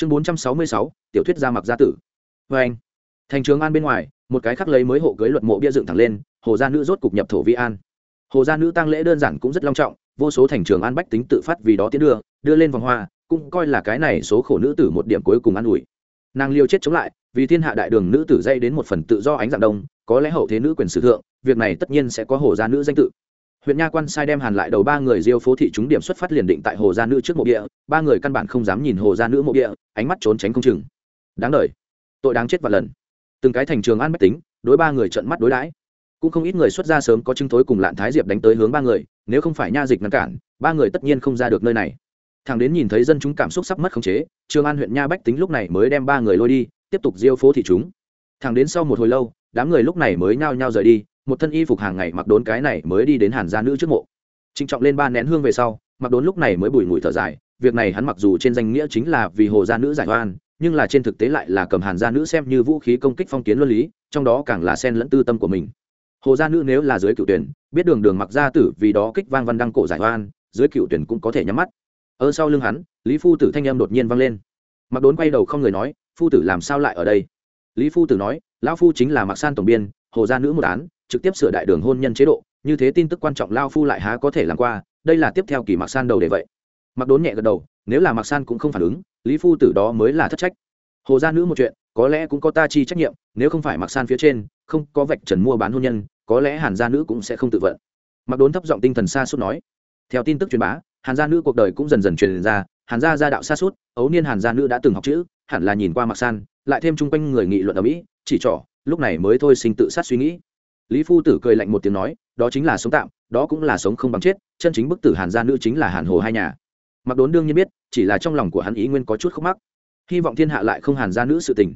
chương bốn trăm sáu mươi sáu, tiểu thuyết gia mặc gia tử. Vê anh, thành trường an bên ngoài, một cái khắc lấy mới hộ cưới luật mộ bia dựng thẳng lên, hồ gia nữ rốt cục nhập thổ vi an. Hồ gia nữ tăng lễ đơn giản cũng rất long trọng, vô số thành trường an bách tính tự phát vì đó tiến đưa đưa lên vòng hoa, cũng coi là cái này số khổ nữ tử một điểm cuối cùng an ủi. Nàng liêu chết chống lại, vì thiên hạ đại đường nữ tử dây đến một phần tự do ánh dạng đông, có lẽ hậu thế nữ quyền sử thượng, việc này tất nhiên sẽ có hồ gia nữ danh tự huyện nha quan sai đem hàn lại đầu ba người diêu phố thị chúng điểm xuất phát liền định tại hồ gia nữ trước mộ địa, ba người căn bản không dám nhìn hồ gia nữ mộ địa, ánh mắt trốn tránh không chừng. Đáng đời. Tội đáng chết và lần. Từng cái thành trường an bách tính, đối ba người trận mắt đối đãi. Cũng không ít người xuất ra sớm có chứng thối cùng lạn thái diệp đánh tới hướng ba người, nếu không phải nha dịch ngăn cản, ba người tất nhiên không ra được nơi này. Thằng đến nhìn thấy dân chúng cảm xúc sắp mất khống chế, trường an huyện nha bách tính lúc này mới đem ba người lôi đi, tiếp tục diêu phố thị chúng. Thằng đến sau một hồi lâu, đám người lúc này mới nhao nhao rời đi một thân y phục hàng ngày mặc đốn cái này mới đi đến hàn gia nữ trước mộ. Trịnh trọng lên ba nén hương về sau, mặc đốn lúc này mới bùi ngùi thở dài, việc này hắn mặc dù trên danh nghĩa chính là vì hồ gia nữ giải oan, nhưng là trên thực tế lại là cầm hàn gia nữ xem như vũ khí công kích phong kiến luân lý, trong đó càng là sen lẫn tư tâm của mình. Hồ gia nữ nếu là dưới cựu tuyển, biết đường đường mặc gia tử vì đó kích vang văn đăng cổ giải oan, dưới cựu tuyển cũng có thể nhắm mắt. Ở sau lưng hắn, lý phu tử thanh em đột nhiên vang lên. Mặc đốn quay đầu không người nói, phu tử làm sao lại ở đây? Lý phu tử nói, lão phu chính là mặc san tổng biên, hồ gia nữ một án trực tiếp sửa đại đường hôn nhân chế độ, như thế tin tức quan trọng lao phu lại há có thể làm qua, đây là tiếp theo kỳ mạc san đầu để vậy. Mặc đốn nhẹ gật đầu, nếu là mạc san cũng không phản ứng, lý phu tử đó mới là thất trách. Hồ gia nữ một chuyện, có lẽ cũng có ta chi trách nhiệm, nếu không phải mạc san phía trên, không có vạch trần mua bán hôn nhân, có lẽ hàn gia nữ cũng sẽ không tự vận. Mặc đốn thấp giọng tinh thần xa suốt nói. Theo tin tức truyền bá, hàn gia nữ cuộc đời cũng dần dần truyền ra, hàn gia gia đạo xa suốt, ấu niên hàn gia nữ đã từng học chữ, hẳn là nhìn qua mạc san, lại thêm chung quanh người nghị luận ở mỹ, chỉ trỏ, lúc này mới thôi sinh tự sát suy nghĩ lý phu tử cười lạnh một tiếng nói, đó chính là sống tạm, đó cũng là sống không bằng chết, chân chính bức tử hàn gia nữ chính là hàn hồ hai nhà. Mặc đốn đương nhiên biết, chỉ là trong lòng của hắn ý nguyên có chút khúc mắc. Hy vọng thiên hạ lại không hàn gia nữ sự tình.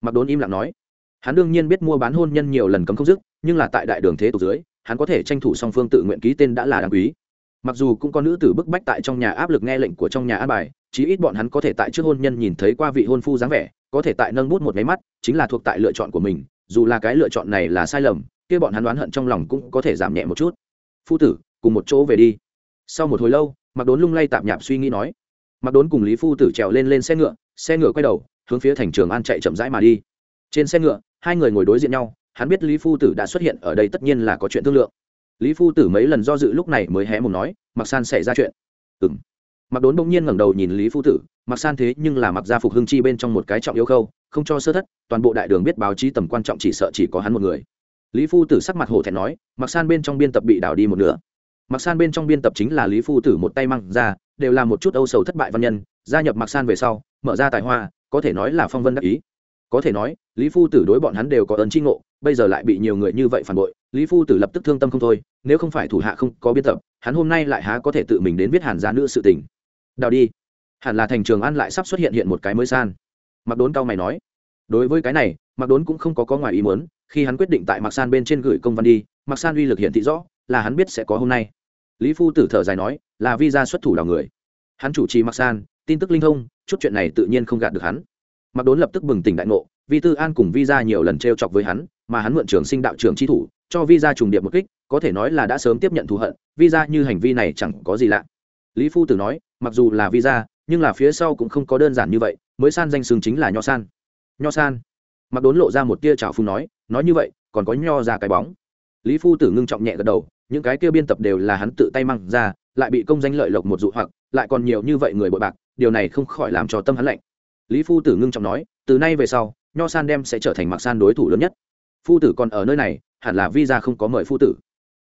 Mặc đốn im lặng nói, hắn đương nhiên biết mua bán hôn nhân nhiều lần cấm không dứt, nhưng là tại đại đường thế tục dưới, hắn có thể tranh thủ song phương tự nguyện ký tên đã là đáng quý. Mặc dù cũng có nữ tử bức bách tại trong nhà áp lực nghe lệnh của trong nhà an bài, chí ít bọn hắn có thể tại trước hôn nhân nhìn thấy qua vị hôn phu dáng vẻ, có thể tại nâng bút một máy mắt, chính là thuộc tại lựa chọn của mình, dù là cái lựa chọn này là sai lầm kia bọn hắn đoán hận trong lòng cũng có thể giảm nhẹ một chút. Phu tử, cùng một chỗ về đi. Sau một hồi lâu mặc đốn lung lay tạm nhạp suy nghĩ nói. Mặc đốn cùng lý phu tử trèo lên lên xe ngựa xe ngựa quay đầu, hướng phía thành trường an chạy chậm rãi mà đi. Trên xe ngựa, hai người ngồi đối diện nhau, hắn biết lý phu tử đã xuất hiện ở đây tất nhiên là có chuyện thương lượng. Lý phu tử mấy lần do dự lúc này mới hé mồm nói mặc san xảy ra chuyện. Ừng mặc đốn bỗng nhiên ngẩng đầu nhìn lý phu tử mặc san thế nhưng là mặc gia phục hưng chi bên trong một cái trọng yếu khâu, không cho sơ thất, toàn bộ đại đường biết báo chí tầm quan trọng chỉ sợ chỉ có hắn một người lý phu tử sắc mặt hổ thẹn nói mặc san bên trong biên tập bị đảo đi một nửa. Mặc san bên trong biên tập chính là lý phu tử một tay măng ra, đều là một chút âu sầu thất bại văn nhân, gia nhập mặc san về sau, mở ra tài hoa, có thể nói là phong vân đắc ý. Có thể nói, lý phu tử đối bọn hắn đều có ấn tri ngộ, bây giờ lại bị nhiều người như vậy phản bội, lý phu tử lập tức thương tâm không thôi, nếu không phải thủ hạ không có biên tập, hắn hôm nay lại há có thể tự mình đến viết hàn gia nữ sự tình. Đào đi. Hẳn là thành trường an lại sắp xuất hiện hiện một cái mới san. Mặc đốn cao mày nói, đối với cái này mặc đốn cũng không có có ngoài ý muốn khi hắn quyết định tại mặc san bên trên gửi công văn đi mặc san uy lực hiện thị rõ, là hắn biết sẽ có hôm nay. Lý phu tử thở dài nói, là vi ra xuất thủ đào người. Hắn chủ trì mặc san, tin tức linh thông, chút chuyện này tự nhiên không gạt được hắn. Mặc đốn lập tức bừng tỉnh đại ngộ, vi tư an cùng vi ra nhiều lần t r e o chọc với hắn, mà hắn mượn trường sinh đạo trường tri thủ, cho vi ra trùng điệp một kích, có thể nói là đã sớm tiếp nhận thù hận, vi ra như hành vi này chẳng có gì lạ. Lý phu tử nói, mặc dù là vi ra nhưng là phía sau cũng không có đơn giản như vậy, mới san danh xương chính là nho san. Nho san. Mặc đốn lộ ra một tia trào phung nói nói như vậy, còn có nho ra cái bóng. Lý phu tử ngưng trọng nhẹ gật đầu, những cái kia biên tập đều là hắn tự tay mang ra, lại bị công danh lợi lộc một dụ hoặc, lại còn nhiều như vậy người bội bạc, điều này không khỏi làm cho tâm hắn lạnh. Lý phu tử ngưng trọng nói, từ nay về sau, nho san đem sẽ trở thành mặc san đối thủ lớn nhất. Phu tử còn ở nơi này, hẳn là vi ra không có mời phu tử.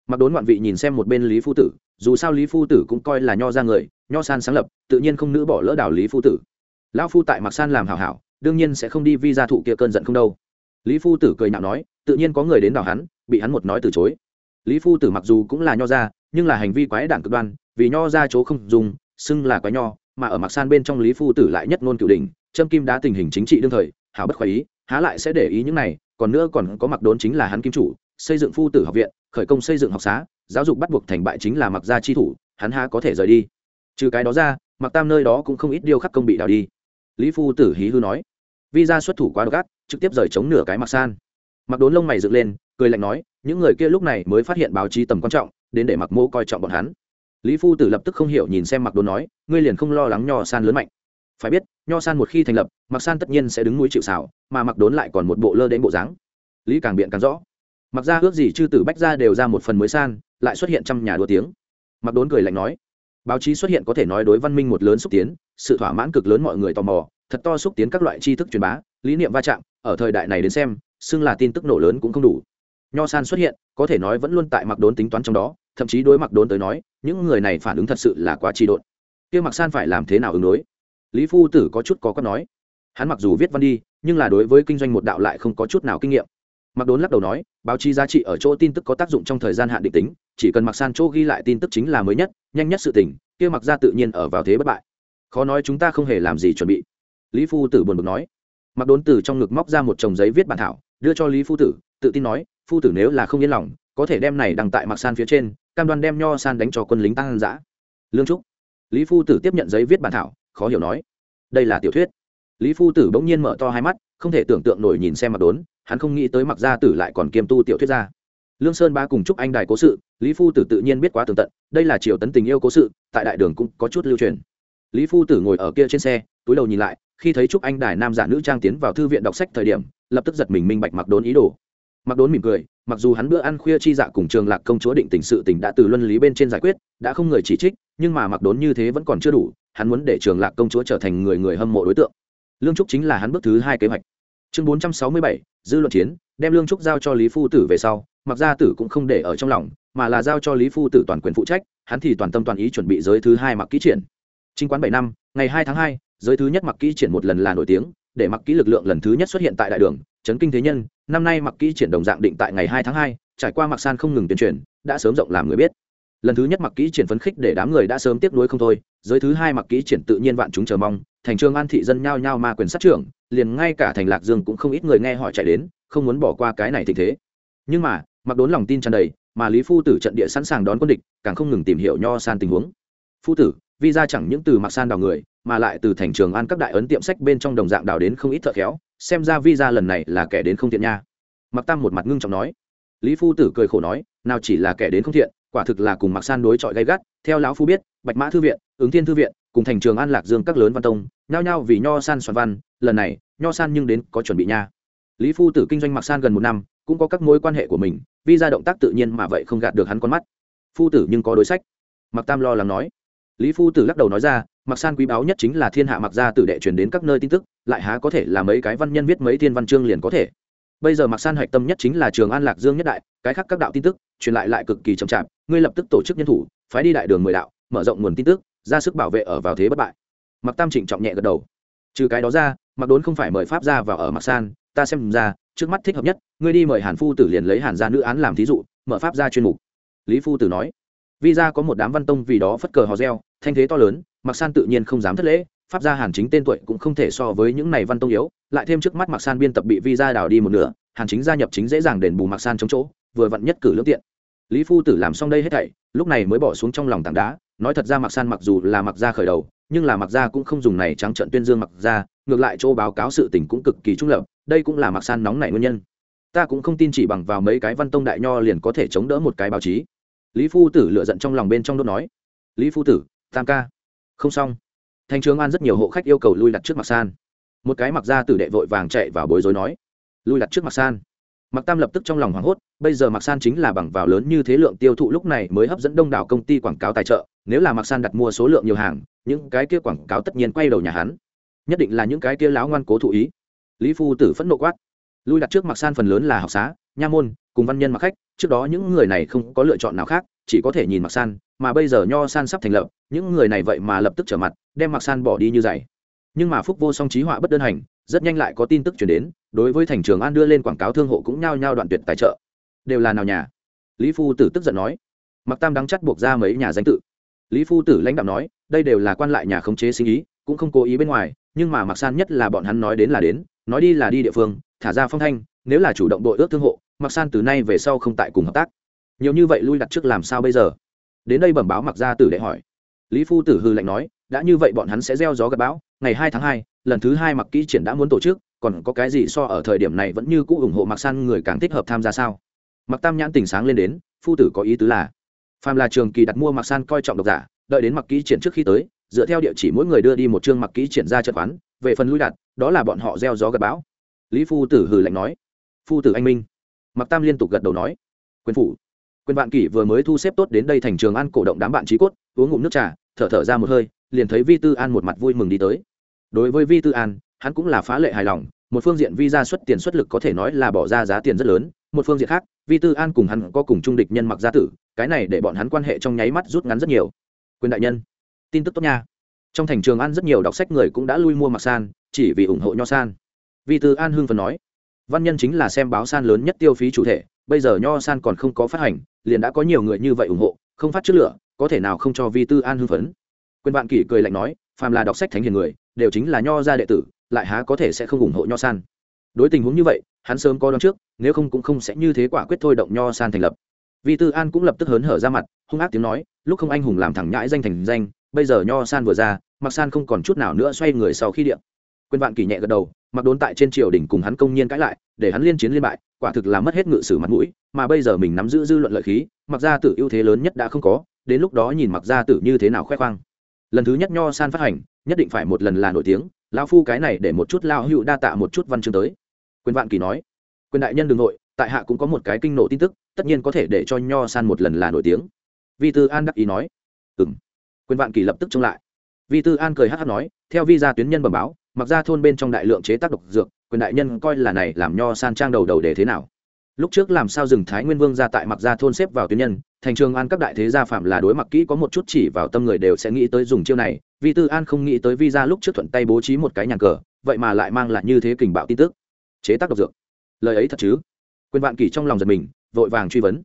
Mặc đốn ngoạn vị nhìn xem một bên lý phu tử, dù sao lý phu tử cũng coi là nho ra người, nho san sáng lập, tự nhiên không nữ bỏ lỡ đảo lý phu tử. Lão phu tại mặc san làm hảo hảo, đương nhiên sẽ không đi vi gia thụ kia cơn giận không đâu lý phu tử cười nhạo nói, tự nhiên có người đến đảo hắn, bị hắn một nói từ chối. Lý phu tử mặc dù cũng là nho gia, nhưng là hành vi quái đản cực đoan, vì nho gia chỗ không dùng, xưng là quái nho, mà ở mặc san bên trong lý phu tử lại nhất ngôn cửu đình châm kim đá tình hình chính trị đương thời, hảo bất khoái ý, há lại sẽ để ý những này, còn nữa còn có mặc đốn chính là hắn kim chủ, xây dựng phu tử học viện, khởi công xây dựng học xá, giáo dục bắt buộc thành bại chính là mặc gia chi thủ, hắn há có thể rời đi. Trừ cái đó ra mặc tam nơi đó cũng không ít điêu khắc công bị đào đi. Lý phu tử hí hư nói vì ra xuất thủ quá độc ác trực tiếp rời chống nửa cái mặc san. Mặc đốn lông mày dựng lên, cười lạnh nói, những người kia lúc này mới phát hiện báo chí tầm quan trọng, đến để mặc mô coi trọng bọn hắn. Lý phu tử lập tức không hiểu nhìn xem mặc đốn nói, ngươi liền không lo lắng nho san lớn mạnh. Phải biết, nho san một khi thành lập, mặc san tất nhiên sẽ đứng núi chịu xảo mà mặc đốn lại còn một bộ lơ đến bộ dáng. Lý càng biện càng rõ. Mặc ra ước gì chư tử bách ra đều ra một phần mới san, lại xuất hiện trăm nhà đua tiếng. Mặc đốn cười lạnh nói, báo chí xuất hiện có thể nói đối văn minh một lớn xúc tiến, sự thỏa mãn cực lớn mọi người tò mò, thật to xúc tiến các loại tri thức truyền bá, lý niệm va chạm ở thời đại này đến xem, xưng là tin tức nổ lớn cũng không đủ. Nho san xuất hiện, có thể nói vẫn luôn tại mặc đốn tính toán trong đó, thậm chí đối mặc đốn tới nói, những người này phản ứng thật sự là quá trị độn. Kia mặc san phải làm thế nào ứng đối? Lý phu tử có chút có có nói. Hắn mặc dù viết văn đi, nhưng là đối với kinh doanh một đạo lại không có chút nào kinh nghiệm. Mặc đốn lắc đầu nói, báo chí giá trị ở chỗ tin tức có tác dụng trong thời gian hạn định tính, chỉ cần mặc san chỗ ghi lại tin tức chính là mới nhất, nhanh nhất sự tình, kia mặc ra tự nhiên ở vào thế bất bại. Khó nói chúng ta không hề làm gì chuẩn bị. Lý phu tử buồn bực nói mặc đốn từ trong ngực móc ra một chồng giấy viết bản thảo, đưa cho lý phu tử, tự tin nói, phu tử nếu là không yên lòng, có thể đem này đăng tại mặc san phía trên, cam đoan đem nho san đánh cho quân lính tăng giã lương trúc. Lý phu tử tiếp nhận giấy viết bản thảo, khó hiểu nói, đây là tiểu thuyết. Lý phu tử bỗng nhiên mở to hai mắt, không thể tưởng tượng nổi nhìn xem mặc đốn, hắn không nghĩ tới mặc gia tử lại còn kiêm tu tiểu thuyết gia lương sơn ba cùng chúc anh đài cố sự, lý phu tử tự nhiên biết quá tường tận, đây là triều tấn tình yêu cố sự, tại đại đường cũng có chút lưu truyền. Lý phu tử ngồi ở kia trên xe, túi đầu nhìn lại khi thấy trúc anh đài nam giả nữ trang tiến vào thư viện đọc sách thời điểm, lập tức giật mình minh bạch mặc đốn ý đồ. Mặc đốn mỉm cười, mặc dù hắn bữa ăn khuya chi dạ cùng trường lạc công chúa định tình sự tình đã từ luân lý bên trên giải quyết, đã không người chỉ trích, nhưng mà mặc đốn như thế vẫn còn chưa đủ, hắn muốn để trường lạc công chúa trở thành người người hâm mộ đối tượng. Lương trúc chính là hắn bước thứ hai kế hoạch. Chương bốn trăm sáu mươi bảy, dư luận chiến, đem lương trúc giao cho lý phu tử về sau mặc gia tử cũng không để ở trong lòng, mà là giao cho lý phu tử toàn quyền phụ trách, hắn thì toàn tâm toàn ý chuẩn bị giới thứ hai mặc kỹ triển. Chính quán bảy năm, ngày hai tháng hai giới thứ nhất mặc kỹ triển một lần là nổi tiếng, để mặc kỹ lực lượng lần thứ nhất xuất hiện tại đại đường trấn kinh thế nhân, năm nay mặc kỹ triển đồng dạng định tại ngày hai tháng hai, trải qua mặc san không ngừng tuyên truyền, đã sớm rộng làm người biết. Lần thứ nhất mặc kỹ triển phấn khích để đám người đã sớm tiếp nối không thôi, giới thứ hai mặc kỹ triển tự nhiên vạn chúng chờ mong, thành trương an thị dân nhao nhao ma quyền sát trưởng, liền ngay cả thành lạc dương cũng không ít người nghe hỏi chạy đến, không muốn bỏ qua cái này tình thế. Nhưng mà, mặc đốn lòng tin tràn đầy, mà lý phu tử trận địa sẵn sàng đón quân địch, càng không ngừng tìm hiểu nho san tình huống. Phu tử visa chẳng những từ mặc san đào người, mà lại từ thành trường an các đại ấn tiệm sách bên trong đồng dạng đào đến không ít thợ khéo, xem ra visa lần này là kẻ đến không thiện nha. Mặc tam một mặt ngưng trọng nói. Lý phu tử cười khổ nói, nào chỉ là kẻ đến không thiện, quả thực là cùng mặc san đối chọi gay gắt, theo lão phu biết, bạch mã thư viện, ứng thiên thư viện, cùng thành trường an lạc dương các lớn văn tông, nhao nhao vì nho san soạn văn, lần này, nho san nhưng đến có chuẩn bị nha. Lý phu tử kinh doanh mặc san gần một năm, cũng có các mối quan hệ của mình vì ra động tác tự nhiên mà vậy không gạt được hắn con mắt. Phu tử nhưng có đối sách. Mặc tam lo lắng nói lý phu tử lắc đầu nói ra, mặc san quý báo nhất chính là thiên hạ mặc gia tử đệ truyền đến các nơi tin tức, lại há có thể là mấy cái văn nhân viết mấy thiên văn chương liền có thể. Bây giờ mặc san hạch tâm nhất chính là trường an lạc dương nhất đại, cái khác các đạo tin tức, truyền lại lại cực kỳ chậm chạp, ngươi lập tức tổ chức nhân thủ, phái đi đại đường mười đạo, mở rộng nguồn tin tức, ra sức bảo vệ ở vào thế bất bại. Mặc tam trịnh trọng nhẹ gật đầu. Trừ cái đó ra, mặc đốn không phải mời pháp ra vào ở mặc san, ta xem ra, trước mắt thích hợp nhất, ngươi đi mời hàn phu tử liền lấy hàn gia nữ án làm thí dụ, mở pháp ra chuyên mục. Lý phu tử nói. Vì ra có một đám văn tông vì đó phất cờ hò reo thanh thế to lớn mặc san tự nhiên không dám thất lễ, pháp gia hàn chính tên tuổi cũng không thể so với những này văn tông yếu, lại thêm trước mắt mặc san biên tập bị vi ra đào đi một nửa, hàn chính gia nhập chính dễ dàng đền bù mặc san chống chỗ, vừa vặn nhất cử lương tiện. Lý phu tử làm xong đây hết thảy, lúc này mới bỏ xuống trong lòng tảng đá, nói thật ra mặc san mặc dù là mặc gia khởi đầu, nhưng là mặc gia cũng không dùng này trắng trận tuyên dương mặc gia, ngược lại chỗ báo cáo sự tình cũng cực kỳ trung lập, đây cũng là mặc san nóng nảy nguyên nhân. Ta cũng không tin chỉ bằng vào mấy cái văn tông đại nho liền có thể chống đỡ một cái báo chí. Lý phu tử lựa giận trong lòng bên trong đốt nói. Lý phu tử tam ca. Không xong. Thành trường an rất nhiều hộ khách yêu cầu lui đặt trước mặc san một cái mặc ra tử đệ vội vàng chạy vào bối rối nói, lui đặt trước mặc san mặc tam lập tức trong lòng hoảng hốt, bây giờ mặc san chính là bằng vào lớn như thế lượng tiêu thụ lúc này mới hấp dẫn đông đảo công ty quảng cáo tài trợ. Nếu là mặc san đặt mua số lượng nhiều hàng, những cái kia quảng cáo tất nhiên quay đầu nhà hắn. Nhất định là những cái kia láo ngoan cố thụ ý. Lý phu tử phẫn nộ quát, lui đặt trước mặc san phần lớn là học xá, nha môn, cùng văn nhân mặc khách, trước đó những người này không có lựa chọn nào khác, chỉ có thể nhìn mặc san mà bây giờ nho san sắp thành lập, những người này vậy mà lập tức trở mặt, đem mặc san bỏ đi như dày. Nhưng mà phúc vô song trí họa bất đơn hành, rất nhanh lại có tin tức chuyển đến, đối với thành trường an đưa lên quảng cáo thương hộ cũng nhao nhao đoạn tuyệt tài trợ. Đều là nào nhà? Lý phu tử tức giận nói. Mặc tam đắng chắt buộc ra mấy nhà danh tự. Lý phu tử lãnh đạo nói, đây đều là quan lại nhà khống chế sinh ý, cũng không cố ý bên ngoài, nhưng mà mặc san nhất là bọn hắn nói đến là đến, nói đi là đi địa phương, thả ra phong thanh, nếu là chủ động đội ước thương hộ mặc san từ nay về sau không tại cùng hợp tác. Nhiều như vậy lui đặt trước làm sao bây giờ? Đến đây bẩm báo mặc gia tử đệ hỏi. Lý phu tử hư lạnh nói, đã như vậy bọn hắn sẽ gieo gió gặp bão, ngày hai tháng hai, lần thứ hai mặc kỹ triển đã muốn tổ chức, còn có cái gì so ở thời điểm này vẫn như cũ ủng hộ mặc san người càng thích hợp tham gia sao? Mặc tam nhãn tình sáng lên đến, phu tử có ý tứ là, phàm là trường kỳ đặt mua mặc san coi trọng độc giả, đợi đến mặc kỹ triển trước khi tới, dựa theo địa chỉ mỗi người đưa đi một chương mặc kỹ triển ra chợ quán về phần lui đặt, đó là bọn họ gieo gió gặp bão. Lý phu tử hừ lạnh nói, phu tử anh minh. Mặc tam liên tục gật đầu nói, quyền phủ quyền vạn kỷ vừa mới thu xếp tốt đến đây thành trường ăn cổ động đám bạn trí cốt, uống ngụm nước trà, thở thở ra một hơi, liền thấy vi tư an một mặt vui mừng đi tới. Đối với vi tư an, hắn cũng là phá lệ hài lòng, một phương diện vi ra xuất tiền xuất lực có thể nói là bỏ ra giá tiền rất lớn, một phương diện khác, vi tư an cùng hắn có cùng trung địch nhân mặc gia tử, cái này để bọn hắn quan hệ trong nháy mắt rút ngắn rất nhiều. Quyền đại nhân, tin tức tốt nha. Trong thành trường ăn rất nhiều đọc sách người cũng đã lui mua mặc san, chỉ vì ủng hộ nho san. Vi tư an hưng phần nói, văn nhân chính là xem báo san lớn nhất tiêu phí chủ thể bây giờ nho san còn không có phát hành, liền đã có nhiều người như vậy ủng hộ, không phát trước lửa, có thể nào không cho vi tư an hưng phấn? Quyền bạn kỷ cười lạnh nói, phàm là đọc sách thánh hiền người, đều chính là nho gia đệ tử, lại há có thể sẽ không ủng hộ nho san? Đối tình huống như vậy, hắn sớm có đón trước, nếu không cũng không sẽ như thế quả quyết thôi động nho san thành lập. Vi tư an cũng lập tức hớn hở ra mặt, hung ác tiếng nói, lúc không anh hùng làm thẳng nhãi danh thành danh, bây giờ nho san vừa ra mặc san không còn chút nào nữa xoay người sau khi điện. Quyền vạn kỳ nhẹ gật đầu mặc đốn tại trên triều đình cùng hắn công nhiên cãi lại, để hắn liên chiến liên bại quả thực là mất hết ngự sử mặt mũi, mà bây giờ mình nắm giữ dư luận lợi khí, mặc ra tử ưu thế lớn nhất đã không có, đến lúc đó nhìn mặc ra tử như thế nào khoe khoang. Lần thứ nhất nho san phát hành, nhất định phải một lần là nổi tiếng lao phu cái này để một chút lao hữu đa tạ một chút văn chương tới. Quyền vạn kỳ nói, quyền đại nhân đ n g nội, tại hạ cũng có một cái kinh nộ tin tức, tất nhiên có thể để cho nho san một lần là nổi tiếng. Vi tư an đắc ý nói ừ m quyền vạn kỳ lập tức trông lại. Vi tư an cười hát hát nói, theo vi gia tuyến nhân bẩm báo, mặc ra thôn bên trong đại lượng chế tác độc dược quyền đại nhân coi là này làm nho san trang đầu đầu để thế nào? Lúc trước làm sao rừng thái nguyên vương ra tại mặc gia thôn xếp vào tuyến nhân, thành trường an các đại thế gia phạm là đối mặt kỹ có một chút chỉ vào tâm người đều sẽ nghĩ tới dùng chiêu này vì tư an không nghĩ tới vi ra lúc trước thuận tay bố trí một cái nhàn cờ, vậy mà lại mang lại như thế kình bạo tin tức. Chế tác độc dược. Lời ấy thật chứ? Quyền vạn kỳ trong lòng giật mình, vội vàng truy vấn.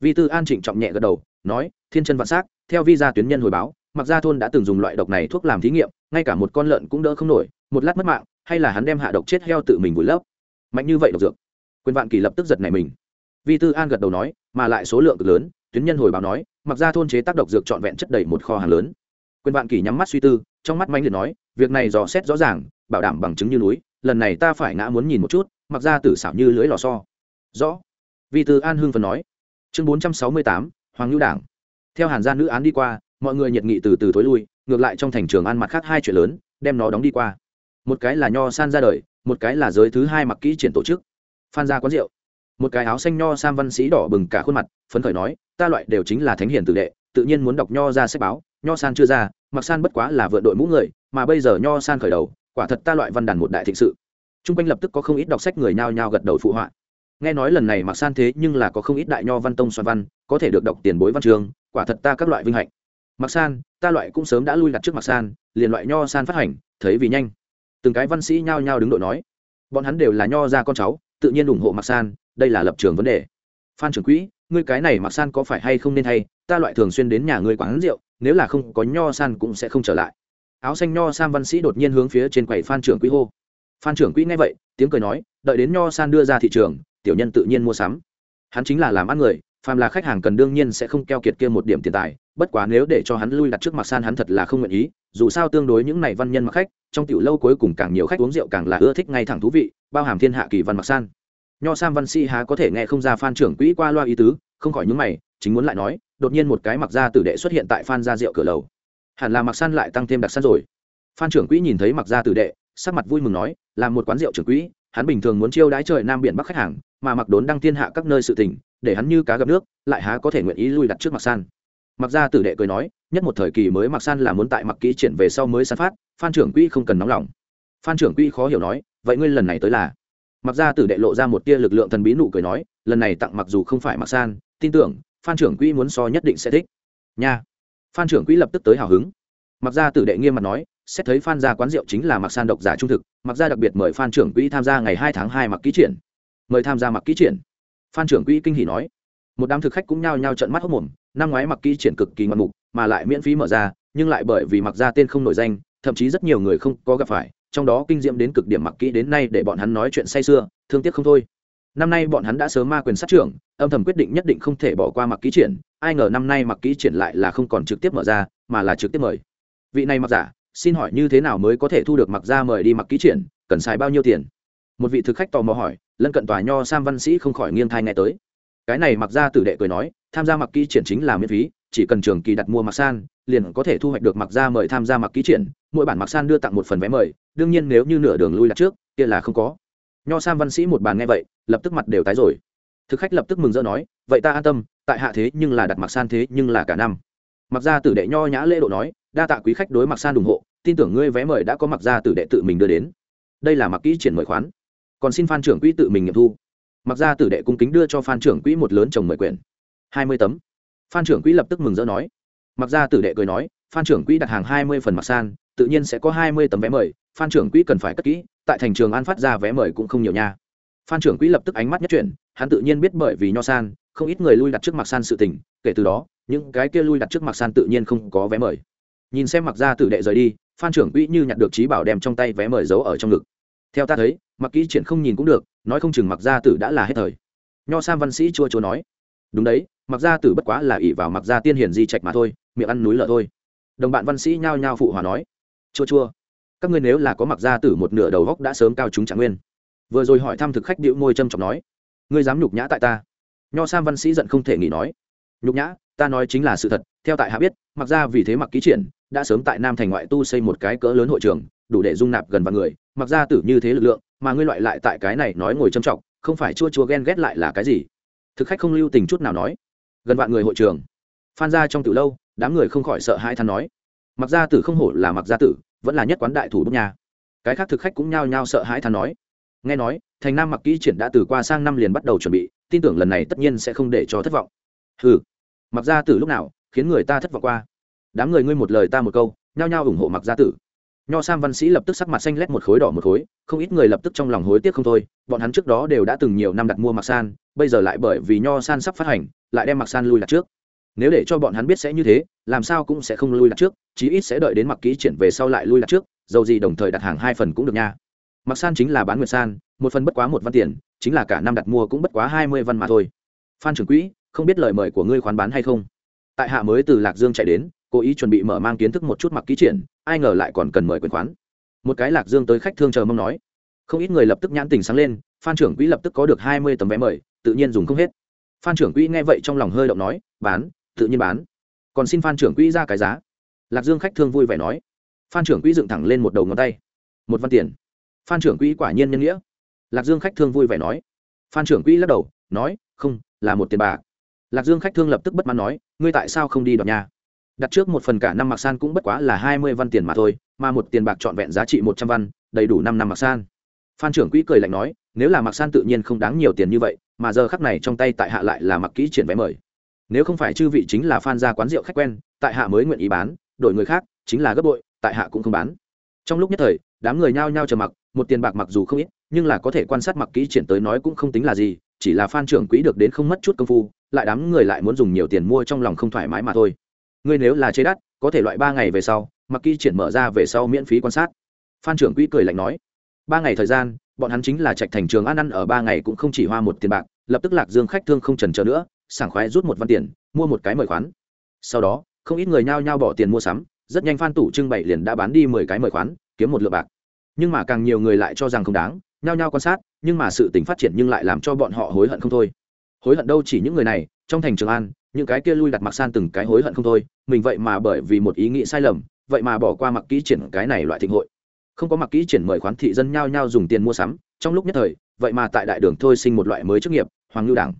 Vi tư an trịnh trọng nhẹ gật đầu, nói, thiên chân vạn s á c theo vi gia tuyến nhân hồi báo, mặc gia thôn đã từng dùng loại độc này thuốc làm thí nghiệm, ngay cả một con lợn cũng đỡ không nổi, một lát mất mạng hay là hắn đem hạ độc chết heo tự mình vùi lấp? Mạnh như vậy độc dược, quyền vạn kỳ lập tức giật này mình. Vi tư an gật đầu nói, mà lại số lượng cực lớn, tuyến nhân hồi báo nói, mặc ra thôn chế tác độc dược trọn vẹn chất đầy một kho hàng lớn. Quyền vạn kỳ nhắm mắt suy tư, trong mắt mạnh liệt nói, việc này dò xét rõ ràng, bảo đảm bằng chứng như núi, lần này ta phải ngã muốn nhìn một chút, mặc ra tử xảo như lưới lò so rõ. Vi tư an hưng phần nói. Chương bốn trăm sáu mươi tám, hoàng lưu đảng. Theo hàn gia nữ án đi qua, mọi người nhiệt nghị từ từ thối lui, ngược lại trong thành trường an mặt khác hai chuyện lớn, đem nó đóng đi qua một cái là nho san ra đời, một cái là giới thứ hai mặc kỹ triển tổ chức. Phan ra quán rượu. Một cái áo xanh nho sam văn sĩ đỏ bừng cả khuôn mặt, phấn khởi nói, ta loại đều chính là thánh hiền tử đệ, tự nhiên muốn đọc nho ra sách báo, nho san chưa ra, mặc san bất quá là vượt đội mũ người, mà bây giờ nho san khởi đầu, quả thật ta loại văn đàn một đại thịnh sự. T r u n g quanh lập tức có không ít đọc sách người nhao nhao gật đầu phụ họa. Nghe nói lần này mặc san thế nhưng là có không ít đại nho văn tông xoan văn, có thể được đọc tiền bối văn trường, quả thật ta các loại vinh hạnh. Mặc san, ta loại cũng sớm đã lui đặt trước mặc san, liền loại nho san phát hành, thấy vì nhanh từng cái văn sĩ nhao nhao đứng đội nói, bọn hắn đều là nho ra con cháu, tự nhiên ủng hộ mạc san, đây là lập trường vấn đề. Phan trưởng quỹ, ngươi cái này mạc san có phải hay không nên hay ta loại thường xuyên đến nhà ngươi quán rượu, nếu là không có nho san cũng sẽ không trở lại. Áo xanh nho san văn sĩ đột nhiên hướng phía trên quầy phan trưởng quỹ hô. Phan trưởng quỹ nghe vậy, tiếng cười nói, đợi đến nho san đưa ra thị trường, tiểu nhân tự nhiên mua sắm. Hắn chính là làm ăn người, phàm là khách hàng cần đương nhiên sẽ không keo kiệt kia một điểm tiền tài, bất quá nếu để cho hắn lui đặt trước mặt san hắn thật là không nguyện ý dù sao tương đối những này văn nhân mặc khách, trong tiểu lâu cuối cùng càng nhiều khách uống rượu càng là ưa thích ngay thẳng thú vị, bao hàm thiên hạ kỳ văn mặc san. Nho sam văn sĩ há có thể nghe không ra phan trưởng quỹ qua loa ý tứ, không khỏi những mày, chính muốn lại nói, đột nhiên một cái mặc ra tử đệ xuất hiện tại phan gia rượu cửa lầu. Hẳn là mặc san lại tăng thêm đặc săn rồi. Phan trưởng quỹ nhìn thấy mặc ra tử đệ, sắc mặt vui mừng nói là một quán rượu trưởng quỹ, hắn bình thường muốn chiêu đái trời nam biển bắc khách hàng, mà mặc đốn đăng thiên hạ các nơi sự tình, để hắn như cá gặp nước, lại há có thể nguyện ý lui đặt trước mặc san mặc ra tử đệ cười nói, nhất một thời kỳ mới mặc san là muốn tại mặc kỹ triển về sau mới san phát, phan trưởng quỹ không cần nóng lòng. Phan trưởng quỹ khó hiểu nói, vậy ngươi lần này tới là? Mặc ra tử đệ lộ ra một tia lực lượng thần bí nụ cười nói, lần này tặng mặc dù không phải mặc san, tin tưởng, phan trưởng quỹ muốn so nhất định sẽ thích. Nha. Phan trưởng quỹ lập tức tới hào hứng. Mặc ra tử đệ nghiêm mặt nói, xét thấy phan ra quán rượu chính là mặc san độc giả trung thực mặc ra đặc biệt mời phan trưởng quỹ tham gia ngày hai tháng hai mặc ký triển. Mời tham gia mặc ký triển. Phan trưởng quỹ kinh hỉ nói. Một đám thực khách cũng nhao nhao trận mắt hốc mồm năm ngoái mặc kỹ triển cực kỳ ngoạn mục, mà lại miễn phí mở ra, nhưng lại bởi vì mặc ra tên không nổi danh, thậm chí rất nhiều người không có gặp phải, trong đó kinh diễm đến cực điểm mặc kỹ đến nay để bọn hắn nói chuyện say sưa, thương tiếc không thôi. Năm nay bọn hắn đã sớm ma quyền sát trưởng, âm thầm quyết định nhất định không thể bỏ qua mặc ký triển, ai ngờ năm nay mặc ký triển lại là không còn trực tiếp mở ra, mà là trực tiếp mời. Vị này mặc giả, xin hỏi như thế nào mới có thể thu được mặc ra mời đi mặc ký triển, cần xài bao nhiêu tiền? Một vị thực khách tò mò hỏi, lân cận tòa nho sam văn sĩ không khỏi nghiêng thai nghe tới. Cái này mặc ra tử đệ cười nói tham gia mặc kỹ triển chính là miễn phí, chỉ cần trường kỳ đặt mua mặc san, liền có thể thu hoạch được mặc ra mời tham gia mặc ký triển, mỗi bản mặc san đưa tặng một phần vé mời, đương nhiên nếu như nửa đường lui đặt trước, kia là không có. Nho sam văn sĩ một bàn nghe vậy, lập tức mặt đều tái rồi. Thực khách lập tức mừng rỡ nói, vậy ta an tâm, tại hạ thế nhưng là đặt mặc san thế nhưng là cả năm. Mặc ra tử đệ nho nhã lễ độ nói, đa tạ quý khách đối mặc san ủng hộ, tin tưởng ngươi vé mời đã có mặc ra tử đệ tự mình đưa đến. Đây là mặc ký triển mời khoán. Còn xin phan trưởng quỹ tự mình nghiệm thu. Mặc ra tử đệ cung kính đưa cho phan trưởng quỹ một lớn chồng mời quyển hai mươi tấm. Phan trưởng quỹ lập tức mừng rỡ nói. Mặc ra tử đệ cười nói, phan trưởng quỹ đặt hàng hai mươi phần mặc san, tự nhiên sẽ có hai mươi tấm vé mời, phan trưởng quỹ cần phải cất kỹ, tại thành trường an phát ra vé mời cũng không nhiều nha. Phan trưởng quỹ lập tức ánh mắt nhất chuyển, hắn tự nhiên biết bởi vì nho san, không ít người lui đặt trước mặc san sự tình, kể từ đó, những cái kia lui đặt trước mặc san tự nhiên không có vé mời. Nhìn xem mặc ra tử đệ rời đi, phan trưởng quỹ như nhặt được trí bảo đem trong tay vé mời giấu ở trong ngực. Theo ta thấy, mặc kỹ triển không nhìn cũng được, nói không chừng mặc gia tử đã là hết thời. Nho sam văn sĩ chua chua nói. Đúng đấy mặc gia tử bất quá là ỷ vào mặc gia tiên hiển di trạch mà thôi, miệng ăn núi lợ thôi. Đồng bạn văn sĩ nhao nhao phụ hòa nói, chua chua, các ngươi nếu là có mặc gia tử một nửa đầu góc đã sớm cao chúng trạng nguyên. Vừa rồi hỏi thăm thực khách điệu môi trâm trọng nói, ngươi dám nhục nhã tại ta? Nho sam văn sĩ giận không thể nghỉ nói, nhục nhã, ta nói chính là sự thật, theo tại hạ biết, mặc ra vì thế mặc ký triển, đã sớm tại nam thành ngoại tu xây một cái cỡ lớn hội trường, đủ để dung nạp gần vạn người. Mặc ra tử như thế lực lượng, mà ngươi loại lại tại cái này nói ngồi trâm trọng, không phải chua chua ghen ghét lại là cái gì? Thực khách không lưu tình chút nào nói gần vạn người hội trường. Phan ra trong từ lâu, đám người không khỏi sợ hai than nói, mặc gia tử không hổ là mặc gia tử, vẫn là nhất quán đại thủ bức nhà. Cái khác thực khách cũng nhao nhao sợ hãi than nói, nghe nói, thành nam mặc kỹ triển đã từ qua sang năm liền bắt đầu chuẩn bị, tin tưởng lần này tất nhiên sẽ không để cho thất vọng. Ừ mặc gia tử lúc nào khiến người ta thất vọng qua? Đám người ngươi một lời ta một câu, nhao nhao ủng hộ mặc gia tử. Nho sam văn sĩ lập tức sắc mặt xanh lét một khối đỏ một khối, không ít người lập tức trong lòng hối tiếc không thôi, bọn hắn trước đó đều đã từng nhiều năm đặt mua mặc san, bây giờ lại bởi vì nho san sắp phát hành lại đem mặc san lui đặt trước. Nếu để cho bọn hắn biết sẽ như thế, làm sao cũng sẽ không lui đặt trước, chí ít sẽ đợi đến mặc ký triển về sau lại lui đặt trước, dầu gì đồng thời đặt hàng hai phần cũng được nha. Mặc san chính là bán nguyệt san, một phần bất quá một văn tiền, chính là cả năm đặt mua cũng bất quá hai mươi văn mà thôi. Phan trưởng quỹ, không biết lời mời của ngươi khoán bán hay không? Tại hạ mới từ lạc dương chạy đến, cố ý chuẩn bị mở mang kiến thức một chút mặc ký triển, ai ngờ lại còn cần mời quyền khoán. Một cái lạc dương tới khách thương chờ mong nói. Không ít người lập tức nhãn tình sáng lên, phan trưởng quỹ lập tức có được hai mươi tấm vé mời, tự nhiên dùng không hết phan trưởng quỹ nghe vậy trong lòng hơi động nói, bán, tự nhiên bán. Còn xin phan trưởng quỹ ra cái giá. Lạc dương khách thương vui vẻ nói. Phan trưởng quỹ dựng thẳng lên một đầu ngón tay. Một văn tiền. Phan trưởng quỹ quả nhiên nhân nghĩa. Lạc dương khách thương vui vẻ nói. Phan trưởng quỹ lắc đầu, nói, không, là một tiền bạc. Lạc dương khách thương lập tức bất mãn nói, ngươi tại sao không đi đoạt nhà? Đặt trước một phần cả năm mặc san cũng bất quá là hai mươi văn tiền mà thôi, mà một tiền bạc trọn vẹn giá trị một trăm văn, đầy đủ năm năm mặc san. Phan trưởng quỹ cười lạnh nói, nếu là mặc san tự nhiên không đáng nhiều tiền như vậy mà giờ khắc này trong tay tại hạ lại là mặc kỹ triển vé mời. Nếu không phải chư vị chính là phan ra quán rượu khách quen, tại hạ mới nguyện ý bán, đổi người khác, chính là gấp bội, tại hạ cũng không bán. Trong lúc nhất thời, đám người nhao nhao chờ mặc, một tiền bạc mặc dù không ít, nhưng là có thể quan sát mặc kỹ triển tới nói cũng không tính là gì, chỉ là phan trưởng quỹ được đến không mất chút công phu, lại đám người lại muốn dùng nhiều tiền mua trong lòng không thoải mái mà thôi. Ngươi nếu là chế đắt, có thể loại ba ngày về sau, mặc kỹ triển mở ra về sau miễn phí quan sát. Phan trưởng quỹ cười lạnh nói, ba ngày thời gian bọn hắn chính là trạch thành trường ăn ăn ở ba ngày cũng không chỉ hoa một tiền bạc, lập tức lạc dương khách thương không trần chờ nữa, sảng khoái rút một văn tiền, mua một cái mời khoán. Sau đó, không ít người nhao nhao bỏ tiền mua sắm, rất nhanh phan tủ trưng bày liền đã bán đi mười cái mời khoán, kiếm một lượng bạc. Nhưng mà càng nhiều người lại cho rằng không đáng, nhao nhao quan sát, nhưng mà sự tình phát triển nhưng lại làm cho bọn họ hối hận không thôi. Hối hận đâu chỉ những người này, trong thành trường an, những cái kia lui đặt mặc san từng cái hối hận không thôi, mình vậy mà bởi vì một ý nghĩ sai lầm, vậy mà bỏ qua mặc kỹ triển cái này loại thịnh hội không có mặc kỹ triển mời khoán thị dân nhao nhao dùng tiền mua sắm, trong lúc nhất thời, vậy mà tại đại đường thôi sinh một loại mới chức nghiệp, hoàng lưu đảng.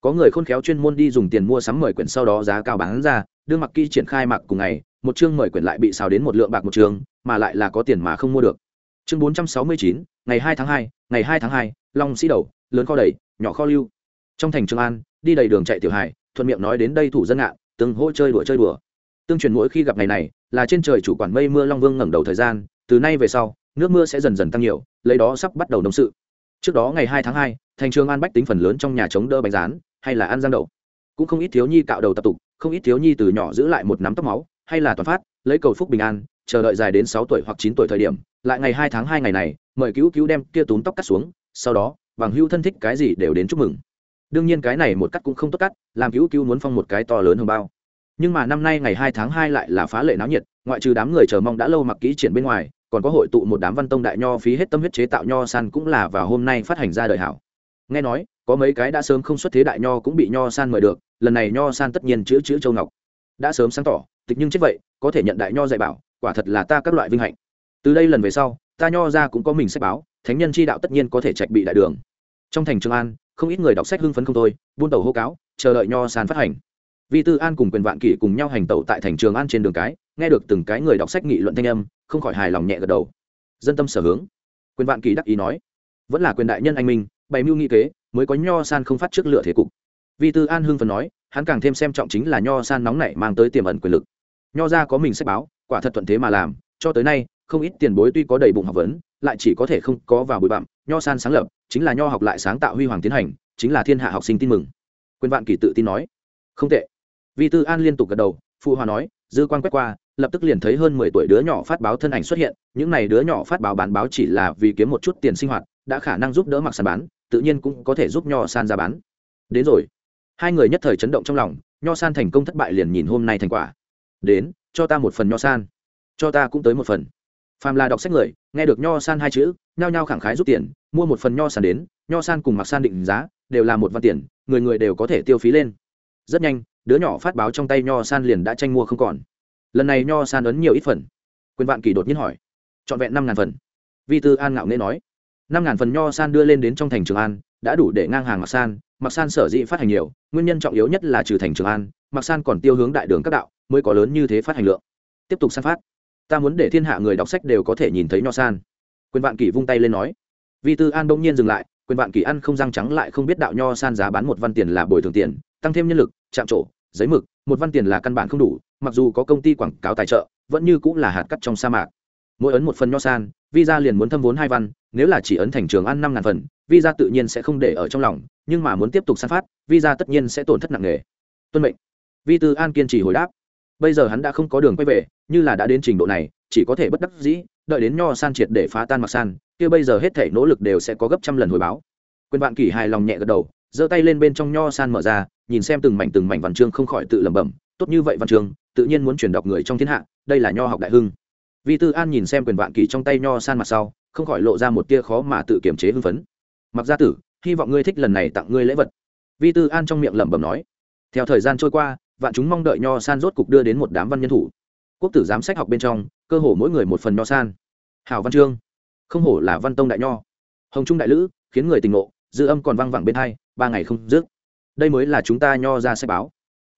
Có người khôn khéo chuyên môn đi dùng tiền mua sắm mời quyển sau đó giá cao bán ra đưa mặc kỹ triển khai mặc cùng ngày, một chương mời quyển lại bị xào đến một lượng bạc một trường, mà lại là có tiền mà không mua được. Chương bốn trăm sáu mươi chín, ngày hai tháng hai, ngày hai tháng hai, long sĩ đầu, lớn kho đầy, nhỏ kho lưu. Trong thành trường an, đi đầy đường chạy tiểu hải thuận miệng nói đến đây thủ dân ạ, từng hỗ chơi đùa chơi đùa. Tương truyền mỗi khi gặp ngày này, là trên trời chủ quản mây mưa long vương ngẩng đầu thời gian từ nay về sau, nước mưa sẽ dần dần tăng nhiều, lấy đó sắp bắt đầu nông sự. Trước đó ngày hai tháng hai, thành trường an bách tính phần lớn trong nhà chống đỡ bánh rán, hay là ăn giang đậu. Cũng không ít thiếu nhi cạo đầu tập tục, không ít thiếu nhi từ nhỏ giữ lại một nắm tóc máu, hay là toàn phát, lấy cầu phúc bình an, chờ đợi dài đến sáu tuổi hoặc chín tuổi thời điểm, lại ngày hai tháng hai ngày này, mời cứu cứu đem kia túm tóc cắt xuống, sau đó, bằng hưu thân thích cái gì đều đến chúc mừng. Đương nhiên cái này một cắt cũng không tốt cắt, làm cứu cứu muốn phong một cái to lớn hơn bao. Nhưng mà năm nay ngày hai tháng hai lại là phá lệ náo nhiệt, ngoại trừ đám người chờ mong đã lâu mặc kỹ triển bên ngoài còn có hội tụ một đám văn tông đại nho phí hết tâm huyết chế tạo nho san cũng là vào hôm nay phát hành ra đời hảo. Nghe nói, có mấy cái đã sớm không xuất thế đại nho cũng bị nho san mời được, lần này nho san tất nhiên chữ chữ châu ngọc. Đã sớm sáng tỏ, tịch nhưng chết vậy, có thể nhận đại nho dạy bảo, quả thật là ta các loại vinh hạnh. Từ đây lần về sau, ta nho ra cũng có mình sách báo, thánh nhân chi đạo tất nhiên có thể trạch bị đại đường. Trong thành trường an, không ít người đọc sách hưng phấn không thôi, buôn tàu hô cáo, chờ đợi nho san phát hành. Vi tư an cùng quyền vạn kỷ cùng nhau hành tẩu tại thành trường an trên đường cái nghe được từng cái người đọc sách nghị luận thanh âm, không khỏi hài lòng nhẹ gật đầu. Dân tâm sở hướng. Quyền vạn kỳ đắc ý nói, vẫn là quyền đại nhân anh minh, bày mưu nghị kế, mới có nho san không phát trước lựa thế cục. Vi tư an hưng phần nói, hắn càng thêm xem trọng chính là nho san nóng nảy mang tới tiềm ẩn quyền lực. Nho ra có mình sách báo, quả thật thuận thế mà làm, cho tới nay, không ít tiền bối tuy có đầy bụng học vấn, lại chỉ có thể không có vào bụi bặm, nho san sáng lập, chính là nho học lại sáng tạo huy hoàng tiến hành, chính là thiên hạ học sinh tin mừng. Quyền vạn kỳ tự tin nói, không tệ. Vi tư an liên tục gật đầu, phụ hòa nói, dư quan quét qua lập tức liền thấy hơn mười tuổi đứa nhỏ phát báo thân ảnh xuất hiện, những n à y đứa nhỏ phát báo bán báo chỉ là vì kiếm một chút tiền sinh hoạt, đã khả năng giúp đỡ mặc sàn bán, tự nhiên cũng có thể giúp nho san ra bán. Đến rồi. Hai người nhất thời chấn động trong lòng, nho san thành công thất bại liền nhìn hôm nay thành quả. Đến, cho ta một phần nho san. Cho ta cũng tới một phần. Phàm là đọc sách người, nghe được nho san hai chữ, nhao nhao khẳng khái giúp tiền, mua một phần nho san đến, nho san cùng mặc san định giá, đều là một văn tiền, người người đều có thể tiêu phí lên. Rất nhanh, đứa nhỏ phát báo trong tay nho san liền đã tranh mua không còn lần này nho san ấn nhiều ít phần. Quyền vạn kỳ đột nhiên hỏi. Trọn vẹn năm ngàn phần. Vi tư an ngạo nghễ nói. Năm ngàn phần nho san đưa lên đến trong thành trường an, đã đủ để ngang hàng mặc san. Mặc san sở dĩ phát hành nhiều, nguyên nhân trọng yếu nhất là trừ thành trường an mặc san còn tiêu hướng đại đường các đạo, mới có lớn như thế phát hành lượng. Tiếp tục san phát. Ta muốn để thiên hạ người đọc sách đều có thể nhìn thấy nho san. Quyền vạn kỷ vung tay lên nói. Vi tư an bỗng nhiên dừng lại, quyền vạn kỷ ăn không răng trắng lại không biết đạo nho san giá bán một văn tiền là bồi thường tiền, tăng thêm nhân lực, chạm trổ, giấy mực, một văn tiền là căn bản không đủ mặc dù có công ty quảng cáo tài trợ, vẫn như cũng là hạt cắt trong sa mạc. Mỗi ấn một phần nho san, visa liền muốn thâm vốn hai văn, nếu là chỉ ấn thành trường ăn năm ngàn phần, visa tự nhiên sẽ không để ở trong lòng, nhưng mà muốn tiếp tục san phát, visa tất nhiên sẽ tổn thất nặng nề. Tuân mệnh. Vi tư an kiên trì hồi đáp. Bây giờ hắn đã không có đường quay về, như là đã đến trình độ này, chỉ có thể bất đắc dĩ, đợi đến nho san triệt để phá tan mặc san, kia bây giờ hết thể nỗ lực đều sẽ có gấp trăm lần hồi báo. Quyền Vạn Kỷ hài lòng nhẹ gật đầu, giơ tay lên bên trong nho san mở ra, nhìn xem từng mảnh từng mảnh văn chương không khỏi tự lẩm bẩm tốt như vậy văn trường, tự nhiên muốn truyền đọc người trong thiên hạ đây là nho học đại hưng. Vi tư an nhìn xem quyền vạn kỳ trong tay nho san mặt sau không khỏi lộ ra một tia khó mà tự kiềm chế hưng phấn. Mặc gia tử hy vọng ngươi thích lần này tặng ngươi lễ vật. Vi tư an trong miệng lẩm bẩm nói. Theo thời gian trôi qua vạn chúng mong đợi nho san rốt cục đưa đến một đám văn nhân thủ. Quốc tử giám sách học bên trong cơ hồ mỗi người một phần nho san. Hảo văn chương. Không hổ là văn tông đại nho. Hồng trung đại lữ khiến người tình ngộ dư âm còn văng vẳng bên hai ba ngày không dứt. Đây mới là chúng ta nho ra sách báo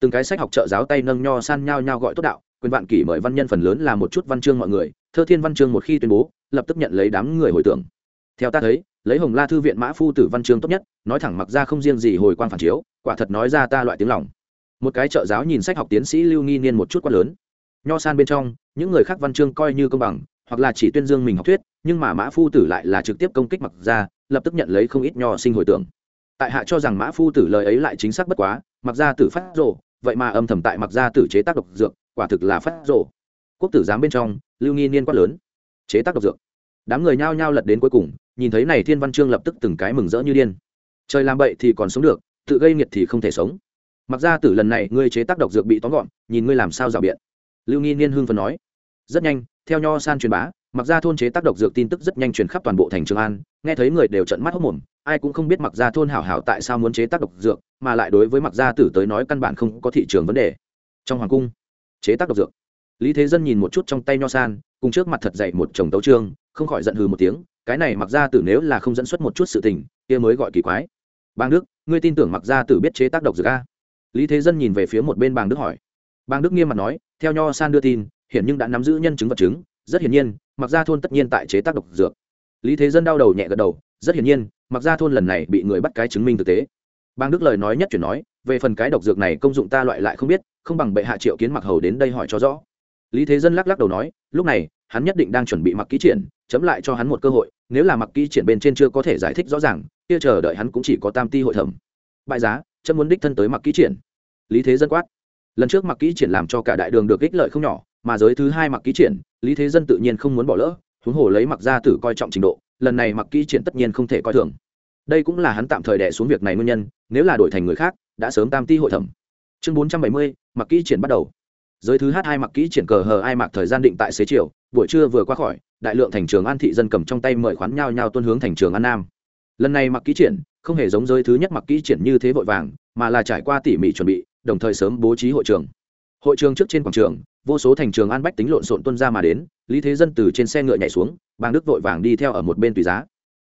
từng cái sách học trợ giáo tay nâng nho san nhao nhao gọi tốt đạo, quyền vạn kỷ mời văn nhân phần lớn là một chút văn chương mọi người, thơ thiên văn chương một khi tuyên bố, lập tức nhận lấy đám người hồi tưởng. Theo ta thấy, lấy hồng la thư viện mã phu tử văn chương tốt nhất, nói thẳng mặc ra không riêng gì hồi quan phản chiếu, quả thật nói ra ta loại tiếng lòng. Một cái trợ giáo nhìn sách học tiến sĩ lưu nghi niên một chút quá lớn. Nho san bên trong, những người khác văn chương coi như công bằng, hoặc là chỉ tuyên dương mình học thuyết, nhưng mà mã phu tử lại là trực tiếp công kích mặc ra, lập tức nhận lấy không ít nho sinh hồi tưởng. Tại hạ cho rằng mã phu tử lời ấy lại chính xác bất quá, mặc ra tử phát rộ vậy mà âm thầm tại mặc ra tử chế tác độc dược, quả thực là phát rộ quốc tử giám bên trong, lưu nghi niên quát lớn. Chế tác độc dược. Đám người nhao nhao lật đến cuối cùng, nhìn thấy này thiên văn chương lập tức từng cái mừng rỡ như điên. Trời làm bậy thì còn sống được, tự gây nghiệt thì không thể sống. Mặc ra tử lần này, ngươi chế tác độc dược bị tóm gọn, nhìn ngươi làm sao rào biện. Lưu nghi niên hưng phần nói. Rất nhanh, theo nho san truyền bá mặc ra thôn chế tác độc dược tin tức rất nhanh truyền khắp toàn bộ thành trường an, nghe thấy người đều trận mắt hốc mồm, ai cũng không biết mặc ra thôn hảo hảo tại sao muốn chế tác độc dược, mà lại đối với mặc gia tử tới nói căn bản không có thị trường vấn đề. Trong hoàng cung, chế tác độc dược. Lý thế dân nhìn một chút trong tay nho san, cùng trước mặt thật dậy một chồng tấu trương, không khỏi giận hừ một tiếng, cái này mặc gia tử nếu là không dẫn xuất một chút sự tình, kia mới gọi kỳ quái. Bang đức, ngươi tin tưởng mặc gia tử biết chế tác độc dược a? Lý thế dân nhìn về phía một bên bang đức hỏi. Bang đức nghiêm mặt nói, theo nho san đưa tin hiện nhưng đã nắm giữ nhân chứng vật chứng rất hiển nhiên mặc gia thôn tất nhiên tại chế tác độc dược. Lý thế dân đau đầu nhẹ gật đầu, rất hiển nhiên mặc gia thôn lần này bị người bắt cái chứng minh thực tế. Bang đức lời nói nhất chuyển nói, về phần cái độc dược này công dụng ta loại lại không biết, không bằng bệ hạ triệu kiến mặc hầu đến đây hỏi cho rõ. Lý thế dân lắc lắc đầu nói, lúc này, hắn nhất định đang chuẩn bị mặc ký triển, chấm lại cho hắn một cơ hội, nếu là mặc ký triển bên trên chưa có thể giải thích rõ ràng, kia chờ đợi hắn cũng chỉ có tam ti hội thẩm. Bại giá, chấm muốn đích thân tới mặc ký triển. Lý thế dân quát lần trước mặc ký triển làm cho cả đại đường được ích lợi không nhỏ, mà giới thứ hai mặc ký triển, lý thế dân tự nhiên không muốn bỏ lỡ, huống hồ lấy mặc gia tử coi trọng trình độ, lần này mặc ký triển tất nhiên không thể coi thường. Đây cũng là hắn tạm thời đẻ xuống việc này nguyên nhân, nếu là đổi thành người khác, đã sớm tam ti hội thẩm. Chương bốn trăm bảy mươi, mặc kỹ triển bắt đầu. Giới thứ h hai mặc kỹ triển cờ hờ ai mặc thời gian định tại xế chiều, buổi trưa vừa qua khỏi, đại lượng thành trường an thị dân cầm trong tay mời khoán nhau nhau tuân hướng thành trường an nam. Lần này mặc kỹ triển, không hề giống giới thứ nhất mặc kỹ triển như thế vội vàng, mà là trải qua tỉ mỉ chuẩn bị đồng thời sớm bố trí hội trường. Hội trường trước trên quảng trường, vô số thành trường an bách tính lộn xộn tuân ra mà đến, lý thế dân từ trên xe ngựa nhảy xuống, bang đức vội vàng đi theo ở một bên tùy giá.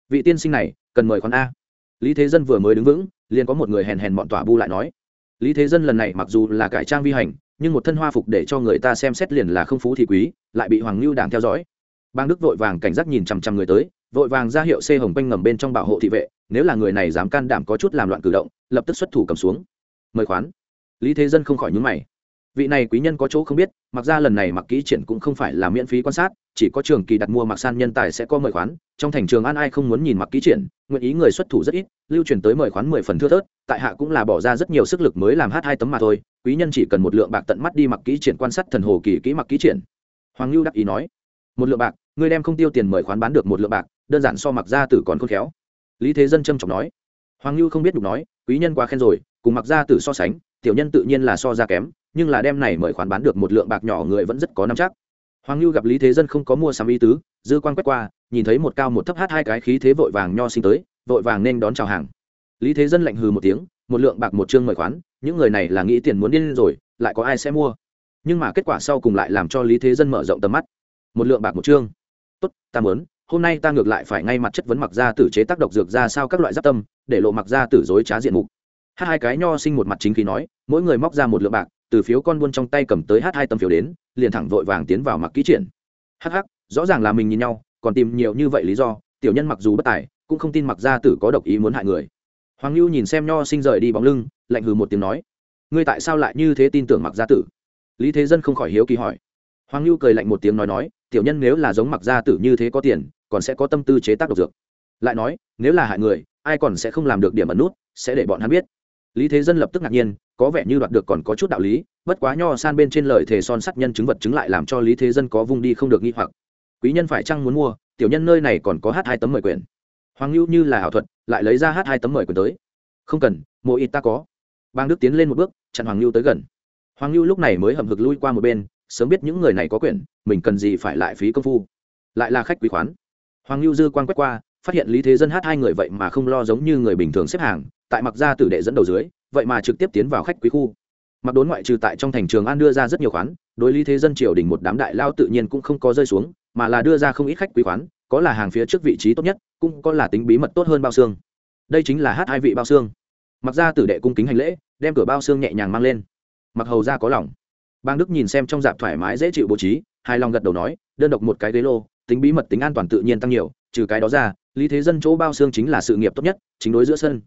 Vị tiên sinh này, cần mời khoán a. Lý thế dân vừa mới đứng vững, liền có một người hèn hèn bọn tỏa bu lại nói. Lý thế dân lần này mặc dù là cải trang vi hành, nhưng một thân hoa phục để cho người ta xem xét liền là không phú thì quý, lại bị hoàng lưu đảng theo dõi. Bang đức vội vàng cảnh giác nhìn chằm chằm người tới, vội vàng ra hiệu xê hồng quanh ngầm bên trong bảo hộ thị vệ, nếu là người này dám can đảm có chút làm loạn cử động, lập tức xuất thủ cầm xuống. Mời khoán lý thế dân không khỏi nhúng mày. Vị này quý nhân có chỗ không biết, mặc ra lần này mặc kỹ triển cũng không phải là miễn phí quan sát, chỉ có trường kỳ đặt mua mặc san nhân tài sẽ có mời khoán, trong thành trường an ai không muốn nhìn mặc kỹ triển, nguyện ý người xuất thủ rất ít, lưu truyền tới mời khoán mười phần thưa thớt, tại hạ cũng là bỏ ra rất nhiều sức lực mới làm hát hai tấm mà thôi, quý nhân chỉ cần một lượng bạc tận mắt đi mặc kỹ triển quan sát thần hồ kỳ kỹ mặc kỹ triển. Hoàng lưu đắc ý nói, một lượng bạc, ngươi đem không tiêu tiền mời khoán bán được một lượng bạc, đơn giản so mặc ra tử còn khôn khéo. Lý thế dân trâm trọng nói. Hoàng lưu không biết đục nói, quý nhân quá khen rồi, cùng mặc ra tử so sánh tiểu nhân tự nhiên là so ra kém, nhưng là đem này mời khoán bán được một lượng bạc nhỏ người vẫn rất có nắm chắc. Hoàng lưu gặp lý thế dân không có mua sắm ý tứ, dư quan quét qua, nhìn thấy một cao một thấp hát hai cái khí thế vội vàng nho sinh tới, vội vàng nên đón chào hàng. Lý thế dân lạnh hừ một tiếng, một lượng bạc một chương mời khoán, những người này là nghĩ tiền muốn điên rồi, lại có ai sẽ mua? Nhưng mà kết quả sau cùng lại làm cho lý thế dân mở rộng tầm mắt. Một lượng bạc một chương. Tốt, ta muốn, hôm nay ta ngược lại phải ngay mặt chất vấn mặc ra tử chế tác độc dược ra sao các loại giáp tâm, để lộ mặc ra tử dối trá diện mục hát hai cái nho sinh một mặt chính khí nói, mỗi người móc ra một lượng bạc, từ phiếu con buôn trong tay cầm tới hát hai tấm phiếu đến, liền thẳng vội vàng tiến vào mặc ký triển. Hắc hắc, rõ ràng là mình nhìn nhau, còn tìm nhiều như vậy lý do, tiểu nhân mặc dù bất tài, cũng không tin mặc gia tử có độc ý muốn hại người. Hoàng lưu nhìn xem nho sinh rời đi bóng lưng, lạnh hừ một tiếng nói, ngươi tại sao lại như thế tin tưởng mặc gia tử? Lý thế dân không khỏi hiếu kỳ hỏi. Hoàng lưu cười lạnh một tiếng nói nói, tiểu nhân nếu là giống mặc gia tử như thế có tiền, còn sẽ có tâm tư chế tác độc dược. Lại nói, nếu là hại người, ai còn sẽ không làm được điểm ẩn nút, sẽ để bọn hắn biết lý thế dân lập tức ngạc nhiên, có vẻ như đoạt được còn có chút đạo lý, bất quá nho san bên trên lời thề son sắt nhân chứng vật chứng lại làm cho lý thế dân có vung đi không được nghi hoặc. Quý nhân phải chăng muốn mua? Tiểu nhân nơi này còn có hát hai tấm mời quyền hoàng lưu như là ảo thuật, lại lấy ra hát hai tấm mời quyền tới. Không cần, mộ ít ta có. Bang đức tiến lên một bước, chặn hoàng lưu tới gần. Hoàng lưu lúc này mới hầm hực lui qua một bên, sớm biết những người này có quyền mình cần gì phải lại phí công phu. Lại là khách quý khoán. Hoàng lưu dư quan quét qua, phát hiện lý thế dân hát hai người vậy mà không lo giống như người bình thường xếp hàng tại mặc gia tử đệ dẫn đầu dưới, vậy mà trực tiếp tiến vào khách quý khu. Mặc đốn ngoại trừ tại trong thành trường an đưa ra rất nhiều khoán, đối lý thế dân triều đình một đám đại lao tự nhiên cũng không có rơi xuống, mà là đưa ra không ít khách quý khoán, có là hàng phía trước vị trí tốt nhất, cũng có là tính bí mật tốt hơn bao xương. Đây chính là hát hai vị bao xương. Mặc ra tử đệ cung kính hành lễ, đem cửa bao xương nhẹ nhàng mang lên. Mặc hầu ra có lòng. Bang đức nhìn xem trong dạp thoải mái dễ chịu bố trí, hài lòng gật đầu nói, đơn độc một cái ghế lô, tính bí mật tính an toàn tự nhiên tăng nhiều, trừ cái đó ra, lý thế dân chỗ bao xương chính là sự nghiệp tốt nhất, chính đối giữa sân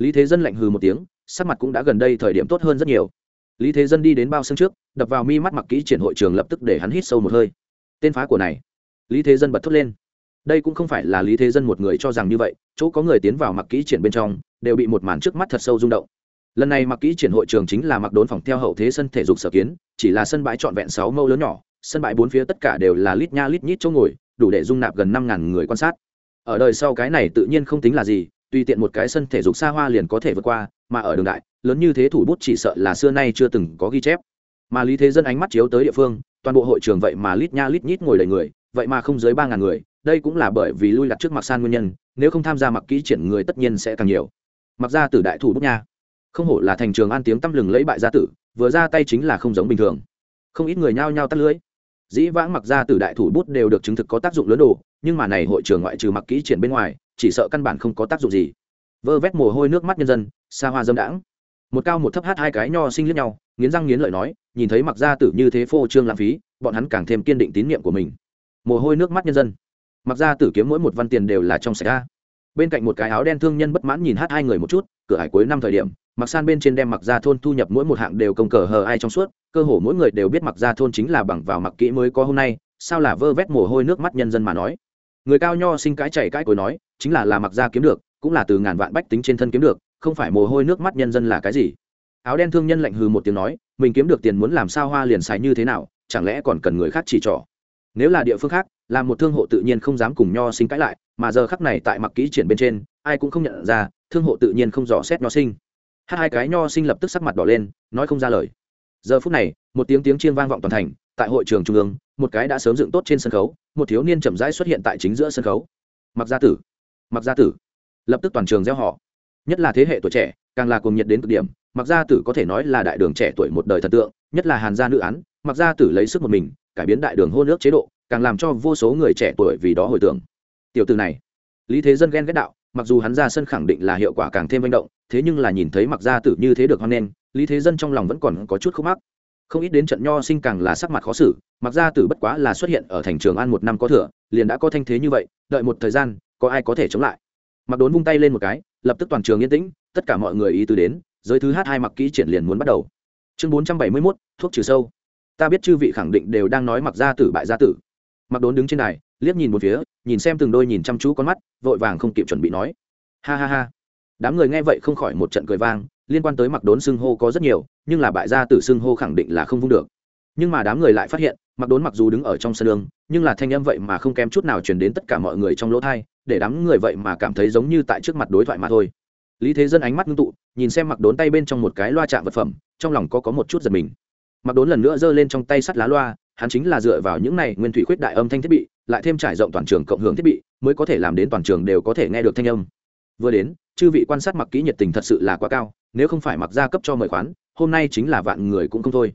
lý thế dân lạnh hừ một tiếng, sắc mặt cũng đã gần đây thời điểm tốt hơn rất nhiều. Lý thế dân đi đến bao sân trước, đập vào mi mắt mặc kỹ triển hội trường lập tức để hắn hít sâu một hơi. Tên phá của này. Lý thế dân bật thốt lên. Đây cũng không phải là lý thế dân một người cho rằng như vậy, chỗ có người tiến vào mặc kỹ triển bên trong, đều bị một màn trước mắt thật sâu rung động. Lần này mặc kỹ triển hội trường chính là mặc đốn phòng theo hậu thế sân thể dục sở kiến, chỉ là sân bãi trọn vẹn sáu mẫu lớn nhỏ, sân bãi bốn phía tất cả đều là lít nha lít nhít chỗ ngồi, đủ để dung nạp gần năm ngàn người quan sát. Ở đời sau cái này tự nhiên không tính là gì tùy tiện một cái sân thể dục xa hoa liền có thể vượt qua, mà ở đường đại, lớn như thế thủ bút chỉ sợ là xưa nay chưa từng có ghi chép. Mà lý thế dân ánh mắt chiếu tới địa phương, toàn bộ hội trường vậy mà lít nha lít nhít ngồi đầy người, vậy mà không dưới ba ngàn người, đây cũng là bởi vì lui đặt trước mặc san nguyên nhân, nếu không tham gia mặc kỹ triển người tất nhiên sẽ càng nhiều. Mặc ra tử đại thủ bút nha. Không hổ là thành trường an tiếng tăm lừng lấy bại gia tử, vừa ra tay chính là không giống bình thường. Không ít người nhao nhao tắt lưới. Dĩ vãng mặc ra tử đại thủ bút đều được chứng thực có tác dụng lớn đồ, nhưng mà này hội trường ngoại trừ mặc kỹ triển bên ngoài chỉ sợ căn bản không có tác dụng gì. Vơ vét mồ hôi nước mắt nhân dân, xa hoa dâm đãng. Một cao một thấp hát hai cái nho sinh liếc nhau, nghiến răng nghiến lợi nói, nhìn thấy mặc gia tử như thế phô trương lãng phí, bọn hắn càng thêm kiên định tín nhiệm của mình. Mồ hôi nước mắt nhân dân. Mặc gia tử kiếm mỗi một văn tiền đều là trong sạch ra bên cạnh một cái áo đen thương nhân bất mãn nhìn hát hai người một chút, cửa hải cuối năm thời điểm, mặc san bên trên đem mặc gia thôn thu nhập mỗi một hạng đều công cờ hờ ai trong suốt, cơ hồ mỗi người đều biết mặc gia thôn chính là bằng vào mặc kỹ mới có hôm nay, sao là vơ vét mồ hôi nước mắt nhân dân mà nói người cao nho sinh cái chảy cái cối nói, chính là là mặc gia kiếm được, cũng là từ ngàn vạn bách tính trên thân kiếm được, không phải mồ hôi nước mắt nhân dân là cái gì. Áo đen thương nhân lạnh hừ một tiếng nói, mình kiếm được tiền muốn làm sao hoa liền xài như thế nào, chẳng lẽ còn cần người khác chỉ trỏ? Nếu là địa phương khác, làm một thương hộ tự nhiên không dám cùng nho sinh cãi lại, mà giờ khắc này tại mặc kỹ triển bên trên, ai cũng không nhận ra, thương hộ tự nhiên không dò xét nho sinh. Hát hai cái nho sinh lập tức sắc mặt đỏ lên, nói không ra lời. Giờ phút này, một tiếng tiếng chiên vang vọng toàn thành tại hội trường trung ương, một cái đã sớm dựng tốt trên sân khấu, một thiếu niên chậm rãi xuất hiện tại chính giữa sân khấu. Mặc gia tử. Mặc gia tử. Lập tức toàn trường gieo họ nhất là thế hệ tuổi trẻ, càng là cùng nhiệt đến cực điểm, mặc gia tử có thể nói là đại đường trẻ tuổi một đời thần tượng, nhất là hàn gia nữ án, mặc gia tử lấy sức một mình, cải biến đại đường hôn nước chế độ, càng làm cho vô số người trẻ tuổi vì đó hồi tưởng. Tiểu từ này, lý thế dân ghen ghét đạo, mặc dù hắn ra sân khẳng định là hiệu quả càng thêm manh động, thế nhưng là nhìn thấy mặc gia tử như thế được hoan nghênh, lý thế dân trong lòng vẫn còn có chút khúc mắc không ít đến trận nho sinh càng là sắc mặt khó xử, mặc gia tử bất quá là xuất hiện ở thành trường an một năm có thừa, liền đã có thanh thế như vậy, đợi một thời gian, có ai có thể chống lại. Mặc đốn vung tay lên một cái, lập tức toàn trường yên tĩnh, tất cả mọi người ý tứ đến, giới thứ hát hai mặc kỹ triển liền muốn bắt đầu. Chương bốn trăm bảy mươi mốt, thuốc trừ sâu. Ta biết chư vị khẳng định đều đang nói mặc gia tử bại gia tử. Mặc đốn đứng trên đài, liếc nhìn một phía, nhìn xem từng đôi nhìn chăm chú con mắt, vội vàng không kịp chuẩn bị nói. Ha ha ha. Đám người nghe vậy không khỏi một trận cười vang liên quan tới mặc đốn xưng hô có rất nhiều, nhưng là bại gia tử xưng hô khẳng định là không vung được. Nhưng mà đám người lại phát hiện, mặc đốn mặc dù đứng ở trong sân đường, nhưng là thanh âm vậy mà không kém chút nào truyền đến tất cả mọi người trong lỗ thai, để đám người vậy mà cảm thấy giống như tại trước mặt đối thoại mà thôi. Lý thế dân ánh mắt ngưng tụ, nhìn xem mặc đốn tay bên trong một cái loa chạm vật phẩm, trong lòng có có một chút giật mình. Mặc đốn lần nữa giơ lên trong tay sắt lá loa, hắn chính là dựa vào những này nguyên thủy khuyết đại âm thanh thiết bị, lại thêm trải rộng toàn trường cộng hưởng thiết bị, mới có thể làm đến toàn trường đều có thể nghe được thanh âm. Vừa đến, chư vị quan sát mặc kỹ nhiệt tình thật sự là quá cao nếu không phải mặc gia cấp cho mời khoán, hôm nay chính là vạn người cũng không thôi.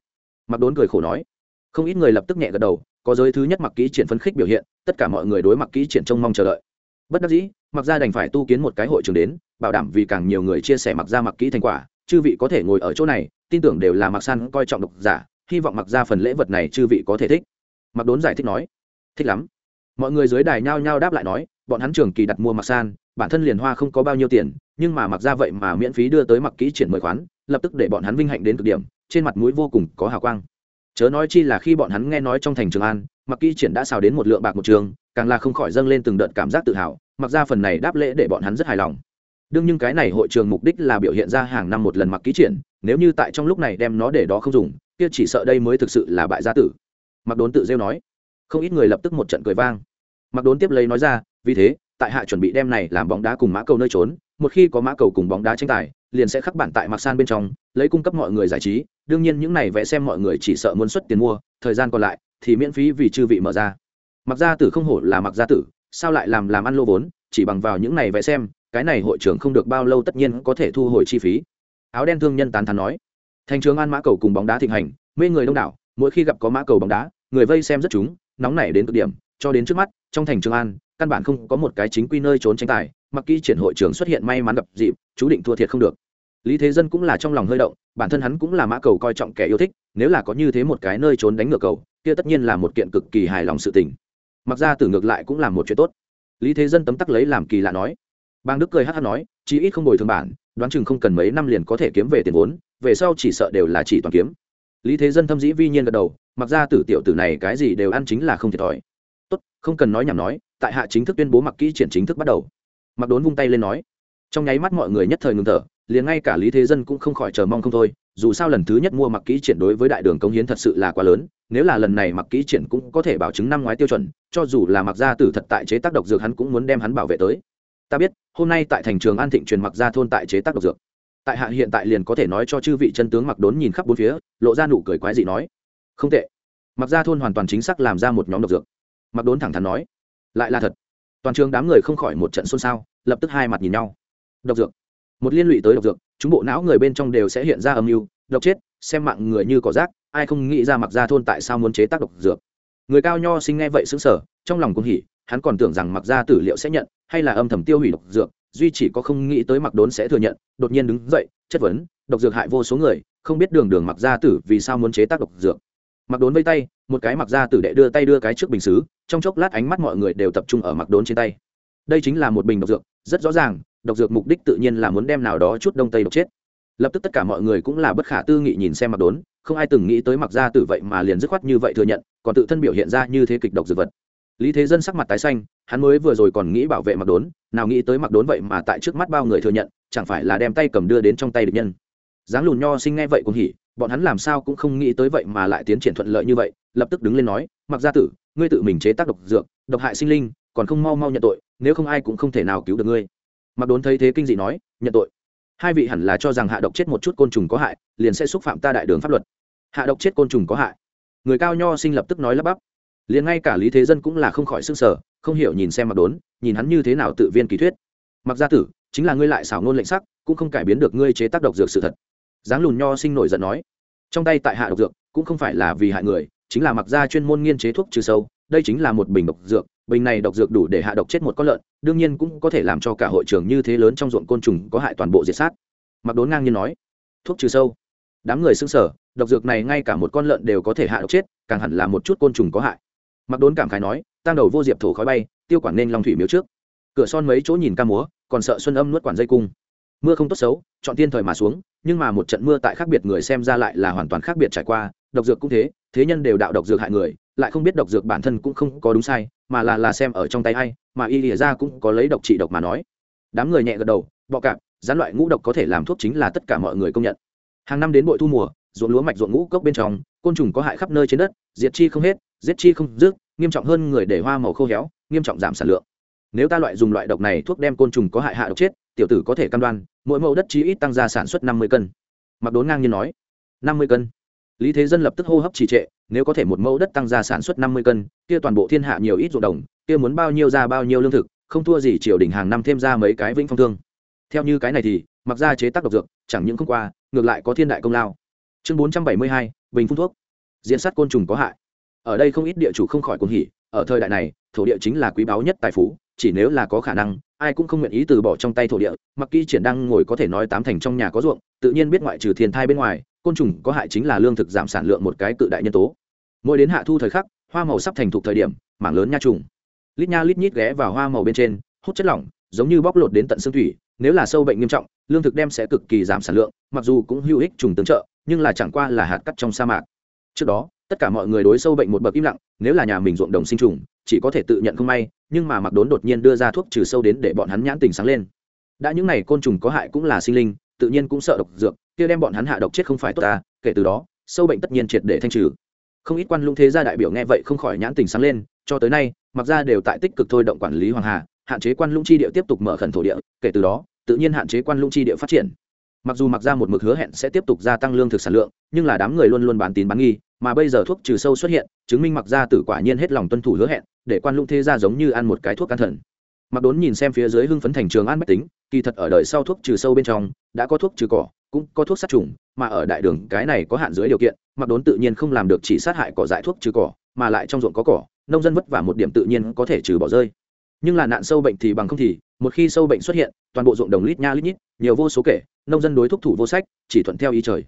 Mặc đốn cười khổ nói. Không ít người lập tức nhẹ gật đầu, có giới thứ nhất mặc kỹ triển phấn khích biểu hiện, tất cả mọi người đối mặc kỹ triển trông mong chờ đợi. Bất đắc dĩ, mặc gia đành phải tu kiến một cái hội trường đến, bảo đảm vì càng nhiều người chia sẻ mặc gia mặc kỹ thành quả, chư vị có thể ngồi ở chỗ này, tin tưởng đều là mặc san coi trọng độc giả, hy vọng mặc gia phần lễ vật này chư vị có thể thích. Mặc đốn giải thích nói. Thích lắm. Mọi người dưới đài nhao nhao đáp lại nói, bọn hắn trường kỳ đặt mua mặc san, bản thân liền hoa không có bao nhiêu tiền nhưng mà mặc ra vậy mà miễn phí đưa tới mặc kỹ triển mời khoán, lập tức để bọn hắn vinh hạnh đến cực điểm, trên mặt mũi vô cùng có hào quang. Chớ nói chi là khi bọn hắn nghe nói trong thành trường an, mặc kỹ triển đã xào đến một lượng bạc một trường, càng là không khỏi dâng lên từng đợt cảm giác tự hào, mặc ra phần này đáp lễ để bọn hắn rất hài lòng. Đương nhưng cái này hội trường mục đích là biểu hiện ra hàng năm một lần mặc kỹ triển, nếu như tại trong lúc này đem nó để đó không dùng, kia chỉ sợ đây mới thực sự là bại gia tử. Mặc đốn tự rêu nói. Không ít người lập tức một trận cười vang. Mặc đốn tiếp lấy nói ra, vì thế, tại hạ chuẩn bị đem này làm bóng đá cùng mã cầu nơi trốn một khi có mã cầu cùng bóng đá tranh tài, liền sẽ khắc bản tại mặc san bên trong, lấy cung cấp mọi người giải trí. Đương nhiên những này vẽ xem mọi người chỉ sợ muốn xuất tiền mua, thời gian còn lại thì miễn phí vì chư vị mở ra. Mặc gia tử không hổ là mặc gia tử, sao lại làm làm ăn lô vốn, chỉ bằng vào những này vẽ xem, cái này hội trưởng không được bao lâu tất nhiên có thể thu hồi chi phí. Áo đen thương nhân tán thán nói thành trường an mã cầu cùng bóng đá thịnh hành, mê người đông đảo, mỗi khi gặp có mã cầu bóng đá, người vây xem rất chúng, nóng nảy đến cực điểm, cho đến trước mắt, trong thành trường an, căn bản không có một cái chính quy nơi trốn tranh tài mặc kỳ triển hội trường xuất hiện may mắn gặp dịp, chú định thua thiệt không được. Lý thế dân cũng là trong lòng hơi động, bản thân hắn cũng là mã cầu coi trọng kẻ yêu thích, nếu là có như thế một cái nơi trốn đánh ngược cầu, kia tất nhiên là một kiện cực kỳ hài lòng sự tình. Mặc ra từ ngược lại cũng là một chuyện tốt. Lý thế dân tấm tắc lấy làm kỳ lạ nói. Bang đức cười hát hát nói, chí ít không bồi thường bản, đoán chừng không cần mấy năm liền có thể kiếm về tiền vốn, về sau chỉ sợ đều là chỉ toàn kiếm. Lý thế dân thâm dĩ vi nhiên gật đầu, mặc ra tử tiểu tử này cái gì đều ăn chính là không thiệt thòi. Tốt, không cần nói nhảm nói, tại hạ chính thức tuyên bố mặc kỹ triển chính thức bắt đầu mặc đốn vung tay lên nói, trong nháy mắt mọi người nhất thời ngừng thở, liền ngay cả lý thế dân cũng không khỏi chờ mong không thôi, dù sao lần thứ nhất mua mặc kỹ triển đối với đại đường công hiến thật sự là quá lớn, nếu là lần này mặc kỹ triển cũng có thể bảo chứng năm ngoái tiêu chuẩn, cho dù là mặc gia tử thật tại chế tác độc dược hắn cũng muốn đem hắn bảo vệ tới. Ta biết, hôm nay tại thành trường an thịnh truyền mặc gia thôn tại chế tác độc dược. Tại hạ hiện tại liền có thể nói cho chư vị chân tướng mặc đốn nhìn khắp bốn phía, lộ ra nụ cười quái dị nói, không tệ. Mặc gia thôn hoàn toàn chính xác làm ra một nhóm độc dược. Mặc đốn thẳng thắn nói, lại là thật toàn trường đám người không khỏi một trận xôn xao, lập tức hai mặt nhìn nhau. Độc dược. Một liên lụy tới độc dược, chúng bộ não người bên trong đều sẽ hiện ra âm mưu độc chết, xem mạng người như cỏ rác, ai không nghĩ ra mặc gia thôn tại sao muốn chế tác độc dược. Người cao nho sinh nghe vậy xứng sở trong lòng cũng hỉ, hắn còn tưởng rằng mặc gia tử liệu sẽ nhận, hay là âm thầm tiêu hủy độc dược, duy chỉ có không nghĩ tới mặc đốn sẽ thừa nhận, đột nhiên đứng dậy, chất vấn, độc dược hại vô số người, không biết đường đường mặc gia tử vì sao muốn chế tác độc dược mặc đốn vây tay, một cái mặc gia tử đệ đưa tay đưa cái trước bình xứ, trong chốc lát ánh mắt mọi người đều tập trung ở mặc đốn trên tay. Đây chính là một bình độc dược, rất rõ ràng, độc dược mục đích tự nhiên là muốn đem nào đó chút đông tây độc chết. Lập tức tất cả mọi người cũng là bất khả tư nghị nhìn xem mặc đốn, không ai từng nghĩ tới mặc gia tử vậy mà liền dứt khoát như vậy thừa nhận, còn tự thân biểu hiện ra như thế kịch độc dược vật. Lý thế dân sắc mặt tái xanh, hắn mới vừa rồi còn nghĩ bảo vệ mặc đốn, nào nghĩ tới mặc đốn vậy mà tại trước mắt bao người thừa nhận, chẳng phải là đem tay cầm đưa đến trong tay địch nhân. Dáng lùn nho sinh nghe vậy cũng hỉ bọn hắn làm sao cũng không nghĩ tới vậy mà lại tiến triển thuận lợi như vậy, lập tức đứng lên nói mặc gia tử, ngươi tự mình chế tác độc dược, độc hại sinh linh, còn không mau mau nhận tội, nếu không ai cũng không thể nào cứu được ngươi. Mặc đốn thấy thế kinh dị nói, nhận tội? Hai vị hẳn là cho rằng hạ độc chết một chút côn trùng có hại, liền sẽ xúc phạm ta đại đường pháp luật. Hạ độc chết côn trùng có hại? Người cao nho sinh lập tức nói lắp bắp. Liền ngay cả lý thế dân cũng là không khỏi s ư n g sở không hiểu nhìn xem mặc đốn, nhìn hắn như thế nào tự viên kỳ thuyết. Mặc gia tử, chính là ngươi lại xảo ngôn lệnh sắc, cũng không cải biến được ngươi chế tác độc dược sự thật dáng lùn nho sinh nổi giận nói, trong tay tại hạ độc dược, cũng không phải là vì hại người, chính là mặc ra chuyên môn nghiên chế thuốc trừ sâu, đây chính là một bình độc dược, bình này độc dược đủ để hạ độc chết một con lợn, đương nhiên cũng có thể làm cho cả hội trường như thế lớn trong ruộng côn trùng có hại toàn bộ diệt sát. Mặc đốn ngang nhiên nói, thuốc trừ sâu? Đám người xưng sở độc dược này ngay cả một con lợn đều có thể hạ độc chết, càng hẳn là một chút côn trùng có hại. Mặc đốn cảm khái nói tăng đầu vô diệp thổ khói bay, tiêu quản nên long thủy miếu trước. Cửa son mấy chỗ nhìn ca múa, còn sợ xuân âm nuốt quản dây cung mưa không tốt xấu chọn tiên thời mà xuống nhưng mà một trận mưa tại khác biệt người xem ra lại là hoàn toàn khác biệt trải qua độc dược cũng thế thế nhân đều đạo độc dược hại người lại không biết độc dược bản thân cũng không có đúng sai mà là là xem ở trong tay hay, mà y lìa ra cũng có lấy độc trị độc mà nói. Đám người nhẹ gật đầu bọ cạp gián loại ngũ độc có thể làm thuốc chính là tất cả mọi người công nhận. Hàng năm đến bội thu mùa ruộng lúa mạch ruộng ngũ cốc bên trong côn trùng có hại khắp nơi trên đất diệt chi không hết giết chi không dứt nghiêm trọng hơn người để hoa màu khô héo nghiêm trọng giảm sản lượng. Nếu ta loại dùng loại độc này thuốc đem côn trùng có hại hạ độc chết tiểu tử có thể cam đoan, mỗi mẫu đất chí ít tăng ra sản xuất năm mươi cân. Mặc đốn ngang nhiên nói, năm mươi cân. Lý thế dân lập tức hô hấp trì trệ, nếu có thể một mẫu đất tăng ra sản xuất năm mươi cân, kia toàn bộ thiên hạ nhiều ít ruộng đồng, kia muốn bao nhiêu ra bao nhiêu lương thực, không thua gì triều đình hàng năm thêm ra mấy cái vĩnh phong thương. Theo như cái này thì, mặc ra chế tác độc dược, chẳng những không qua, ngược lại có thiên đại công lao. Chương bốn trăm bảy mươi hai, bình phun thuốc. Diễn sát côn trùng có hại. Ở đây không ít địa chủ không khỏi cuồng hỉ, ở thời đại này, thổ địa chính là quý báu nhất tài phú, chỉ nếu là có khả năng ai cũng không nguyện ý từ bỏ trong tay thổ địa, mặc kỹ triển đang ngồi có thể nói tám thành trong nhà có ruộng, tự nhiên biết ngoại trừ thiên thai bên ngoài, côn trùng có hại chính là lương thực giảm sản lượng một cái cự đại nhân tố. Mỗi đến hạ thu thời khắc, hoa màu sắp thành thục thời điểm, mảng lớn nha trùng. Lít nha lít nhít ghé vào hoa màu bên trên, hút chất lỏng, giống như bóc lột đến tận xương thủy, nếu là sâu bệnh nghiêm trọng, lương thực đem sẽ cực kỳ giảm sản lượng, mặc dù cũng hữu ích trùng tương trợ, nhưng là chẳng qua là hạt cắt trong sa mạc. Trước đó, tất cả mọi người đối sâu bệnh một bậc im lặng, nếu là nhà mình ruộng đồng sinh trùng chỉ có thể tự nhận không may, nhưng mà mặc đốn đột nhiên đưa ra thuốc trừ sâu đến để bọn hắn nhãn tình sáng lên. Đã những này côn trùng có hại cũng là sinh linh, tự nhiên cũng sợ độc dược, kia đem bọn hắn hạ độc chết không phải tốt ta, kể từ đó, sâu bệnh tất nhiên triệt để thanh trừ. Không ít quan lũng thế gia đại biểu nghe vậy không khỏi nhãn tình sáng lên, cho tới nay, mặc ra đều tại tích cực thôi động quản lý hoàng hà, hạn chế quan lũng chi địa tiếp tục mở khẩn thổ địa, kể từ đó, tự nhiên hạn chế quan lũng chi địa phát triển. Mặc dù mặc ra một mực hứa hẹn sẽ tiếp tục gia tăng lương thực sản lượng, nhưng là đám người luôn luôn bán tín bán nghi mà bây giờ thuốc trừ sâu xuất hiện, chứng minh mặc Gia tử quả nhiên hết lòng tuân thủ hứa hẹn, để quan lũng thế gia giống như ăn một cái thuốc can thần. Mặc đốn nhìn xem phía dưới hưng phấn thành trường an bách tính, kỳ thật ở đời sau thuốc trừ sâu bên trong, đã có thuốc trừ cỏ, cũng có thuốc sát trùng, mà ở đại đường cái này có hạn dưới điều kiện mặc đốn tự nhiên không làm được chỉ sát hại cỏ dại thuốc trừ cỏ, mà lại trong ruộng có cỏ, nông dân vất vả một điểm tự nhiên có thể trừ bỏ rơi. Nhưng là nạn sâu bệnh thì bằng không thì, một khi sâu bệnh xuất hiện, toàn bộ ruộng đồng lít nha lít nhít, nhiều vô số kể, nông dân đối thuốc thủ vô sách, chỉ thuận theo ý trời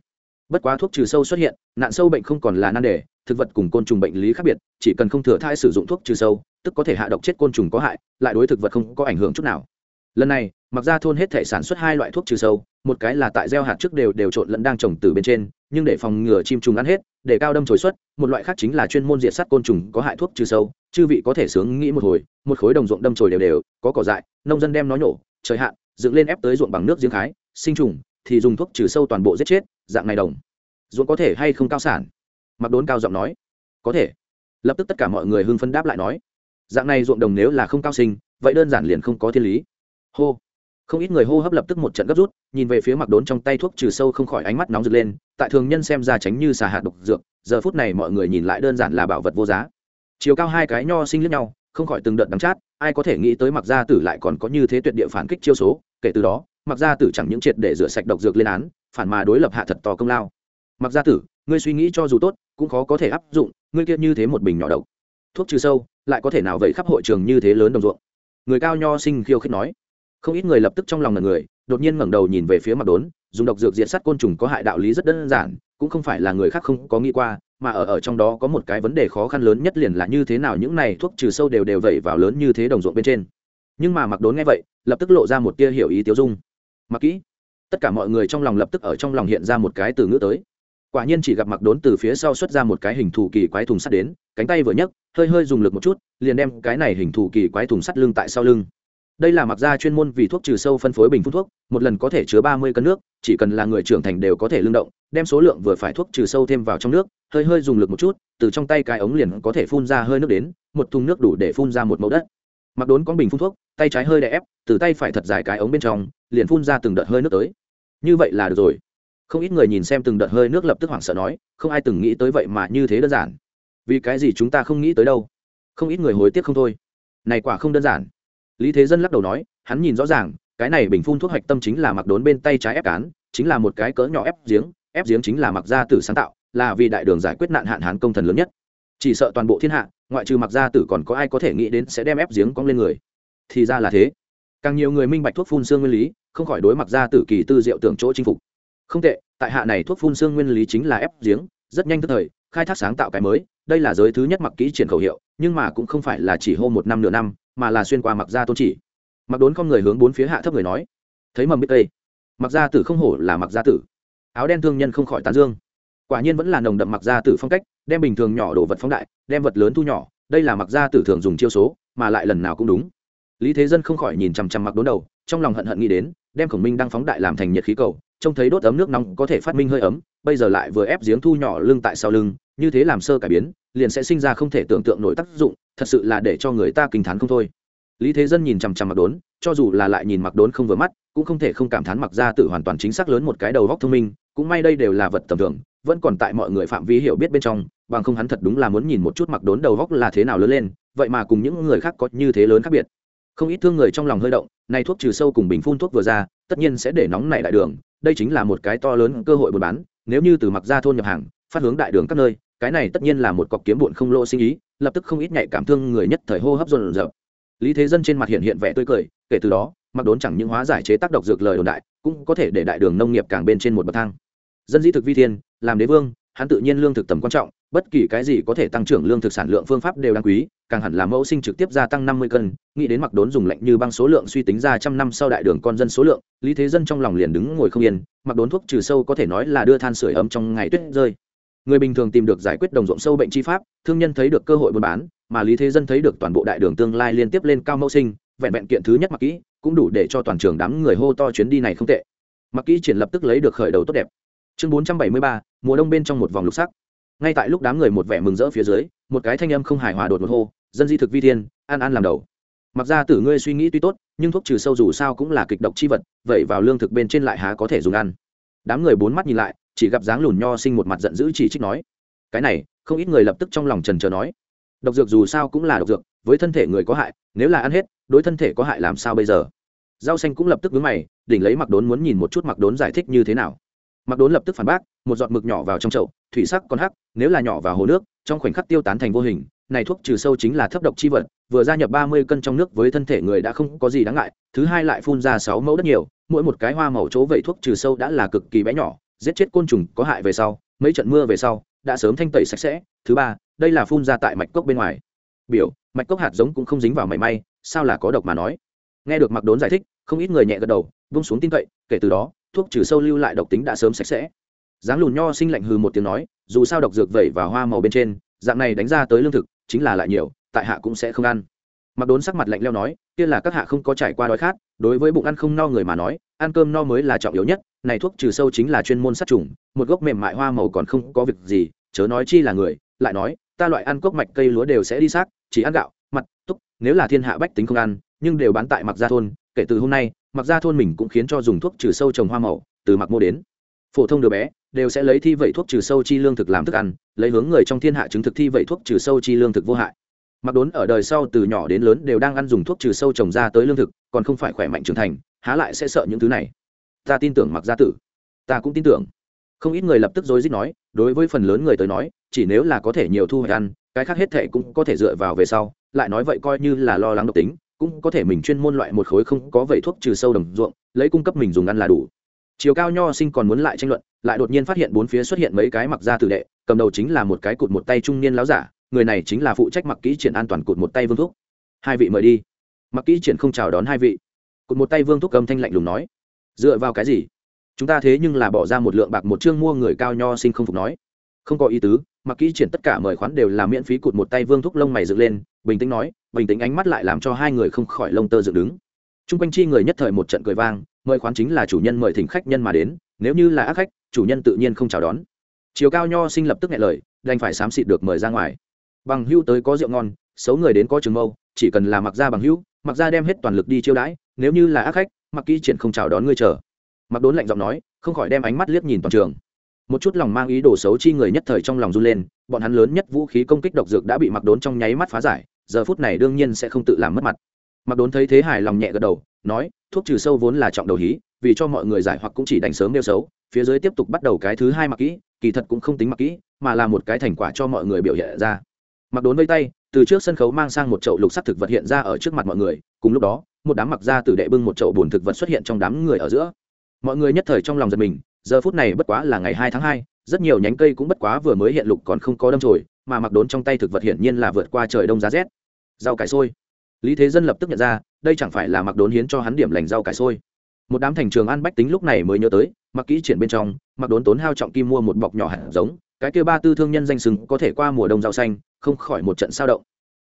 bất quá thuốc trừ sâu xuất hiện, nạn sâu bệnh không còn là nan đề, thực vật cùng côn trùng bệnh lý khác biệt, chỉ cần không thừa thai sử dụng thuốc trừ sâu, tức có thể hạ độc chết côn trùng có hại, lại đối thực vật không có ảnh hưởng chút nào. Lần này, mặc ra thôn hết thể sản xuất hai loại thuốc trừ sâu, một cái là tại gieo hạt trước đều đều trộn lẫn đang trồng từ bên trên, nhưng để phòng ngừa chim trùng ăn hết, để cao đâm trồi xuất một loại khác chính là chuyên môn diệt sát côn trùng có hại thuốc trừ sâu, chư vị có thể sướng nghĩ một hồi, một khối đồng ruộng đâm trồi đều đều, có cỏ dại, nông dân đem nó nhổ, trời hạn, dựng lên ép tới ruộng bằng nước giếng khái, sinh trùng, thì dùng thuốc trừ sâu toàn bộ giết chết dạng này đồng. Ruộng có thể hay không cao sản? Mặc đốn cao giọng nói. Có thể. Lập tức tất cả mọi người hưng phân đáp lại nói. Dạng này ruộng đồng nếu là không cao sinh, vậy đơn giản liền không có thiên lý. Hô. Không ít người hô hấp lập tức một trận gấp rút, nhìn về phía mặc đốn trong tay thuốc trừ sâu không khỏi ánh mắt nóng rực lên, tại thường nhân xem ra tránh như xà hạt độc dược, giờ phút này mọi người nhìn lại đơn giản là bảo vật vô giá. Chiều cao hai cái nho sinh lẫn nhau, không khỏi từng đợt đắng chát, ai có thể nghĩ tới mặc gia tử lại còn có như thế tuyệt địa phản kích chiêu số, kể từ đó, mặc gia tử chẳng những triệt để rửa sạch độc dược lên án phản mà đối lập hạ thật to công lao. Mặc gia tử, ngươi suy nghĩ cho dù tốt, cũng khó có thể áp dụng, ngươi kia như thế một bình nhỏ độc. Thuốc trừ sâu, lại có thể nào vậy khắp hội trường như thế lớn đồng ruộng? Người cao nho sinh khiêu khích nói. Không ít người lập tức trong lòng là người, đột nhiên ngẩng đầu nhìn về phía mặt đốn, dùng độc dược diệt sát côn trùng có hại đạo lý rất đơn giản, cũng không phải là người khác không có nghĩ qua, mà ở ở trong đó có một cái vấn đề khó khăn lớn nhất liền là như thế nào những này thuốc trừ sâu đều đều vẩy vào lớn như thế đồng ruộng bên trên. Nhưng mà mặc đốn nghe vậy, lập tức lộ ra một tia hiểu ý tiêu dung. Mặc kỹ tất cả mọi người trong lòng lập tức ở trong lòng hiện ra một cái từ ngữ tới. Quả nhiên chỉ gặp mặc đốn từ phía sau xuất ra một cái hình thù kỳ quái thùng sắt đến, cánh tay vừa nhấc, hơi hơi dùng lực một chút, liền đem cái này hình thù kỳ quái thùng sắt lưng tại sau lưng. Đây là mặc ra chuyên môn vì thuốc trừ sâu phân phối bình phun thuốc, một lần có thể chứa ba mươi cân nước, chỉ cần là người trưởng thành đều có thể lương động, đem số lượng vừa phải thuốc trừ sâu thêm vào trong nước, hơi hơi dùng lực một chút, từ trong tay cái ống liền có thể phun ra hơi nước đến, một thùng nước đủ để phun ra một mẫu đất mặc đốn con bình phun thuốc, tay trái hơi đè ép, từ tay phải thật dài cái ống bên trong, liền phun ra từng đợt hơi nước tới. Như vậy là được rồi. Không ít người nhìn xem từng đợt hơi nước lập tức hoảng sợ nói, không ai từng nghĩ tới vậy mà như thế đơn giản. Vì cái gì chúng ta không nghĩ tới đâu? Không ít người hối tiếc không thôi. Này quả không đơn giản. Lý thế dân lắc đầu nói, hắn nhìn rõ ràng, cái này bình phun thuốc hạch tâm chính là mặc đốn bên tay trái ép cán, chính là một cái cỡ nhỏ ép giếng ép giếng chính là mặc ra từ sáng tạo, là vì đại đường giải quyết nạn hạn hán công thần lớn nhất chỉ sợ toàn bộ thiên hạ, ngoại trừ mặc gia tử còn có ai có thể nghĩ đến sẽ đem ép giếng cong lên người. Thì ra là thế. Càng nhiều người minh bạch thuốc phun xương nguyên lý, không khỏi đối mặc gia tử kỳ tư diệu tưởng chỗ chinh phục. Không tệ, tại hạ này thuốc phun xương nguyên lý chính là ép giếng, rất nhanh tức thời, khai thác sáng tạo cái mới, đây là giới thứ nhất mặc kỹ triển khẩu hiệu, nhưng mà cũng không phải là chỉ hô một năm nửa năm, mà là xuyên qua mặc gia tôn chỉ. Mặc đốn con người hướng bốn phía hạ thấp người nói, thấy mầm biết tây. Mặc gia tử không hổ là mặc gia tử. Áo đen thương nhân không khỏi tán dương quả nhiên vẫn là nồng đậm mặc gia tử phong cách, đem bình thường nhỏ đồ vật phóng đại, đem vật lớn thu nhỏ, đây là mặc gia tử thường dùng chiêu số, mà lại lần nào cũng đúng. Lý thế dân không khỏi nhìn chằm chằm mặc đốn đầu, trong lòng hận hận nghĩ đến, đem khổng minh đang phóng đại làm thành nhiệt khí cầu, trông thấy đốt ấm nước nóng có thể phát minh hơi ấm, bây giờ lại vừa ép giếng thu nhỏ lưng tại sau lưng, như thế làm sơ cải biến, liền sẽ sinh ra không thể tưởng tượng nổi tác dụng, thật sự là để cho người ta kinh t h á n không thôi. Lý thế dân nhìn chằm chằm mặc đốn, cho dù là lại nhìn mặc đốn không vừa mắt cũng không thể không cảm thán mặc ra tự hoàn toàn chính xác lớn một cái đầu góc thông minh, cũng may đây đều là vật tầm thường, vẫn còn tại mọi người phạm vi hiểu biết bên trong, bằng không hắn thật đúng là muốn nhìn một chút mặc đốn đầu góc là thế nào lớn lên, vậy mà cùng những người khác có như thế lớn khác biệt. Không ít thương người trong lòng hơi động, nay thuốc trừ sâu cùng bình phun thuốc vừa ra, tất nhiên sẽ để nóng nảy đại đường, đây chính là một cái to lớn cơ hội buôn bán, nếu như từ mặc ra thôn nhập hàng, phát hướng đại đường các nơi, cái này tất nhiên là một cọc kiếm bụn không lỗ sinh ý, lập tức không ít nhạy cảm thương người nhất thời hô hấp dồn dập lý thế dân trên mặt hiện hiện vẻ tươi cười, kể từ đó, mặc đốn chẳng những hóa giải chế tác độc dược lời đồn đại, cũng có thể để đại đường nông nghiệp càng bên trên một bậc thang. Dân dĩ thực vi thiên, làm đế vương, hắn tự nhiên lương thực tầm quan trọng, bất kỳ cái gì có thể tăng trưởng lương thực sản lượng phương pháp đều đáng quý, càng hẳn là mẫu sinh trực tiếp gia tăng năm mươi cân, nghĩ đến mặc đốn dùng lạnh như băng số lượng suy tính ra trăm năm sau đại đường con dân số lượng, lý thế dân trong lòng liền đứng ngồi không yên, mặc đốn thuốc trừ sâu có thể nói là đưa than sửa ấm trong ngày tuyết rơi. Người bình thường tìm được giải quyết đồng ruộng sâu bệnh chi pháp, thương nhân thấy được cơ hội buôn bán mà lý thế dân thấy được toàn bộ đại đường tương lai liên tiếp lên cao mẫu sinh, vẹn vẹn kiện thứ nhất mặc kỹ, cũng đủ để cho toàn trường đám người hô to chuyến đi này không tệ. Mặc kỹ triển lập tức lấy được khởi đầu tốt đẹp. Chương bốn trăm bảy mươi ba, mùa đông bên trong một vòng lục sắc. Ngay tại lúc đám người một vẻ mừng rỡ phía dưới, một cái thanh âm không hài hòa đột một hô, dân di thực vi thiên, an an làm đầu. Mặc ra tử ngươi suy nghĩ tuy tốt, nhưng thuốc trừ sâu dù sao cũng là kịch độc chi vật, vậy vào lương thực bên trên lại há có thể dùng ăn. Đám người bốn mắt nhìn lại, chỉ gặp dáng lùn nho sinh một mặt giận dữ chỉ trích nói, cái này, không ít người lập tức trong lòng trần trờ nói độc dược dù sao cũng là độc dược, với thân thể người có hại, nếu là ăn hết, đối thân thể có hại làm sao bây giờ? Rau xanh cũng lập tức vướng mày, đỉnh lấy mặc đốn muốn nhìn một chút mặc đốn giải thích như thế nào. Mặc đốn lập tức phản bác, một giọt mực nhỏ vào trong chậu, thủy sắc còn hắc, nếu là nhỏ vào hồ nước, trong khoảnh khắc tiêu tán thành vô hình, này thuốc trừ sâu chính là thấp độc chi vật, vừa gia nhập ba mươi cân trong nước với thân thể người đã không có gì đáng ngại, thứ hai lại phun ra sáu mẫu đất nhiều, mỗi một cái hoa màu chỗ vậy thuốc trừ sâu đã là cực kỳ bé nhỏ, giết chết côn trùng có hại về sau, mấy trận mưa về sau đã sớm thanh tẩy sạch sẽ. Thứ ba, đây là phun ra tại mạch cốc bên ngoài. Biểu, mạch cốc hạt giống cũng không dính vào mảy may, sao là có độc mà nói? Nghe được mặc đốn giải thích, không ít người nhẹ gật đầu vung xuống tin cậy, kể từ đó, thuốc trừ sâu lưu lại độc tính đã sớm sạch sẽ. Dáng lùn nho sinh lạnh hừ một tiếng nói, dù sao độc dược vẩy và hoa màu bên trên, dạng này đánh ra tới lương thực, chính là lại nhiều, tại hạ cũng sẽ không ăn. Mặc đốn sắc mặt lạnh leo nói, kia là các hạ không có trải qua đói khát, đối với bụng ăn không no người mà nói, ăn cơm no mới là trọng yếu nhất, này thuốc trừ sâu chính là chuyên môn sát trùng, một gốc mềm mại hoa màu còn không có việc gì chớ nói chi là người, lại nói, ta loại ăn cốc mạch cây lúa đều sẽ đi xác, chỉ ăn gạo mặt túc, nếu là thiên hạ bách tính không ăn, nhưng đều bán tại mặc gia thôn, kể từ hôm nay mặc gia thôn mình cũng khiến cho dùng thuốc trừ sâu trồng hoa màu, từ mặc mua đến. Phổ thông đứa bé đều sẽ lấy thi vậy thuốc trừ sâu chi lương thực làm thức ăn, lấy hướng người trong thiên hạ chứng thực thi vậy thuốc trừ sâu chi lương thực vô hại. Mặc đốn ở đời sau từ nhỏ đến lớn đều đang ăn dùng thuốc trừ sâu trồng ra tới lương thực, còn không phải khỏe mạnh trưởng thành, há lại sẽ sợ những thứ này. Ta tin tưởng mặc gia tử. Ta cũng tin tưởng không ít người lập tức dối dít nói, đối với phần lớn người tới nói, chỉ nếu là có thể nhiều thu hoạch ăn, cái khác hết thệ cũng có thể dựa vào về sau, lại nói vậy coi như là lo lắng độc tính, cũng có thể mình chuyên môn loại một khối không có vẩy thuốc trừ sâu đồng ruộng, lấy cung cấp mình dùng ăn là đủ. Chiều cao nho sinh còn muốn lại tranh luận, lại đột nhiên phát hiện bốn phía xuất hiện mấy cái mặc ra tử đệ, cầm đầu chính là một cái cụt một tay trung niên láo giả, người này chính là phụ trách mặc kỹ triển an toàn cụt một tay vương thúc. Hai vị mời đi. Mặc kỹ triển không chào đón hai vị. Cụt một tay vương thúc cầm thanh lạnh lùng nói. Dựa vào cái gì? Chúng ta thế nhưng là bỏ ra một lượng bạc một chương mua người cao nho sinh không phục nói. Không có ý tứ, mặc kỹ triển tất cả mời khoán đều là miễn phí cụt một tay vương thúc lông mày dựng lên, bình tĩnh nói, bình tĩnh ánh mắt lại làm cho hai người không khỏi lông tơ dựng đứng. T r u n g quanh chi người nhất thời một trận cười vang, mời khoán chính là chủ nhân mời thỉnh khách nhân mà đến, nếu như là ác khách, chủ nhân tự nhiên không chào đón. Chiều cao nho sinh lập tức nghe lời, đành phải xám xịt được mời ra ngoài. Bằng hưu tới có rượu ngon, xấu người đến có trường mâu, chỉ cần là mặc ra bằng hưu, mặc ra đem hết toàn lực đi chiêu đãi, nếu như là ác khách, mặc kỹ triển không chào đón ngươi chờ mặc đốn lạnh giọng nói, không khỏi đem ánh mắt liếc nhìn toàn trường. Một chút lòng mang ý đồ xấu chi người nhất thời trong lòng run lên, bọn hắn lớn nhất vũ khí công kích độc dược đã bị mặc đốn trong nháy mắt phá giải, giờ phút này đương nhiên sẽ không tự làm mất mặt. Mặc đốn thấy thế hài lòng nhẹ gật đầu, nói, thuốc trừ sâu vốn là trọng đầu hí, vì cho mọi người giải hoặc cũng chỉ đánh sớm nêu xấu, phía dưới tiếp tục bắt đầu cái thứ hai mặc kỹ, kỳ thật cũng không tính mặc kỹ, mà là một cái thành quả cho mọi người biểu hiện ra. Mặc đốn vây tay, từ trước sân khấu mang sang một chậu lục sắc thực vật hiện ra ở trước mặt mọi người, cùng lúc đó, một đám mặc ra từ đệ bưng một chậu bùn thực vật xuất hiện trong đám người ở giữa mọi người nhất thời trong lòng giật mình, giờ phút này bất quá là ngày hai tháng hai, rất nhiều nhánh cây cũng bất quá vừa mới hiện lục còn không có đâm trồi mà mặc đốn trong tay thực vật hiển nhiên là vượt qua trời đông giá rét. Rau cải sôi lý thế dân lập tức nhận ra, đây chẳng phải là mặc đốn hiến cho hắn điểm lành rau cải sôi một đám thành trường an bách tính lúc này mới nhớ tới, mặc kỹ triển bên trong, mặc đốn tốn hao trọng kim mua một bọc nhỏ hạt giống, cái kia ba tư thương nhân danh sừng có thể qua mùa đông rau xanh, không khỏi một trận sao động.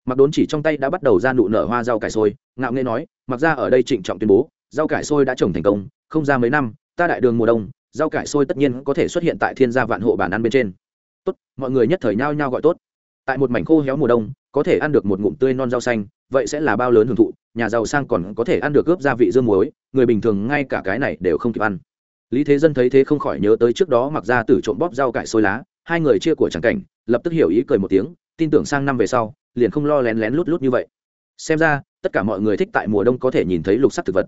Mặc đốn chỉ trong tay đã bắt đầu ra nụ nở hoa rau cải sôi ngạo nghê nói, mặc ra ở đây trịnh trọng tuyên bố, rau cải sôi đã trồng thành công không ra mấy năm, ta đại đường mùa đông, rau cải sôi tất nhiên có thể xuất hiện tại thiên gia vạn hộ bàn ăn bên trên. Tốt, mọi người nhất thời nhao nhao gọi tốt. Tại một mảnh khô héo mùa đông, có thể ăn được một ngụm tươi non rau xanh, vậy sẽ là bao lớn hưởng thụ, nhà giàu sang còn có thể ăn được ướp gia vị dương muối, người bình thường ngay cả cái này đều không kịp ăn. Lý thế dân thấy thế không khỏi nhớ tới trước đó mặc ra tử trộm bóp rau cải sôi lá, hai người chia của tràng cảnh, lập tức hiểu ý cười một tiếng, tin tưởng sang năm về sau, liền không lo lén lén lút lút như vậy. Xem ra, tất cả mọi người thích tại mùa đông có thể nhìn thấy lục sắc thực vật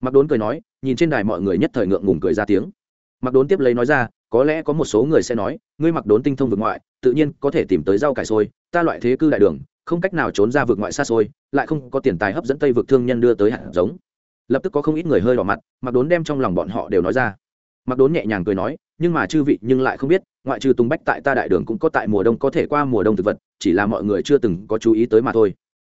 mặc đốn cười nói, nhìn trên đài mọi người nhất thời ngượng ngùng cười ra tiếng. Mặc đốn tiếp lấy nói ra, có lẽ có một số người sẽ nói, ngươi mặc đốn tinh thông vực ngoại, tự nhiên có thể tìm tới rau cải sôi ta loại thế cư đại đường, không cách nào trốn ra vực ngoại xa xôi, lại không có tiền tài hấp dẫn tây vực thương nhân đưa tới hạt giống. Lập tức có không ít người hơi đỏ mặt mặc đốn đem trong lòng bọn họ đều nói ra. Mặc đốn nhẹ nhàng cười nói, nhưng mà chư vị nhưng lại không biết, ngoại trừ tùng bách tại ta đại đường cũng có tại mùa đông có thể qua mùa đông thực vật, chỉ là mọi người chưa từng có chú ý tới mà thôi.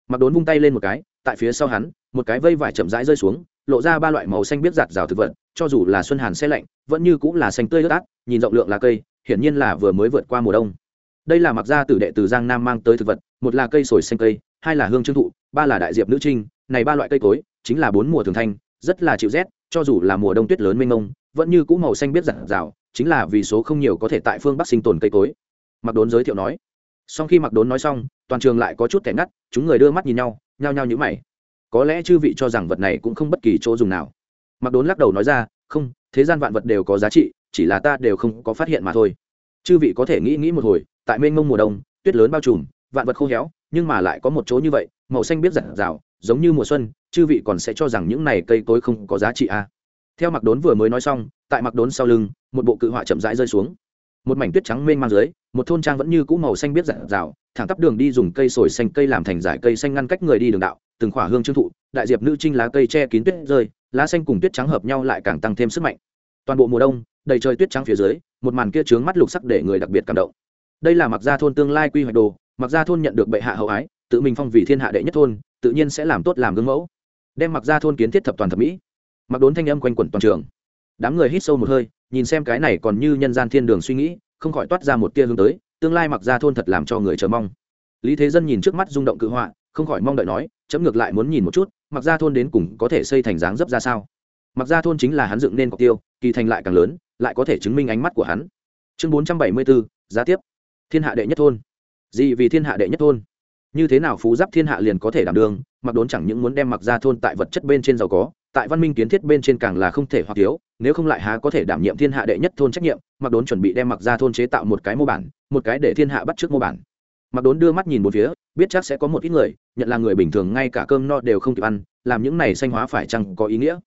Mặc đốn vung tay lên một cái, tại phía sau hắn, một cái vây vải chậm rãi rơi xuống lộ ra ba loại màu xanh biết giạt rào thực vật, cho dù là xuân hàn xe lạnh, vẫn như cũng là xanh tươi ướt át, nhìn rộng lượng là cây, hiển nhiên là vừa mới vượt qua mùa đông. Đây là mặc gia tử đệ từ giang nam mang tới thực vật, một là cây sồi xanh cây, hai là hương trương thụ, ba là đại diệp nữ trinh, này ba loại cây cối, chính là bốn mùa thường thanh, rất là chịu rét, cho dù là mùa đông tuyết lớn mênh mông, vẫn như cũ màu xanh biết giặt rào, chính là vì số không nhiều có thể tại phương bắc sinh tồn cây cối. Mặc đốn giới thiệu nói. Sau khi mặc đốn nói xong, toàn trường lại có chút thẻ ngắt, chúng người đưa mắt nhìn nhau, nhao nhao nhữ mày có lẽ chư vị cho rằng vật này cũng không bất kỳ chỗ dùng nào. Mặc đốn lắc đầu nói ra, không, thế gian vạn vật đều có giá trị, chỉ là ta đều không có phát hiện mà thôi. Chư vị có thể nghĩ nghĩ một hồi, tại mênh mông mùa đông, tuyết lớn bao trùm, vạn vật khô héo, nhưng mà lại có một chỗ như vậy, màu xanh biết giản rào giống như mùa xuân, chư vị còn sẽ cho rằng những này cây cối không có giá trị à. theo mặc đốn vừa mới nói xong, tại mặc đốn sau lưng, một bộ cự họa chậm rãi rơi xuống. Một mảnh tuyết trắng mênh mang dưới, một thôn trang vẫn như cũ màu xanh biết giản rào thẳng tắp đường đi dùng cây sồi xanh cây làm thành giải cây xanh ngăn cách người đi đường đạo từng khỏa hương trương thụ, đại diệp nữ trinh lá cây che kín tuyết rơi, lá xanh cùng tuyết trắng hợp nhau lại càng tăng thêm sức mạnh. Toàn bộ mùa đông, đầy trời tuyết trắng phía dưới, một màn kia trướng mắt lục sắc để người đặc biệt cảm động. Đây là mặc gia thôn tương lai quy hoạch đồ mặc gia thôn nhận được bệ hạ hậu ái, tự mình phong vì thiên hạ đệ nhất thôn, tự nhiên sẽ làm tốt làm gương mẫu. Đem mặc gia thôn kiến thiết thập toàn thẩm mỹ. Mặc đốn thanh âm quanh quẩn toàn trường. Đám người hít sâu một hơi, nhìn xem cái này còn như nhân gian thiên đường suy nghĩ, không khỏi toát ra một tia hướng tới, tương lai mặc gia thôn thật làm cho người chờ mong. Lý thế dân nhìn trước mắt rung động cự họa không khỏi mong đợi nói, chấm ngược lại muốn nhìn một chút mặc gia thôn đến cùng có thể xây thành dáng dấp ra sao? Mặc gia thôn chính là hắn dựng nên cọc tiêu, kỳ thành lại càng lớn, lại có thể chứng minh ánh mắt của hắn. Chương bốn trăm bảy mươi bốn giá tiếp. Thiên hạ đệ nhất thôn. Gì vì thiên hạ đệ nhất thôn? Như thế nào phú giáp thiên hạ liền có thể đảm đương, mặc đốn chẳng những muốn đem mặc gia thôn tại vật chất bên trên giàu có, tại văn minh kiến thiết bên trên càng là không thể hoặc thiếu, nếu không lại há có thể đảm nhiệm thiên hạ đệ nhất thôn trách nhiệm, mặc đốn chuẩn bị đem mặc gia thôn chế tạo một cái mô bản, một cái để thiên hạ bắt trước mô bản. Mặc đốn đưa mắt nhìn một phía biết chắc sẽ có một ít người, nhận là người bình thường ngay cả cơm no đều không kịp ăn, làm những này xanh hóa phải chăng có ý nghĩa?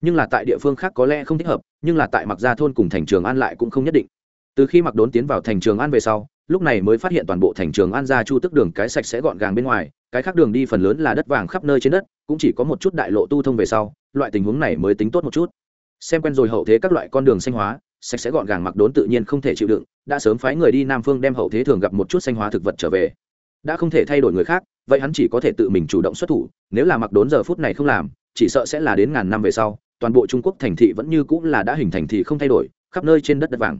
Nhưng là tại địa phương khác có lẽ không thích hợp, nhưng là tại mặc gia thôn cùng thành trường an lại cũng không nhất định. Từ khi mặc đốn tiến vào thành trường an về sau, lúc này mới phát hiện toàn bộ thành trường an ra chu tức đường cái sạch sẽ gọn gàng bên ngoài, cái khác đường đi phần lớn là đất vàng khắp nơi trên đất, cũng chỉ có một chút đại lộ tu thông về sau, loại tình huống này mới tính tốt một chút. Xem quen rồi hậu thế các loại con đường xanh hóa, sạch sẽ gọn gàng mặc đốn tự nhiên không thể chịu đựng, đã sớm phái người đi nam phương đem hậu thế thường gặp một chút xanh hóa thực vật trở về đã không thể thay đổi người khác, vậy hắn chỉ có thể tự mình chủ động xuất thủ, nếu là mặc đốn giờ phút này không làm, chỉ sợ sẽ là đến ngàn năm về sau, toàn bộ trung quốc thành thị vẫn như cũng là đã hình thành thị không thay đổi, khắp nơi trên đất đất vàng.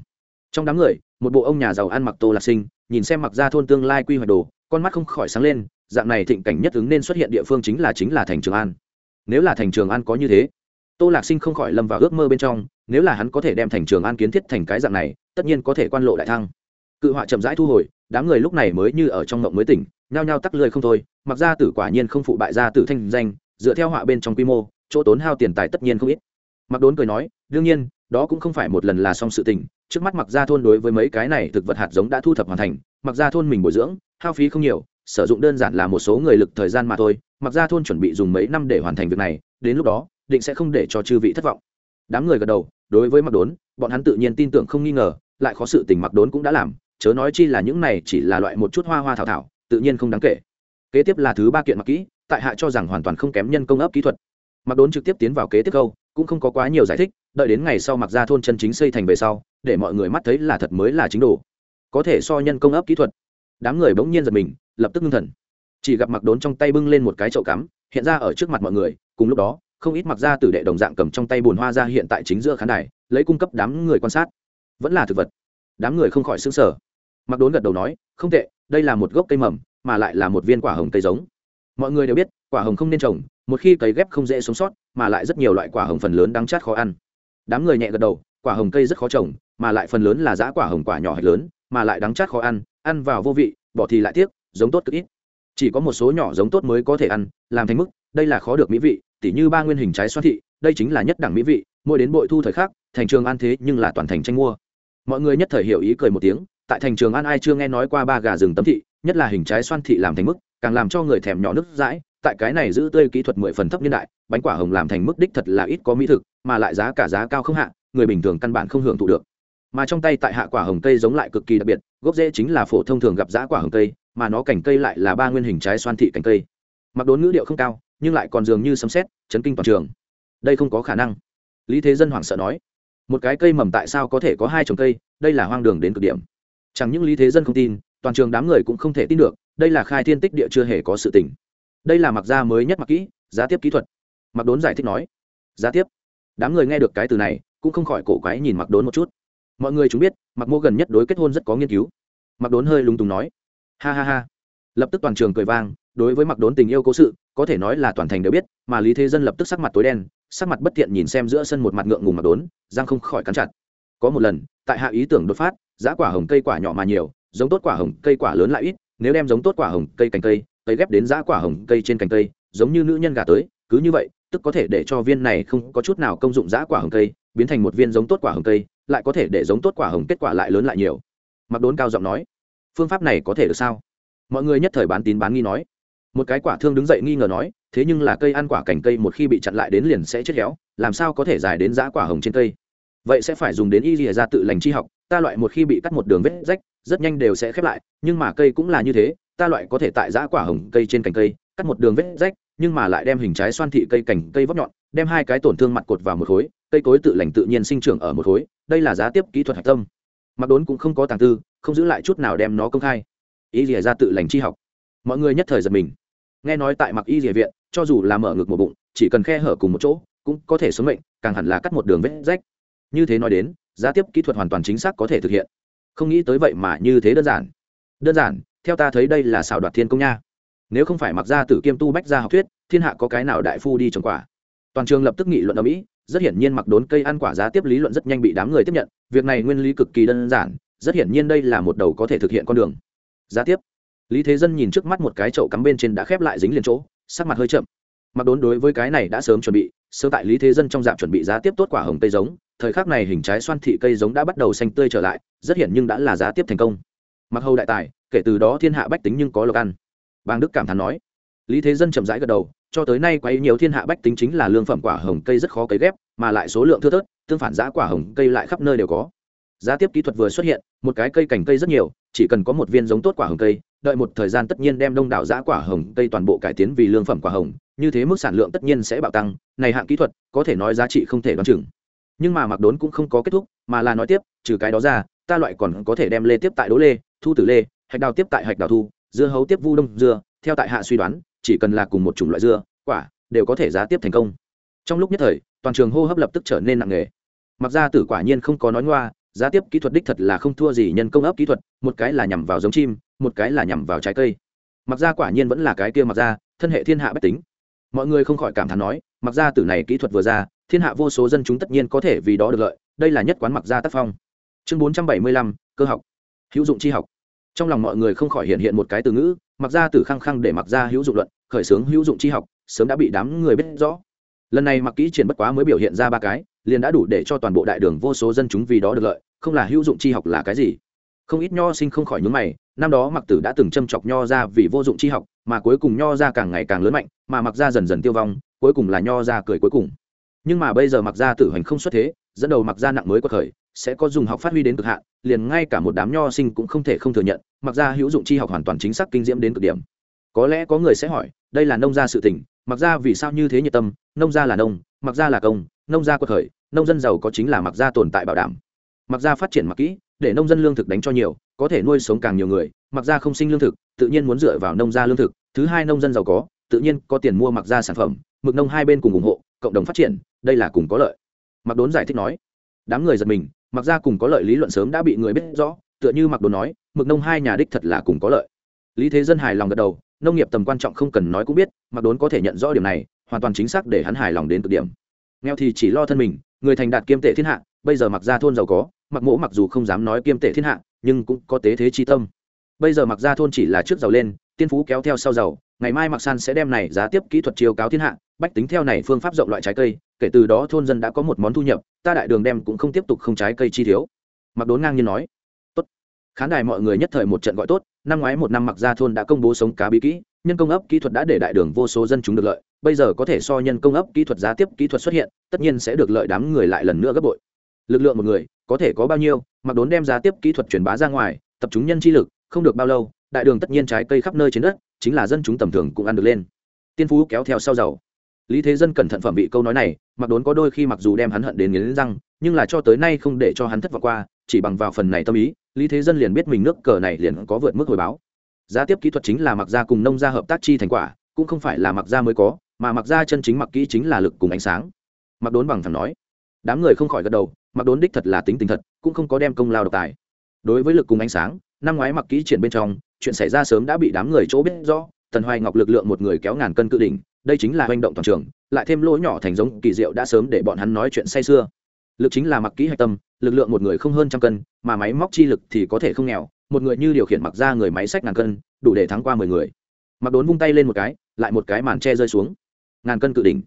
Trong đám người, một bộ ông nhà giàu ăn mặc tô lạc sinh, nhìn xem mặc ra thôn tương lai quy hoạch đồ, con mắt không khỏi sáng lên, dạng này thịnh cảnh nhất ứng nên xuất hiện địa phương chính là chính là thành trường an. Nếu là thành trường an có như thế, tô lạc sinh không khỏi lâm vào ước mơ bên trong, nếu là hắn có thể đem thành trường an kiến thiết thành cái dạng này, tất nhiên có thể quan lộ đại thăng cự họa chậm rãi thu hồi, đám người lúc này mới như ở trong mộng mới tỉnh, nhao nhao tắc lười không thôi, mặc ra tử quả nhiên không phụ bại ra tử thanh danh, dựa theo họa bên trong quy mô, chỗ tốn hao tiền tài tất nhiên không ít. Mặc đốn cười nói, đương nhiên, đó cũng không phải một lần là xong sự tình, trước mắt mặc ra thôn đối với mấy cái này thực vật hạt giống đã thu thập hoàn thành, mặc ra thôn mình bồi dưỡng, hao phí không nhiều, sử dụng đơn giản là một số người lực thời gian mà thôi, mặc ra thôn chuẩn bị dùng mấy năm để hoàn thành việc này, đến lúc đó, định sẽ không để cho chư vị thất vọng. Đám người gật đầu, đối với mặc đốn, bọn hắn tự nhiên tin tưởng không nghi ngờ, lại khó sự tình mặc đốn cũng đã làm chớ nói chi là những này chỉ là loại một chút hoa hoa thảo thảo, tự nhiên không đáng kể. Kế tiếp là thứ ba kiện mặc kỹ, tại hạ cho rằng hoàn toàn không kém nhân công ấp kỹ thuật. Mặc đốn trực tiếp tiến vào kế tiếp câu, cũng không có quá nhiều giải thích, đợi đến ngày sau mặc ra thôn chân chính xây thành về sau, để mọi người mắt thấy là thật mới là chính đồ. Có thể so nhân công ấp kỹ thuật. Đám người bỗng nhiên giật mình, lập tức ngưng thần. Chỉ gặp mặc đốn trong tay bưng lên một cái chậu cắm, hiện ra ở trước mặt mọi người, cùng lúc đó, không ít mặc ra tử đệ đồng dạng cầm trong tay bùn hoa ra hiện tại chính giữa khán đài, lấy cung cấp đám người quan sát. Vẫn là thực vật. Đám người không khỏi xứng sở mặc đốn gật đầu nói, không tệ, đây là một gốc cây mầm, mà lại là một viên quả hồng cây giống. Mọi người đều biết, quả hồng không nên trồng, một khi cấy ghép không dễ sống sót, mà lại rất nhiều loại quả hồng phần lớn đắng chát khó ăn. Đám người nhẹ gật đầu, quả hồng cây rất khó trồng, mà lại phần lớn là giã quả hồng quả nhỏ hay lớn, mà lại đắng chát khó ăn ăn vào vô vị, bỏ thì lại tiếc, giống tốt cực ít. Chỉ có một số nhỏ giống tốt mới có thể ăn, làm thành mức, đây là khó được mỹ vị, tỉ như ba nguyên hình trái xoan thị, đây chính là nhất đẳng mỹ vị, mỗi đến bội thu thời khắc, thành trường ăn thế nhưng là toàn thành tranh mua. Mọi người nhất thời hiểu ý cười một tiếng tại thành trường ăn ai chưa nghe nói qua ba gà rừng tấm thị, nhất là hình trái xoan thị làm thành mức, càng làm cho người thèm nhỏ nước dãi, tại cái này giữ tươi kỹ thuật mười phần thấp niên đại, bánh quả hồng làm thành mức đích thật là ít có mỹ thực, mà lại giá cả giá cao không hạ, người bình thường căn bản không hưởng thụ được. Mà trong tay tại hạ quả hồng cây giống lại cực kỳ đặc biệt, gốc rễ chính là phổ thông thường gặp giá quả hồng cây, mà nó cành cây lại là ba nguyên hình trái xoan thị cành cây. Mặc đốn ngữ điệu không cao, nhưng lại còn dường như sấm xét chấn kinh toàn trường. Đây không có khả năng. Lý thế dân hoảng sợ nói, một cái cây mầm tại sao có thể có hai trồng cây? Đây là hoang đường đến cực điểm chẳng những lý thế dân không tin, toàn trường đám người cũng không thể tin được, đây là khai thiên tích địa chưa hề có sự tình. Đây là mặc gia mới nhất mặc kỹ, giá tiếp kỹ thuật. Mặc đốn giải thích nói. Giá tiếp. Đám người nghe được cái từ này, cũng không khỏi cổ quái nhìn mặc đốn một chút. Mọi người chúng biết mặc mô gần nhất đối kết hôn rất có nghiên cứu. Mặc đốn hơi lúng túng nói. Ha ha ha. Lập tức toàn trường cười vang, đối với mặc đốn tình yêu cố sự, có thể nói là toàn thành đều biết, mà lý thế dân lập tức sắc mặt tối đen, sắc mặt bất thiện nhìn xem giữa sân một mặt ngượng ngùng mặc đốn giang không khỏi cắn chặt. Có một lần tại hạ ý tưởng đột phát, giá quả hồng cây quả nhỏ mà nhiều, giống tốt quả hồng cây quả lớn lại ít, nếu đem giống tốt quả hồng cây cành cây cây ghép đến giá quả hồng cây trên cành cây, giống như nữ nhân gà tới, cứ như vậy, tức có thể để cho viên này không có chút nào công dụng giá quả hồng cây, biến thành một viên giống tốt quả hồng cây, lại có thể để giống tốt quả hồng kết quả lại lớn lại nhiều. Mặc đốn cao giọng nói, phương pháp này có thể được sao? Mọi người nhất thời bán tín bán nghi nói. Một cái quả thương đứng dậy nghi ngờ nói, thế nhưng là cây ăn quả cành cây một khi bị chặn lại đến liền sẽ chết héo, làm sao có thể dài đến giá quả hồng trên cây? Vậy sẽ phải dùng đến y lìa ra tự lành chi học, ta loại một khi bị cắt một đường vết rách, rất nhanh đều sẽ khép lại, nhưng mà cây cũng là như thế, ta loại có thể tại giã quả hồng cây trên cành cây, cắt một đường vết rách, nhưng mà lại đem hình trái xoan thị cây cành cây vóc nhọn, đem hai cái tổn thương mặt cột vào một khối, cây cối tự lành tự nhiên sinh trưởng ở một khối, đây là giá tiếp kỹ thuật hạch tâm. Mặc đốn cũng không có tàng tư, không giữ lại chút nào đem nó công khai. Y lìa ra tự lành chi học. Mọi người nhất thời giật mình. Nghe nói tại mặc y lìa viện, cho dù là mở ngực một bụng, chỉ cần khe hở cùng một chỗ, cũng có thể sống mệnh, càng hẳn là cắt một đường vết rách như thế nói đến, giá tiếp kỹ thuật hoàn toàn chính xác có thể thực hiện. Không nghĩ tới vậy mà như thế đơn giản. Đơn giản, theo ta thấy đây là xảo đoạt thiên công nha. Nếu không phải mặc ra tử kiêm tu bách gia học thuyết, thiên hạ có cái nào đại phu đi trồng quả? Toàn trường lập tức nghị luận ở mỹ, rất hiển nhiên mặc đốn cây ăn quả giá tiếp lý luận rất nhanh bị đám người tiếp nhận, việc này nguyên lý cực kỳ đơn giản, rất hiển nhiên đây là một đầu có thể thực hiện con đường. Giá tiếp. Lý thế dân nhìn trước mắt một cái chậu cắm bên trên đã khép lại dính liền chỗ, sắc mặt hơi chậm. Mặc đốn đối với cái này đã sớm chuẩn bị Sớm tại lý thế dân trong dạng chuẩn bị giá tiếp tốt quả hồng tây giống thời khắc này hình trái xoan thị cây giống đã bắt đầu xanh tươi trở lại, rất hiển nhưng đã là giá tiếp thành công. Mặc hầu đại tài, kể từ đó thiên hạ bách tính nhưng có lộc ăn. Bang đức cảm thán nói. Lý thế dân chậm rãi gật đầu, cho tới nay quấy nhiều thiên hạ bách tính chính là lương phẩm quả hồng cây rất khó cấy ghép, mà lại số lượng thưa thớt, tương phản giá quả hồng cây lại khắp nơi đều có. Giá tiếp kỹ thuật vừa xuất hiện, một cái cây cành cây rất nhiều, chỉ cần có một viên giống tốt quả hồng cây, đợi một thời gian tất nhiên đem đông đảo giá quả hồng cây toàn bộ cải tiến vì lương phẩm quả hồng, như thế mức sản lượng tất nhiên sẽ bạo tăng, này hạng kỹ thuật có thể nói giá trị không thể đoán chừng nhưng mà mặc đốn cũng không có kết thúc, mà là nói tiếp, trừ cái đó ra, ta loại còn có thể đem lê tiếp tại đỗ lê, thu tử lê, hạch đào tiếp tại hạch đào thu, dưa hấu tiếp vu đông dưa, theo tại hạ suy đoán, chỉ cần là cùng một chủng loại dưa, quả, đều có thể giá tiếp thành công. Trong lúc nhất thời, toàn trường hô hấp lập tức trở nên nặng nề. Mặc ra tử quả nhiên không có nói ngoa, giá tiếp kỹ thuật đích thật là không thua gì nhân công ấp kỹ thuật, một cái là nhằm vào giống chim, một cái là nhằm vào trái cây. Mặc ra quả nhiên vẫn là cái kia mặc ra thân hệ thiên hạ bách tính. Mọi người không khỏi cảm thán nói, mặc ra tử này kỹ thuật vừa ra thiên hạ vô số dân chúng tất nhiên có thể vì đó được lợi, đây là nhất quán mặc ra tác phong. Chương bốn trăm bảy mươi lăm, cơ học. Hữu dụng tri học. Trong lòng mọi người không khỏi hiện hiện một cái từ ngữ, mặc ra từ khăng khăng để mặc ra hữu dụng luận, khởi xướng hữu dụng tri học, sớm đã bị đám người biết rõ. Lần này mặc kỹ triển bất quá mới biểu hiện ra ba cái, liền đã đủ để cho toàn bộ đại đường vô số dân chúng vì đó được lợi, không là hữu dụng tri học là cái gì? Không ít nho sinh không khỏi nhúng mày, năm đó mặc tử đã từng châm chọc nho ra vì vô dụng tri học, mà cuối cùng nho ra càng ngày càng lớn mạnh, mà mặc ra dần dần tiêu vong, cuối cùng là nho ra cười cuối cùng nhưng mà bây giờ mặc ra tử hành không xuất thế, dẫn đầu mặc ra nặng mới có khởi, sẽ có dùng học phát huy đến cực hạn, liền ngay cả một đám nho sinh cũng không thể không thừa nhận, mặc ra hữu dụng chi học hoàn toàn chính xác kinh diễm đến cực điểm. Có lẽ có người sẽ hỏi, đây là nông gia sự tình, mặc ra vì sao như thế nhiệt tâm, nông gia là nông, mặc ra là công, nông gia quật khởi, nông dân giàu có chính là mặc ra tồn tại bảo đảm. Mặc ra phát triển mặc kỹ, để nông dân lương thực đánh cho nhiều, có thể nuôi sống càng nhiều người, mặc ra không sinh lương thực, tự nhiên muốn dựa vào nông gia lương thực, thứ hai nông dân giàu có, tự nhiên có tiền mua mặc ra sản phẩm, mực nông hai bên cùng ủng hộ, cộng đồng phát triển đây là cùng có lợi. Mặc đốn giải thích nói. Đám người giật mình mặc ra cùng có lợi lý luận sớm đã bị người biết rõ, tựa như mặc đốn nói, mực nông hai nhà đích thật là cùng có lợi. Lý thế dân hài lòng gật đầu, nông nghiệp tầm quan trọng không cần nói cũng biết mặc đốn có thể nhận rõ điểm này, hoàn toàn chính xác để hắn hài lòng đến cực điểm. Nghèo thì chỉ lo thân mình, người thành đạt kiêm tệ thiên hạ, bây giờ mặc ra thôn giàu có mặc mỗ mặc dù không dám nói kiêm tệ thiên hạ, nhưng cũng có tế thế chi tâm. Bây giờ mặc ra thôn chỉ là trước giàu lên, tiên phú kéo theo sau giàu, ngày mai mặc san sẽ đem này giá tiếp kỹ thuật chiếu cáo thiên hạ, bách tính theo này phương pháp rộng loại trái cây kể từ đó thôn dân đã có một món thu nhập, ta đại đường đem cũng không tiếp tục không trái cây chi thiếu. Mặc đốn ngang nhiên nói, tốt. Khán đài mọi người nhất thời một trận gọi tốt, năm ngoái một năm mặc ra thôn đã công bố sống cá bí kỹ, nhân công ấp kỹ thuật đã để đại đường vô số dân chúng được lợi, bây giờ có thể so nhân công ấp kỹ thuật giá tiếp kỹ thuật xuất hiện, tất nhiên sẽ được lợi đám người lại lần nữa gấp bội. Lực lượng một người, có thể có bao nhiêu mặc đốn đem giá tiếp kỹ thuật truyền bá ra ngoài, tập trung nhân chi lực, không được bao lâu, đại đường tất nhiên trái cây khắp nơi trên đất, chính là dân chúng tầm thường cũng ăn được lên. Tiên phú kéo theo sau giàu lý thế dân cẩn thận phẩm bị câu nói này, mặc đốn có đôi khi mặc dù đem hắn hận đến nghiến răng, nhưng là cho tới nay không để cho hắn thất vọng qua, chỉ bằng vào phần này tâm ý, lý thế dân liền biết mình nước cờ này liền có vượt mức hồi báo. Giá tiếp kỹ thuật chính là mặc gia cùng nông gia hợp tác chi thành quả, cũng không phải là mặc gia mới có, mà mặc gia chân chính mặc kỹ chính là lực cùng ánh sáng. Mặc đốn bằng thẳng nói, đám người không khỏi gật đầu, mặc đốn đích thật là tính tình thật, cũng không có đem công lao độc tài. Đối với lực cùng ánh sáng, năm ngoái mặc kỹ triển bên trong, chuyện xảy ra sớm đã bị đám người chỗ biết rõ, tần hoài ngọc lực lượng một người kéo ngàn cân cự đỉnh đây chính là hành động toàn trường, lại thêm lỗ nhỏ thành giống kỳ diệu đã sớm để bọn hắn nói chuyện say xưa lực chính là mặc kỹ hạch tâm, lực lượng một người không hơn trăm cân, mà máy móc chi lực thì có thể không nghèo, một người như điều khiển mặc ra người máy sách ngàn cân, đủ để thắng qua mười người. Mặc đốn vung tay lên một cái, lại một cái màn tre rơi xuống. Ngàn cân cự đỉnh.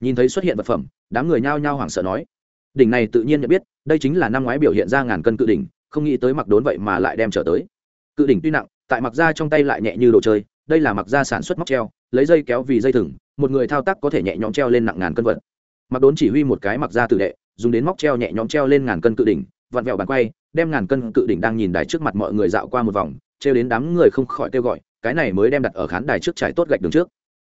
Nhìn thấy xuất hiện vật phẩm, đám người nhao nhao hoảng sợ nói. Đỉnh này tự nhiên nhận biết, đây chính là năm ngoái biểu hiện ra ngàn cân cự đỉnh, không nghĩ tới mặc đốn vậy mà lại đem trở tới. Cự đỉnh tuy nặng, tại mặc ra trong tay lại nhẹ như đồ chơi, đây là mặc ra sản xuất móc treo lấy dây kéo vì dây thừng, một người thao tác có thể nhẹ nhõm treo lên nặng ngàn cân vật. Mặc đốn chỉ huy một cái mặc ra tử đệ, dùng đến móc treo nhẹ nhõm treo lên ngàn cân cự đỉnh, vặn vẹo bàn quay, đem ngàn cân cự đỉnh đang nhìn đài trước mặt mọi người dạo qua một vòng treo đến đám người không khỏi kêu gọi, cái này mới đem đặt ở khán đài trước trải tốt gạch đường trước.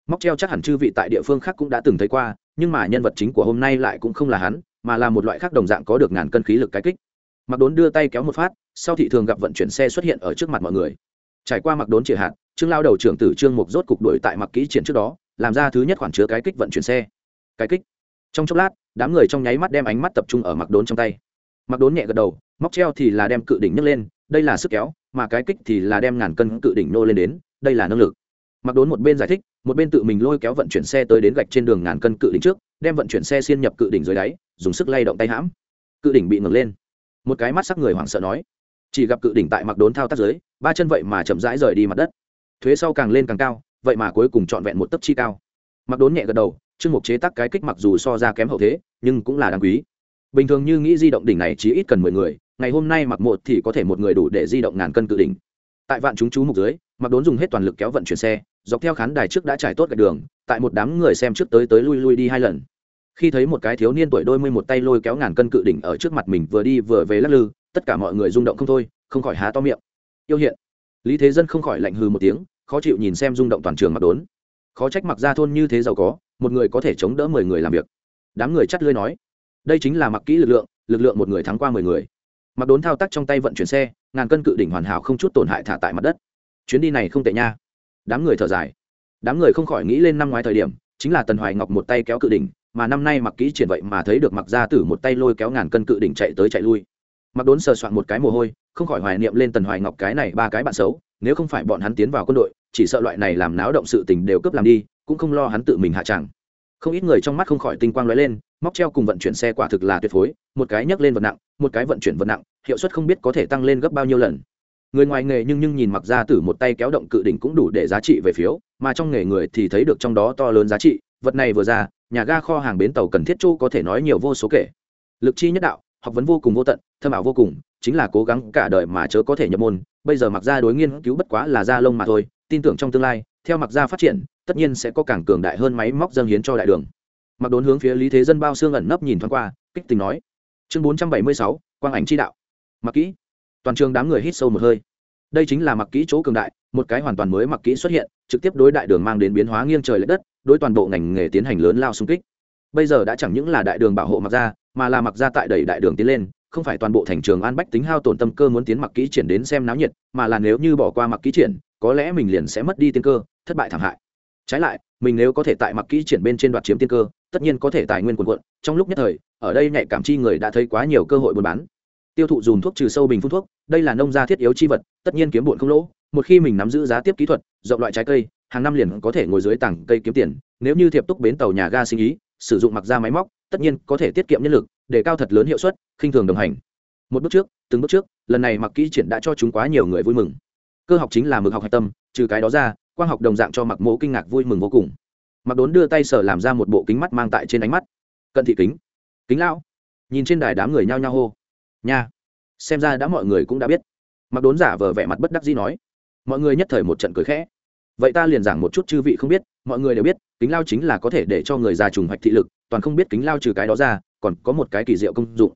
Móc treo chắc hẳn chư vị tại địa phương khác cũng đã từng thấy qua, nhưng mà nhân vật chính của hôm nay lại cũng không là hắn, mà là một loại khác đồng dạng có được ngàn cân khí lực cái kích. Mặc đốn đưa tay kéo một phát, sau thị thường gặp vận chuyển xe xuất hiện ở trước mặt mọi người trải qua mặc đốn triệt hạt, trương lao đầu trưởng tử trương mục rốt cục đuổi tại mặc kỹ triển trước đó, làm ra thứ nhất khoản chứa cái kích vận chuyển xe. Cái kích. Trong chốc lát, đám người trong nháy mắt đem ánh mắt tập trung ở mặc đốn trong tay. Mặc đốn nhẹ gật đầu, móc treo thì là đem cự đỉnh nhấc lên, đây là sức kéo, mà cái kích thì là đem ngàn cân cự đỉnh nô lên đến, đây là năng lực. Mặc đốn một bên giải thích, một bên tự mình lôi kéo vận chuyển xe tới đến gạch trên đường ngàn cân cự đỉnh trước, đem vận chuyển xe xiên nhập cự đỉnh dưới đáy, dùng sức lay động tay hãm. Cự đỉnh bị ngược lên. Một cái mắt sắc người hoảng sợ nói chỉ gặp cự đỉnh tại mặc đốn thao tác dưới ba chân vậy mà chậm rãi rời đi mặt đất. Thuế sau càng lên càng cao, vậy mà cuối cùng trọn vẹn một tấc chi cao. Mặc đốn nhẹ gật đầu chương mục chế tác cái kích mặc dù so ra kém hậu thế, nhưng cũng là đáng quý. Bình thường như nghĩ di động đỉnh này chỉ ít cần mười người, ngày hôm nay mặc một thì có thể một người đủ để di động ngàn cân cự đỉnh. Tại vạn chúng chú mục dưới, mặc đốn dùng hết toàn lực kéo vận chuyển xe, dọc theo khán đài trước đã trải tốt gạch đường, tại một đám người xem trước tới tới lui lui đi hai lần. Khi thấy một cái thiếu niên tuổi đôi mươi một tay lôi kéo ngàn cân cự đỉnh ở trước mặt mình vừa đi vừa về lắc lư tất cả mọi người rung động không thôi, không khỏi há to miệng. Yêu hiện. Lý thế dân không khỏi lạnh hừ một tiếng, khó chịu nhìn xem rung động toàn trường mặc đốn. Khó trách mặc ra thôn như thế giàu có, một người có thể chống đỡ mười người làm việc. Đám người chắt lưới nói, đây chính là mặc kỹ lực lượng lực lượng một người thắng qua mười người. Mặc đốn thao tác trong tay vận chuyển xe, ngàn cân cự đỉnh hoàn hảo không chút tổn hại thả tại mặt đất. Chuyến đi này không tệ nha. Đám người thở dài. Đám người không khỏi nghĩ lên năm ngoái thời điểm, chính là tần hoài ngọc một tay kéo cự đỉnh, mà năm nay mặc kỹ triển vậy mà thấy được mặc gia tử một tay lôi kéo ngàn cân cự đỉnh chạy tới chạy lui mặc đốn sờ soạn một cái mồ hôi, không khỏi hoài niệm lên tần hoài ngọc cái này ba cái bạn xấu, nếu không phải bọn hắn tiến vào quân đội, chỉ sợ loại này làm náo động sự tình đều cướp làm đi, cũng không lo hắn tự mình hạ tràng. Không ít người trong mắt không khỏi tinh quang lóe lên, móc treo cùng vận chuyển xe quả thực là tuyệt phối, một cái nhấc lên vật nặng, một cái vận chuyển vật nặng, hiệu suất không biết có thể tăng lên gấp bao nhiêu lần. Người ngoài nghề nhưng nhưng nhìn mặc ra tử một tay kéo động cự đỉnh cũng đủ để giá trị về phiếu, mà trong nghề người thì thấy được trong đó to lớn giá trị, vật này vừa ra, nhà ga kho hàng bến tàu cần thiết châu có thể nói nhiều vô số kể. Lực chi nhất đạo học vấn vô cùng vô tận, thâm ảo vô cùng, chính là cố gắng cả đời mà chớ có thể nhập môn. Bây giờ mặc ra đối nghiên cứu bất quá là da lông mà thôi, tin tưởng trong tương lai, theo mặc ra phát triển, tất nhiên sẽ có càng cường đại hơn máy móc dâng hiến cho đại đường. Mặc đốn hướng phía lý thế dân bao xương ẩn nấp nhìn thoáng qua, kích tình nói, chương bốn trăm bảy mươi sáu, quang ảnh chi đạo. Mặc kỹ. Toàn trường đám người hít sâu một hơi. Đây chính là mặc kỹ chỗ cường đại, một cái hoàn toàn mới mặc kỹ xuất hiện, trực tiếp đối đại đường mang đến biến hóa nghiêng trời l ệ đất, đối toàn bộ ngành nghề tiến hành lớn lao xung kích bây giờ đã chẳng những là đại đường bảo hộ mặc ra mà là mặc ra tại đẩy đại đường tiến lên, không phải toàn bộ thành trường an bách tính hao tổn tâm cơ muốn tiến mặc kỹ triển đến xem náo nhiệt, mà là nếu như bỏ qua mặc kỹ triển, có lẽ mình liền sẽ mất đi tiên cơ, thất bại thảm hại. Trái lại, mình nếu có thể tại mặc kỹ triển bên trên đoạt chiếm tiên cơ, tất nhiên có thể tài nguyên quần quận trong lúc nhất thời, ở đây nhạy cảm chi người đã thấy quá nhiều cơ hội buôn bán. Tiêu thụ dùng thuốc trừ sâu bình phun thuốc, đây là nông gia thiết yếu chi vật, tất nhiên kiếm bụn không lỗ, một khi mình nắm giữ giá tiếp kỹ thuật, rộng loại trái cây, hàng năm liền có thể ngồi dưới tảng cây kiếm tiền, nếu như thiệp túc bến tàu nhà ga sinh ý sử dụng mặc ra máy móc, tất nhiên có thể tiết kiệm nhân lực, để cao thật lớn hiệu suất, khinh thường đồng hành. Một bước trước, từng bước trước, lần này mặc kỹ triển đã cho chúng quá nhiều người vui mừng. Cơ học chính là mực học hạch tâm, trừ cái đó ra, quang học đồng dạng cho mặc mỗ kinh ngạc vui mừng vô cùng. Mặc đốn đưa tay sở làm ra một bộ kính mắt mang tại trên ánh mắt. Cận thị kính. Kính lão. Nhìn trên đài đám người nhao nhao hô. Nha. Xem ra đã mọi người cũng đã biết. Mặc đốn giả vờ vẻ mặt bất đắc dĩ nói. Mọi người nhất thời một trận cười khẽ vậy ta liền giảng một chút chư vị không biết, mọi người đều biết, kính lao chính là có thể để cho người già trùng hoạch thị lực, toàn không biết kính lao trừ cái đó ra, còn có một cái kỳ diệu công dụng.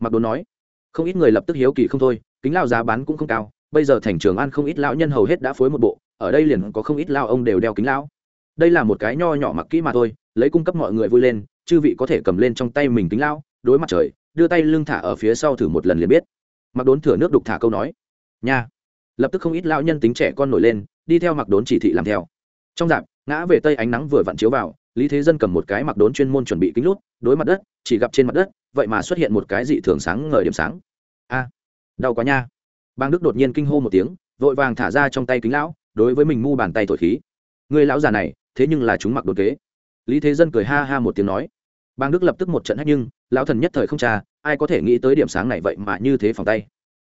Mặc đốn nói, không ít người lập tức hiếu kỳ không thôi, kính lao giá bán cũng không cao, bây giờ thành trường ăn không ít lão nhân hầu hết đã phối một bộ, ở đây liền có không ít lao ông đều đeo kính lão đây là một cái nho nhỏ mặc kỹ mà thôi, lấy cung cấp mọi người vui lên, chư vị có thể cầm lên trong tay mình kính lão đối mặt trời, đưa tay lưng thả ở phía sau thử một lần liền biết. Mặc đốn thửa nước đục thả câu nói, nha. Lập tức không ít lão nhân tính trẻ con nổi lên đi theo mặc đốn chỉ thị làm theo. Trong dạp, ngã về tây ánh nắng vừa vặn chiếu vào, lý thế dân cầm một cái mặc đốn chuyên môn chuẩn bị kính lút, đối mặt đất, chỉ gặp trên mặt đất, vậy mà xuất hiện một cái dị thường sáng ngời điểm sáng. A, đau quá nha. Bang đức đột nhiên kinh hô một tiếng, vội vàng thả ra trong tay kính lão, đối với mình mu bàn tay thổi khí. Người lão già này, thế nhưng là chúng mặc đột kế. Lý thế dân cười ha ha một tiếng nói. Bang đức lập tức một trận hách nhưng, lão thần nhất thời không cha ai có thể nghĩ tới điểm sáng này vậy mà như thế phòng tay.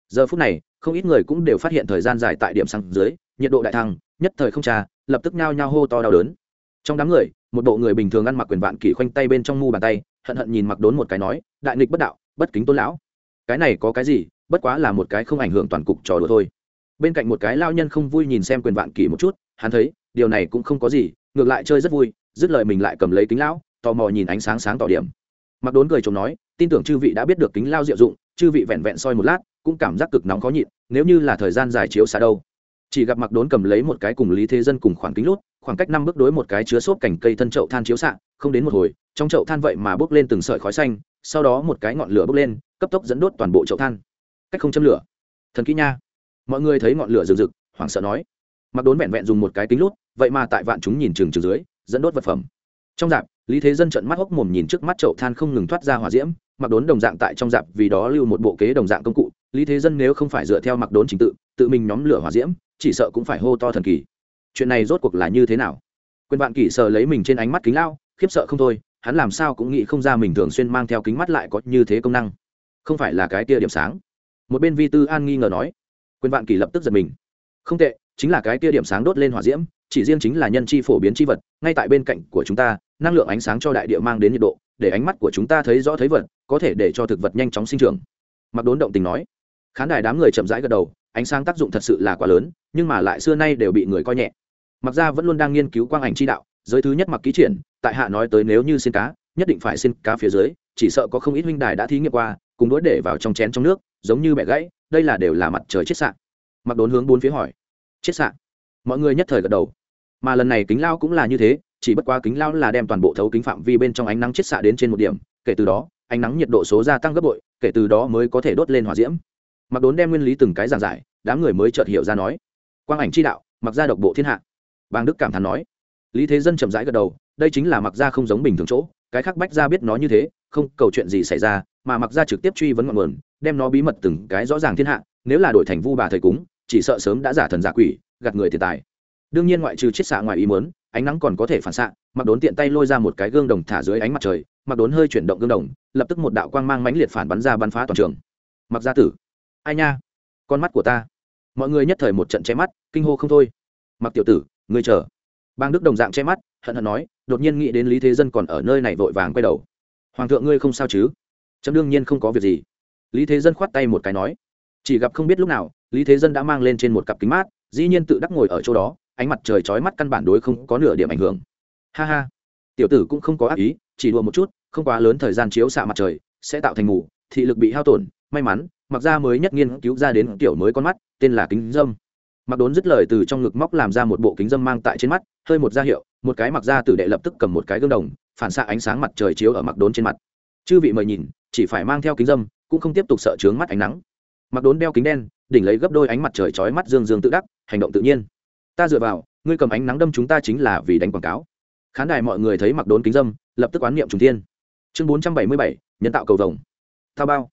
Giờ phút này, không ít người cũng đều phát hiện thời gian dài tại điểm sáng dưới nhiệt độ đại thăng nhất thời không trà, lập tức nhao nhao hô to đau đớn. Trong đám người một bộ người bình thường ăn mặc quyền vạn kỷ khoanh tay bên trong mu bàn tay hận hận nhìn mặc đốn một cái nói đại nghịch bất đạo bất kính tôn lão. Cái này có cái gì bất quá là một cái không ảnh hưởng toàn cục trò đùa thôi. Bên cạnh một cái lao nhân không vui nhìn xem quyền vạn kỷ một chút hắn thấy điều này cũng không có gì ngược lại chơi rất vui dứt lời mình lại cầm lấy kính lão tò mò nhìn ánh sáng sáng tỏ điểm. Mặc đốn cười chồng nói tin tưởng chư vị đã biết được kính lao diệu dụng chư vị vẹn vẹn soi một lát cũng cảm giác cực nóng khó nhịn nếu như là thời gian dài chiếu xa đâu chỉ gặp mặc đốn cầm lấy một cái cùng lý thế dân cùng khoảng kính lút, khoảng cách năm bước đối một cái chứa xốp cành cây thân chậu than chiếu xạ, không đến một hồi, trong chậu than vậy mà bốc lên từng sợi khói xanh, sau đó một cái ngọn lửa bốc lên, cấp tốc dẫn đốt toàn bộ chậu than. Cách không châm lửa. Thần kỹ nha. Mọi người thấy ngọn lửa rừng rực, hoảng sợ nói. Mặc đốn vẹn vẹn dùng một cái kính lút, vậy mà tại vạn chúng nhìn trường trường dưới, dẫn đốt vật phẩm. Trong dạp, lý thế dân trận mắt hốc mồm nhìn trước mắt chậu than không ngừng thoát ra hỏa diễm mặc đốn đồng dạng tại trong dạp vì đó lưu một bộ kế đồng dạng công cụ. Lý thế dân nếu không phải dựa theo mặc đốn trình tự tự mình nhóm lửa hỏa diễm chỉ sợ cũng phải hô to thần kỳ. Chuyện này rốt cuộc là như thế nào? Quyền vạn kỷ sợ lấy mình trên ánh mắt kính lao khiếp sợ không thôi, hắn làm sao cũng nghĩ không ra mình thường xuyên mang theo kính mắt lại có như thế công năng. Không phải là cái tia điểm sáng. Một bên vi tư an nghi ngờ nói. Quyền vạn kỷ lập tức giật mình. Không tệ, chính là cái tia điểm sáng đốt lên hỏa diễm, chỉ riêng chính là nhân chi phổ biến chi vật, ngay tại bên cạnh của chúng ta, năng lượng ánh sáng cho đại địa mang đến nhiệt độ, để ánh mắt của chúng ta thấy rõ thấy vật, có thể để cho thực vật nhanh chóng sinh trưởng. Mặc đốn động tình nói. Khán đài đám người chậm rãi gật đầu ánh sáng tác dụng thật sự là quá lớn, nhưng mà lại xưa nay đều bị người coi nhẹ. Mặc ra vẫn luôn đang nghiên cứu quang ảnh chi đạo, giới thứ nhất mặc ký triển, tại hạ nói tới nếu như xin cá, nhất định phải xin cá phía dưới, chỉ sợ có không ít huynh đài đã thí nghiệm qua, cùng đối để vào trong chén trong nước, giống như bẻ gãy, đây là đều là mặt trời chết sạn mặc đốn hướng bốn phía hỏi. Chết sạn mọi người nhất thời gật đầu. Mà lần này kính lao cũng là như thế, chỉ bất quá kính lao là đem toàn bộ thấu kính phạm vi bên trong ánh nắng chết xạ đến trên một điểm, kể từ đó, ánh nắng nhiệt độ số gia tăng gấp bội, kể từ đó mới có thể đốt lên hỏa diễm mặc đốn đem nguyên lý từng cái giảng giải, đám người mới chợt hiểu ra nói. Quang ảnh chi đạo, mặc ra độc bộ thiên hạ. Bàng đức cảm thán nói. Lý thế dân chậm rãi gật đầu, đây chính là mặc ra không giống bình thường chỗ, cái khác bách ra biết nó như thế, không cầu chuyện gì xảy ra, mà mặc ra trực tiếp truy vấn ngọn nguồn, đem nó bí mật từng cái rõ ràng thiên hạ, nếu là đổi thành vu bà thầy cúng, chỉ sợ sớm đã giả thần giả quỷ, gạt người tiền tài. Đương nhiên ngoại trừ chiết xạ ngoài ý muốn, ánh nắng còn có thể phản xạ, mặc đốn tiện tay lôi ra một cái gương đồng thả dưới ánh mặt trời, mặc đốn hơi chuyển động gương đồng, lập tức một đạo quang mang mãnh liệt phản bắn ra bắn phá toàn trường. Mặc gia tử ai nha? Con mắt của ta. Mọi người nhất thời một trận che mắt, kinh hô không thôi. Mặc tiểu tử, ngươi chờ. Bang đức đồng dạng che mắt, hận hận nói, đột nhiên nghĩ đến lý thế dân còn ở nơi này vội vàng quay đầu. Hoàng thượng ngươi không sao chứ? Chấm đương nhiên không có việc gì. Lý thế dân khoát tay một cái nói. Chỉ gặp không biết lúc nào, lý thế dân đã mang lên trên một cặp kính mát, dĩ nhiên tự đắc ngồi ở chỗ đó, ánh mặt trời chói mắt căn bản đối không có nửa điểm ảnh hưởng. Ha ha. Tiểu tử cũng không có ác ý, chỉ đùa một chút, không quá lớn thời gian chiếu xạ mặt trời, sẽ tạo thành mù, thị lực bị hao tổn, may mắn mặc ra mới nhất nghiên cứu ra đến kiểu mới con mắt, tên là kính dâm. Mặc đốn dứt lời từ trong ngực móc làm ra một bộ kính dâm mang tại trên mắt, hơi một ra hiệu, một cái mặc ra tử đệ lập tức cầm một cái gương đồng, phản xạ ánh sáng mặt trời chiếu ở mặc đốn trên mặt. Chư vị mời nhìn, chỉ phải mang theo kính dâm, cũng không tiếp tục sợ trướng mắt ánh nắng. Mặc đốn đeo kính đen, đỉnh lấy gấp đôi ánh mặt trời chói mắt dương dương tự đắc, hành động tự nhiên. Ta dựa vào, ngươi cầm ánh nắng đâm chúng ta chính là vì đánh quảng cáo. Khán đài mọi người thấy mặc đốn kính dâm, lập tức oán niệm trùng thiên. Chương bốn trăm bảy mươi bảy, nhân tạo cầu vồng. Thao bao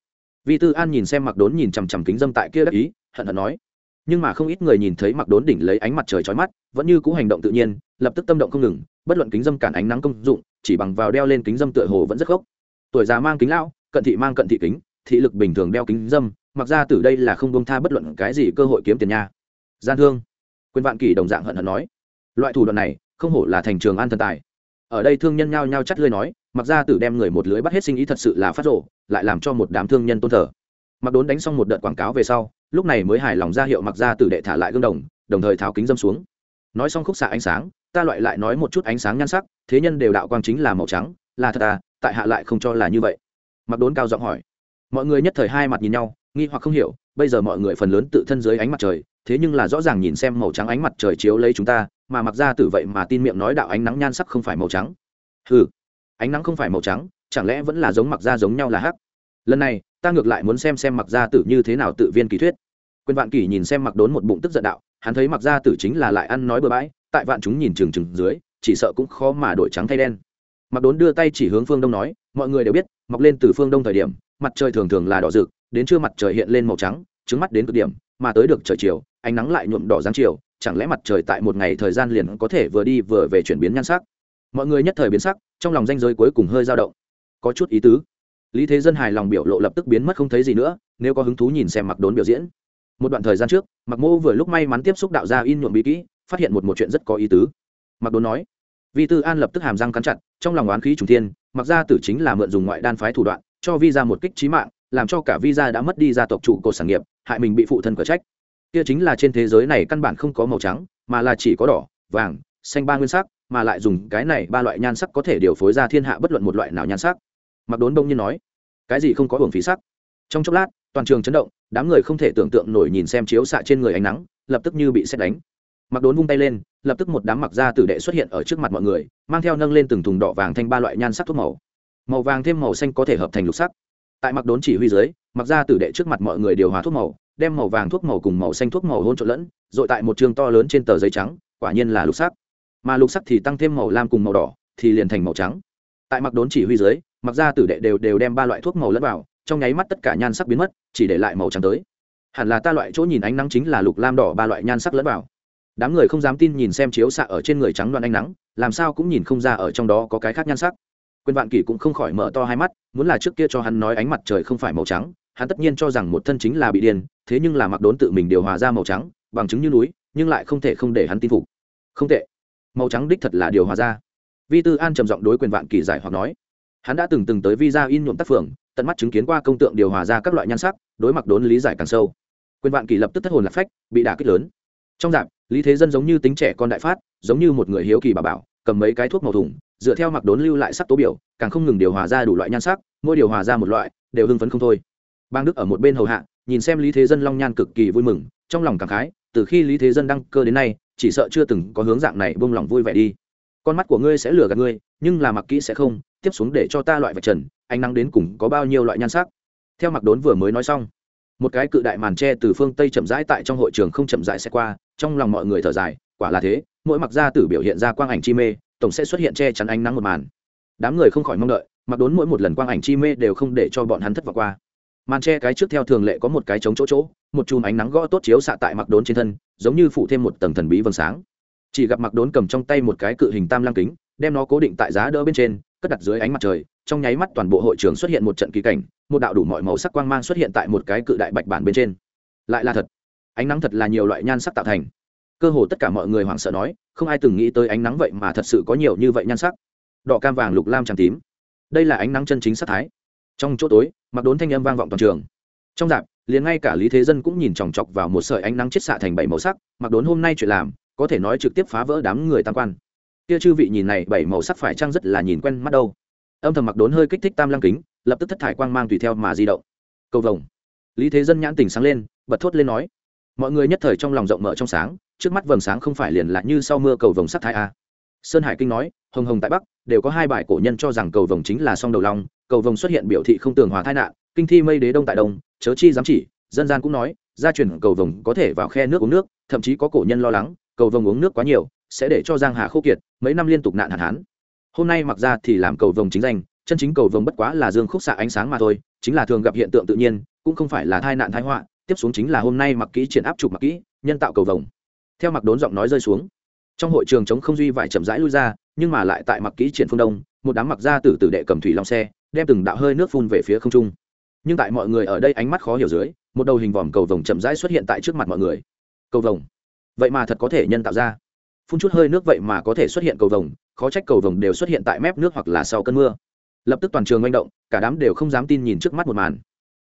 vi tư an nhìn xem mặc đốn nhìn chằm chằm kính dâm tại kia đắc ý, hận hận nói. Nhưng mà không ít người nhìn thấy mặc đốn đỉnh lấy ánh mặt trời chói mắt, vẫn như cũ hành động tự nhiên, lập tức tâm động không ngừng, bất luận kính dâm cản ánh nắng công dụng, chỉ bằng vào đeo lên kính dâm tựa hồ vẫn rất gốc. Tuổi già mang kính lão, cận thị mang cận thị kính, thị lực bình thường đeo kính dâm, mặc ra từ đây là không bông tha bất luận cái gì cơ hội kiếm tiền nha. Gian thương. Quyền vạn kỷ đồng dạng hận hận nói. Loại thủ đoạn này, không hổ là thành trường an thần tài ở đây thương nhân nhao nhao chắt lưới nói, mặc ra tử đem người một lưới bắt hết sinh ý thật sự là phát rộ lại làm cho một đám thương nhân tôn thờ. Mặc đốn đánh xong một đợt quảng cáo về sau, lúc này mới hài lòng ra hiệu mặc ra tử đệ thả lại gương đồng đồng thời tháo kính dâm xuống. Nói xong khúc xạ ánh sáng, ta loại lại nói một chút ánh sáng nhan sắc, thế nhân đều đạo quang chính là màu trắng, là thật à tại hạ lại không cho là như vậy. Mặc đốn cao giọng hỏi. Mọi người nhất thời hai mặt nhìn nhau, nghi hoặc không hiểu, bây giờ mọi người phần lớn tự thân dưới ánh mặt trời, thế nhưng là rõ ràng nhìn xem màu trắng ánh mặt trời chiếu lấy chúng ta mà mặc ra tử vậy mà tin miệng nói đạo ánh nắng nhan sắc không phải màu trắng. Ừ ánh nắng không phải màu trắng, chẳng lẽ vẫn là giống mặc ra giống nhau là hắc? Lần này, ta ngược lại muốn xem xem mặc ra tử như thế nào tự viên kỳ thuyết. Quyền vạn kỷ nhìn xem mặc đốn một bụng tức giận đạo, hắn thấy mặc ra tử chính là lại ăn nói bừa bãi, tại vạn chúng nhìn trừng trừng dưới, chỉ sợ cũng khó mà đổi trắng thay đen. Mặc đốn đưa tay chỉ hướng phương đông nói, mọi người đều biết, mọc lên từ phương đông thời điểm, mặt trời thường thường là đỏ rực, đến trưa mặt trời hiện lên màu trắng, trứng mắt đến cực điểm, mà tới được trời chiều, ánh nắng lại nhuộm đỏ giáng chiều chẳng lẽ mặt trời tại một ngày thời gian liền có thể vừa đi vừa về chuyển biến nhan sắc? Mọi người nhất thời biến sắc, trong lòng danh giới cuối cùng hơi dao động. Có chút ý tứ. Lý thế dân hài lòng biểu lộ lập tức biến mất không thấy gì nữa, nếu có hứng thú nhìn xem mặc đốn biểu diễn. Một đoạn thời gian trước, mặc mô vừa lúc may mắn tiếp xúc đạo gia in nhuộm bí kỹ, phát hiện một một chuyện rất có ý tứ. Mặc đốn nói, vi tư an lập tức hàm răng cắn chặt, trong lòng oán khí trùng thiên, mặc ra tử chính là mượn dùng ngoại đan phái thủ đoạn, cho vi ra một kích trí mạng, làm cho cả vi ra đã mất đi gia tộc trụ cột sản nghiệp, hại mình bị phụ thân cở trách kia chính là trên thế giới này căn bản không có màu trắng, mà là chỉ có đỏ, vàng, xanh ba nguyên sắc, mà lại dùng cái này ba loại nhan sắc có thể điều phối ra thiên hạ bất luận một loại nào nhan sắc. Mặc đốn bông nhiên nói, cái gì không có hưởng phí sắc? Trong chốc lát, toàn trường chấn động, đám người không thể tưởng tượng nổi nhìn xem chiếu xạ trên người ánh nắng, lập tức như bị xét đánh. Mặc đốn vung tay lên, lập tức một đám mặc da tử đệ xuất hiện ở trước mặt mọi người, mang theo nâng lên từng thùng đỏ vàng thanh ba loại nhan sắc thuốc màu. Màu vàng thêm màu xanh có thể hợp thành lục sắc. Tại mặc đốn chỉ huy dưới, mặc da tử đệ trước mặt mọi người điều hòa thuốc màu đem màu vàng thuốc màu cùng màu xanh thuốc màu hôn trộn lẫn, rồi tại một trường to lớn trên tờ giấy trắng, quả nhiên là lục sắc. Mà lục sắc thì tăng thêm màu lam cùng màu đỏ, thì liền thành màu trắng. Tại mặc đốn chỉ huy dưới, mặc ra tử đệ đều đều đem ba loại thuốc màu lẫn vào, trong nháy mắt tất cả nhan sắc biến mất, chỉ để lại màu trắng tới. Hẳn là ta loại chỗ nhìn ánh nắng chính là lục lam đỏ ba loại nhan sắc lẫn vào. Đám người không dám tin nhìn xem chiếu xạ ở trên người trắng đoàn ánh nắng, làm sao cũng nhìn không ra ở trong đó có cái khác nhan sắc. Quyền vạn kỷ cũng không khỏi mở to hai mắt, muốn là trước kia cho hắn nói ánh mặt trời không phải màu trắng hắn tất nhiên cho rằng một thân chính là bị điên, thế nhưng là mặc đốn tự mình điều hòa ra màu trắng, bằng chứng như núi, nhưng lại không thể không để hắn tin phục. Không tệ. Màu trắng đích thật là điều hòa ra. Vi tư an trầm giọng đối quyền vạn kỳ giải hoặc nói. Hắn đã từng từng tới visa in nhuộm tác phường, tận mắt chứng kiến qua công tượng điều hòa ra các loại nhan sắc, đối mặc đốn lý giải càng sâu. Quyền vạn kỳ lập tức thất hồn lạc phách, bị đả kích lớn. Trong dạp, lý thế dân giống như tính trẻ con đại phát, giống như một người hiếu kỳ bà bảo, cầm mấy cái thuốc màu thùng dựa theo mặc đốn lưu lại sắc tố biểu, càng không ngừng điều hòa ra đủ loại nhan sắc, mỗi điều hòa ra một loại, đều hưng phấn không thôi bang đức ở một bên hầu hạ, nhìn xem lý thế dân long nhan cực kỳ vui mừng, trong lòng cảm khái, từ khi lý thế dân đăng cơ đến nay, chỉ sợ chưa từng có hướng dạng này bông lòng vui vẻ đi. Con mắt của ngươi sẽ lừa gạt ngươi, nhưng là mặc kỹ sẽ không, tiếp xuống để cho ta loại vạch trần, ánh nắng đến cùng có bao nhiêu loại nhan sắc. Theo mặc đốn vừa mới nói xong, một cái cự đại màn tre từ phương tây chậm rãi tại trong hội trường không chậm rãi sẽ qua, trong lòng mọi người thở dài, quả là thế, mỗi mặc gia tử biểu hiện ra quang ảnh chi mê, tổng sẽ xuất hiện che chắn ánh nắng một màn. Đám người không khỏi mong đợi mặc đốn mỗi một lần quang ảnh chi mê đều không để cho bọn hắn thất vọng qua màn tre cái trước theo thường lệ có một cái trống chỗ chỗ, một chùm ánh nắng gõ tốt chiếu xạ tại mặc đốn trên thân, giống như phụ thêm một tầng thần bí vầng sáng. Chỉ gặp mặc đốn cầm trong tay một cái cự hình tam lăng kính, đem nó cố định tại giá đỡ bên trên, cất đặt dưới ánh mặt trời, trong nháy mắt toàn bộ hội trường xuất hiện một trận kỳ cảnh, một đạo đủ mọi màu sắc quang mang xuất hiện tại một cái cự đại bạch bản bên trên. Lại là thật. Ánh nắng thật là nhiều loại nhan sắc tạo thành. Cơ hồ tất cả mọi người hoảng sợ nói, không ai từng nghĩ tới ánh nắng vậy mà thật sự có nhiều như vậy nhan sắc. Đỏ cam vàng lục lam tràng tím. Đây là ánh nắng chân chính sắc thái trong chỗ tối, mặc đốn thanh âm vang vọng toàn trường. Trong dạp, liền ngay cả lý thế dân cũng nhìn chòng chọc vào một sợi ánh nắng chiết xạ thành bảy màu sắc, mặc đốn hôm nay chuyện làm, có thể nói trực tiếp phá vỡ đám người tam quan. Kia chư vị nhìn này bảy màu sắc phải chăng rất là nhìn quen mắt đâu. Âm thầm mặc đốn hơi kích thích tam lăng kính, lập tức thất thải quang mang tùy theo mà di động. Cầu vồng. Lý thế dân nhãn tình sáng lên, bật thốt lên nói, mọi người nhất thời trong lòng rộng mở trong sáng, trước mắt vầng sáng không phải liền là như sau mưa cầu vồng sắc thái a. Sơn hải kinh nói, hồng hồng tại bắc, đều có hai bài cổ nhân cho rằng cầu vồng chính là song đầu long cầu vồng xuất hiện biểu thị không tường hòa tai nạn, kinh thi mây đế đông tại đông, chớ chi dám chỉ, dân gian cũng nói, gia truyền cầu vồng có thể vào khe nước uống nước, thậm chí có cổ nhân lo lắng, cầu vồng uống nước quá nhiều, sẽ để cho giang hà khô kiệt, mấy năm liên tục nạn hạn hán. Hôm nay mặc ra thì làm cầu vồng chính danh, chân chính cầu vồng bất quá là dương khúc xạ ánh sáng mà thôi, chính là thường gặp hiện tượng tự nhiên, cũng không phải là tai nạn thái họa, tiếp xuống chính là hôm nay mặc kỹ triển áp chụp mặc kỹ, nhân tạo cầu vồng. Theo mặc đốn giọng nói rơi xuống, trong hội trường chống không duy vải chậm rãi lui ra, nhưng mà lại tại mặc kỹ triển phương đông, một đám mặc ra tử tử đệ cầm thủy long xe đem từng đạo hơi nước phun về phía không trung. Nhưng tại mọi người ở đây ánh mắt khó hiểu dưới, một đầu hình vòm cầu vồng chậm rãi xuất hiện tại trước mặt mọi người. Cầu vồng? Vậy mà thật có thể nhân tạo ra. Phun chút hơi nước vậy mà có thể xuất hiện cầu vồng, khó trách cầu vồng đều xuất hiện tại mép nước hoặc là sau cơn mưa. Lập tức toàn trường manh động, cả đám đều không dám tin nhìn trước mắt một màn.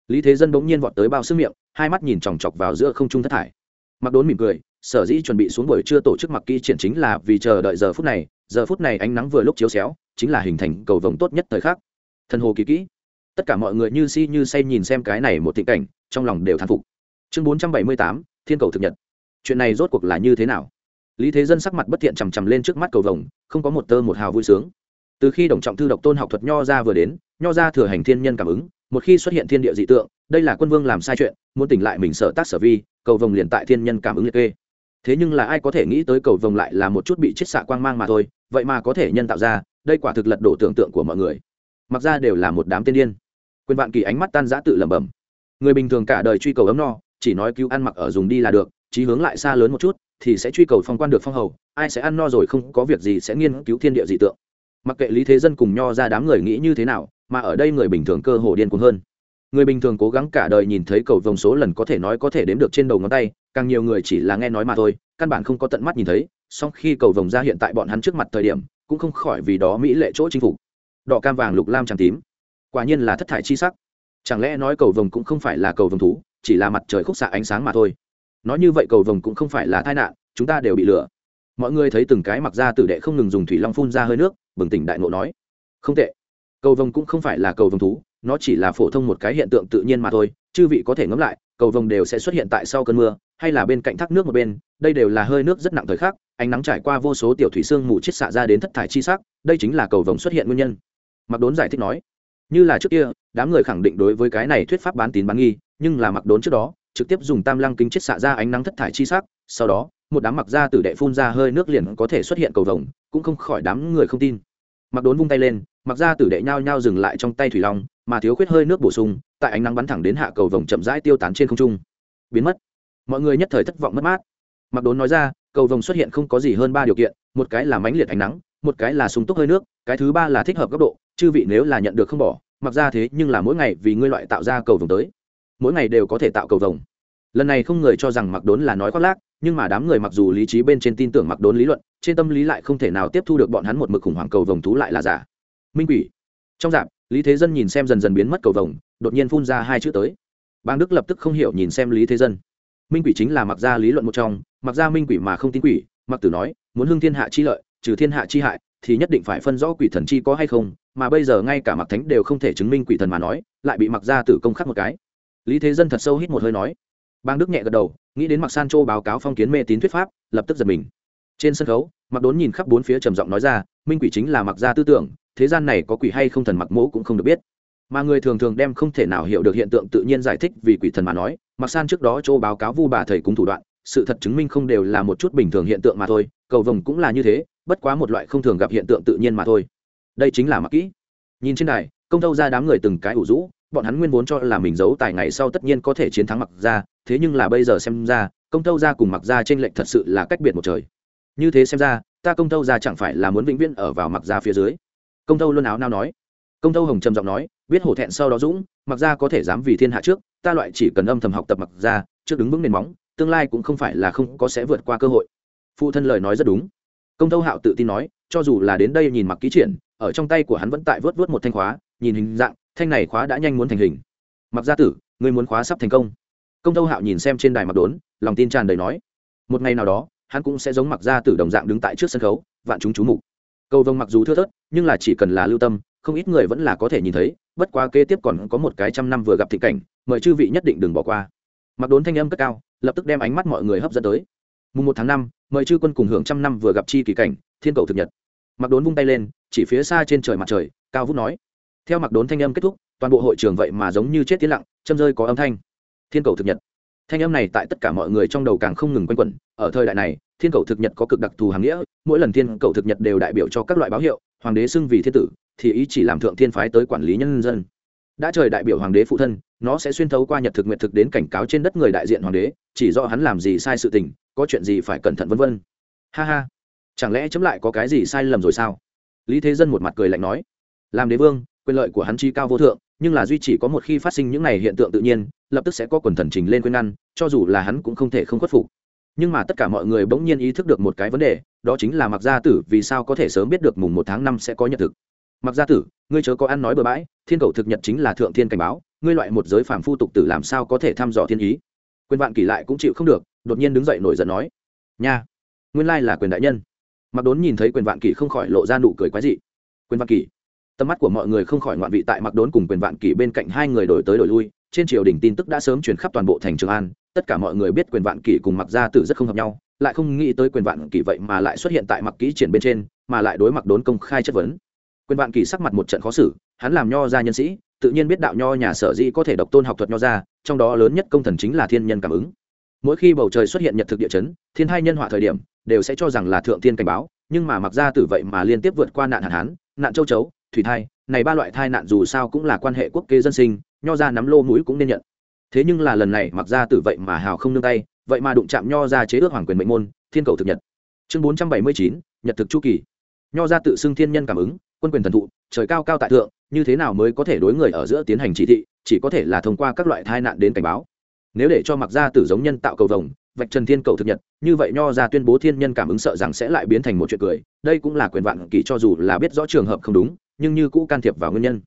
Lý thế dân bỗng nhiên vọt tới bao sức miệng, hai mắt nhìn chòng chọc vào giữa không trung thất thải. Mặc đốn mỉm cười, sở dĩ chuẩn bị xuống buổi trưa tổ chức mặc kỹ triển chính là vì chờ đợi giờ phút này, giờ phút này ánh nắng vừa lúc chiếu xéo, chính là hình thành cầu vồng tốt nhất thời khắc thần hồ kỳ kỹ. Tất cả mọi người như si như say nhìn xem cái này một thịnh cảnh, trong lòng đều thán phục. Chương bốn trăm bảy mươi tám, thiên cầu thực nhật. Chuyện này rốt cuộc là như thế nào? Lý thế dân sắc mặt bất thiện chằm chằm lên trước mắt cầu vồng, không có một tơ một hào vui sướng. Từ khi đồng trọng thư độc tôn học thuật nho ra vừa đến, nho ra thừa hành thiên nhân cảm ứng, một khi xuất hiện thiên địa dị tượng, đây là quân vương làm sai chuyện, muốn tỉnh lại mình sợ tác sở vi, cầu vồng liền tại thiên nhân cảm ứng liệt kê. Thế nhưng là ai có thể nghĩ tới cầu vồng lại là một chút bị chết xạ quang mang mà thôi, vậy mà có thể nhân tạo ra, đây quả thực lật đổ tưởng tượng của mọi người mặc ra đều là một đám tiên điên. Quyền vạn kỳ ánh mắt tan giã tự lẩm bẩm. Người bình thường cả đời truy cầu ấm no, chỉ nói cứu ăn mặc ở dùng đi là được, chí hướng lại xa lớn một chút, thì sẽ truy cầu phong quan được phong hầu, ai sẽ ăn no rồi không có việc gì sẽ nghiên cứu thiên địa dị tượng. Mặc kệ lý thế dân cùng nho ra đám người nghĩ như thế nào, mà ở đây người bình thường cơ hồ điên cuồng hơn. Người bình thường cố gắng cả đời nhìn thấy cầu vồng số lần có thể nói có thể đếm được trên đầu ngón tay, càng nhiều người chỉ là nghe nói mà thôi, căn bản không có tận mắt nhìn thấy, song khi cầu vồng ra hiện tại bọn hắn trước mặt thời điểm, cũng không khỏi vì đó mỹ lệ chỗ chinh phục đỏ cam vàng lục lam tràng tím. Quả nhiên là thất thải chi sắc. Chẳng lẽ nói cầu vồng cũng không phải là cầu vồng thú, chỉ là mặt trời khúc xạ ánh sáng mà thôi? Nói như vậy cầu vồng cũng không phải là tai nạn, chúng ta đều bị lừa. Mọi người thấy từng cái mặc ra tử đệ không ngừng dùng thủy long phun ra hơi nước, bừng tỉnh đại ngộ nói. Không tệ. Cầu vồng cũng không phải là cầu vồng thú, nó chỉ là phổ thông một cái hiện tượng tự nhiên mà thôi, chư vị có thể ngẫm lại, cầu vồng đều sẽ xuất hiện tại sau cơn mưa, hay là bên cạnh thác nước một bên, đây đều là hơi nước rất nặng thời khắc, ánh nắng trải qua vô số tiểu thủy xương mù chết xạ ra đến thất thải chi sắc, đây chính là cầu vồng xuất hiện nguyên nhân mặc đốn giải thích nói, như là trước kia, đám người khẳng định đối với cái này thuyết pháp bán tín bán nghi, nhưng là mặc đốn trước đó, trực tiếp dùng tam lăng kính chết xạ ra ánh nắng thất thải chi sắc, sau đó, một đám mặc ra tử đệ phun ra hơi nước liền có thể xuất hiện cầu vồng, cũng không khỏi đám người không tin. Mặc đốn vung tay lên mặc ra tử đệ nhao nhao dừng lại trong tay thủy long, mà thiếu khuyết hơi nước bổ sung, tại ánh nắng bắn thẳng đến hạ cầu vồng chậm rãi tiêu tán trên không trung. Biến mất. Mọi người nhất thời thất vọng mất mát. Mặc đốn nói ra, cầu vồng xuất hiện không có gì hơn ba điều kiện, một cái là mãnh liệt ánh nắng, một cái là sung túc hơi nước, cái thứ ba là thích hợp góc độ chư vị nếu là nhận được không bỏ, mặc ra thế nhưng là mỗi ngày vì ngươi loại tạo ra cầu vồng tới. Mỗi ngày đều có thể tạo cầu vồng. Lần này không người cho rằng mặc đốn là nói khoác lác, nhưng mà đám người mặc dù lý trí bên trên tin tưởng mặc đốn lý luận, trên tâm lý lại không thể nào tiếp thu được bọn hắn một mực khủng hoảng cầu vồng thú lại là giả. Minh quỷ. Trong dạp, lý thế dân nhìn xem dần dần biến mất cầu vồng, đột nhiên phun ra hai chữ tới. Bang đức lập tức không hiểu nhìn xem lý thế dân. Minh quỷ chính là mặc ra lý luận một trong mặc ra minh quỷ mà không tin quỷ mặc tử nói, muốn hưng thiên hạ chi lợi, trừ thiên hạ chi hại, thì nhất định phải phân rõ quỷ thần chi có hay không mà bây giờ ngay cả mặc thánh đều không thể chứng minh quỷ thần mà nói, lại bị mặc ra tử công khắc một cái. Lý thế dân thật sâu hít một hơi nói. Bang đức nhẹ gật đầu, nghĩ đến mặc san châu báo cáo phong kiến mê tín thuyết pháp, lập tức giật mình. Trên sân khấu mặc đốn nhìn khắp bốn phía trầm giọng nói ra, minh quỷ chính là mặc ra tư tưởng, thế gian này có quỷ hay không thần mặc mỗ cũng không được biết. Mà người thường thường đem không thể nào hiểu được hiện tượng tự nhiên giải thích vì quỷ thần mà nói mặc san trước đó châu báo cáo vu bà thầy cúng thủ đoạn, sự thật chứng minh không đều là một chút bình thường hiện tượng mà thôi, cầu vồng cũng là như thế, bất quá một loại không thường gặp hiện tượng tự nhiên mà thôi đây chính là mặc kỹ. Nhìn trên đài, công thâu ra đám người từng cái ủ rũ, bọn hắn nguyên vốn cho là mình giấu tài ngày sau tất nhiên có thể chiến thắng mặc ra, thế nhưng là bây giờ xem ra, công thâu ra cùng mặc ra trên lệnh thật sự là cách biệt một trời. Như thế xem ra, ta công thâu ra chẳng phải là muốn vĩnh viễn ở vào mặc ra phía dưới. Công thâu luôn áo nao nói. Công thâu hồng trầm giọng nói, biết hổ thẹn sau đó dũng, mặc ra có thể dám vì thiên hạ trước, ta loại chỉ cần âm thầm học tập mặc ra, trước đứng vững nền móng, tương lai cũng không phải là không có sẽ vượt qua cơ hội. Phụ thân lời nói rất đúng. Công thâu hạo tự tin nói, cho dù là đến đây nhìn mặc ký triển ở trong tay của hắn vẫn tại vớt vớt một thanh khóa, nhìn hình dạng, thanh này khóa đã nhanh muốn thành hình. Mặc gia tử người muốn khóa sắp thành công. Công tâu hạo nhìn xem trên đài mặc đốn, lòng tin tràn đầy nói. Một ngày nào đó, hắn cũng sẽ giống mặc gia tử đồng dạng đứng tại trước sân khấu, vạn chúng chú mục. Cầu vồng mặc dù thưa thớt, nhưng là chỉ cần là lưu tâm, không ít người vẫn là có thể nhìn thấy, bất quá kế tiếp còn có một cái trăm năm vừa gặp thị cảnh, mời chư vị nhất định đừng bỏ qua. Mặc đốn thanh âm cất cao, lập tức đem ánh mắt mọi người hấp dẫn tới. Mùng một tháng năm, mời chư quân cùng hưởng trăm năm vừa gặp chi kỳ cảnh, thiên cầu thực nhật mặc đốn vung tay lên, chỉ phía xa trên trời mặt trời, cao vút nói. Theo mặc đốn thanh âm kết thúc, toàn bộ hội trường vậy mà giống như chết tiến lặng, châm rơi có âm thanh. Thiên cầu thực nhật. Thanh âm này tại tất cả mọi người trong đầu càng không ngừng quanh quẩn. Ở thời đại này, thiên cầu thực nhật có cực đặc thù hàng nghĩa, mỗi lần thiên cầu thực nhật đều đại biểu cho các loại báo hiệu, hoàng đế xưng vì thiên tử, thì ý chỉ làm thượng thiên phái tới quản lý nhân dân. Đã trời đại biểu hoàng đế phụ thân, nó sẽ xuyên thấu qua nhật thực nguyện thực đến cảnh cáo trên đất người đại diện hoàng đế, chỉ do hắn làm gì sai sự tình, có chuyện gì phải cẩn thận vân vân. Ha ha chẳng lẽ chấm lại có cái gì sai lầm rồi sao? Lý thế dân một mặt cười lạnh nói. Làm đế vương, quyền lợi của hắn chi cao vô thượng, nhưng là duy chỉ có một khi phát sinh những này hiện tượng tự nhiên, lập tức sẽ có quần thần trình lên khuyên ngăn, cho dù là hắn cũng không thể không khuất phục. Nhưng mà tất cả mọi người bỗng nhiên ý thức được một cái vấn đề, đó chính là mặc gia tử vì sao có thể sớm biết được mùng một tháng năm sẽ có nhật thực. Mặc gia tử, ngươi chớ có ăn nói bừa bãi, thiên cầu thực nhật chính là thượng thiên cảnh báo, ngươi loại một giới phàm phu tục tử làm sao có thể thăm dò thiên ý? Quyền vạn kỷ lại cũng chịu không được, đột nhiên đứng dậy nổi giận nói. Nha, nguyên lai là quyền đại nhân mặc đốn nhìn thấy quyền vạn kỷ không khỏi lộ ra nụ cười quái dị. Quyền vạn kỷ? Tầm mắt của mọi người không khỏi ngoạn vị tại mặc đốn cùng quyền vạn kỷ bên cạnh hai người đổi tới đổi lui. Trên triều đình tin tức đã sớm chuyển khắp toàn bộ thành trường an. Tất cả mọi người biết quyền vạn kỷ cùng mặc gia tử rất không hợp nhau, lại không nghĩ tới quyền vạn kỷ vậy mà lại xuất hiện tại mặc kỹ triển bên trên, mà lại đối mặc đốn công khai chất vấn. Quyền vạn kỷ sắc mặt một trận khó xử, hắn làm nho gia nhân sĩ, tự nhiên biết đạo nho nhà sở dĩ có thể độc tôn học thuật nho gia, trong đó lớn nhất công thần chính là thiên nhân cảm ứng. Mỗi khi bầu trời xuất hiện nhật thực địa chấn, thiên hai nhân họa thời điểm đều sẽ cho rằng là thượng tiên cảnh báo, nhưng mà mặc gia tử vậy mà liên tiếp vượt qua nạn hạn hán, nạn châu chấu, thủy thai, này ba loại thai nạn dù sao cũng là quan hệ quốc kế dân sinh, nho ra nắm lô mũi cũng nên nhận. Thế nhưng là lần này mặc ra tử vậy mà hào không nương tay, vậy mà đụng chạm nho ra chế ước hoàng quyền mệnh môn, thiên cầu thực nhật. Chương bốn trăm bảy mươi chín, nhật thực chu kỳ. Nho ra tự xưng thiên nhân cảm ứng, quân quyền thần thụ, trời cao cao tại thượng, như thế nào mới có thể đối người ở giữa tiến hành chỉ thị, chỉ có thể là thông qua các loại tai nạn đến cảnh báo. Nếu để cho mặc ra tử giống nhân tạo cầu vồng vạch trần thiên cầu thực nhật, như vậy nho ra tuyên bố thiên nhân cảm ứng sợ rằng sẽ lại biến thành một chuyện cười, đây cũng là quyền vạn kỳ cho dù là biết rõ trường hợp không đúng, nhưng như cũ can thiệp vào nguyên nhân.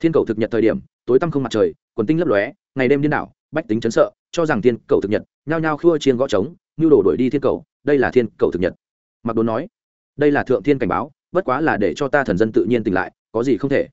Thiên cầu thực nhật thời điểm, tối tăm không mặt trời, quần tinh lấp lóe, ngày đêm điên đảo, bách tính chấn sợ, cho rằng thiên cầu thực nhật, nhao nhao khua chiên gõ trống, nhu đổ đuổi đi thiên cầu, đây là thiên cầu thực nhật. Mặc đốn nói, đây là thượng thiên cảnh báo, bất quá là để cho ta thần dân tự nhiên tỉnh lại, có gì không thể.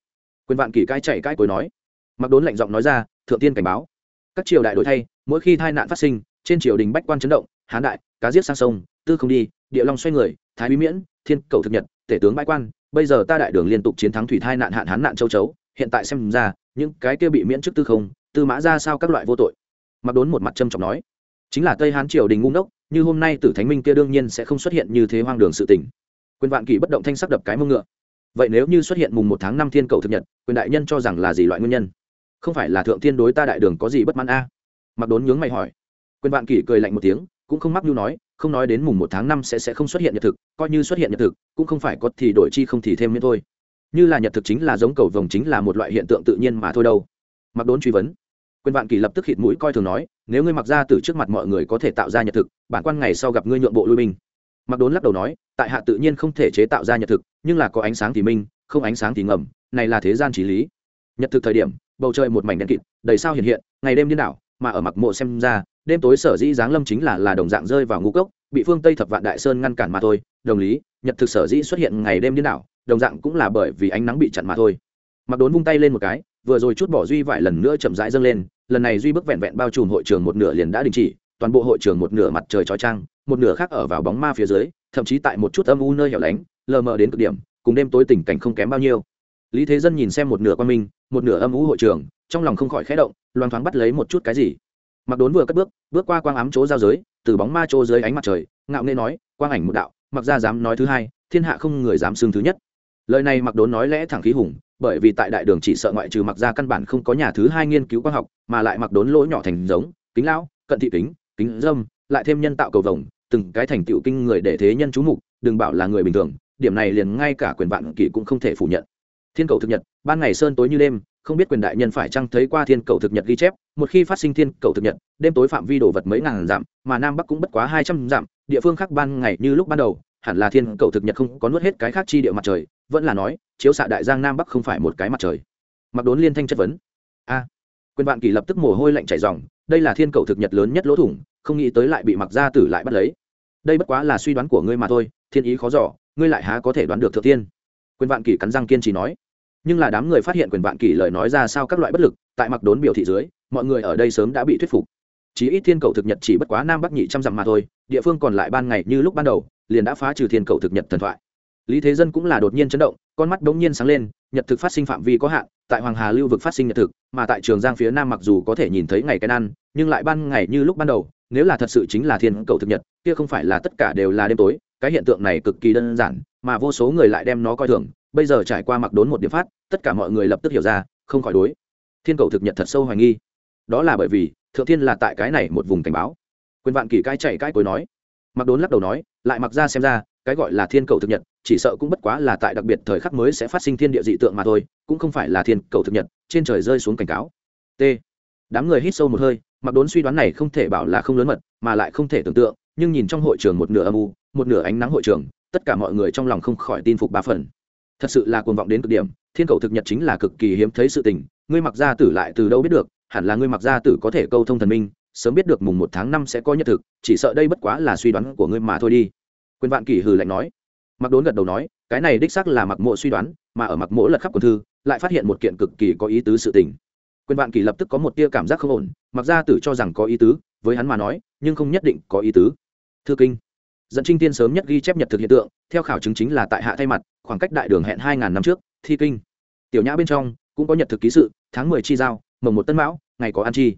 Quyền vạn kỳ cai chạy cai cối nói. Mặc đốn lạnh giọng nói ra, thượng thiên cảnh báo. Các triều đại đổi thay, mỗi khi tai nạn phát sinh trên triều đình bách quan chấn động, hán đại, cá giết sang sông, tư không đi, địa long xoay người, thái bí miễn, thiên cầu thực nhật, tể tướng bãi quan, bây giờ ta đại đường liên tục chiến thắng thủy thai nạn hạn hán nạn châu chấu, hiện tại xem ra, những cái kia bị miễn chức tư không, tư mã ra sao các loại vô tội. Mặc đốn một mặt trâm trọng nói, chính là tây hán triều đình ngu ngốc, như hôm nay tử thánh minh kia đương nhiên sẽ không xuất hiện như thế hoang đường sự tình. Quyền vạn kỳ bất động thanh sắc đập cái mông ngựa. Vậy nếu như xuất hiện mùng một tháng năm thiên cầu thực nhật, quyền đại nhân cho rằng là gì loại nguyên nhân? Không phải là thượng thiên đối ta đại đường có gì bất mãn a? Mặc đốn nhướng mày hỏi quyền vạn kỷ cười lạnh một tiếng, cũng không mắc nhu nói, không nói đến mùng một tháng năm sẽ sẽ không xuất hiện nhật thực, coi như xuất hiện nhật thực, cũng không phải có thì đổi chi không thì thêm miễn thôi. Như là nhật thực chính là giống cầu vồng chính là một loại hiện tượng tự nhiên mà thôi đâu. Mặc đốn truy vấn. Quyền vạn kỳ lập tức hít mũi coi thường nói, nếu ngươi mặc ra từ trước mặt mọi người có thể tạo ra nhật thực, bản quan ngày sau gặp ngươi nhượng bộ lui binh. Mặc đốn lắc đầu nói, tại hạ tự nhiên không thể chế tạo ra nhật thực, nhưng là có ánh sáng thì minh, không ánh sáng thì ngầm, này là thế gian trí lý. Nhật thực thời điểm, bầu trời một mảnh đen kịt, đầy sao hiện hiện, ngày đêm điên đảo, mà ở mặc mộ xem ra đêm tối sở dĩ giáng lâm chính là là đồng dạng rơi vào ngũ cốc bị phương tây thập vạn đại sơn ngăn cản mà thôi. Đồng lý nhật thực sở dĩ xuất hiện ngày đêm điên đảo đồng dạng cũng là bởi vì ánh nắng bị chặn mà thôi. Mặc đốn vung tay lên một cái vừa rồi chút bỏ duy vải lần nữa chậm rãi dâng lên lần này duy bước vẹn vẹn bao trùm hội trường một nửa liền đã đình chỉ toàn bộ hội trường một nửa mặt trời chói trang, một nửa khác ở vào bóng ma phía dưới thậm chí tại một chút âm u nơi hẻo lánh lờ mờ đến cực điểm cùng đêm tối tình cảnh không kém bao nhiêu. Lý thế dân nhìn xem một nửa quan minh một nửa âm u hội trường trong lòng không khỏi khẽ động loan thoáng bắt lấy một chút cái gì mặc đốn vừa cất bước bước qua quang ám chỗ giao giới, từ bóng ma chỗ dưới ánh mặt trời, ngạo nghê nói, quang ảnh một đạo, mặc ra dám nói thứ hai, thiên hạ không người dám xưng thứ nhất. Lời này mặc đốn nói lẽ thẳng khí hùng, bởi vì tại đại đường chỉ sợ ngoại trừ mặc ra căn bản không có nhà thứ hai nghiên cứu quang học, mà lại mặc đốn lỗ nhỏ thành giống, kính lão, cận thị kính kính dâm, lại thêm nhân tạo cầu vồng, từng cái thành tựu kinh người để thế nhân chú mục, đừng bảo là người bình thường, điểm này liền ngay cả quyền vạn kỷ cũng không thể phủ nhận. Thiên cầu thực nhật, ban ngày sơn tối như đêm không biết quyền đại nhân phải chăng thấy qua thiên cầu thực nhật ghi chép, một khi phát sinh thiên cầu thực nhật, đêm tối phạm vi đồ vật mấy ngàn dặm, mà nam bắc cũng bất quá hai trăm dặm, địa phương khác ban ngày như lúc ban đầu, hẳn là thiên cầu thực nhật không có nuốt hết cái khác chi địa mặt trời, vẫn là nói, chiếu xạ đại giang nam bắc không phải một cái mặt trời. Mặc đốn liên thanh chất vấn. A. Quyền vạn kỳ lập tức mồ hôi lạnh chảy dòng đây là thiên cầu thực nhật lớn nhất lỗ thủng, không nghĩ tới lại bị mặc gia tử lại bắt lấy. Đây bất quá là suy đoán của ngươi mà thôi, thiên ý khó giỏ ngươi lại há có thể đoán được thượng tiên. Quyền vạn kỳ cắn răng kiên trì nói nhưng là đám người phát hiện quyền vạn kỷ lời nói ra sao các loại bất lực, tại mặc đốn biểu thị dưới, mọi người ở đây sớm đã bị thuyết phục. Chí ít thiên cầu thực nhật chỉ bất quá nam bắc nhị trăm dặm mà thôi, địa phương còn lại ban ngày như lúc ban đầu, liền đã phá trừ thiên cầu thực nhật thần thoại. Lý thế dân cũng là đột nhiên chấn động, con mắt bỗng nhiên sáng lên, nhật thực phát sinh phạm vi có hạn, tại hoàng hà lưu vực phát sinh nhật thực, mà tại trường giang phía nam mặc dù có thể nhìn thấy ngày cái ăn, nhưng lại ban ngày như lúc ban đầu, nếu là thật sự chính là thiên cầu thực nhật, kia không phải là tất cả đều là đêm tối, cái hiện tượng này cực kỳ đơn giản, mà vô số người lại đem nó coi thường bây giờ trải qua mặc đốn một điểm phát, tất cả mọi người lập tức hiểu ra, không khỏi đối. Thiên cầu thực nhật thật sâu hoài nghi. Đó là bởi vì, thượng thiên là tại cái này một vùng cảnh báo. Quyền vạn kỳ cai chạy cai cối nói. Mặc đốn lắc đầu nói, lại mặc ra xem ra, cái gọi là thiên cầu thực nhật, chỉ sợ cũng bất quá là tại đặc biệt thời khắc mới sẽ phát sinh thiên địa dị tượng mà thôi, cũng không phải là thiên cầu thực nhật, trên trời rơi xuống cảnh cáo. T. Đám người hít sâu một hơi, mặc đốn suy đoán này không thể bảo là không lớn mật, mà lại không thể tưởng tượng, nhưng nhìn trong hội trường một nửa âm u, một nửa ánh nắng hội trường, tất cả mọi người trong lòng không khỏi tin phục ba phần thật sự là cuồng vọng đến cực điểm, thiên cầu thực nhật chính là cực kỳ hiếm thấy sự tình, ngươi mặc gia tử lại từ đâu biết được, hẳn là ngươi mặc gia tử có thể câu thông thần minh, sớm biết được mùng một tháng năm sẽ có nhật thực, chỉ sợ đây bất quá là suy đoán của ngươi mà thôi đi. Quyền vạn kỷ hừ lạnh nói. Mặc đốn gật đầu nói, cái này đích xác là mặc mộ suy đoán, mà ở mặc mộ lật khắp quần thư, lại phát hiện một kiện cực kỳ có ý tứ sự tình. Quyền vạn kỷ lập tức có một tia cảm giác không ổn, mặc gia tử cho rằng có ý tứ, với hắn mà nói, nhưng không nhất định có ý tứ. Thư kinh dẫn trinh tiên sớm nhất ghi chép nhật thực hiện tượng, theo khảo chứng chính là tại hạ thay mặt, khoảng cách đại đường hẹn hai ngàn năm trước, thi kinh. Tiểu nhã bên trong, cũng có nhật thực ký sự, tháng mười chi giao, mồng một tân mão, ngày có an chi.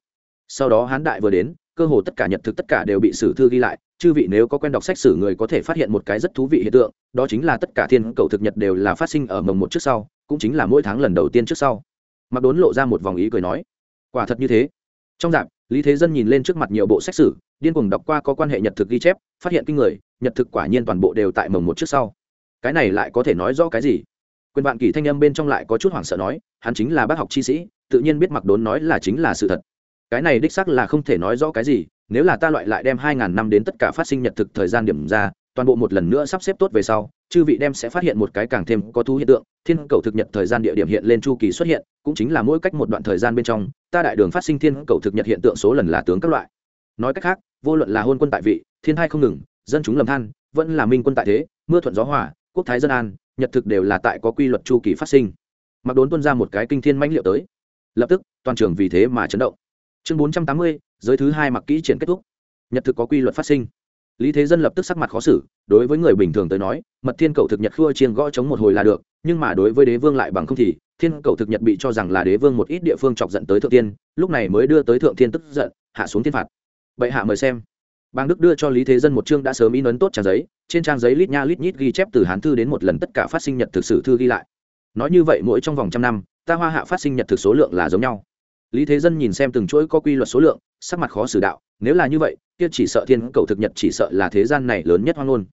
Sau đó hán đại vừa đến, cơ hồ tất cả nhật thực tất cả đều bị sử thư ghi lại, chư vị nếu có quen đọc sách sử người có thể phát hiện một cái rất thú vị hiện tượng, đó chính là tất cả thiên cầu thực nhật đều là phát sinh ở mồng một trước sau, cũng chính là mỗi tháng lần đầu tiên trước sau. Mặc đốn lộ ra một vòng ý cười nói, quả thật như thế. Trong dạp, lý thế dân nhìn lên trước mặt nhiều bộ sách sử điên cuồng đọc qua có quan hệ nhật thực ghi chép, phát hiện kinh người, nhật thực quả nhiên toàn bộ đều tại mồng một trước sau. Cái này lại có thể nói rõ cái gì? Quyền vạn kỷ thanh âm bên trong lại có chút hoảng sợ nói, hắn chính là bác học chi sĩ, tự nhiên biết mặc đốn nói là chính là sự thật. Cái này đích xác là không thể nói rõ cái gì, nếu là ta loại lại đem hai ngàn năm đến tất cả phát sinh nhật thực thời gian điểm ra, toàn bộ một lần nữa sắp xếp tốt về sau, chư vị đem sẽ phát hiện một cái càng thêm có thú hiện tượng, thiên cầu thực nhật thời gian địa điểm hiện lên chu kỳ xuất hiện, cũng chính là mỗi cách một đoạn thời gian bên trong, ta đại đường phát sinh thiên cầu thực nhật hiện tượng số lần là tướng các loại nói cách khác, vô luận là hôn quân tại vị, thiên thai không ngừng, dân chúng lầm than, vẫn là minh quân tại thế, mưa thuận gió hòa, quốc thái dân an, nhật thực đều là tại có quy luật chu kỳ phát sinh. Mặc đốn tuân ra một cái kinh thiên mãnh liệu tới. Lập tức, toàn trường vì thế mà chấn động. Chương bốn trăm tám mươi, giới thứ hai mặc kỹ triển kết thúc. Nhật thực có quy luật phát sinh. Lý thế dân lập tức sắc mặt khó xử, đối với người bình thường tới nói, mật thiên cầu thực nhật khua chiên gõ chống một hồi là được, nhưng mà đối với đế vương lại bằng không thì, thiên cầu thực nhật bị cho rằng là đế vương một ít địa phương chọc giận tới thượng tiên, lúc này mới đưa tới thượng tiên tức giận, hạ xuống thiên phạt bệ hạ mời xem. Bang đức đưa cho lý thế dân một chương đã sớm in ấn tốt trang giấy, trên trang giấy lít nha lít nhít ghi chép từ hán thư đến một lần tất cả phát sinh nhật thực sự thư ghi lại. Nói như vậy mỗi trong vòng trăm năm, ta hoa hạ phát sinh nhật thực số lượng là giống nhau. Lý thế dân nhìn xem từng chuỗi có quy luật số lượng, sắc mặt khó xử đạo, nếu là như vậy, kia chỉ sợ thiên cầu thực nhật chỉ sợ là thế gian này lớn nhất hoang ngôn.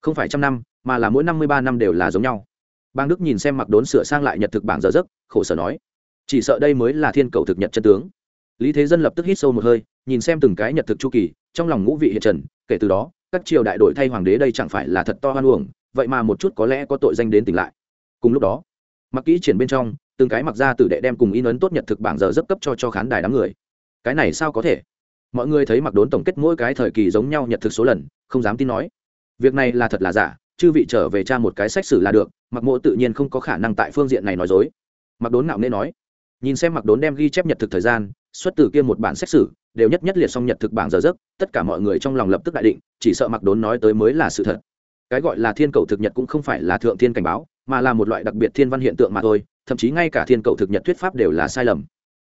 Không phải trăm năm, mà là mỗi năm mươi ba năm đều là giống nhau. Bang đức nhìn xem mặc đốn sửa sang lại nhật thực bảng giờ giấc, khổ sở nói, chỉ sợ đây mới là thiên cầu thực nhật chân tướng. Lý thế dân lập tức hít sâu một hơi nhìn xem từng cái nhật thực chu kỳ, trong lòng ngũ vị hiện trần, kể từ đó, các triều đại đổi thay hoàng đế đây chẳng phải là thật to hoan uổng, vậy mà một chút có lẽ có tội danh đến tỉnh lại. Cùng lúc đó, mặc kỹ triển bên trong, từng cái mặc ra tử đệ đem cùng in ấn tốt nhật thực bảng giờ dấp cấp cho cho khán đài đám người. Cái này sao có thể? Mọi người thấy mặc đốn tổng kết mỗi cái thời kỳ giống nhau nhật thực số lần, không dám tin nói. Việc này là thật là giả, chư vị trở về tra một cái sách sử là được, mặc mộ tự nhiên không có khả năng tại phương diện này nói dối. Mặc đốn ngạo nên nói, nhìn xem mặc đốn đem ghi chép nhật thực thời gian, xuất từ kia một bản xét xử đều nhất nhất liệt xong nhật thực bảng giờ giấc, tất cả mọi người trong lòng lập tức đại định, chỉ sợ mặc đốn nói tới mới là sự thật. Cái gọi là thiên cầu thực nhật cũng không phải là thượng thiên cảnh báo, mà là một loại đặc biệt thiên văn hiện tượng mà thôi, thậm chí ngay cả thiên cầu thực nhật thuyết pháp đều là sai lầm.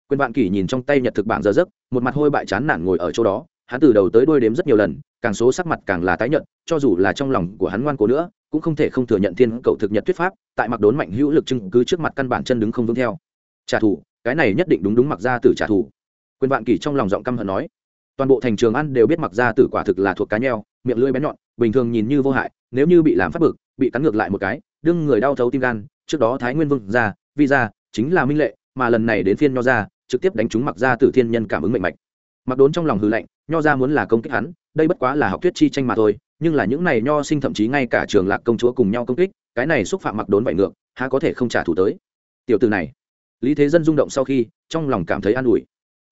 Quyền bạn kỷ nhìn trong tay nhật thực bảng giờ giấc, một mặt hôi bại chán nản ngồi ở chỗ đó, hắn từ đầu tới đôi đếm rất nhiều lần, càng số sắc mặt càng là tái nhận cho dù là trong lòng của hắn ngoan cố nữa, cũng không thể không thừa nhận thiên cầu thực nhật thuyết pháp, tại mặc đốn mạnh hữu lực chứng cứ trước mặt căn bản chân đứng không vững theo. Trả thù, cái này nhất định đúng đúng mặc ra từ trả thù quyền vạn kỷ trong lòng giọng căm hận nói, toàn bộ thành trường ăn đều biết mặc ra tử quả thực là thuộc cá nheo, miệng lưỡi bén nhọn, bình thường nhìn như vô hại, nếu như bị làm phát bực, bị cắn ngược lại một cái, đương người đau thấu tim gan, trước đó thái nguyên vương ra, vi ra, chính là minh lệ, mà lần này đến phiên nho ra, trực tiếp đánh trúng mặc ra tử thiên nhân cảm ứng mạnh mạch. Mặc đốn trong lòng hư lạnh, nho ra muốn là công kích hắn, đây bất quá là học thuyết chi tranh mà thôi, nhưng là những này nho sinh thậm chí ngay cả trường lạc công chúa cùng nhau công kích, cái này xúc phạm mặc đốn vậy ngược, há có thể không trả thù tới. Tiểu từ này, lý thế dân rung động sau khi, trong lòng cảm thấy an ủi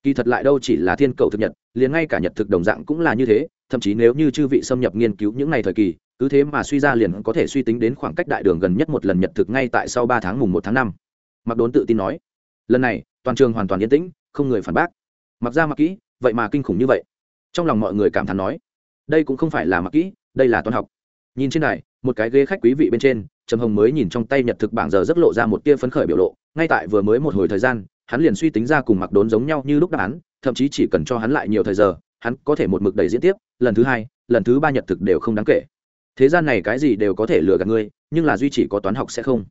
kỳ thật lại đâu chỉ là thiên cầu thực nhật, liền ngay cả nhật thực đồng dạng cũng là như thế, thậm chí nếu như chư vị xâm nhập nghiên cứu những ngày thời kỳ, cứ thế mà suy ra liền có thể suy tính đến khoảng cách đại đường gần nhất một lần nhật thực ngay tại sau ba tháng mùng một tháng năm. Mặc đốn tự tin nói, lần này, toàn trường hoàn toàn yên tĩnh, không người phản bác. Mặc ra mặc kỹ, vậy mà kinh khủng như vậy. Trong lòng mọi người cảm thán nói, đây cũng không phải là mặc kỹ, đây là toán học. Nhìn trên này một cái ghế khách quý vị bên trên, trầm hồng mới nhìn trong tay nhật thực bảng giờ rất lộ ra một tia phấn khởi biểu lộ, ngay tại vừa mới một hồi thời gian hắn liền suy tính ra cùng mặc đốn giống nhau như lúc đáp án, thậm chí chỉ cần cho hắn lại nhiều thời giờ, hắn có thể một mực đầy diễn tiếp, lần thứ hai, lần thứ ba nhật thực đều không đáng kể. Thế gian này cái gì đều có thể lừa gạt ngươi, nhưng là duy chỉ có toán học sẽ không.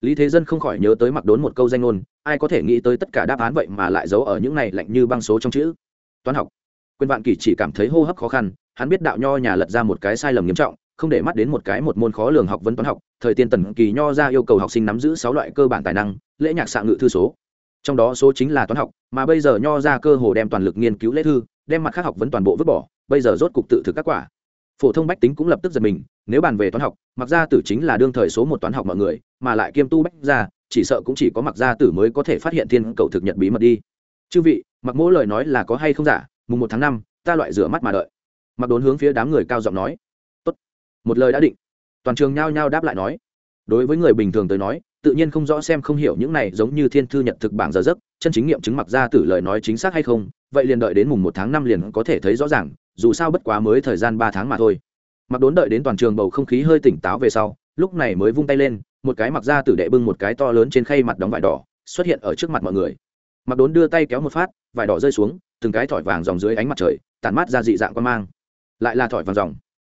Lý thế dân không khỏi nhớ tới mặc đốn một câu danh ngôn, ai có thể nghĩ tới tất cả đáp án vậy mà lại giấu ở những này lạnh như băng số trong chữ. Toán học. Quyền vạn kỷ chỉ cảm thấy hô hấp khó khăn, hắn biết đạo nho nhà lật ra một cái sai lầm nghiêm trọng, không để mắt đến một cái một môn khó lường học vấn toán học, thời tiên tần kỳ nho ra yêu cầu học sinh nắm giữ sáu loại cơ bản tài năng, lễ nhạc xạ ngự thư số trong đó số chính là toán học, mà bây giờ nho ra cơ hồ đem toàn lực nghiên cứu lễ thư, đem mặt khác học vấn toàn bộ vứt bỏ, bây giờ rốt cục tự thực các quả. Phổ thông bách tính cũng lập tức giật mình, nếu bàn về toán học, mặc gia tử chính là đương thời số một toán học mọi người, mà lại kiêm tu bách gia, chỉ sợ cũng chỉ có mặc gia tử mới có thể phát hiện thiên cầu thực nhật bí mật đi. Chư vị, mặc mỗi lời nói là có hay không giả, mùng một tháng năm, ta loại rửa mắt mà đợi. Mặc đốn hướng phía đám người cao giọng nói. Tốt. Một lời đã định. Toàn trường nhao nhao đáp lại nói. Đối với người bình thường tới nói tự nhiên không rõ xem không hiểu những này giống như thiên thư nhật thực bảng giờ giấc, chân chính nghiệm chứng mặc ra tử lời nói chính xác hay không, vậy liền đợi đến mùng một tháng năm liền có thể thấy rõ ràng, dù sao bất quá mới thời gian ba tháng mà thôi. Mặc đốn đợi đến toàn trường bầu không khí hơi tỉnh táo về sau, lúc này mới vung tay lên, một cái mặc ra tử đệ bưng một cái to lớn trên khay mặt đóng vải đỏ, xuất hiện ở trước mặt mọi người. Mặc đốn đưa tay kéo một phát, vải đỏ rơi xuống, từng cái thỏi vàng dòng dưới ánh mặt trời, tản mát ra dị dạng quan mang. Lại là thỏi vàng dòng.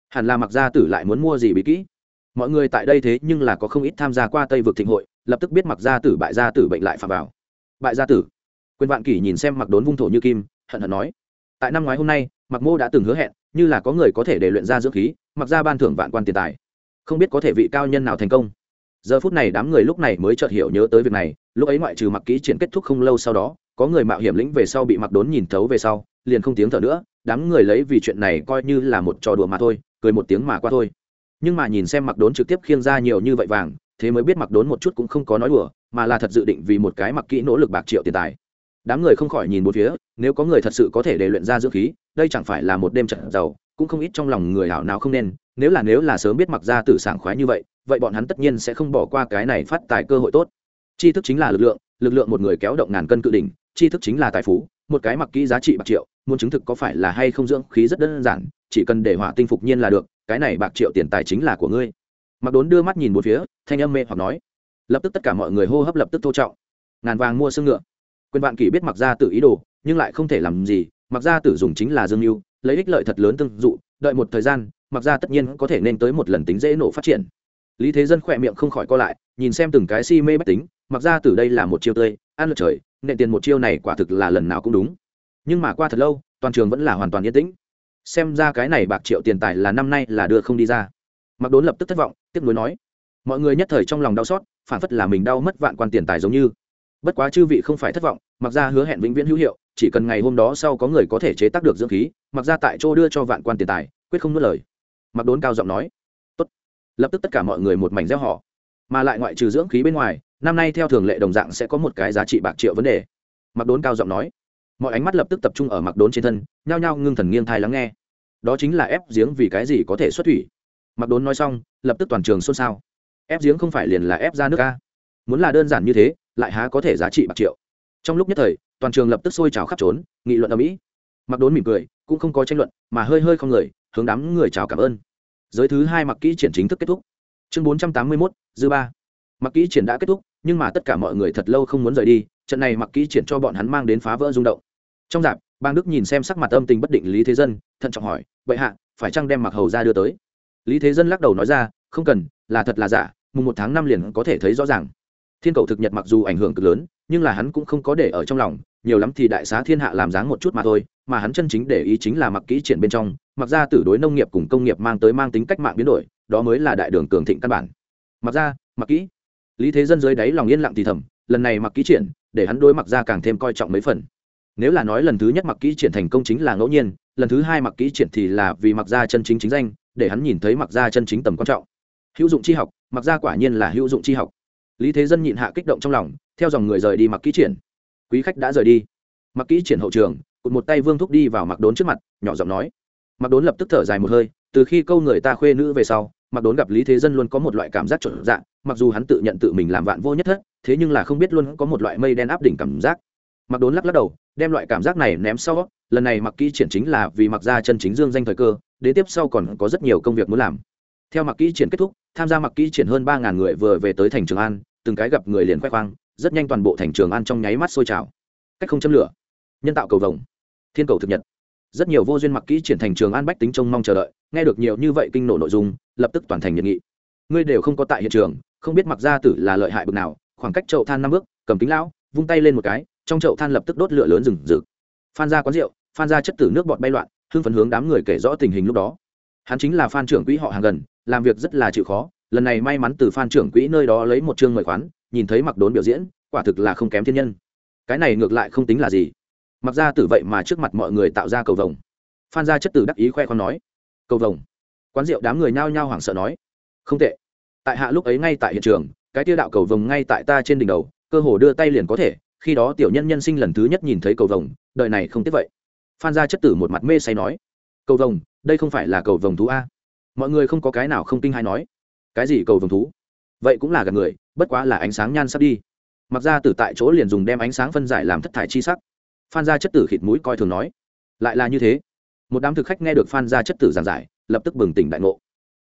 Hẳn là mặc ra tử lại muốn mua gì bí kỹ mọi người tại đây thế nhưng là có không ít tham gia qua tây vực thịnh hội, lập tức biết mặc gia tử, bại gia tử bệnh lại phạm vào. Bại gia tử. Quyền vạn kỷ nhìn xem mặc đốn vung thổ như kim, hận hận nói, tại năm ngoái hôm nay mặc mô đã từng hứa hẹn, như là có người có thể để luyện ra dưỡng khí mặc ra ban thưởng vạn quan tiền tài. Không biết có thể vị cao nhân nào thành công. Giờ phút này đám người lúc này mới chợt hiểu nhớ tới việc này, lúc ấy ngoại trừ mặc kỹ triển kết thúc không lâu sau đó, có người mạo hiểm lĩnh về sau bị mặc đốn nhìn thấu về sau, liền không tiếng thở nữa, đám người lấy vì chuyện này coi như là một trò đùa mà thôi, cười một tiếng mà qua thôi nhưng mà nhìn xem mặc đốn trực tiếp khiêng ra nhiều như vậy vàng, thế mới biết mặc đốn một chút cũng không có nói đùa, mà là thật dự định vì một cái mặc kỹ nỗ lực bạc triệu tiền tài. Đám người không khỏi nhìn một phía, nếu có người thật sự có thể để luyện ra dưỡng khí, đây chẳng phải là một đêm trận giàu, cũng không ít trong lòng người hảo nào không nên, nếu là nếu là sớm biết mặc ra tử sảng khoái như vậy vậy bọn hắn tất nhiên sẽ không bỏ qua cái này phát tài cơ hội tốt. Tri thức chính là lực lượng lực lượng một người kéo động ngàn cân cự đỉnh, tri thức chính là tài phú, một cái mặc kỹ giá trị bạc triệu, muốn chứng thực có phải là hay không dưỡng khí rất đơn giản, chỉ cần để hỏa tinh phục nhiên là được cái này bạc triệu tiền tài chính là của ngươi. Mặc đốn đưa mắt nhìn một phía, thanh âm mê hoặc nói. Lập tức tất cả mọi người hô hấp lập tức thô trọng. Ngàn vàng mua xương ngựa. Quyền vạn kỷ biết mặc ra tự ý đồ, nhưng lại không thể làm gì. Mặc ra tử dùng chính là dương mưu, lấy ích lợi thật lớn tương dụ. Đợi một thời gian, mặc ra tất nhiên có thể nên tới một lần tính dễ nổ phát triển. Lý thế dân khỏe miệng không khỏi co lại, nhìn xem từng cái si mê bách tính. Mặc ra từ đây là một chiêu tươi, ăn lượt trời, nện tiền một chiêu này quả thực là lần nào cũng đúng. Nhưng mà qua thật lâu, toàn trường vẫn là hoàn toàn yên tĩnh xem ra cái này bạc triệu tiền tài là năm nay là đưa không đi ra. Mặc đốn lập tức thất vọng tiếp nối nói, mọi người nhất thời trong lòng đau xót, phản phất là mình đau mất vạn quan tiền tài giống như. Bất quá chư vị không phải thất vọng, mặc ra hứa hẹn vĩnh viễn hữu hiệu, chỉ cần ngày hôm đó sau có người có thể chế tác được dưỡng khí, mặc ra tại chỗ đưa cho vạn quan tiền tài, quyết không nuốt lời. Mặc đốn cao giọng nói, Tốt. lập tức tất cả mọi người một mảnh gieo họ mà lại ngoại trừ dưỡng khí bên ngoài, năm nay theo thường lệ đồng dạng sẽ có một cái giá trị bạc triệu vấn đề. Mặc đốn cao giọng nói mọi ánh mắt lập tức tập trung ở mặc đốn trên thân, nhao nhao ngưng thần nghiêng thai lắng nghe. Đó chính là ép giếng vì cái gì có thể xuất thủy? Mặc đốn nói xong, lập tức toàn trường xôn xao. Ép giếng không phải liền là ép ra nước ca muốn là đơn giản như thế, lại há có thể giá trị bạc triệu? Trong lúc nhất thời, toàn trường lập tức sôi trào khắp trốn, nghị luận ở mỹ mặc đốn mỉm cười, cũng không có tranh luận, mà hơi hơi không người, hướng đám người chào cảm ơn. Giới thứ hai mặc kỹ triển chính thức kết thúc. Chương bốn trăm tám mươi mốt, dư ba. Mặc kỹ triển đã kết thúc, nhưng mà tất cả mọi người thật lâu không muốn rời đi, trận này mặc kỹ triển cho bọn hắn mang đến phá vỡ rung động trong dạp, bang đức nhìn xem sắc mặt âm tình bất định lý thế dân, thận trọng hỏi, vậy hạ, phải chăng đem mặc hầu ra đưa tới? Lý thế dân lắc đầu nói ra, không cần, là thật là giả, mùng một tháng năm liền có thể thấy rõ ràng. Thiên cầu thực nhật mặc dù ảnh hưởng cực lớn, nhưng là hắn cũng không có để ở trong lòng, nhiều lắm thì đại xá thiên hạ làm dáng một chút mà thôi, mà hắn chân chính để ý chính là mặc kỹ triển bên trong, mặc ra tử đối nông nghiệp cùng công nghiệp mang tới mang tính cách mạng biến đổi, đó mới là đại đường cường thịnh căn bản. Mặc ra, mặc kỹ. Lý thế dân dưới đáy lòng yên lặng thì thầm, lần này mặc kỹ triển, để hắn đối mặc ra càng thêm coi trọng mấy phần nếu là nói lần thứ nhất mặc kỹ triển thành công chính là ngẫu nhiên, lần thứ hai mặc kỹ triển thì là vì mặc ra chân chính chính danh, để hắn nhìn thấy mặc ra chân chính tầm quan trọng. Hữu dụng tri học, mặc ra quả nhiên là hữu dụng tri học. Lý thế dân nhịn hạ kích động trong lòng, theo dòng người rời đi mặc kỹ triển. Quý khách đã rời đi. Mặc kỹ triển hậu trường, cụt một tay vương thúc đi vào mặc đốn trước mặt, nhỏ giọng nói. Mặc đốn lập tức thở dài một hơi, từ khi câu người ta khuê nữ về sau, mặc đốn gặp lý thế dân luôn có một loại cảm giác trộn dạng, mặc dù hắn tự nhận tự mình làm vạn vô nhất thất, thế nhưng là không biết luôn có một loại mây đen áp đỉnh cảm giác. Mặc đốn lắc lắc đầu đem loại cảm giác này ném sau, lần này mặc kỹ triển chính là vì mặc ra chân chính dương danh thời cơ đến tiếp sau còn có rất nhiều công việc muốn làm. Theo mặc kỹ triển kết thúc, tham gia mặc kỹ triển hơn ba ngàn người vừa về tới thành trường an, từng cái gặp người liền khoe khoang, rất nhanh toàn bộ thành trường an trong nháy mắt sôi trào. Cách không châm lửa, nhân tạo cầu vồng, thiên cầu thực nhật. Rất nhiều vô duyên mặc kỹ triển thành trường an bách tính trông mong chờ đợi, nghe được nhiều như vậy kinh nổ nội dung, lập tức toàn thành nhiệt nghị. Ngươi đều không có tại hiện trường, không biết mặc gia tử là lợi hại bực nào, khoảng cách chậu than năm bước, cầm kính lão, vung tay lên một cái trong chậu than lập tức đốt lửa lớn rừng rực. Phan ra quán rượu, phan ra chất tử nước bọt bay loạn, hưng phấn hướng đám người kể rõ tình hình lúc đó. Hắn chính là phan trưởng quỹ họ hàng gần, làm việc rất là chịu khó, lần này may mắn từ phan trưởng quỹ nơi đó lấy một chương mời khoán, nhìn thấy mặc đốn biểu diễn, quả thực là không kém thiên nhân. Cái này ngược lại không tính là gì. Mặc ra tử vậy mà trước mặt mọi người tạo ra cầu vồng. Phan gia chất tử đắc ý khoe con nói, cầu vồng. Quán rượu đám người nhao nhao hoảng sợ nói, không tệ. Tại hạ lúc ấy ngay tại hiện trường, cái tiêu đạo cầu vồng ngay tại ta trên đỉnh đầu, cơ hồ đưa tay liền có thể khi đó tiểu nhân nhân sinh lần thứ nhất nhìn thấy cầu vồng, đời này không tiếc vậy. Phan gia chất tử một mặt mê say nói, cầu vồng, đây không phải là cầu vồng thú a? Mọi người không có cái nào không kinh hay nói, cái gì cầu vồng thú? Vậy cũng là gần người, bất quá là ánh sáng nhan sắp đi. Mặc ra từ tại chỗ liền dùng đem ánh sáng phân giải làm thất thải chi sắc. Phan gia chất tử khịt mũi coi thường nói, lại là như thế. Một đám thực khách nghe được phan gia chất tử giảng giải, lập tức bừng tỉnh đại ngộ.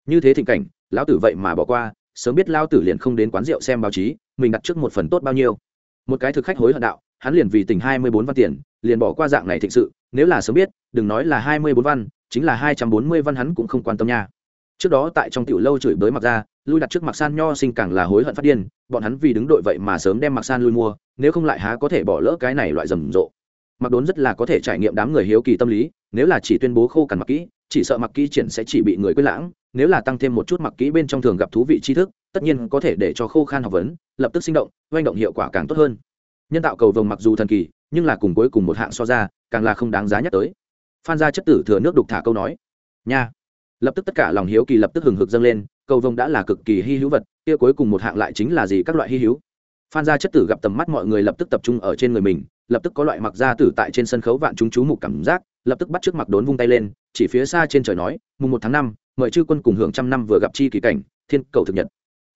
Như thế thịnh cảnh, lão tử vậy mà bỏ qua, sớm biết lao tử liền không đến quán rượu xem báo chí, mình đặt trước một phần tốt bao nhiêu một cái thực khách hối hận đạo, hắn liền vì tình hai mươi bốn văn tiền, liền bỏ qua dạng này thịnh sự, nếu là sớm biết, đừng nói là hai mươi bốn văn, chính là hai trăm bốn mươi văn hắn cũng không quan tâm nha. Trước đó tại trong tiểu lâu chửi bới mặc ra lui đặt trước mặc san nho sinh càng là hối hận phát điên, bọn hắn vì đứng đội vậy mà sớm đem mặc san lui mua, nếu không lại há có thể bỏ lỡ cái này loại rầm rộ. Mặc đốn rất là có thể trải nghiệm đám người hiếu kỳ tâm lý nếu là chỉ tuyên bố khô cằn mặc kỹ, chỉ sợ mặc kỹ triển sẽ chỉ bị người quên lãng. Nếu là tăng thêm một chút mặc kỹ bên trong thường gặp thú vị tri thức, tất nhiên có thể để cho khô khan học vấn, lập tức sinh động doanh động hiệu quả càng tốt hơn. Nhân tạo cầu vồng mặc dù thần kỳ, nhưng là cùng cuối cùng một hạng so ra, càng là không đáng giá nhắc tới. Phan gia chất tử thừa nước đục thả câu nói. Nha. Lập tức tất cả lòng hiếu kỳ lập tức hừng hực dâng lên, cầu vồng đã là cực kỳ hy hữu vật, kia cuối cùng một hạng lại chính là gì các loại hy hữu? Phan gia chất tử gặp tầm mắt mọi người lập tức tập trung ở trên người mình, lập tức có loại mặc gia tử tại trên sân khấu vạn chúng chú mục cảm giác lập tức bắt trước mặc đốn vung tay lên, chỉ phía xa trên trời nói, mùng một tháng năm, mời chư quân cùng hưởng trăm năm vừa gặp chi kỳ cảnh, thiên cầu thực nhật.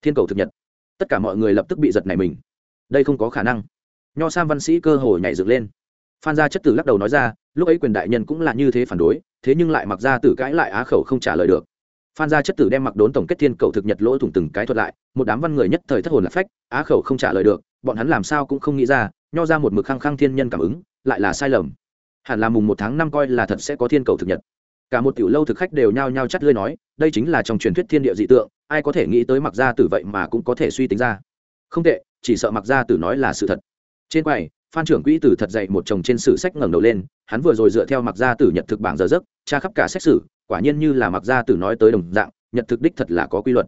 Thiên cầu thực nhật. Tất cả mọi người lập tức bị giật này mình. Đây không có khả năng. Nho sam văn sĩ cơ hồ nhảy dựng lên. Phan gia chất tử lắc đầu nói ra, lúc ấy quyền đại nhân cũng là như thế phản đối, thế nhưng lại mặc ra tử cãi lại á khẩu không trả lời được. Phan gia chất tử đem mặc đốn tổng kết thiên cầu thực nhật lỗ thủng từng cái thuật lại, một đám văn người nhất thời thất hồn lạc phách, á khẩu không trả lời được, bọn hắn làm sao cũng không nghĩ ra, nho ra một mực khăng khăng thiên nhân cảm ứng, lại là sai lầm hẳn là mùng một tháng năm coi là thật sẽ có thiên cầu thực nhật. Cả một tiểu lâu thực khách đều nhao nhao chắt lưới nói, đây chính là trong truyền thuyết thiên địa dị tượng, ai có thể nghĩ tới mặc gia tử vậy mà cũng có thể suy tính ra. Không tệ, chỉ sợ mặc gia tử nói là sự thật. Trên quầy, phan trưởng quỹ tử thật dạy một chồng trên sử sách ngẩng đầu lên, hắn vừa rồi dựa theo mặc gia tử nhật thực bảng giờ giấc, tra khắp cả xét xử quả nhiên như là mặc gia tử nói tới đồng dạng, nhật thực đích thật là có quy luật.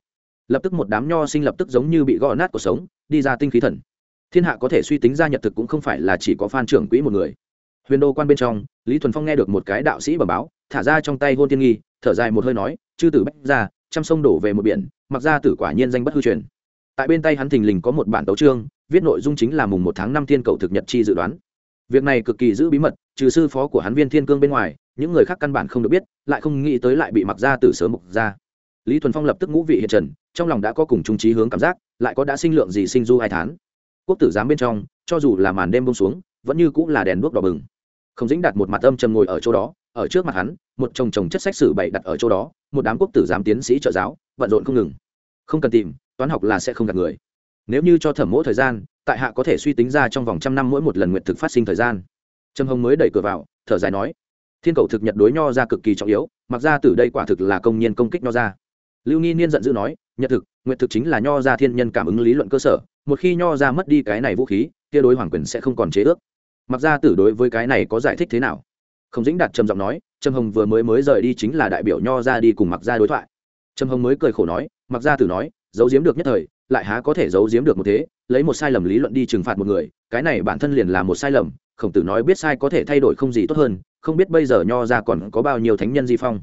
Lập tức một đám nho sinh lập tức giống như bị gõ nát cuộc sống, đi ra tinh khí thần. Thiên hạ có thể suy tính ra nhật thực cũng không phải là chỉ có phan trưởng quỹ một người huyền đô quan bên trong, lý thuần phong nghe được một cái đạo sĩ bẩm báo, thả ra trong tay hôn tiên nghi, thở dài một hơi nói, chư tử bách ra trăm sông đổ về một biển, mặc ra tử quả nhiên danh bất hư truyền. Tại bên tay hắn thình lình có một bản tấu trương viết nội dung chính là mùng một tháng năm thiên cầu thực nhật chi dự đoán. Việc này cực kỳ giữ bí mật, trừ sư phó của hắn viên thiên cương bên ngoài, những người khác căn bản không được biết, lại không nghĩ tới lại bị mặc ra từ sớm mục ra. Lý thuần phong lập tức ngũ vị hiện trần, trong lòng đã có cùng trung trí hướng cảm giác, lại có đã sinh lượng gì sinh du hai tháng. Quốc tử giám bên trong, cho dù là màn đêm bông xuống, vẫn như cũng là đèn đuốc đỏ bừng không dính đặt một mặt âm trầm ngồi ở chỗ đó, ở trước mặt hắn, một chồng chồng chất sách sử bày đặt ở chỗ đó, một đám quốc tử giám tiến sĩ trợ giáo, bận rộn không ngừng. Không cần tìm, toán học là sẽ không gặp người. Nếu như cho thẩm mỗi thời gian, tại hạ có thể suy tính ra trong vòng trăm năm mỗi một lần nguyện thực phát sinh thời gian. Trâm hồng mới đẩy cửa vào, thở dài nói, thiên cầu thực nhật đối nho ra cực kỳ trọng yếu, mặc ra từ đây quả thực là công nhân công kích nho ra. Lưu nghi niên giận dữ nói, nhật thực nguyện thực chính là nho ra thiên nhân cảm ứng lý luận cơ sở, một khi nho ra mất đi cái này vũ khí, kia đối hoàng quyền sẽ không còn chế ước mặc ra tử đối với cái này có giải thích thế nào? Không dĩnh đạt trầm giọng nói, trầm hồng vừa mới mới rời đi chính là đại biểu nho ra đi cùng mặc ra đối thoại. Trầm hồng mới cười khổ nói, mặc ra tử nói, giấu giếm được nhất thời, lại há có thể giấu giếm được một thế, lấy một sai lầm lý luận đi trừng phạt một người, cái này bản thân liền là một sai lầm, khổng tử nói biết sai có thể thay đổi không gì tốt hơn, không biết bây giờ nho ra còn có bao nhiêu thánh nhân di phong.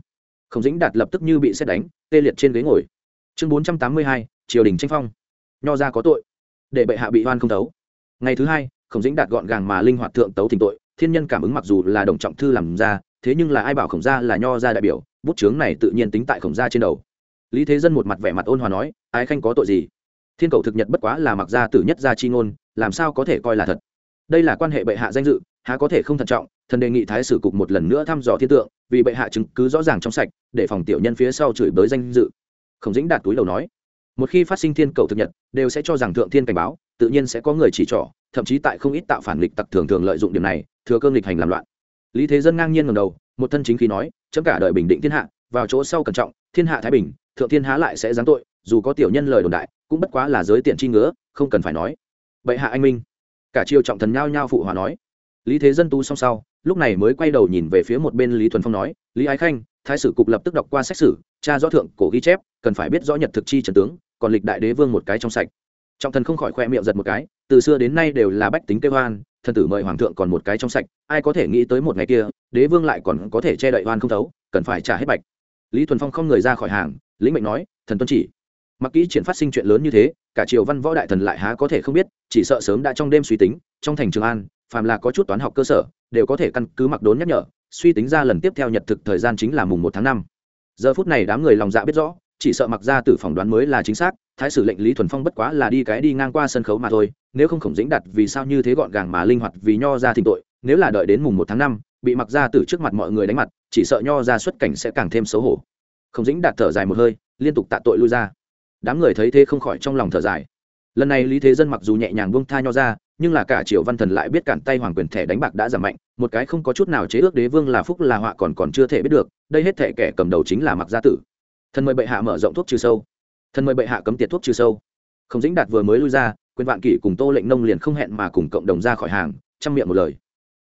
Khổng dĩnh đạt lập tức như bị xét đánh, tê liệt trên ghế ngồi. Chương bốn trăm tám mươi hai, triều đình tranh phong. Nho ra có tội, để bệ hạ bị oan không tấu ngày thứ hai khổng dĩnh đạt gọn gàng mà linh hoạt thượng tấu thỉnh tội, thiên nhân cảm ứng mặc dù là đồng trọng thư làm ra, thế nhưng là ai bảo khổng gia là nho gia đại biểu, bút chướng này tự nhiên tính tại khổng gia trên đầu. Lý thế dân một mặt vẻ mặt ôn hòa nói, ái khanh có tội gì? Thiên cầu thực nhật bất quá là mặc gia tử nhất gia chi ngôn, làm sao có thể coi là thật? Đây là quan hệ bệ hạ danh dự, há có thể không thận trọng, thần đề nghị thái sử cục một lần nữa thăm dò thiên tượng, vì bệ hạ chứng cứ rõ ràng trong sạch, để phòng tiểu nhân phía sau chửi bới danh dự. Khổng dĩnh đạt túi đầu nói, một khi phát sinh thiên cầu thực nhật, đều sẽ cho rằng thượng thiên cảnh báo, tự nhiên sẽ có người chỉ trỏ thậm chí tại không ít tạo phản lịch tặc thường thường lợi dụng điểm này, thừa cơ lịch hành làm loạn. Lý thế dân ngang nhiên ngầm đầu, một thân chính khí nói, chấm cả đời bình định thiên hạ, vào chỗ sau cẩn trọng, thiên hạ thái bình, thượng thiên há lại sẽ giáng tội, dù có tiểu nhân lời đồn đại, cũng bất quá là giới tiện chi ngứa, không cần phải nói. Bệ hạ anh minh. Cả triều trọng thần nhao nhao phụ hòa nói. Lý thế dân tu xong sau, lúc này mới quay đầu nhìn về phía một bên lý thuần phong nói, lý ái khanh, thái sử cục lập tức đọc qua xét xử cha rõ thượng cổ ghi chép, cần phải biết rõ nhật thực chi trần tướng, còn lịch đại đế vương một cái trong sạch trọng thần không khỏi khoe miệng giật một cái, từ xưa đến nay đều là bách tính kêu hoan thần tử mời hoàng thượng còn một cái trong sạch, ai có thể nghĩ tới một ngày kia, đế vương lại còn có thể che đậy hoan không thấu, cần phải trả hết bạch. Lý thuần phong không người ra khỏi hàng, lĩnh mệnh nói, thần tuân chỉ. Mặc kỹ triển phát sinh chuyện lớn như thế, cả triều văn võ đại thần lại há có thể không biết, chỉ sợ sớm đã trong đêm suy tính, trong thành trường an, phàm là có chút toán học cơ sở, đều có thể căn cứ mặc đốn nhắc nhở, suy tính ra lần tiếp theo nhật thực thời gian chính là mùng một tháng năm. Giờ phút này đám người lòng dạ biết rõ chỉ sợ mặc ra tử phỏng đoán mới là chính xác, thái sử lệnh lý thuần phong bất quá là đi cái đi ngang qua sân khấu mà thôi, nếu không khổng dĩnh đặt vì sao như thế gọn gàng mà linh hoạt vì nho ra thỉnh tội, nếu là đợi đến mùng một tháng năm, bị mặc ra từ trước mặt mọi người đánh mặt, chỉ sợ nho ra xuất cảnh sẽ càng thêm xấu hổ. Khổng dĩnh đạt thở dài một hơi, liên tục tạ tội lui ra. Đám người thấy thế không khỏi trong lòng thở dài. Lần này lý thế dân mặc dù nhẹ nhàng buông tha nho ra, nhưng là cả triều văn thần lại biết cản tay hoàng quyền thẻ đánh bạc đã giảm mạnh, một cái không có chút nào chế ước đế vương là phúc là họa còn còn chưa thể biết được, đây hết thể kẻ cầm đầu chính là mặc gia tử thần mời bệ hạ mở rộng thuốc trừ sâu. Thần mời bệ hạ cấm tiệt thuốc trừ sâu. Không dĩnh đạt vừa mới lui ra, quyền vạn kỷ cùng tô lệnh nông liền không hẹn mà cùng cộng đồng ra khỏi hàng, chăm miệng một lời.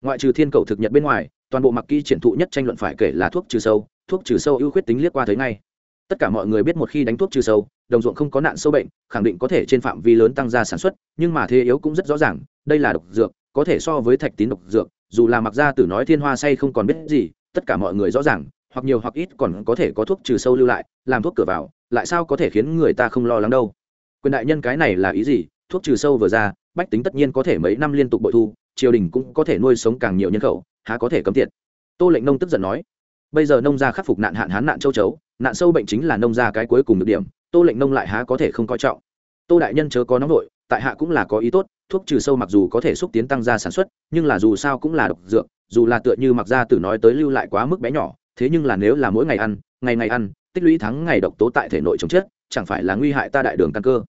Ngoại trừ thiên cầu thực nhật bên ngoài, toàn bộ mặc kỹ triển thụ nhất tranh luận phải kể là thuốc trừ sâu, thuốc trừ sâu ưu khuyết tính liếc qua thấy ngay. Tất cả mọi người biết một khi đánh thuốc trừ sâu, đồng ruộng không có nạn sâu bệnh, khẳng định có thể trên phạm vi lớn tăng gia sản xuất, nhưng mà thế yếu cũng rất rõ ràng, đây là độc dược, có thể so với thạch tín độc dược, dù là mặc ra tử nói thiên hoa say không còn biết gì, tất cả mọi người rõ ràng hoặc nhiều hoặc ít còn có thể có thuốc trừ sâu lưu lại, làm thuốc cửa vào, lại sao có thể khiến người ta không lo lắng đâu? Quyền đại nhân cái này là ý gì? Thuốc trừ sâu vừa ra, bách tính tất nhiên có thể mấy năm liên tục bội thu, triều đình cũng có thể nuôi sống càng nhiều nhân khẩu, há có thể cấm tiệt? Tô lệnh nông tức giận nói. Bây giờ nông gia khắc phục nạn hạn hán nạn châu chấu, nạn sâu bệnh chính là nông gia cái cuối cùng được điểm, tô lệnh nông lại há có thể không coi trọng. Tô đại nhân chớ có nóng nội tại hạ cũng là có ý tốt, thuốc trừ sâu mặc dù có thể xúc tiến tăng gia sản xuất, nhưng là dù sao cũng là độc dược, dù là tựa như mặc gia tử nói tới lưu lại quá mức bé nhỏ thế nhưng là nếu là mỗi ngày ăn, ngày ngày ăn, tích lũy tháng ngày độc tố tại thể nội chống chết, chẳng phải là nguy hại ta đại đường căn cơ?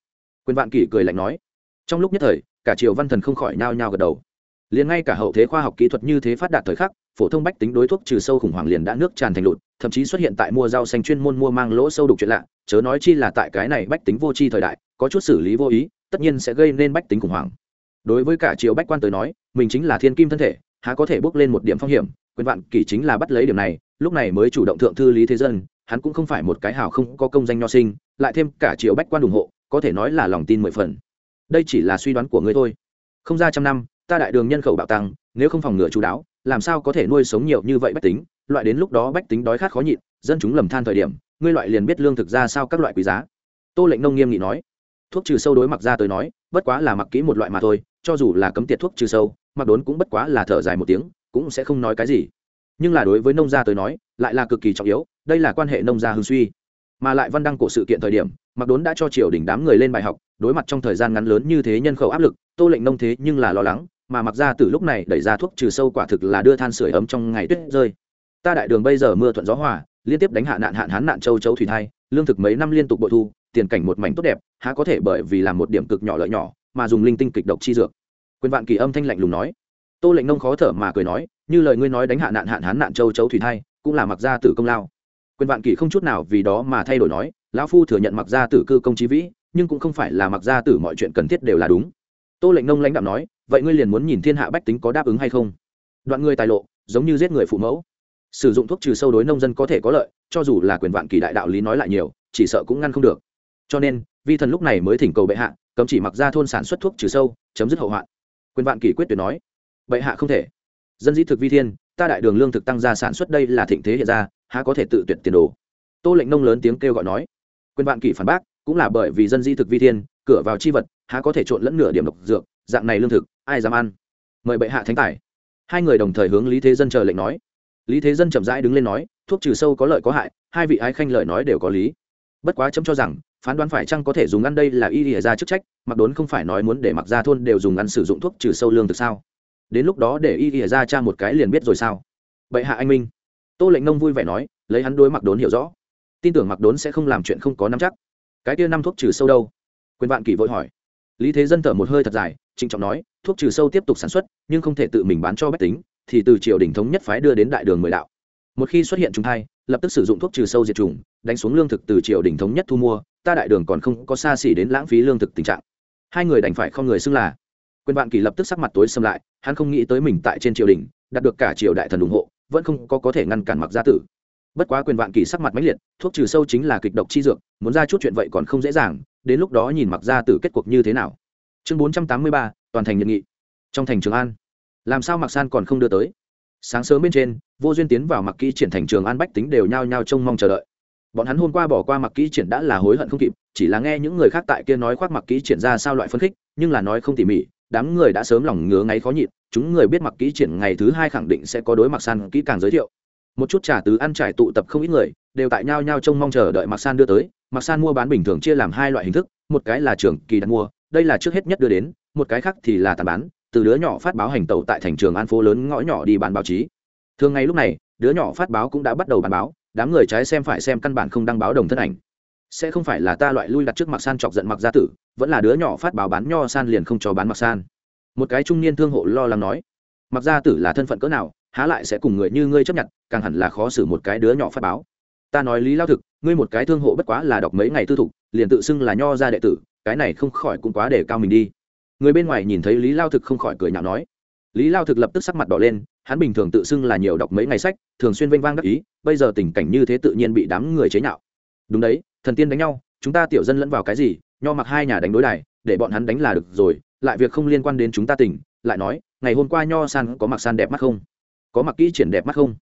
Quyền vạn kỷ cười lạnh nói. Trong lúc nhất thời, cả triều văn thần không khỏi nao nhao gật đầu. Liền ngay cả hậu thế khoa học kỹ thuật như thế phát đạt thời khắc, phổ thông bách tính đối thuốc trừ sâu khủng hoảng liền đã nước tràn thành lụt, thậm chí xuất hiện tại mua rau xanh chuyên môn mua mang lỗ sâu đục chuyện lạ, chớ nói chi là tại cái này bách tính vô tri thời đại, có chút xử lý vô ý, tất nhiên sẽ gây nên bách tính khủng hoảng. Đối với cả triều bách quan tới nói, mình chính là thiên kim thân thể, há có thể bước lên một điểm phong hiểm quyền vạn kỷ chính là bắt lấy điểm này, lúc này mới chủ động thượng thư lý thế dân, hắn cũng không phải một cái hào không có công danh nho sinh, lại thêm cả triệu bách quan ủng hộ, có thể nói là lòng tin mười phần. Đây chỉ là suy đoán của ngươi thôi. Không ra trăm năm, ta đại đường nhân khẩu bạo tăng, nếu không phòng ngừa chú đáo, làm sao có thể nuôi sống nhiều như vậy bách tính? Loại đến lúc đó bách tính đói khát khó nhịn, dân chúng lầm than thời điểm, ngươi loại liền biết lương thực ra sao các loại quý giá. Tô lệnh nông nghiêm nghị nói, thuốc trừ sâu đối mặc ra tới nói, bất quá là mặc kỹ một loại mà thôi, cho dù là cấm tiệt thuốc trừ sâu, mặc đốn cũng bất quá là thở dài một tiếng cũng sẽ không nói cái gì. Nhưng là đối với nông gia tới nói, lại là cực kỳ trọng yếu, đây là quan hệ nông gia hưng suy. Mà lại văn đăng cổ sự kiện thời điểm mặc đốn đã cho triều đình đám người lên bài học, đối mặt trong thời gian ngắn lớn như thế nhân khẩu áp lực, tô lệnh nông thế nhưng là lo lắng, mà mặc ra từ lúc này đẩy ra thuốc trừ sâu quả thực là đưa than sửa ấm trong ngày tuyết rơi. Ta đại đường bây giờ mưa thuận gió hòa, liên tiếp đánh hạ nạn hạn hán nạn châu chấu thủy thai, lương thực mấy năm liên tục bội thu, tiền cảnh một mảnh tốt đẹp, há có thể bởi vì làm một điểm cực nhỏ lợi nhỏ, mà dùng linh tinh kịch độc chi dược. Quyền vạn kỳ âm thanh lạnh lùng nói tô lệnh nông khó thở mà cười nói, như lời ngươi nói đánh hạ nạn hạn hán nạn châu chấu thủy thay cũng là mặc gia tử công lao. Quyền vạn kỷ không chút nào vì đó mà thay đổi nói, lão phu thừa nhận mặc gia tử cư công trí vĩ, nhưng cũng không phải là mặc gia tử mọi chuyện cần thiết đều là đúng. Tô lệnh nông lãnh đạo nói, vậy ngươi liền muốn nhìn thiên hạ bách tính có đáp ứng hay không? Đoạn ngươi tài lộ, giống như giết người phụ mẫu. Sử dụng thuốc trừ sâu đối nông dân có thể có lợi, cho dù là quyền vạn kỳ đại đạo lý nói lại nhiều, chỉ sợ cũng ngăn không được. Cho nên, vi thần lúc này mới thỉnh cầu bệ hạ, cấm chỉ mặc ra thôn sản xuất thuốc trừ sâu, chấm dứt hậu hoạn. Quyền vạn kỳ quyết tuyệt nói bệ hạ không thể. Dân dĩ thực vi thiên, ta đại đường lương thực tăng gia sản xuất đây là thịnh thế hiện ra, há có thể tự tuyệt tiền đồ. Tô lệnh nông lớn tiếng kêu gọi nói. Quyền vạn kỷ phản bác, cũng là bởi vì dân di thực vi thiên, cửa vào chi vật, há có thể trộn lẫn nửa điểm độc dược, dạng này lương thực, ai dám ăn? Mời bệ hạ thánh tài. Hai người đồng thời hướng lý thế dân chờ lệnh nói. Lý thế dân chậm rãi đứng lên nói, thuốc trừ sâu có lợi có hại, hai vị ái khanh lợi nói đều có lý. Bất quá chấm cho rằng, phán đoán phải chăng có thể dùng ăn đây là y ỉa ra chức trách, mặc đốn không phải nói muốn để mặc ra thôn đều dùng ăn sử dụng thuốc trừ sâu lương thực sao? Đến lúc đó để y ỉa ra cha một cái liền biết rồi sao? Bệ hạ anh minh. Tô lệnh nông vui vẻ nói lấy hắn đối mặc đốn hiểu rõ. Tin tưởng mặc đốn sẽ không làm chuyện không có nắm chắc. Cái kia năm thuốc trừ sâu đâu? Quyền vạn kỷ vội hỏi. Lý thế dân thở một hơi thật dài trịnh trọng nói thuốc trừ sâu tiếp tục sản xuất nhưng không thể tự mình bán cho bách tính thì từ triều đình thống nhất phái đưa đến đại đường mười đạo. Một khi xuất hiện chúng thay, lập tức sử dụng thuốc trừ sâu diệt trùng đánh xuống lương thực từ triều đình thống nhất thu mua ta đại đường còn không có xa xỉ đến lãng phí lương thực tình trạng. Hai người đành phải không người xưng là quyền vạn kỳ lập tức sắc mặt tối xâm lại, hắn không nghĩ tới mình tại trên triều đình, đạt được cả triều đại thần ủng hộ, vẫn không có có thể ngăn cản mặc gia tử. Bất quá quyền vạn kỳ sắc mặt mãnh liệt, thuốc trừ sâu chính là kịch độc chi dược, muốn ra chút chuyện vậy còn không dễ dàng, đến lúc đó nhìn mặc gia tử kết cuộc như thế nào. Chương bốn trăm tám mươi ba, toàn thành nhận nghị. Trong thành trường an. Làm sao mặc san còn không đưa tới? Sáng sớm bên trên, vô duyên tiến vào mặc kỹ triển thành trường an bách tính đều nhao nhao trông mong chờ đợi. Bọn hắn hôm qua bỏ qua mặc kỹ triển đã là hối hận không kịp, chỉ là nghe những người khác tại kia nói khoác mặc kỹ triển ra sao loại phân khích, nhưng là nói không tỉ mỉ đám người đã sớm lòng ngứa ngáy khó nhịn, chúng người biết mặc kỹ triển ngày thứ hai khẳng định sẽ có đối mặc san kỹ càng giới thiệu. Một chút trà tứ ăn trải tụ tập không ít người, đều tại nhau nhau trông mong chờ đợi mặc san đưa tới. Mặc san mua bán bình thường chia làm hai loại hình thức, một cái là trường kỳ đặt mua, đây là trước hết nhất đưa đến, một cái khác thì là tàn bán. Từ đứa nhỏ phát báo hành tẩu tại thành trường an phố lớn ngõ nhỏ đi bán báo chí. Thường ngày lúc này, đứa nhỏ phát báo cũng đã bắt đầu bán báo, đám người trái xem phải xem căn bản không đăng báo đồng thân ảnh sẽ không phải là ta loại lui đặt trước mặc san chọc giận mặc gia tử, vẫn là đứa nhỏ phát báo bán nho san liền không cho bán mặc san. Một cái trung niên thương hộ lo lắng nói, mặc gia tử là thân phận cỡ nào, há lại sẽ cùng người như ngươi chấp nhận, càng hẳn là khó xử một cái đứa nhỏ phát báo. Ta nói lý lao thực, ngươi một cái thương hộ bất quá là đọc mấy ngày tư thục, liền tự xưng là nho gia đệ tử, cái này không khỏi cũng quá để cao mình đi. Người bên ngoài nhìn thấy lý lao thực không khỏi cười nhạo nói. Lý lao thực lập tức sắc mặt đỏ lên, hắn bình thường tự xưng là nhiều đọc mấy ngày sách, thường xuyên vênh vang đắc ý, bây giờ tình cảnh như thế tự nhiên bị đám người chế nhạo. Đúng đấy thần tiên đánh nhau, chúng ta tiểu dân lẫn vào cái gì, nho mặc hai nhà đánh đối đài, để bọn hắn đánh là được rồi, lại việc không liên quan đến chúng ta tỉnh lại nói, ngày hôm qua nho san có mặc san đẹp mắt không? Có mặc kỹ triển đẹp mắt không?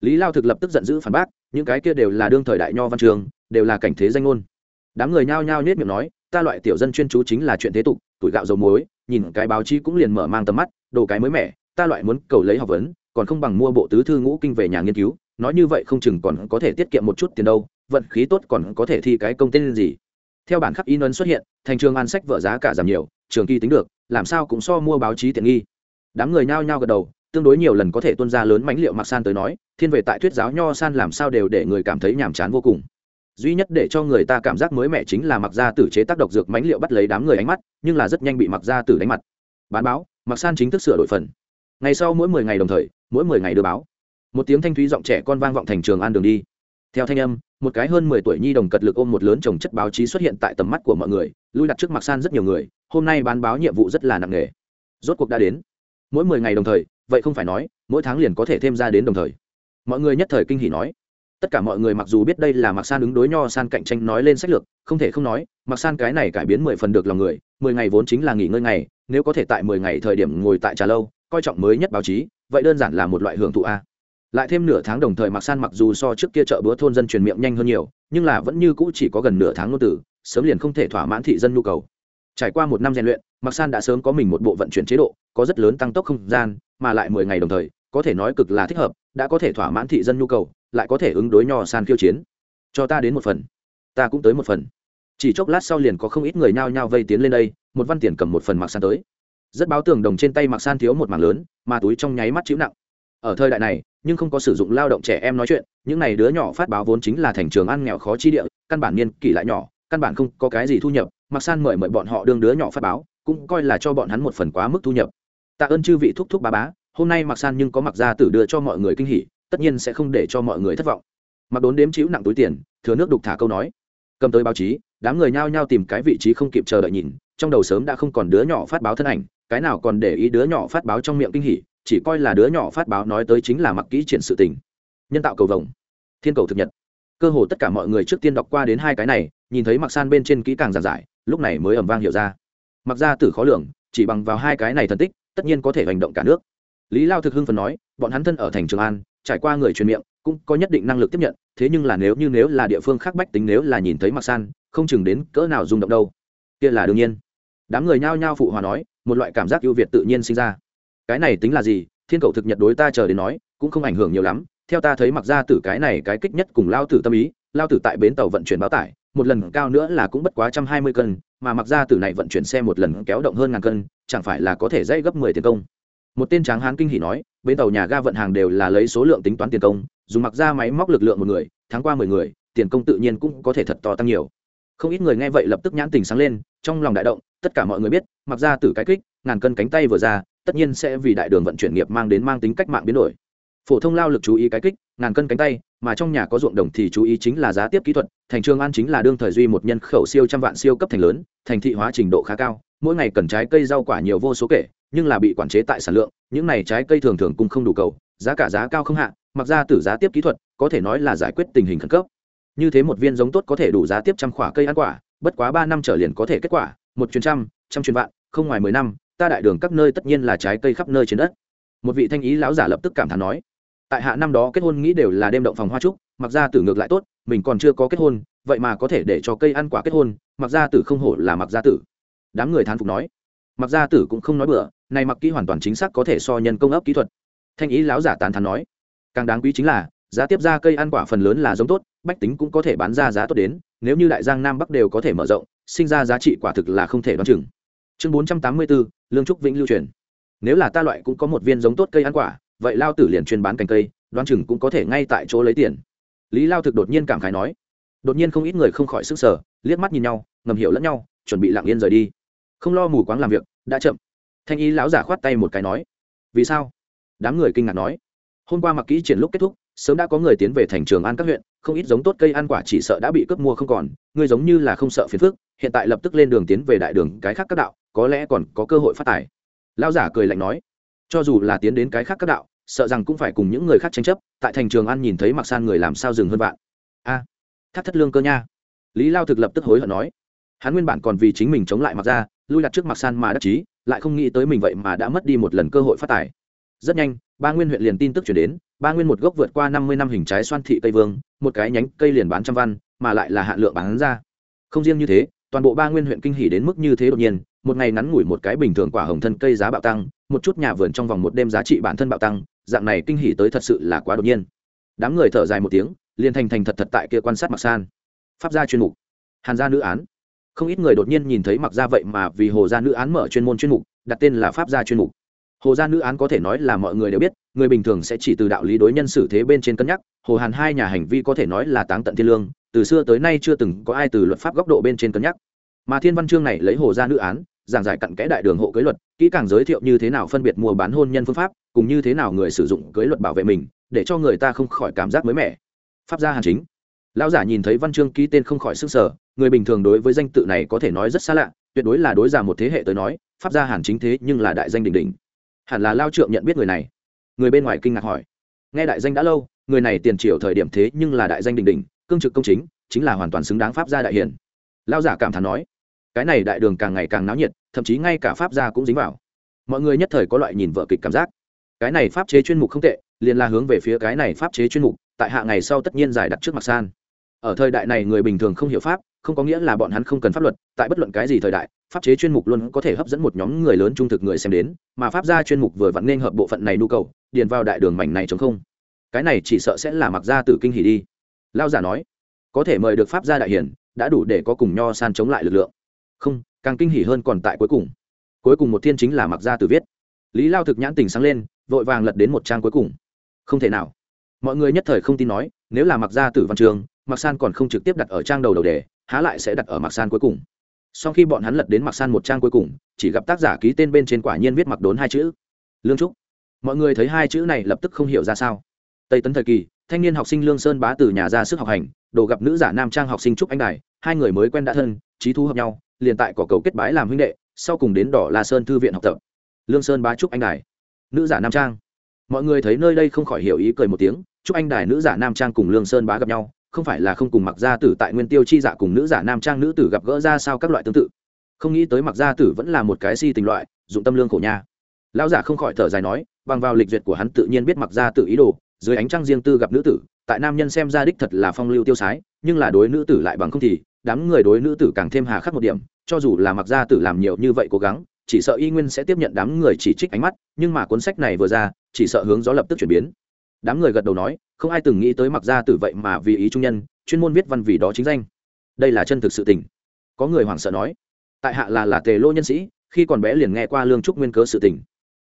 Lý lao thực lập tức giận dữ phản bác, những cái kia đều là đương thời đại nho văn trường, đều là cảnh thế danh ngôn. Đám người nhao nhao nhét miệng nói, ta loại tiểu dân chuyên chú chính là chuyện thế tục, tuổi gạo dầu muối, nhìn cái báo chí cũng liền mở mang tầm mắt, đồ cái mới mẻ, ta loại muốn cầu lấy học vấn, còn không bằng mua bộ tứ thư ngũ kinh về nhà nghiên cứu, nói như vậy không chừng còn có thể tiết kiệm một chút tiền đâu vận khí tốt còn có thể thi cái công tên gì. Theo bản khắc in ấn xuất hiện, thành trường an sách vợ giá cả giảm nhiều, trường kỳ tính được, làm sao cũng so mua báo chí tiện nghi. Đám người nhao nhao gật đầu, tương đối nhiều lần có thể tuân ra lớn mánh liệu mặc san tới nói, thiên về tại thuyết giáo nho san làm sao đều để người cảm thấy nhàm chán vô cùng. Duy nhất để cho người ta cảm giác mới mẻ chính là mặc gia tử chế tác độc dược mánh liệu bắt lấy đám người ánh mắt, nhưng là rất nhanh bị mặc gia tử đánh mặt. Bán báo mặc san chính thức sửa đổi phần. Ngày sau mỗi mười ngày đồng thời, mỗi mười ngày đưa báo. Một tiếng thanh thúy giọng trẻ con vang vọng thành trường an đường đi. Theo thanh âm một cái hơn mười tuổi nhi đồng cật lực ôm một lớn trồng chất báo chí xuất hiện tại tầm mắt của mọi người, lui đặt trước mặt san rất nhiều người, hôm nay bán báo nhiệm vụ rất là nặng nề. Rốt cuộc đã đến. Mỗi mười ngày đồng thời, vậy không phải nói, mỗi tháng liền có thể thêm ra đến đồng thời. Mọi người nhất thời kinh hỉ nói. Tất cả mọi người mặc dù biết đây là mặc san ứng đối nho san cạnh tranh nói lên sách lược, không thể không nói mặc san cái này cải biến mười phần được lòng người, mười ngày vốn chính là nghỉ ngơi ngày, nếu có thể tại mười ngày thời điểm ngồi tại trà lâu, coi trọng mới nhất báo chí, vậy đơn giản là một loại hưởng thụ a lại thêm nửa tháng đồng thời mặc san mặc dù so trước kia chợ búa thôn dân truyền miệng nhanh hơn nhiều, nhưng là vẫn như cũ chỉ có gần nửa tháng ngôn tử sớm liền không thể thỏa mãn thị dân nhu cầu. Trải qua một năm rèn luyện mặc san đã sớm có mình một bộ vận chuyển chế độ, có rất lớn tăng tốc không gian, mà lại mười ngày đồng thời, có thể nói cực là thích hợp, đã có thể thỏa mãn thị dân nhu cầu, lại có thể ứng đối nho san khiêu chiến. Cho ta đến một phần. Ta cũng tới một phần. Chỉ chốc lát sau liền có không ít người nhao nhao vây tiến lên đây, một văn tiền cầm một phần mặc san tới. Rất báo tường đồng trên tay mặc san thiếu một mảng lớn, mà túi trong nháy mắt chịu nặng ở thời đại này, nhưng không có sử dụng lao động trẻ em nói chuyện, những n à y đứa nhỏ phát báo vốn chính là thành trường ăn nghèo khó chi địa, căn bản niên kỷ lại nhỏ, căn bản không có cái gì thu nhập, mặc san mời mời bọn họ đương đứa nhỏ phát báo, cũng coi là cho bọn hắn một phần quá mức thu nhập. Tạ ơn chư vị thúc thúc ba bá, hôm nay mặc san nhưng có mặc ra tử đưa cho mọi người kinh hỉ, tất nhiên sẽ không để cho mọi người thất vọng. Mặc đốn đếm chịu nặng túi tiền, thừa nước đục thả câu nói. Cầm tới báo chí, đám người nhao nhao tìm cái vị trí không kịp chờ đợi nhìn, trong đầu sớm đã không còn đứa nhỏ phát báo thân ảnh, cái nào còn để ý đứa nhỏ phát báo trong miệng kinh hỉ chỉ coi là đứa nhỏ phát báo nói tới chính là mặc kỹ triển sự tình. Nhân tạo cầu vồng. Thiên cầu thực nhật. Cơ hồ tất cả mọi người trước tiên đọc qua đến hai cái này, nhìn thấy mặc san bên trên kỹ càng giản giải, lúc này mới ầm vang hiểu ra. Mặc ra tử khó lường, chỉ bằng vào hai cái này thần tích, tất nhiên có thể hành động cả nước. Lý lao thực hưng phần nói, bọn hắn thân ở thành trường an, trải qua người truyền miệng, cũng có nhất định năng lực tiếp nhận, thế nhưng là nếu như nếu là địa phương khác bách tính nếu là nhìn thấy mặc san, không chừng đến cỡ nào rung động đâu. Kia là đương nhiên. Đám người nhao nhao phụ hòa nói, một loại cảm giác ưu việt tự nhiên sinh ra cái này tính là gì? Thiên cầu thực nhật đối ta chờ đến nói, cũng không ảnh hưởng nhiều lắm. Theo ta thấy mặc ra tử cái này cái kích nhất cùng lao tử tâm ý, lao tử tại bến tàu vận chuyển báo tải, một lần cao nữa là cũng bất quá trăm hai mươi cân, mà mặc ra tử này vận chuyển xe một lần kéo động hơn ngàn cân, chẳng phải là có thể dây gấp mười tiền công? Một tên tráng hán kinh hỉ nói, bến tàu nhà ga vận hàng đều là lấy số lượng tính toán tiền công dùng mặc ra máy móc lực lượng một người, tháng qua mười người, tiền công tự nhiên cũng có thể thật to tăng nhiều. Không ít người nghe vậy lập tức nhãn tình sáng lên, trong lòng đại động, tất cả mọi người biết, mặc ra từ cái kích, ngàn cân cánh tay vừa ra tất nhiên sẽ vì đại đường vận chuyển nghiệp mang đến mang tính cách mạng biến đổi. Phổ thông lao lực chú ý cái kích, ngàn cân cánh tay, mà trong nhà có ruộng đồng thì chú ý chính là giá tiếp kỹ thuật, thành trường an chính là đương thời duy một nhân khẩu siêu trăm vạn siêu cấp thành lớn, thành thị hóa trình độ khá cao, mỗi ngày cần trái cây rau quả nhiều vô số kể, nhưng là bị quản chế tại sản lượng, những này trái cây thường thường cũng không đủ cầu, giá cả giá cao không hạ, mặc ra từ giá tiếp kỹ thuật, có thể nói là giải quyết tình hình khẩn cấp. Như thế một viên giống tốt có thể đủ giá tiếp trăm quả cây ăn quả, bất quá ba năm trở liền có thể kết quả, một chuyến trăm trăm chuyến vạn, không ngoài mười năm ta đại đường các nơi tất nhiên là trái cây khắp nơi trên đất. Một vị thanh ý lão giả lập tức cảm thán nói, tại hạ năm đó kết hôn nghĩ đều là đêm động phòng hoa trúc, mặc ra tử ngược lại tốt, mình còn chưa có kết hôn, vậy mà có thể để cho cây ăn quả kết hôn, mặc ra tử không hổ là mặc gia tử. Đám người thán phục nói, mặc gia tử cũng không nói bừa, này mặc kỹ hoàn toàn chính xác có thể so nhân công ấp kỹ thuật. Thanh ý lão giả tán thán nói, càng đáng quý chính là, giá tiếp ra cây ăn quả phần lớn là giống tốt, bách tính cũng có thể bán ra giá tốt đến, nếu như đại giang nam bắc đều có thể mở rộng, sinh ra giá trị quả thực là không thể đoán chừng. Chương bốn trăm tám mươi bốn lương trúc vĩnh lưu truyền. Nếu là ta loại cũng có một viên giống tốt cây ăn quả, vậy lao tử liền chuyên bán cành cây, đoán chừng cũng có thể ngay tại chỗ lấy tiền. Lý lao thực đột nhiên cảm khái nói. Đột nhiên không ít người không khỏi sức sở liếc mắt nhìn nhau, ngầm hiểu lẫn nhau, chuẩn bị lặng yên rời đi. Không lo mù quáng làm việc, đã chậm. Thanh y lão giả khoát tay một cái nói. Vì sao? Đám người kinh ngạc nói. Hôm qua mặc kỹ triển lúc kết thúc, sớm đã có người tiến về thành trường an các huyện, không ít giống tốt cây ăn quả chỉ sợ đã bị cướp mua không còn ngươi giống như là không sợ phiền phức, hiện tại lập tức lên đường tiến về đại đường cái khác các đạo có lẽ còn có cơ hội phát tài. Lao giả cười lạnh nói cho dù là tiến đến cái khác các đạo sợ rằng cũng phải cùng những người khác tranh chấp tại thành trường an nhìn thấy mặc san người làm sao dừng hơn vạn. A à, thắt thất lương cơ nha. Lý lao thực lập tức hối hận nói hắn nguyên bản còn vì chính mình chống lại mặc ra lui đặt trước mặc san mà đắc chí lại không nghĩ tới mình vậy mà đã mất đi một lần cơ hội phát tài. Rất nhanh ba nguyên huyện liền tin tức chuyển đến ba nguyên một gốc vượt qua năm mươi năm hình trái xoan thị tây vương một cái nhánh cây liền bán trăm văn mà lại là hạn lượng bán ra. Không riêng như thế toàn bộ ba nguyên huyện kinh hỉ đến mức như thế đột nhiên một ngày ngắn ngủi một cái bình thường quả hồng thân cây giá bạo tăng, một chút nhà vườn trong vòng một đêm giá trị bản thân bạo tăng, dạng này kinh hỉ tới thật sự là quá đột nhiên. Đám người thở dài một tiếng, liền thành thành thật thật tại kia quan sát mặc san. Pháp gia chuyên mục, hàn gia nữ án. Không ít người đột nhiên nhìn thấy mặc gia vậy mà vì hồ gia nữ án mở chuyên môn chuyên mục, đặt tên là pháp gia chuyên mục. Hồ gia nữ án có thể nói là mọi người đều biết, người bình thường sẽ chỉ từ đạo lý đối nhân xử thế bên trên cân nhắc, hồ hàn hai nhà hành vi có thể nói là táng tận thiên lương, từ xưa tới nay chưa từng có ai từ luật pháp góc độ bên trên cân nhắc. Mà thiên văn chương này lấy hồ gia nữ án giảng giải cặn kẽ đại đường hộ cưới luật, kỹ càng giới thiệu như thế nào phân biệt mua bán hôn nhân phương pháp, cùng như thế nào người sử dụng cưới luật bảo vệ mình, để cho người ta không khỏi cảm giác mới mẻ. Pháp gia hàn chính. Lão giả nhìn thấy văn chương ký tên không khỏi sức sở người bình thường đối với danh tự này có thể nói rất xa lạ, tuyệt đối là đối giả một thế hệ tới nói, pháp gia hàn chính thế nhưng là đại danh đình đình hẳn là lao trượng nhận biết người này. Người bên ngoài kinh ngạc hỏi. Nghe đại danh đã lâu, người này tiền triều thời điểm thế nhưng là đại danh đình đình cương trực công chính chính là hoàn toàn xứng đáng pháp gia đại hiền. Lao giả cảm thán nói cái này đại đường càng ngày càng náo nhiệt, thậm chí ngay cả pháp gia cũng dính vào. Mọi người nhất thời có loại nhìn vợ kịch cảm giác. Cái này pháp chế chuyên mục không tệ, liền là hướng về phía cái này pháp chế chuyên mục, tại hạ ngày sau tất nhiên giải đặt trước mặt san. Ở thời đại này người bình thường không hiểu pháp, không có nghĩa là bọn hắn không cần pháp luật, tại bất luận cái gì thời đại, pháp chế chuyên mục luôn có thể hấp dẫn một nhóm người lớn trung thực người xem đến, mà pháp gia chuyên mục vừa vặn nên hợp bộ phận này nhu cầu, điền vào đại đường mảnh này chống không. Cái này chỉ sợ sẽ là mặc gia tử kinh hỉ đi. Lao giả nói, có thể mời được pháp gia đại hiển, đã đủ để có cùng nho san chống lại lực lượng không, càng kinh hỉ hơn còn tại cuối cùng. Cuối cùng một thiên chính là mặc gia tử viết. Lý lao thực nhãn tình sáng lên, vội vàng lật đến một trang cuối cùng. Không thể nào. Mọi người nhất thời không tin nói, nếu là mặc gia tử văn trường mặc san còn không trực tiếp đặt ở trang đầu đầu đề, há lại sẽ đặt ở mặc san cuối cùng. Sau khi bọn hắn lật đến mặc san một trang cuối cùng, chỉ gặp tác giả ký tên bên trên quả nhiên viết mặc đốn hai chữ. Lương trúc. Mọi người thấy hai chữ này lập tức không hiểu ra sao. Tây tấn thời kỳ, thanh niên học sinh lương sơn bá từ nhà ra sức học hành, đồ gặp nữ giả nam trang học sinh trúc anh đài, hai người mới quen đã thân, trí thu hợp nhau liền tại cỏ cầu kết bái làm huynh đệ, sau cùng đến đỏ la sơn thư viện học tập. Lương sơn bá trúc anh đài. Nữ giả nam trang. Mọi người thấy nơi đây không khỏi hiểu ý cười một tiếng Chúc anh đài nữ giả nam trang cùng lương sơn bá gặp nhau, không phải là không cùng mặc gia tử tại nguyên tiêu chi dạ cùng nữ giả nam trang nữ tử gặp gỡ ra sao các loại tương tự. Không nghĩ tới mặc gia tử vẫn là một cái si tình loại, dụng tâm lương khổ nha. Lão giả không khỏi thở dài nói, bằng vào lịch duyệt của hắn tự nhiên biết mặc gia tử ý đồ, dưới ánh trăng riêng tư gặp nữ tử, tại nam nhân xem ra đích thật là phong lưu tiêu sái, nhưng là đối nữ tử lại bằng không thì đám người đối nữ tử càng thêm hà khắc một điểm, cho dù là mặc gia tử làm nhiều như vậy cố gắng, chỉ sợ y nguyên sẽ tiếp nhận đám người chỉ trích ánh mắt, nhưng mà cuốn sách này vừa ra, chỉ sợ hướng gió lập tức chuyển biến. Đám người gật đầu nói, không ai từng nghĩ tới mặc gia tử vậy mà vì ý trung nhân, chuyên môn viết văn vì đó chính danh. Đây là chân thực sự tình. Có người hoảng sợ nói, tại hạ là là tề lô nhân sĩ, khi còn bé liền nghe qua lương trúc nguyên cớ sự tình.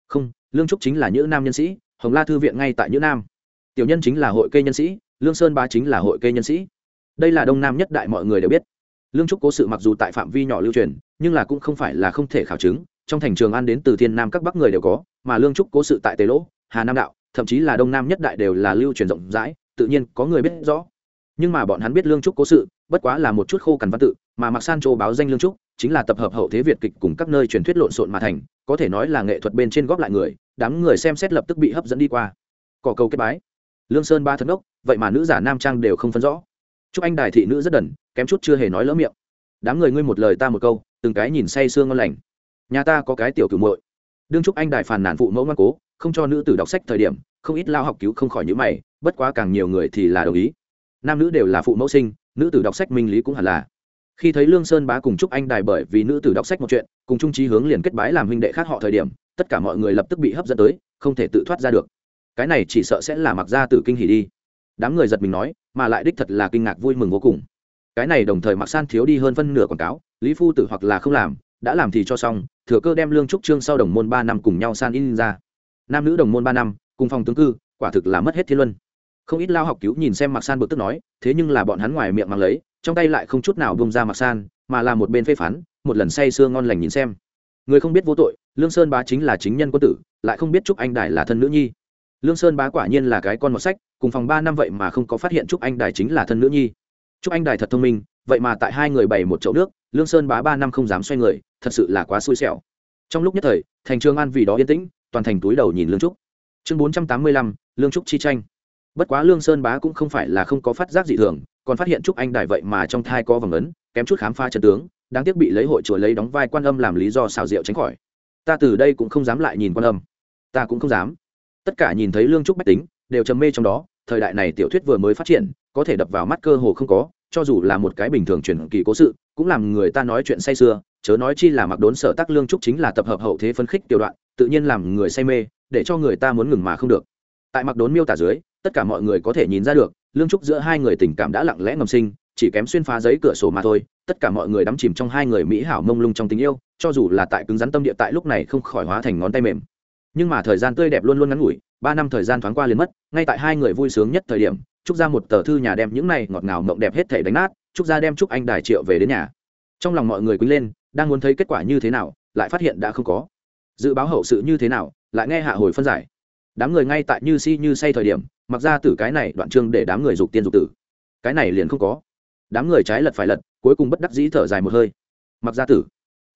Không, lương trúc chính là nhữ nam nhân sĩ, hồng la thư viện ngay tại nhữ nam. Tiểu nhân chính là hội cây nhân sĩ, lương sơn ba chính là hội cây nhân sĩ đây là đông nam nhất đại mọi người đều biết. Lương trúc cố sự mặc dù tại phạm vi nhỏ lưu truyền nhưng là cũng không phải là không thể khảo chứng trong thành trường an đến từ thiên nam các bắc người đều có mà lương trúc cố sự tại tề lỗ hà nam đạo thậm chí là đông nam nhất đại đều là lưu truyền rộng rãi tự nhiên có người biết rõ. Nhưng mà bọn hắn biết lương trúc cố sự bất quá là một chút khô cằn văn tự mà mặc san châu báo danh lương trúc chính là tập hợp hậu thế việt kịch cùng các nơi truyền thuyết lộn xộn mà thành có thể nói là nghệ thuật bên trên góp lại người đám người xem xét lập tức bị hấp dẫn đi qua. Cỏ cầu kết bái. Lương sơn ba thần đốc, vậy mà nữ giả nam trang đều không phân rõ chúc anh đài thị nữ rất đần, kém chút chưa hề nói lỡ miệng. Đám người ngươi một lời ta một câu, từng cái nhìn say sương ngon lành. Nhà ta có cái tiểu cửu muội. Đương chúc anh đài phàn nàn phụ mẫu ngoan cố, không cho nữ tử đọc sách thời điểm, không ít lao học cứu không khỏi những mày, bất quá càng nhiều người thì là đồng ý. Nam nữ đều là phụ mẫu sinh, nữ tử đọc sách minh lý cũng hẳn là. Khi thấy lương sơn bá cùng chúc anh đài bởi vì nữ tử đọc sách một chuyện, cùng trung trí hướng liền kết bái làm huynh đệ khác họ thời điểm, tất cả mọi người lập tức bị hấp dẫn tới, không thể tự thoát ra được. Cái này chỉ sợ sẽ là mặc ra tử kinh hỉ đi đám người giật mình nói, mà lại đích thật là kinh ngạc vui mừng vô cùng. Cái này đồng thời mặc san thiếu đi hơn phân nửa quảng cáo, lý phu tử hoặc là không làm, đã làm thì cho xong, thừa cơ đem lương trúc trương sau đồng môn ba năm cùng nhau san in ra. Nam nữ đồng môn ba năm, cùng phòng tướng cư, quả thực là mất hết thiên luân. Không ít lao học cứu nhìn xem mặc san bực tức nói, thế nhưng là bọn hắn ngoài miệng mang lấy, trong tay lại không chút nào bông ra mặc san, mà là một bên phê phán, một lần say sưa ngon lành nhìn xem. Người không biết vô tội, lương sơn bá chính là chính nhân quân tử, lại không biết trúc anh đại là thân nữ nhi. Lương sơn bá quả nhiên là cái con một sách cùng phòng ba năm vậy mà không có phát hiện trúc anh đài chính là thân nữ nhi. Trúc anh đài thật thông minh, vậy mà tại hai người bày một chậu nước, lương sơn bá ba năm không dám xoay người, thật sự là quá xui xẻo. Trong lúc nhất thời, thành trường an vì đó yên tĩnh, toàn thành túi đầu nhìn lương trúc. Chương bốn trăm tám mươi lăm, lương trúc chi tranh. Bất quá lương sơn bá cũng không phải là không có phát giác dị thường, còn phát hiện trúc anh đài vậy mà trong thai có vầng ấn, kém chút khám phá trận tướng, đáng tiếc bị lấy hội chùa lấy đóng vai quan âm làm lý do xào rượu tránh khỏi. Ta từ đây cũng không dám lại nhìn quan âm. Ta cũng không dám. Tất cả nhìn thấy lương trúc bách tính đều trầm mê trong đó, thời đại này tiểu thuyết vừa mới phát triển, có thể đập vào mắt cơ hồ không có, cho dù là một cái bình thường truyền kỳ cố sự, cũng làm người ta nói chuyện say sưa, chớ nói chi là mặc đốn sở tác lương trúc chính là tập hợp hậu thế phấn khích tiểu đoạn, tự nhiên làm người say mê, để cho người ta muốn ngừng mà không được. Tại mặc đốn miêu tả dưới, tất cả mọi người có thể nhìn ra được, lương trúc giữa hai người tình cảm đã lặng lẽ ngầm sinh, chỉ kém xuyên phá giấy cửa sổ mà thôi, tất cả mọi người đắm chìm trong hai người mỹ hảo mông lung trong tình yêu, cho dù là tại cứng rắn tâm địa tại lúc này không khỏi hóa thành ngón tay mềm nhưng mà thời gian tươi đẹp luôn luôn ngắn ngủi, ba năm thời gian thoáng qua liền mất, ngay tại hai người vui sướng nhất thời điểm, trúc ra một tờ thư nhà đem những này ngọt ngào mộng đẹp hết thể đánh nát, trúc ra đem trúc anh đài triệu về đến nhà. Trong lòng mọi người quý lên, đang muốn thấy kết quả như thế nào, lại phát hiện đã không có. Dự báo hậu sự như thế nào, lại nghe hạ hồi phân giải. Đám người ngay tại như si như say thời điểm, mặc ra tử cái này đoạn chương để đám người dục tiên dục tử. Cái này liền không có. Đám người trái lật phải lật, cuối cùng bất đắc dĩ thở dài một hơi. Mặc ra tử.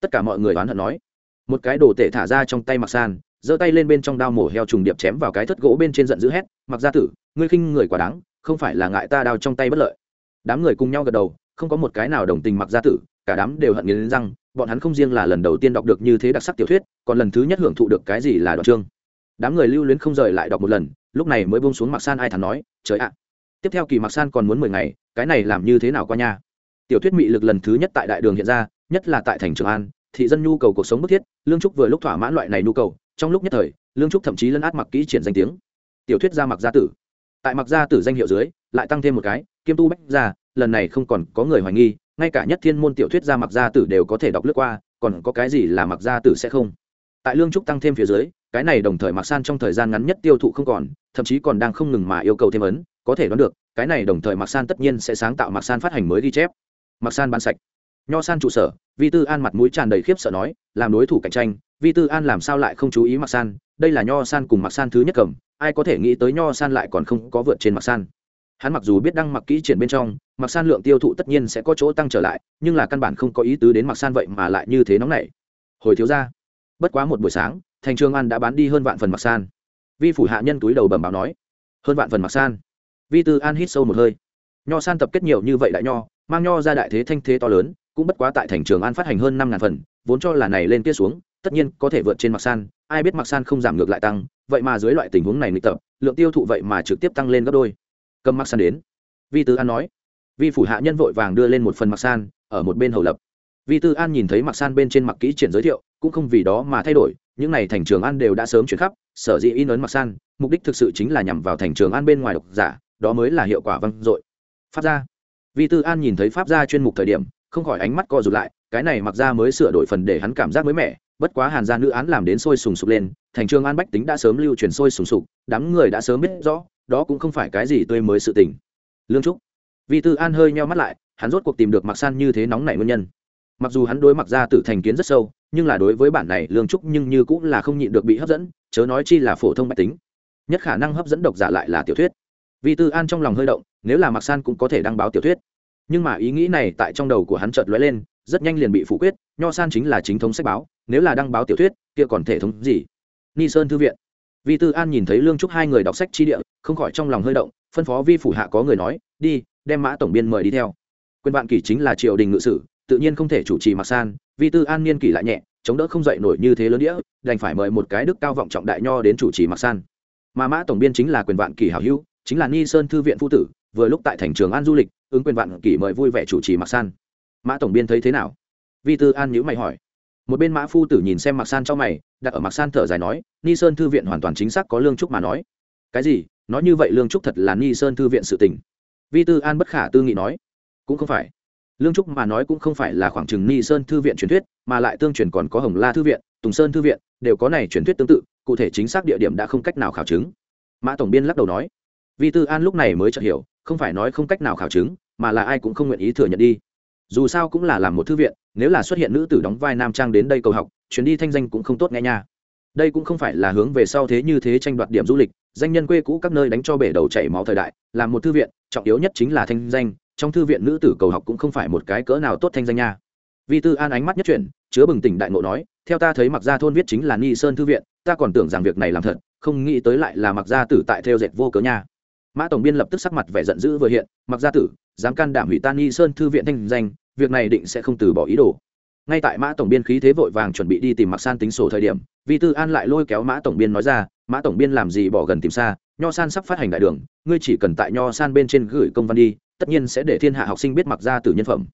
Tất cả mọi người oán hận nói. Một cái đồ tể thả ra trong tay mặc san giơ tay lên bên trong đao mổ heo trùng điệp chém vào cái thất gỗ bên trên giận dữ hét, mặc ra tử, ngươi khinh người quả đáng, không phải là ngại ta đao trong tay bất lợi. Đám người cùng nhau gật đầu, không có một cái nào đồng tình mặc ra tử, cả đám đều hận nghiến răng, bọn hắn không riêng là lần đầu tiên đọc được như thế đặc sắc tiểu thuyết, còn lần thứ nhất hưởng thụ được cái gì là đoạn chương. Đám người lưu luyến không rời lại đọc một lần, lúc này mới bông xuống mặc san ai thắn nói, trời ạ, tiếp theo kỳ mặc san còn muốn mười ngày, cái này làm như thế nào qua nha? Tiểu thuyết mị lực lần thứ nhất tại đại đường hiện ra, nhất là tại thành trường an, thị dân nhu cầu cuộc sống bức thiết, lương trúc vừa lúc thỏa mãn loại này nhu cầu trong lúc nhất thời, lương trúc thậm chí lấn át mặc kỹ triển danh tiếng. Tiểu thuyết gia mặc gia tử. Tại mặc gia tử danh hiệu dưới, lại tăng thêm một cái, kiêm tu bách gia, lần này không còn có người hoài nghi, ngay cả nhất thiên môn tiểu thuyết gia mặc gia tử đều có thể đọc lướt qua, còn có cái gì là mặc gia tử sẽ không? Tại lương trúc tăng thêm phía dưới, cái này đồng thời mặc san trong thời gian ngắn nhất tiêu thụ không còn, thậm chí còn đang không ngừng mà yêu cầu thêm ấn, có thể đoán được, cái này đồng thời mặc san tất nhiên sẽ sáng tạo mặc san phát hành mới ghi chép. Mặc san bán sạch nho san trụ sở, vi tư an mặt mũi tràn đầy khiếp sợ nói, làm đối thủ cạnh tranh, vi tư an làm sao lại không chú ý mặc san? Đây là nho san cùng mặc san thứ nhất cầm, ai có thể nghĩ tới nho san lại còn không có vượt trên mặc san? Hắn mặc dù biết đăng mặc kỹ triển bên trong mặc san lượng tiêu thụ tất nhiên sẽ có chỗ tăng trở lại, nhưng là căn bản không có ý tứ đến mặc san vậy mà lại như thế nóng nảy. Hồi thiếu ra bất quá một buổi sáng, thành trường an đã bán đi hơn vạn phần mặc san. Vi phủ hạ nhân túi đầu bẩm báo nói. Hơn vạn phần mặc san? Vi tư an hít sâu một hơi. Nho san tập kết nhiều như vậy đại nho, mang nho ra đại thế thanh thế to lớn cũng bất quá tại thành trường an phát hành hơn năm ngàn phần, vốn cho là này lên kia xuống, tất nhiên có thể vượt trên mặc san, ai biết mặc san không giảm ngược lại tăng, vậy mà dưới loại tình huống này nghịch tập, lượng tiêu thụ vậy mà trực tiếp tăng lên gấp đôi. Cầm mặc san đến. Vi tư an nói. Vi phủ hạ nhân vội vàng đưa lên một phần mặc san, ở một bên hầu lập. Vi tư an nhìn thấy mặc san bên trên mặc kỹ triển giới thiệu, cũng không vì đó mà thay đổi, những này thành trường an đều đã sớm chuyển khắp, sở dĩ in ấn mặc san, mục đích thực sự chính là nhằm vào thành trường an bên ngoài độc giả, đó mới là hiệu quả vang dội. Phát ra vi tư an nhìn thấy pháp gia chuyên mục thời điểm không khỏi ánh mắt co rụt lại, cái này mặc ra mới sửa đổi phần để hắn cảm giác mới mẻ, bất quá hàn gia nữ án làm đến sôi sùng sục lên, thành trường an bách tính đã sớm lưu truyền sôi sùng sục, đám người đã sớm biết rõ, đó cũng không phải cái gì tươi mới sự tình. Lương trúc, vi tư an hơi nheo mắt lại, hắn rốt cuộc tìm được mặc san như thế nóng nảy nguyên nhân. Mặc dù hắn đối mặc ra tử thành kiến rất sâu, nhưng là đối với bản này lương trúc nhưng như cũng là không nhịn được bị hấp dẫn, chớ nói chi là phổ thông bách tính. Nhất khả năng hấp dẫn độc giả lại là tiểu thuyết. Vì tư an trong lòng hơi động, nếu là mặc san cũng có thể đăng báo tiểu thuyết nhưng mà ý nghĩ này tại trong đầu của hắn chợt lóe lên, rất nhanh liền bị phủ quyết, nho san chính là chính thống sách báo, nếu là đăng báo tiểu thuyết, kia còn thể thống gì? Ni sơn thư viện. Vi tư an nhìn thấy lương trúc hai người đọc sách chi địa, không khỏi trong lòng hơi động, phân phó vi phủ hạ có người nói, đi, đem mã tổng biên mời đi theo. Quyền vạn kỷ chính là triều đình ngự sử, tự nhiên không thể chủ trì mặc san, vi tư an niên kỷ lại nhẹ, chống đỡ không dậy nổi như thế lớn đĩa, đành phải mời một cái đức cao vọng trọng đại nho đến chủ trì mặc san. Mà mã tổng biên chính là quyền vạn kỷ hảo hữu, chính là ni sơn thư viện phu tử vừa lúc tại thành trường an du lịch, ứng quyền vạn kỷ mời vui vẻ chủ trì mặc san. Mã tổng biên thấy thế nào? Vi tư an nhữ mày hỏi. Một bên mã phu tử nhìn xem mặc san trong mày, đặt ở mặc san thở dài nói, ni sơn thư viện hoàn toàn chính xác có lương trúc mà nói. Cái gì? Nói như vậy lương trúc thật là ni sơn thư viện sự tình. Vi tư an bất khả tư nghị nói. Cũng không phải. Lương trúc mà nói cũng không phải là khoảng chừng ni sơn thư viện truyền thuyết, mà lại tương truyền còn có hồng la thư viện, tùng sơn thư viện, đều có này truyền thuyết tương tự, cụ thể chính xác địa điểm đã không cách nào khảo chứng. Mã tổng biên lắc đầu nói vi tư an lúc này mới chợt hiểu, không phải nói không cách nào khảo chứng, mà là ai cũng không nguyện ý thừa nhận đi. Dù sao cũng là làm một thư viện, nếu là xuất hiện nữ tử đóng vai nam trang đến đây cầu học, chuyến đi thanh danh cũng không tốt nghe nha. Đây cũng không phải là hướng về sau thế như thế tranh đoạt điểm du lịch, danh nhân quê cũ các nơi đánh cho bể đầu chảy máu thời đại, làm một thư viện, trọng yếu nhất chính là thanh danh, trong thư viện nữ tử cầu học cũng không phải một cái cỡ nào tốt thanh danh nha. Vi tư an ánh mắt nhất chuyển, chứa bừng tỉnh đại ngộ nói, theo ta thấy mặc gia thôn viết chính là ni sơn thư viện, ta còn tưởng rằng việc này làm thật, không nghĩ tới lại là mặc gia tử tại theo dệt vô cớ nha mã tổng biên lập tức sắc mặt vẻ giận dữ vừa hiện, mặc gia tử, dám can đảm hủy tan nghi sơn thư viện thanh danh, việc này định sẽ không từ bỏ ý đồ. Ngay tại mã tổng biên khí thế vội vàng chuẩn bị đi tìm mặc san tính sổ thời điểm, vi tư an lại lôi kéo mã tổng biên nói ra, mã tổng biên làm gì bỏ gần tìm xa, nho san sắp phát hành đại đường, ngươi chỉ cần tại nho san bên trên gửi công văn đi, tất nhiên sẽ để thiên hạ học sinh biết mặc ra từ nhân phẩm.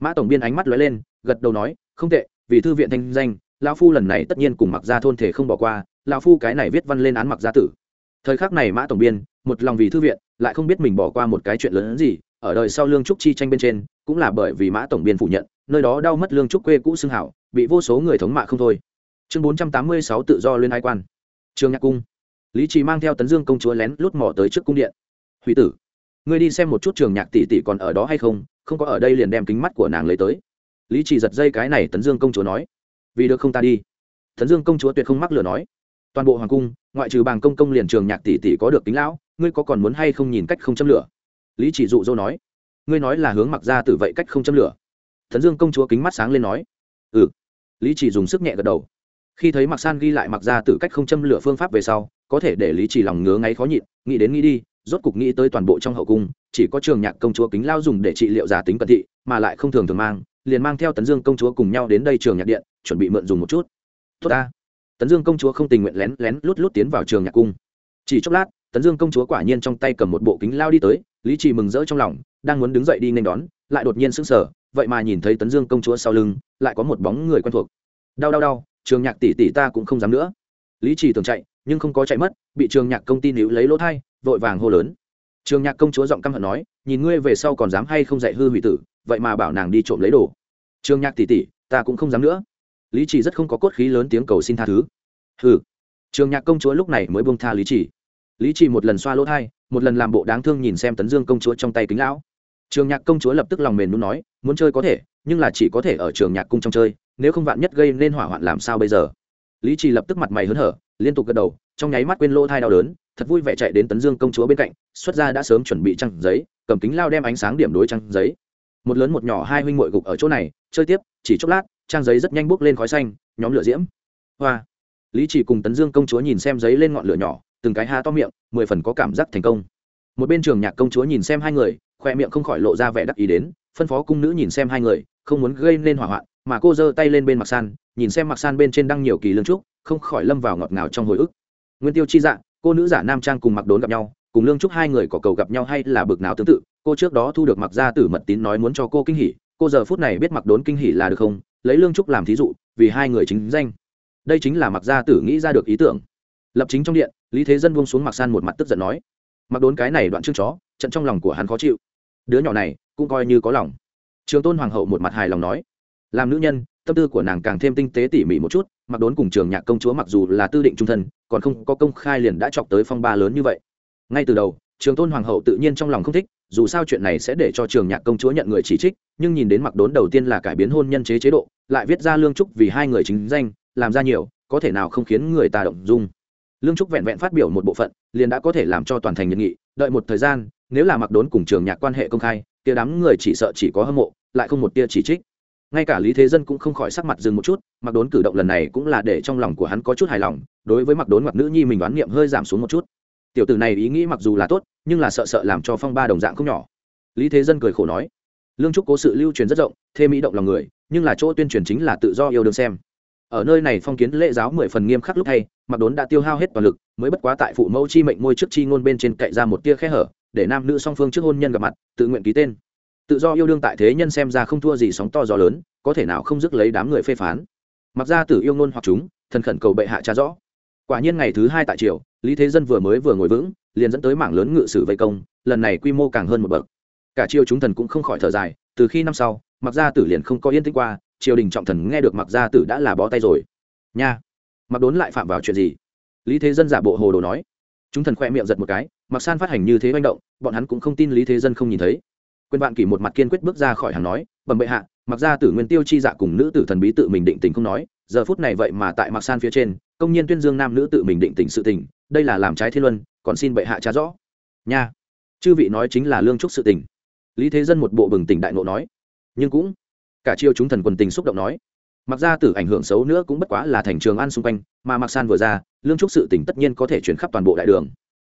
Mã tổng biên ánh mắt lóe lên, gật đầu nói, không tệ, vì thư viện thanh danh lao phu lần này tất nhiên cùng mặc ra thôn thể không bỏ qua lao phu cái này viết văn lên án mặc gia tử thời khắc này mã tổng biên, một lòng vì thư viện, lại không biết mình bỏ qua một cái chuyện lớn hơn gì, ở đời sau lương trúc chi tranh bên trên, cũng là bởi vì mã tổng biên phủ nhận, nơi đó đau mất lương trúc quê cũ xưng hảo, bị vô số người thống mạ không thôi. Chương bốn trăm tám mươi sáu tự do lên hai quan. Trường nhạc cung. Lý trì mang theo tấn dương công chúa lén lút mò tới trước cung điện. Hủy tử, ngươi đi xem một chút trường nhạc tỷ tỷ còn ở đó hay không không có ở đây liền đem kính mắt của nàng lấy tới. Lý trì giật dây cái này tấn dương công chúa nói. Vì được không ta đi. Tấn dương công chúa tuyệt không mắc lừa nói toàn bộ hoàng cung, ngoại trừ bàng công công liền trường nhạc tỷ tỷ có được tính lão, ngươi có còn muốn hay không nhìn cách không châm lửa? Lý chỉ dụ dô nói. Ngươi nói là hướng mặc ra từ vậy cách không châm lửa. Thần dương công chúa kính mắt sáng lên nói. Ừ. Lý chỉ dùng sức nhẹ gật đầu. Khi thấy mặc san ghi lại mặc ra từ cách không châm lửa phương pháp về sau, có thể để lý chỉ lòng ngứa ngáy khó nhịn, nghĩ đến nghĩ đi, rốt cục nghĩ tới toàn bộ trong hậu cung, chỉ có trường nhạc công chúa kính lao dùng để trị liệu giả tính cận thị, mà lại không thường thường mang, liền mang theo tấn dương công chúa cùng nhau đến đây trường nhạc điện, chuẩn bị mượn dùng một chút. Tốt ta tấn dương công chúa không tình nguyện lén lén lút lút tiến vào trường nhạc cung. Chỉ chốc lát, tấn dương công chúa quả nhiên trong tay cầm một bộ kính lao đi tới, lý trì mừng rỡ trong lòng, đang muốn đứng dậy đi nên đón, lại đột nhiên sững sờ, vậy mà nhìn thấy tấn dương công chúa sau lưng, lại có một bóng người quen thuộc. Đau đau đau, trường nhạc tỷ tỷ ta cũng không dám nữa. Lý trì tưởng chạy, nhưng không có chạy mất, bị trường nhạc công ty níu lấy lỗ thai, vội vàng hô lớn. Trường nhạc công chúa giọng căm hận nói, nhìn ngươi về sau còn dám hay không dạy hư hủy tử, vậy mà bảo nàng đi trộm lấy đồ. Trường nhạc tỷ tỷ, ta cũng không dám nữa lý chỉ rất không có cốt khí lớn tiếng cầu xin tha thứ. Hừ, trường nhạc công chúa lúc này mới buông tha lý chỉ lý chỉ một lần xoa lỗ thai, một lần làm bộ đáng thương nhìn xem tấn dương công chúa trong tay kính lão. Trường nhạc công chúa lập tức lòng mềm luôn nói, muốn chơi có thể, nhưng là chỉ có thể ở trường nhạc cung trong chơi, nếu không vạn nhất gây nên hỏa hoạn làm sao bây giờ? Lý trì lập tức mặt mày hớn hở, liên tục gật đầu, trong nháy mắt quên lỗ thai đau đớn, thật vui vẻ chạy đến tấn dương công chúa bên cạnh, xuất ra đã sớm chuẩn bị trăng giấy, cầm kính lao đem ánh sáng điểm đối trăng giấy. Một lớn một nhỏ hai huynh muội gục ở chỗ này, chơi tiếp, chỉ chốc lát trang giấy rất nhanh bốc lên khói xanh, nhóm lửa diễm. Hoa. Lý chỉ cùng tấn dương công chúa nhìn xem giấy lên ngọn lửa nhỏ, từng cái ha to miệng, mười phần có cảm giác thành công. Một bên trường nhạc công chúa nhìn xem hai người, khoe miệng không khỏi lộ ra vẻ đắc ý đến, phân phó cung nữ nhìn xem hai người, không muốn gây nên hỏa hoạn, mà cô giơ tay lên bên mặc san nhìn xem mặc san bên trên đăng nhiều kỳ lương trúc, không khỏi lâm vào ngọt ngào trong hồi ức. Nguyên tiêu chi dạng cô nữ giả nam trang cùng mặc đốn gặp nhau, cùng lương trúc hai người có cầu gặp nhau hay là bực nào tương tự, cô trước đó thu được mặc gia tử mật tín nói muốn cho cô kinh hỉ, cô giờ phút này biết mặc đốn kinh hỉ là được không lấy lương trúc làm thí dụ, vì hai người chính danh. Đây chính là mặc gia tử nghĩ ra được ý tưởng. Lập chính trong điện, lý thế dân buông xuống mặc san một mặt tức giận nói mặc đốn cái này đoạn chương chó, trận trong lòng của hắn khó chịu. Đứa nhỏ này, cũng coi như có lòng. Trường tôn hoàng hậu một mặt hài lòng nói, làm nữ nhân, tâm tư của nàng càng thêm tinh tế tỉ mỉ một chút mặc đốn cùng trường nhạc công chúa mặc dù là tư định trung thân, còn không có công khai liền đã chọc tới phong ba lớn như vậy. Ngay từ đầu, trường tôn hoàng hậu tự nhiên trong lòng không thích dù sao chuyện này sẽ để cho trường nhạc công chúa nhận người chỉ trích, nhưng nhìn đến mặc đốn đầu tiên là cải biến hôn nhân chế chế độ, lại viết ra lương trúc vì hai người chính danh, làm ra nhiều, có thể nào không khiến người ta động dung. Lương trúc vẹn vẹn phát biểu một bộ phận, liền đã có thể làm cho toàn thành nhận nghị, đợi một thời gian, nếu là mặc đốn cùng trường nhạc quan hệ công khai tia đám người chỉ sợ chỉ có hâm mộ, lại không một tia chỉ trích. Ngay cả lý thế dân cũng không khỏi sắc mặt dừng một chút, mặc đốn cử động lần này cũng là để trong lòng của hắn có chút hài lòng, đối với mặc đốn mặc nữ nhi mình đoán niệm hơi giảm xuống một chút. Tiểu tử này ý nghĩ mặc dù là tốt nhưng là sợ sợ làm cho phong ba đồng dạng không nhỏ. Lý thế dân cười khổ nói lương trúc cố sự lưu truyền rất rộng thêm mỹ động lòng người nhưng là chỗ tuyên truyền chính là tự do yêu đương xem. Ở nơi này phong kiến lễ giáo mười phần nghiêm khắc lúc thay, mặc đốn đã tiêu hao hết toàn lực mới bất quá tại phụ mẫu chi mệnh môi trước chi ngôn bên trên cậy ra một tia khe hở để nam nữ song phương trước hôn nhân gặp mặt tự nguyện ký tên. Tự do yêu đương tại thế nhân xem ra không thua gì sóng to gió lớn có thể nào không dứt lấy đám người phê phán. Mặc ra tử yêu ngôn hoặc chúng thần khẩn cầu bệ hạ cha rõ. Quả nhiên ngày thứ hai tại triều lý thế dân vừa mới vừa ngồi vững liền dẫn tới mảng lớn ngự sử vây công, lần này quy mô càng hơn một bậc. Cả triều chúng thần cũng không khỏi thở dài, từ khi năm sau mặc gia tử liền không có yên tĩnh qua, triều đình trọng thần nghe được mặc gia tử đã là bó tay rồi. Nha mặc đốn lại phạm vào chuyện gì? Lý thế dân giả bộ hồ đồ nói. Chúng thần khoe miệng giật một cái mặc san phát hành như thế manh động, bọn hắn cũng không tin lý thế dân không nhìn thấy. Quyền vạn kỷ một mặt kiên quyết bước ra khỏi hàng nói, bẩm bệ hạ mặc ra tử nguyên tiêu chi dạ cùng nữ tử thần bí tự mình định tình không nói, giờ phút này vậy mà tại mặc san phía trên, công nhiên tuyên dương nam nữ tự mình định tình sự tình, đây là làm trái thiên luân còn xin bệ hạ trả rõ. Nha. Chư vị nói chính là lương trúc sự tình. Lý thế dân một bộ bừng tỉnh đại nộ nói. Nhưng cũng, cả chiêu chúng thần quần tình xúc động nói. Mặc ra tử ảnh hưởng xấu nữa cũng bất quá là thành trường ăn xung quanh, mà mặc san vừa ra, lương trúc sự tỉnh tất nhiên có thể chuyển khắp toàn bộ đại đường.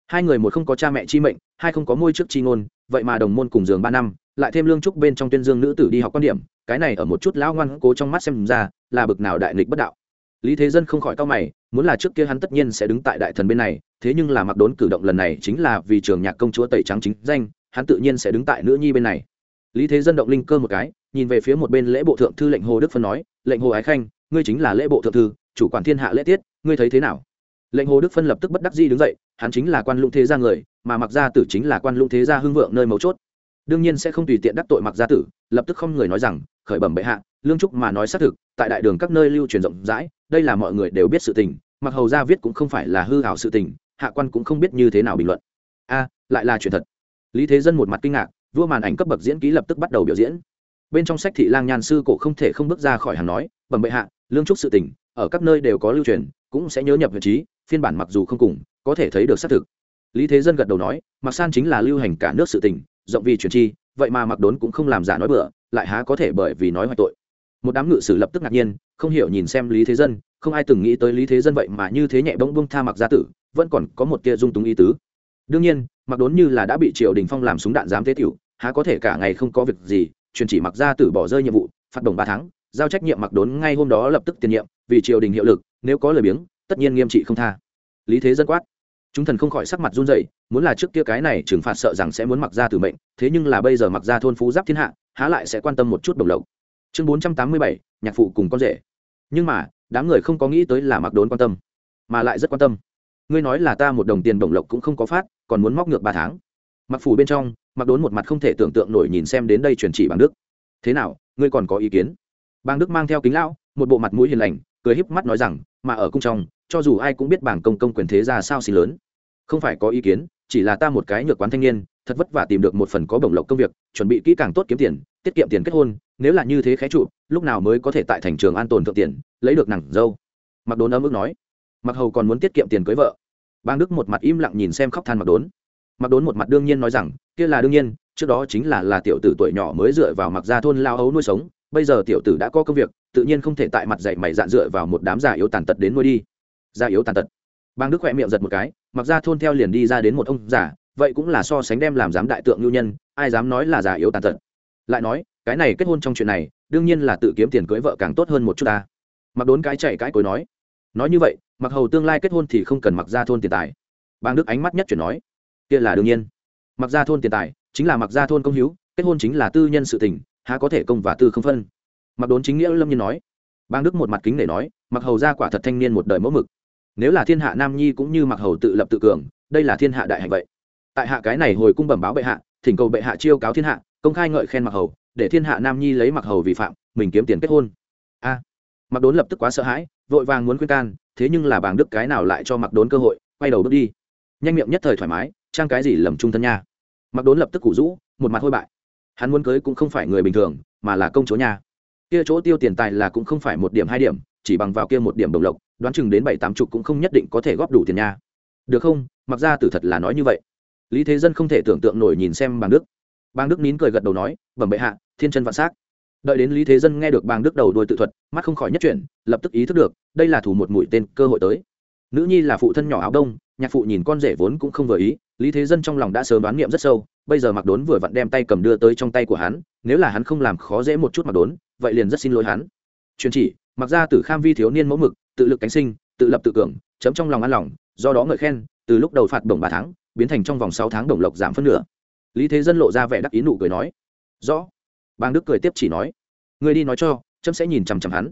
Hai người một không có cha mẹ chi mệnh, hai không có môi trước chi ngôn, vậy mà đồng môn cùng giường ba năm, lại thêm lương trúc bên trong tuyên dương nữ tử đi học quan điểm, cái này ở một chút lão ngoan cố trong mắt xem ra là bực nào đại nghịch bất đạo. Lý thế dân không khỏi cao mày muốn là trước kia hắn tất nhiên sẽ đứng tại đại thần bên này, thế nhưng là mặc đốn cử động lần này chính là vì trường nhạc công chúa tẩy trắng chính danh, hắn tự nhiên sẽ đứng tại nữ nhi bên này. Lý thế dân động linh cơ một cái, nhìn về phía một bên lễ bộ thượng thư lệnh hồ đức phân nói, lệnh hồ ái khanh, ngươi chính là lễ bộ thượng thư, chủ quản thiên hạ lễ tiết, ngươi thấy thế nào? Lệnh hồ đức phân lập tức bất đắc di đứng dậy, hắn chính là quan lũng thế gia người, mà mặc gia tử chính là quan lũng thế gia hưng vượng nơi mấu chốt. Đương nhiên sẽ không tùy tiện đắc tội mặc gia tử, lập tức không người nói rằng, khởi bẩm bệ hạ, lương trúc mà nói xác thực, tại đại đường các nơi lưu truyền rộng rãi đây là mọi người đều biết sự tình, mặc hầu ra viết cũng không phải là hư hảo sự tình, hạ quan cũng không biết như thế nào bình luận. A, lại là chuyện thật. Lý thế dân một mặt kinh ngạc, vua màn ảnh cấp bậc diễn ký lập tức bắt đầu biểu diễn. Bên trong sách thị lang nhan sư cổ không thể không bước ra khỏi hàng nói, bẩm bệ hạ, lương trúc sự tình, ở các nơi đều có lưu truyền, cũng sẽ nhớ nhập vị trí, phiên bản mặc dù không cùng, có thể thấy được xác thực. Lý thế dân gật đầu nói, mặc san chính là lưu hành cả nước sự tình, rộng vì truyền chi, vậy mà mặc đốn cũng không làm giả nói bừa, lại há có thể bởi vì nói hoại tội một đám ngự sử lập tức ngạc nhiên, không hiểu nhìn xem lý thế dân, không ai từng nghĩ tới lý thế dân vậy mà như thế nhẹ bỗng bông tha mặc gia tử, vẫn còn có một tia dung túng ý tứ. Đương nhiên, mặc đốn như là đã bị triều đình phong làm súng đạn giám tế tiểu, há có thể cả ngày không có việc gì, truyền chỉ mặc gia tử bỏ rơi nhiệm vụ, phạt đồng ba tháng, giao trách nhiệm mặc đốn ngay hôm đó lập tức tiền nhiệm, vì triều đình hiệu lực, nếu có lời biếng, tất nhiên nghiêm trị không tha. Lý thế dân quát. Chúng thần không khỏi sắc mặt run rẩy, muốn là trước kia cái này trừng phạt sợ rằng sẽ muốn mặc ra tử mệnh, thế nhưng là bây giờ mặc ra thôn phú giáp thiên hạ, há lại sẽ quan tâm một chút đồng lộc chương bốn trăm tám mươi bảy, nhạc phụ cùng con rể. Nhưng mà, đám người không có nghĩ tới là mặc đốn quan tâm, mà lại rất quan tâm. Ngươi nói là ta một đồng tiền đồng lộc cũng không có phát, còn muốn móc ngược ba tháng. Mặc phủ bên trong mặc đốn một mặt không thể tưởng tượng nổi nhìn xem đến đây truyền chỉ bằng đức. Thế nào, ngươi còn có ý kiến? Bàng đức mang theo kính lão, một bộ mặt mũi hiền lành, cười híp mắt nói rằng, mà ở cung trong, cho dù ai cũng biết bảng công công quyền thế ra sao xin lớn. Không phải có ý kiến, chỉ là ta một cái nhược quán thanh niên, thật vất vả tìm được một phần có bổng lộc công việc, chuẩn bị kỹ càng tốt kiếm tiền, tiết kiệm tiền kết hôn nếu là như thế khé trụ, lúc nào mới có thể tại thành trường an tồn thượng tiền, lấy được nặng dâu? Mặc đốn ấm ức nói. Mặc hầu còn muốn tiết kiệm tiền cưới vợ. Bang đức một mặt im lặng nhìn xem khóc than mặc đốn. Mặc đốn một mặt đương nhiên nói rằng, kia là đương nhiên, trước đó chính là là tiểu tử tuổi nhỏ mới dựa vào mặc gia thôn lao ấu nuôi sống, bây giờ tiểu tử đã có công việc, tự nhiên không thể tại mặt dạy mày dạn dựa vào một đám già yếu tàn tật đến nuôi đi. Già yếu tàn tật. Bang đức khỏe miệng giật một cái mặc ra thôn theo liền đi ra đến một ông già, vậy cũng là so sánh đem làm dám đại tượng nhu nhân, ai dám nói là già yếu tàn tật. Lại nói cái này kết hôn trong chuyện này, đương nhiên là tự kiếm tiền cưới vợ càng tốt hơn một chút ta. Mặc đốn cái chạy cái cối nói. Nói như vậy, mặc hầu tương lai kết hôn thì không cần mặc ra thôn tiền tài. Bang đức ánh mắt nhất chuyển nói. Kia là đương nhiên. Mặc ra thôn tiền tài, chính là mặc ra thôn công hiếu kết hôn chính là tư nhân sự tình, há có thể công và tư không phân. Mặc đốn chính nghĩa lâm nhiên nói. Bang đức một mặt kính để nói, mặc hầu ra quả thật thanh niên một đời mẫu mực. Nếu là thiên hạ nam nhi cũng như mặc hầu tự lập tự cường, đây là thiên hạ đại hạnh vậy. Tại hạ cái này hồi cung bẩm báo bệ hạ, thỉnh cầu bệ hạ chiêu cáo thiên hạ, công khai ngợi khen mặc hầu để thiên hạ nam nhi lấy mặc hầu vi phạm, mình kiếm tiền kết hôn. A, mặc đốn lập tức quá sợ hãi, vội vàng muốn khuyên can, thế nhưng là bàng đức cái nào lại cho mặc đốn cơ hội, quay đầu bước đi. Nhanh miệng nhất thời thoải mái, trang cái gì lầm trung thân nha. Mặc đốn lập tức củ rũ, một mặt hôi bại. Hắn muốn cưới cũng không phải người bình thường, mà là công chúa nha. Kia chỗ tiêu tiền tài là cũng không phải một điểm hai điểm, chỉ bằng vào kia một điểm đồng lộc, đoán chừng đến bảy tám chục cũng không nhất định có thể góp đủ tiền nha. Được không? Mặc ra tử thật là nói như vậy. Lý thế dân không thể tưởng tượng nổi nhìn xem bàng đức. Bàng đức nín cười gật đầu nói, bẩm bệ hạ thiên chân vạn s á c đợi đến lý thế dân nghe được bàng đức đầu đôi tự thuật mắt không khỏi nhất chuyển lập tức ý thức được đây là thủ một mũi tên cơ hội tới nữ nhi là phụ thân nhỏ áo đông nhạc phụ nhìn con rể vốn cũng không vừa ý lý thế dân trong lòng đã sớm đoán niệm rất sâu bây giờ mặc đốn vừa vặn đem tay cầm đưa tới trong tay của hắn nếu là hắn không làm khó dễ một chút mặc đốn vậy liền rất xin lỗi hắn truyền chỉ mặc ra từ kham vi thiếu niên mẫu mực tự lực cánh sinh tự lập tự cường chấm trong lòng ăn lòng do đó ngợi khen từ lúc đầu phạt đồng ba tháng biến thành trong vòng sáu tháng đồng lộc giảm phân nửa lý thế dân lộ ra vẻ đắc ý nụ cười nói rõ bang đức cười tiếp chỉ nói người đi nói cho trâm sẽ nhìn chằm chằm hắn.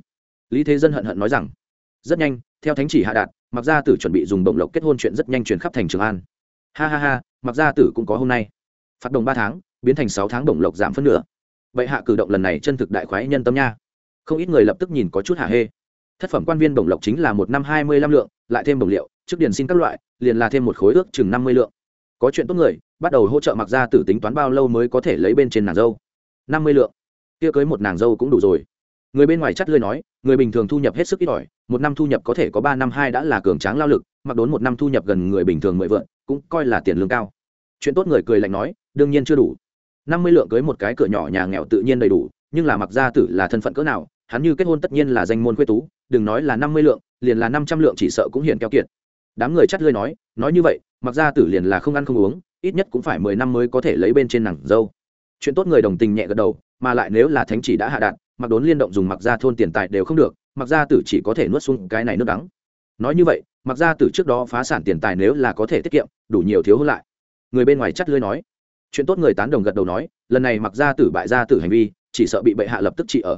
Lý thế dân hận hận nói rằng, rất nhanh, theo thánh chỉ hạ đạt mặc gia tử chuẩn bị dùng đồng lộc kết hôn chuyện rất nhanh chuyển khắp thành trường an. Ha ha ha mặc gia tử cũng có hôm nay. Phạt đồng ba tháng, biến thành sáu tháng đồng lộc giảm phân nửa. Vậy hạ cử động lần này chân thực đại khoái nhân tâm nha. Không ít người lập tức nhìn có chút hạ hê. Thất phẩm quan viên đồng lộc chính là một năm hai mươi lăm lượng, lại thêm đồng liệu, trước điền xin các loại, liền là thêm một khối ước chừng năm mươi lượng. Có chuyện tốt người, bắt đầu hỗ trợ mặc gia tử tính toán bao lâu mới có thể lấy bên trên nàng dâu năm mươi lượng. Kia cưới một nàng dâu cũng đủ rồi. Người bên ngoài chắt lưới nói, người bình thường thu nhập hết sức ít ỏi, một năm thu nhập có thể có ba năm hai đã là cường tráng lao lực, mặc đốn một năm thu nhập gần người bình thường mười vượn cũng coi là tiền lương cao. Chuyện tốt người cười lạnh nói, đương nhiên chưa đủ. Năm mươi lượng cưới một cái cửa nhỏ nhà nghèo tự nhiên đầy đủ, nhưng là mặc gia tử là thân phận cỡ nào, hắn như kết hôn tất nhiên là danh môn khuê tú, đừng nói là năm mươi lượng, liền là năm trăm lượng chỉ sợ cũng hiện keo kiệt. Đám người chắt lưới nói nói như vậy, mặc gia tử liền là không ăn không uống, ít nhất cũng phải mười năm mới có thể lấy bên trên nàng dâu chuyện tốt người đồng tình nhẹ gật đầu, mà lại nếu là thánh chỉ đã hạ đạt mặc đốn liên động dùng mặc ra thôn tiền tài đều không được, mặc ra tử chỉ có thể nuốt xuống cái này nước đắng. Nói như vậy, mặc ra tử trước đó phá sản tiền tài nếu là có thể tiết kiệm, đủ nhiều thiếu hơn lại. Người bên ngoài chắt lưới nói. Chuyện tốt người tán đồng gật đầu nói, lần này mặc ra tử bại ra tử hành vi, chỉ sợ bị bệ hạ lập tức trị ở.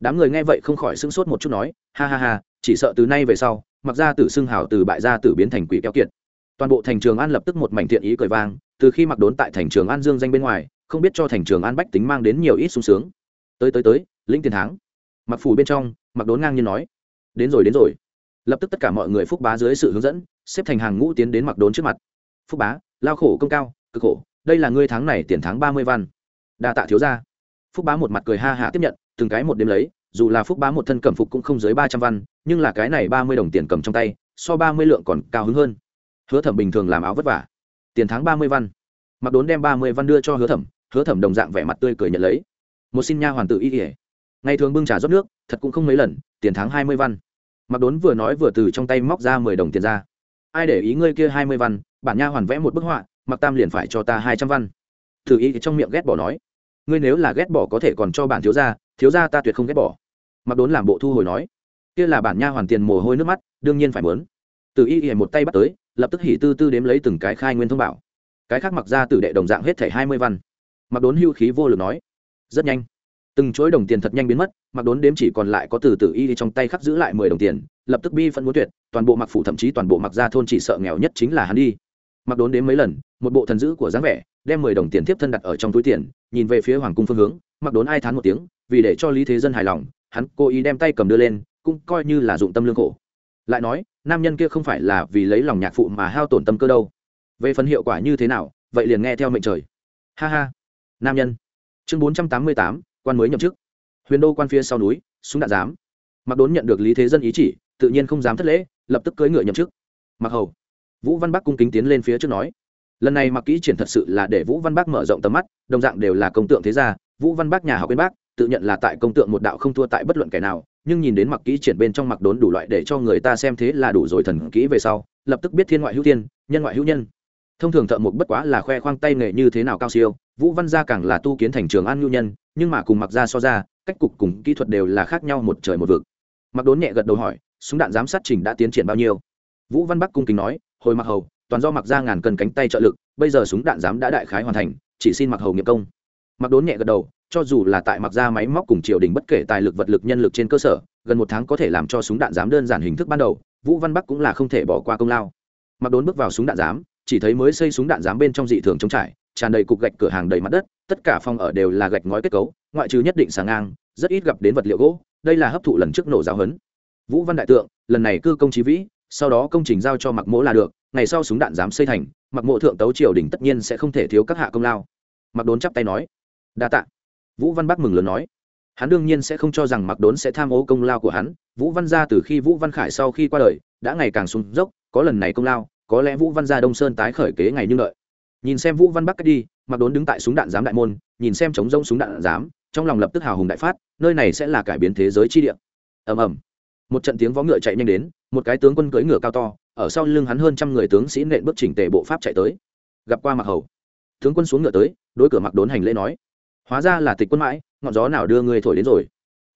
Đám người nghe vậy không khỏi sưng sốt một chút nói, ha ha ha, chỉ sợ từ nay về sau, mặc ra tử xưng hào từ bại gia tử biến thành quỷ kéo kiệt. Toàn bộ thành trường an lập tức một mảnh thiện ý cười vang, từ khi mặc đốn tại thành trường an dương danh bên ngoài không biết cho thành trường an bách tính mang đến nhiều ít sung sướng. Tới tới tới, lĩnh tiền tháng. Mặc phủ bên trong, mặc đốn ngang như nói. Đến rồi đến rồi. Lập tức tất cả mọi người phúc bá dưới sự hướng dẫn, xếp thành hàng ngũ tiến đến mặc đốn trước mặt. Phúc bá, lao khổ công cao, cực khổ, đây là ngươi tháng này tiền tháng ba mươi văn. Đa tạ thiếu ra phúc bá một mặt cười ha hạ tiếp nhận, từng cái một đêm lấy, dù là phúc bá một thân cẩm phục cũng không dưới ba trăm văn, nhưng là cái này ba mươi đồng tiền cầm trong tay, so ba mươi lượng còn cao hứng hơn. Hứa thẩm bình thường làm áo vất vả. Tiền tháng ba mươi văn. Mặc đốn đem ba mươi văn đưa cho hứa thẩm hứa thẩm đồng dạng vẻ mặt tươi cười nhận lấy. Một xin nha hoàn tự y ỉa ngày thường bưng trà rót nước, thật cũng không mấy lần, tiền tháng hai mươi văn. Mặc đốn vừa nói vừa từ trong tay móc ra mười đồng tiền ra. Ai để ý ngươi kia hai mươi văn, bản nha hoàn vẽ một bức họa, mặc tam liền phải cho ta hai trăm văn. Thử y trong miệng ghét bỏ nói. Ngươi nếu là ghét bỏ có thể còn cho bản thiếu gia thiếu gia ta tuyệt không ghét bỏ. Mặc đốn làm bộ thu hồi nói. Kia là bản nha hoàn tiền mồ hôi nước mắt, đương nhiên phải mớn từ y y một tay bắt tới, lập tức hỉ tư tư đếm lấy từng cái khai nguyên thông bảo. Cái khác mặc ra từ đệ đồng dạng hết thảy hai mươi văn mặc đốn hưu khí vô lực nói, rất nhanh. Từng chuỗi đồng tiền thật nhanh biến mất mặc đốn đếm chỉ còn lại có từ từ y trong tay khắc giữ lại mười đồng tiền, lập tức bi phân muốn tuyệt, toàn bộ mặc phủ thậm chí toàn bộ mặc gia thôn chỉ sợ nghèo nhất chính là hắn đi. Mặc đốn đếm mấy lần, một bộ thần dữ của dáng vẻ, đem mười đồng tiền tiếp thân đặt ở trong túi tiền, nhìn về phía hoàng cung phương hướng mặc đốn ai thán một tiếng, vì để cho lý thế dân hài lòng, hắn cố ý đem tay cầm đưa lên, cũng coi như là dụng tâm lương khổ. Lại nói, nam nhân kia không phải là vì lấy lòng nhạc phụ mà hao tổn tâm cơ đâu. Về phần hiệu quả như thế nào, vậy liền nghe theo mệnh trời. Ha ha nam nhân. Chương bốn trăm tám mươi tám, quan mới nhậm chức. Huyền đô quan phía sau núi, súng đạn giám. Mặc đốn nhận được lý thế dân ý chỉ, tự nhiên không dám thất lễ, lập tức cưỡi ngựa nhậm chức. Mặc hầu. Vũ văn bắc cung kính tiến lên phía trước nói, lần này mặc kỹ triển thật sự là để vũ văn bắc mở rộng tầm mắt, đồng dạng đều là công tượng thế gia, vũ văn bắc nhà học bên bác tự nhận là tại công tượng một đạo không thua tại bất luận kẻ nào, nhưng nhìn đến mặc kỹ triển bên trong mặc đốn đủ loại để cho người ta xem thế là đủ rồi thần kỹ về sau, lập tức biết thiên ngoại hữu tiên nhân ngoại hữu nhân thông thường thợ mộc bất quá là khoe khoang tay nghề như thế nào cao siêu, vũ văn gia càng là tu kiến thành trường an nhu nhân, nhưng mà cùng mặc ra so ra, cách cục cùng kỹ thuật đều là khác nhau một trời một vực. Mặc đốn nhẹ gật đầu hỏi, súng đạn giám sát trình đã tiến triển bao nhiêu? Vũ văn bắc cung kính nói, hồi mặc hầu, toàn do mặc ra ngàn cân cánh tay trợ lực, bây giờ súng đạn giám đã đại khái hoàn thành, chỉ xin mặc hầu nghiệp công. Mặc đốn nhẹ gật đầu, cho dù là tại mặc ra máy móc cùng triều đình bất kể tài lực vật lực nhân lực trên cơ sở, gần một tháng có thể làm cho súng đạn giám đơn giản hình thức ban đầu, vũ văn bắc cũng là không thể bỏ qua công lao. Mặc đốn bước vào súng đạn giám chỉ thấy mới xây súng đạn giám bên trong dị thường chống trải, tràn đầy cục gạch cửa hàng đầy mặt đất, tất cả phòng ở đều là gạch ngói kết cấu, ngoại trừ nhất định sáng ngang, rất ít gặp đến vật liệu gỗ, đây là hấp thụ lần trước nổ giáo hấn vũ văn đại tượng, lần này cư công trí vĩ, sau đó công trình giao cho mặc mỗ là được, ngày sau súng đạn dám xây thành mặc mộ thượng tấu triều đình tất nhiên sẽ không thể thiếu các hạ công lao. Mặc đốn chắp tay nói, đa tạ. Vũ văn bắc mừng lớn nói, hắn đương nhiên sẽ không cho rằng mặc đốn sẽ tham ô công lao của hắn. Vũ văn ra từ khi vũ văn khải sau khi qua đời, đã ngày càng sung dốc, có lần này công lao có lẽ vũ văn gia đông sơn tái khởi kế ngày như đợi. Nhìn xem vũ văn bắc cách đi mặc đốn đứng tại súng đạn giám đại môn, nhìn xem chống rông súng đạn giám, trong lòng lập tức hào hùng đại phát, nơi này sẽ là cải biến thế giới chi địa. Ầm ầm. Một trận tiếng vó ngựa chạy nhanh đến, một cái tướng quân cưỡi ngựa cao to, ở sau lưng hắn hơn trăm người tướng sĩ nện bước chỉnh tề bộ pháp chạy tới. Gặp qua mặc hầu. Tướng quân xuống ngựa tới, đối cửa mặc đốn hành lễ nói, hóa ra là tịch quân mãi, ngọn gió nào đưa người thổi đến rồi?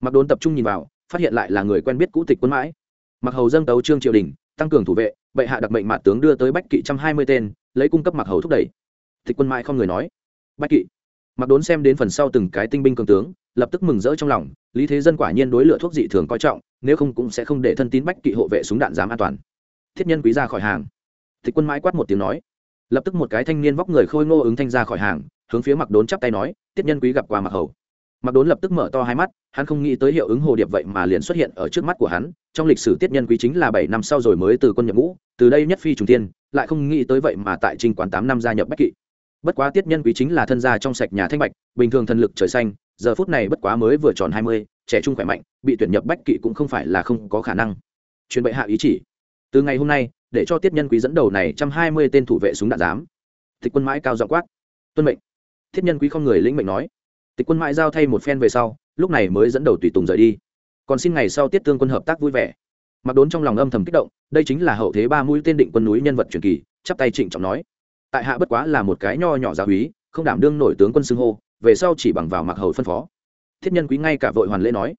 Mặc đốn tập trung nhìn vào, phát hiện lại là người quen biết cũ tịch quân mãi. Mặc hầu dâng tấu trương triều đình, tăng cường thủ vệ bệ hạ đặc mệnh mạt tướng đưa tới bách kỵ trăm hai mươi tên, lấy cung cấp mặc hầu thúc đẩy. Tịch quân mãi không người nói. Bách kỵ. Mặc đốn xem đến phần sau từng cái tinh binh cường tướng, lập tức mừng rỡ trong lòng, lý thế dân quả nhiên đối lựa thuốc dị thường coi trọng, nếu không cũng sẽ không để thân tín bách kỵ hộ vệ súng đạn dám an toàn. Thiết nhân quý ra khỏi hàng. Tịch quân mãi quát một tiếng nói. Lập tức một cái thanh niên vóc người khôi ngô ứng thanh ra khỏi hàng, hướng phía mặc đốn chắp tay nói tiết nhân quý gặp qua mặc hầu mặc đốn lập tức mở to hai mắt, hắn không nghĩ tới hiệu ứng hồ điệp vậy mà liền xuất hiện ở trước mắt của hắn. Trong lịch sử tiết nhân quý chính là bảy năm sau rồi mới từ quân nhập ngũ, từ đây nhất phi trùng tiên lại không nghĩ tới vậy mà tại trình quán tám năm gia nhập bách kỵ. Bất quá tiết nhân quý chính là thân gia trong sạch nhà thanh bạch, bình thường thần lực trời xanh, giờ phút này bất quá mới vừa tròn hai mươi, trẻ trung khỏe mạnh, bị tuyển nhập bách kỵ cũng không phải là không có khả năng. Truyền bệ hạ ý chỉ. Từ ngày hôm nay, để cho tiết nhân quý dẫn đầu này trăm hai mươi tên thủ vệ súng đạn giám. Tịch quân mãi cao dọ quát. Tuân mệnh. Thiết nhân quý không người lĩnh mệnh nói tịch quân mãi giao thay một phen về sau, lúc này mới dẫn đầu tùy tùng rời đi. Còn xin ngày sau tiết tương quân hợp tác vui vẻ. Mặc đốn trong lòng âm thầm kích động, đây chính là hậu thế ba mũi tên định quân núi nhân vật truyền kỳ, chắp tay trịnh trọng nói. Tại hạ bất quá là một cái nho nhỏ giáo húy không đảm đương nổi tướng quân xưng hô, về sau chỉ bằng vào mặc hầu phân phó. Thiết nhân quý ngay cả vội hoàn lễ nói.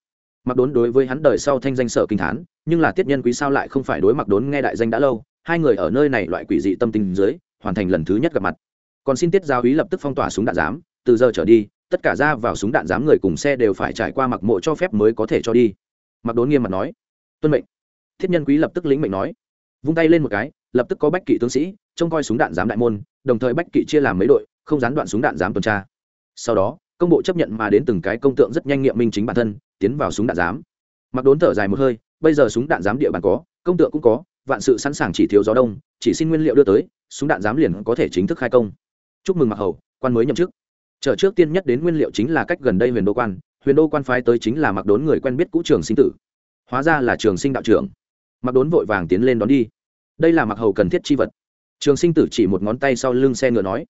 Mặc đốn đối với hắn đời sau thanh danh sở kinh thán, nhưng là tiết nhân quý sao lại không phải đối mặc đốn nghe đại danh đã lâu, hai người ở nơi này loại quỷ dị tâm tình dưới, hoàn thành lần thứ nhất gặp mặt. Còn xin tiết giáo úy lập tức phong tỏa súng đạn giám, từ giờ trở đi tất cả ra vào súng đạn giám người cùng xe đều phải trải qua mặc mộ cho phép mới có thể cho đi. Mặc đốn nghiêm mặt nói, tuân mệnh. Thiết nhân quý lập tức lĩnh mệnh nói, vung tay lên một cái, lập tức có bách kỵ tướng sĩ trông coi súng đạn giám đại môn, đồng thời bách kỵ chia làm mấy đội, không gián đoạn súng đạn giám tuần tra. Sau đó, công bộ chấp nhận mà đến từng cái công tượng rất nhanh nghiệm minh chính bản thân, tiến vào súng đạn giám. Mặc đốn thở dài một hơi, bây giờ súng đạn giám địa bàn có, công tượng cũng có, vạn sự sẵn sàng chỉ thiếu gió đông, chỉ xin nguyên liệu đưa tới, súng đạn giám liền có thể chính thức khai công. Chúc mừng mặc hầu, quan mới nhậm chức trở trước tiên nhất đến nguyên liệu chính là cách gần đây huyền đô quan, huyền đô quan phái tới chính là mặc đốn người quen biết cũ trường sinh tử. Hóa ra là trường sinh đạo trưởng. Mặc đốn vội vàng tiến lên đón đi. Đây là mặc hầu cần thiết chi vật. Trường sinh tử chỉ một ngón tay sau lưng xe ngựa nói.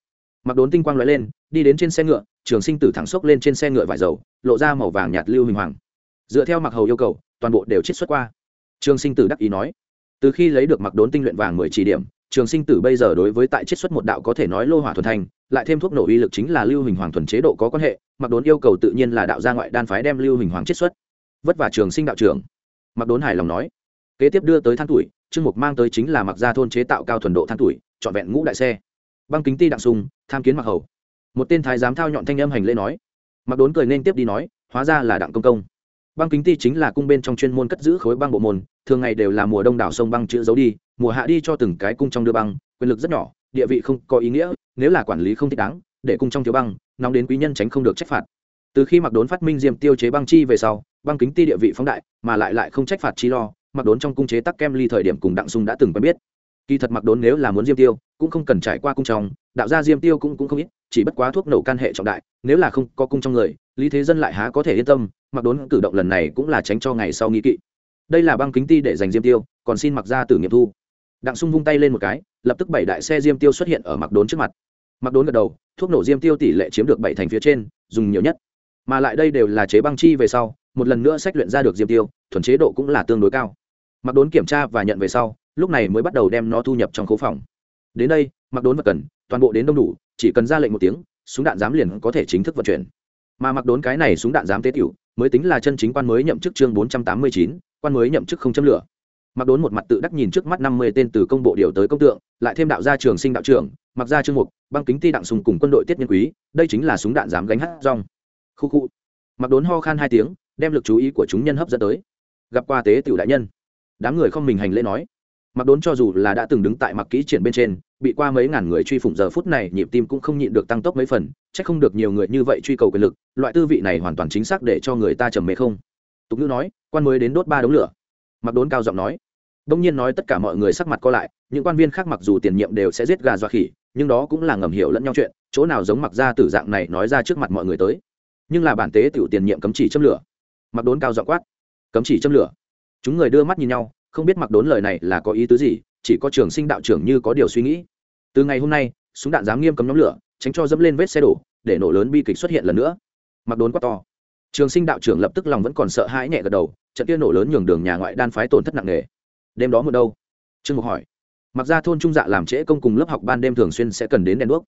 Mặc đốn tinh quang l lên, đi đến trên xe ngựa, trường sinh tử thẳng xốc lên trên xe ngựa vải dầu, lộ ra màu vàng nhạt lưu hình hoàng. Dựa theo mặc hầu yêu cầu, toàn bộ đều chiết xuất qua. Trường sinh tử đắc ý nói. Từ khi lấy được mặc đốn tinh luyện vàng mười chỉ điểm trường sinh tử bây giờ đối với tại chiết xuất một đạo có thể nói lô hỏa thuần thành, lại thêm thuốc nổ uy lực chính là lưu hình hoàng thuần chế độ có quan hệ mặc đốn yêu cầu tự nhiên là đạo gia ngoại đan phái đem lưu hình hoàng chiết xuất. Vất vả trường sinh đạo trưởng. Mặc đốn hài lòng nói. Kế tiếp đưa tới than tuổi chương mục mang tới chính là mặc gia thôn chế tạo cao thuần độ than tuổi, trọn vẹn ngũ đại xe. Băng kính ti đặng sùng, tham kiến mặc hầu. Một tên thái giám thao nhọn thanh âm hành lễ nói. Mặc đốn cười nên tiếp đi nói, hóa ra là đặng công công băng kính ti chính là cung bên trong chuyên môn cất giữ khối băng bộ môn, thường ngày đều là mùa đông đảo sông băng chữ giấu đi, mùa hạ đi cho từng cái cung trong đưa băng, quyền lực rất nhỏ, địa vị không có ý nghĩa, nếu là quản lý không thích đáng, để cung trong thiếu băng, nóng đến quý nhân tránh không được trách phạt. Từ khi mặc đốn phát minh diêm tiêu chế băng chi về sau, băng kính ti địa vị phóng đại, mà lại lại không trách phạt chi lo mặc đốn trong cung chế tắc kem ly thời điểm cùng đặng sung đã từng quen biết. Kỳ thật mặc đốn nếu là muốn diêm tiêu, cũng không cần trải qua cung trong, đạo gia diêm tiêu cũng cũng không ít, chỉ bất quá thuốc nổ can hệ trọng đại, nếu là không có cung trong người, lý thế dân lại há có thể yên tâm mặc đốn cử động lần này cũng là tránh cho ngày sau nghi kỵ. Đây là băng kính ti để dành diêm tiêu, còn xin mặc ra tử nghiệm thu. Đặng sung vung tay lên một cái, lập tức bảy đại xe diêm tiêu xuất hiện ở mặc đốn trước mặt. Mặc đốn gật đầu, thuốc nổ diêm tiêu tỷ lệ chiếm được bảy thành phía trên, dùng nhiều nhất. Mà lại đây đều là chế băng chi về sau, một lần nữa sách luyện ra được diêm tiêu, thuần chế độ cũng là tương đối cao. Mặc đốn kiểm tra và nhận về sau, lúc này mới bắt đầu đem nó thu nhập trong khấu phòng. Đến đây, mặc đốn vật cần, toàn bộ đến đông đủ, chỉ cần ra lệnh một tiếng, súng đạn giám liền có thể chính thức vận chuyển. Mà mặc đốn cái này súng đạn giám tế tiểu mới tính là chân chính quan mới nhậm chức chương bốn trăm tám mươi chín, quan mới nhậm chức không châm lửa. Mặc đốn một mặt tự đắc nhìn trước mắt năm mươi tên từ công bộ điều tới công tượng, lại thêm đạo gia trường sinh đạo trưởng, mặc gia trương mục, băng kính ti đặng sùng cùng quân đội tiết nhân quý, đây chính là súng đạn dám gánh hát rong. Khu khu. Mặc đốn ho khan hai tiếng, đem lực chú ý của chúng nhân hấp dẫn tới. Gặp qua tế tiểu đại nhân. Đám người không mình hành lễ nói mặc đốn cho dù là đã từng đứng tại mặc kỹ triển bên trên, bị qua mấy ngàn người truy phủng giờ phút này, nhịp tim cũng không nhịn được tăng tốc mấy phần c h ắ c không được nhiều người như vậy truy cầu quyền lực, loại tư vị này hoàn toàn chính xác để cho người ta trầm mê không. Tục ngữ nói, quan mới đến đốt ba đống lửa. Mặc đốn cao giọng nói. Đông nhiên nói tất cả mọi người sắc mặt co lại, những quan viên khác mặc dù tiền nhiệm đều sẽ giết gà dọa khỉ, nhưng đó cũng là ngầm hiểu lẫn nhau chuyện, chỗ nào giống mặc ra tử dạng này nói ra trước mặt mọi người tới. Nhưng là bản tế tiểu tiền nhiệm cấm chỉ châm lửa. Mặc đốn cao giọng quát. Cấm chỉ châm lửa. Chúng người đưa mắt nhìn nhau không biết mặc đốn lời này là có ý tứ gì, chỉ có trường sinh đạo trưởng như có điều suy nghĩ. Từ ngày hôm nay, súng đạn dám nghiêm cấm nhóm lửa, tránh cho dẫm lên vết xe đổ, để nổ lớn bi kịch xuất hiện lần nữa. Mặc đốn quá to. Trường sinh đạo trưởng lập tức lòng vẫn còn sợ hãi nhẹ gật đầu, trận kia nổ lớn nhường đường nhà ngoại đan phái tổn thất nặng nề. Đêm đó một đâu? Trương mục hỏi. Mặc ra thôn trung dạ làm trễ công cùng lớp học ban đêm thường xuyên sẽ cần đến đèn đuốc.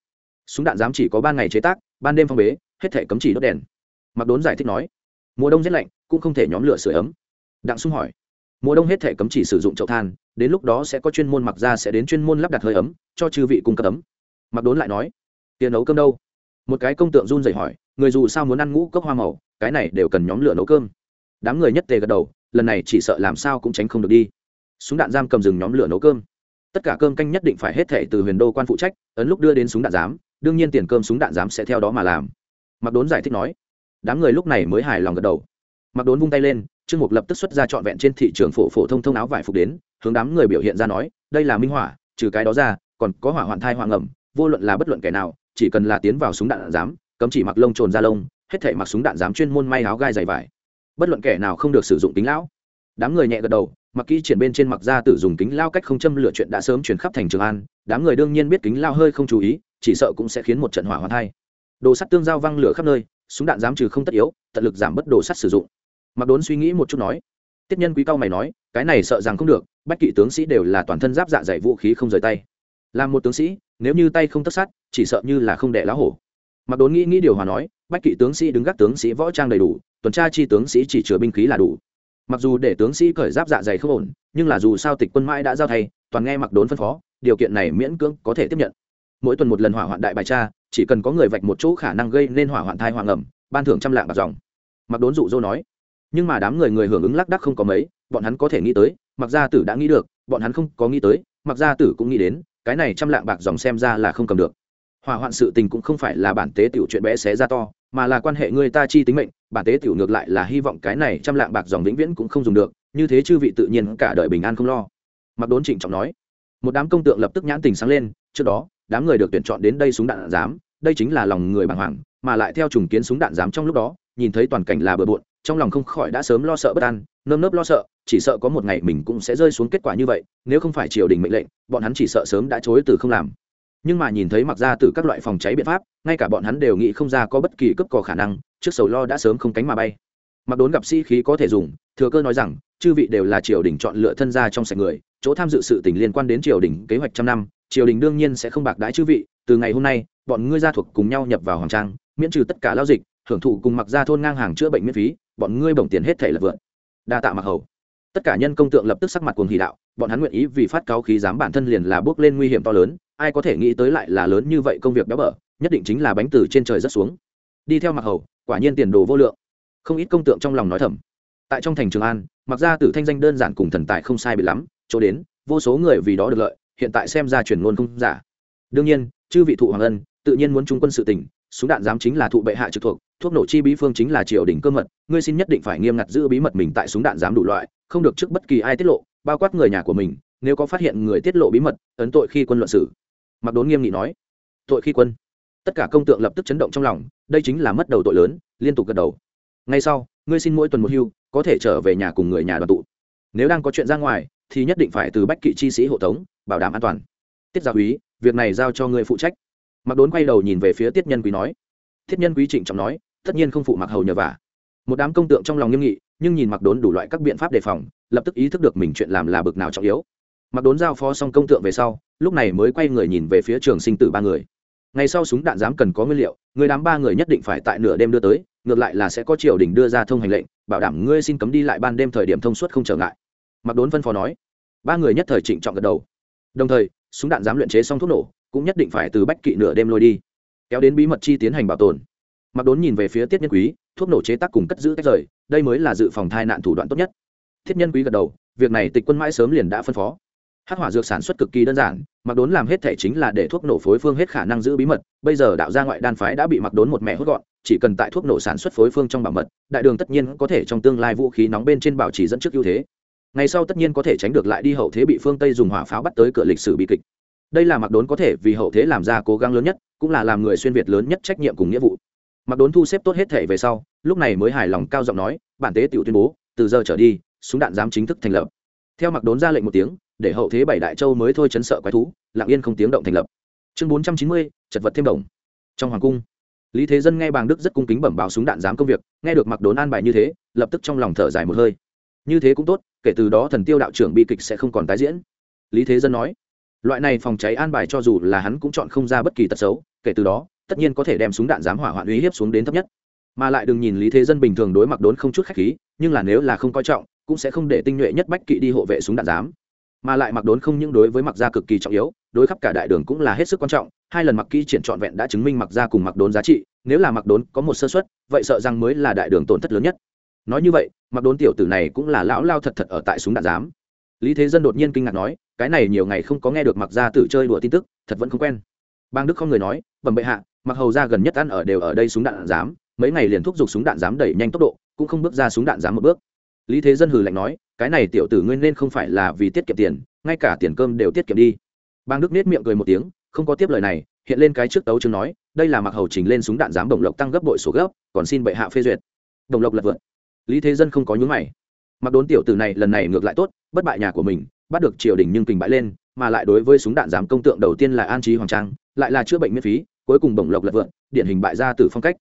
Súng đạn dám chỉ có ban ngày chế tác, ban đêm phong bế, hết thể cấm chỉ đốt đèn. Mặc đốn giải thích nói. Mùa đông rét lạnh, cũng không thể nhóm lửa sửa ấm. Đặng sung hỏi mùa đông hết thể cấm chỉ sử dụng chậu than, đến lúc đó sẽ có chuyên môn mặc ra sẽ đến chuyên môn lắp đặt hơi ấm, cho chư vị cung cấp ấm. Mặc đốn lại nói, tiền nấu cơm đâu? Một cái công tượng run rẩy hỏi, người dù sao muốn ăn ngũ cốc hoa màu, cái này đều cần nhóm lửa nấu cơm. Đám người nhất tề gật đầu, lần này chỉ sợ làm sao cũng tránh không được đi. Súng đạn giam cầm rừng nhóm lửa nấu cơm. Tất cả cơm canh nhất định phải hết thể từ huyền đô quan phụ trách, ấn lúc đưa đến súng đạn giám, đương nhiên tiền cơm súng đạn giám sẽ theo đó mà làm. Mặc đốn giải thích nói, đám người lúc này mới hài lòng gật đầu. Mặc đốn vung tay lên trương mục lập tức xuất ra trọn vẹn trên thị trường phổ phổ thông thông áo vải phục đến, hướng đám người biểu hiện ra nói, đây là minh hỏa trừ cái đó ra, còn có hỏa hoạn thai hoạn ngầm, vô luận là bất luận kẻ nào, chỉ cần là tiến vào súng đạn dám cấm chỉ mặc lông trồn ra lông, hết thể mặc súng đạn dám chuyên môn may áo gai dày vải. Bất luận kẻ nào không được sử dụng kính lão. Đám người nhẹ gật đầu, mặc kỹ triển bên trên mặc ra tử dùng kính lao cách không châm lửa chuyện đã sớm chuyển khắp thành trường an, đám người đương nhiên biết kính lao hơi không chú ý, chỉ sợ cũng sẽ khiến một trận hỏa hoạn thai. Đồ sắt tương giao văng lửa khắp nơi, súng đạn dám trừ không tất yếu, tận lực giảm bất đồ sắt sử dụng mặc đốn suy nghĩ một chút nói tiết nhân quý cao mày nói cái này sợ rằng không được bách kỵ tướng sĩ đều là toàn thân giáp dạ dày vũ khí không rời tay. Làm một tướng sĩ nếu như tay không tất sát chỉ sợ như là không đẻ lá hổ. Mặc đốn nghĩ nghĩ điều hòa nói bách kỵ tướng sĩ đứng gác tướng sĩ võ trang đầy đủ tuần tra chi tướng sĩ chỉ chứa binh khí là đủ. Mặc dù để tướng sĩ cởi giáp dạ dày không ổn nhưng là dù sao tịch quân mãi đã giao thay toàn nghe mặc đốn phân phó điều kiện này miễn cưỡng có thể tiếp nhận. Mỗi tuần một lần hỏa hoạn đại bài tra, chỉ cần có người vạch một chỗ khả năng gây nên hỏa hoạn thai hoàng ẩm ban thưởng trăm lạng bạc dòng. Mặc đốn dụ dỗ nói nhưng mà đám người người hưởng ứng lác đắc không có mấy, bọn hắn có thể nghĩ tới mặc gia tử đã nghĩ được, bọn hắn không có nghĩ tới mặc gia tử cũng nghĩ đến, cái này trăm lạng bạc dòng xem ra là không cầm được. Hỏa hoạn sự tình cũng không phải là bản tế tiểu chuyện bé xé ra to, mà là quan hệ người ta chi tính mệnh, bản tế tiểu ngược lại là hy vọng cái này trăm lạng bạc dòng vĩnh viễn cũng không dùng được, như thế chư vị tự nhiên cả đời bình an không lo. Mặc đốn trịnh trọng nói. Một đám công tượng lập tức nhãn tình sáng lên, trước đó, đám người được tuyển chọn đến đây súng đạn giám, đây chính là lòng người bàng hoàng, mà lại theo trùng kiến súng đạn giám trong lúc đó, nhìn thấy toàn cảnh là bừa bộn trong lòng không khỏi đã sớm lo sợ bất an, nơm nớp lo sợ, chỉ sợ có một ngày mình cũng sẽ rơi xuống kết quả như vậy, nếu không phải triều đình mệnh lệnh, bọn hắn chỉ sợ sớm đã chối từ không làm. Nhưng mà nhìn thấy mặc ra từ các loại phòng cháy biện pháp, ngay cả bọn hắn đều nghĩ không ra có bất kỳ cấp cò khả năng, trước sầu lo đã sớm không cánh mà bay. Mặc đốn gặp sĩ khí có thể dùng, thừa cơ nói rằng, chư vị đều là triều đình chọn lựa thân gia trong sạch người, chỗ tham dự sự tình liên quan đến triều đình kế hoạch trăm năm, triều đình đương nhiên sẽ không bạc đái chư vị, từ ngày hôm nay, bọn ngươi gia thuộc cùng nhau nhập vào hoàng trang, miễn trừ tất cả lao dịch hưởng thụ cùng mặc ra thôn ngang hàng chữa bệnh miễn phí, bọn ngươi bổng tiền hết thể là vượt. Đa tạ mặc hầu. Tất cả nhân công tượng lập tức sắc mặt cuồng hỷ đạo, bọn hắn nguyện ý vì phát cáo khí dám bản thân liền là bước lên nguy hiểm to lớn, ai có thể nghĩ tới lại là lớn như vậy công việc béo bở, nhất định chính là bánh từ trên trời rất xuống. Đi theo mặc hầu, quả nhiên tiền đồ vô lượng. Không ít công tượng trong lòng nói thầm. Tại trong thành trường an mặc ra tử thanh danh đơn giản cùng thần tài không sai bị lắm, chỗ đến, vô số người vì đó được lợi, hiện tại xem ra truyền ngôn không giả. Đương nhiên, chư vị thụ hoàng ân, tự nhiên muốn trung quân sự tỉnh súng đạn giám chính là thụ bệ hạ trực thuộc, thuốc nổ chi bí phương chính là triều đình cơ mật, ngươi xin nhất định phải nghiêm ngặt giữ bí mật mình tại súng đạn giám đủ loại, không được trước bất kỳ ai tiết lộ, bao quát người nhà của mình, nếu có phát hiện người tiết lộ bí mật, ấn tội khi quân luận xử. Mặc đốn nghiêm nghị nói. Tội khi quân. Tất cả công tượng lập tức chấn động trong lòng, đây chính là mất đầu tội lớn, liên tục gật đầu. Ngay sau, ngươi xin mỗi tuần một hưu, có thể trở về nhà cùng người nhà đoàn tụ. Nếu đang có chuyện ra ngoài, thì nhất định phải từ bách kỵ chi sĩ hộ tống, bảo đảm an toàn. Tiết gia úy việc này giao cho ngươi phụ trách mặc đốn quay đầu nhìn về phía tiết nhân quý nói. Thiết nhân quý trịnh trọng nói, tất nhiên không phụ mặc hầu nhờ vả. Một đám công tượng trong lòng nghiêm nghị, nhưng nhìn mặc đốn đủ loại các biện pháp đề phòng, lập tức ý thức được mình chuyện làm là bực nào trọng yếu. Mặc đốn giao phó xong công tượng về sau, lúc này mới quay người nhìn về phía trường sinh tử ba người. Ngày sau súng đạn dám cần có nguyên liệu, người đám ba người nhất định phải tại nửa đêm đưa tới, ngược lại là sẽ có triều đình đưa ra thông hành lệnh, bảo đảm ngươi xin cấm đi lại ban đêm thời điểm thông suốt không trở ngại. Mặc đốn phân phó nói. Ba người nhất thời trịnh trọng gật đầu. Đồng thời, súng đạn dám luyện chế xong thuốc nổ cũng nhất định phải từ bách kỵ nửa đêm lôi đi, kéo đến bí mật chi tiến hành bảo tồn. Mặc đốn nhìn về phía tiết nhân quý, thuốc nổ chế tác cùng cất giữ tách rời, đây mới là dự phòng thai nạn thủ đoạn tốt nhất. Thiết nhân quý gật đầu, việc này tịch quân mãi sớm liền đã phân phó. Hát hỏa dược sản xuất cực kỳ đơn giản, mặc đốn làm hết thể chính là để thuốc nổ phối phương hết khả năng giữ bí mật, bây giờ đạo gia ngoại đan phái đã bị mặc đốn một mẹ hút gọn, chỉ cần tại thuốc nổ sản xuất phối phương trong bảo mật, đại đường tất nhiên có thể trong tương lai vũ khí nóng bên trên bảo trì dẫn trước ưu thế. Ngày sau tất nhiên có thể tránh được lại đi hậu thế bị phương tây dùng hỏa pháo bắt tới cửa lịch sử bi kịch đây là mặc đốn có thể vì hậu thế làm ra cố gắng lớn nhất, cũng là làm người xuyên việt lớn nhất trách nhiệm cùng nghĩa vụ. Mặc đốn thu xếp tốt hết thể về sau, lúc này mới hài lòng cao giọng nói, bản tế tiểu tuyên bố, từ giờ trở đi, súng đạn dám chính thức thành lập. Theo mặc đốn ra lệnh một tiếng, để hậu thế bảy đại châu mới thôi chấn sợ quái thú, lặng yên không tiếng động thành lập. Chương bốn trăm chín mươi, chật vật thêm đồng. Trong hoàng cung, lý thế dân nghe bàng đức rất cung kính bẩm báo súng đạn dám công việc, nghe được mặc đốn an bài như thế, lập tức trong lòng thở dài một hơi. Như thế cũng tốt, kể từ đó thần tiêu đạo trưởng bi kịch sẽ không còn tái diễn. Lý thế dân nói loại này phòng cháy an bài cho dù là hắn cũng chọn không ra bất kỳ tật xấu, kể từ đó, tất nhiên có thể đem súng đạn giám hỏa hoạn uy hiếp xuống đến thấp nhất. Mà lại đừng nhìn lý thế dân bình thường đối mặt đốn không chút khách khí, nhưng là nếu là không coi trọng, cũng sẽ không để tinh nhuệ nhất bách kỵ đi hộ vệ súng đạn giám. Mà lại mặc đốn không những đối với mặc gia cực kỳ trọng yếu, đối khắp cả đại đường cũng là hết sức quan trọng, hai lần mặc kỹ triển trọn vẹn đã chứng minh mặc gia cùng mặc đốn giá trị, nếu là mặc đốn có một sơ suất, vậy sợ rằng mới là đại đường tổn thất lớn nhất. Nói như vậy, mặc đốn tiểu tử này cũng là lão lao thật thật ở tại súng đạn giám lý thế dân đột nhiên kinh ngạc nói, cái này nhiều ngày không có nghe được mặc gia tử chơi đùa tin tức, thật vẫn không quen. Bang đức không người nói, bẩm bệ hạ mặc hầu ra gần nhất ăn ở đều ở đây súng đạn giám, mấy ngày liền thúc giục súng đạn giám đẩy nhanh tốc độ, cũng không bước ra súng đạn giám một bước. Lý thế dân hừ lạnh nói, cái này tiểu tử ngươi nên không phải là vì tiết kiệm tiền, ngay cả tiền cơm đều tiết kiệm đi. Bang đức nết miệng cười một tiếng, không có tiếp lời này, hiện lên cái trước tấu chứng nói, đây là mặc hầu trình lên súng đạn giám đồng lộc tăng gấp bội số gấp, còn xin bệ hạ phê duyệt. Đồng lộc lật vượt. Lý thế dân không có nhúng mày. Mặc đốn tiểu tử này lần này ngược lại tốt bất bại nhà của mình, bắt được triều đình nhưng kình bại lên, mà lại đối với súng đạn giám công tượng đầu tiên là an trí hoàng trang, lại là chữa bệnh miễn phí, cuối cùng đồng lộc lật vượn, điển hình bại gia tử phong cách.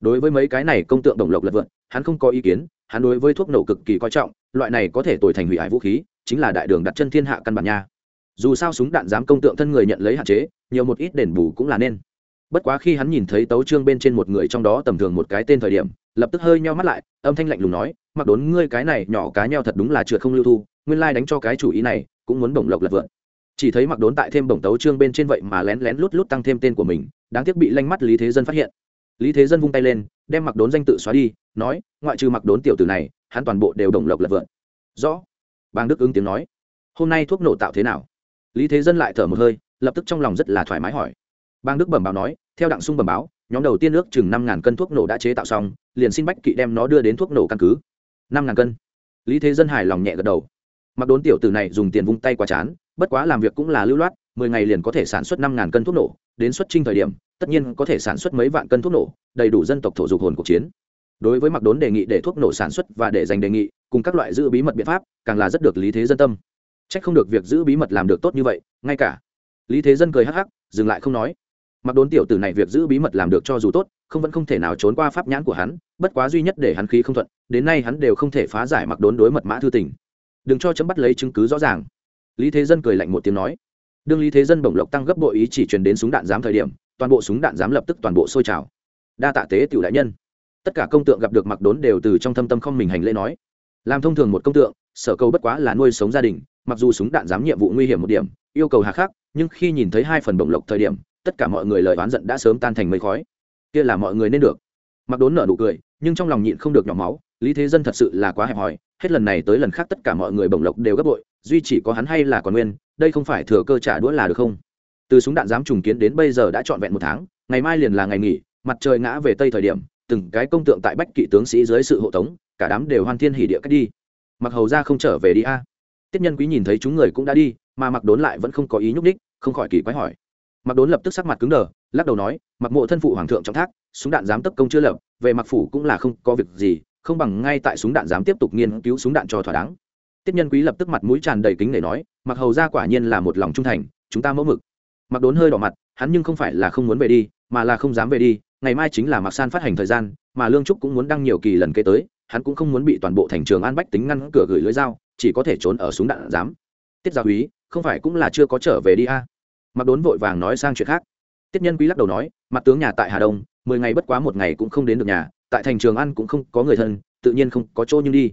Đối với mấy cái này công tượng đồng lộc lật vượn, hắn không có ý kiến, hắn đối với thuốc nổ cực kỳ coi trọng, loại này có thể tồi thành hủy hại vũ khí, chính là đại đường đặt chân thiên hạ căn bản nha. Dù sao súng đạn dám công tượng thân người nhận lấy hạn chế, nhiều một ít đền bù cũng là nên. Bất quá khi hắn nhìn thấy tấu trương bên trên một người trong đó tầm thường một cái tên thời điểm, lập tức hơi nheo mắt lại, âm thanh lạnh lùng nói mặc đốn ngươi cái này nhỏ cá nheo thật đúng là trượt không lưu thu, nguyên lai đánh cho cái chủ ý này, cũng muốn bổng lộc lật vượn. Chỉ thấy mặc đốn tại thêm bổng tấu trương bên trên vậy mà lén lén lút lút tăng thêm tên của mình, đáng tiếc bị lanh mắt lý thế dân phát hiện. Lý thế dân vung tay lên, đem mặc đốn danh tự xóa đi, nói, ngoại trừ mặc đốn tiểu tử này, hắn toàn bộ đều đồng lộc lật vượn. Rõ. Bang đức ứng tiếng nói. Hôm nay thuốc nổ tạo thế nào? Lý thế dân lại thở một hơi, lập tức trong lòng rất là thoải mái hỏi. Bang đức bẩm báo nói, theo đặng sung bẩm báo, nhóm đầu tiên ước chừng năm ngàn cân thuốc nổ đã chế tạo xong, liền xin bách kỵ đem nó đưa đến thuốc nổ căn cứ năm ngàn cân. Lý thế dân hài lòng nhẹ gật đầu. Mặc đốn tiểu tử này dùng tiền vung tay quá chán, bất quá làm việc cũng là lưu loát, mười ngày liền có thể sản xuất năm ngàn cân thuốc nổ, đến xuất trinh thời điểm, tất nhiên có thể sản xuất mấy vạn cân thuốc nổ, đầy đủ dân tộc thổ dục hồn cuộc chiến. Đối với mặc đốn đề nghị để thuốc nổ sản xuất và để dành đề nghị, cùng các loại giữ bí mật biện pháp, càng là rất được lý thế dân tâm. C h ắ c không được việc giữ bí mật làm được tốt như vậy, ngay cả. Lý thế dân cười hắc hắc, dừng lại không nói mặc đốn tiểu tử này việc giữ bí mật làm được cho dù tốt, không vẫn không thể nào trốn qua pháp nhãn của hắn, bất quá duy nhất để hắn khí không thuận, đến nay hắn đều không thể phá giải mặc đốn đối mật mã thư tình. Đừng cho chấm bắt lấy chứng cứ rõ ràng. Lý thế dân cười lạnh một tiếng nói. Đương lý thế dân bổng lộc tăng gấp bội ý chỉ truyền đến súng đạn giám thời điểm, toàn bộ súng đạn giám lập tức toàn bộ sôi trào. Đa tạ tế tiểu đại nhân. Tất cả công tượng gặp được mặc đốn đều từ trong thâm tâm không mình hành lễ nói. Làm thông thường một công tượng, sở cầu bất quá là nuôi sống gia đình, mặc dù súng đạn giám nhiệm vụ nguy hiểm một điểm, yêu cầu hà khắc, nhưng khi nhìn thấy hai phần bổng lộc thời điểm tất cả mọi người lời oán giận đã sớm tan thành mây khói. Kia là mọi người nên được. Mặc đốn nở nụ cười, nhưng trong lòng nhịn không được nhỏ máu, lý thế dân thật sự là quá hẹp hòi, hết lần này tới lần khác tất cả mọi người bổng lộc đều gấp bội, duy chỉ có hắn hay là còn nguyên, đây không phải thừa cơ trả đũa là được không? Từ súng đạn dám trùng kiến đến bây giờ đã trọn vẹn một tháng, ngày mai liền là ngày nghỉ, mặt trời ngã về tây thời điểm, từng cái công tượng tại bách kỵ tướng sĩ dưới sự hộ tống, cả đám đều hoan thiên hỉ địa cách đi. Mặc hầu ra không trở về đi a. Tiết nhân quý nhìn thấy chúng người cũng đã đi, mà mặc đốn lại vẫn không có ý nhúc ních không khỏi kỳ quái hỏi mặc đốn lập tức sắc mặt cứng đờ, lắc đầu nói mặc mộ thân phụ hoàng thượng trọng thác, súng đạn dám tấp công chưa lập, về mặc phủ cũng là không có việc gì, không bằng ngay tại súng đạn dám tiếp tục nghiên cứu súng đạn cho thỏa đáng. Tiết nhân quý lập tức mặt mũi tràn đầy kính để nói mặc hầu ra quả nhiên là một lòng trung thành, chúng ta mẫu mực. Mặc đốn hơi đỏ mặt, hắn nhưng không phải là không muốn về đi, mà là không dám về đi, ngày mai chính là mặc san phát hành thời gian, mà lương trúc cũng muốn đăng nhiều kỳ lần kế tới, hắn cũng không muốn bị toàn bộ thành trường an bách tính ngăn cửa gửi lưới dao, chỉ có thể trốn ở súng đạn giám. Tiết gia úy không phải cũng là chưa có trở về đi a? à mặc đốn vội vàng nói sang chuyện khác. Tiết nhân quý lắc đầu nói, mặt tướng nhà tại hà đông, mười ngày bất quá một ngày cũng không đến được nhà, tại thành trường an cũng không có người thân, tự nhiên không có chỗ nhưng đi.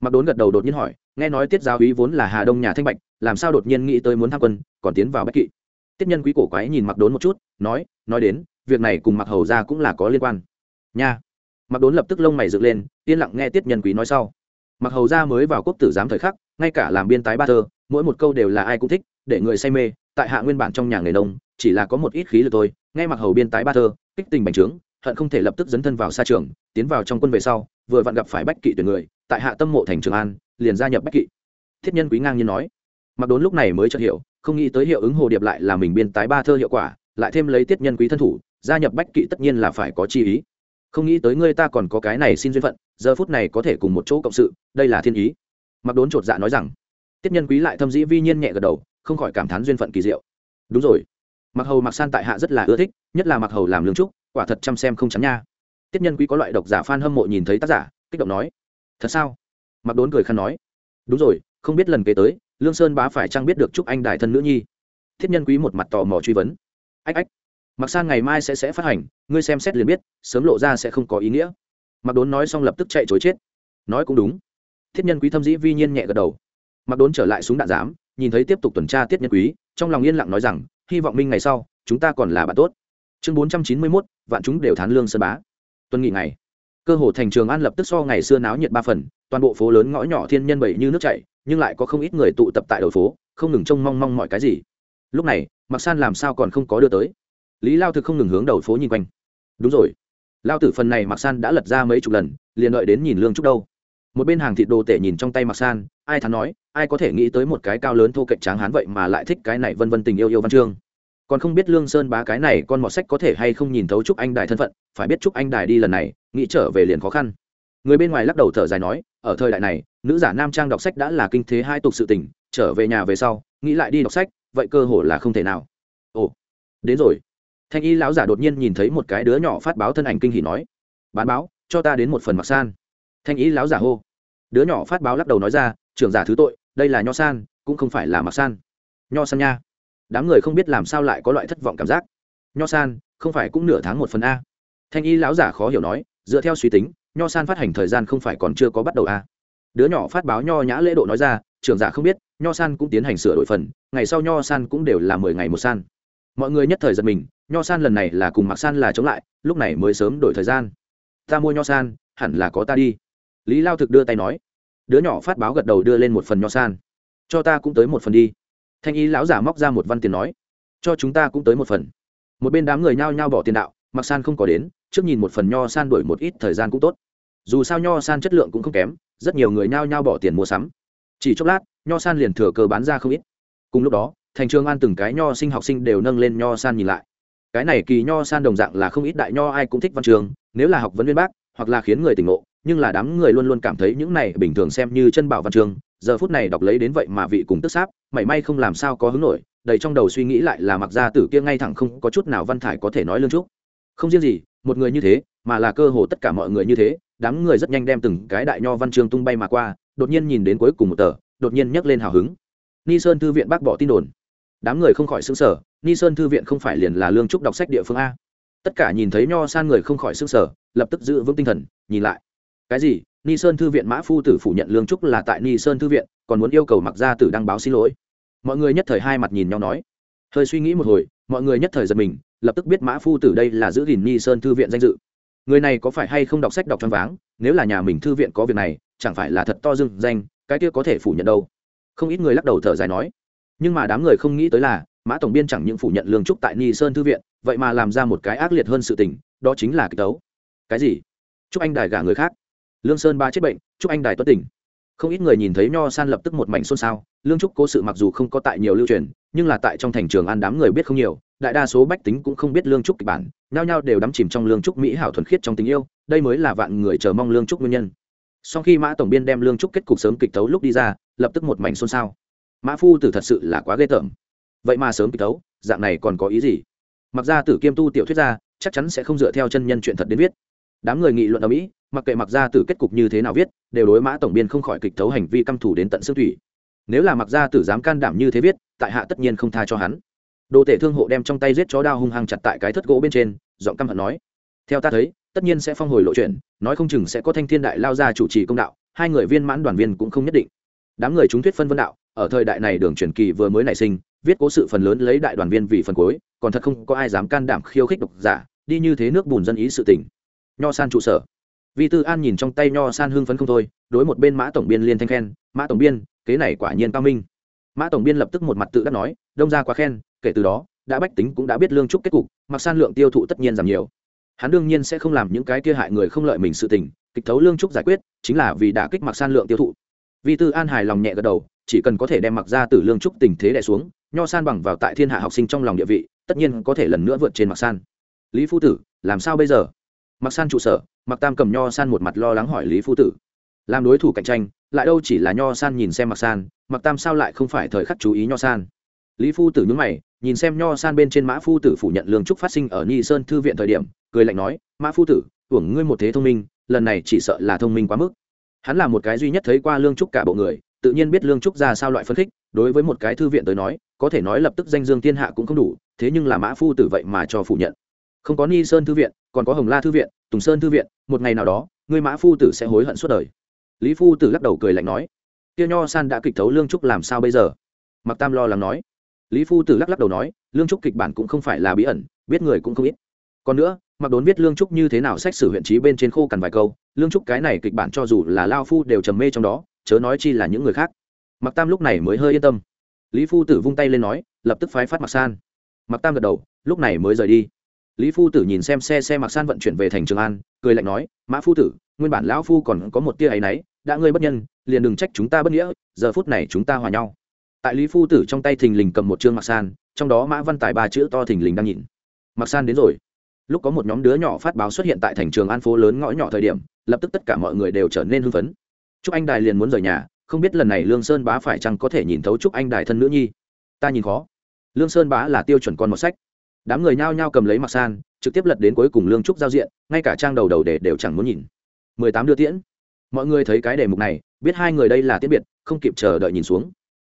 Mặc đốn gật đầu đột nhiên hỏi, nghe nói tiết giáo úy vốn là hà đông nhà thanh bạch, làm sao đột nhiên nghĩ tới muốn tham quân, còn tiến vào bách kỵ? Tiết nhân quý cổ quái nhìn mặc đốn một chút, nói nói đến, việc này cùng mặc hầu ra cũng là có liên quan. Nha. Mặc đốn lập tức lông mày dựng lên, yên lặng nghe tiết nhân quý nói sau. Mặc hầu ra mới vào quốc tử giám thời khắc, ngay cả làm biên tái ba thơ, mỗi một câu đều là ai cũng thích, để người say mê tại hạ nguyên bản trong nhà nghề nông, chỉ là có một ít khí lực thôi ngay mặc hầu biên tái ba thơ, kích tình bành trướng, hận không thể lập tức dấn thân vào xa trường, tiến vào trong quân về sau, vừa vặn gặp phải bách kỵ tuyển người, tại hạ tâm mộ thành trường an, liền gia nhập bách kỵ. Thiết nhân quý ngang nhiên nói, mặc đốn lúc này mới chợt hiểu, không nghĩ tới hiệu ứng hồ điệp lại là mình biên tái ba thơ hiệu quả, lại thêm lấy tiết nhân quý thân thủ, gia nhập bách kỵ tất nhiên là phải có chi ý. Không nghĩ tới ngươi ta còn có cái này xin duyên phận, giờ phút này có thể cùng một chỗ cộng sự, đây là thiên ý. Mặc đốn chột dạ nói rằng tiết nhân quý lại thâm dĩ vi nhiên nhẹ gật đầu không khỏi cảm thán duyên phận kỳ diệu. Đúng rồi. Mặc hầu mặc san tại hạ rất là ưa thích, nhất là mặc hầu làm lương trúc, quả thật chăm xem không chắn nha. Tiết nhân quý có loại độc giả f a n hâm mộ nhìn thấy tác giả, kích động nói, thật sao? Mặc đốn cười khăn nói, đúng rồi, không biết lần kế tới, lương sơn bá phải trang biết được chúc anh đại thân nữ nhi? Thiết nhân quý một mặt tò mò truy vấn, ách ách, mặc san ngày mai sẽ sẽ phát hành, ngươi xem xét liền biết, sớm lộ ra sẽ không có ý nghĩa. Mặc đốn nói xong lập tức chạy chối chết, nói cũng đúng. Thiết nhân quý thâm dĩ vi nhiên nhẹ gật đầu, mặc đốn trở lại súng đạn giám nhìn thấy tiếp tục tuần tra tiết nhân quý, trong lòng yên lặng nói rằng, hy vọng minh ngày sau, chúng ta còn là bạn tốt. Chương bốn trăm chín mươi mốt, vạn chúng đều thán lương sơn bá. Tuần nghỉ ngày. Cơ hồ thành trường an lập tức so ngày xưa náo nhiệt ba phần, toàn bộ phố lớn ngõ nhỏ thiên nhân bảy như nước chảy, nhưng lại có không ít người tụ tập tại đầu phố, không ngừng trông mong mong mọi cái gì. Lúc này mặc san làm sao còn không có đưa tới? Lý lao thực không ngừng hướng đầu phố nhìn quanh. Đúng rồi. Lao tử phần này mặc san đã lật ra mấy chục lần, liền đợi đến nhìn lương trúc đâu một bên hàng thịt đồ tể nhìn trong tay mặc san, ai thắn nói, ai có thể nghĩ tới một cái cao lớn thô cạnh tráng hán vậy mà lại thích cái này vân vân tình yêu yêu văn chương. Còn không biết lương sơn bá cái này con mọt sách có thể hay không nhìn thấu trúc anh đài thân phận, phải biết trúc anh đài đi lần này, nghĩ trở về liền khó khăn. Người bên ngoài lắc đầu thở dài nói, ở thời đại này, nữ giả nam trang đọc sách đã là kinh thế hai tục sự tình, trở về nhà về sau, nghĩ lại đi đọc sách, vậy cơ hội là không thể nào. Ồ, đến rồi. Thanh y lão giả đột nhiên nhìn thấy một cái đứa nhỏ phát báo thân ảnh kinh hỉ nói, bán báo, cho ta đến một phần mặc san thanh ý lão giả hô. Đứa nhỏ phát báo lắc đầu nói ra, trưởng giả thứ tội, đây là nho san, cũng không phải là mặc san. Nho san nha. Đám người không biết làm sao lại có loại thất vọng cảm giác. Nho san, không phải cũng nửa tháng một phần a. Thanh y lão giả khó hiểu nói, dựa theo suy tính, nho san phát hành thời gian không phải còn chưa có bắt đầu a. Đứa nhỏ phát báo nho nhã lễ độ nói ra, trưởng giả không biết, nho san cũng tiến hành sửa đổi phần, ngày sau nho san cũng đều là mười ngày một san. Mọi người nhất thời giật mình, nho san lần này là cùng mặc san là chống lại, lúc này mới sớm đổi thời gian. Ta mua nho san, hẳn là có ta đi lý lao thực đưa tay nói. Đứa nhỏ phát báo gật đầu đưa lên một phần nho san. Cho ta cũng tới một phần đi. Thanh y lão giả móc ra một văn tiền nói. Cho chúng ta cũng tới một phần. Một bên đám người nhao nhao bỏ tiền đạo, mặc san không có đến, trước nhìn một phần nho san đổi một ít thời gian cũng tốt. Dù sao nho san chất lượng cũng không kém, rất nhiều người nhao nhao bỏ tiền mua sắm. Chỉ chốc lát, nho san liền thừa cơ bán ra không ít. Cùng lúc đó, thành trường an từng cái nho sinh học sinh đều nâng lên nho san nhìn lại. Cái này kỳ nho san đồng dạng là không ít đại nho ai cũng thích văn trường, nếu là học vấn viên bác, hoặc là khiến người tỉnh ngộ nhưng là đám người luôn luôn cảm thấy những này bình thường xem như chân bảo văn trường giờ phút này đọc lấy đến vậy mà vị cùng tức sáp, mảy may không làm sao có hứng nổi, đầy trong đầu suy nghĩ lại là mặc ra tử kia ngay thẳng không có chút nào văn thải có thể nói lương trúc. Không riêng gì, một người như thế, mà là cơ hồ tất cả mọi người như thế, đám người rất nhanh đem từng cái đại nho văn chương tung bay mà qua, đột nhiên nhìn đến cuối cùng một tờ, đột nhiên nhấc lên hào hứng. Ni sơn thư viện bác bỏ tin đồn. Đám người không khỏi xứng sở ni sơn thư viện không phải liền là lương trúc đọc sách địa phương a. Tất cả nhìn thấy nho san người không khỏi xứng sở lập tức giữ vững tinh thần, nhìn lại cái gì? Ni sơn thư viện mã phu tử phủ nhận lương trúc là tại ni sơn thư viện, còn muốn yêu cầu mặc gia tử đăng báo xin lỗi. Mọi người nhất thời hai mặt nhìn nhau nói. Hơi suy nghĩ một hồi, mọi người nhất thời giật mình, lập tức biết mã phu tử đây là giữ gìn ni sơn thư viện danh dự. Người này có phải hay không đọc sách đọc choáng váng, nếu là nhà mình thư viện có việc này, chẳng phải là thật to dưng danh, cái kia có thể phủ nhận đâu. Không ít người lắc đầu thở dài nói. Nhưng mà đám người không nghĩ tới là, mã tổng biên chẳng những phủ nhận lương trúc tại ni sơn thư viện, vậy mà làm ra một cái ác liệt hơn sự tình, đó chính là kịch tấu. Cái gì? Chúc anh đài gả người khác lương sơn ba chết bệnh, chúc anh đài tuất tỉnh. Không ít người nhìn thấy nho san lập tức một mảnh xôn xao, lương trúc cố sự mặc dù không có tại nhiều lưu truyền, nhưng là tại trong thành trường an đám người biết không nhiều, đại đa số bách tính cũng không biết lương trúc kịch bản, nhao nhao đều đắm chìm trong lương trúc mỹ hảo thuần khiết trong tình yêu, đây mới là vạn người chờ mong lương trúc nguyên nhân. Sau khi mã tổng biên đem lương trúc kết cục sớm kịch tấu lúc đi ra, lập tức một mảnh xôn xao. Mã phu tử thật sự là quá ghê tởm. Vậy mà sớm kịch tấu, dạng này còn có ý gì? Mặc ra tử kiêm tu tiểu thuyết ra, chắc chắn sẽ không dựa theo chân nhân chuyện thật đến viết. Đám người nghị luận ở mỹ mặc kệ mặc ra tử kết cục như thế nào viết, đều đối mã tổng biên không khỏi kịch tấu hành vi căm thủ đến tận xương thủy. Nếu là mặc ra tử dám can đảm như thế viết, tại hạ tất nhiên không tha cho hắn. Đồ tể thương hộ đem trong tay giết chó đao hung hăng chặt tại cái thất gỗ bên trên, giọng căm hận nói. Theo ta thấy, tất nhiên sẽ phong hồi lộ chuyện, nói không chừng sẽ có thanh thiên đại lao ra chủ trì công đạo, hai người viên mãn đoàn viên cũng không nhất định. Đám người chúng thuyết phân vân đạo, ở thời đại này đường truyền kỳ vừa mới nảy sinh, viết cố sự phần lớn lấy đại đoàn viên vì phần cuối, còn thật không có ai dám can đảm khiêu khích độc giả, đi như thế nước bùn dân ý sự tình. nho san trụ sở vi tư an nhìn trong tay nho san hưng phấn không thôi, đối một bên mã tổng biên liên thanh khen, mã tổng biên, kế này quả nhiên cao minh. Mã tổng biên lập tức một mặt tự đắc nói, đông ra quá khen, kể từ đó, đã bách tính cũng đã biết lương trúc kết cục, mặc san lượng tiêu thụ tất nhiên giảm nhiều. Hắn đương nhiên sẽ không làm những cái kia hại người không lợi mình sự tình, kịch thấu lương trúc giải quyết, chính là vì đã kích mặc san lượng tiêu thụ. Vi tư an hài lòng nhẹ gật đầu, chỉ cần có thể đem mặc ra từ lương trúc tình thế đẻ xuống, nho san bằng vào tại thiên hạ học sinh trong lòng địa vị, tất nhiên có thể lần nữa vượt trên mặc san. Lý phu tử, làm sao bây giờ? Mặc san trụ sở, mặc tam cầm nho san một mặt lo lắng hỏi lý phu tử. Làm đối thủ cạnh tranh, lại đâu chỉ là nho san nhìn xem mặc san, mặc tam sao lại không phải thời khắc chú ý nho san? Lý phu tử nhúng mày, nhìn xem nho san bên trên mã phu tử phủ nhận lương trúc phát sinh ở nhi sơn thư viện thời điểm, cười lạnh nói, mã phu tử, hưởng ngươi một thế thông minh, lần này chỉ sợ là thông minh quá mức. Hắn là một cái duy nhất thấy qua lương trúc cả bộ người, tự nhiên biết lương trúc ra sao loại phân khích, đối với một cái thư viện tới nói, có thể nói lập tức danh dương thiên hạ cũng không đủ, thế nhưng là mã phu tử vậy mà cho phủ nhận. Không có ni sơn thư viện còn có hồng la thư viện, tùng sơn thư viện, một ngày nào đó, ngươi mã phu tử sẽ hối hận suốt đời. Lý phu tử lắc đầu cười lạnh nói tiêu nho san đã kịch thấu lương trúc làm sao bây giờ? Mặc tam lo lắng nói. Lý phu tử lắc lắc đầu nói, lương trúc kịch bản cũng không phải là bí ẩn, biết người cũng không ít. Còn nữa mặc đốn biết lương trúc như thế nào sách sử huyện trí bên trên khô cằn vài câu, lương trúc cái này kịch bản cho dù là lao phu đều trầm mê trong đó, chớ nói chi là những người khác. Mặc tam lúc này mới hơi yên tâm. Lý phu tử vung tay lên nói, lập tức phái phát mặc san. Mặc tam gật đầu, lúc này mới rời đi lý phu tử nhìn xem xe xe mặc san vận chuyển về thành trường an, cười lạnh nói, mã phu tử, nguyên bản lão phu còn có một tia áy náy, đã ngươi bất nhân, liền đừng trách chúng ta bất nghĩa, giờ phút này chúng ta hòa nhau. Tại lý phu tử trong tay thình lình cầm một chương mặc san, trong đó mã văn tài ba chữ to thình lình đang nhìn. Mặc san đến rồi. Lúc có một nhóm đứa nhỏ phát báo xuất hiện tại thành trường an phố lớn ngõ nhỏ thời điểm, lập tức tất cả mọi người đều trở nên hưng phấn. Chúc anh đài liền muốn rời nhà, không biết lần này lương sơn bá phải chăng có thể nhìn thấu chúc anh đài thân nữ nhi? Ta nhìn khó. Lương sơn bá là tiêu chuẩn con một sách đám người nhao nhao cầm lấy mặc san, trực tiếp lật đến cuối cùng lương trúc giao diện, ngay cả trang đầu đầu để đều chẳng muốn nhìn. Mười tám đưa tiễn. Mọi người thấy cái đề mục này, biết hai người đây là tiết biệt, không kịp chờ đợi nhìn xuống.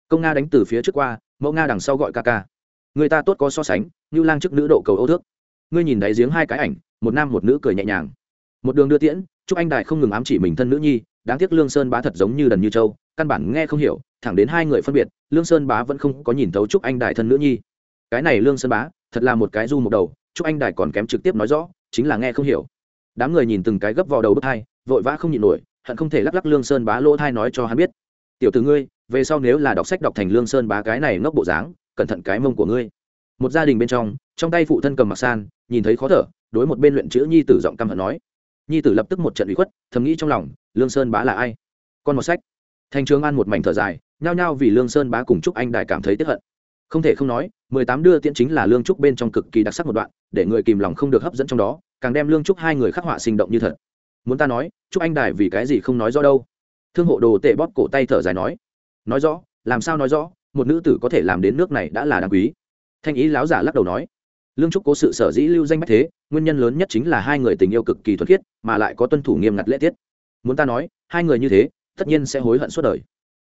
Công nga đánh từ phía trước qua, mẫu nga đằng sau gọi ca ca. Người ta tốt có so sánh, như lang chức nữ độ cầu âu thước. Ngươi nhìn đáy giếng hai cái ảnh, một nam một nữ cười nhẹ nhàng. Một đường đưa tiễn chúc anh đại không ngừng ám chỉ mình thân nữ nhi, đáng tiếc lương sơn bá thật giống như đần như châu căn bản nghe không hiểu, thẳng đến hai người phân biệt, lương sơn bá vẫn không có nhìn thấu chúc anh đại thân nữ nhi cái này lương sơn bá, thật là một cái du một đầu, chúc anh đại còn kém trực tiếp nói rõ, chính là nghe không hiểu. Đám người nhìn từng cái gấp vào đầu bức thai, vội vã không nhịn nổi, hận không thể lắc lắc lương sơn bá lỗ thai nói cho hắn biết. Tiểu từ ngươi, về sau nếu là đọc sách đọc thành lương sơn bá cái này ngốc bộ dáng, cẩn thận cái mông của ngươi. Một gia đình bên trong trong tay phụ thân cầm mặc san, nhìn thấy khó thở, đối một bên luyện chữ nhi tử giọng căm hận nói. Nhi tử lập tức một trận ủy khuất, thầm nghĩ trong lòng, lương sơn bá là ai? Con một sách. Thành trường an một mảnh thở dài, nhao nhao vì lương sơn bá cùng chúc anh đại cảm thấy tiếp hận không thể không nói, mười tám đưa tiễn chính là lương trúc bên trong cực kỳ đặc sắc một đoạn, để người kìm lòng không được hấp dẫn trong đó, càng đem lương trúc hai người khắc họa sinh động như thật. Muốn ta nói chúc anh đài vì cái gì không nói rõ đâu? Thương hộ đồ tệ bóp cổ tay thở dài nói. Nói rõ, làm sao nói rõ, một nữ tử có thể làm đến nước này đã là đáng quý. Thanh ý láo giả lắc đầu nói. Lương trúc cố sự sở dĩ lưu danh bách thế, nguyên nhân lớn nhất chính là hai người tình yêu cực kỳ thuần khiết, mà lại có tuân thủ nghiêm ngặt lễ tiết. Muốn ta nói, hai người như thế, tất nhiên sẽ hối hận suốt đời.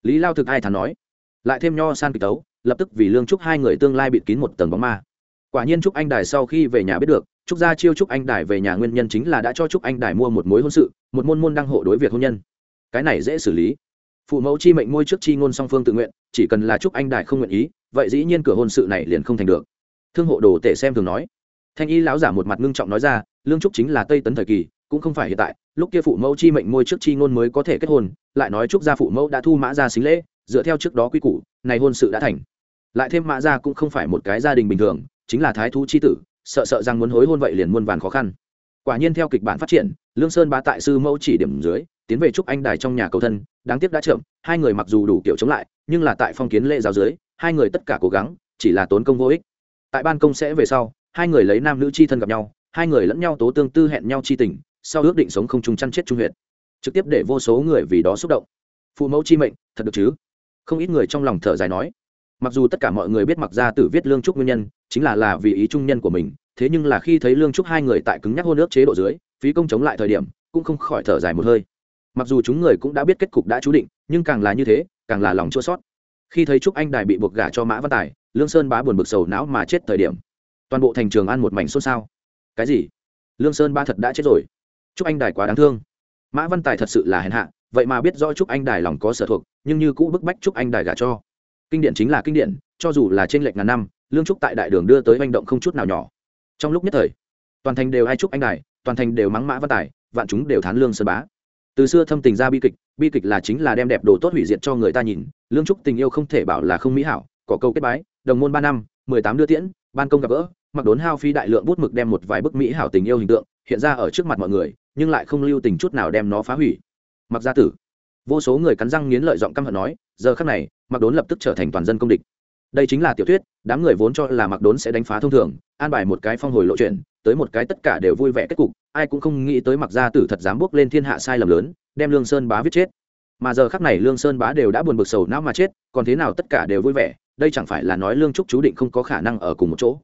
Lý lao thực ai thắn nói? Lại thêm nho san kịch tấu lập tức vì lương trúc hai người tương lai bịt kín một tầng bóng ma. Quả nhiên trúc anh đài sau khi về nhà biết được, trúc gia chiêu trúc anh đài về nhà nguyên nhân chính là đã cho trúc anh đài mua một mối hôn sự, một môn môn đăng hộ đối việc hôn nhân. Cái này dễ xử lý. Phụ mẫu chi mệnh ngôi trước chi ngôn song phương tự nguyện, chỉ cần là trúc anh đài không nguyện ý, vậy dĩ nhiên cửa hôn sự này liền không thành được. Thương hộ đồ tể xem thường nói. Thanh y lão giả một mặt ngưng trọng nói ra, lương trúc chính là tây tấn thời kỳ, cũng không phải hiện tại, lúc kia phụ mẫu chi mệnh ngôi trước chi ngôn mới có thể kết hôn, lại nói trúc gia phụ mẫu đã thu mã ra xính lễ, dựa theo trước đó quy củ, này hôn sự đã thành lại thêm mã gia cũng không phải một cái gia đình bình thường, chính là thái thú chi tử, sợ sợ rằng muốn hối hôn vậy liền muôn vàn khó khăn. Quả nhiên theo kịch bản phát triển, lương sơn bá tại sư mẫu chỉ điểm dưới, tiến về trúc anh đài trong nhà cầu thân, đáng tiếc đã chậm, hai người mặc dù đủ kiểu chống lại, nhưng là tại phong kiến lễ giáo dưới, hai người tất cả cố gắng, chỉ là tốn công vô ích. Tại ban công sẽ về sau, hai người lấy nam nữ chi thân gặp nhau, hai người lẫn nhau tố tương tư hẹn nhau chi tình, sau ước định sống không chung chăn chết trung huyện trực tiếp để vô số người vì đó xúc động. Phụ mẫu chi mệnh, thật được chứ? Không ít người trong lòng thở dài nói mặc dù tất cả mọi người biết mặc ra tử viết lương trúc nguyên nhân, chính là là vì ý trung nhân của mình, thế nhưng là khi thấy lương trúc hai người tại cứng nhắc hôn nước chế độ dưới, phí công chống lại thời điểm, cũng không khỏi thở dài một hơi. Mặc dù chúng người cũng đã biết kết cục đã chú định, nhưng càng là như thế, càng là lòng chua sót khi thấy trúc anh đài bị buộc gả cho mã văn tài, lương sơn bá buồn bực sầu não mà chết thời điểm. Toàn bộ thành trường ăn một mảnh xôn xao. Cái gì? Lương sơn ba thật đã chết rồi. Trúc anh đài quá đáng thương. Mã văn tài thật sự là hèn hạ, vậy mà biết rõ trúc anh đài lòng có sở thuộc, nhưng như cũ bức bách trúc anh đài gả cho kinh điển chính là kinh điển, cho dù là trên lệch ngàn năm, lương trúc tại đại đường đưa tới manh động không chút nào nhỏ. Trong lúc nhất thời, toàn thành đều ai trúc anh đài, toàn thành đều mắng mã văn tài, vạn chúng đều thán lương sơn bá. Từ xưa thâm tình ra bi kịch bi kịch là chính là đem đẹp đồ tốt hủy diệt cho người ta nhìn, lương trúc tình yêu không thể bảo là không mỹ hảo, có câu kết bái, đồng môn ba năm, mười tám đưa tiễn, ban công gặp gỡ, mặc đốn hao phi đại lượng bút mực đem một vài bức mỹ hảo tình yêu hình tượng hiện ra ở trước mặt mọi người, nhưng lại không lưu tình chút nào đem nó phá hủy. Mặc gia tử, vô số người cắn răng nghiến lợi giọng căm hận nói giờ khắc này mặc đốn lập tức trở thành toàn dân công địch. Đây chính là tiểu thuyết, đám người vốn cho là mặc đốn sẽ đánh phá thông thường, an bài một cái phong hồi lộ chuyện, tới một cái tất cả đều vui vẻ kết cục, ai cũng không nghĩ tới mặc gia tử thật dám bước lên thiên hạ sai lầm lớn, đem lương sơn bá viết chết. Mà giờ khắc này lương sơn bá đều đã buồn bực sầu não mà chết, còn thế nào tất cả đều vui vẻ, đây chẳng phải là nói lương trúc chú định không có khả năng ở cùng một chỗ.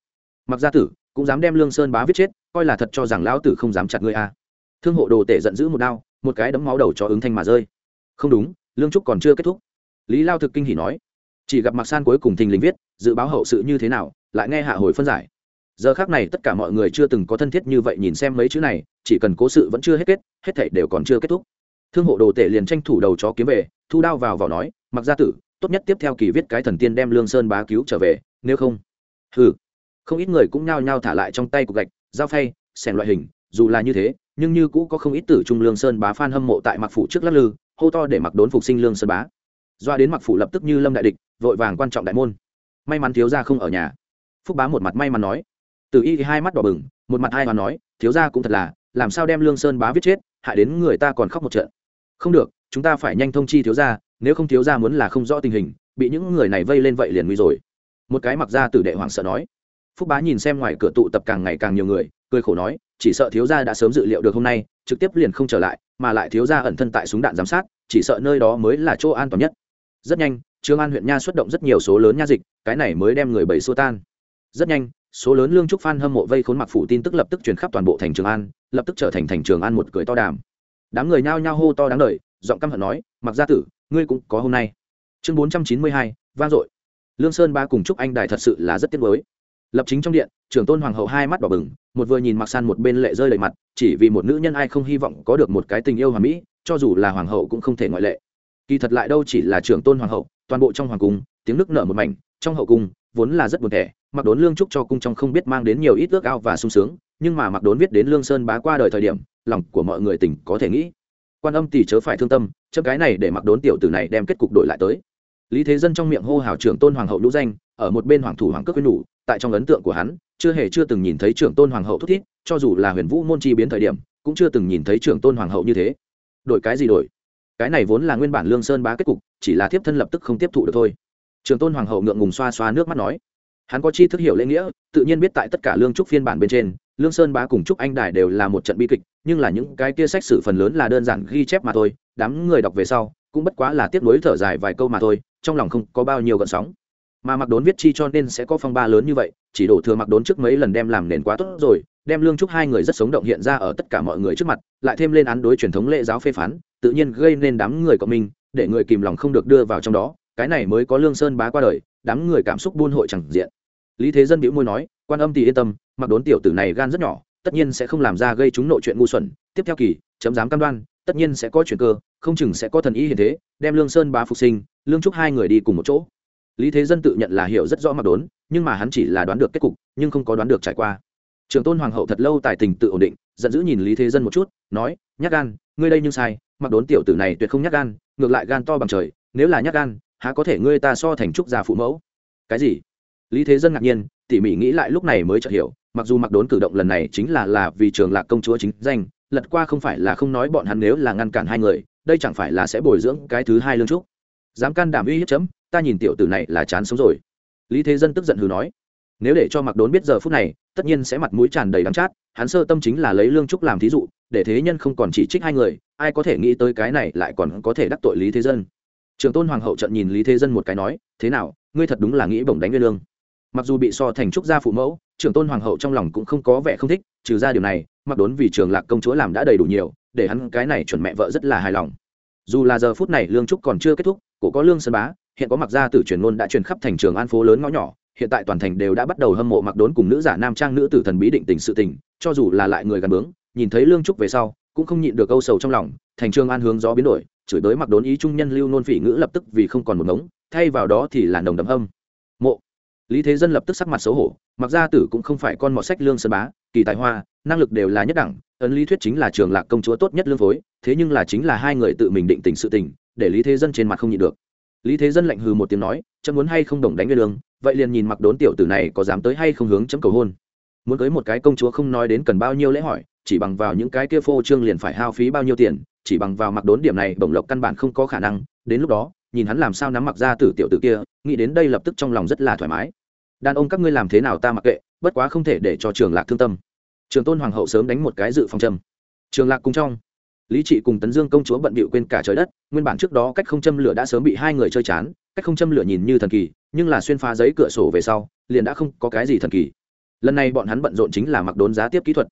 Mặc gia tử cũng dám đem lương sơn bá viết chết, coi là thật cho rằng lão tử không dám chặt ngươi a. À. thương hộ đồ tể giận dữ một đao, một cái đấm máu đầu cho ứng thanh mà rơi. Không đúng, lương trúc còn chưa kết thúc lý lao thực kinh hỉ nói, chỉ gặp mặc san cuối cùng thình lình viết, dự báo hậu sự như thế nào, lại nghe hạ hồi phân giải. Giờ khác này tất cả mọi người chưa từng có thân thiết như vậy nhìn xem mấy chữ này, chỉ cần cố sự vẫn chưa hết kết, hết thảy đều còn chưa kết thúc. Thương hộ đồ tể liền tranh thủ đầu chó kiếm về, thu đao vào vào nói mặc gia tử, tốt nhất tiếp theo kỳ viết cái thần tiên đem lương sơn bá cứu trở về, nếu không. Ừ không ít người cũng nhao nhao thả lại trong tay cục gạch, dao phay xẻn loại hình, dù là như thế, nhưng như cũ có không ít tử trung lương sơn bá phan hâm mộ tại mặc phủ trước lắc lư, hô to để mặc đốn phục sinh lương sơn bá doa đến mặc phủ lập tức như lâm đại địch, vội vàng quan trọng đại môn. May mắn thiếu gia không ở nhà. Phúc bá một mặt may mắn nói. Từ y hai mắt đỏ bừng, một mặt hai hoàn nói, thiếu gia cũng thật là, làm sao đem lương sơn bá viết chết, hại đến người ta còn khóc một trận. Không được, chúng ta phải nhanh thông chi thiếu gia, nếu không thiếu gia muốn là không rõ tình hình, bị những người này vây lên vậy liền nguy rồi. Một cái mặc ra tử đệ hoàng sợ nói. Phúc bá nhìn xem ngoài cửa tụ tập càng ngày càng nhiều người, cười khổ nói, chỉ sợ thiếu gia đã sớm dự liệu được hôm nay, trực tiếp liền không trở lại, mà lại thiếu gia ẩn thân tại súng đạn giám sát, chỉ sợ nơi đó mới là chỗ an toàn nhất rất nhanh, trương an huyện nha xuất động rất nhiều số lớn nha dịch, cái này mới đem người bảy xua tan. Rất nhanh, số lớn lương trúc phan hâm mộ vây khốn mặc phủ tin tức lập tức truyền khắp toàn bộ thành trường an, lập tức trở thành thành trường an một cười to đàm. Đám người nhao nhao hô to đáng lời giọng căm hận nói, mặc gia tử, ngươi cũng có hôm nay. Chương bốn trăm chín mươi hai, vang dội. Lương sơn ba cùng chúc anh đài thật sự là rất tiếc mới lập chính trong điện, trưởng tôn hoàng hậu hai mắt đỏ bừng, một vừa nhìn mặc san một bên lệ rơi đầy mặt, chỉ vì một nữ nhân ai không hy vọng có được một cái tình yêu hòa mỹ, cho dù là hoàng hậu cũng không thể ngoại lệ kỳ thật lại đâu chỉ là trưởng tôn hoàng hậu, toàn bộ trong hoàng cung, tiếng nước nở một mảnh, trong hậu cung, vốn là rất buồn tẻ mặc đốn lương trúc cho cung trong không biết mang đến nhiều ít ước ao và sung sướng, nhưng mà mặc đốn viết đến lương sơn bá qua đời thời điểm, lòng của mọi người tỉnh có thể nghĩ. Quan âm tỷ chớ phải thương tâm, chấm cái này để mặc đốn tiểu tử này đem kết cục đổi lại tới. Lý thế dân trong miệng hô hào trưởng tôn hoàng hậu lũ danh, ở một bên hoàng thủ hoàng cước quyến đủ tại trong ấn tượng của hắn, chưa hề chưa từng nhìn thấy trưởng tôn hoàng hậu thúc thiết cho dù là huyền vũ môn chi biến thời điểm, cũng chưa từng nhìn thấy trưởng tôn hoàng hậu như thế. Đổi cái gì đổi? Cái này vốn là nguyên bản lương sơn bá kết cục, chỉ là thiếp thân lập tức không tiếp thụ được thôi. Trường tôn hoàng hậu ngượng ngùng xoa xoa nước mắt nói, hắn có chi thức hiểu lễ nghĩa, tự nhiên biết tại tất cả lương trúc phiên bản bên trên, lương sơn bá cùng trúc anh đài đều là một trận bi kịch, nhưng là những cái kia sách sử phần lớn là đơn giản ghi chép mà thôi, đám người đọc về sau, cũng bất quá là tiếp nối thở dài vài câu mà thôi, trong lòng không có bao nhiêu gợn sóng. Mà mặc đốn viết chi cho nên sẽ có phong ba lớn như vậy, chỉ đổ thừa mặc đốn trước mấy lần đem làm nền quá tốt rồi đem lương trúc hai người rất sống động hiện ra ở tất cả mọi người trước mặt, lại thêm lên án đối truyền thống lễ giáo phê phán, tự nhiên gây nên đám người cộng mình, để người kìm lòng không được đưa vào trong đó, cái này mới có lương sơn bá qua đời, đám người cảm xúc buôn hội chẳng diện. Lý thế dân bĩu môi nói, quan âm thì yên tâm, mặc đốn tiểu tử này gan rất nhỏ, tất nhiên sẽ không làm ra gây chúng nội chuyện ngu xuẩn, tiếp theo kỳ, chấm dám cam đoan, tất nhiên sẽ có chuyện cơ, không chừng sẽ có thần ý hiện thế, đem lương sơn bá phục sinh, lương trúc hai người đi cùng một chỗ. Lý thế dân tự nhận là hiểu rất rõ mặc đốn, nhưng mà hắn chỉ là đoán được kết cục, nhưng không có đoán được trải qua trường tôn hoàng hậu thật lâu tài tình tự ổn định, giận dữ nhìn lý thế dân một chút, nói nhắc gan, ngươi đây nhưng sai, mặc đốn tiểu tử này tuyệt không nhắc gan, ngược lại gan to bằng trời, nếu là nhắc gan, há có thể ngươi ta so thành trúc già phụ mẫu? Cái gì? Lý thế dân ngạc nhiên, tỉ mỉ nghĩ lại lúc này mới chợt hiểu, mặc dù mặc đốn cử động lần này chính là là vì trường lạc công chúa chính danh, lật qua không phải là không nói bọn hắn nếu là ngăn cản hai người, đây chẳng phải là sẽ bồi dưỡng cái thứ hai lương trúc. Dám can đảm uy hiếp chấm, ta nhìn tiểu tử này là chán sống rồi. Lý thế dân tức giận hừ nói nếu để cho mặc đốn biết giờ phút này, tất nhiên sẽ mặt mũi tràn đầy đắng chát, hắn sơ tâm chính là lấy lương trúc làm thí dụ, để thế nhân không còn chỉ trích hai người, ai có thể nghĩ tới cái này lại còn có thể đắc tội lý thế dân. Trường tôn hoàng hậu trận nhìn lý thế dân một cái nói, thế nào, ngươi thật đúng là nghĩ bổng đánh nguyên lương? Mặc dù bị so thành trúc gia phụ mẫu, Trường tôn hoàng hậu trong lòng cũng không có vẻ không thích, trừ ra điều này mặc đốn vì trường lạc công chúa làm đã đầy đủ nhiều, để hắn cái này chuẩn mẹ vợ rất là hài lòng. Dù là giờ phút này lương trúc còn chưa kết thúc, cổ có lương sơn bá, hiện có mặc gia tử truyền ngôn đã truyền khắp thành trường an phố lớn ngõ nhỏ hiện tại toàn thành đều đã bắt đầu hâm mộ mặc đốn cùng nữ giả nam trang nữ tử thần bí định tình sự tình, cho dù là lại người gần bướng, nhìn thấy lương trúc về sau, cũng không nhịn được câu sầu trong lòng, thành trường an hướng gió biến đổi, chửi tới mặc đốn ý trung nhân lưu nôn phỉ ngữ lập tức vì không còn một ngống, thay vào đó thì là nồng đậm âm mộ. Lý thế dân lập tức sắc mặt xấu hổ, mặc gia tử cũng không phải con mọt sách lương sơn bá, kỳ tài hoa, năng lực đều là nhất đẳng, ấn lý thuyết chính là trường lạc công chúa tốt nhất lương phối, thế nhưng là chính là hai người tự mình định tình sự tình, để lý thế dân trên mặt không nhịn được lý thế dân lạnh hừ một tiếng nói, chấm muốn hay không đồng đánh nguyên lương vậy liền nhìn mặc đốn tiểu tử này có dám tới hay không hướng chấm cầu hôn. Muốn cưới một cái công chúa không nói đến cần bao nhiêu lễ hỏi, chỉ bằng vào những cái kia phô trương liền phải hao phí bao nhiêu tiền, chỉ bằng vào mặc đốn điểm này bổng lộc căn bản không có khả năng. Đến lúc đó, nhìn hắn làm sao nắm mặc ra tử tiểu tử kia, nghĩ đến đây lập tức trong lòng rất là thoải mái. Đàn ông các ngươi làm thế nào ta mặc kệ, bất quá không thể để cho trường lạc thương tâm. Trường tôn hoàng hậu sớm đánh một cái dự phòng châm trường lạc cùng trong lý trị cùng tấn dương công chúa bận bịu quên cả trời đất, nguyên bản trước đó cách không châm lửa đã sớm bị hai người chơi chán, cách không châm lửa nhìn như thần kỳ, nhưng là xuyên phá giấy cửa sổ về sau, liền đã không có cái gì thần kỳ. Lần này bọn hắn bận rộn chính là mặc đốn giá tiếp kỹ thuật.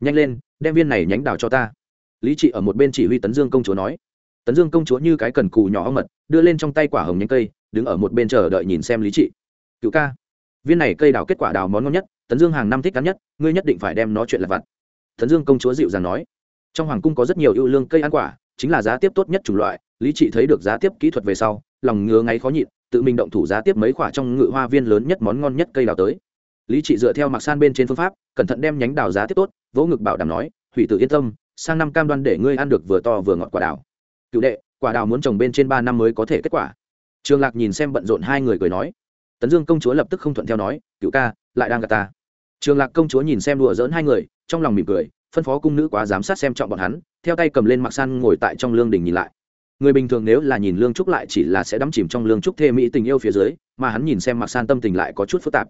Nhanh lên, đem viên này nhánh đào cho ta. Lý trị ở một bên chỉ huy tấn dương công chúa nói. Tấn dương công chúa như cái cần cù nhỏ mật, đưa lên trong tay quả hồng nhánh cây, đứng ở một bên chờ đợi nhìn xem lý trị. Cựu ca, viên này cây đào kết quả đào món ngon nhất, tấn dương hàng năm thích cắn nhất, ngươi nhất định phải đem nó chuyện là vặt. Tấn dương công chúa dịu dàng nói trong hoàng cung có rất nhiều ưu lương cây ăn quả, chính là giá tiếp tốt nhất chủng loại, lý trị thấy được giá tiếp kỹ thuật về sau, lòng ngứa ngáy khó nhịn, tự mình động thủ giá tiếp mấy quả trong ngự hoa viên lớn nhất món ngon nhất cây đào tới. Lý trị dựa theo mặc san bên trên phương pháp, cẩn thận đem nhánh đào giá tiếp tốt, vỗ ngực bảo đảm nói, hủy tự yên tâm, sang năm cam đoan để ngươi ăn được vừa to vừa ngọt quả đào. Cựu đệ, quả đào muốn trồng bên trên ba năm mới có thể kết quả. Trường lạc nhìn xem bận rộn hai người cười nói. Tấn dương công chúa lập tức không thuận theo nói, cựu ca, lại đang gặp ta. Trường lạc công chúa nhìn xem đùa dỡn hai người, trong lòng mỉm cười phân phó cung nữ quá giám sát xem trọng bọn hắn, theo tay cầm lên mặc san ngồi tại trong lương đình nhìn lại. Người bình thường nếu là nhìn lương trúc lại chỉ là sẽ đắm chìm trong lương trúc thê mỹ tình yêu phía dưới, mà hắn nhìn xem mặc san tâm tình lại có chút phức tạp.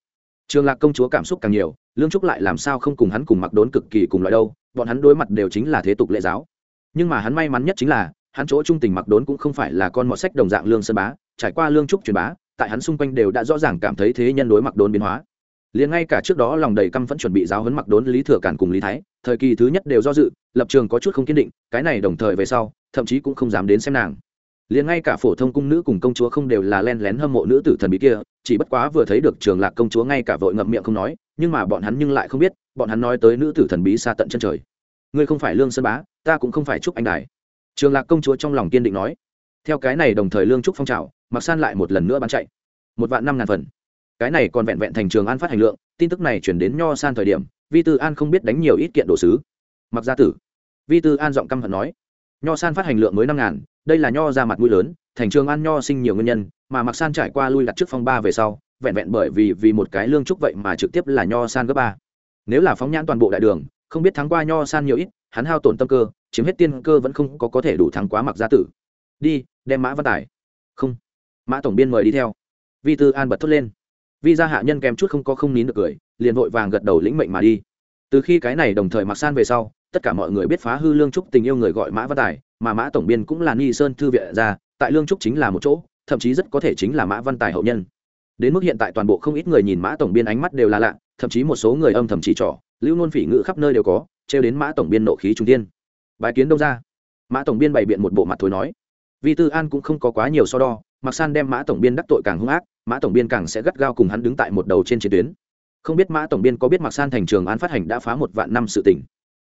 Trường lạc công chúa cảm xúc càng nhiều, lương trúc lại làm sao không cùng hắn cùng mặc đốn cực kỳ cùng loại đâu, bọn hắn đối mặt đều chính là thế tục lễ giáo. Nhưng mà hắn may mắn nhất chính là, hắn chỗ trung tình mặc đốn cũng không phải là con mọt sách đồng dạng lương sơn bá, trải qua lương trúc truyền bá, tại hắn xung quanh đều đã rõ ràng cảm thấy thế nhân đối mặc đốn biến hóa. Liền ngay cả trước đó lòng đầy căm phẫn chuẩn bị giáo huấn mặc đốn lý thừa cản cùng lý thái thời kỳ thứ nhất đều do dự, lập trường có chút không kiên định, cái này đồng thời về sau, thậm chí cũng không dám đến xem nàng. Liền ngay cả phổ thông cung nữ cùng công chúa không đều là len lén hâm mộ nữ tử thần bí kia, chỉ bất quá vừa thấy được trường lạc công chúa ngay cả vội ngậm miệng không nói, nhưng mà bọn hắn nhưng lại không biết, bọn hắn nói tới nữ tử thần bí xa tận chân trời. Ngươi không phải lương sơn bá, ta cũng không phải trúc anh đài. Trường lạc công chúa trong lòng kiên định nói. Theo cái này đồng thời lương trúc phong trào mặc san lại một lần nữa bán chạy. Một vạn năm ngàn phần cái này còn vẹn vẹn thành trường an phát hành lượng, tin tức này chuyển đến nho san thời điểm, vi tư an không biết đánh nhiều ít kiện đồ sứ. Mặc gia tử. Vi tư an giọng căm hận nói, nho san phát hành lượng mới năm ngàn, đây là nho ra mặt mũi lớn, thành trường an nho sinh nhiều nguyên nhân, mà mặc san trải qua lui đặt trước phong ba về sau, vẹn vẹn bởi vì vì một cái lương trúc vậy mà trực tiếp là nho san gấp ba. Nếu là phóng nhãn toàn bộ đại đường, không biết thắng qua nho san nhiều ít, hắn hao tổn tâm cơ, chiếm hết tiên cơ vẫn không có có thể đủ thắng quá mặc gia tử. Đi, đem mã văn tài. Không. Mã tổng biên mời đi theo. Vi tư an bật thốt lên vi gia hạ nhân kèm chút không có không nín được cười, liền vội vàng gật đầu lĩnh mệnh mà đi. Từ khi cái này đồng thời mặc san về sau, tất cả mọi người biết phá hư lương trúc tình yêu người gọi mã văn tài, mà mã tổng biên cũng là nghi sơn thư viện ra, tại lương trúc chính là một chỗ, thậm chí rất có thể chính là mã văn tài hậu nhân. Đến mức hiện tại toàn bộ không ít người nhìn mã tổng biên ánh mắt đều là lạ, thậm chí một số người âm thầm chỉ trỏ, lưu nôn phỉ ngự khắp nơi đều có, trêu đến mã tổng biên nộ khí trung tiên bài kiến đâu ra mã tổng biên bày biện một bộ mặt thối nói. Vi tư an cũng không có quá nhiều so đo mặc san đem mã tổng biên đắc tội càng hung ác, mã tổng biên càng sẽ gắt gao cùng hắn đứng tại một đầu trên chiến tuyến. Không biết mã tổng biên có biết mặc san thành trường án phát hành đã phá một vạn năm sự tỉnh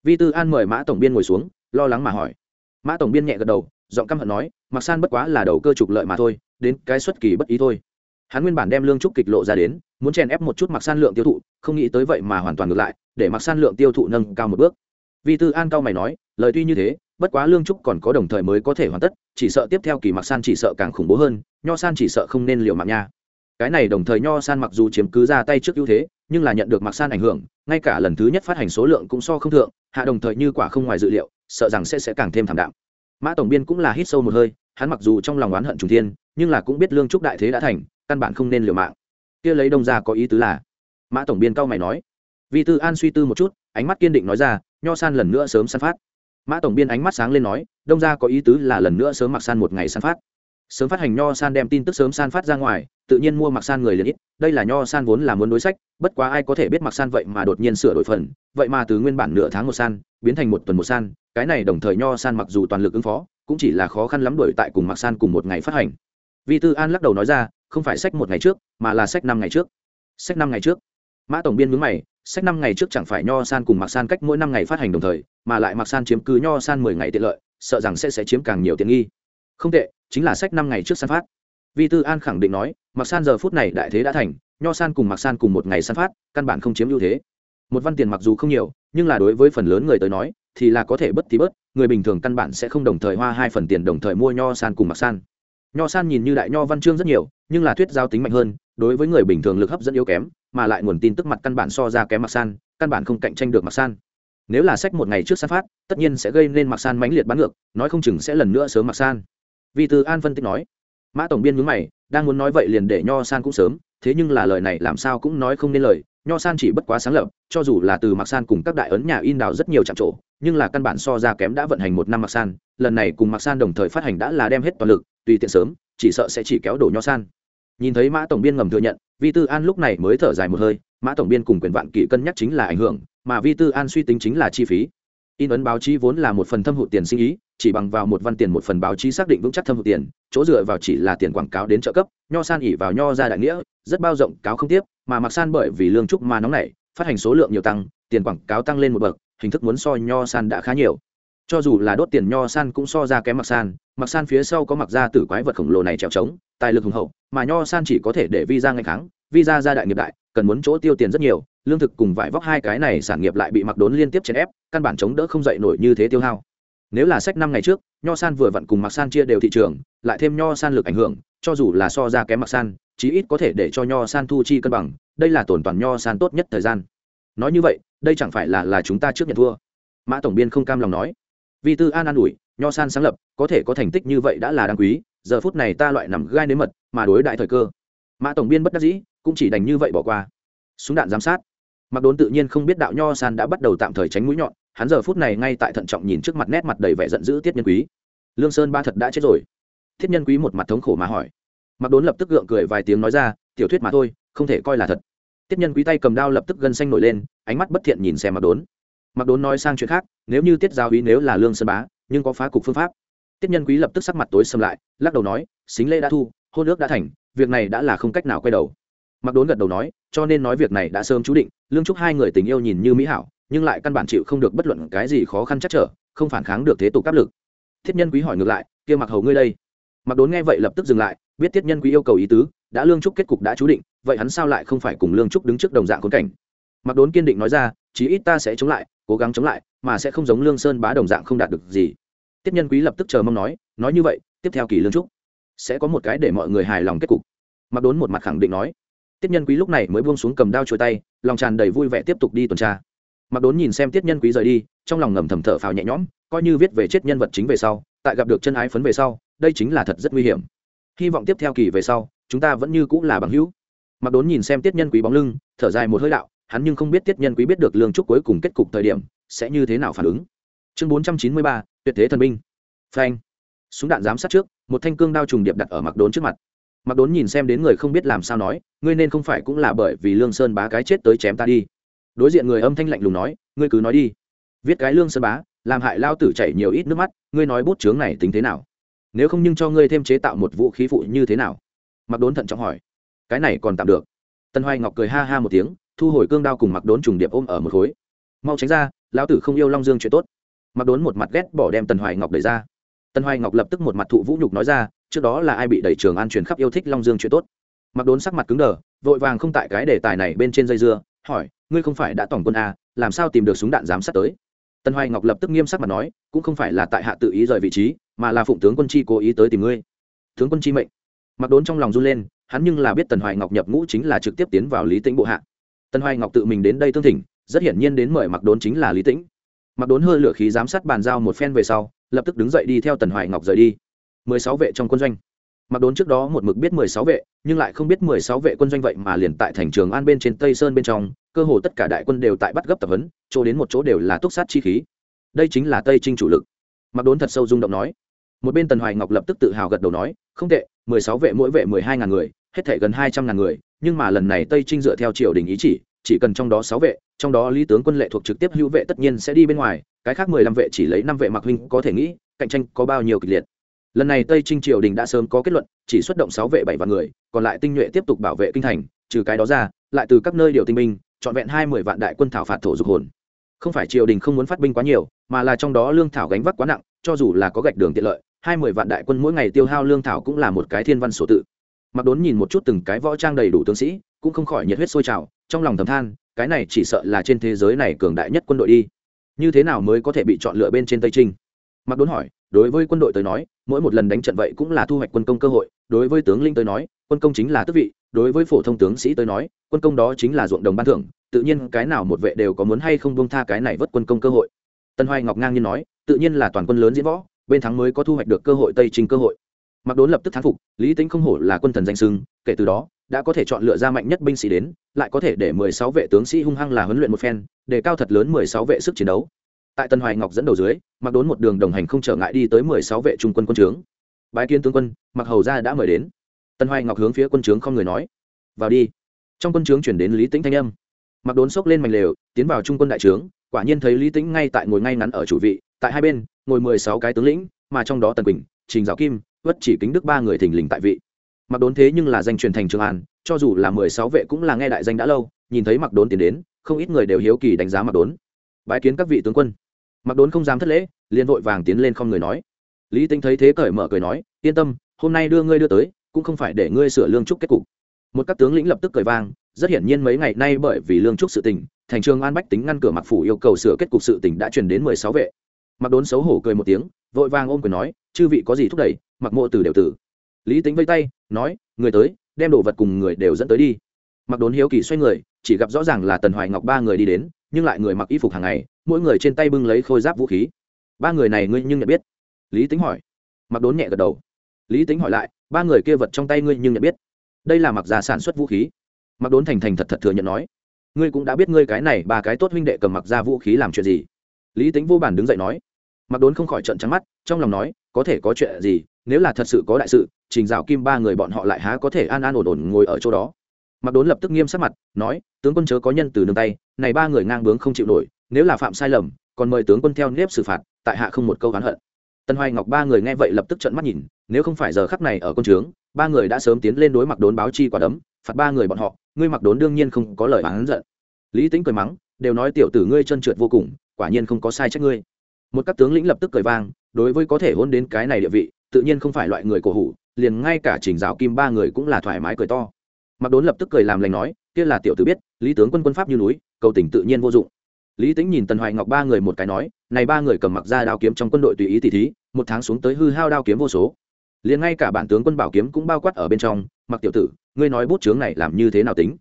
vi tư an mời mã tổng biên ngồi xuống, lo lắng mà hỏi. Mã tổng biên nhẹ gật đầu, giọng căm hận nói mặc san bất quá là đầu cơ trục lợi mà thôi, đến cái xuất kỳ bất ý thôi. Hắn nguyên bản đem lương trúc kịch lộ ra đến, muốn chèn ép một chút mặc san lượng tiêu thụ, không nghĩ tới vậy mà hoàn toàn ngược lại, để mặc san lượng tiêu thụ nâng cao một bước. Vi tư an cao mày nói, lời tuy như thế bất quá lương trúc còn có đồng thời mới có thể hoàn tất, chỉ sợ tiếp theo kỳ mặc san chỉ sợ càng khủng bố hơn, nho san chỉ sợ không nên liệu mạng nha. Cái này đồng thời nho san mặc dù chiếm cứ ra tay trước ưu thế, nhưng là nhận được mặc san ảnh hưởng, ngay cả lần thứ nhất phát hành số lượng cũng so không thượng, hạ đồng thời như quả không ngoài dự liệu, sợ rằng sẽ sẽ càng thêm thảm đạm. Mã tổng biên cũng là hít sâu một hơi, hắn mặc dù trong lòng oán hận trùng thiên, nhưng là cũng biết lương trúc đại thế đã thành, căn bản không nên liều mạng. Kia lấy đông ra có ý tứ là? Mã tổng biên cao mày nói. Vì tư an suy tư một chút, ánh mắt kiên định nói ra, nho san lần nữa sớm săn phát mã tổng biên ánh mắt sáng lên nói, đông ra có ý tứ là lần nữa sớm mặc san một ngày san phát. Sớm phát hành nho san đem tin tức sớm san phát ra ngoài, tự nhiên mua mặc san người liền ít, đây là nho san vốn là muốn đối sách, bất quá ai có thể biết mặc san vậy mà đột nhiên sửa đổi phần, vậy mà từ nguyên bản nửa tháng một san, biến thành một tuần một san, cái này đồng thời nho san mặc dù toàn lực ứng phó, cũng chỉ là khó khăn lắm đổi tại cùng mặc san cùng một ngày phát hành. Vi tư an lắc đầu nói ra, không phải sách một ngày trước, mà là sách năm ngày trước. Sách năm ngày trước? Mã tổng biên mướn mày sách năm ngày trước chẳng phải nho san cùng mặc san cách mỗi năm ngày phát hành đồng thời, mà lại mặc san chiếm cứ nho san mười ngày tiện lợi, sợ rằng sẽ sẽ chiếm càng nhiều tiện nghi. Không tệ, chính là sách năm ngày trước san phát. Vi tư an khẳng định nói mặc san giờ phút này đại thế đã thành, nho san cùng mặc san cùng một ngày san phát, căn bản không chiếm ưu thế. Một văn tiền mặc dù không nhiều, nhưng là đối với phần lớn người tới nói, thì là có thể bất tí bớt, người bình thường căn bản sẽ không đồng thời hoa hai phần tiền đồng thời mua nho san cùng mặc san. Nho san nhìn như đại nho văn chương rất nhiều, nhưng là thuyết giao tính mạnh hơn, đối với người bình thường lực hấp dẫn yếu kém mà lại nguồn tin tức mặt căn bản so ra kém mặc san, căn bản không cạnh tranh được mặc san. Nếu là sách một ngày trước sát phát, tất nhiên sẽ gây nên mặc san mãnh liệt bắn ngược, nói không chừng sẽ lần nữa sớm mặc san. Vì từ an phân tích nói, mã tổng biên nhúng mày, đang muốn nói vậy liền để nho san cũng sớm, thế nhưng là lời này làm sao cũng nói không nên lời, nho san chỉ bất quá sáng lập, cho dù là từ mặc san cùng các đại ấn nhà in đào rất nhiều chạm trổ, nhưng là căn bản so ra kém đã vận hành một năm mặc san, lần này cùng mặc san đồng thời phát hành đã là đem hết toàn lực, tùy tiện sớm, chỉ sợ sẽ chỉ kéo đổ nho san nhìn thấy mã tổng biên ngầm thừa nhận, vi tư an lúc này mới thở dài một hơi, mã tổng biên cùng quyền vạn kỵ cân nhắc chính là ảnh hưởng, mà vi tư an suy tính chính là chi phí. In ấn báo chí vốn là một phần thâm hụt tiền sinh ý, chỉ bằng vào một văn tiền một phần báo chí xác định vững chắc thâm hụt tiền, chỗ dựa vào chỉ là tiền quảng cáo đến trợ cấp, nho san ỉ vào nho ra đại nghĩa, rất bao rộng, cáo không tiếp, mà mặc san bởi vì lương trúc mà nóng nảy, phát hành số lượng nhiều tăng, tiền quảng cáo tăng lên một bậc, hình thức muốn so nho san đã khá nhiều cho dù là đốt tiền nho san cũng so ra kém mặc san mặc san phía sau có mặc ra tử quái vật khổng lồ này trèo trống, tài lực hùng hậu, mà nho san chỉ có thể để vi ra ngày kháng vi ra gia đại nghiệp đại, cần muốn chỗ tiêu tiền rất nhiều, lương thực cùng vải vóc hai cái này sản nghiệp lại bị mặc đốn liên tiếp chèn ép, căn bản chống đỡ không dậy nổi như thế tiêu hao. Nếu là sách năm ngày trước, nho san vừa vặn cùng mặc san chia đều thị trường, lại thêm nho san lực ảnh hưởng, cho dù là so ra kém mặc san, chí ít có thể để cho nho san thu chi cân bằng, đây là tổn toàn nho san tốt nhất thời gian. Nói như vậy, đây chẳng phải là là chúng ta trước nhận thua. Mã tổng biên không cam lòng nói vì tư an an ủi, nho san sáng lập, có thể có thành tích như vậy đã là đáng quý, giờ phút này ta loại nằm gai nếm mật mà đối đại thời cơ. Mã tổng biên bất đắc dĩ, cũng chỉ đành như vậy bỏ qua. Súng đạn giám sát. Mặc đốn tự nhiên không biết đạo nho san đã bắt đầu tạm thời tránh mũi nhọn, hắn giờ phút này ngay tại thận trọng nhìn trước mặt nét mặt đầy vẻ giận dữ tiết nhân quý. Lương sơn ba thật đã chết rồi. Thiết nhân quý một mặt thống khổ mà hỏi. Mặc đốn lập tức gượng cười vài tiếng nói ra, tiểu thuyết mà thôi, không thể coi là thật. Tiết nhân quý tay cầm đao lập tức gân xanh nổi lên, ánh mắt bất thiện nhìn xem mặc đốn mặc đốn nói sang chuyện khác, nếu như tiết giáo ý nếu là lương sơn bá, nhưng có phá cục phương pháp. Tiết nhân quý lập tức sắc mặt tối xâm lại, lắc đầu nói, xính lễ đã thu, hôn ước đã thành, việc này đã là không cách nào quay đầu. Mặc đốn gật đầu nói, cho nên nói việc này đã sớm chú định, lương trúc hai người tình yêu nhìn như mỹ hảo, nhưng lại căn bản chịu không được bất luận cái gì khó khăn chắc trở, không phản kháng được thế tục áp lực. Thiết nhân quý hỏi ngược lại, kia mặc hầu ngươi đây? Mặc đốn nghe vậy lập tức dừng lại, biết thiết nhân quý yêu cầu ý tứ, đã lương trúc kết cục đã chú định, vậy hắn sao lại không phải cùng lương trúc đứng trước đồng dạng khốn cảnh? Mặc đốn kiên định nói ra chí ít ta sẽ chống lại, cố gắng chống lại, mà sẽ không giống lương sơn bá đồng dạng không đạt được gì. Tiết nhân quý lập tức chờ mong nói nói như vậy, tiếp theo kỳ lương trúc sẽ có một cái để mọi người hài lòng kết cục. Mặc đốn một mặt khẳng định nói. Tiết nhân quý lúc này mới buông xuống cầm đao trôi tay, lòng tràn đầy vui vẻ tiếp tục đi tuần tra. Mặc đốn nhìn xem tiết nhân quý rời đi, trong lòng ngầm thầm thở phào nhẹ nhõm, coi như viết về chết nhân vật chính về sau, tại gặp được chân ái phấn về sau, đây chính là thật rất nguy hiểm. Hy vọng tiếp theo kỳ về sau, chúng ta vẫn như cũng là bằng hữu. Mặc đốn nhìn xem tiết nhân quý bóng lưng, thở dài một hơi đạo hắn nhưng không biết tiết nhân quý biết được lương trúc cuối cùng kết cục thời điểm sẽ như thế nào phản ứng. Chương bốn trăm chín mươi ba, tuyệt thế thần binh. Phanh. Súng đạn giám sát trước, một thanh cương đao trùng điệp đặt ở mặc đốn trước mặt. Mặc đốn nhìn xem đến người không biết làm sao nói, ngươi nên không phải cũng là bởi vì lương sơn bá cái chết tới chém ta đi. Đối diện người âm thanh lạnh lùng nói, ngươi cứ nói đi. Viết cái lương sơn bá, làm hại lao tử chảy nhiều ít nước mắt, ngươi nói bút chướng này tính thế nào? Nếu không nhưng cho ngươi thêm chế tạo một vũ khí phụ như thế nào? Mặc đốn thận trọng hỏi. Cái này còn tạm được. Tân hoài ngọc cười ha ha một tiếng thu hồi cương đao cùng mặc đốn trùng điệp ôm ở một khối. Mau tránh ra, lão tử không yêu long dương chuyện tốt. Mặc đốn một mặt ghét bỏ đem tần hoài ngọc đẩy ra. Tần hoài ngọc lập tức một mặt thụ vũ nhục nói ra, trước đó là ai bị đẩy trường an truyền khắp yêu thích long dương chuyện tốt. Mặc đốn sắc mặt cứng đờ, vội vàng không tại cái đề tài này bên trên dây dưa, hỏi, ngươi không phải đã tổng quân a làm sao tìm được súng đạn giám sát tới? Tần hoài ngọc lập tức nghiêm sắc mặt nói, cũng không phải là tại hạ tự ý rời vị trí, mà là phụng tướng quân chi cố ý tới tìm ngươi. Tướng quân chi mệnh. Mặc đốn trong lòng run lên, hắn nhưng là biết tần hoài ngọc nhập ngũ chính là trực tiếp tiến vào lý tĩnh bộ hạ tần hoài ngọc tự mình đến đây tương thỉnh, rất hiển nhiên đến mời mặc đốn chính là lý tĩnh. Mặc đốn hơi lửa khí giám sát bàn giao một phen về sau, lập tức đứng dậy đi theo tần hoài ngọc rời đi. Mười sáu vệ trong quân doanh. Mặc đốn trước đó một mực biết mười sáu vệ, nhưng lại không biết mười sáu vệ quân doanh vậy mà liền tại thành trường an bên trên tây sơn bên trong, cơ hồ tất cả đại quân đều tại bắt gấp tập huấn, chỗ đến một chỗ đều là túc sát chi khí. Đây chính là tây trinh chủ lực. Mặc đốn thật sâu rung động nói. Một bên tần hoài ngọc lập tức tự hào gật đầu nói, không tệ, mười sáu vệ mỗi vệ mười hai ngàn người, hết thể gần hai trăm ngàn người nhưng mà lần này tây trinh dựa theo triều đình ý chỉ chỉ cần trong đó sáu vệ, trong đó lý tướng quân lệ thuộc trực tiếp hữu vệ tất nhiên sẽ đi bên ngoài, cái khác mười lăm vệ chỉ lấy năm vệ mặc huynh có thể nghĩ, cạnh tranh có bao nhiêu kịch liệt. Lần này tây trinh triều đình đã sớm có kết luận, chỉ xuất động sáu vệ bảy vạn người, còn lại tinh nhuệ tiếp tục bảo vệ kinh thành, trừ cái đó ra, lại từ các nơi điều tinh binh, trọn vẹn hai mươi vạn đại quân thảo phạt thổ dục hồn. Không phải triều đình không muốn phát binh quá nhiều, mà là trong đó lương thảo gánh vác quá nặng, cho dù là có gạch đường tiện lợi, hai mươi vạn đại quân mỗi ngày tiêu hao lương thảo cũng là một cái thiên văn sổ tự mặc đốn nhìn một chút từng cái võ trang đầy đủ tướng sĩ, cũng không khỏi nhiệt huyết sôi trào, trong lòng thầm than, cái này chỉ sợ là trên thế giới này cường đại nhất quân đội đi. Như thế nào mới có thể bị chọn lựa bên trên tây trinh? Mặc đốn hỏi, đối với quân đội tới nói, mỗi một lần đánh trận vậy cũng là thu hoạch quân công cơ hội, đối với tướng linh tới nói, quân công chính là tước vị, đối với phổ thông tướng sĩ tới nói, quân công đó chính là ruộng đồng ban thưởng, tự nhiên cái nào một vệ đều có muốn hay không buông tha cái này vất quân công cơ hội. Tân hoài ngọc ngang nhiên nói, tự nhiên là toàn quân lớn diễn võ, bên thắng mới có thu hoạch được cơ hội tây trình cơ hội mặc đốn lập tức thắng phục, lý tính không hổ là quân thần danh sưng kể từ đó, đã có thể chọn lựa ra mạnh nhất binh sĩ đến, lại có thể để mười sáu vệ tướng sĩ hung hăng là huấn luyện một phen, để cao thật lớn mười sáu vệ sức chiến đấu. Tại tân hoài ngọc dẫn đầu dưới, mặc đốn một đường đồng hành không trở ngại đi tới mười sáu vệ trung quân quân trướng. Bái kiến tướng quân, mặc hầu ra đã mời đến. Tân hoài ngọc hướng phía quân trướng không người nói, vào đi. Trong quân trướng chuyển đến lý tĩnh thanh âm. Mặc đốn xốc lên mảnh lều, tiến vào trung quân đại trướng, quả nhiên thấy lý tĩnh ngay tại ngồi ngay ngắn ở chủ vị, tại hai bên, ngồi mười sáu cái tướng lĩnh, mà trong đó tần quỳnh, trình giáo kim vất chỉ kính đức ba người thình lình tại vị. Mặc đốn thế nhưng là danh truyền thành trường an cho dù là mười sáu vệ cũng là nghe đại danh đã lâu, nhìn thấy mặc đốn tiến đến, không ít người đều hiếu kỳ đánh giá mặc đốn. Bái kiến các vị tướng quân. Mặc đốn không dám thất lễ, liền vội vàng tiến lên không người nói. Lý tính thấy thế cởi mở cười nói, yên tâm, hôm nay đưa ngươi đưa tới, cũng không phải để ngươi sửa lương trúc kết cục. Một các tướng lĩnh lập tức cười vang, rất hiển nhiên mấy ngày nay bởi vì lương trúc sự tình, thành trường an bách tính ngăn cửa mặc phủ yêu cầu sửa kết cục sự tình đã truyền đến mười sáu vệ. Mặc đốn xấu hổ cười một tiếng, vội vàng ôm cười nói, chư vị có gì thúc đẩy mặc mộ Tử đều tử. Lý tính vây tay, nói, người tới, đem đồ vật cùng người đều dẫn tới đi. Mặc đốn hiếu kỳ xoay người, chỉ gặp rõ ràng là tần hoài ngọc ba người đi đến, nhưng lại người mặc y phục hàng ngày, mỗi người trên tay bưng lấy khôi giáp vũ khí. Ba người này ngươi nhưng nhận biết? Lý tính hỏi. Mặc đốn nhẹ gật đầu. Lý tính hỏi lại, ba người kia vật trong tay ngươi nhưng nhận biết? Đây là mặc già sản xuất vũ khí. Mặc đốn thành thành thật thật thừa nhận nói. Ngươi cũng đã biết ngươi cái này ba cái tốt huynh đệ cầm mặc ra vũ khí làm chuyện gì? Lý tính vô bản đứng dậy nói. Mặc đốn không khỏi trận trắng mắt, trong lòng nói, có thể có chuyện gì nếu là thật sự có đại sự, trình dạo kim ba người bọn họ lại há có thể an an ổn ổn ngồi ở chỗ đó. Mặc đốn lập tức nghiêm sắc mặt, nói, tướng quân chớ có nhân từ nương tay, này ba người ngang bướng không chịu nổi, nếu là phạm sai lầm, còn mời tướng quân theo nếp xử phạt, tại hạ không một câu oán hận. Tân hoài ngọc ba người nghe vậy lập tức trận mắt nhìn, nếu không phải giờ khắc này ở quân trướng, ba người đã sớm tiến lên đối mặc đốn báo chi quả đấm, phạt ba người bọn họ, ngươi mặc đốn đương nhiên không có lời oán giận. Lý tính cười mắng, đều nói tiểu tử ngươi chân trượt vô cùng, quả nhiên không có sai trách ngươi. Một các tướng lĩnh lập tức cười vang đối với có thể hôn đến cái này địa vị, tự nhiên không phải loại người cổ hủ, liền ngay cả trình giáo kim ba người cũng là thoải mái cười to. Mặc đốn lập tức cười làm lành nói, kia là tiểu tử biết, lý tướng quân quân pháp như núi, cầu tình tự nhiên vô dụng. Lý tính nhìn tần hoài ngọc ba người một cái nói, này ba người cầm mặc ra đao kiếm trong quân đội tùy ý tỉ thí, một tháng xuống tới hư hao đao kiếm vô số. Liền ngay cả bản tướng quân bảo kiếm cũng bao quát ở bên trong, mặc tiểu tử, ngươi nói bút chướng này làm như thế nào tính?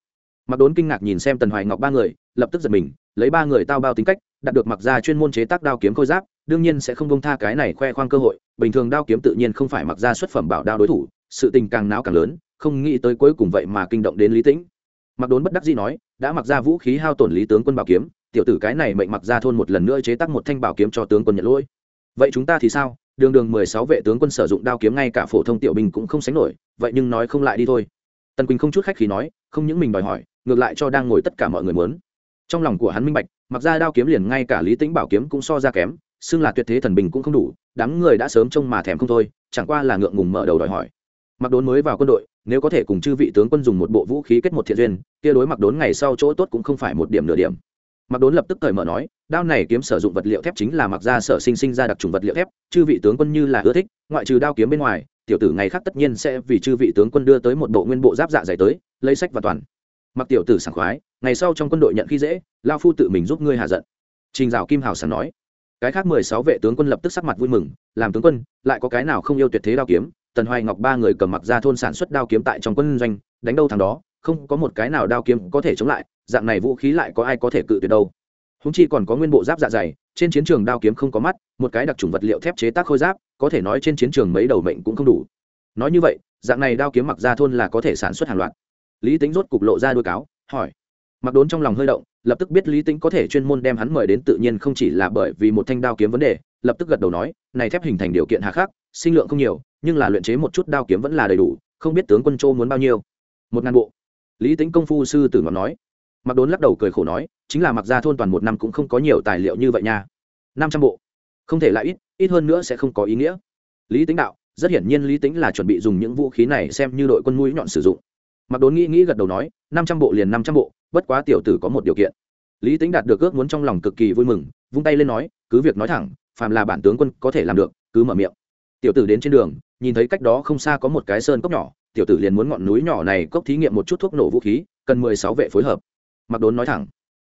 Mặc đốn kinh ngạc nhìn xem tần hoài ngọc ba người, lập tức giật mình, lấy ba người tao bao tính cách, đạt được mặc ra chuyên môn chế tác đao kiếm khôi giáp đương nhiên sẽ không bông tha cái này khoe khoang cơ hội, bình thường đao kiếm tự nhiên không phải mặc ra xuất phẩm bảo đao đối thủ, sự tình càng náo càng lớn, không nghĩ tới cuối cùng vậy mà kinh động đến lý tĩnh. Mặc đốn bất đắc dĩ nói, đã mặc ra vũ khí hao tổn lý tướng quân bảo kiếm, tiểu tử cái này mệnh mặc ra thôn một lần nữa chế tác một thanh bảo kiếm cho tướng quân nhận lỗi. Vậy chúng ta thì sao? Đường đường mười sáu vệ tướng quân sử dụng đao kiếm ngay cả phổ thông tiểu binh cũng không sánh nổi, vậy nhưng nói không lại đi thôi. Tần quỳnh không chút khách khí nói, không những mình đòi hỏi, ngược lại cho đang ngồi tất cả mọi người muốn. Trong lòng của hắn minh bạch, mặc ra đao kiếm liền ngay cả lý tĩnh bảo kiếm cũng so ra kém xưng là tuyệt thế thần bình cũng không đủ, đám người đã sớm trông mà thèm không thôi, chẳng qua là ngượng ngùng mở đầu đòi hỏi. Mặc đốn mới vào quân đội, nếu có thể cùng chư vị tướng quân dùng một bộ vũ khí kết một thiện duyên, kia đối mặc đốn ngày sau chỗ tốt cũng không phải một điểm nửa điểm. Mặc đốn lập tức cởi mở nói, đao này kiếm sử dụng vật liệu thép chính là mặc ra sở sinh sinh ra đặc trùng vật liệu thép, chư vị tướng quân như là ưa thích, ngoại trừ đao kiếm bên ngoài, tiểu tử ngày khác tất nhiên sẽ vì chư vị tướng quân đưa tới một bộ nguyên bộ giáp dạ dày tới, lấy sách và toàn. Mặc tiểu tử sảng khoái, ngày sau trong quân đội nhận khi dễ, lao phu tự mình giúp ngươi hạ giận. Trình dạo kim hào sảng nói cái khác mười sáu vệ tướng quân lập tức sắc mặt vui mừng, làm tướng quân, lại có cái nào không yêu tuyệt thế đao kiếm? Tần hoài ngọc ba người cầm mặc ra thôn sản xuất đao kiếm tại trong quân doanh, đánh đâu thằng đó, không có một cái nào đao kiếm có thể chống lại, dạng này vũ khí lại có ai có thể cự tuyệt đâu. Húng chi còn có nguyên bộ giáp dạ dày, trên chiến trường đao kiếm không có mắt, một cái đặc trùng vật liệu thép chế tác khôi giáp, có thể nói trên chiến trường mấy đầu mệnh cũng không đủ. Nói như vậy, dạng này đao kiếm mặc ra thôn là có thể sản xuất hàng loạt. Lý tính rốt cục lộ ra đôi cáo, hỏi mặc đốn trong lòng hơi động, lập tức biết lý tính có thể chuyên môn đem hắn mời đến tự nhiên không chỉ là bởi vì một thanh đao kiếm vấn đề, lập tức gật đầu nói, này thép hình thành điều kiện hà khắc, sinh lượng không nhiều, nhưng là luyện chế một chút đao kiếm vẫn là đầy đủ, không biết tướng quân châu muốn bao nhiêu. Một ngàn bộ. Lý tính công phu sư tử ngọc nói. Mặc đốn lắc đầu cười khổ nói, chính là mặc ra thôn toàn một năm cũng không có nhiều tài liệu như vậy nha. Năm trăm bộ. Không thể lại ít ít hơn nữa sẽ không có ý nghĩa. Lý tính đạo, rất hiển nhiên lý tính là chuẩn bị dùng những vũ khí này xem như đội quân mũi nhọn sử dụng mặc đốn nghĩ nghĩ gật đầu nói, năm trăm bộ liền năm trăm bộ, bất quá tiểu tử có một điều kiện. Lý tính đạt được ước muốn trong lòng cực kỳ vui mừng, vung tay lên nói, cứ việc nói thẳng, phàm là bản tướng quân có thể làm được, cứ mở miệng. Tiểu tử đến trên đường, nhìn thấy cách đó không xa có một cái sơn cốc nhỏ, tiểu tử liền muốn ngọn núi nhỏ này cốc thí nghiệm một chút thuốc nổ vũ khí, cần mười sáu vệ phối hợp. Mặc đốn nói thẳng,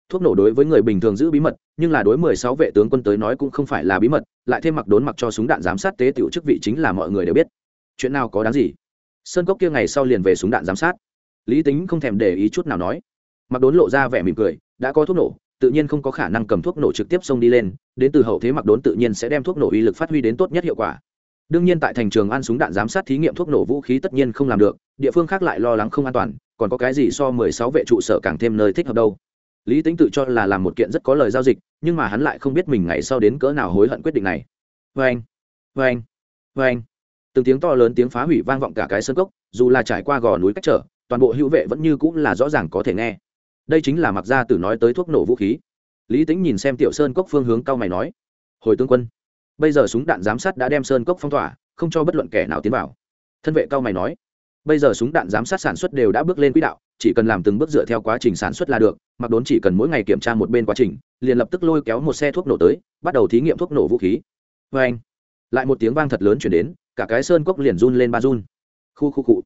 thuốc nổ đối với người bình thường giữ bí mật, nhưng là đối mười sáu vệ tướng quân tới nói cũng không phải là bí mật, lại thêm mặc đốn mặc cho súng đạn giám sát tế tiểu chức vị chính là mọi người đều biết. Chuyện nào có đáng gì? Sơn cốc kia ngày sau liền về súng đạn giám sát. Lý tính không thèm để ý chút nào nói. Mặc đốn lộ ra vẻ mỉm cười, đã có thuốc nổ, tự nhiên không có khả năng cầm thuốc nổ trực tiếp xông đi lên, đến từ hậu thế mặc đốn tự nhiên sẽ đem thuốc nổ uy lực phát huy đến tốt nhất hiệu quả. Đương nhiên tại thành trường ăn súng đạn giám sát thí nghiệm thuốc nổ vũ khí tất nhiên không làm được, địa phương khác lại lo lắng không an toàn, còn có cái gì so mười sáu vệ trụ sở càng thêm nơi thích hợp đâu. Lý tính tự cho là làm một kiện rất có lời giao dịch, nhưng mà hắn lại không biết mình ngày sau đến cỡ nào hối hận quyết định này. Vê anh vê anh vê anh từng tiếng to lớn tiếng phá hủy vang vọng cả cái sân cốc, dù là trải qua gò núi cách trở, toàn bộ hữu vệ vẫn như cũng là rõ ràng có thể nghe. Đây chính là mặc ra từ nói tới thuốc nổ vũ khí. Lý tính nhìn xem tiểu sơn cốc phương hướng cao mày nói, hồi tướng quân, bây giờ súng đạn giám sát đã đem sơn cốc phong tỏa, không cho bất luận kẻ nào tiến vào. Thân vệ cao mày nói, bây giờ súng đạn giám sát sản xuất đều đã bước lên quỹ đạo, chỉ cần làm từng bước dựa theo quá trình sản xuất là được, mặc đốn chỉ cần mỗi ngày kiểm tra một bên quá trình, liền lập tức lôi kéo một xe thuốc nổ tới, bắt đầu thí nghiệm thuốc nổ vũ khí. Vê anh lại một tiếng vang thật lớn chuyển đến cả cái sơn cốc liền run lên ba run. Khu khu cụ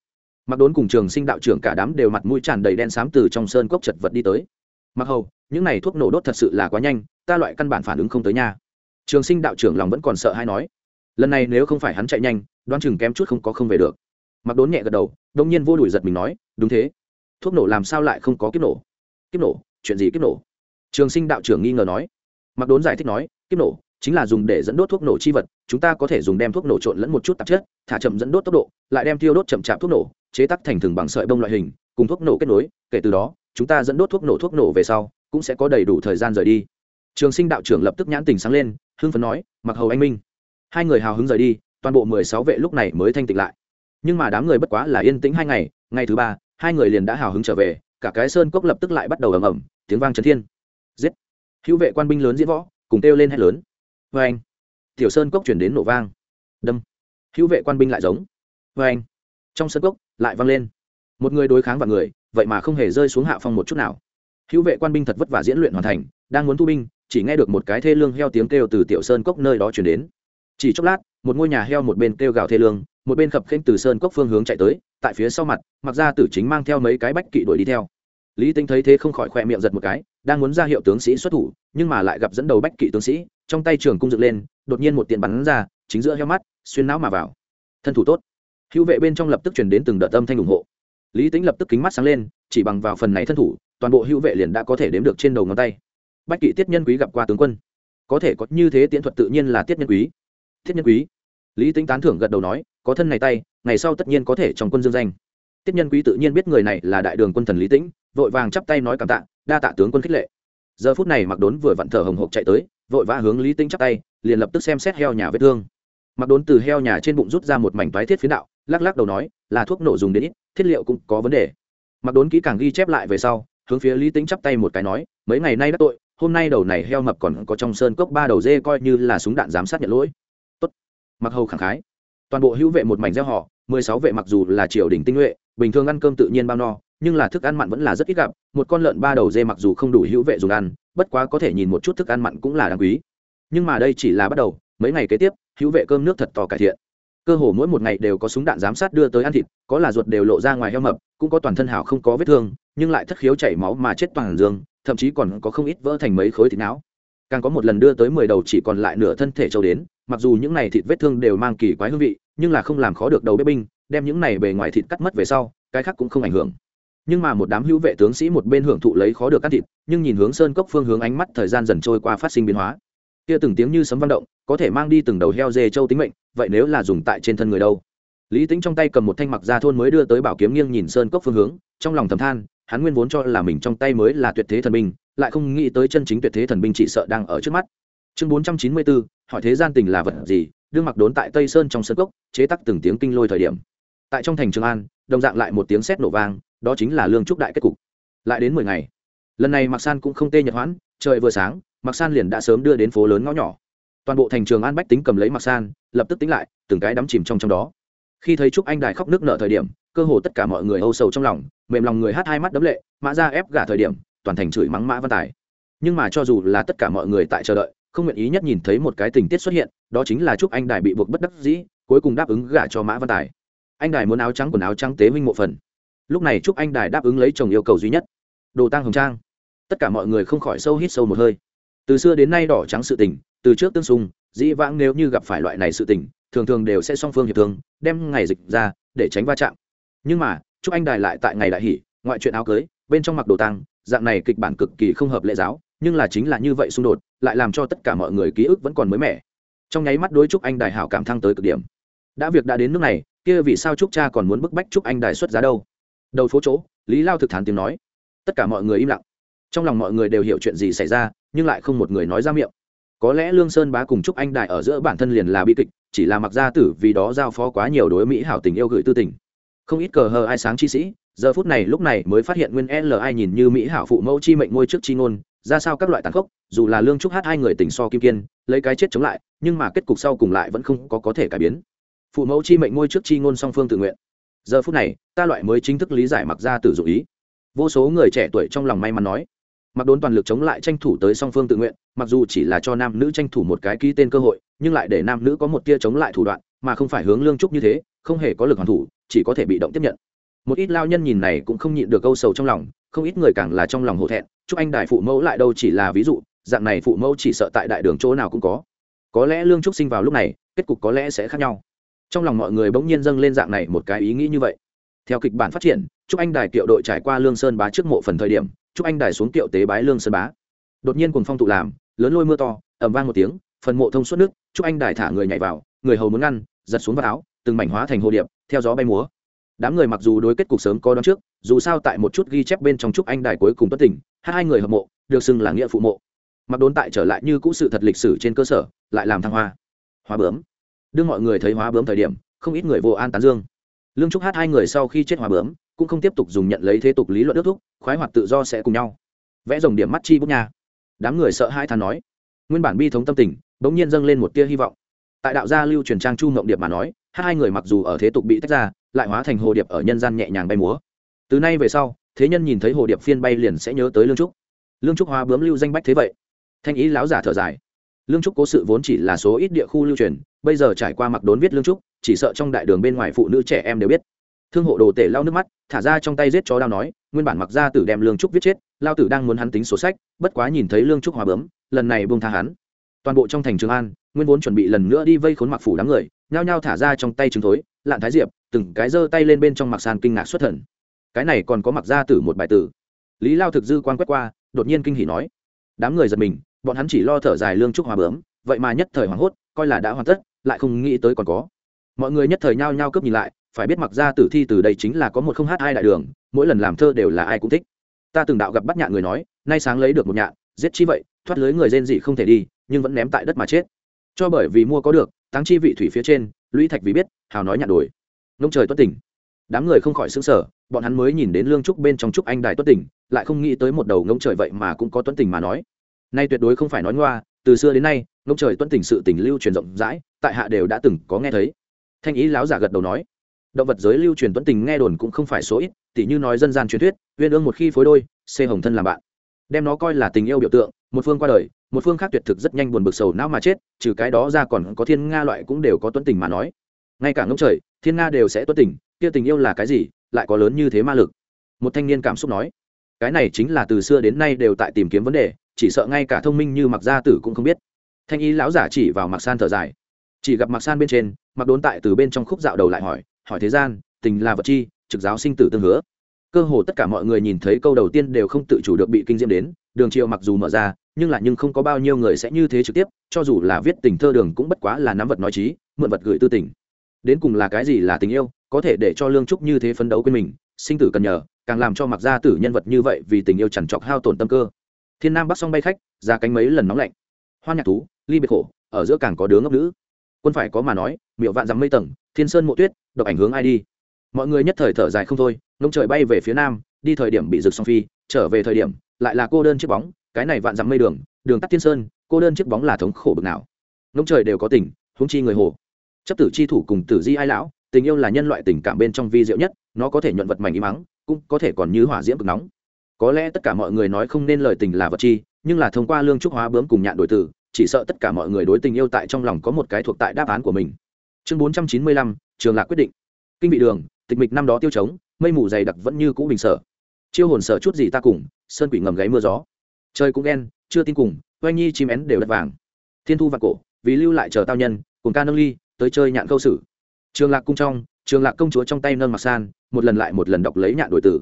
mặc đốn cùng trường sinh đạo trưởng cả đám đều mặt mũi tràn đầy đen xám từ trong sơn cốc chật vật đi tới. Mặc hầu, những này thuốc nổ đốt thật sự là quá nhanh, ta loại căn bản phản ứng không tới nha. Trường sinh đạo trưởng lòng vẫn còn sợ hay nói. Lần này nếu không phải hắn chạy nhanh, đoán chừng kém chút không có không về được. Mặc đốn nhẹ gật đầu, đông nhiên vô đuổi giật mình nói, đúng thế. Thuốc nổ làm sao lại không có kiếp nổ? Kiếp nổ? Chuyện gì kiếp nổ? Trường sinh đạo trưởng nghi ngờ nói. Mặc đốn giải thích nói, kiếp nổ? Chính là dùng để dẫn đốt thuốc nổ chi vật, chúng ta có thể dùng đem thuốc nổ trộn lẫn một chút tạp chất, thả chậm dẫn đốt tốc độ, lại đem tiêu đốt chậm chạp thuốc nổ, chế tắc thành thừng bằng sợi bông loại hình, cùng thuốc nổ kết nối, kể từ đó, chúng ta dẫn đốt thuốc nổ thuốc nổ về sau, cũng sẽ có đầy đủ thời gian rời đi. Trường sinh đạo trưởng lập tức nhãn tình sáng lên, hưng phấn nói, mặc hầu anh minh. Hai người hào hứng rời đi, toàn bộ mười sáu vệ lúc này mới thanh tịnh lại. Nhưng mà đám người bất quá là yên tĩnh hai ngày ngày thứ ba, hai người liền đã hào hứng trở về, cả cái sơn cốc lập tức lại bắt đầu ầm ầm, tiếng vang trấn thiên. Giết! Hữu vệ quan binh lớn diễn võ, cùng kêu lên hét lớn vê anh. Tiểu sơn cốc chuyển đến nổ vang. Đâm. Hữu vệ quan binh lại giống. Vê anh. Trong sơn cốc, lại vang lên. Một người đối kháng vào người, vậy mà không hề rơi xuống hạ phong một chút nào. Hữu vệ quan binh thật vất vả diễn luyện hoàn thành, đang muốn thu binh, chỉ nghe được một cái thê lương heo tiếng kêu từ tiểu sơn cốc nơi đó chuyển đến. Chỉ chốc lát, một ngôi nhà heo một bên kêu gào thê lương, một bên khập khênh từ sơn cốc phương hướng chạy tới, tại phía sau mặt, mặc ra tử chính mang theo mấy cái bách kỵ đuổi đi theo. Lý tinh thấy thế không khỏi khoe miệng giật một cái, đang muốn ra hiệu tướng sĩ xuất thủ nhưng mà lại gặp dẫn đầu bách kỵ tướng sĩ, trong tay trường cung dựng lên, đột nhiên một tiện bắn ra, chính giữa heo mắt, xuyên não mà vào. Thân thủ tốt. Hữu vệ bên trong lập tức chuyển đến từng đợt âm thanh ủng hộ. Lý tính lập tức kính mắt sáng lên, chỉ bằng vào phần này thân thủ, toàn bộ hữu vệ liền đã có thể đếm được trên đầu ngón tay. Bách kỵ tiết nhân quý gặp qua tướng quân. Có thể có như thế tiễn thuật tự nhiên là tiết nhân quý. Tiết nhân quý. Lý tính tán thưởng gật đầu nói, có thân này tay, ngày sau tất nhiên có thể trong quân dương danh. Tiết nhân quý tự nhiên biết người này là đại đường quân thần lý tĩnh, vội vàng chắp tay nói cảm tạ, đa tạ tướng quân khích lệ giờ phút này mặc đốn vừa vặn thở hồng hộc chạy tới, vội vã hướng lý tĩnh chắp tay, liền lập tức xem xét heo nhà vết thương. Mặc đốn từ heo nhà trên bụng rút ra một mảnh toái thiết phiến đạo, lắc lắc đầu nói, là thuốc nổ dùng đến ít, thiết liệu cũng có vấn đề. Mặc đốn kỹ càng ghi chép lại về sau, hướng phía lý tính chắp tay một cái nói, mấy ngày nay đã tội, hôm nay đầu này heo mập còn có trong sơn cốc ba đầu dê coi như là súng đạn giám sát nhận lỗi. Tốt. Mặc hầu khẳng khái. Toàn bộ hữu vệ một mảnh gieo họ, mười sáu vệ mặc dù là triều đình tinh nhuệ, bình thường ăn cơm tự nhiên bao no nhưng là thức ăn mặn vẫn là rất ít gặp, một con lợn ba đầu dê mặc dù không đủ hữu vệ dùng ăn, bất quá có thể nhìn một chút thức ăn mặn cũng là đáng quý. Nhưng mà đây chỉ là bắt đầu, mấy ngày kế tiếp, hữu vệ cơm nước thật to cải thiện. Cơ hồ mỗi một ngày đều có súng đạn giám sát đưa tới ăn thịt, có là ruột đều lộ ra ngoài heo mập, cũng có toàn thân hảo không có vết thương, nhưng lại thất khiếu chảy máu mà chết toàn dương, thậm chí còn có không ít vỡ thành mấy khối thịt não. Càng có một lần đưa tới mười đầu chỉ còn lại nửa thân thể trâu đến, mặc dù những này thịt vết thương đều mang kỳ quái hương vị, nhưng là không làm khó được đầu bếp binh, đem những này bề ngoài thịt cắt mất về sau, cái khác cũng không ảnh hưởng nhưng mà một đám hữu vệ tướng sĩ một bên hưởng thụ lấy khó được cắt thịt, nhưng nhìn hướng sơn cốc phương hướng ánh mắt thời gian dần trôi qua phát sinh biến hóa. Kia từng tiếng như sấm vang động, có thể mang đi từng đầu heo dê châu tính mệnh, vậy nếu là dùng tại trên thân người đâu? Lý tính trong tay cầm một thanh mặc ra thôn mới đưa tới bảo kiếm nghiêng nhìn sơn cốc phương hướng, trong lòng thầm than, hắn nguyên vốn cho là mình trong tay mới là tuyệt thế thần binh, lại không nghĩ tới chân chính tuyệt thế thần binh chỉ sợ đang ở trước mắt. Chương bốn trăm chín mươi bốn hỏi thế gian tình là vật gì? Đương mặc đốn tại tây sơn trong sơn cốc, chế tắc từng tiếng kinh lôi thời điểm. Tại trong thành trường an, đồng dạng lại một tiếng sét nổ vang đó chính là lương trúc đại kết cục. Lại đến mười ngày, lần này mặc san cũng không tê nhật hoãn, trời vừa sáng mặc san liền đã sớm đưa đến phố lớn ngõ nhỏ. Toàn bộ thành trường an bách tính cầm lấy mặc san, lập tức tính lại, từng cái đắm chìm trong trong đó. Khi thấy trúc anh đài khóc nước nợ thời điểm, cơ hồ tất cả mọi người âu sầu trong lòng, mềm lòng người hát hai mắt đấm lệ, mã ra ép gả thời điểm, toàn thành chửi mắng mã văn tài. Nhưng mà cho dù là tất cả mọi người tại chờ đợi, không nguyện ý nhất nhìn thấy một cái tình tiết xuất hiện, đó chính là trúc anh đài bị buộc bất đắc dĩ, cuối cùng đáp ứng gả cho mã văn tài. Anh đài muốn áo trắng quần áo trắng tế minh mộ phần lúc này trúc anh đài đáp ứng lấy chồng yêu cầu duy nhất. Đồ tăng hồng trang. Tất cả mọi người không khỏi sâu hít sâu một hơi. Từ xưa đến nay đỏ trắng sự tình, từ trước tương xung, dĩ vãng nếu như gặp phải loại này sự tình, thường thường đều sẽ song phương hiệp thương, đem ngày dịch ra, để tránh va chạm. Nhưng mà chúc anh đài lại tại ngày đại hỷ, ngoại chuyện áo cưới, bên trong mặc đồ tăng dạng này kịch bản cực kỳ không hợp lệ giáo, nhưng là chính là như vậy xung đột, lại làm cho tất cả mọi người ký ức vẫn còn mới mẻ. Trong nháy mắt đối chúc anh đài hảo cảm thăng tới cực điểm. Đã việc đã đến nước này, kia vì sao chúc cha còn muốn bức bách chúc anh đài xuất giá đâu? Đầu phố chỗ, lý lao thực thán tiếng nói. Tất cả mọi người im lặng. Trong lòng mọi người đều hiểu chuyện gì xảy ra, nhưng lại không một người nói ra miệng. Có lẽ lương sơn bá cùng chúc anh đại ở giữa bản thân liền là bi kịch, chỉ là mặc gia tử vì đó giao phó quá nhiều đối mỹ hảo tình yêu gửi tư tình. Không ít cờ hờ ai sáng chi sĩ, giờ phút này lúc này mới phát hiện nguyên l ai nhìn như mỹ hảo phụ mẫu chi mệnh ngôi trước chi ngôn, ra sao các loại tàn khốc, dù là lương trúc hát hai người tình so kim kiên, lấy cái chết chống lại, nhưng mà kết cục sau cùng lại vẫn không có có thể cải biến. Phụ mẫu chi mệnh ngôi trước chi ngôn song phương tự nguyện giờ phút này, ta loại mới chính thức lý giải mặc ra tử dụ ý. Vô số người trẻ tuổi trong lòng may mắn nói mặc đốn toàn lực chống lại tranh thủ tới song phương tự nguyện, mặc dù chỉ là cho nam nữ tranh thủ một cái ký tên cơ hội, nhưng lại để nam nữ có một tia chống lại thủ đoạn, mà không phải hướng lương trúc như thế, không hề có lực hoàn thủ, chỉ có thể bị động tiếp nhận. Một ít lao nhân nhìn này cũng không nhịn được câu sầu trong lòng, không ít người càng là trong lòng hổ thẹn, chúc anh đại phụ mẫu lại đâu chỉ là ví dụ, dạng này phụ mẫu chỉ sợ tại đại đường chỗ nào cũng có. Có lẽ lương trúc sinh vào lúc này, kết cục có lẽ sẽ khác nhau trong lòng mọi người bỗng nhiên dâng lên dạng này một cái ý nghĩ như vậy. Theo kịch bản phát triển chúc anh đài kiệu đội trải qua lương sơn bá trước mộ phần thời điểm chúc anh đài xuống kiệu tế bái lương sơn bá. Đột nhiên cùng phong tụ làm, lớn lôi mưa to ẩm vang một tiếng, phần mộ thông suốt nước chúc anh đài thả người nhảy vào, người hầu muốn ngăn, giật xuống vào áo, từng mảnh hóa thành hồ điệp, theo gió bay múa. Đám người mặc dù đối kết cục sớm có đón trước, dù sao tại một chút ghi chép bên trong chúc anh đài cuối cùng bất tỉnh hai người hợp mộ, được xưng là nghĩa phụ mộ. Mặc đốn tại trở lại như cũ sự thật lịch sử trên cơ sở, lại làm thăng hoa. Hoa bướm đương mọi người thấy hóa bướm thời điểm, không ít người vô an tán dương. Lương trúc hát hai người sau khi chết hóa bướm, cũng không tiếp tục dùng nhận lấy thế tục lý luận ước thúc, khoái hoạt tự do sẽ cùng nhau. Vẽ dòng điểm mắt chi bút nha. Đám người sợ hai than nói. Nguyên bản bi thống tâm tình, bỗng nhiên dâng lên một tia hy vọng. Tại đạo gia lưu truyền trang chu ngộng điệp mà nói hai người mặc dù ở thế tục bị tách ra, lại hóa thành hồ điệp ở nhân gian nhẹ nhàng bay múa. Từ nay về sau, thế nhân nhìn thấy hồ điệp phiên bay liền sẽ nhớ tới lương trúc. Lương trúc hóa bướm lưu danh bách thế vậy. Thanh ý láo giả thở dài lương trúc cố sự vốn chỉ là số ít địa khu lưu truyền, bây giờ trải qua mặc đốn viết lương trúc, chỉ sợ trong đại đường bên ngoài phụ nữ trẻ em đều biết. Thương hộ đồ tể lao nước mắt, thả ra trong tay giết chó đao nói, nguyên bản mặc ra tử đem lương trúc viết chết, lao tử đang muốn hắn tính số sách, bất quá nhìn thấy lương trúc hòa bướm, lần này buông tha hắn. Toàn bộ trong thành trường an, nguyên vốn chuẩn bị lần nữa đi vây khốn mặc phủ đám người, nhao nhao thả ra trong tay trứng thối, lạn thái diệp, từng cái giơ tay lên bên trong mặc sàn kinh ngạc xuất thần. Cái này còn có mặc ra tử một bài tử. Lý lao thực dư quan quét qua, đột nhiên kinh hỉ nói. Đám người giật mình bọn hắn chỉ lo thở dài lương trúc hòa bướm, vậy mà nhất thời hoảng hốt, coi là đã hoàn tất, lại không nghĩ tới còn có. Mọi người nhất thời nhao nhao cướp nhìn lại, phải biết mặc ra tử thi từ đây chính là có một không hát hai đại đường, mỗi lần làm thơ đều là ai cũng thích. Ta từng đạo gặp bắt nhạn người nói, nay sáng lấy được một nhạn, giết chi vậy, thoát lưới người rên dị không thể đi, nhưng vẫn ném tại đất mà chết. Cho bởi vì mua có được táng chi vị thủy phía trên, lũy thạch vì biết, hào nói nhạn đổi. Nông trời tuất tỉnh. Đám người không khỏi xứng sở bọn hắn mới nhìn đến lương trúc bên trong trúc anh đài tuất tỉnh, lại không nghĩ tới một đầu ngông trời vậy mà cũng có tuấn tình mà nói nay tuyệt đối không phải nói ngoa, từ xưa đến nay ngông trời tuấn tình sự tình lưu truyền rộng rãi, tại hạ đều đã từng có nghe thấy. Thanh ý láo giả gật đầu nói, động vật giới lưu truyền tuấn tình nghe đồn cũng không phải số ít, tỉ như nói dân gian truyền thuyết, uyên ương một khi phối đôi, xê hồng thân làm bạn. Đem nó coi là tình yêu biểu tượng, một phương qua đời, một phương khác tuyệt thực rất nhanh buồn bực sầu não mà chết, trừ cái đó ra còn có thiên nga loại cũng đều có tuấn tình mà nói. Ngay cả ngốc trời, thiên nga đều sẽ tuấn tình, kia tình yêu là cái gì, lại có lớn như thế ma lực? Một thanh niên cảm xúc nói, cái này chính là từ xưa đến nay đều tại tìm kiếm vấn đề chỉ sợ ngay cả thông minh như mặc gia tử cũng không biết. Thanh y lão giả chỉ vào mặc san thở dài. Chỉ gặp mặc san bên trên mặc đốn tại từ bên trong khúc dạo đầu lại hỏi hỏi thế gian, tình là vật chi, trực giáo sinh tử tương hứa? Cơ hồ tất cả mọi người nhìn thấy câu đầu tiên đều không tự chủ được bị kinh diễm đến, đường triệu mặc dù mở ra, nhưng là nhưng không có bao nhiêu người sẽ như thế trực tiếp, cho dù là viết tình thơ đường cũng bất quá là nắm vật nói trí mượn vật gửi tư tình. Đến cùng là cái gì là tình yêu, có thể để cho lương trúc như thế phấn đấu quên mình, sinh tử cần nhờ, càng làm cho mặc gia tử nhân vật như vậy vì tình yêu chẳng chọc hao tổn tâm cơ thiên nam bắc song bay khách, ra cánh mấy lần nóng lạnh. Hoa nhạc thú, ly biệt khổ, ở giữa càng có đứa ngốc nữ. Quân phải có mà nói, miệu vạn dằm mây tầng, thiên sơn mộ tuyết, độc ảnh hướng ai đi. Mọi người nhất thời thở dài không thôi, ngông trời bay về phía nam, đi thời điểm bị rực song phi, trở về thời điểm, lại là cô đơn chiếc bóng, cái này vạn dặm mây đường đường tắt thiên sơn, cô đơn chiếc bóng là thống khổ bực nào. Ngông trời đều có tình, huống chi người hồ. Chấp tử chi thủ cùng tử di ai lão, tình yêu là nhân loại tình cảm bên trong vi diệu nhất, nó có thể nhuận vật mảnh im mắng, cũng có thể còn như hỏa diễm cực nóng có lẽ tất cả mọi người nói không nên lời tình là vật chi, nhưng là thông qua lương trúc hóa bướm cùng nhạn đổi tử, chỉ sợ tất cả mọi người đối tình yêu tại trong lòng có một cái thuộc tại đáp án của mình. Chương bốn trăm chín mươi lăm, trường lạc quyết định. Kinh bị đường, tịch mịch năm đó tiêu chống mây mù dày đặc vẫn như cũ bình sở. Chiêu hồn sở chút gì ta cùng, sơn quỷ ngầm gáy mưa gió. Trời cũng ghen chưa tin cùng, oanh nhi chim én đều đất vàng. Thiên thu và cổ, vì lưu lại chờ tao nhân, cùng ca nâng ly, tới chơi nhạn câu sử. Trường lạc cung trong, trường lạc công chúa trong tay nâng mặc san, một lần lại một lần đọc lấy nhạn đổi tử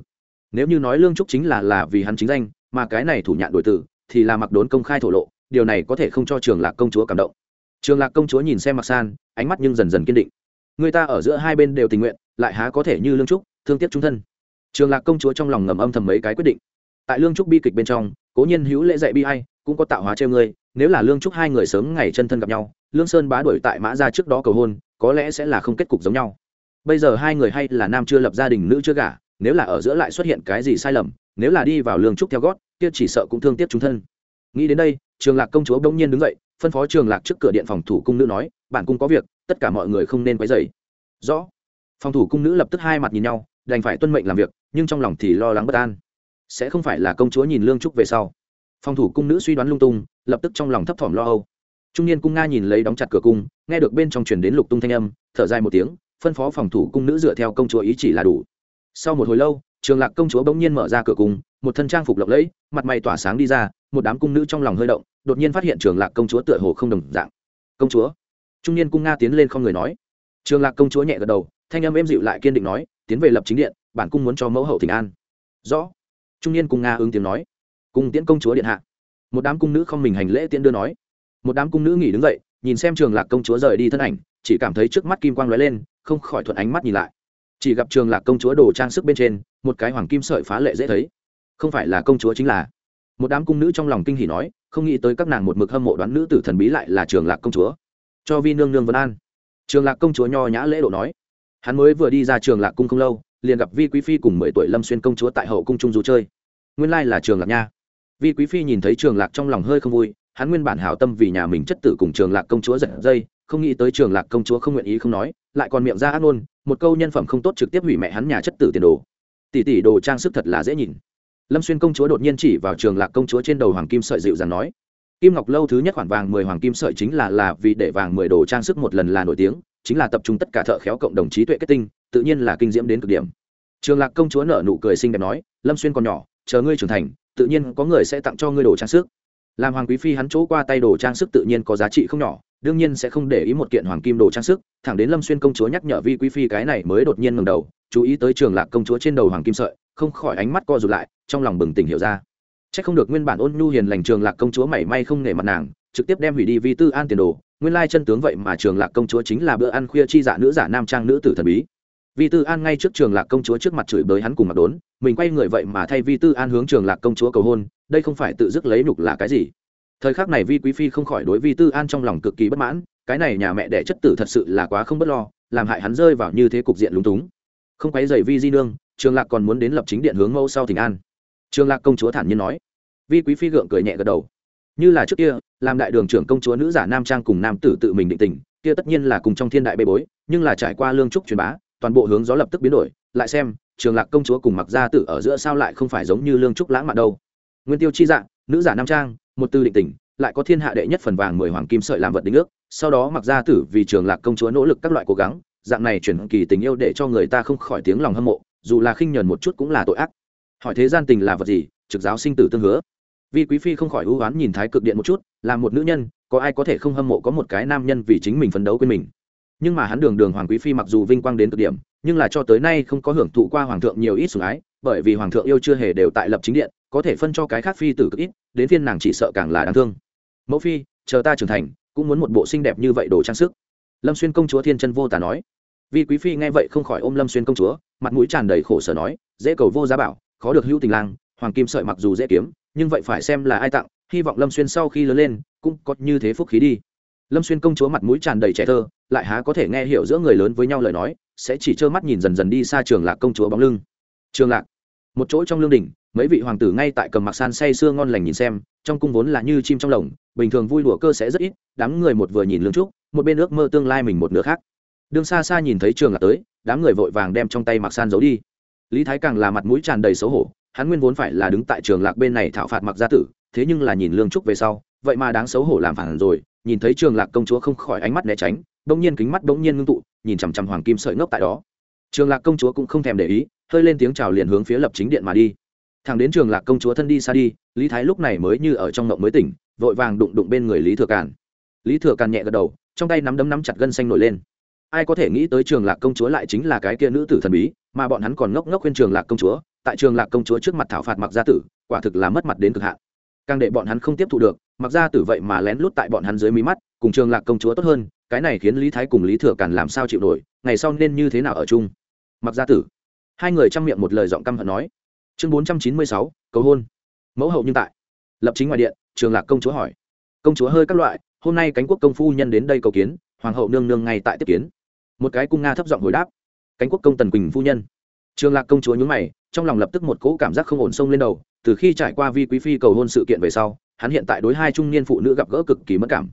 nếu như nói lương trúc chính là là vì hắn chính danh, mà cái này thủ nhạn đổi tử, thì là mặc đốn công khai thổ lộ, điều này có thể không cho trường lạc công chúa cảm động. Trường lạc công chúa nhìn xem mặc san, ánh mắt nhưng dần dần kiên định. Người ta ở giữa hai bên đều tình nguyện, lại há có thể như lương trúc, thương tiếc trung thân. Trường lạc công chúa trong lòng ngầm âm thầm mấy cái quyết định. Tại lương trúc bi kịch bên trong, cố nhiên hữu lễ dạy bi hay cũng có tạo hóa treo ngươi, nếu là lương trúc hai người sớm ngày chân thân gặp nhau, lương sơn bá đuổi tại mã ra trước đó cầu hôn, có lẽ sẽ là không kết cục giống nhau. Bây giờ hai người hay là nam chưa lập gia đình, nữ chưa gả nếu là ở giữa lại xuất hiện cái gì sai lầm, nếu là đi vào lương trúc theo gót, kia chỉ sợ cũng thương tiếc chúng thân. Nghĩ đến đây, trường lạc công chúa bỗng nhiên đứng dậy, phân phó trường lạc trước cửa điện phòng thủ cung nữ nói, bản cung có việc, tất cả mọi người không nên quấy dày rõ. Phòng thủ cung nữ lập tức hai mặt nhìn nhau, đành phải tuân mệnh làm việc, nhưng trong lòng thì lo lắng bất an. Sẽ không phải là công chúa nhìn lương trúc về sau? Phòng thủ cung nữ suy đoán lung tung, lập tức trong lòng thấp thỏm lo âu. Trung niên cung nga nhìn lấy đóng chặt cửa cung, nghe được bên trong truyền đến lục tung thanh âm, thở dài một tiếng, phân phó phòng thủ cung nữ dựa theo công chúa ý chỉ là đủ sau một hồi lâu, trường lạc công chúa bỗng nhiên mở ra cửa cung một thân trang phục lộng lẫy, mặt mày tỏa sáng đi ra, một đám cung nữ trong lòng hơi động, đột nhiên phát hiện trường lạc công chúa tựa hồ không đồng dạng. Công chúa. Trung niên cung nga tiến lên không người nói. Trường lạc công chúa nhẹ gật đầu, thanh âm êm dịu lại kiên định nói, tiến về lập chính điện, bản cung muốn cho mẫu hậu thỉnh an. Rõ. Trung niên cung nga ứng tiếng nói. Cùng tiễn công chúa điện hạ. Một đám cung nữ không mình hành lễ tiễn đưa nói. Một đám cung nữ nghỉ đứng dậy, nhìn xem trường lạc công chúa rời đi thân ảnh, chỉ cảm thấy trước mắt kim quang lóe lên, không khỏi thuận ánh mắt nhìn lại chỉ gặp trường lạc công chúa đồ trang sức bên trên, một cái hoàng kim sợi phá lệ dễ thấy. Không phải là công chúa chính là. Một đám cung nữ trong lòng kinh hỉ nói, không nghĩ tới các nàng một mực hâm mộ đoán nữ tử thần bí lại là trường lạc công chúa. Cho vi nương nương vân an. Trường lạc công chúa nho nhã lễ độ nói. Hắn mới vừa đi ra trường lạc cung không lâu, liền gặp vi quý phi cùng mười tuổi lâm xuyên công chúa tại hậu cung trung du chơi. Nguyên lai là trường lạc nha. Vi quý phi nhìn thấy trường lạc trong lòng hơi không vui, hắn nguyên bản hảo tâm vì nhà mình chất tử cùng trường lạc công chúa giật dây không nghĩ tới trường lạc công chúa không nguyện ý không nói, lại còn miệng ra ác ngôn, một câu nhân phẩm không tốt trực tiếp hủy mẹ hắn nhà chất tử tiền đồ. Tỷ tỷ đồ trang sức thật là dễ nhìn. Lâm xuyên công chúa đột nhiên chỉ vào trường lạc công chúa trên đầu hoàng kim sợi dịu dàng nói, kim ngọc lâu thứ nhất khoản vàng mười hoàng kim sợi chính là là vì để vàng mười đồ trang sức một lần là nổi tiếng, chính là tập trung tất cả thợ khéo cộng đồng trí tuệ kết tinh, tự nhiên là kinh diễm đến cực điểm. Trường lạc công chúa nở nụ cười xinh đẹp nói, lâm xuyên còn nhỏ, chờ ngươi trưởng thành, tự nhiên có người sẽ tặng cho ngươi đồ trang sức. Làm hoàng quý phi hắn chỗ qua tay đồ trang sức tự nhiên có giá trị không nhỏ đương nhiên sẽ không để ý một kiện hoàng kim đồ trang sức, thẳng đến lâm xuyên công chúa nhắc nhở vi quý phi cái này mới đột nhiên ngầm đầu, chú ý tới trường lạc công chúa trên đầu hoàng kim sợi, không khỏi ánh mắt co rụt lại, trong lòng bừng tỉnh hiểu ra. C h ắ c không được nguyên bản ôn nhu hiền lành trường lạc công chúa mảy may không nể mặt nàng, trực tiếp đem hủy đi vi tư an tiền đồ, nguyên lai chân tướng vậy mà trường lạc công chúa chính là bữa ăn khuya chi giả nữ giả nam trang nữ tử thần bí. Vi tư an ngay trước trường lạc công chúa trước mặt chửi bới hắn cùng mặt đốn, mình quay người vậy mà thay vi tư an hướng trường lạc công chúa cầu hôn, đây không phải tự dứt lấy nhục là cái gì? Thời khắc này vi quý phi không khỏi đối vi tư an trong lòng cực kỳ bất mãn, cái này nhà mẹ đẻ chất tử thật sự là quá không bất lo, làm hại hắn rơi vào như thế cục diện lúng túng. Không quấy dày vi di nương, trường lạc còn muốn đến lập chính điện hướng mẫu sau tỉnh an. Trường lạc công chúa thản nhiên nói. Vi quý phi gượng cười nhẹ gật đầu. Như là trước kia, làm đại đường trưởng công chúa nữ giả nam trang cùng nam tử tự mình định tình, kia tất nhiên là cùng trong thiên đại bê bối, nhưng là trải qua lương trúc truyền bá, toàn bộ hướng gió lập tức biến đổi. Lại xem, trường lạc công chúa cùng mặc gia tử ở giữa sao lại không phải giống như lương trúc lãng mạn đâu. Nguyên tiêu chi dạng nữ giả nam trang một tư định tình, lại có thiên hạ đệ nhất phần vàng mười hoàng kim sợi làm vật đính ước, sau đó mặc gia tử vì trường lạc công chúa nỗ lực các loại cố gắng, dạng này chuyển kỳ tình yêu để cho người ta không khỏi tiếng lòng hâm mộ, dù là khinh nhờn một chút cũng là tội ác. Hỏi thế gian tình là vật gì, trực giáo sinh tử tương hứa. Vì quý phi không khỏi hữu oán nhìn thái cực điện một chút, là một nữ nhân, có ai có thể không hâm mộ có một cái nam nhân vì chính mình phấn đấu quên mình. Nhưng mà hắn đường đường hoàng quý phi mặc dù vinh quang đến cực điểm, nhưng là cho tới nay không có hưởng thụ qua hoàng thượng nhiều ít sủng ái, bởi vì hoàng thượng yêu chưa hề đều tại lập chính điện có thể phân cho cái khác phi tử cực ít, đến phiên nàng chỉ sợ càng là đáng thương. Mẫu phi, chờ ta trưởng thành, cũng muốn một bộ xinh đẹp như vậy đồ trang sức. Lâm xuyên công chúa thiên chân vô tả nói. Vì quý phi nghe vậy không khỏi ôm lâm xuyên công chúa, mặt mũi tràn đầy khổ sở nói, dễ cầu vô giá bảo, khó được hữu tình lang, hoàng kim sợi mặc dù dễ kiếm, nhưng vậy phải xem là ai tặng, hy vọng lâm xuyên sau khi lớn lên, cũng có như thế phúc khí đi. Lâm xuyên công chúa mặt mũi tràn đầy trẻ thơ, lại há có thể nghe hiểu giữa người lớn với nhau lời nói, sẽ chỉ trơ mắt nhìn dần dần đi xa trường lạc công chúa bóng lưng. Trường lạc, một chỗ trong lương đình mấy vị hoàng tử ngay tại cầm mặc san say sưa ngon lành nhìn xem, trong cung vốn là như chim trong lồng, bình thường vui đùa cơ sẽ rất ít, đám người một vừa nhìn lương trúc, một bên ước mơ tương lai mình một nửa khác. Đương xa xa nhìn thấy trường lạc tới, đám người vội vàng đem trong tay mặc san giấu đi. Lý thái càng là mặt mũi tràn đầy xấu hổ, hắn nguyên vốn phải là đứng tại trường lạc bên này thảo phạt mặc gia tử, thế nhưng là nhìn lương trúc về sau, vậy mà đáng xấu hổ làm phản rồi, nhìn thấy trường lạc công chúa không khỏi ánh mắt né tránh, bỗng nhiên kính mắt bỗng nhiên ngưng tụ, nhìn chằm chằm hoàng kim sợi ngốc tại đó. Trường lạc công chúa cũng không thèm để ý, hơi lên tiếng chào liền hướng phía lập chính điện mà đi thằng đến trường lạc công chúa thân đi xa đi, lý thái lúc này mới như ở trong ngộng mới tỉnh, vội vàng đụng đụng bên người lý thừa càn. Lý thừa càn nhẹ gật đầu, trong tay nắm đấm nắm chặt gân xanh nổi lên. Ai có thể nghĩ tới trường lạc công chúa lại chính là cái kia nữ tử thần bí, mà bọn hắn còn ngốc ngốc khuyên trường lạc công chúa, tại trường lạc công chúa trước mặt thảo phạt mặc gia tử, quả thực là mất mặt đến cực hạn. Càng để bọn hắn không tiếp thu được, mặc gia tử vậy mà lén lút tại bọn hắn dưới mí mắt, cùng trường lạc công chúa tốt hơn, cái này khiến lý thái cùng lý thừa càn làm sao chịu nổi, ngày sau nên như thế nào ở chung? Mặc gia tử. Hai người chăm miệng một lời giọng căm hận nói chương bốn trăm chín mươi sáu, cầu hôn. Mẫu hậu nhưng tại. Lập chính ngoài điện, trường lạc công chúa hỏi. Công chúa hơi các loại, hôm nay cánh quốc công phu nhân đến đây cầu kiến, hoàng hậu nương nương ngay tại tiếp kiến. Một cái cung nga thấp giọng hồi đáp. Cánh quốc công tần quỳnh phu nhân. Trường lạc công chúa nhún mày, trong lòng lập tức một cỗ cảm giác không ổn sông lên đầu, từ khi trải qua vi quý phi cầu hôn sự kiện về sau, hắn hiện tại đối hai trung niên phụ nữ gặp gỡ cực kỳ mất cảm.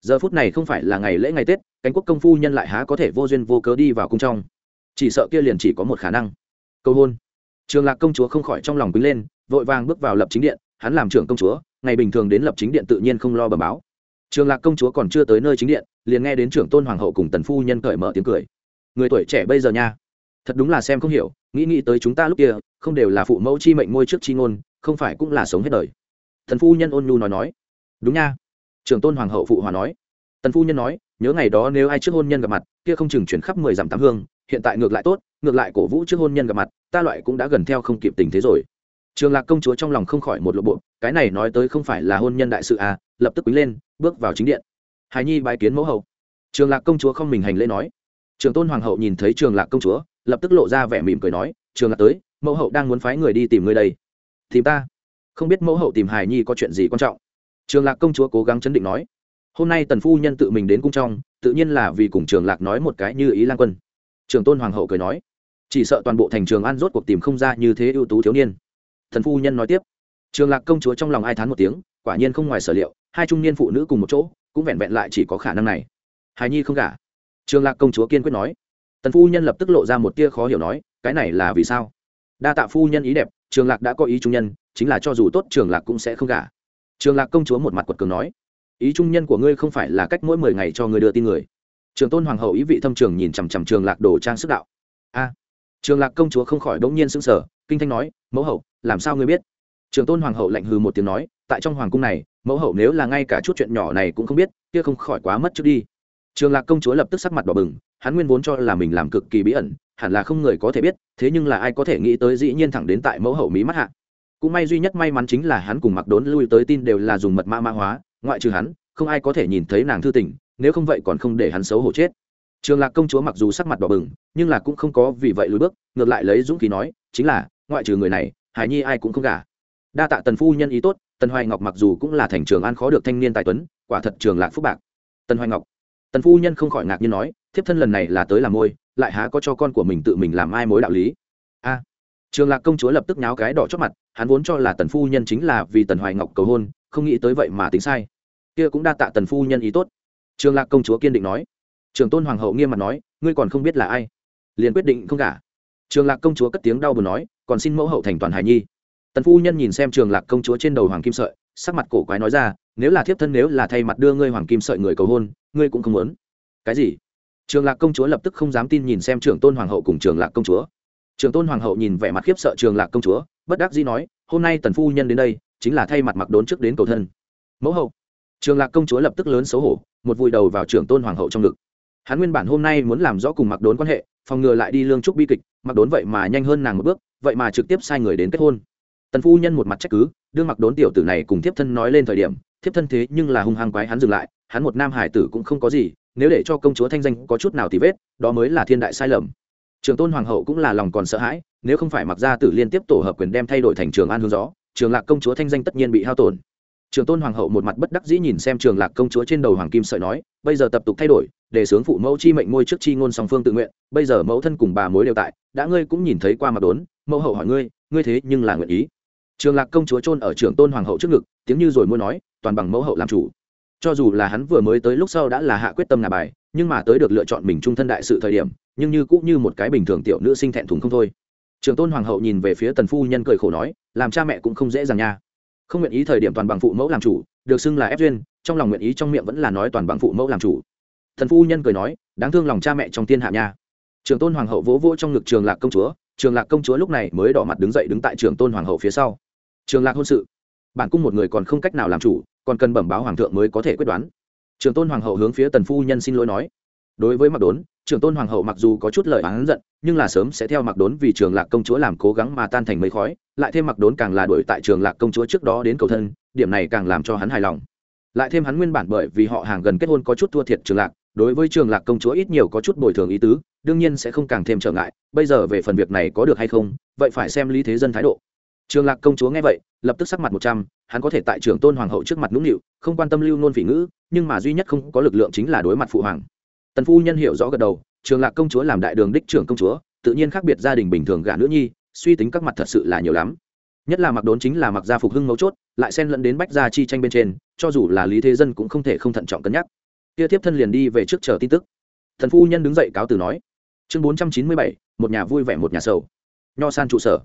Giờ phút này không phải là ngày lễ ngày tết, cánh quốc công phu nhân lại há có thể vô duyên vô cớ đi vào cung trong. Chỉ sợ kia liền chỉ có một khả năng. Cầu hôn trường lạc công chúa không khỏi trong lòng quýnh lên, vội vàng bước vào lập chính điện, hắn làm trưởng công chúa, ngày bình thường đến lập chính điện tự nhiên không lo bầm báo. Trường lạc công chúa còn chưa tới nơi chính điện, liền nghe đến trưởng tôn hoàng hậu cùng tần phu nhân cởi mở tiếng cười. Người tuổi trẻ bây giờ nha, thật đúng là xem không hiểu, nghĩ nghĩ tới chúng ta lúc kia, không đều là phụ mẫu chi mệnh ngôi trước chi ngôn, không phải cũng là sống hết đời. Thần phu nhân ôn nhu nói nói. Đúng nha, trưởng tôn hoàng hậu phụ hòa nói. Tần phu nhân nói, nhớ ngày đó nếu ai trước hôn nhân gặp mặt, kia không chừng chuyển khắp mười dặm tám hương hiện tại ngược lại tốt, ngược lại cổ vũ trước hôn nhân gặp mặt, ta loại cũng đã gần theo không kịp tình thế rồi. Trường lạc công chúa trong lòng không khỏi một lộ bộ, cái này nói tới không phải là hôn nhân đại sự à lập tức quý lên, bước vào chính điện. Hài nhi bái kiến mẫu hậu. Trường lạc công chúa không mình hành lễ nói. Trường tôn hoàng hậu nhìn thấy trường lạc công chúa, lập tức lộ ra vẻ mỉm cười nói, trường lạc tới, mẫu hậu đang muốn phái người đi tìm người đây. Tìm ta? Không biết mẫu hậu tìm hài nhi có chuyện gì quan trọng. Trường lạc công chúa cố gắng chấn định nói, hôm nay tần phu nhân tự mình đến cung trong, tự nhiên là vì cùng trường lạc nói một cái như ý lan quân trường tôn hoàng hậu cười nói, chỉ sợ toàn bộ thành trường an rốt cuộc tìm không ra như thế ưu tú thiếu niên. Thần phu nhân nói tiếp, trường lạc công chúa trong lòng ai thán một tiếng, quả nhiên không ngoài sở liệu, hai trung niên phụ nữ cùng một chỗ, cũng vẹn vẹn lại chỉ có khả năng này. Hài nhi không gả. Trường lạc công chúa kiên quyết nói. Tần phu nhân lập tức lộ ra một tia khó hiểu nói, cái này là vì sao? Đa tạ phu nhân ý đẹp, trường lạc đã có ý trung nhân, chính là cho dù tốt trường lạc cũng sẽ không gả. Trường lạc công chúa một mặt quật cường nói. Ý trung nhân của ngươi không phải là cách mỗi mười ngày cho ngươi đưa tin người trường tôn hoàng hậu ý vị thâm trường nhìn chằm chằm trường lạc đồ trang sức đạo. A, trường lạc công chúa không khỏi đống nhiên sững sờ, kinh thanh nói, mẫu hậu, làm sao ngươi biết? Trường tôn hoàng hậu lạnh hừ một tiếng nói, tại trong hoàng cung này, mẫu hậu nếu là ngay cả chút chuyện nhỏ này cũng không biết, kia không khỏi quá mất trước đi. Trường lạc công chúa lập tức sắc mặt đỏ bừng, hắn nguyên vốn cho là mình làm cực kỳ bí ẩn, hẳn là không người có thể biết, thế nhưng là ai có thể nghĩ tới dĩ nhiên thẳng đến tại mẫu hậu mỹ mắt hạ. Cũng may duy nhất may mắn chính là hắn cùng mặc đốn lui tới tin đều là dùng mật mã mã hóa, ngoại trừ hắn, không ai có thể nhìn thấy nàng thư tình nếu không vậy còn không để hắn xấu hổ chết. Trường lạc công chúa mặc dù sắc mặt đỏ bừng, nhưng là cũng không có vì vậy lùi bước, ngược lại lấy dũng khí nói, chính là, ngoại trừ người này, hải nhi ai cũng không cả đa tạ tần phu nhân ý tốt, tần hoài ngọc mặc dù cũng là thành trường an khó được thanh niên tài tuấn, quả thật trường lạc phúc bạc. Tần hoài ngọc. Tần phu nhân không khỏi ngạc nhiên nói, thiếp thân lần này là tới làm môi, lại há có cho con của mình tự mình làm ai mối đạo lý. A. Trường lạc công chúa lập tức nháo cái đỏ chót mặt, hắn vốn cho là tần phu nhân chính là vì tần hoài ngọc cầu hôn, không nghĩ tới vậy mà tính sai. Kia cũng đa tạ tần phu nhân ý tốt trường lạc công chúa kiên định nói. Trường tôn hoàng hậu nghiêm mặt nói, ngươi còn không biết là ai? Liền quyết định không cả trường lạc công chúa cất tiếng đau buồn nói, còn xin mẫu hậu thành toàn hải nhi. Tần phu nhân nhìn xem trường lạc công chúa trên đầu hoàng kim sợi, sắc mặt cổ quái nói ra, nếu là thiếp thân nếu là thay mặt đưa ngươi hoàng kim sợi người cầu hôn, ngươi cũng không muốn. Cái gì? Trường lạc công chúa lập tức không dám tin nhìn xem trường tôn hoàng hậu cùng trường lạc công chúa. Trường tôn hoàng hậu nhìn vẻ mặt khiếp sợ trường lạc công chúa, bất đắc dĩ nói, hôm nay tần phu nhân đến đây, chính là thay mặt mặc đốn trước đến cầu thân. Mẫu hậu. Trường lạc công chúa lập tức lớn xấu hổ một vùi đầu vào trưởng tôn hoàng hậu trong ngực. Hắn nguyên bản hôm nay muốn làm rõ cùng mặc đốn quan hệ, phòng ngừa lại đi lương trúc bi kịch mặc đốn vậy mà nhanh hơn nàng một bước, vậy mà trực tiếp sai người đến kết hôn. Tần phu nhân một mặt trách cứ đương mặc đốn tiểu tử này cùng thiếp thân nói lên thời điểm, thiếp thân thế nhưng là hung hăng quái hắn dừng lại, hắn một nam hải tử cũng không có gì, nếu để cho công chúa thanh danh có chút nào thì vết, đó mới là thiên đại sai lầm. Trường tôn hoàng hậu cũng là lòng còn sợ hãi, nếu không phải mặc gia tử liên tiếp tổ hợp quyền đem thay đổi thành trường an hướng gió, trường lạc công chúa thanh danh tất nhiên bị hao tổn trường tôn hoàng hậu một mặt bất đắc dĩ nhìn xem trường lạc công chúa trên đầu hoàng kim sợi nói, bây giờ tập tục thay đổi, để sướng phụ mẫu chi mệnh ngôi trước chi ngôn song phương tự nguyện. Bây giờ mẫu thân cùng bà mối đều tại, đã ngươi cũng nhìn thấy qua mặt đốn, mẫu hậu hỏi ngươi ngươi thế nhưng là nguyện ý. Trường lạc công chúa trôn ở trường tôn hoàng hậu trước ngực, tiếng như rồi muốn nói, toàn bằng mẫu hậu làm chủ. Cho dù là hắn vừa mới tới lúc sau đã là hạ quyết tâm ngà bài, nhưng mà tới được lựa chọn mình trung thân đại sự thời điểm, nhưng như cũng như một cái bình thường tiểu nữ sinh thẹn thùng không thôi. Trường tôn hoàng hậu nhìn về phía tần phu nhân cười khổ nói, làm cha mẹ cũng không dễ dàng nha không nguyện ý thời điểm toàn bằng phụ mẫu làm chủ, được xưng là ép duyên, trong lòng nguyện ý trong miệng vẫn là nói toàn bằng phụ mẫu làm chủ. Thần phu nhân cười nói, đáng thương lòng cha mẹ trong thiên hạ nha. Trường tôn hoàng hậu vỗ vỗ trong ngực trường lạc công chúa, trường lạc công chúa lúc này mới đỏ mặt đứng dậy đứng tại trường tôn hoàng hậu phía sau. Trường lạc hôn sự, bản cung một người còn không cách nào làm chủ, còn cần bẩm báo hoàng thượng mới có thể quyết đoán. Trường tôn hoàng hậu hướng phía tần phu nhân xin lỗi nói. Đối với mặc đốn trường tôn hoàng hậu mặc dù có chút lời oán giận, nhưng là sớm sẽ theo mặc đốn vì trường lạc công chúa làm cố gắng mà tan thành mấy khói, lại thêm mặc đốn càng là đuổi tại trường lạc công chúa trước đó đến cầu thân, điểm này càng làm cho hắn hài lòng. Lại thêm hắn nguyên bản bởi vì họ hàng gần kết hôn có chút thua thiệt trường lạc, đối với trường lạc công chúa ít nhiều có chút bồi thường ý tứ, đương nhiên sẽ không càng thêm trở ngại, bây giờ về phần việc này có được hay không, vậy phải xem lý thế dân thái độ. Trường lạc công chúa nghe vậy, lập tức sắc mặt một trăm, hắn có thể tại trường tôn hoàng hậu trước mặt nũng nịu, không quan tâm lưu nôn phỉ ngữ, nhưng mà duy nhất không có lực lượng chính là đối mặt phụ hoàng tần phu nhân hiểu rõ gật đầu, trường lạc công chúa làm đại đường đích trưởng công chúa, tự nhiên khác biệt gia đình bình thường gả nữ nhi, suy tính các mặt thật sự là nhiều lắm. Nhất là mặc đốn chính là mặc gia phục hưng mấu chốt, lại xen lẫn đến bách gia chi tranh bên trên, cho dù là lý thế dân cũng không thể không thận trọng cân nhắc. Kia tiếp thân liền đi về trước chờ tin tức. Thần phu nhân đứng dậy cáo từ nói, chương bốn trăm chín mươi bảy, một nhà vui vẻ một nhà sầu. Nho san trụ sở.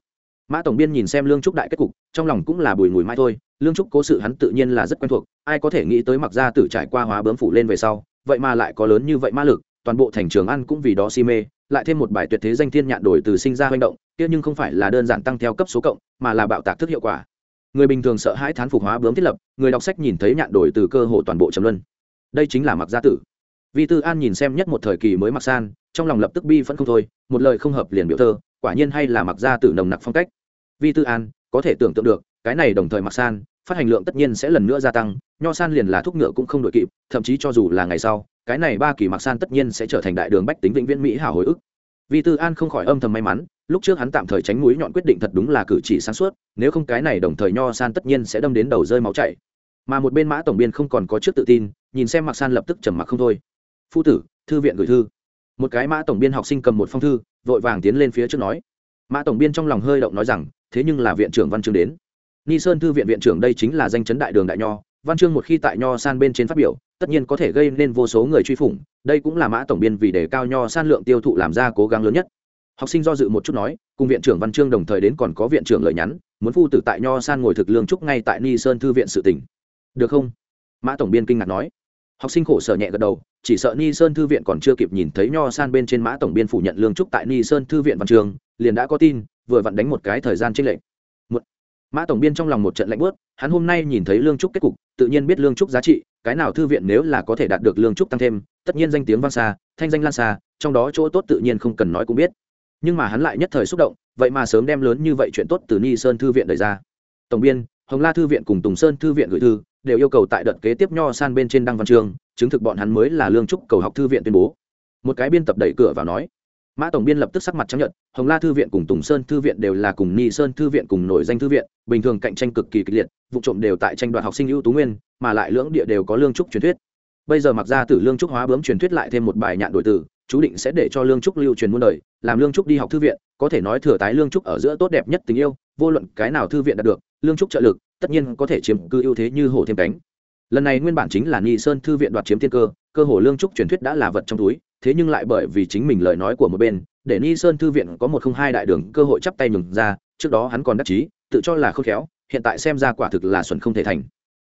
Mã tổng biên nhìn xem lương trúc đại kết cục, trong lòng cũng là bùi ngùi mai thôi. Lương trúc cố sự hắn tự nhiên là rất quen thuộc, ai có thể nghĩ tới mặc gia tử trải qua hóa bướm phủ lên về sau vậy mà lại có lớn như vậy ma lực, toàn bộ thành trường ăn cũng vì đó si mê, lại thêm một bài tuyệt thế danh thiên nhạn đổi từ sinh ra hành động, kia nhưng không phải là đơn giản tăng theo cấp số cộng, mà là bạo tạc thức hiệu quả. Người bình thường sợ hãi thán phục hóa bướm thiết lập, người đọc sách nhìn thấy nhạn đổi từ cơ hồ toàn bộ trầm luân. Đây chính là mặc gia tử. Vi tư an nhìn xem nhất một thời kỳ mới mặc san, trong lòng lập tức bi vẫn không thôi, một lời không hợp liền biểu thơ, quả nhiên hay là mặc gia tử nồng nặc phong cách. Vi tư an, có thể tưởng tượng được, cái này đồng thời mặc san phát hành lượng tất nhiên sẽ lần nữa gia tăng, nho san liền là thuốc ngựa cũng không đội kịp, thậm chí cho dù là ngày sau, cái này ba kỳ mặc san tất nhiên sẽ trở thành đại đường bách tính vĩnh viễn mỹ hảo hồi ức. Vì tư an không khỏi âm thầm may mắn, lúc trước hắn tạm thời tránh mũi nhọn quyết định thật đúng là cử chỉ sáng suốt, nếu không cái này đồng thời nho san tất nhiên sẽ đâm đến đầu rơi máu chảy. Mà một bên mã tổng biên không còn có trước tự tin, nhìn xem mặc san lập tức trầm mặc không thôi. Phu tử, thư viện gửi thư. Một cái mã tổng biên học sinh cầm một phong thư, vội vàng tiến lên phía trước nói. Mã tổng biên trong lòng hơi động nói rằng, thế nhưng là viện trưởng văn chương đến ni sơn thư viện viện trưởng đây chính là danh chấn đại đường đại nho, văn chương một khi tại nho san bên trên phát biểu, tất nhiên có thể gây nên vô số người truy phủng, đây cũng là mã tổng biên vì đề cao nho san lượng tiêu thụ làm ra cố gắng lớn nhất. Học sinh do dự một chút nói, cùng viện trưởng văn chương đồng thời đến còn có viện trưởng lời nhắn, muốn phu tử tại nho san ngồi thực lương trúc ngay tại ni sơn thư viện sự tỉnh được không? Mã tổng biên kinh ngạc nói. Học sinh khổ sở nhẹ gật đầu, chỉ sợ ni sơn thư viện còn chưa kịp nhìn thấy nho san bên trên mã tổng biên phủ nhận lương trúc tại ni sơn thư viện văn trường liền đã có tin, vừa vặn đánh một cái thời gian tranh lệch mã tổng biên trong lòng một trận lạnh bớt hắn hôm nay nhìn thấy lương trúc kết cục, tự nhiên biết lương trúc giá trị, cái nào thư viện nếu là có thể đạt được lương trúc tăng thêm, tất nhiên danh tiếng vang xa, thanh danh lan xa, trong đó chỗ tốt tự nhiên không cần nói cũng biết. Nhưng mà hắn lại nhất thời xúc động, vậy mà sớm đem lớn như vậy chuyện tốt từ ni sơn thư viện đời ra. Tổng biên, hồng la thư viện cùng tùng sơn thư viện gửi thư, đều yêu cầu tại đợt kế tiếp nho san bên trên đăng văn chương, chứng thực bọn hắn mới là lương trúc cầu học thư viện tuyên bố. Một cái biên tập đẩy cửa vào nói mã tổng biên lập tức sắc mặt chấp nhận hồng la thư viện cùng tùng sơn thư viện đều là cùng ni sơn thư viện cùng nổi danh thư viện, bình thường cạnh tranh cực kỳ kịch liệt, vụ trộm đều tại tranh đoạt học sinh ưu tú nguyên, mà lại lưỡng địa đều có lương trúc truyền thuyết. Bây giờ mặc ra từ lương trúc hóa bướm truyền thuyết lại thêm một bài nhạn đổi từ, chú định sẽ để cho lương trúc lưu truyền muôn đời, làm lương trúc đi học thư viện, có thể nói thừa tái lương trúc ở giữa tốt đẹp nhất tình yêu, vô luận cái nào thư viện đạt được, lương trúc trợ lực, tất nhiên có thể chiếm cư ưu thế như hổ thêm cánh. Lần này nguyên bản chính là ni sơn thư viện đoạt chiếm tiên cơ cơ hồ lương trúc truyền thuyết đã là vật trong túi thế nhưng lại bởi vì chính mình lời nói của một bên, để ni sơn thư viện có một không hai đại đường cơ hội chắp tay nhường ra, trước đó hắn còn đắc chí, tự cho là khôn khéo, hiện tại xem ra quả thực là xuẩn không thể thành.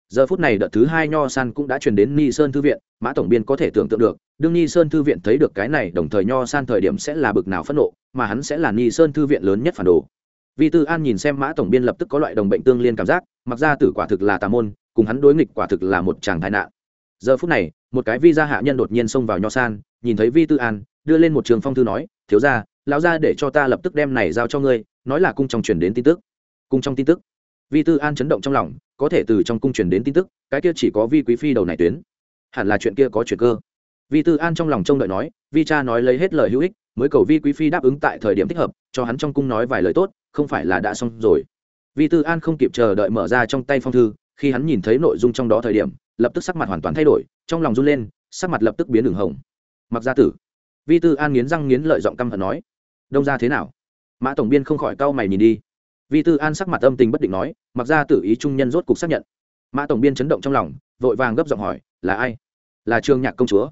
Giờ phút này đợt thứ hai nho san cũng đã truyền đến ni sơn thư viện, mã tổng biên có thể tưởng tượng được, đương ni sơn thư viện thấy được cái này đồng thời nho san thời điểm sẽ là bực nào phẫn nộ, mà hắn sẽ là ni sơn thư viện lớn nhất phản đồ. Vì tư an nhìn xem mã tổng biên lập tức có loại đồng bệnh tương liên cảm giác, mặc ra tử quả thực là tà môn, cùng hắn đối nghịch quả thực là một chàng tai nạn. Giờ phút này, một cái vi gia hạ nhân đột nhiên xông vào nho san nhìn thấy vi tư an, đưa lên một trường phong thư nói, thiếu ra lão ra để cho ta lập tức đem này giao cho ngươi, nói là cung trong truyền đến tin tức. Cung trong tin tức. Vi tư an chấn động trong lòng, có thể từ trong cung truyền đến tin tức, cái kia chỉ có vi quý phi đầu này tuyến. Hẳn là chuyện kia có chuyện cơ. Vi tư an trong lòng trông đợi nói, vi cha nói lấy hết lời hữu ích, mới cầu vi quý phi đáp ứng tại thời điểm thích hợp, cho hắn trong cung nói vài lời tốt, không phải là đã xong rồi. Vi tư an không kịp chờ đợi mở ra trong tay phong thư, khi hắn nhìn thấy nội dung trong đó thời điểm, lập tức sắc mặt hoàn toàn thay đổi, trong lòng run lên, sắc mặt lập tức biến đường hồng mặc gia tử. Vi tư an nghiến răng nghiến lợi giọng căm hận nói, đông ra thế nào? Mã tổng biên không khỏi cau mày nhìn đi. Vi tư an sắc mặt âm tình bất định nói, mặc ra Tử ý trung nhân rốt cục xác nhận. Mã tổng biên chấn động trong lòng, vội vàng gấp giọng hỏi, là ai? Là trương nhạc công chúa.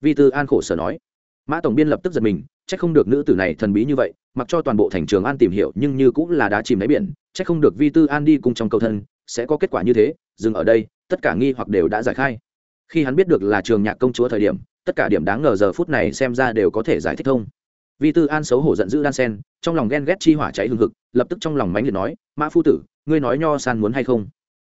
Vi tư an khổ sở nói. Mã tổng biên lập tức giật mình c h ắ c không được nữ tử này thần bí như vậy, mặc cho toàn bộ thành trường an tìm hiểu, nhưng như cũng là đá chìm đáy biển c h ắ c không được vi tư an đi cùng trong cầu thân, sẽ có kết quả như thế, dừng ở đây, tất cả nghi hoặc đều đã giải khai. Khi hắn biết được là trường nhạc công chúa thời điểm tất cả điểm đáng ngờ giờ phút này xem ra đều có thể giải thích thông. Vi tư an xấu hổ giận dữ đan sen, trong lòng ghen ghét chi hỏa cháy hừng hực, lập tức trong lòng mánh liệt nói, mã phu tử, ngươi nói nho san muốn hay không?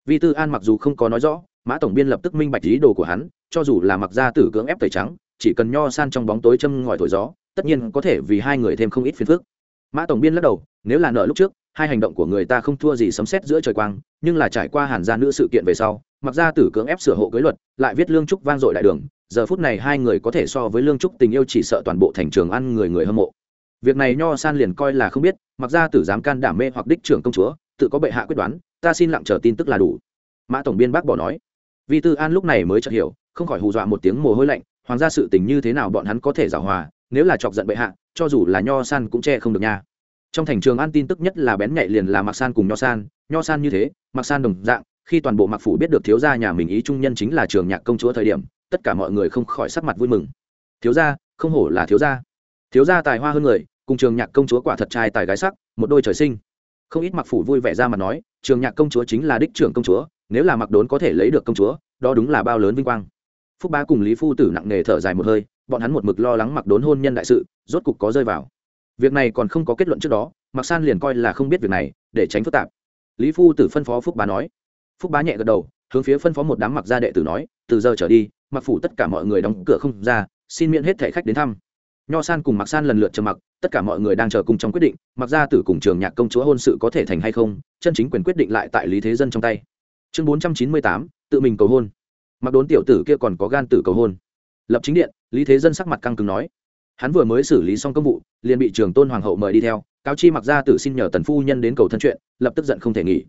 Vi tư an mặc dù không có nói rõ, mã tổng biên lập tức minh bạch ý đồ của hắn, cho dù là mặc gia tử cưỡng ép tẩy trắng, chỉ cần nho san trong bóng tối châm ngòi thổi gió, tất nhiên có thể vì hai người thêm không ít phiền phức. Mã tổng biên lắc đầu, nếu là nợ lúc trước, hai hành động của người ta không thua gì sấm xét giữa trời quang nhưng là trải qua hàn gia nữ sự kiện về sau, mặc gia tử cưỡng ép sửa hộ cưới luật, lại viết lương trúc vang dội đại đường, giờ phút này hai người có thể so với lương trúc tình yêu chỉ sợ toàn bộ thành trường ăn người người hâm mộ. Việc này nho san liền coi là không biết, mặc gia tử dám can đảm mê hoặc đích trưởng công chúa, tự có bệ hạ quyết đoán, ta xin lặng chờ tin tức là đủ. Mã tổng biên bác bỏ nói. Vi tư an lúc này mới chợt hiểu, không khỏi hù dọa một tiếng mồ hôi lạnh, hoàng gia sự tình như thế nào bọn hắn có thể giảo hòa, nếu là chọc giận bệ hạ, cho dù là nho san cũng che không được nha trong thành trường an tin tức nhất là bén nhạy liền là mạc san cùng nho san. Nho san như thế, mạc san đồng dạng, khi toàn bộ mạc phủ biết được thiếu gia nhà mình ý trung nhân chính là trường nhạc công chúa thời điểm, tất cả mọi người không khỏi sắc mặt vui mừng. Thiếu gia, không hổ là thiếu gia. Thiếu gia tài hoa hơn người, cùng trường nhạc công chúa quả thật trai tài gái sắc, một đôi trời sinh. Không ít mặc phủ vui vẻ ra mà nói, trường nhạc công chúa chính là đích trưởng công chúa, nếu là mặc đốn có thể lấy được công chúa, đó đúng là bao lớn vinh quang. Phúc bá cùng lý phu tử nặng nề thở dài một hơi, bọn hắn một mực lo lắng mặc đốn hôn nhân đại sự, rốt cục có rơi vào việc này còn không có kết luận trước đó mặc san liền coi là không biết việc này, để tránh phức tạp. Lý phu tử phân phó phúc bá nói. Phúc bá nhẹ gật đầu, hướng phía phân phó một đám mặc gia đệ tử nói, từ giờ trở đi mặc phủ tất cả mọi người đóng cửa không ra, xin miễn hết thẻ khách đến thăm. Nho san cùng mặc san lần lượt trầm mặc, tất cả mọi người đang chờ cùng trong quyết định mặc gia tử cùng trường nhạc công chúa hôn sự có thể thành hay không, chân chính quyền quyết định lại tại lý thế dân trong tay. Chương bốn trăm chín mươi tám, tự mình cầu hôn. Mặc đốn tiểu tử kia còn có gan tử cầu hôn. Lập chính điện, lý thế dân sắc mặt căng cứng nói hắn vừa mới xử lý xong công vụ, liền bị trường tôn hoàng hậu mời đi theo, cáo chi mặc gia tử xin nhờ tần phu nhân đến cầu thân chuyện, lập tức giận không thể nghỉ.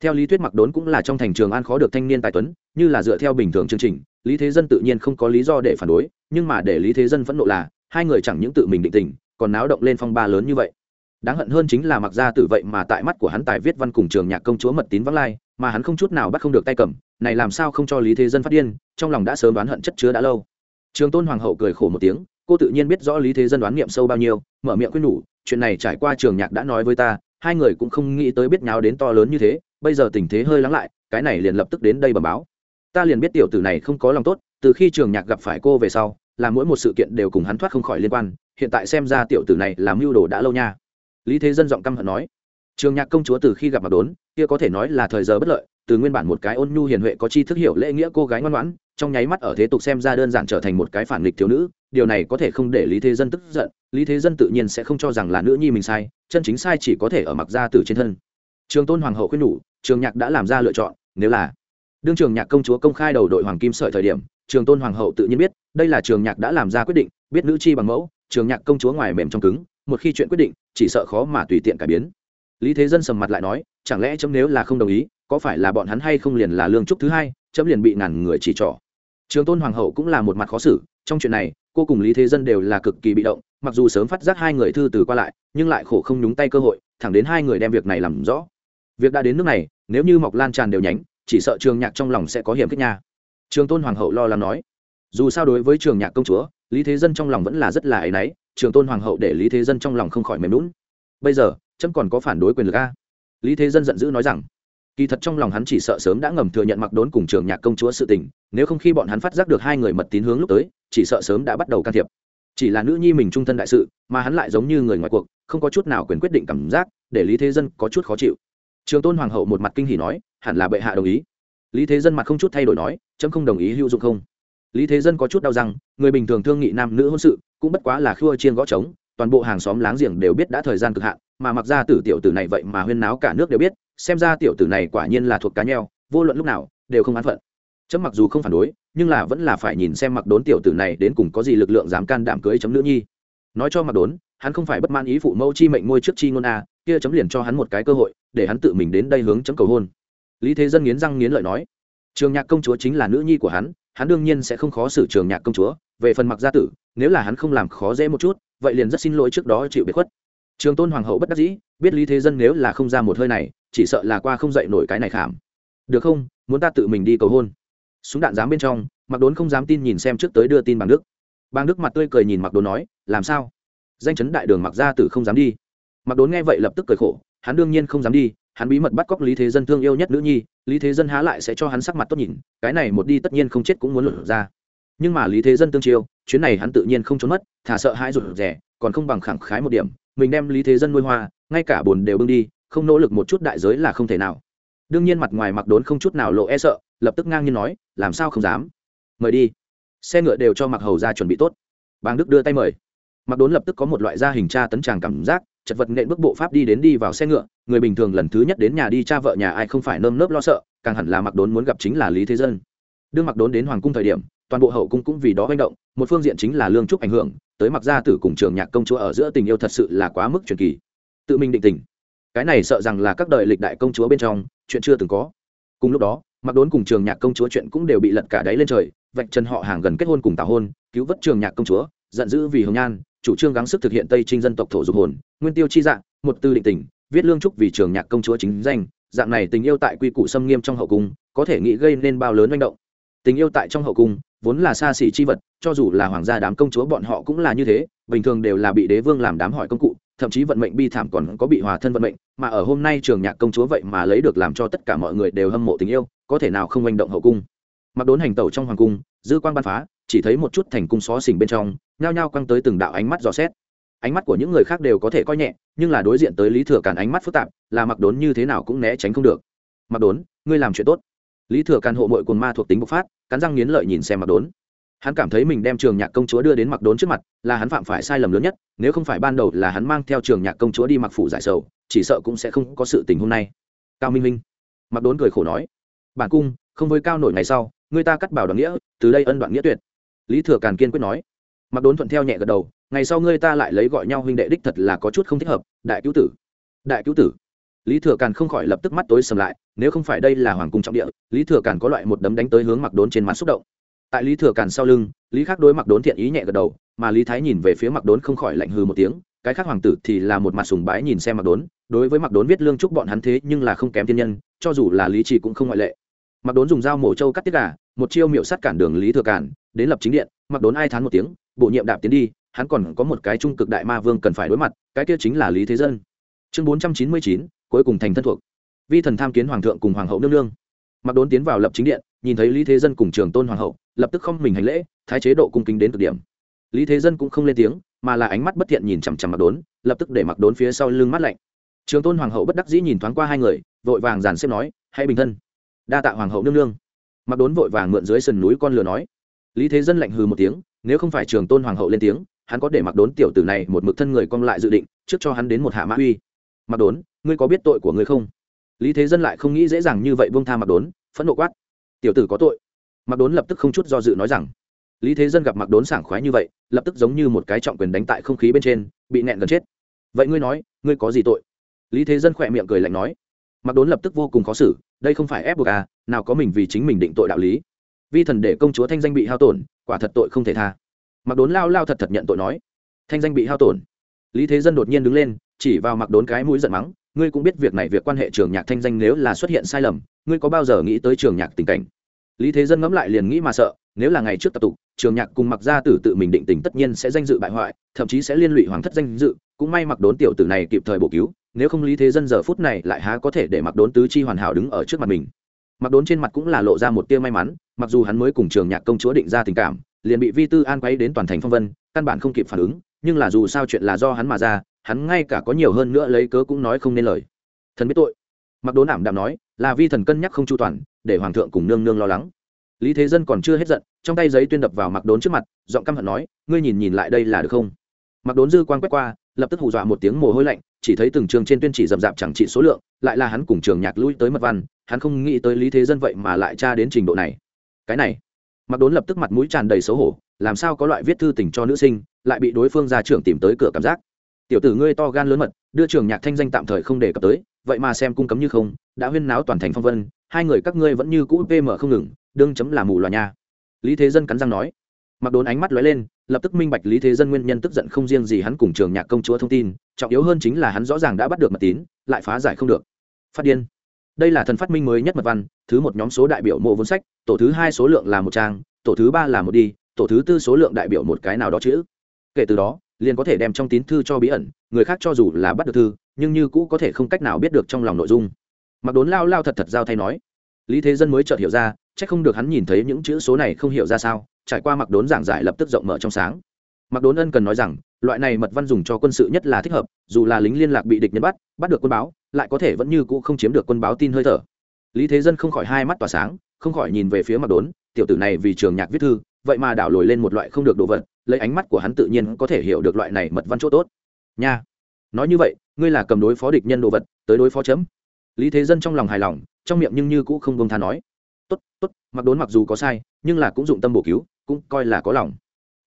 Theo lý thuyết mặc đốn cũng là trong thành trường an khó được thanh niên tài tuấn, như là dựa theo bình thường chương trình, lý thế dân tự nhiên không có lý do để phản đối, nhưng mà để lý thế dân phẫn nộ là, hai người chẳng những tự mình định tình, còn náo động lên phong ba lớn như vậy. Đáng hận hơn chính là mặc gia tử vậy mà tại mắt của hắn tài viết văn cùng trường nhạc công chúa mật tín vắng lai, mà hắn không chút nào bắt không được tay cầm, này làm sao không cho lý thế dân phát điên, trong lòng đã sớm đoán hận chất chứa đã lâu. Trường tôn hoàng hậu cười khổ một tiếng cô tự nhiên biết rõ lý thế dân đoán niệm sâu bao nhiêu, mở miệng quyết nhủ, chuyện này trải qua trường nhạc đã nói với ta, hai người cũng không nghĩ tới biết nháo đến to lớn như thế, bây giờ tình thế hơi lắng lại, cái này liền lập tức đến đây bẩm báo. Ta liền biết tiểu tử này không có lòng tốt, từ khi trường nhạc gặp phải cô về sau, là mỗi một sự kiện đều cùng hắn thoát không khỏi liên quan, hiện tại xem ra tiểu tử này làm mưu đồ đã lâu nha. Lý thế dân giọng căm hận nói. Trường nhạc công chúa từ khi gặp mặt đốn, kia có thể nói là thời giờ bất lợi từ nguyên bản một cái ôn nhu hiền huệ có chi thức hiểu lễ nghĩa cô gái ngoan ngoãn, trong nháy mắt ở thế tục xem ra đơn giản trở thành một cái phản nghịch thiếu nữ, điều này có thể không để lý thế dân tức giận, lý thế dân tự nhiên sẽ không cho rằng là nữ nhi mình sai, chân chính sai chỉ có thể ở mặc gia tử trên thân. Trường tôn hoàng hậu khuyên nhủ trường nhạc đã làm ra lựa chọn, nếu là đương trường nhạc công chúa công khai đầu đội hoàng kim sợi thời điểm, trường tôn hoàng hậu tự nhiên biết, đây là trường nhạc đã làm ra quyết định, biết nữ chi bằng mẫu, trường nhạc công chúa ngoài mềm trong cứng, một khi chuyện quyết định, chỉ sợ khó mà tùy tiện cải biến. Lý thế dân sầm mặt lại nói, chẳng lẽ chấm nếu là không đồng ý có phải là bọn hắn hay không liền là lương trúc thứ hai, chấm liền bị ngàn người chỉ trỏ. Trường tôn hoàng hậu cũng là một mặt khó xử, trong chuyện này, cô cùng lý thế dân đều là cực kỳ bị động, mặc dù sớm phát giác hai người thư từ qua lại, nhưng lại khổ không nhúng tay cơ hội, thẳng đến hai người đem việc này làm rõ. Việc đã đến nước này, nếu như mọc lan tràn đều nhánh, chỉ sợ trường nhạc trong lòng sẽ có hiểm khích nha. Trường tôn hoàng hậu lo lắng nói. Dù sao đối với trường nhạc công chúa, lý thế dân trong lòng vẫn là rất là áy náy, trường tôn hoàng hậu để lý thế dân trong lòng không khỏi mềm lún bây giờ trâm còn có phản đối quyền lực a? Lý thế dân giận dữ nói rằng kỳ thật trong lòng hắn chỉ sợ sớm đã ngầm thừa nhận mặc đốn cùng trường nhạc công chúa sự tình, nếu không khi bọn hắn phát giác được hai người mật tín hướng lúc tới, chỉ sợ sớm đã bắt đầu can thiệp. Chỉ là nữ nhi mình trung thân đại sự, mà hắn lại giống như người ngoài cuộc, không có chút nào quyền quyết định cảm giác, để lý thế dân có chút khó chịu. Trường tôn hoàng hậu một mặt kinh hỉ nói, hẳn là bệ hạ đồng ý. Lý thế dân mặt không chút thay đổi nói, chấm không đồng ý hữu dụng không? Lý thế dân có chút đau rằng người bình thường thương nghị nam nữ hôn sự, cũng bất quá là khua chiên gõ trống, toàn bộ hàng xóm láng giềng đều biết đã thời gian cực hạn, mà mặc ra tử tiểu tử này vậy mà huyên náo cả nước đều biết xem ra tiểu tử này quả nhiên là thuộc cá nheo, vô luận lúc nào, đều không an phận. Chấm mặc dù không phản đối, nhưng là vẫn là phải nhìn xem mặc đốn tiểu tử này đến cùng có gì lực lượng dám can đảm cưới chấm nữ nhi. Nói cho mặc đốn, hắn không phải bất man ý phụ mẫu chi mệnh ngôi trước chi ngôn a, kia chấm liền cho hắn một cái cơ hội, để hắn tự mình đến đây hướng chấm cầu hôn. Lý thế dân nghiến răng nghiến lợi nói, trường nhạc công chúa chính là nữ nhi của hắn hắn đương nhiên sẽ không khó xử trường nhạc công chúa. Về phần mặc gia tử, nếu là hắn không làm khó dễ một chút, vậy liền rất xin lỗi trước đó chịu biệt khuất trường tôn hoàng hậu bất đắc dĩ, biết lý thế dân nếu là không ra một hơi này, chỉ sợ là qua không dậy nổi cái này khảm. Được không, muốn ta tự mình đi cầu hôn. Súng đạn dám bên trong mặc đốn không dám tin nhìn xem trước tới đưa tin bằng đức. Bằng đức mặt tươi cười nhìn mặc đốn nói, làm sao? Danh chấn đại đường mặc gia tử không dám đi. Mặc đốn nghe vậy lập tức cười khổ, hắn đương nhiên không dám đi, hắn bí mật bắt cóc lý thế dân thương yêu nhất nữ nhi, lý thế dân há lại sẽ cho hắn sắc mặt tốt nhìn, cái này một đi tất nhiên không chết cũng muốn lột ra. Nhưng mà lý thế dân tương chiêu, chuyến này hắn tự nhiên không trốn mất, thả sợ hãi rụt rẻ còn không bằng khẳng khái một điểm mình đem lý thế dân nuôi hoa, ngay cả bồn đều bưng đi, không nỗ lực một chút đại giới là không thể nào. Đương nhiên mặt ngoài mặc đốn không chút nào lộ e sợ, lập tức ngang nhiên nói, làm sao không dám? Mời đi. Xe ngựa đều cho mặc hầu ra chuẩn bị tốt. Bang đức đưa tay mời. Mặc đốn lập tức có một loại da hình tra tấn tràng cảm giác, chật vật nện bước bộ pháp đi đến đi vào xe ngựa, người bình thường lần thứ nhất đến nhà đi cha vợ nhà ai không phải nơm nớp lo sợ, càng hẳn là mặc đốn muốn gặp chính là lý thế dân. Đương mặc đốn đến hoàng cung thời điểm, toàn bộ hậu cung cũng vì đó manh động, một phương diện chính là lương trúc ảnh hưởng tới mặc gia tử cùng trường nhạc công chúa ở giữa tình yêu thật sự là quá mức truyền kỳ. Tự mình định tình. Cái này sợ rằng là các đời lịch đại công chúa bên trong, chuyện chưa từng có. Cùng lúc đó mặc đốn cùng trường nhạc công chúa chuyện cũng đều bị lật cả đáy lên trời, vạch chân họ hàng gần kết hôn cùng tào hôn, cứu vớt trường nhạc công chúa, giận dữ vì hồng nhan, chủ trương gắng sức thực hiện tây trinh dân tộc thổ dục hồn, nguyên tiêu chi dạng, một tư định tình, viết lương trúc vì trường nhạc công chúa chính danh, dạng này tình yêu tại quy củ xâm nghiêm trong hậu cung, có thể nghĩ gây nên bao lớn manh động. Tình yêu tại trong hậu cung vốn là xa xỉ chi vật, cho dù là hoàng gia đám công chúa bọn họ cũng là như thế, bình thường đều là bị đế vương làm đám hỏi công cụ, thậm chí vận mệnh bi thảm còn có bị hòa thân vận mệnh, mà ở hôm nay trường nhạc công chúa vậy mà lấy được làm cho tất cả mọi người đều hâm mộ tình yêu, có thể nào không manh động hậu cung. Mặc đốn hành tẩu trong hoàng cung, dư quan ban phá, chỉ thấy một chút thành cung xó xỉnh bên trong, nhao nhao quăng tới từng đạo ánh mắt dò xét. Ánh mắt của những người khác đều có thể coi nhẹ, nhưng là đối diện tới lý thừa cản ánh mắt phức tạp, là mặc đốn như thế nào cũng né tránh không được. Mặc đốn, ngươi làm chuyện tốt lý thừa càn hộ mội cồn ma thuộc tính bộc phát, cắn răng nghiến lợi nhìn xem mặc đốn. Hắn cảm thấy mình đem trường nhạc công chúa đưa đến mặc đốn trước mặt, là hắn phạm phải sai lầm lớn nhất, nếu không phải ban đầu là hắn mang theo trường nhạc công chúa đi mặc phủ giải sầu, chỉ sợ cũng sẽ không có sự tình hôm nay. Cao minh minh. Mặc đốn cười khổ nói. Bản cung, không với cao nổi ngày sau, người ta cắt bảo đoạn nghĩa, từ đây ân đoạn nghĩa tuyệt. Lý thừa càn kiên quyết nói. Mặc đốn thuận theo nhẹ gật đầu, ngày sau ngươi ta lại lấy gọi nhau huynh đệ đích thật là có chút không thích hợp, đại cứu tử. Đại cứu tử lý thừa càn không khỏi lập tức mắt tối sầm lại, nếu không phải đây là hoàng cung trọng địa, lý thừa càn có loại một đấm đánh tới hướng mặc đốn trên mặt xúc động. Tại lý thừa càn sau lưng, lý khắc đối mặc đốn thiện ý nhẹ gật đầu, mà lý thái nhìn về phía mặc đốn không khỏi lạnh hư một tiếng, cái khác hoàng tử thì là một mặt sùng bái nhìn xem mặc đốn, đối với mặc đốn viết lương chúc bọn hắn thế nhưng là không kém thiên nhân, cho dù là lý trì cũng không ngoại lệ. Mặc đốn dùng dao mổ trâu cắt tiết gà, một chiêu miệu sắt cản đường lý thừa càn, đến lập chính điện mặc đốn ai thán một tiếng, bổ nhiệm đạp tiến đi, hắn còn có một cái trung cực đại ma vương cần phải đối mặt, cái kia chính là lý thế dân. Chương bốn trăm chín mươi chín cuối cùng thành thân thuộc. Vi thần tham kiến hoàng thượng cùng hoàng hậu nương nương. Mặc đốn tiến vào lập chính điện, nhìn thấy lý thế dân cùng trường tôn hoàng hậu, lập tức không mình hành lễ, thái chế độ cung kính đến cực điểm. Lý thế dân cũng không lên tiếng, mà là ánh mắt bất thiện nhìn chằm chằm mặc đốn, lập tức để mặc đốn phía sau lưng mắt lạnh. Trường tôn hoàng hậu bất đắc dĩ nhìn thoáng qua hai người, vội vàng giàn xếp nói, hãy bình thân. Đa tạ hoàng hậu nương nương. Mặc đốn vội vàng mượn dưới sườn núi con lừa nói. Lý thế dân lạnh hừ một tiếng, nếu không phải trường tôn hoàng hậu lên tiếng, hắn có để mặc đốn tiểu tử này một mực thân người cong lại dự định, trước cho hắn đến một hạ mã uy. Mặc đốn ngươi có biết tội của ngươi không? Lý thế dân lại không nghĩ dễ dàng như vậy buông tha mặc đốn, phẫn nộ quát. Tiểu tử có tội. Mặc đốn lập tức không chút do dự nói rằng. Lý thế dân gặp mặc đốn sảng khoái như vậy, lập tức giống như một cái trọng quyền đánh tại không khí bên trên, bị nẹn gần chết. Vậy ngươi nói, ngươi có gì tội? Lý thế dân khỏe miệng cười lạnh nói. Mặc đốn lập tức vô cùng khó xử, đây không phải ép buộc à nào có mình vì chính mình định tội đạo lý. Vi thần để công chúa thanh danh bị hao tổn, quả thật tội không thể tha. Mặc đốn lao lao thật thật nhận tội nói. Thanh danh bị hao tổn. Lý thế dân đột nhiên đứng lên, chỉ vào mặc đốn cái mũi giận mắng ngươi cũng biết việc này việc quan hệ trường nhạc thanh danh nếu là xuất hiện sai lầm, ngươi có bao giờ nghĩ tới trường nhạc tình cảnh? Lý thế dân ngẫm lại liền nghĩ mà sợ, nếu là ngày trước tập tục, trường nhạc cùng mặc gia tử tự mình định tình tất nhiên sẽ danh dự bại hoại, thậm chí sẽ liên lụy hoàng thất danh dự, cũng may mặc đốn tiểu tử này kịp thời bổ cứu, nếu không lý thế dân giờ phút này lại há có thể để mặc đốn tứ chi hoàn hảo đứng ở trước mặt mình. Mặc đốn trên mặt cũng là lộ ra một tia may mắn, mặc dù hắn mới cùng trường nhạc công chúa định ra tình cảm, liền bị vi tư an quấy đến toàn thành phong vân, căn bản không kịp phản ứng, nhưng là dù sao chuyện là do hắn mà ra hắn ngay cả có nhiều hơn nữa lấy cớ cũng nói không nên lời. Thần biết tội. Mặc đốn ảm đạm nói, là vi thần cân nhắc không chu toàn, để hoàng thượng cùng nương nương lo lắng. Lý thế dân còn chưa hết giận, trong tay giấy tuyên đập vào mặc đốn trước mặt, giọng căm hận nói, ngươi nhìn nhìn lại đây là được không? Mặc đốn dư quan quét qua, lập tức hù dọa một tiếng mồ hôi lạnh, chỉ thấy từng trường trên tuyên chỉ rậm rạp chẳng trị số lượng, lại là hắn cùng trường nhạc lui tới mật văn, hắn không nghĩ tới lý thế dân vậy mà lại tra đến trình độ này. Cái này, mặc đốn lập tức mặt mũi tràn đầy xấu hổ, làm sao có loại viết thư tình cho nữ sinh, lại bị đối phương ra trưởng tìm tới cửa cảm giác tiểu tử ngươi to gan lớn mật, đưa trường nhạc thanh danh tạm thời không đề cập tới, vậy mà xem cung cấm như không, đã huyên náo toàn thành phong vân, hai người các ngươi vẫn như cũ pm không ngừng, đương chấm là mù loà nha. Lý thế dân cắn răng nói. Mặc đốn ánh mắt lóe lên, lập tức minh bạch lý thế dân nguyên nhân tức giận không riêng gì hắn cùng trường nhạc công chúa thông tin, trọng yếu hơn chính là hắn rõ ràng đã bắt được mật tín, lại phá giải không được. Phát điên. Đây là thần phát minh mới nhất mật văn, thứ một nhóm số đại biểu mộ vốn sách, tổ thứ hai số lượng là một trang, tổ thứ ba là một đi, tổ thứ tư số lượng đại biểu một cái nào đó chữ. Kể từ đó liền có thể đem trong tín thư cho bí ẩn, người khác cho dù là bắt được thư, nhưng như cũ có thể không cách nào biết được trong lòng nội dung. Mặc đốn lao lao thật thật giao thay nói. Lý thế dân mới chợt hiểu ra c h ắ c không được hắn nhìn thấy những chữ số này không hiểu ra sao, trải qua mặc đốn giảng giải lập tức rộng mở trong sáng. Mặc đốn ân cần nói rằng, loại này mật văn dùng cho quân sự nhất là thích hợp, dù là lính liên lạc bị địch nhân bắt bắt được quân báo, lại có thể vẫn như cũ không chiếm được quân báo tin hơi thở. Lý thế dân không khỏi hai mắt tỏa sáng, không khỏi nhìn về phía mặc đốn, tiểu tử này vì trường nhạc viết thư vậy mà đảo lồi lên một loại không được đồ vật, lấy ánh mắt của hắn tự nhiên có thể hiểu được loại này mật văn chỗ tốt. Nha. Nói như vậy, ngươi là cầm đối phó địch nhân đồ vật, tới đối phó chấm. Lý thế dân trong lòng hài lòng, trong miệng nhưng như cũng không bông tha nói. Tốt tốt, mặc đốn mặc dù có sai, nhưng là cũng dụng tâm bổ cứu, cũng coi là có lòng.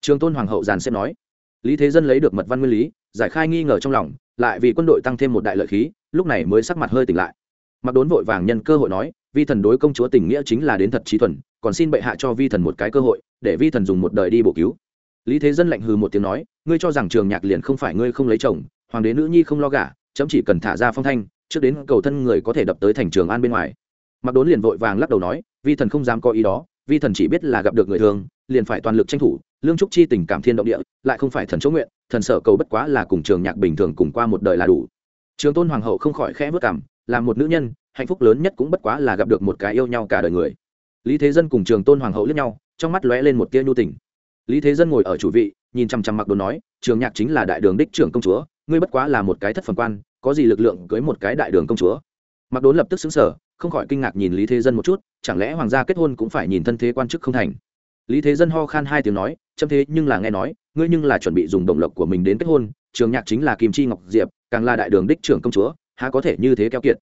Trường tôn hoàng hậu giàn xếp nói. Lý thế dân lấy được mật văn nguyên lý, giải khai nghi ngờ trong lòng, lại vì quân đội tăng thêm một đại lợi khí, lúc này mới sắc mặt hơi tỉnh lại. Mặc đốn vội vàng nhân cơ hội nói, vi thần đối công chúa tình nghĩa chính là đến thật trí thuần, còn xin bệ hạ cho vi thần một cái cơ hội để vi thần dùng một đời đi bổ cứu. Lý thế dân lạnh hừ một tiếng nói, ngươi cho rằng trường nhạc liền không phải ngươi không lấy chồng, hoàng đế nữ nhi không lo gả, chấm chỉ cần thả ra phong thanh, trước đến cầu thân người có thể đập tới thành trường an bên ngoài. Mặc đốn liền vội vàng lắc đầu nói, vi thần không dám có ý đó, vi thần chỉ biết là gặp được người thường, liền phải toàn lực tranh thủ, lương trúc chi tình cảm thiên động địa, lại không phải thần chỗ nguyện, thần sợ cầu bất quá là cùng trường nhạc bình thường cùng qua một đời là đủ. Trường tôn hoàng hậu không khỏi khẽ vất cảm là một nữ nhân, hạnh phúc lớn nhất cũng bất quá là gặp được một cái yêu nhau cả đời người. Lý thế dân cùng trường tôn hoàng hậu lẫn nhau trong mắt lóe lên một tia nhu tình. Lý thế dân ngồi ở chủ vị, nhìn chăm chăm mặc đồn nói, trường nhạc chính là đại đường đích trưởng công chúa, ngươi bất quá là một cái thất phần quan, có gì lực lượng cưới một cái đại đường công chúa? Mặc đốn lập tức xứng sở không khỏi kinh ngạc nhìn lý thế dân một chút, chẳng lẽ hoàng gia kết hôn cũng phải nhìn thân thế quan chức không thành? Lý thế dân ho khan hai tiếng nói châm thế, nhưng là nghe nói, ngươi nhưng là chuẩn bị dùng động lộc của mình đến kết hôn, trường nhạc chính là kim chi ngọc diệp, càng là đại đường đích trưởng công chúa, há có thể như thế keo kiệt?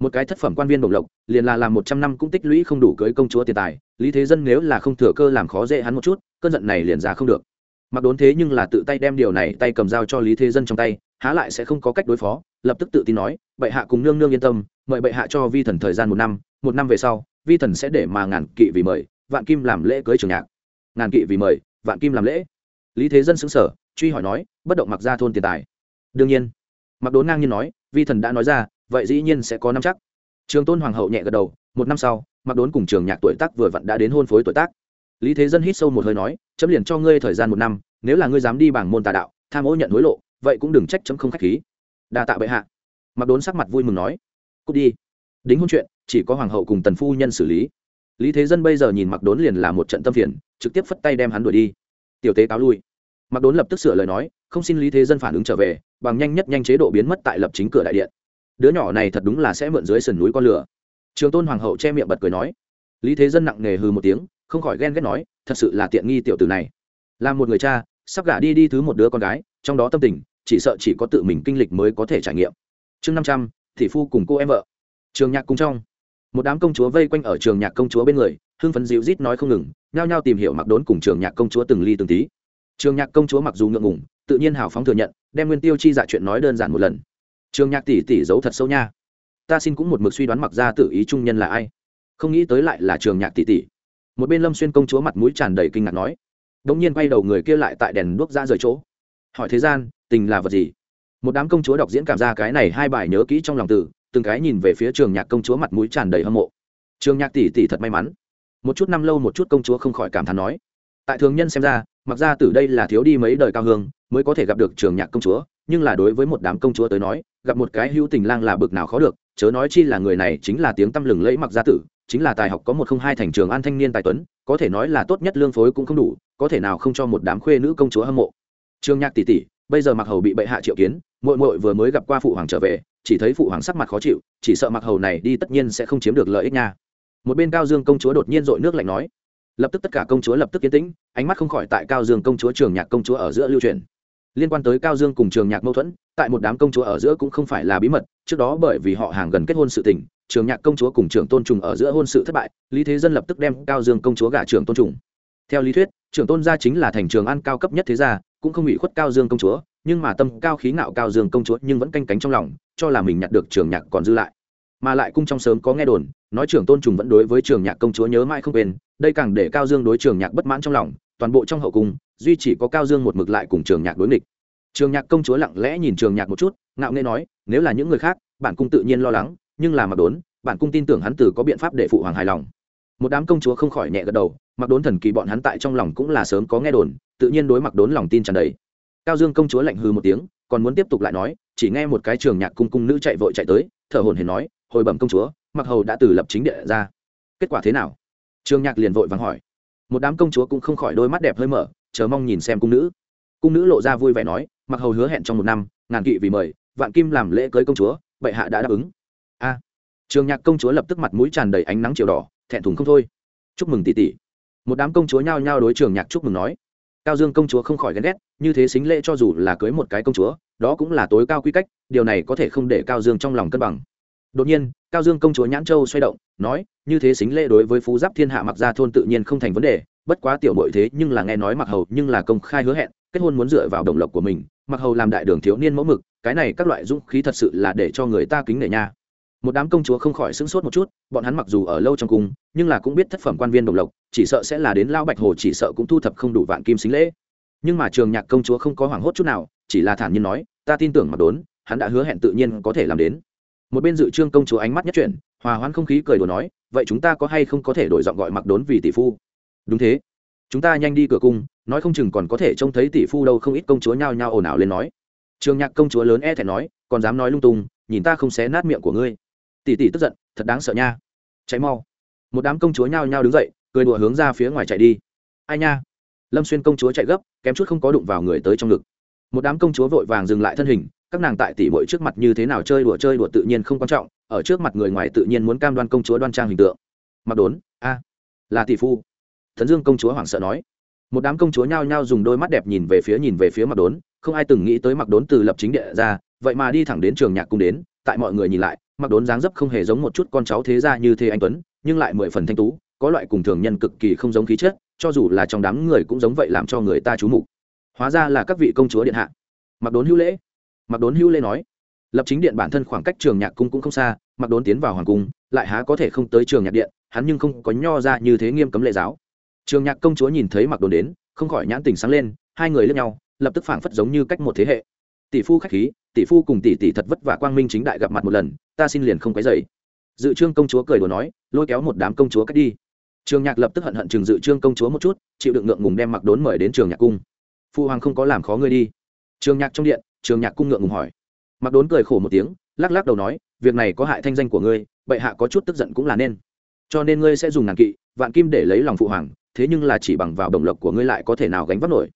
Một cái thất phẩm quan viên đồng lộc, liền là làm một trăm năm cũng tích lũy không đủ cưới công chúa tiền tài, lý thế dân nếu là không thừa cơ làm khó dễ hắn một chút, cơn giận này liền ra không được. Mặc đốn thế nhưng là tự tay đem điều này tay cầm dao cho lý thế dân trong tay, há lại sẽ không có cách đối phó, lập tức tự tin nói, bệ hạ cùng nương nương yên tâm, mời bệ hạ cho vi thần thời gian một năm một năm về sau, vi thần sẽ để mà ngàn kỵ vì mời, vạn kim làm lễ cưới trường nhạc. Ngàn kỵ vì mời, vạn kim làm lễ? Lý thế dân xứng sở truy hỏi nói, bất động mặc ra thôn tiền tài. Đương nhiên. Mặc đốn ngang nhiên nói, vi thần đã nói ra vậy dĩ nhiên sẽ có năm chắc. Trường tôn hoàng hậu nhẹ gật đầu, một năm sau mặc đốn cùng trường nhạc tuổi tác vừa vặn đã đến hôn phối tuổi tác. Lý thế dân hít sâu một hơi nói, chấm liền cho ngươi thời gian một năm, nếu là ngươi dám đi bảng môn tà đạo, tham ô nhận hối lộ, vậy cũng đừng trách chấm không khách khí. Đa tạ bệ hạ. Mặc đốn sắc mặt vui mừng nói cúc đi. Đính hôn chuyện, chỉ có hoàng hậu cùng tần phu nhân xử lý. Lý thế dân bây giờ nhìn mặc đốn liền là một trận tâm phiền, trực tiếp phất tay đem hắn đuổi đi. Tiểu tế cáo lui. Mặc đốn lập tức sửa lời nói, không xin lý thế dân phản ứng trở về, bằng nhanh nhất nhanh chế độ biến mất tại lập chính cửa đại điện đứa nhỏ này thật đúng là sẽ mượn dưới sườn núi con lửa. Trường tôn hoàng hậu che miệng bật cười nói. Lý thế dân nặng nề hừ một tiếng, không khỏi ghen ghét nói, thật sự là tiện nghi tiểu tử này. Là một người cha, sắp gả đi đi thứ một đứa con gái, trong đó tâm tình, chỉ sợ chỉ có tự mình kinh lịch mới có thể trải nghiệm. Chương năm trăm, thị phu cùng cô em vợ. Trường nhạc cung trong. Một đám công chúa vây quanh ở trường nhạc công chúa bên người, hưng phấn dịu rít nói không ngừng, nhao nhao tìm hiểu mặc đốn cùng trường nhạc công chúa từng ly từng tí. Trường nhạc công chúa mặc dù ngượng ngùng, tự nhiên hào phóng thừa nhận, đem nguyên tiêu chi dạ chuyện nói đơn giản một lần trường nhạc tỷ tỷ giấu thật sâu nha. Ta xin cũng một mực suy đoán mặc ra tự ý trung nhân là ai. Không nghĩ tới lại là trường nhạc tỷ tỷ. Một bên lâm xuyên công chúa mặt mũi tràn đầy kinh ngạc nói. Đ ỗ n g nhiên quay đầu người kia lại tại đèn đuốc ra rời chỗ. Hỏi thế gian tình là vật gì? Một đám công chúa đọc diễn cảm ra cái này hai bài nhớ kỹ trong lòng từ, từng cái nhìn về phía trường nhạc công chúa mặt mũi tràn đầy hâm mộ. Trường nhạc tỷ tỷ thật may mắn. Một chút năm lâu một chút công chúa không khỏi cảm thán nói. Tại thường nhân xem ra mặc ra từ đây là thiếu đi mấy đời cao hương mới có thể gặp được trường nhạc công chúa nhưng là đối với một đám công chúa tới nói, gặp một cái hữu tình lang là bực nào khó được, chớ nói chi là người này chính là tiếng tăm lừng lẫy mặc gia tử, chính là tài học có một không hai thành trường an thanh niên tài tuấn, có thể nói là tốt nhất lương phối cũng không đủ, có thể nào không cho một đám khuê nữ công chúa hâm mộ. Trương nhạc tỷ tỷ, bây giờ mặc hầu bị bệ hạ triệu kiến, muội muội vừa mới gặp qua phụ hoàng trở về, chỉ thấy phụ hoàng sắc mặt khó chịu, chỉ sợ mặc hầu này đi tất nhiên sẽ không chiếm được lợi ích nha. Một bên cao dương công chúa đột nhiên dội nước lạnh nói, lập tức tất cả công chúa lập tức yên tĩnh, ánh mắt không khỏi tại cao dương công chúa trường nhạc công chúa ở giữa lưu truyền liên quan tới cao dương cùng trường nhạc mâu thuẫn, tại một đám công chúa ở giữa cũng không phải là bí mật, trước đó bởi vì họ hàng gần kết hôn sự tình, trường nhạc công chúa cùng trường tôn trùng ở giữa hôn sự thất bại, lý thế dân lập tức đem cao dương công chúa gả trường tôn trùng. Theo lý thuyết trường tôn gia chính là thành trường an cao cấp nhất thế gia, cũng không ủy khuất cao dương công chúa, nhưng mà tâm cao khí ngạo cao dương công chúa nhưng vẫn canh cánh trong lòng, cho là mình nhặt được trường nhạc còn dư lại. Mà lại cung trong sớm có nghe đồn, nói trường tôn trùng vẫn đối với trường nhạc công chúa nhớ mãi không quên, đây càng để cao dương đối trường nhạc bất mãn trong lòng toàn bộ trong hậu cung, duy chỉ có cao dương một mực lại cùng trường nhạc đối nghịch. Trường nhạc công chúa lặng lẽ nhìn trường nhạc một chút, ngạo nghê nói, nếu là những người khác, bản cung tự nhiên lo lắng, nhưng là mặc đốn, bản cung tin tưởng hắn từ có biện pháp để phụ hoàng hài lòng. Một đám công chúa không khỏi nhẹ gật đầu mặc đốn thần kỳ bọn hắn tại trong lòng cũng là sớm có nghe đồn, tự nhiên đối mặc đốn lòng tin tràn đầy. Cao dương công chúa lạnh hư một tiếng, còn muốn tiếp tục lại nói, chỉ nghe một cái trường nhạc cung cung nữ chạy vội chạy tới, thở hồn hển nói, hồi bẩm công chúa mặc hầu đã từ lập chính địa ra. Kết quả thế nào? Trường nhạc liền vội vàng hỏi một đám công chúa cũng không khỏi đôi mắt đẹp hơi mở, chờ mong nhìn xem cung nữ. Cung nữ lộ ra vui vẻ nói, mặc hầu hứa hẹn trong một năm, ngàn kỵ vì mời, vạn kim làm lễ cưới công chúa, bệ hạ đã đáp ứng. A. Trường nhạc công chúa lập tức mặt mũi tràn đầy ánh nắng chiều đỏ, thẹn thùng không thôi. Chúc mừng tỷ tỷ. Một đám công chúa nhao nhao đối trường nhạc chúc mừng nói. Cao dương công chúa không khỏi ghen ghét, như thế xính lễ cho dù là cưới một cái công chúa, đó cũng là tối cao quy cách, điều này có thể không để cao dương trong lòng cân bằng đột nhiên, cao dương công chúa nhãn châu xoay động, nói, như thế xính lễ đối với phú giáp thiên hạ mặc ra thôn tự nhiên không thành vấn đề, bất quá tiểu bội thế nhưng là nghe nói mặc hầu nhưng là công khai hứa hẹn, kết hôn muốn dựa vào đồng lộc của mình mặc hầu làm đại đường thiếu niên mẫu mực, cái này các loại dũng khí thật sự là để cho người ta kính nể nha. Một đám công chúa không khỏi sững sốt một chút, bọn hắn mặc dù ở lâu trong cung, nhưng là cũng biết thất phẩm quan viên đồng lộc, chỉ sợ sẽ là đến lao bạch hồ chỉ sợ cũng thu thập không đủ vạn kim xính lễ. Nhưng mà trường nhạc công chúa không có hoảng hốt chút nào, chỉ là thản nhiên nói, ta tin tưởng mặc đốn, hắn đã hứa hẹn tự nhiên có thể làm đến một bên dự trương công chúa ánh mắt nhất chuyển, hòa hoãn không khí cười đùa nói, vậy chúng ta có hay không có thể đổi giọng gọi mặc đốn vì tỷ phu? Đúng thế. Chúng ta nhanh đi cửa cung, nói không chừng còn có thể trông thấy tỷ phu đâu. Không ít công chúa nhao nhao ồn ào lên nói. Trường nhạc công chúa lớn e thẹn nói, còn dám nói lung tung, nhìn ta không xé nát miệng của ngươi. Tỷ tỷ tức giận, thật đáng sợ nha. Cháy mau. Một đám công chúa nhao nhao đứng dậy, cười đùa hướng ra phía ngoài chạy đi. Ai nha. Lâm xuyên công chúa chạy gấp, kém chút không có đụng vào người tới trong ngực. Một đám công chúa vội vàng dừng lại thân hình các nàng tại tỷ muội trước mặt như thế nào chơi đùa chơi đùa tự nhiên không quan trọng, ở trước mặt người ngoài tự nhiên muốn cam đoan công chúa đoan trang hình tượng. Mặc đốn, a, là tỷ phu. Thần dương công chúa hoảng sợ nói. Một đám công chúa nhao nhao dùng đôi mắt đẹp nhìn về phía nhìn về phía mặc đốn, không ai từng nghĩ tới mặc đốn từ lập chính địa ra, vậy mà đi thẳng đến trường nhạc cung đến, tại mọi người nhìn lại, mặc đốn dáng dấp không hề giống một chút con cháu thế gia như thế anh tuấn, nhưng lại mười phần thanh tú, có loại cùng thường nhân cực kỳ không giống khí chất, cho dù là trong đám người cũng giống vậy làm cho người ta chú mục. Hóa ra là các vị công chúa điện hạ. Mặc đốn hữu lễ mặc đốn hữu lê nói, lập chính điện bản thân khoảng cách trường nhạc cung cũng không xa mặc đốn tiến vào hoàng cung, lại há có thể không tới trường nhạc điện, hắn nhưng không có nho ra như thế nghiêm cấm lệ giáo. Trường nhạc công chúa nhìn thấy mặc đốn đến, không khỏi nhãn tình sáng lên, hai người lướt nhau, lập tức phảng phất giống như cách một thế hệ. Tỷ phu khách khí, tỷ phu cùng tỷ tỷ thật vất vả quang minh chính đại gặp mặt một lần, ta xin liền không quấy dậy dự trương công chúa cười đùa nói, lôi kéo một đám công chúa cách đi. Trường nhạc lập tức hận hận chừng dự trương công chúa một chút, chịu đựng ngượng ngùng đem mặc đốn mời đến trường nhạc cung. Phu hoàng không có làm khó ngươi đi. Trường nhạc trong điện trường nhạc cung ngượng ngùng hỏi. Mặc đốn cười khổ một tiếng lắc lắc đầu nói việc này có hại thanh danh của ngươi bệ hạ có chút tức giận cũng là nên. Cho nên ngươi sẽ dùng ngàn kỵ vạn kim để lấy lòng phụ hoàng thế nhưng là chỉ bằng vào đồng lộc của ngươi lại có thể nào gánh vác nổi.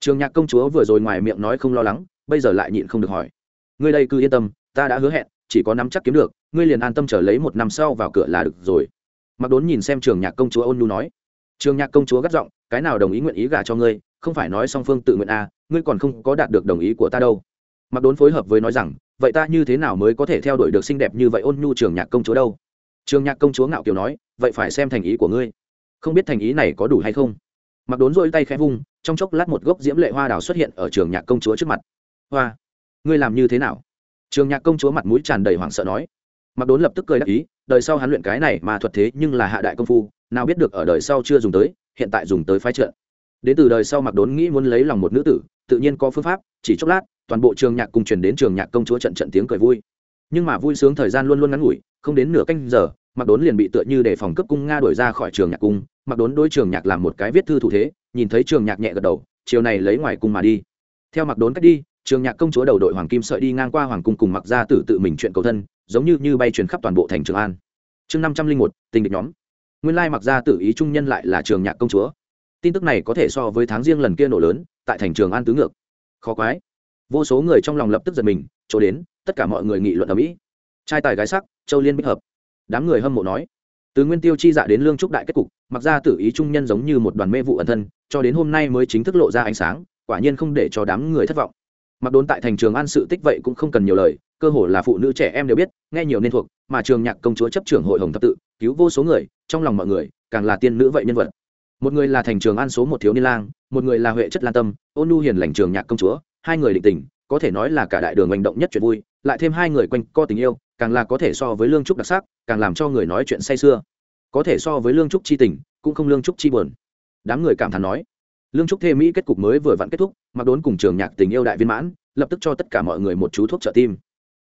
Trường nhạc công chúa vừa rồi ngoài miệng nói không lo lắng bây giờ lại nhịn không được hỏi. Ngươi đây cứ yên tâm ta đã hứa hẹn chỉ có nắm chắc kiếm được ngươi liền an tâm trở lấy một năm sau vào cửa là được rồi. Mặc đốn nhìn xem trường nhạc công chúa ôn nhu nói. Trường nhạc công chúa gắt giọng cái nào đồng ý nguyện ý gả cho ngươi không phải nói song phương tự nguyện a à, ngươi còn không có đạt được đồng ý của ta đâu mặc đốn phối hợp với nói rằng, vậy ta như thế nào mới có thể theo đuổi được xinh đẹp như vậy ôn nhu trường nhạc công chúa đâu? Trường nhạc công chúa ngạo kiều nói, vậy phải xem thành ý của ngươi. Không biết thành ý này có đủ hay không? Mặc đốn rỗi tay khẽ vung, trong chốc lát một gốc diễm lệ hoa đào xuất hiện ở trường nhạc công chúa trước mặt. Hoa, ngươi làm như thế nào? Trường nhạc công chúa mặt mũi tràn đầy hoảng sợ nói. Mặc đốn lập tức cười đắc ý, đời sau hắn luyện cái này mà thuật thế nhưng là hạ đại công phu, nào biết được ở đời sau chưa dùng tới, hiện tại dùng tới phái trợ. Đến từ đời sau mặc đốn nghĩ muốn lấy lòng một nữ tử, tự nhiên có phương pháp, chỉ chốc lát toàn bộ trường nhạc cùng truyền đến trường nhạc công chúa trận trận tiếng cười vui. Nhưng mà vui sướng thời gian luôn luôn ngắn ngủi, không đến nửa canh giờ mặc đốn liền bị tựa như để phòng cấp cung nga đuổi ra khỏi trường nhạc cung. Mặc đốn đối trường nhạc làm một cái viết thư thủ thế, nhìn thấy trường nhạc nhẹ gật đầu, chiều này lấy ngoài cung mà đi. Theo mặc đốn cách đi, trường nhạc công chúa đầu đội hoàng kim sợi đi ngang qua hoàng cung cùng mặc ra tử tự mình chuyện cầu thân, giống như như bay truyền khắp toàn bộ thành trường an. Chương năm trăm linh một, tình địch nhóm. Nguyên lai mặc ra tử ý trung nhân lại là trường nhạc công chúa. Tin tức này có thể so với tháng riêng lần kia nổ lớn, tại thành trường an tứ ngược. Khó quái vô số người trong lòng lập tức giật mình, chỗ đến, tất cả mọi người nghị luận ở mỹ. Trai tài gái sắc, châu liên bích hợp. Đám người hâm mộ nói, từ nguyên tiêu chi dạ đến lương trúc đại kết cục, mặc ra tự ý trung nhân giống như một đoàn mê vụ ẩn thân, cho đến hôm nay mới chính thức lộ ra ánh sáng, quả nhiên không để cho đám người thất vọng. Mặc đốn tại thành trường an sự tích vậy cũng không cần nhiều lời, cơ hồ là phụ nữ trẻ em đều biết, nghe nhiều nên thuộc, mà trường nhạc công chúa chấp trưởng hội hồng thập tự, cứu vô số người, trong lòng mọi người, càng là tiên nữ vậy nhân vật. Một người là thành trường an số một thiếu niên lang, một người là huệ chất lan tâm, ôn nhu hiền lành trường nhạc công chúa hai người định tình, có thể nói là cả đại đường hành động nhất chuyện vui, lại thêm hai người quanh co tình yêu, càng là có thể so với lương trúc đặc sắc, càng làm cho người nói chuyện say sưa. Có thể so với lương trúc chi tình, cũng không lương trúc chi buồn. Đám người cảm thán nói, lương trúc thê mỹ kết cục mới vừa vặn kết thúc, mặc đốn cùng trường nhạc tình yêu đại viên mãn, lập tức cho tất cả mọi người một chú thuốc trợ tim.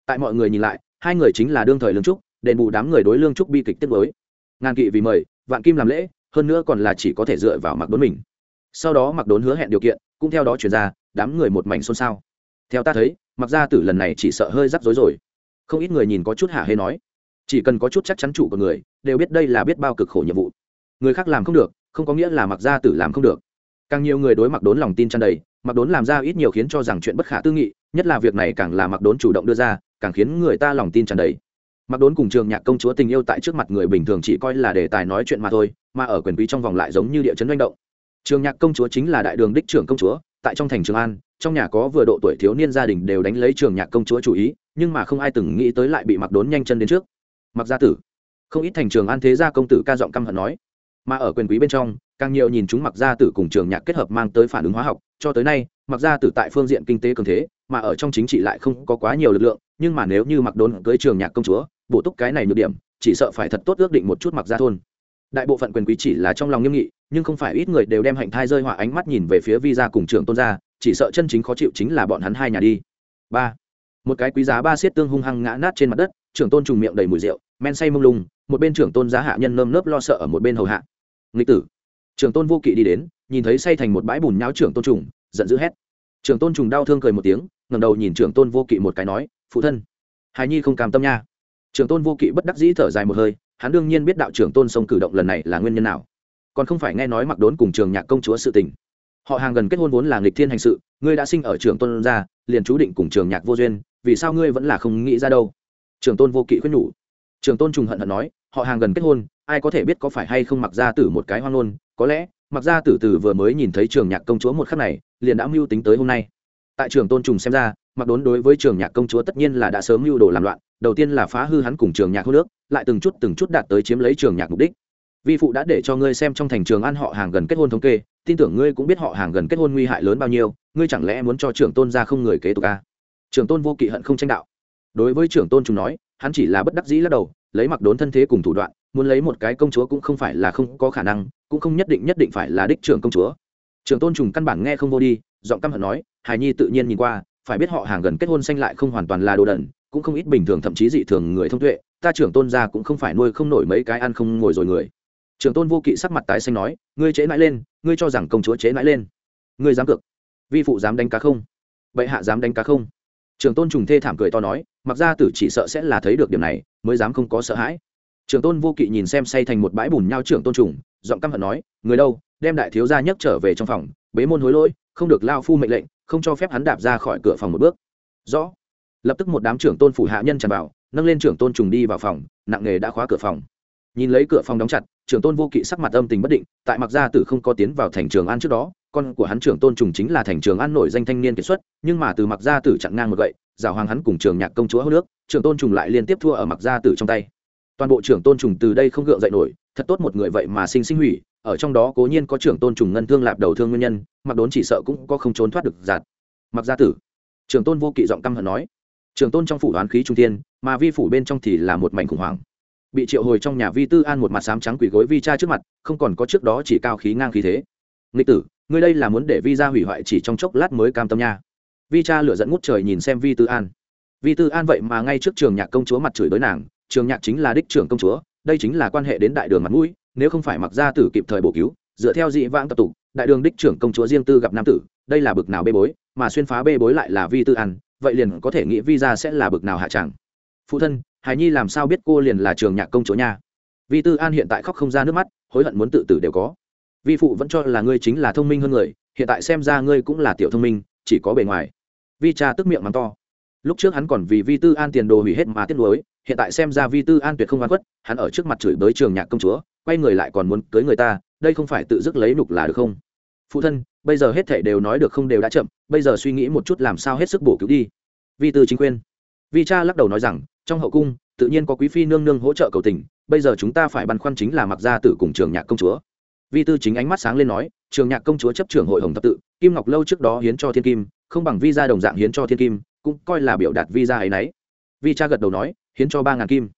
Tại mọi người nhìn lại, hai người chính là đương thời lương trúc, đền bù đám người đối lương trúc bi kịch tiết mới ngàn kỵ vì mời, vạn kim làm lễ, hơn nữa còn là chỉ có thể dựa vào mặc đốn mình sau đó mặc đốn hứa hẹn điều kiện, cũng theo đó chuyển ra, đám người một mảnh xôn xao. Theo ta thấy, mặc ra tử lần này chỉ sợ hơi rắc rối rồi. Không ít người nhìn có chút hả hê nói. Chỉ cần có chút chắc chắn chủ của người, đều biết đây là biết bao cực khổ nhiệm vụ. Người khác làm không được, không có nghĩa là mặc ra tử làm không được. Càng nhiều người đối mặc đốn lòng tin tràn đầy, mặc đốn làm ra ít nhiều khiến cho rằng chuyện bất khả tư nghị, nhất là việc này càng là mặc đốn chủ động đưa ra, càng khiến người ta lòng tin tràn đầy. Mặc đốn cùng trường nhạc công chúa tình yêu tại trước mặt người bình thường chỉ coi là đề tài nói chuyện mà thôi, mà ở quyền quý trong vòng lại giống như địa chấn manh động trường nhạc công chúa chính là đại đường đích trưởng công chúa, tại trong thành trường an, trong nhà có vừa độ tuổi thiếu niên gia đình đều đánh lấy trường nhạc công chúa chủ ý, nhưng mà không ai từng nghĩ tới lại bị mặc đốn nhanh chân đến trước. Mặc gia tử. Không ít thành trường an thế gia công tử ca giọng căm hận nói. Mà ở quyền quý bên trong, càng nhiều nhìn chúng mặc gia tử cùng trường nhạc kết hợp mang tới phản ứng hóa học, cho tới nay mặc gia tử tại phương diện kinh tế cường thế, mà ở trong chính trị lại không có quá nhiều lực lượng, nhưng mà nếu như mặc đốn cưới trường nhạc công chúa, bổ túc cái này nhược điểm, chỉ sợ phải thật tốt ước định một chút mặc gia thôn. Đại bộ phận quyền quý chỉ là trong lòng nghiêm nghị nhưng không phải ít người đều đem hạnh thai rơi họa ánh mắt nhìn về phía vi gia cùng trường tôn gia, chỉ sợ chân chính khó chịu chính là bọn hắn hai nhà đi. Ba. Một cái quý giá ba xiết tương hung hăng ngã nát trên mặt đất, trưởng tôn trùng miệng đầy mùi rượu, men say mông lung, một bên trưởng tôn giá hạ nhân nơm nớp lo sợ ở một bên hầu hạ. Nghịch tử. Trưởng tôn vô kỵ đi đến, nhìn thấy say thành một bãi bùn nháo trưởng tôn trùng, giận dữ hét. Trưởng tôn trùng đau thương cười một tiếng ngầm đầu nhìn trưởng tôn vô kỵ một cái nói, phụ thân, hài nhi không cam tâm nha. Trưởng tôn vô kỵ bất đắc dĩ thở dài một hơi, hắn đương nhiên biết đạo trưởng tôn sông cử động lần này là nguyên nhân nào còn không phải nghe nói mặc đốn cùng trường nhạc công chúa sự tình. Họ hàng gần kết hôn vốn là nghịch thiên hành sự, ngươi đã sinh ở trường tôn gia liền chú định cùng trường nhạc vô duyên, vì sao ngươi vẫn là không nghĩ ra đâu? Trường tôn vô kỵ khuyên nhủ. Trường tôn trùng hận hận nói, họ hàng gần kết hôn, ai có thể biết có phải hay không mặc ra tử một cái hoang ngôn, có lẽ mặc ra tử tử vừa mới nhìn thấy trường nhạc công chúa một khắc này, liền đã mưu tính tới hôm nay. Tại trường tôn trùng xem ra mặc đốn đối với trường nhạc công chúa tất nhiên là đã sớm mưu đồ làm loạn, đầu tiên là phá hư hắn cùng trường nhạc hô nước lại từng chút từng chút đạt tới chiếm lấy trường nhạc mục đích vi phụ đã để cho ngươi xem trong thành trường ăn họ hàng gần kết hôn thống kê, tin tưởng ngươi cũng biết họ hàng gần kết hôn nguy hại lớn bao nhiêu, ngươi chẳng lẽ muốn cho trưởng tôn ra không người kế tục à? trưởng tôn vô kỵ hận không tranh đạo. Đối với trưởng tôn chúng nói, hắn chỉ là bất đắc dĩ lắc đầu, lấy mặc đốn thân thế cùng thủ đoạn, muốn lấy một cái công chúa cũng không phải là không có khả năng, cũng không nhất định nhất định phải là đích trưởng công chúa. Trưởng tôn trùng căn bản nghe không vô đi, giọng căm hận nói, hài nhi tự nhiên nhìn qua, phải biết họ hàng gần kết hôn sanh lại không hoàn toàn là đồ đần, cũng không ít bình thường thậm chí dị thường người thông tuệ, ta trưởng tôn gia cũng không phải nuôi không nổi mấy cái ăn không ngồi rồi người trưởng tôn vô kỵ sắc mặt tái xanh nói, ngươi chế mãi lên, ngươi cho rằng công chúa chế mãi lên. Ngươi dám cược. Vi phụ dám đánh cá không? Bệ hạ dám đánh cá không? Trưởng tôn trùng thê thảm cười to nói, mặc ra tử chỉ sợ sẽ là thấy được điểm này, mới dám không có sợ hãi. Trưởng tôn vô kỵ nhìn xem say thành một bãi bùn nhau trưởng tôn trùng, giọng căm hận nói, người đâu, đem đại thiếu gia nhấc trở về trong phòng, bế môn hối lỗi, không được lao phu mệnh lệnh, không cho phép hắn đạp ra khỏi cửa phòng một bước. Rõ. Lập tức một đám trưởng tôn phủ hạ nhân tràn vào, nâng lên trưởng tôn trùng đi vào phòng, nặng nghề đã khóa cửa phòng. Nhìn lấy cửa phòng đóng chặt trưởng tôn vô kỵ sắc mặt âm tình bất định, tại mặc gia tử không có tiến vào thành trường an trước đó, con của hắn trưởng tôn trùng chính là thành trường an nổi danh thanh niên kiệt xuất, nhưng mà từ mặc gia tử chặn ngang một gậy giả hoàng hắn cùng trường nhạc công chúa hô nước, trưởng tôn trùng lại liên tiếp thua ở mặc gia tử trong tay. Toàn bộ trưởng tôn trùng từ đây không gượng dậy nổi, thật tốt một người vậy mà sinh sinh hủy, ở trong đó cố nhiên có trưởng tôn trùng ngân thương lạp đầu thương nguyên nhân mặc đốn chỉ sợ cũng có không trốn thoát được giạt. Mặc gia tử, trưởng tôn vô kỵ giọng căm hận nói, trưởng tôn trong phủ đoán khí trung tiên mà vi phủ bên trong thì là một mảnh khủng hoảng bị triệu hồi trong nhà vi tư an một mặt sám trắng quỷ gối vi cha trước mặt, không còn có trước đó chỉ cao khí ngang khí thế. Nghịch tử, ngươi đây là muốn để vi ra hủy hoại chỉ trong chốc lát mới cam tâm nha. Vi cha lựa dẫn ngút trời nhìn xem vi tư an. Vi tư an vậy mà ngay trước trường nhạc công chúa mặt chửi đối nàng, trường nhạc chính là đích trưởng công chúa, đây chính là quan hệ đến đại đường mặt mũi, nếu không phải mặc gia tử kịp thời bổ cứu, dựa theo dị vãng tập tục, đại đường đích trưởng công chúa riêng tư gặp nam tử, đây là bực nào bê bối, mà xuyên phá bê bối lại là vi tư an, vậy liền có thể nghĩ vi ra sẽ là bực nào hạ tràng phụ thân hài nhi làm sao biết cô liền là trường nhạc công chúa nha? Vi tư an hiện tại khóc không ra nước mắt, hối hận muốn tự tử đều có. Vi phụ vẫn cho là ngươi chính là thông minh hơn người, hiện tại xem ra ngươi cũng là tiểu thông minh, chỉ có bề ngoài. Vi cha tức miệng mắng to. Lúc trước hắn còn vì vi tư an tiền đồ hủy hết mà tiếc nuối, hiện tại xem ra vi tư an tuyệt không oan khuất, hắn ở trước mặt chửi bới trường nhạc công chúa, quay người lại còn muốn cưới người ta, đây không phải tự dứt lấy nục là được không? Phụ thân, bây giờ hết thể đều nói được không đều đã chậm, bây giờ suy nghĩ một chút làm sao hết sức bổ cứu đi. Vi tư chính quyền vi cha lắc đầu nói rằng, trong hậu cung, tự nhiên có quý phi nương nương hỗ trợ cầu tình, bây giờ chúng ta phải băn khoăn chính là mặc gia tử cùng trường nhạc công chúa. Vi tư chính ánh mắt sáng lên nói, trường nhạc công chúa chấp trưởng hội hồng thập tự, kim ngọc lâu trước đó hiến cho thiên kim, không bằng vi gia đồng dạng hiến cho thiên kim, cũng coi là biểu đạt vi gia ấy nấy. Vi cha gật đầu nói, hiến cho ba ngàn kim.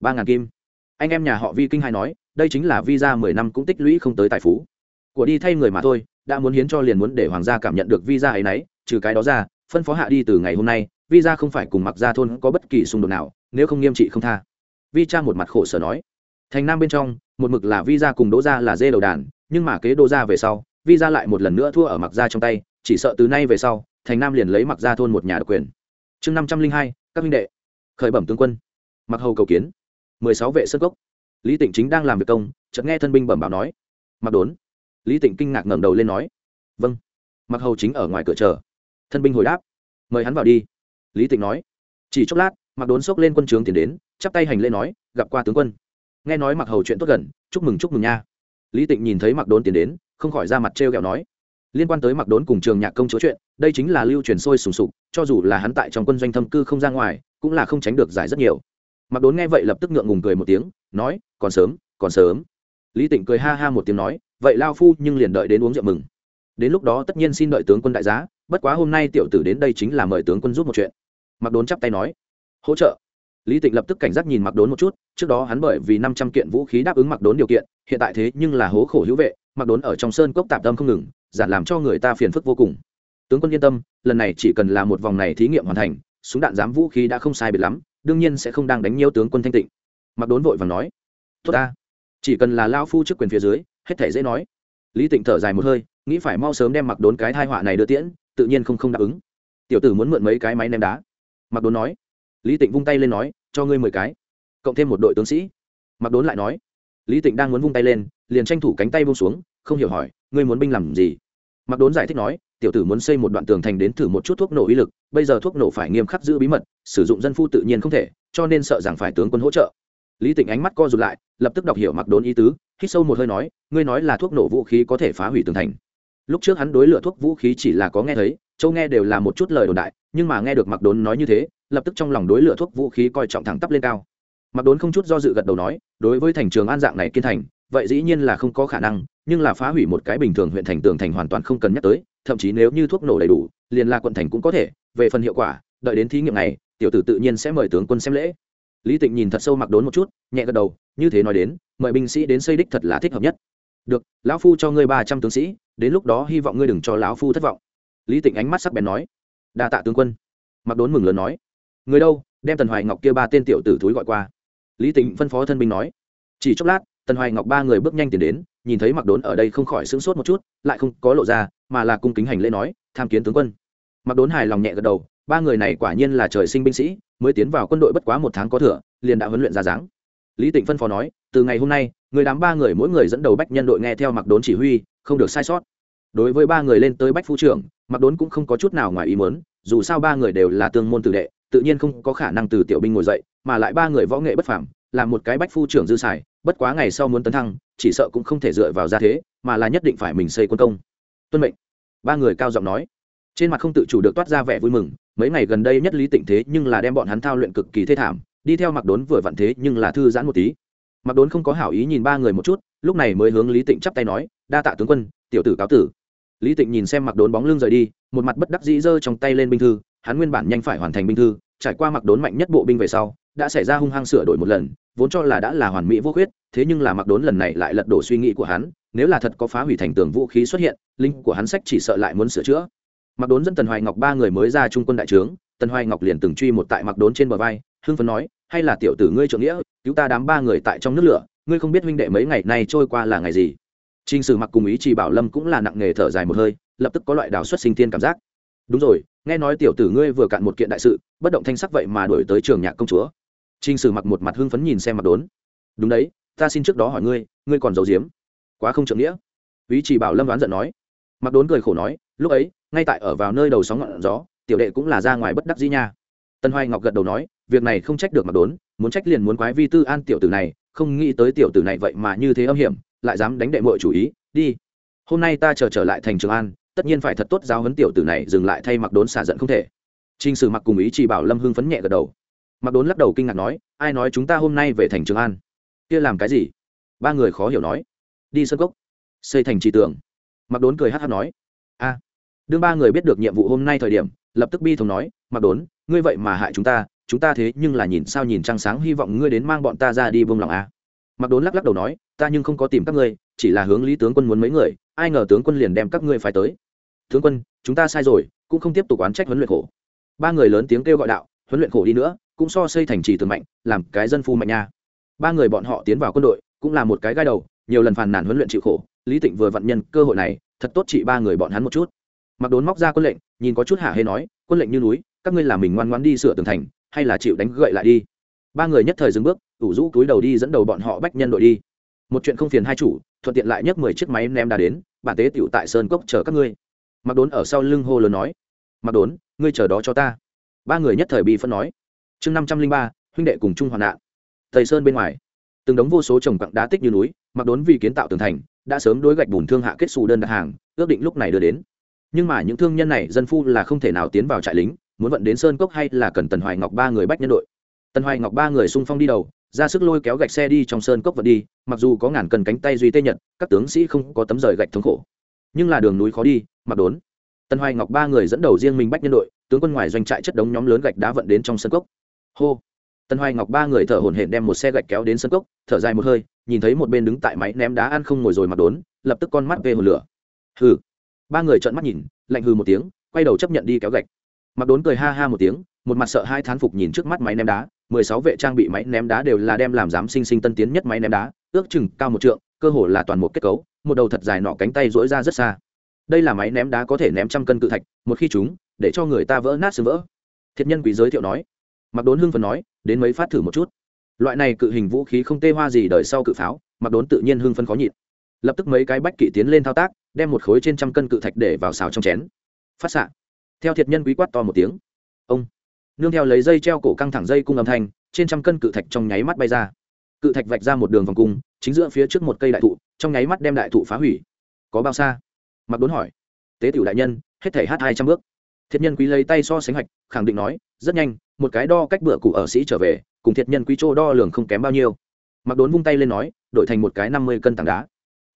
Ba ngàn kim. Anh em nhà họ vi kinh hai nói, đây chính là vi gia mười năm cũng tích lũy không tới tài phú. Của đi thay người mà thôi, đã muốn hiến cho liền muốn để hoàng gia cảm nhận được vi gia ấy nấy, trừ cái đó ra, phân phó hạ đi từ ngày hôm nay vi gia không phải cùng mặc gia thôn có bất kỳ xung đột nào, nếu không nghiêm trị không tha. Vi cha một mặt khổ sở nói. Thành nam bên trong, một mực là vi gia cùng đỗ gia là dê đầu đàn, nhưng mà kế đỗ gia về sau, vi gia lại một lần nữa thua ở mặc gia trong tay, chỉ sợ từ nay về sau, thành nam liền lấy mặc gia thôn một nhà độc quyền. Chương năm trăm linh hai, các minh đệ. Khởi bẩm tướng quân. Mặc hầu cầu kiến. Mười sáu vệ sơ gốc lý tịnh chính đang làm việc công, chợt nghe thân binh bẩm báo nói. Mặc đốn. Lý tịnh kinh ngạc ngẩng đầu lên nói. Vâng. Mặc hầu chính ở ngoài cửa chờ. Thân binh hồi đáp. Mời hắn vào đi lý tịnh nói. Chỉ chốc lát mặc đốn xốc lên quân trướng tiến đến, chắp tay hành lễ nói, gặp qua tướng quân. Nghe nói mặc hầu chuyện tốt gần, chúc mừng chúc mừng nha. Lý tịnh nhìn thấy mặc đốn tiến đến, không khỏi ra mặt t r kẹo nói. Liên quan tới mặc đốn cùng trường nhạc công chúa chuyện, đây chính là lưu truyền sôi sùng sục, cho dù là hắn tại trong quân doanh thâm cư không ra ngoài, cũng là không tránh được giải rất nhiều. Mặc đốn nghe vậy lập tức ngượng ngùng cười một tiếng, nói, còn sớm còn sớm. Lý tịnh cười ha ha một tiếng nói, vậy lao phu nhưng liền đợi đến uống rượu mừng. Đến lúc đó tất nhiên xin đợi tướng quân đại giá, bất quá hôm nay tiểu tử đến đây chính là mời tướng quân giúp một chuyện mặc đốn chắp tay nói, hỗ trợ. Lý tịnh lập tức cảnh giác nhìn mặc đốn một chút, trước đó hắn bởi vì năm trăm kiện vũ khí đáp ứng mặc đốn điều kiện, hiện tại thế nhưng là hố khổ hữu vệ mặc đốn ở trong sơn cốc tạp tâm không ngừng, giản làm cho người ta phiền phức vô cùng. Tướng quân yên tâm, lần này chỉ cần là một vòng này thí nghiệm hoàn thành, súng đạn giám vũ khí đã không sai biệt lắm, đương nhiên sẽ không đang đánh nhiều tướng quân thanh tịnh. Mặc đốn vội và nói, tốt ta. Chỉ cần là lao phu trước quyền phía dưới, hết thể dễ nói. Lý tịnh thở dài một hơi, nghĩ phải mau sớm đem mặc đốn cái thai họa này đưa tiễn, tự nhiên không không đáp ứng. Tiểu tử muốn mượn mấy cái máy ném đá mặc đốn nói. Lý tịnh vung tay lên nói, cho ngươi mười cái, cộng thêm một đội tướng sĩ. Mặc đốn lại nói. Lý tịnh đang muốn vung tay lên, liền tranh thủ cánh tay vung xuống, không hiểu hỏi, ngươi muốn binh làm gì? Mặc đốn giải thích nói, tiểu tử muốn xây một đoạn tường thành đến thử một chút thuốc nổ uy lực, bây giờ thuốc nổ phải nghiêm khắc giữ bí mật, sử dụng dân phu tự nhiên không thể, cho nên sợ rằng phải tướng quân hỗ trợ. Lý tịnh ánh mắt co rụt lại, lập tức đọc hiểu mặc đốn ý tứ, hít sâu một hơi nói, ngươi nói là thuốc nổ vũ khí có thể phá hủy tường thành lúc trước hắn đối lửa thuốc vũ khí chỉ là có nghe thấy, châu nghe đều là một chút lời đồn đại, nhưng mà nghe được mặc đốn nói như thế, lập tức trong lòng đối lửa thuốc vũ khí coi trọng thẳng tắp lên cao. Mặc đốn không chút do dự gật đầu nói, đối với thành trường an dạng này kiên thành, vậy dĩ nhiên là không có khả năng, nhưng là phá hủy một cái bình thường huyện thành tường thành hoàn toàn không cần nhắc tới, thậm chí nếu như thuốc nổ đầy đủ, liền là quận thành cũng có thể, về phần hiệu quả, đợi đến thí nghiệm này, tiểu tử tự nhiên sẽ mời tướng quân xem lễ. Lý tịnh nhìn thật sâu mặc đốn một chút, nhẹ gật đầu, như thế nói đến, mời binh sĩ đến xây đích thật là thích hợp nhất. Được, lão phu cho ngươi ba trăm tướng sĩ đến lúc đó hy vọng ngươi đừng cho lão phu thất vọng. Lý tịnh ánh mắt sắc bén nói. Đa tạ tướng quân. Mặc đốn mừng lớn nói. Người đâu, đem tần hoài ngọc kia ba tên tiểu tử thúi gọi qua. Lý tịnh phân phó thân binh nói. Chỉ chốc lát, tần hoài ngọc ba người bước nhanh tiến đến, nhìn thấy mặc đốn ở đây không khỏi sững sốt một chút, lại không có lộ ra, mà là cung kính hành lễ nói, tham kiến tướng quân. Mặc đốn hài lòng nhẹ gật đầu, ba người này quả nhiên là trời sinh binh sĩ, mới tiến vào quân đội bất quá một tháng có thừa, liền đã huấn luyện ra dáng. Lý tịnh phân phó nói, từ ngày hôm nay, người đám ba người mỗi người dẫn đầu bách nhân đội nghe theo mặc đốn chỉ huy không được sai sót. Đối với ba người lên tới bách phu trưởng mặc đốn cũng không có chút nào ngoài ý mớn dù sao ba người đều là tương môn tử đệ, tự nhiên không có khả năng từ tiểu binh ngồi dậy, mà lại ba người võ nghệ bất phảm là một cái bách phu trưởng dư xài, bất quá ngày sau muốn tấn thăng, chỉ sợ cũng không thể dựa vào ra thế, mà là nhất định phải mình xây quân công. Tuân mệnh. Ba người cao giọng nói. Trên mặt không tự chủ được toát ra vẻ vui mừng, mấy ngày gần đây nhất lý tịnh thế nhưng là đem bọn hắn thao luyện cực kỳ thê thảm, đi theo mặc đốn vừa vặn thế nhưng là thư giãn một tí mặc đốn không có hảo ý nhìn ba người một chút, lúc này mới hướng lý tịnh chắp tay nói, đa tạ tướng quân, tiểu tử cáo tử. Lý tịnh nhìn xem mặc đốn bóng lưng rời đi, một mặt bất đắc dĩ giơ trong tay lên binh thư, hắn nguyên bản nhanh phải hoàn thành binh thư, trải qua mặc đốn mạnh nhất bộ binh về sau, đã xảy ra hung hăng sửa đổi một lần, vốn cho là đã là hoàn mỹ vô khuyết, thế nhưng là mặc đốn lần này lại lật đổ suy nghĩ của hắn, nếu là thật có phá hủy thành tường vũ khí xuất hiện linh của hắn sách chỉ sợ lại muốn sửa chữa. Mặc đốn dẫn tần hoài ngọc ba người mới ra trung quân đại trướng, tần hoài ngọc liền từng truy một tại mặc đốn trên bờ vai, hưng phấn nói hay là tiểu tử ngươi trượng nghĩa cứu ta đám ba người tại trong nước lửa ngươi không biết huynh đệ mấy ngày nay trôi qua là ngày gì Trình Sử Mặc cùng ý chỉ Bảo Lâm cũng là nặng nghề thở dài một hơi, lập tức có loại đào xuất sinh thiên cảm giác. Đúng rồi, nghe nói tiểu tử ngươi vừa cạn một kiện đại sự, bất động thanh sắc vậy mà đuổi tới trường nhạc công chúa. Trình Sử Mặc một mặt hưng phấn nhìn xem Mặc Đốn. Đúng đấy, ta xin trước đó hỏi ngươi, ngươi còn giấu giếm? Quá không trượng nghĩa. Ý chỉ Bảo Lâm đoán giận nói. Mặc Đốn cười khổ nói, lúc ấy, ngay tại ở vào nơi đầu sóng ngọn gió, tiểu đệ cũng là ra ngoài bất đắc dĩ nha. Tân Hoài Ngọc gật đầu nói, việc này không trách được Mặc Đốn, muốn trách liền muốn quái vi tư an tiểu tử này, không nghĩ tới tiểu tử này vậy mà như thế âm hiểm, lại dám đánh đệ mội chủ ý, đi hôm nay ta chờ trở lại thành trường an tất nhiên phải thật tốt giáo huấn tiểu tử này dừng lại thay mặc đốn xả giận không thể Trình Sử Mặc cùng ý chỉ bảo Lâm Hưng phấn nhẹ gật đầu. Mặc Đốn lắc đầu kinh ngạc nói, ai nói chúng ta hôm nay về thành Trường An? Kia làm cái gì? Ba người khó hiểu nói. Đi sân gốc, xây thành trì tưởng. Mặc Đốn cười hắc hắc nói, a. À. Đương ba người biết được nhiệm vụ hôm nay thời điểm, lập tức bi thống nói, Mặc Đốn, ngươi vậy mà hại chúng ta, chúng ta thế nhưng là nhìn sao nhìn trăng sáng hy vọng ngươi đến mang bọn ta ra đi vương lòng a. Mặc Đốn lắc lắc đầu nói, ta nhưng không có tìm các ngươi, chỉ là hướng lý tướng quân muốn mấy người ai ngờ tướng quân liền đem các ngươi phải tới. Tướng quân chúng ta sai rồi cũng không tiếp tục oán trách huấn luyện khổ. Ba người lớn tiếng kêu gọi đạo huấn luyện khổ đi nữa cũng so xây thành trì tường mạnh làm cái dân phu mạnh nha. Ba người bọn họ tiến vào quân đội cũng là một cái gai đầu nhiều lần phàn nàn huấn luyện chịu khổ lý tịnh vừa vận nhân cơ hội này thật tốt trị ba người bọn hắn một chút mặc đốn móc ra quân lệnh, nhìn có chút hạ hê nói, quân lệnh như núi, các ngươi làm mình ngoan ngoan đi sửa tường thành, hay là chịu đánh gậy lại đi? Ba người nhất thời dừng bước, ủ rũ túi đầu đi dẫn đầu bọn họ bách nhân đội đi. Một chuyện không phiền hai chủ, thuận tiện lại nhấc mười chiếc máy ném đá đến, bản tế tiểu tại sơn cốc chờ các ngươi. Mặc đốn ở sau lưng hô lớn nói, mặc đốn, ngươi chờ đó cho ta. Ba người nhất thời bị phân nói, chương năm trăm linh ba, huynh đệ cùng chung hoạn nạn. Thầy sơn bên ngoài, từng đống vô số trồng cặng đá tích như núi, mặc đốn vì kiến tạo tường thành, đã sớm đối gạch bùn thương hạ kết xù đơn đặt hàng, ước định lúc này đưa đến nhưng mà những thương nhân này dân phu là không thể nào tiến vào trại lính, muốn vận đến sơn cốc hay là cần tần hoài ngọc ba người bách nhân đội. Tần hoài ngọc ba người sung phong đi đầu, ra sức lôi kéo gạch xe đi trong sơn cốc vận đi, mặc dù có ngàn cần cánh tay duy tê nhật, các tướng sĩ không có tấm rời gạch thống khổ. Nhưng là đường núi khó đi, mặc đốn. Tần hoài ngọc ba người dẫn đầu riêng mình bách nhân đội, tướng quân ngoài doanh trại chất đống nhóm lớn gạch đá vận đến trong sân cốc. Hô! Tần hoài ngọc ba người thở hổn hển đem một xe gạch kéo đến sân cốc, thở dài một hơi, nhìn thấy một bên đứng tại máy ném đá ăn không ngồi rồi mặc đốn, lập tức con mắt về hồ lửa. Hừ! Ba người trợn mắt nhìn, lạnh hư một tiếng, quay đầu chấp nhận đi kéo gạch. Mặc đốn cười ha ha một tiếng, một mặt sợ hai thán phục nhìn trước mắt máy ném đá. Mười sáu vệ trang bị máy ném đá đều là đem làm giám sinh sinh tân tiến nhất máy ném đá, ước chừng cao một trượng, cơ hồ là toàn một kết cấu, một đầu thật dài nọ cánh tay dỗi ra rất xa. Đây là máy ném đá có thể ném trăm cân cự thạch, một khi chúng để cho người ta vỡ nát xương vỡ. Thiệt nhân quý giới thiệu nói. Mặc đốn hưng phần nói, đến mấy phát thử một chút. Loại này cự hình vũ khí không tê hoa gì đời sau cự pháo, mặc đốn tự nhiên hưng phân khó nhịn. Lập tức mấy cái bách kỵ tiến lên thao tác đem một khối trên trăm cân cự thạch để vào xào trong chén. Phát xạ. Theo thiệt nhân quý quát to một tiếng. Ông. Nương theo lấy dây treo cổ căng thẳng dây cung âm thanh, trên trăm cân cự thạch trong nháy mắt bay ra. Cự thạch vạch ra một đường vòng cung, chính giữa phía trước một cây đại thụ, trong nháy mắt đem đại thụ phá hủy. Có bao xa? Mặc đốn hỏi. Tế tiểu đại nhân, hết thể hát hai trăm bước. Thiệt nhân quý lấy tay so sánh hạch khẳng định nói, rất nhanh, một cái đo cách bựa cụ ở sĩ trở về, cùng thiệt nhân quý chỗ đo lường không kém bao nhiêu. Mặc đốn vung tay lên nói, đổi thành một cái năm mươi cân tảng đá.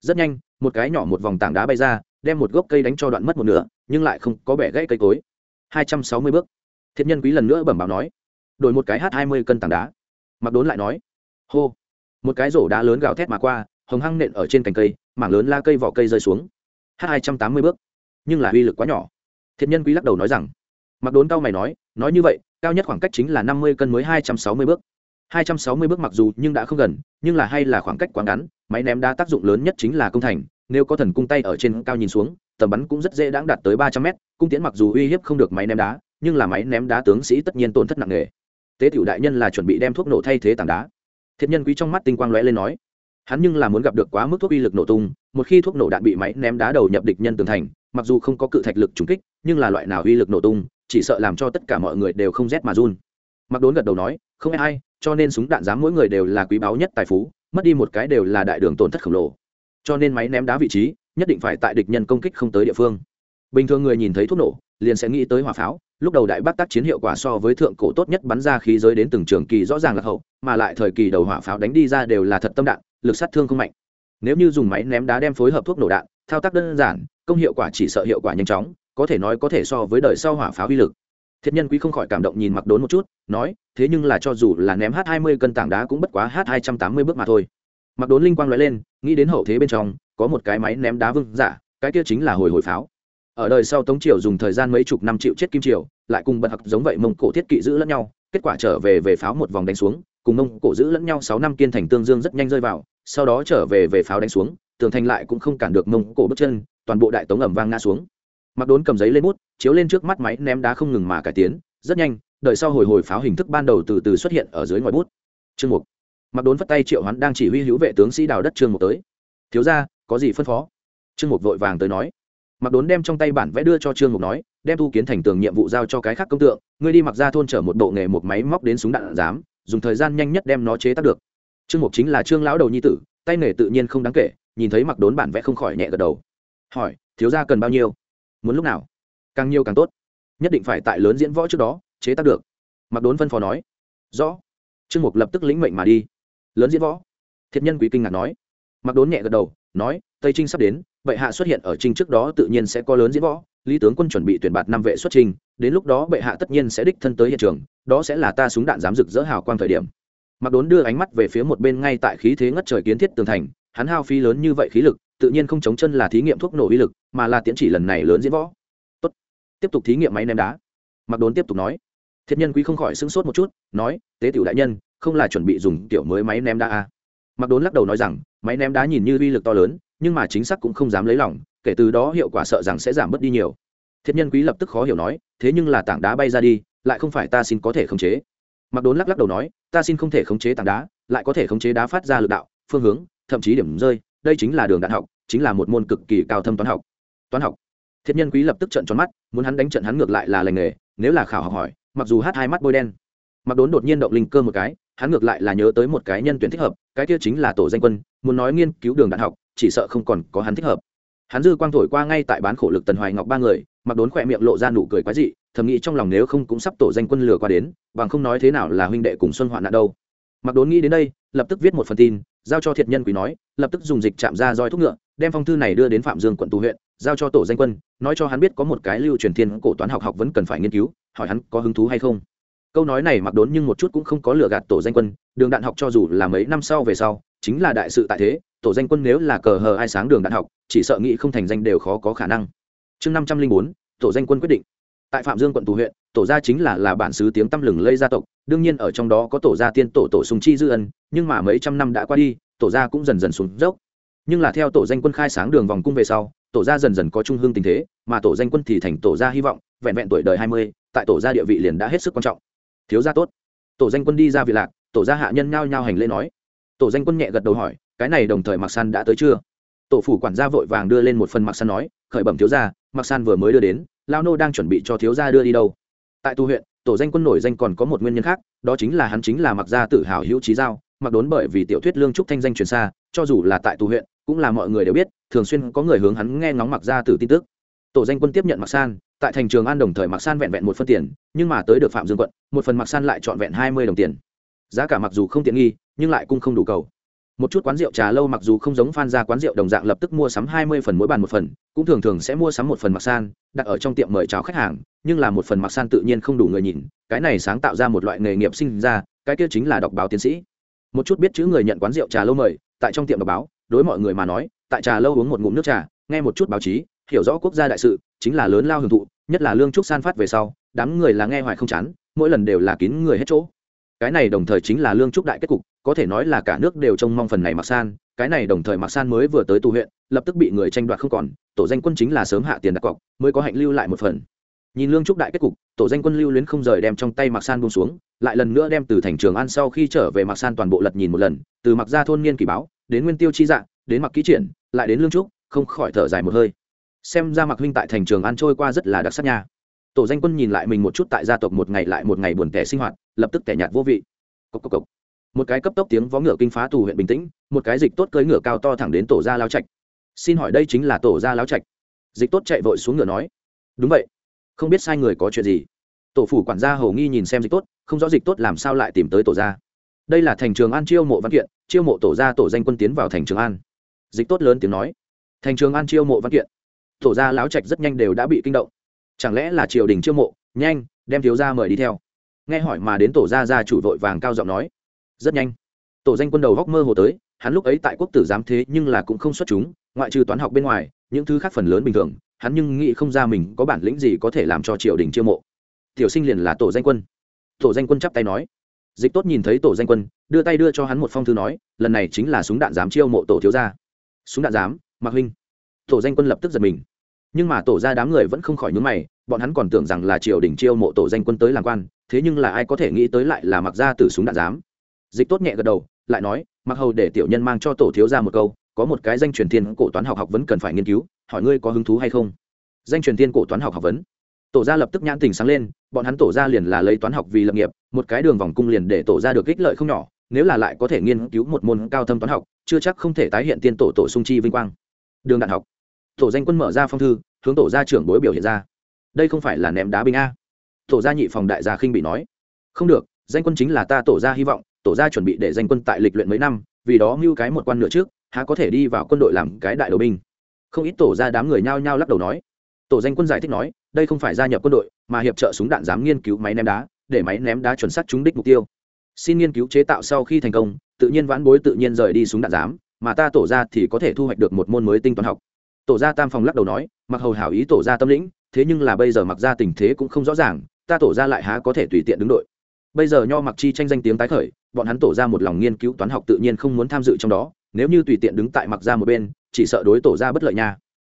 Rất nhanh một cái nhỏ một vòng tảng đá bay ra, đem một gốc cây đánh cho đoạn mất một nửa, nhưng lại không có bẻ gãy cây cối. Hai trăm sáu mươi bước. Thiệt nhân quý lần nữa bẩm báo nói, đổi một cái h hai mươi cân tảng đá. Mặc đốn lại nói, hô. Một cái rổ đá lớn gào thét mà qua, hồng hăng nện ở trên cành cây, mảng lớn la cây vỏ cây rơi xuống. H hai trăm tám mươi bước. Nhưng là uy lực quá nhỏ. Thiệt nhân quý lắc đầu nói rằng, mặc đốn cao mày nói nói như vậy, cao nhất khoảng cách chính là năm mươi cân mới hai trăm sáu mươi bước. Hai trăm sáu mươi bước mặc dù nhưng đã không gần, nhưng là hay là khoảng cách quá ngắn máy ném đá tác dụng lớn nhất chính là công thành, nếu có thần cung tay ở trên cao nhìn xuống, tầm bắn cũng rất dễ đáng đạt tới ba trăm mét, cung tiễn mặc dù uy hiếp không được máy ném đá, nhưng là máy ném đá tướng sĩ tất nhiên tổn thất nặng nề. Tế tiểu đại nhân là chuẩn bị đem thuốc nổ thay thế tảng đá. Thiệt nhân quý trong mắt tinh quang lóe lên nói, hắn nhưng là muốn gặp được quá mức thuốc uy lực nổ tung, một khi thuốc nổ đạn bị máy ném đá đầu nhập địch nhân tường thành, mặc dù không có cự thạch lực trúng kích, nhưng là loại nào uy lực nổ tung, chỉ sợ làm cho tất cả mọi người đều không rét mà run. Mặc đốn gật đầu nói, không ai, cho nên súng đạn giám mỗi người đều là quý báu nhất tài phú mất đi một cái đều là đại đường tổn thất khổng lồ. Cho nên máy ném đá vị trí nhất định phải tại địch nhân công kích không tới địa phương. Bình thường người nhìn thấy thuốc nổ, liền sẽ nghĩ tới hỏa pháo, lúc đầu đại bác tác chiến hiệu quả so với thượng cổ tốt nhất bắn ra khí giới đến từng trường kỳ rõ ràng là hậu, mà lại thời kỳ đầu hỏa pháo đánh đi ra đều là thật tâm đạn, lực sát thương không mạnh. Nếu như dùng máy ném đá đem phối hợp thuốc nổ đạn, thao tác đơn giản, công hiệu quả chỉ sợ hiệu quả nhanh chóng, có thể nói có thể so với đời sau hỏa pháo uy lực thiệt nhân quý không khỏi cảm động nhìn mặc đốn một chút, nói, thế nhưng là cho dù là ném h hai mươi cân tảng đá cũng bất quá h hai trăm tám mươi bước mà thôi. Mặc đốn linh quang l lên, nghĩ đến hậu thế bên trong, có một cái máy ném đá vương giả, cái kia chính là hồi hồi pháo. Ở đời sau tống triều dùng thời gian mấy chục năm triệu chết kim triều, lại cùng bật hặc giống vậy mông cổ thiết kỵ giữ lẫn nhau, kết quả trở về về pháo một vòng đánh xuống, cùng mông cổ giữ lẫn nhau sáu năm kiên thành tương dương rất nhanh rơi vào, sau đó trở về về pháo đánh xuống, tường thành lại cũng không cản được mông cổ bước chân, toàn bộ đại tống ẩm vang ngã xuống mặc đốn cầm giấy lên bút, chiếu lên trước mắt máy ném đá không ngừng mà cải tiến. Rất nhanh, đợi sau hồi hồi pháo hình thức ban đầu từ từ xuất hiện ở dưới ngoài bút. Chương mục mặc đốn phất tay triệu hắn đang chỉ huy hữu vệ tướng sĩ đào đất trương mục tới. Thiếu ra có gì phân phó? Trương mục vội vàng tới nói. Mặc đốn đem trong tay bản vẽ đưa cho trương mục nói, đem tu kiến thành tường nhiệm vụ giao cho cái khác công tượng. Ngươi đi mặc ra thôn chở một bộ nghề một máy móc đến súng đạn giám, dùng thời gian nhanh nhất đem nó chế tác được. Trương mục chính là trương lão đầu nhi tử, tay nghề tự nhiên không đáng kể, nhìn thấy mặc đốn bản vẽ không khỏi nhẹ gật đầu. Hỏi, thiếu ra cần bao nhiêu? Muốn lúc nào? Càng nhiều càng tốt. Nhất định phải tại lớn diễn võ trước đó, chế tác được. Mặc đốn phân phó nói. Rõ. Trương mục lập tức lĩnh mệnh mà đi. Lớn diễn võ. Thiệt nhân quý kinh ngạc nói. Mặc đốn nhẹ gật đầu, nói, tây trinh sắp đến, bệ hạ xuất hiện ở trinh trước đó tự nhiên sẽ có lớn diễn võ. Lý tướng quân chuẩn bị tuyển bạt năm vệ xuất trình đến lúc đó bệ hạ tất nhiên sẽ đích thân tới hiện trường, đó sẽ là ta súng đạn dám rực rỡ hào quang thời điểm. Mặc đốn đưa ánh mắt về phía một bên ngay tại khí thế ngất trời kiến thiết tường thành, hắn hao phí lớn như vậy khí lực tự nhiên không chống chân là thí nghiệm thuốc nổ uy lực, mà là tiễn chỉ lần này lớn diễn võ. Tốt. tiếp tục thí nghiệm máy ném đá. Mặc đốn tiếp tục nói. Thiệt nhân quý không khỏi sững sốt một chút, nói, tế tiểu đại nhân, không là chuẩn bị dùng tiểu mới máy ném đá à. mặc đốn lắc đầu nói rằng, máy ném đá nhìn như uy lực to lớn, nhưng mà chính xác cũng không dám lấy lòng, kể từ đó hiệu quả sợ rằng sẽ giảm bớt đi nhiều. Thiệt nhân quý lập tức khó hiểu nói, thế nhưng là tảng đá bay ra đi, lại không phải ta xin có thể khống chế. Mặc đốn lắc lắc đầu nói, ta xin không thể khống chế tảng đá, lại có thể khống chế đá phát ra lực đạo, phương hướng, thậm chí điểm rơi đây chính là đường đạn học, chính là một môn cực kỳ cao thâm toán học. Toán học. Thiết nhân quý lập tức trận tròn mắt, muốn hắn đánh trận hắn ngược lại là lành nghề, nếu là khảo học hỏi, mặc dù hát hai mắt bôi đen. Mặc đốn đột nhiên động linh cơ một cái, hắn ngược lại là nhớ tới một cái nhân tuyển thích hợp, cái kia chính là tổ danh quân, muốn nói nghiên cứu đường đạn học, chỉ sợ không còn có hắn thích hợp. Hắn dư quang thổi qua ngay tại bán khổ lực tần hoài ngọc ba người, mặc đốn khỏe miệng lộ ra nụ cười quái dị, thầm nghĩ trong lòng nếu không cũng sắp tổ danh quân lừa qua đến, bằng không nói thế nào là huynh đệ cùng xuân hoạn nạn đâu mặc đốn nghĩ đến đây, lập tức viết một phần tin, giao cho thiệt nhân quý nói, lập tức dùng dịch chạm ra roi thuốc ngựa, đem phong thư này đưa đến phạm dương quận tù huyện, giao cho tổ danh quân, nói cho hắn biết có một cái lưu truyền thiên cổ toán học học vẫn cần phải nghiên cứu, hỏi hắn có hứng thú hay không. Câu nói này mặc đốn nhưng một chút cũng không có lừa gạt tổ danh quân, đường đạn học cho dù là mấy năm sau về sau, chính là đại sự tại thế, tổ danh quân nếu là cờ hờ ai sáng đường đạn học, chỉ sợ nghĩ không thành danh đều khó có khả năng. Chương năm trăm linh bốn, tổ danh quân quyết định tại phạm dương quận tù huyện, tổ gia chính là là bản xứ tiếng tăm lừng lây gia tộc, đương nhiên ở trong đó có tổ gia tiên tổ tổ sùng chi dư ân, nhưng mà mấy trăm năm đã qua đi, tổ gia cũng dần dần xuống dốc. Nhưng là theo tổ danh quân khai sáng đường vòng cung về sau, tổ gia dần dần có trung hương tình thế, mà tổ danh quân thì thành tổ gia hy vọng, vẹn vẹn tuổi đời hai mươi, tại tổ gia địa vị liền đã hết sức quan trọng. Thiếu gia tốt. Tổ danh quân đi ra vị lạc, tổ gia hạ nhân nhao nhao hành lễ nói. Tổ danh quân nhẹ gật đầu hỏi, cái này đồng thời mặc san đã tới chưa? Tổ phủ quản gia vội vàng đưa lên một phần mặc san nói, khởi bẩm thiếu gia mặc san vừa mới đưa đến lao nô đang chuẩn bị cho thiếu gia đưa đi đâu. Tại tu huyện, tổ danh quân nổi danh còn có một nguyên nhân khác, đó chính là hắn chính là mặc gia tự hào hữu trí giao, mặc đốn bởi vì tiểu thuyết lương trúc thanh danh truyền xa, cho dù là tại tu huyện, cũng là mọi người đều biết, thường xuyên có người hướng hắn nghe ngóng mặc gia tử tin tức. Tổ danh quân tiếp nhận mặc san, tại thành trường an đồng thời mặc san vẹn vẹn một phân tiền, nhưng mà tới được phạm dương quận, một phần mặc san lại trọn vẹn hai mươi đồng tiền. Giá cả mặc dù không tiện nghi, nhưng lại cũng không đủ cầu. Một chút quán rượu trà lâu mặc dù không giống phan ra quán rượu đồng dạng lập tức mua sắm hai mươi phần mỗi bàn một phần cũng thường thường sẽ mua sắm một phần mặc san, đặt ở trong tiệm mời chào khách hàng, nhưng là một phần mặc san tự nhiên không đủ người nhìn, cái này sáng tạo ra một loại nghề nghiệp sinh ra, cái kia chính là đọc báo tiến sĩ. Một chút biết chữ người nhận quán rượu trà lâu mời, tại trong tiệm đọc báo, đối mọi người mà nói, tại trà lâu uống một ngụm nước trà, nghe một chút báo chí, hiểu rõ quốc gia đại sự, chính là lớn lao hưởng thụ, nhất là lương trúc san phát về sau, đám người là nghe hoài không chán, mỗi lần đều là kín người hết chỗ. Cái này đồng thời chính là lương trúc đại kết cục có thể nói là cả nước đều trông mong phần này mặc san, cái này đồng thời mặc san mới vừa tới tu huyện, lập tức bị người tranh đoạt không còn, tổ danh quân chính là sớm hạ tiền đặt cọc, mới có hạnh lưu lại một phần. Nhìn lương trúc đại kết cục, tổ danh quân lưu luyến không rời đem trong tay mặc san buông xuống, lại lần nữa đem từ thành trường an sau khi trở về mặc san toàn bộ lật nhìn một lần, từ mặc ra thôn niên kỳ báo, đến nguyên tiêu chi dạng đến mặc ký triển, lại đến lương trúc, không khỏi thở dài một hơi. Xem ra mặc huynh tại thành trường an trôi qua rất là đặc sắc nha. Tổ danh quân nhìn lại mình một chút tại gia tộc một ngày lại một ngày buồn tẻ sinh hoạt, lập tức tẻ nhạt vô vị. Cốc cốc cốc một cái cấp tốc tiếng vó ngựa kinh phá tù huyện bình tĩnh, một cái dịch tốt cưỡi ngựa cao to thẳng đến tổ gia lao trạch. Xin hỏi đây chính là tổ gia lao trạch? Dịch tốt chạy vội xuống ngựa nói. Đúng vậy. Không biết sai người có chuyện gì? Tổ phủ quản gia hầu nghi nhìn xem dịch tốt, không rõ dịch tốt làm sao lại tìm tới tổ gia. Đây là thành trường an chiêu mộ văn kiện, chiêu mộ tổ gia tổ danh quân tiến vào thành trường an. Dịch tốt lớn tiếng nói. Thành trường an chiêu mộ văn kiện. Tổ gia lão trạch rất nhanh đều đã bị kinh động. Chẳng lẽ là triều đình chiêu mộ? Nhanh, đem thiếu gia mời đi theo. Nghe hỏi mà đến tổ gia gia chủ vội vàng cao giọng nói rất nhanh. Tổ danh quân đầu góc mơ hồ tới, hắn lúc ấy tại quốc tử giám thế nhưng là cũng không xuất chúng, ngoại trừ toán học bên ngoài, những thứ khác phần lớn bình thường, hắn nhưng nghĩ không ra mình có bản lĩnh gì có thể làm cho triều đình chiêu mộ. Tiểu sinh liền là tổ danh quân. Tổ danh quân chắp tay nói. Dịch tốt nhìn thấy tổ danh quân, đưa tay đưa cho hắn một phong thư nói, lần này chính là súng đạn giám chiêu mộ tổ thiếu gia. Súng đạn giám, mạc huynh. Tổ danh quân lập tức giật mình. Nhưng mà tổ ra đám người vẫn không khỏi nhướng mày, bọn hắn còn tưởng rằng là triều đình chiêu mộ tổ danh quân tới làm quan, thế nhưng là ai có thể nghĩ tới lại là mặc ra từ súng đạn giám dịch tốt nhẹ gật đầu, lại nói mặc hầu để tiểu nhân mang cho tổ thiếu ra một câu, có một cái danh truyền thiên cổ toán học học vấn cần phải nghiên cứu, hỏi ngươi có hứng thú hay không? Danh truyền thiên cổ toán học học vấn. Tổ gia lập tức nhãn tình sáng lên, bọn hắn tổ gia liền là lấy toán học vì lập nghiệp, một cái đường vòng cung liền để tổ gia được ích lợi không nhỏ, nếu là lại có thể nghiên cứu một môn cao thâm toán học, chưa chắc không thể tái hiện tiên tổ tổ sung chi vinh quang. Đường đạn học. Tổ danh quân mở ra phong thư, hướng tổ gia trưởng bối biểu hiện ra. Đây không phải là ném đá binh a. Tổ gia nhị phòng đại gia khinh bị nói. Không được, danh quân chính là ta tổ gia hy vọng tổ gia chuẩn bị để danh quân tại lịch luyện mấy năm, vì đó mưu cái một quan nửa trước, há có thể đi vào quân đội làm cái đại đầu binh. Không ít tổ gia đám người nhao nhao lắc đầu nói. Tổ danh quân giải thích nói, đây không phải gia nhập quân đội, mà hiệp trợ súng đạn dám nghiên cứu máy ném đá, để máy ném đá chuẩn xác trúng đích mục tiêu. Xin nghiên cứu chế tạo sau khi thành công, tự nhiên vãn bối tự nhiên rời đi súng đạn giám, mà ta tổ ra thì có thể thu hoạch được một môn mới tinh toán học. Tổ gia tam phòng lắc đầu nói, mặc hầu hảo ý tổ gia tâm lĩnh, thế nhưng là bây giờ mặc ra tình thế cũng không rõ ràng, ta tổ gia lại há có thể tùy tiện đứng đội bây giờ nho mặc chi tranh danh tiếng tái khởi, bọn hắn tổ ra một lòng nghiên cứu toán học tự nhiên không muốn tham dự trong đó, nếu như tùy tiện đứng tại mặc ra một bên, chỉ sợ đối tổ ra bất lợi nha.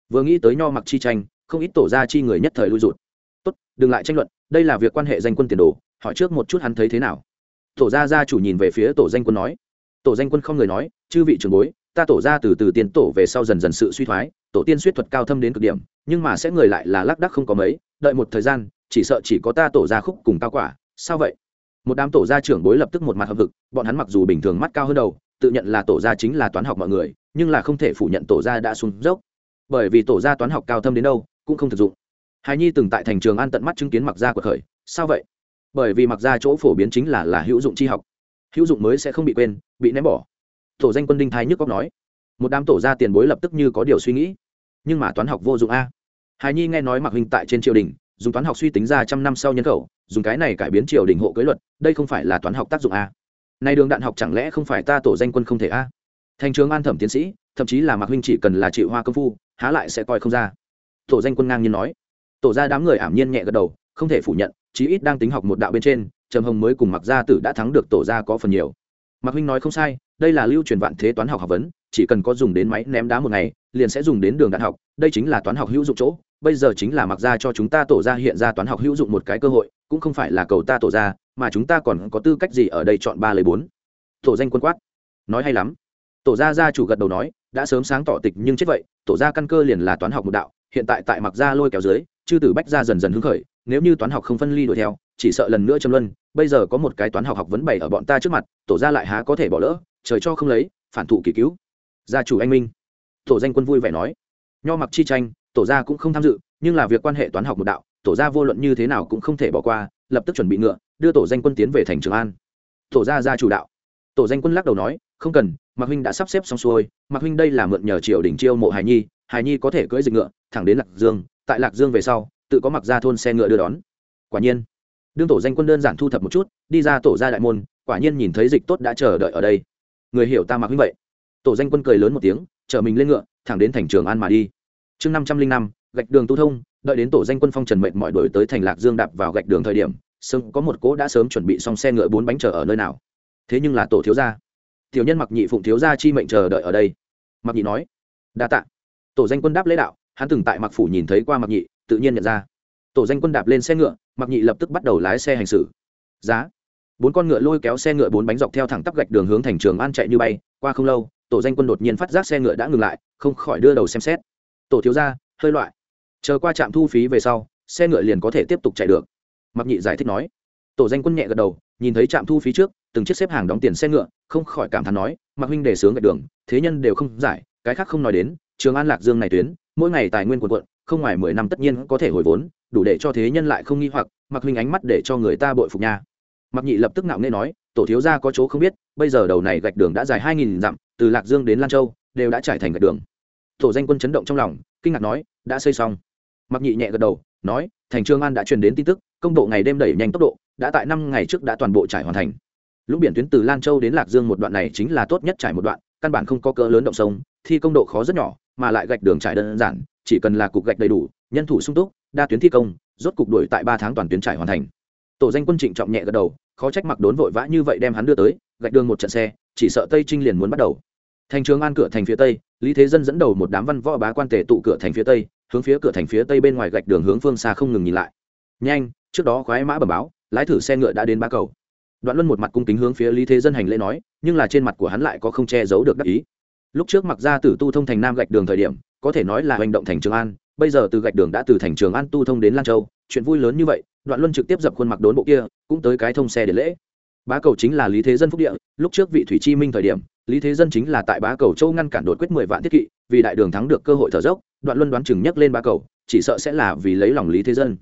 Vừa nghĩ tới nho mặc chi tranh, không ít tổ ra chi người nhất thời lui rụt. Tốt, đừng lại tranh luận, đây là việc quan hệ danh quân tiền đồ, hỏi trước một chút hắn thấy thế nào. Tổ gia gia chủ nhìn về phía tổ danh quân nói. Tổ danh quân không người nói, chư vị trưởng bối, ta tổ ra từ từ tiền tổ về sau dần dần sự suy thoái, tổ tiên suýt thuật cao thâm đến cực điểm, nhưng mà sẽ người lại là lác đắc không có mấy, đợi một thời gian, chỉ sợ chỉ có ta tổ ra khúc cùng cao quả, sao vậy? Một đám tổ gia trưởng bối lập tức một mặt hợp vực bọn hắn mặc dù bình thường mắt cao hơn đầu, tự nhận là tổ gia chính là toán học mọi người, nhưng là không thể phủ nhận tổ gia đã xuống dốc. Bởi vì tổ gia toán học cao thâm đến đâu, cũng không thực dụng. Hài nhi từng tại thành trường an tận mắt chứng kiến mặc gia của khởi. Sao vậy? Bởi vì mặc gia chỗ phổ biến chính là là hữu dụng tri học. Hữu dụng mới sẽ không bị quên, bị ném bỏ. Tổ danh quân đinh thái nhức cóc nói. Một đám tổ gia tiền bối lập tức như có điều suy nghĩ. Nhưng mà toán học vô dụng a. Hài nhi nghe nói mặc huynh tại trên triều đình, dùng toán học suy tính ra trăm năm sau nhân khẩu dùng cái này cải biến triều đình hộ cưới luật, đây không phải là toán học tác dụng a. Nay đường đạn học chẳng lẽ không phải ta tổ danh quân không thể a? Thành trường an thẩm tiến sĩ, thậm chí là mạc huynh chỉ cần là chịu hoa công phu, há lại sẽ coi không ra. Tổ danh quân ngang nhiên nói. Tổ ra đám người ảm nhiên nhẹ gật đầu, không thể phủ nhận, chí ít đang tính học một đạo bên trên, trầm hồng mới cùng mặc gia tử đã thắng được tổ ra có phần nhiều. Mạc huynh nói không sai, đây là lưu truyền vạn thế toán học học vấn, chỉ cần có dùng đến máy ném đá một ngày, liền sẽ dùng đến đường đạn học, đây chính là toán học hữu dụng chỗ, bây giờ chính là mặc ra cho chúng ta tổ ra hiện ra toán học hữu dụng một cái cơ hội cũng không phải là cầu ta tổ ra, mà chúng ta còn có tư cách gì ở đây chọn ba lấy bốn? Tổ danh quân quát. Nói hay lắm. Tổ gia gia chủ gật đầu nói, đã sớm sáng tỏ tịch nhưng chết vậy, tổ gia căn cơ liền là toán học một đạo, hiện tại tại mặc gia lôi kéo dưới, chư tử bách gia dần dần hứng khởi, nếu như toán học không phân ly đuổi theo, chỉ sợ lần nữa châm luân, bây giờ có một cái toán học học vấn bày ở bọn ta trước mặt, tổ gia lại há có thể bỏ lỡ, trời cho không lấy, phản thụ kỳ cứu. Gia chủ anh minh. Tổ danh quân vui vẻ nói. Nho mặc chi tranh, tổ gia cũng không tham dự, nhưng là việc quan hệ toán học một đạo tổ gia vô luận như thế nào cũng không thể bỏ qua, lập tức chuẩn bị ngựa, đưa tổ danh quân tiến về thành trường an. Tổ gia ra chủ đạo. Tổ danh quân lắc đầu nói, không cần, mạc huynh đã sắp xếp xong xuôi, mạc huynh đây là mượn nhờ triều đình chiêu mộ hài nhi hài nhi có thể cưỡi dịch ngựa, thẳng đến lạc dương, tại lạc dương về sau, tự có mặc ra thôn xe ngựa đưa đón. Quả nhiên, đương tổ danh quân đơn giản thu thập một chút, đi ra tổ ra đại môn, quả nhiên nhìn thấy dịch tốt đã chờ đợi ở đây. Người hiểu ta mạc huynh vậy? Tổ danh quân cười lớn một tiếng, chở mình lên ngựa, thẳng đến thành trường an mà đi. Chương năm trăm linh năm, gạch đường tu thông đợi đến tổ danh quân phong trần mệnh mọi đổi tới thành lạc dương đạp vào gạch đường thời điểm sưng có một cỗ đã sớm chuẩn bị xong xe ngựa bốn bánh chờ ở nơi nào. Thế nhưng là tổ thiếu gia, tiểu nhân mặc nhị phụng thiếu gia chi mệnh chờ đợi ở đây. Mặc nhị nói, đa tạ. Tổ danh quân đáp lễ đạo, hắn từng tại mặc phủ nhìn thấy qua mặc nhị, tự nhiên nhận ra. Tổ danh quân đạp lên xe ngựa mặc nhị lập tức bắt đầu lái xe hành xử. Giá. Bốn con ngựa lôi kéo xe ngựa bốn bánh dọc theo thẳng tắp gạch đường hướng thành trường an chạy như bay, qua không lâu, tổ danh quân đột nhiên phát giác xe ngựa đã ngừng lại, không khỏi đưa đầu xem xét. Tổ thiếu gia, hơi loại chờ qua trạm thu phí về sau, xe ngựa liền có thể tiếp tục chạy được. Mặc nhị giải thích nói. Tổ danh quân nhẹ gật đầu, nhìn thấy trạm thu phí trước, từng chiếc xếp hàng đóng tiền xe ngựa, không khỏi cảm thán nói mặc huynh đề sướng gạch đường, thế nhân đều không giải, cái khác không nói đến, trường an lạc dương này tuyến, mỗi ngày tài nguyên quần quận không ngoài mười năm tất nhiên có thể hồi vốn, đủ để cho thế nhân lại không nghi hoặc mặc huynh ánh mắt để cho người ta bội phục nha. Mặc nhị lập tức nạo nghe nói, tổ thiếu gia có chỗ không biết, bây giờ đầu này gạch đường đã dài hai nghìn dặm, từ lạc dương đến lan châu, đều đã trải thành gạch đường. Tổ danh quân chấn động trong lòng, kinh ngạc nói, đã xây xong mặc nhị nhẹ gật đầu, nói, thành trương an đã truyền đến tin tức, công bộ ngày đêm đẩy nhanh tốc độ, đã tại năm ngày trước đã toàn bộ trải hoàn thành. Lũng biển tuyến từ lan châu đến lạc dương một đoạn này chính là tốt nhất trải một đoạn, căn bản không có cỡ lớn động sông, thi công độ khó rất nhỏ, mà lại gạch đường trải đơn giản, chỉ cần là cục gạch đầy đủ, nhân thủ sung túc, đa tuyến thi công, rốt cục đuổi tại ba tháng toàn tuyến trải hoàn thành. Tổ danh quân trịnh trọng nhẹ gật đầu, khó trách mặc đốn vội vã như vậy đem hắn đưa tới, gạch đường một trận xe, chỉ sợ tây trinh liền muốn bắt đầu. Thành trường an cửa thành phía tây, lý thế dân dẫn đầu một đám văn võ bá quan tề tụ cửa thành phía tây hướng phía cửa thành phía tây bên ngoài gạch đường hướng phương xa không ngừng nhìn lại. Nhanh, trước đó khoái mã bẩm báo, lái thử xe ngựa đã đến ba cầu. Đoạn luân một mặt cung kính hướng phía lý thế dân hành lễ nói, nhưng là trên mặt của hắn lại có không che giấu được đắc ý. Lúc trước mặc ra tử tu thông thành nam gạch đường thời điểm, có thể nói là hành động thành trường an, bây giờ từ gạch đường đã từ thành trường an tu thông đến lan châu, chuyện vui lớn như vậy, đoạn luân trực tiếp dập khuôn mặc đốn bộ kia, cũng tới cái thông xe để lễ. Bá cầu chính là lý thế dân phúc địa, lúc trước vị thủy chi minh thời điểm, lý thế dân chính là tại bá cầu châu ngăn cản đột quyết mười vạn thiết kỵ, vì đại đường thắng được cơ hội thở dốc đoạn luân đoán chừng nhấc lên ba cầu, chỉ sợ sẽ là vì lấy lòng lý thế dân.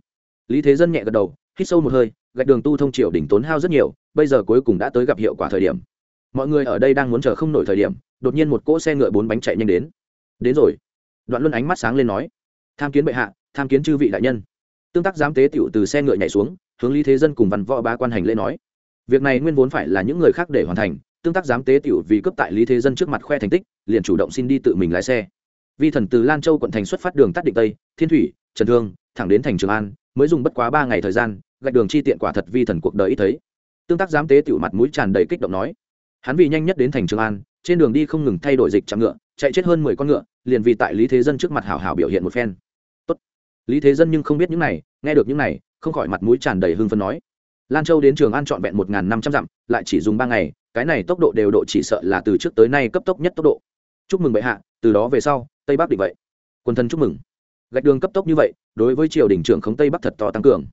Lý thế dân nhẹ gật đầu, hít sâu một hơi, gạch đường tu thông triều đỉnh tốn hao rất nhiều, bây giờ cuối cùng đã tới gặp hiệu quả thời điểm. Mọi người ở đây đang muốn chờ không nổi thời điểm, đột nhiên một cỗ xe ngựa bốn bánh chạy nhanh đến. Đến rồi. Đoạn luân ánh mắt sáng lên nói, tham kiến bệ hạ, tham kiến chư vị đại nhân. Tương tác giám tế tiểu từ xe ngựa nhảy xuống, hướng lý thế dân cùng văn võ ba quan hành lễ nói, việc này nguyên vốn phải là những người khác để hoàn thành, tương tác giám tế tiểu vì cấp tại lý thế dân trước mặt khoe thành tích, liền chủ động xin đi tự mình lái xe vi thần từ lan châu quận thành xuất phát đường tắt định tây, thiên thủy, trần thương, thẳng đến thành trường an, mới dùng bất quá ba ngày thời gian, gạch đường chi tiện quả thật vi thần cuộc đời ít thấy. Tương tác giám tế tiểu mặt mũi tràn đầy kích động nói. Hắn vì nhanh nhất đến thành trường an, trên đường đi không ngừng thay đổi dịch chạm ngựa, chạy chết hơn mười con ngựa, liền vì tại lý thế dân trước mặt hảo hảo biểu hiện một phen. Tốt. lý thế dân nhưng không biết những này, nghe được những này, không khỏi mặt mũi tràn đầy hưng phấn nói. Lan châu đến trường an trọn vẹn một năm trăm dặm, lại chỉ dùng ba ngày, cái này tốc độ đều độ chỉ sợ là từ trước tới nay cấp tốc nhất tốc độ. Chúc mừng bệ hạ từ đó về sau, tây bắc định vậy. Quân thân chúc mừng. Gạch đường cấp tốc như vậy, đối với triều đình trưởng khống tây bắc thật to tăng cường.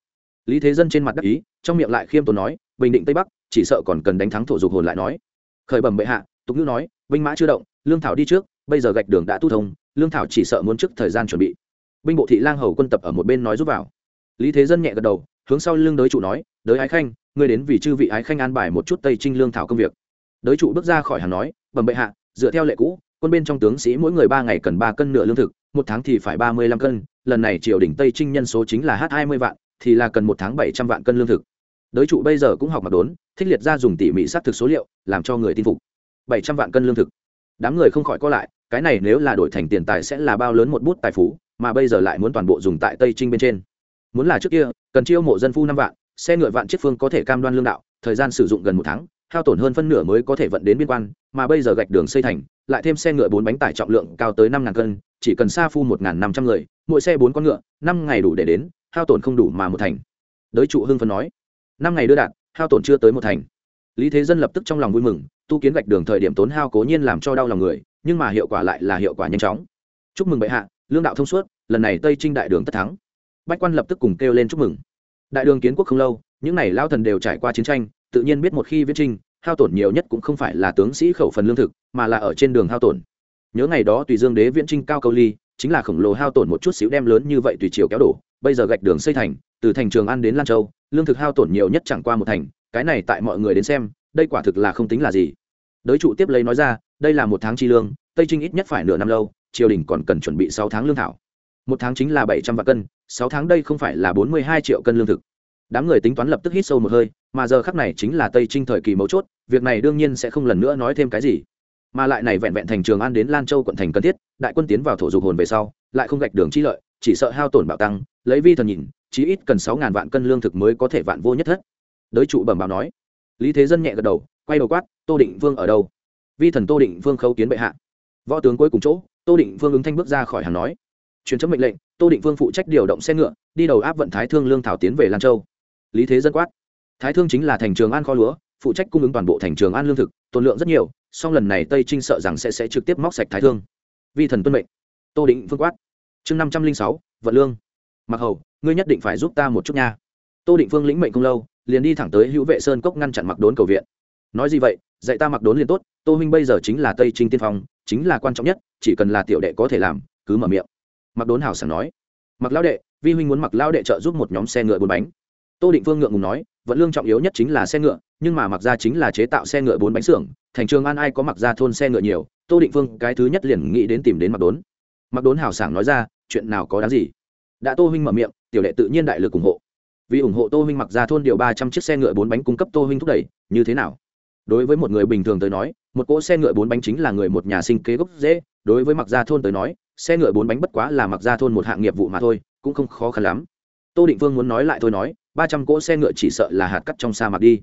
Lý thế dân trên mặt đắc ý, trong miệng lại khiêm tốn nói, bình định tây bắc, chỉ sợ còn cần đánh thắng thổ dục hồn lại nói. Khởi bẩm bệ hạ, tục ngữ nói, binh mã chưa động, lương thảo đi trước, bây giờ gạch đường đã tu thông, lương thảo chỉ sợ muốn trước thời gian chuẩn bị. Binh bộ thị lang hầu quân tập ở một bên nói giúp vào. Lý thế dân nhẹ gật đầu, hướng sau lưng đới trụ nói, đới ái khanh, ngươi đến vì chư vị ái khanh an bài một chút tây trinh lương thảo công việc. Đới trụ bước ra khỏi hàng nói, bẩm bệ hạ, dựa theo lệ cũ quân bên trong tướng sĩ mỗi người ba ngày cần ba cân nửa lương thực, một tháng thì phải ba mươi lăm cân, lần này triều đình tây trinh nhân số chính là h hai mươi vạn, thì là cần một tháng bảy trăm vạn cân lương thực. Đới trụ bây giờ cũng học mặc đốn, thích liệt ra dùng tỉ mỉ xác thực số liệu, làm cho người tin phục. bảy trăm vạn cân lương thực. Đám người không khỏi co lại, cái này nếu là đổi thành tiền tài sẽ là bao lớn một bút tài phú, mà bây giờ lại muốn toàn bộ dùng tại tây trinh bên trên. Muốn là trước kia, cần chiêu mộ dân phu năm vạn, xe ngựa vạn chiếc phương có thể cam đoan lương đạo, thời gian sử dụng gần một tháng hao tổn hơn phân nửa mới có thể vận đến biên quan mà bây giờ gạch đường xây thành lại thêm xe ngựa bốn bánh tải trọng lượng cao tới năm ngàn cân chỉ cần xa phu một ngàn năm trăm người mỗi xe bốn con ngựa năm ngày đủ để đến hao tổn không đủ mà một thành. Đới trụ hưng phân nói năm ngày đưa đạt, hao tổn chưa tới một thành. Lý thế dân lập tức trong lòng vui mừng tu kiến gạch đường thời điểm tốn hao cố nhiên làm cho đau lòng người nhưng mà hiệu quả lại là hiệu quả nhanh chóng. Chúc mừng bệ hạ lương đạo thông suốt lần này tây trinh đại đường tất thắng. Bách quan lập tức cùng kêu lên chúc mừng. Đại đường kiến quốc không lâu những n à y lao thần đều trải qua chiến tranh tự nhiên biết một khi viết trinh, hao tổn nhiều nhất cũng không phải là tướng sĩ khẩu phần lương thực, mà là ở trên đường hao tổn. Nhớ ngày đó tùy dương đế viễn trinh cao câu ly, chính là khổng lồ hao tổn một chút xíu đem lớn như vậy tùy chiều kéo đổ, bây giờ gạch đường xây thành, từ thành trường ăn đến lan châu, lương thực hao tổn nhiều nhất chẳng qua một thành, cái này tại mọi người đến xem, đây quả thực là không tính là gì. Đới trụ tiếp lấy nói ra, đây là một tháng chi lương, tây trinh ít nhất phải nửa năm lâu, triều đình còn cần chuẩn bị sáu tháng lương thảo. Một tháng chính là bảy trăm vạn cân, sáu tháng đây không phải là bốn mươi hai triệu cân lương thực đám người tính toán lập tức hít sâu một hơi, mà giờ khắc này chính là tây trinh thời kỳ mấu chốt, việc này đương nhiên sẽ không lần nữa nói thêm cái gì. Mà lại này vẹn vẹn thành trường an đến lan châu quận thành cần thiết, đại quân tiến vào thổ dục hồn về sau, lại không gạch đường chi lợi, chỉ sợ hao tổn bạo tăng, lấy vi thần nhìn, chí ít cần sáu ngàn vạn cân lương thực mới có thể vạn vô nhất thất. Đới trụ bẩm báo nói. Lý thế dân nhẹ gật đầu, quay đầu quát, tô định vương ở đâu? Vi thần tô định vương khấu kiến bệ hạ. Võ tướng cuối cùng chỗ, tô định vương ứng thanh bước ra khỏi hàng nói. Truyền chấm mệnh lệnh, tô định vương phụ trách điều động xe ngựa, đi đầu áp vận thái thương lương thảo tiến về lan châu lý thế dân quát. Thái thương chính là thành trường an kho lúa, phụ trách cung ứng toàn bộ thành trường an lương thực, tồn lượng rất nhiều, song lần này tây trinh sợ rằng sẽ sẽ trực tiếp móc sạch thái thương. Vi thần tuân mệnh. Tô định phương quát. Chương năm trăm linh sáu, vận lương. Mặc hầu, ngươi nhất định phải giúp ta một chút nha. Tô định phương lĩnh mệnh không lâu, liền đi thẳng tới hữu vệ sơn cốc ngăn chặn mặc đốn cầu viện. Nói gì vậy? Dạy ta mặc đốn liền tốt, tô huynh bây giờ chính là tây trinh tiên phong, chính là quan trọng nhất, chỉ cần là tiểu đệ có thể làm, cứ mở miệng. Mặc đốn hào sảng nói. Mặc lão đệ, vi huynh muốn mặc lão đệ trợ giúp một nhóm xe ngựa bốn bánh tô định phương ngượng ngùng nói, vận lương trọng yếu nhất chính là xe ngựa, nhưng mà mặc ra chính là chế tạo xe ngựa bốn bánh xưởng, thành trường an ai có mặc ra thôn xe ngựa nhiều, tô định phương cái thứ nhất liền nghĩ đến tìm đến mặc đốn. Mặc đốn hào sảng nói ra, chuyện nào có đáng gì? Đã tô huynh mở miệng, tiểu đệ tự nhiên đại lực ủng hộ. Vì ủng hộ tô huynh mặc ra thôn điều ba trăm chiếc xe ngựa bốn bánh cung cấp tô huynh thúc đẩy, như thế nào? Đối với một người bình thường tới nói, một cỗ xe ngựa bốn bánh chính là người một nhà sinh kế gốc dễ đối với mặc gia thôn tới nói, xe ngựa bốn bánh bất quá là mặc gia thôn một hạng nghiệp vụ mà thôi, cũng không khó khăn lắm tô định vương muốn nói lại thôi nói, ba trăm cỗ xe ngựa chỉ sợ là hạt cắt trong sa mạc đi.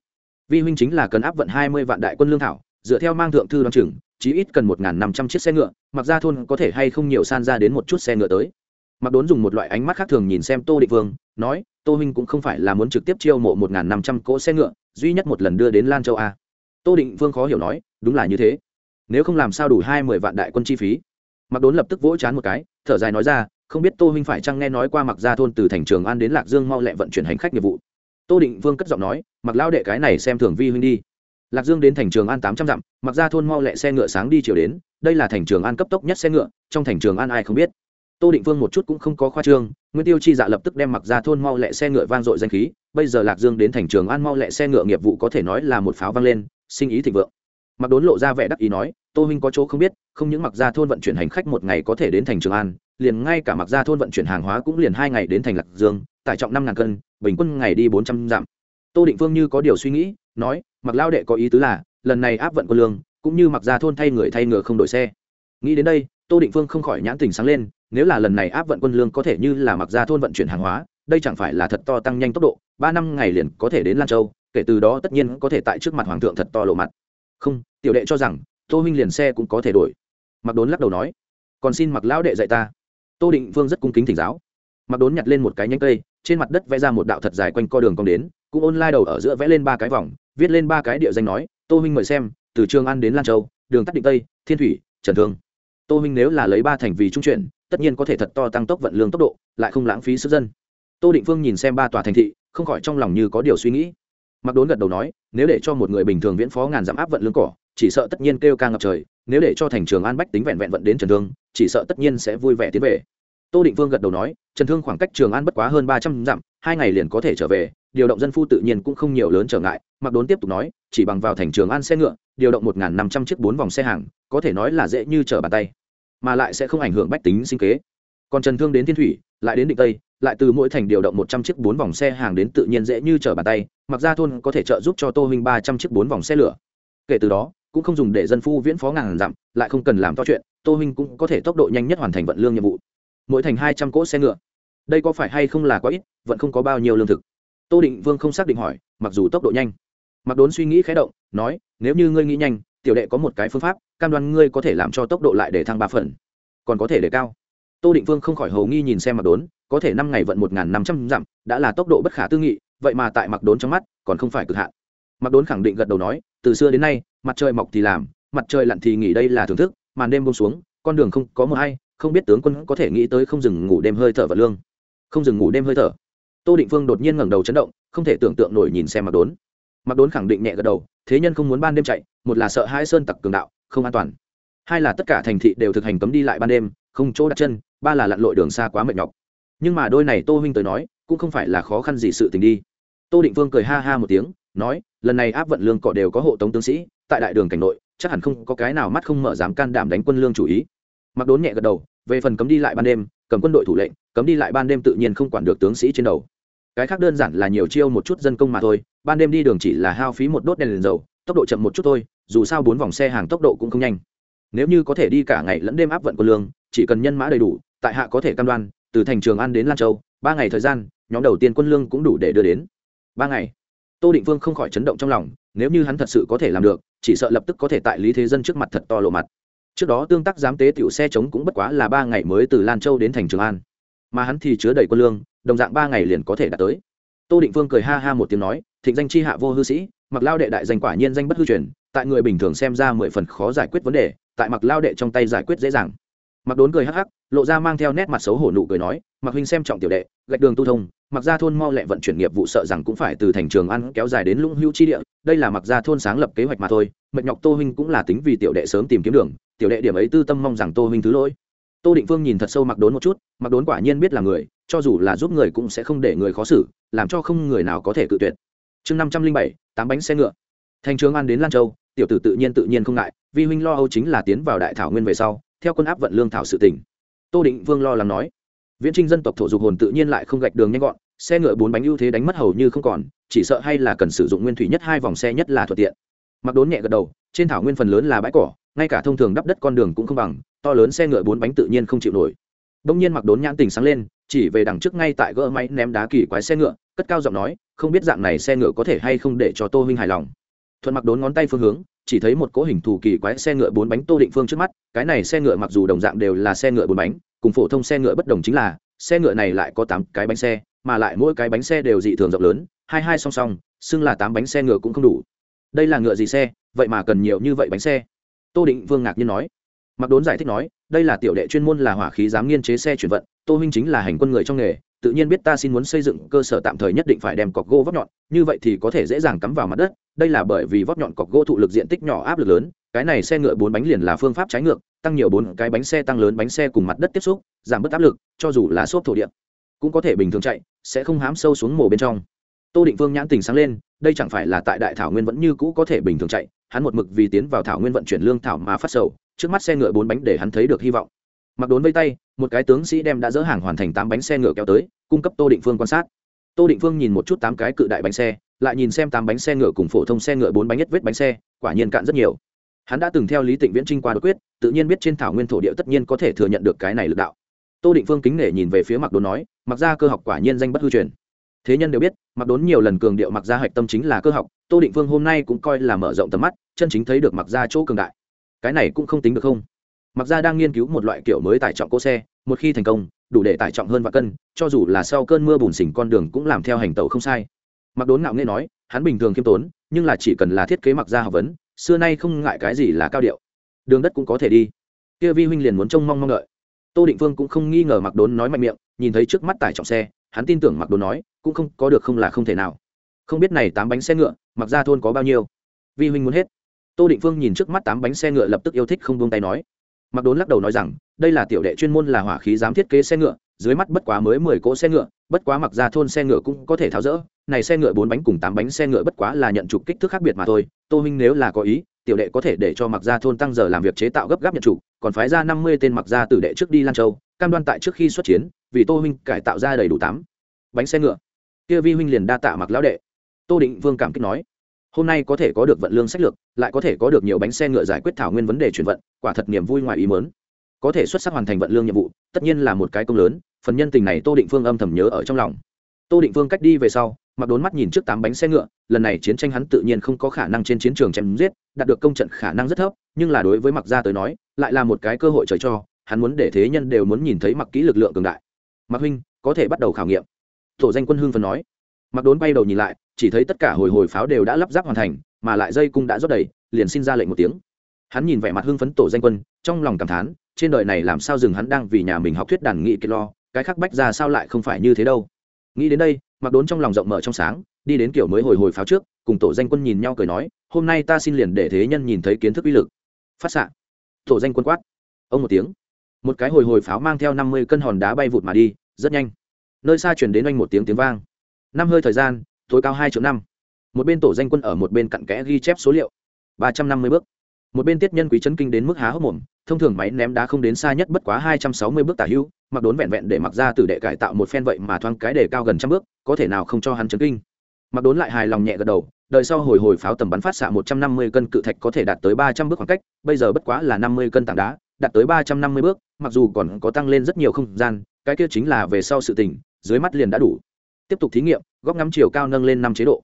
Vi huynh chính là cần áp vận hai mươi vạn đại quân lương thảo, dựa theo mang thượng thư đoan chừng, chí ít cần một năm trăm chiếc xe ngựa, mặc ra thôn có thể hay không nhiều san ra đến một chút xe ngựa tới. Mặc đốn dùng một loại ánh mắt khác thường nhìn xem tô định vương nói, tô huynh cũng không phải là muốn trực tiếp chiêu mộ một năm trăm cỗ xe ngựa, duy nhất một lần đưa đến lan châu a. Tô định vương khó hiểu nói, đúng là như thế. Nếu không làm sao đủ hai mươi vạn đại quân chi phí? Mặc đốn lập tức vỗ chán một cái, thở dài nói ra không biết tô huynh phải chăng nghe nói qua mặc gia thôn từ thành trường an đến lạc dương mau lẹ vận chuyển hành khách nghiệp vụ tô định vương cất giọng nói mặc lao đệ cái này xem thường vi huynh đi lạc dương đến thành trường an tám trăm dặm mặc gia thôn mau lẹ xe ngựa sáng đi chiều đến đây là thành trường an cấp tốc nhất xe ngựa trong thành trường an ai không biết tô định vương một chút cũng không có khoa trương nguyên tiêu chi dạ lập tức đem mặc ra thôn mau lẹ xe ngựa vang dội danh khí bây giờ lạc dương đến thành trường an mau lẹ xe ngựa nghiệp vụ có thể nói là một pháo vang lên sinh ý thịnh vượng mặc đốn lộ ra vẻ đắc ý nói tô huynh có chỗ không biết không những mặc ra thôn vận chuyển hành khách một ngày có thể đến thành trường an, liền ngay cả mặc ra thôn vận chuyển hàng hóa cũng liền hai ngày đến thành lạc dương, tải trọng năm ngàn cân, bình quân ngày đi bốn trăm dặm. Tô định phương như có điều suy nghĩ, nói, mặc lao đệ có ý tứ là, lần này áp vận quân lương, cũng như mặc ra thôn thay người thay ngựa không đổi xe. Nghĩ đến đây, tô định phương không khỏi nhãn tình sáng lên, nếu là lần này áp vận quân lương có thể như là mặc ra thôn vận chuyển hàng hóa, đây chẳng phải là thật to tăng nhanh tốc độ, ba năm ngày liền có thể đến lan châu, kể từ đó tất nhiên có thể tại trước mặt hoàng thượng thật to lộ mặt. Không, tiểu đệ cho rằng, tô huynh liền xe cũng có thể đổi mặc đốn lắc đầu nói, còn xin mặc lão đệ dạy ta. Tô định phương rất cung kính thỉnh giáo. Mặc đốn nhặt lên một cái nhánh cây, trên mặt đất vẽ ra một đạo thật dài quanh co đường cong đến, cũng ôn lai đầu ở giữa vẽ lên ba cái vòng, viết lên ba cái địa danh nói, tô huynh mời xem, từ trường an đến lan châu, đường tắt định tây, thiên thủy, trần thương. Tô huynh nếu là lấy ba thành vì trung chuyển, tất nhiên có thể thật to tăng tốc vận lương tốc độ, lại không lãng phí sức dân. Tô định phương nhìn xem ba tòa thành thị, không khỏi trong lòng như có điều suy nghĩ. Mặc đốn gật đầu nói, nếu để cho một người bình thường viễn phó ngàn dặm áp vận lương cỏ, chỉ sợ tất nhiên kêu ca ngập trời nếu để cho thành trường an bách tính vẹn vẹn vận đến trần thương, chỉ sợ tất nhiên sẽ vui vẻ tiến về. Tô định vương gật đầu nói, trần thương khoảng cách trường an bất quá hơn ba trăm dặm, hai ngày liền có thể trở về, điều động dân phu tự nhiên cũng không nhiều lớn trở ngại mặc đốn tiếp tục nói, chỉ bằng vào thành trường an xe ngựa, điều động một năm trăm chiếc bốn vòng xe hàng, có thể nói là dễ như trở bàn tay, mà lại sẽ không ảnh hưởng bách tính sinh kế. Còn trần thương đến thiên thủy, lại đến định tây, lại từ mỗi thành điều động một trăm chiếc bốn vòng xe hàng đến tự nhiên dễ như trở bàn tay mặc ra thôn có thể trợ giúp cho tô huynh ba trăm chiếc bốn vòng xe lửa. Kể từ đó cũng không dùng để dân phu viễn phó ngàn dặm, lại không cần làm to chuyện, tô huynh cũng có thể tốc độ nhanh nhất hoàn thành vận lương nhiệm vụ. Mỗi thành hai trăm cỗ xe ngựa. Đây có phải hay không là quá ít, vẫn không có bao nhiêu lương thực. Tô định vương không xác định hỏi, mặc dù tốc độ nhanh. Mặc đốn suy nghĩ khé động, nói, nếu như ngươi nghĩ nhanh, tiểu đệ có một cái phương pháp, cam đoan ngươi có thể làm cho tốc độ lại để thăng ba phần. Còn có thể để cao. Tô định vương không khỏi hầu nghi nhìn xem mặc đốn, có thể năm ngày vận một năm trăm dặm, đã là tốc độ bất khả tư nghị, vậy mà tại mặc đốn trong mắt, còn không phải cực hạn mặc đốn khẳng định gật đầu nói, từ xưa đến nay, mặt trời mọc thì làm, mặt trời lặn thì nghỉ đây là thưởng thức, màn đêm bông xuống, con đường không có mưa hay, không biết tướng quân có thể nghĩ tới không dừng ngủ đêm hơi thở vật lương. Không dừng ngủ đêm hơi thở? Tô định phương đột nhiên ngẩng đầu chấn động, không thể tưởng tượng nổi nhìn xem mặc đốn. Mặc đốn khẳng định nhẹ gật đầu, thế nhân không muốn ban đêm chạy, một là sợ hai sơn tặc cường đạo, không an toàn. Hai là tất cả thành thị đều thực hành cấm đi lại ban đêm, không chỗ đặt chân, ba là lặn lội đường xa quá mệt nhọc. Nhưng mà đôi này tô huynh tới nói, cũng không phải là khó khăn gì sự tình đi. Tô định phương cười ha ha một tiếng, nói lần này áp vận lương cọ đều có hộ tống tướng sĩ, tại đại đường cảnh nội, chắc hẳn không có cái nào mắt không mở dám can đảm đánh quân lương chủ ý. Mặc đốn nhẹ gật đầu, về phần cấm đi lại ban đêm, cầm quân đội thủ lệnh, cấm đi lại ban đêm tự nhiên không quản được tướng sĩ trên đầu. Cái khác đơn giản là nhiều chiêu một chút dân công mà thôi, ban đêm đi đường chỉ là hao phí một đốt đèn liền dầu, tốc độ chậm một chút thôi, dù sao bốn vòng xe hàng tốc độ cũng không nhanh. Nếu như có thể đi cả ngày lẫn đêm áp vận quân lương, chỉ cần nhân mã đầy đủ, tại hạ có thể cam đoan, từ thành trường an đến lan châu, ba ngày thời gian, nhóm đầu tiên quân lương cũng đủ để đưa đến. Ba ngày tô định vương không khỏi chấn động trong lòng, nếu như hắn thật sự có thể làm được, chỉ sợ lập tức có thể tại lý thế dân trước mặt thật to lộ mặt. Trước đó tương tác giám tế tiểu xe chống cũng bất quá là ba ngày mới từ lan châu đến thành trường an. Mà hắn thì chứa đầy quân lương, đồng dạng ba ngày liền có thể đạt tới. Tô định vương cười ha ha một tiếng nói, thịnh danh chi hạ vô hư sĩ, mặc lao đệ đại danh quả nhiên danh bất hư truyền, tại người bình thường xem ra mười phần khó giải quyết vấn đề, tại mặc lao đệ trong tay giải quyết dễ dàng mặc đốn cười hắc hắc, lộ ra mang theo nét mặt xấu hổ nụ cười nói mặc huynh xem trọng tiểu đệ, gạch đường tu thông mặc ra thôn mau lẹ vận chuyển nghiệp vụ sợ rằng cũng phải từ thành trường ăn kéo dài đến lũng hữu chi địa, đây là mặc ra thôn sáng lập kế hoạch mà thôi, mệt nhọc tô huynh cũng là tính vì tiểu đệ sớm tìm kiếm đường, tiểu đệ điểm ấy tư tâm mong rằng tô huynh thứ lỗi. Tô định phương nhìn thật sâu mặc đốn một chút mặc đốn quả nhiên biết là người, cho dù là giúp người cũng sẽ không để người khó xử, làm cho không người nào có thể cự tuyệt. Chương năm trăm linh bảy, tám bánh xe ngựa. Thành trường an đến lan châu, tiểu tử tự nhiên tự nhiên không ngại vi huynh lo âu chính là tiến vào đại thảo nguyên về sau theo quân áp vận lương thảo sự tỉnh tô định vương lo lắng nói, viễn trinh dân tộc thổ dục hồn tự nhiên lại không gạch đường nhanh gọn, xe ngựa bốn bánh ưu thế đánh mất hầu như không còn, chỉ sợ hay là cần sử dụng nguyên thủy nhất hai vòng xe nhất là thuận tiện. Mặc đốn nhẹ gật đầu, trên thảo nguyên phần lớn là bãi cỏ, ngay cả thông thường đắp đất con đường cũng không bằng, to lớn xe ngựa bốn bánh tự nhiên không chịu nổi. Đông nhiên mặc đốn nhãn tình sáng lên, chỉ về đằng trước ngay tại gỡ máy ném đá kỳ quái xe ngựa, cất cao giọng nói, không biết dạng này xe ngựa có thể hay không để cho tô huynh hài lòng. Thuận mặc đốn ngón tay phương hướng chỉ thấy một cỗ hình thù kỳ quái xe ngựa bốn bánh tô định phương trước mắt, cái này xe ngựa mặc dù đồng dạng đều là xe ngựa bốn bánh, cùng phổ thông xe ngựa bất đồng chính là, xe ngựa này lại có tám cái bánh xe, mà lại mỗi cái bánh xe đều dị thường rộng lớn, hai hai song song, xưng là tám bánh xe ngựa cũng không đủ. Đây là ngựa gì xe? Vậy mà cần nhiều như vậy bánh xe. Tô định vương ngạc nhiên nói mặc đốn giải thích nói, đây là tiểu đệ chuyên môn là hỏa khí dám nghiên chế xe chuyển vận, tô huynh chính là hành quân người trong nghề, tự nhiên biết ta xin muốn xây dựng cơ sở tạm thời nhất định phải đem cọc gỗ vóc nhọn, như vậy thì có thể dễ dàng cắm vào mặt đất, đây là bởi vì vóc nhọn cọc gỗ thụ lực diện tích nhỏ áp lực lớn, cái này xe ngựa bốn bánh liền là phương pháp trái ngược, tăng nhiều bốn cái bánh xe tăng lớn bánh xe cùng mặt đất tiếp xúc, giảm bớt áp lực, cho dù là xốp thổ địa, cũng có thể bình thường chạy, sẽ không hám sâu xuống mồ bên trong. Tô định vương nhãn tình sáng lên, đây chẳng phải là tại đại thảo nguyên vẫn như cũ có thể bình thường chạy hắn một mực vì tiến vào thảo nguyên vận chuyển lương thảo mà phát sầu, trước mắt xe ngựa bốn bánh để hắn thấy được hy vọng. Mặc đốn vây tay, một cái tướng sĩ đem đã dỡ hàng hoàn thành tám bánh xe ngựa kéo tới, cung cấp tô định phương quan sát. Tô định phương nhìn một chút tám cái cự đại bánh xe, lại nhìn xem tám bánh xe ngựa cùng phổ thông xe ngựa bốn bánh nhất vết bánh xe, quả nhiên cạn rất nhiều. Hắn đã từng theo lý tịnh viễn trinh qua đột quyết, tự nhiên biết trên thảo nguyên thổ địa tất nhiên có thể thừa nhận được cái này lực đạo. Tô định phương kính nể nhìn về phía mặc đốn nói, mặc ra cơ học quả nhiên danh bất hư truyền thế nhân đều biết mặc đốn nhiều lần cường điệu mặc ra hạch tâm chính là cơ học, tô định phương hôm nay cũng coi là mở rộng tầm mắt, chân chính thấy được mặc ra chỗ cường đại. Cái này cũng không tính được không? Mặc ra đang nghiên cứu một loại kiểu mới tải trọng cỗ xe, một khi thành công, đủ để tải trọng hơn và cân, cho dù là sau cơn mưa bùn xỉnh con đường cũng làm theo hành tàu không sai. Mặc đốn ngạo nghe nói, hắn bình thường khiêm tốn, nhưng là chỉ cần là thiết kế mặc ra học vấn, xưa nay không ngại cái gì là cao điệu. Đường đất cũng có thể đi. Kia vi huynh liền muốn trông mong mong đợi. Tô định phương cũng không nghi ngờ mặc đốn nói mạnh miệng, nhìn thấy trước mắt tải trọng xe hắn tin tưởng mặc đốn nói, cũng không có được không là không thể nào. Không biết này tám bánh xe ngựa, mặc ra thôn có bao nhiêu. Vi huynh muốn hết. Tô định phương nhìn trước mắt tám bánh xe ngựa lập tức yêu thích không buông tay nói. Mặc đốn lắc đầu nói rằng, đây là tiểu đệ chuyên môn là hỏa khí dám thiết kế xe ngựa, dưới mắt bất quá mới mười cỗ xe ngựa, bất quá mặc ra thôn xe ngựa cũng có thể tháo rỡ. Này xe ngựa bốn bánh cùng tám bánh xe ngựa bất quá là nhận trục kích thước khác biệt mà thôi. Tô huynh nếu là có ý, tiểu đệ có thể để cho mặc ra thôn tăng giờ làm việc chế tạo gấp gáp nhận trục còn phái ra năm mươi tên mặc ra tử đệ trước đi lan châu, cam đoan tại trước khi xuất chiến vì tô huynh cải tạo ra đầy đủ tám bánh xe ngựa. Kia vi huynh liền đa tạ mặc lão đệ. Tô định vương cảm kích nói, hôm nay có thể có được vận lương sách lược, lại có thể có được nhiều bánh xe ngựa giải quyết thảo nguyên vấn đề chuyển vận, quả thật niềm vui ngoài ý mớn có thể xuất sắc hoàn thành vận lương nhiệm vụ, tất nhiên là một cái công lớn, phần nhân tình này tô định phương âm thầm nhớ ở trong lòng. Tô định phương cách đi về sau, mặc đốn mắt nhìn trước tám bánh xe ngựa, lần này chiến tranh hắn tự nhiên không có khả năng trên chiến trường chém giết, đạt được công trận khả năng rất thấp, nhưng là đối với mặc gia tới nói, lại là một cái cơ hội trời cho, hắn muốn để thế nhân đều muốn nhìn thấy mặc kỹ lực lượng cường đại. Mạc huynh, có thể bắt đầu khảo nghiệm. Tổ danh quân hưng phần nói. Mặc đốn bay đầu nhìn lại, chỉ thấy tất cả hồi hồi pháo đều đã lắp ráp hoàn thành, mà lại dây cung đã rót đầy, liền xin ra lệnh một tiếng. Hắn nhìn vẻ mặt hưng phấn tổ danh quân, trong lòng cảm thán, trên đời này làm sao dừng hắn đang vì nhà mình học thuyết đàn nghị kiệt lo, cái khác bách ra sao lại không phải như thế đâu. Nghĩ đến đây mặc đốn trong lòng rộng mở trong sáng, đi đến kiểu mới hồi hồi pháo trước, cùng tổ danh quân nhìn nhau cười nói, hôm nay ta xin liền để thế nhân nhìn thấy kiến thức uy lực. Phát xạ. Tổ danh quân quát. Ông một tiếng một cái hồi hồi pháo mang theo năm mươi cân hòn đá bay vụt mà đi, rất nhanh. Nơi xa chuyển đến anh một tiếng tiếng vang. Năm hơi thời gian, tối cao hai triệu năm. Một bên tổ danh quân ở một bên cặn kẽ ghi chép số liệu. Ba trăm năm mươi bước. Một bên tiết nhân quý chấn kinh đến mức há hốc mồm, thông thường máy ném đá không đến xa nhất bất quá hai trăm sáu mươi bước tả hữu, mặc đốn vẹn vẹn để mặc ra từ đệ cải tạo một phen vậy mà thoáng cái để cao gần trăm bước, có thể nào không cho hắn chấn kinh. Mặc đốn lại hài lòng nhẹ gật đầu, đợi sau hồi hồi pháo tầm bắn phát xạ một trăm năm mươi cân cự thạch có thể đạt tới ba trăm bước khoảng cách, bây giờ bất quá là năm mươi cân tảng đá đạt tới ba trăm năm mươi bước, mặc dù còn có tăng lên rất nhiều không gian, cái kia chính là về sau sự tình, dưới mắt liền đã đủ. Tiếp tục thí nghiệm, góc ngắm chiều cao nâng lên năm chế độ.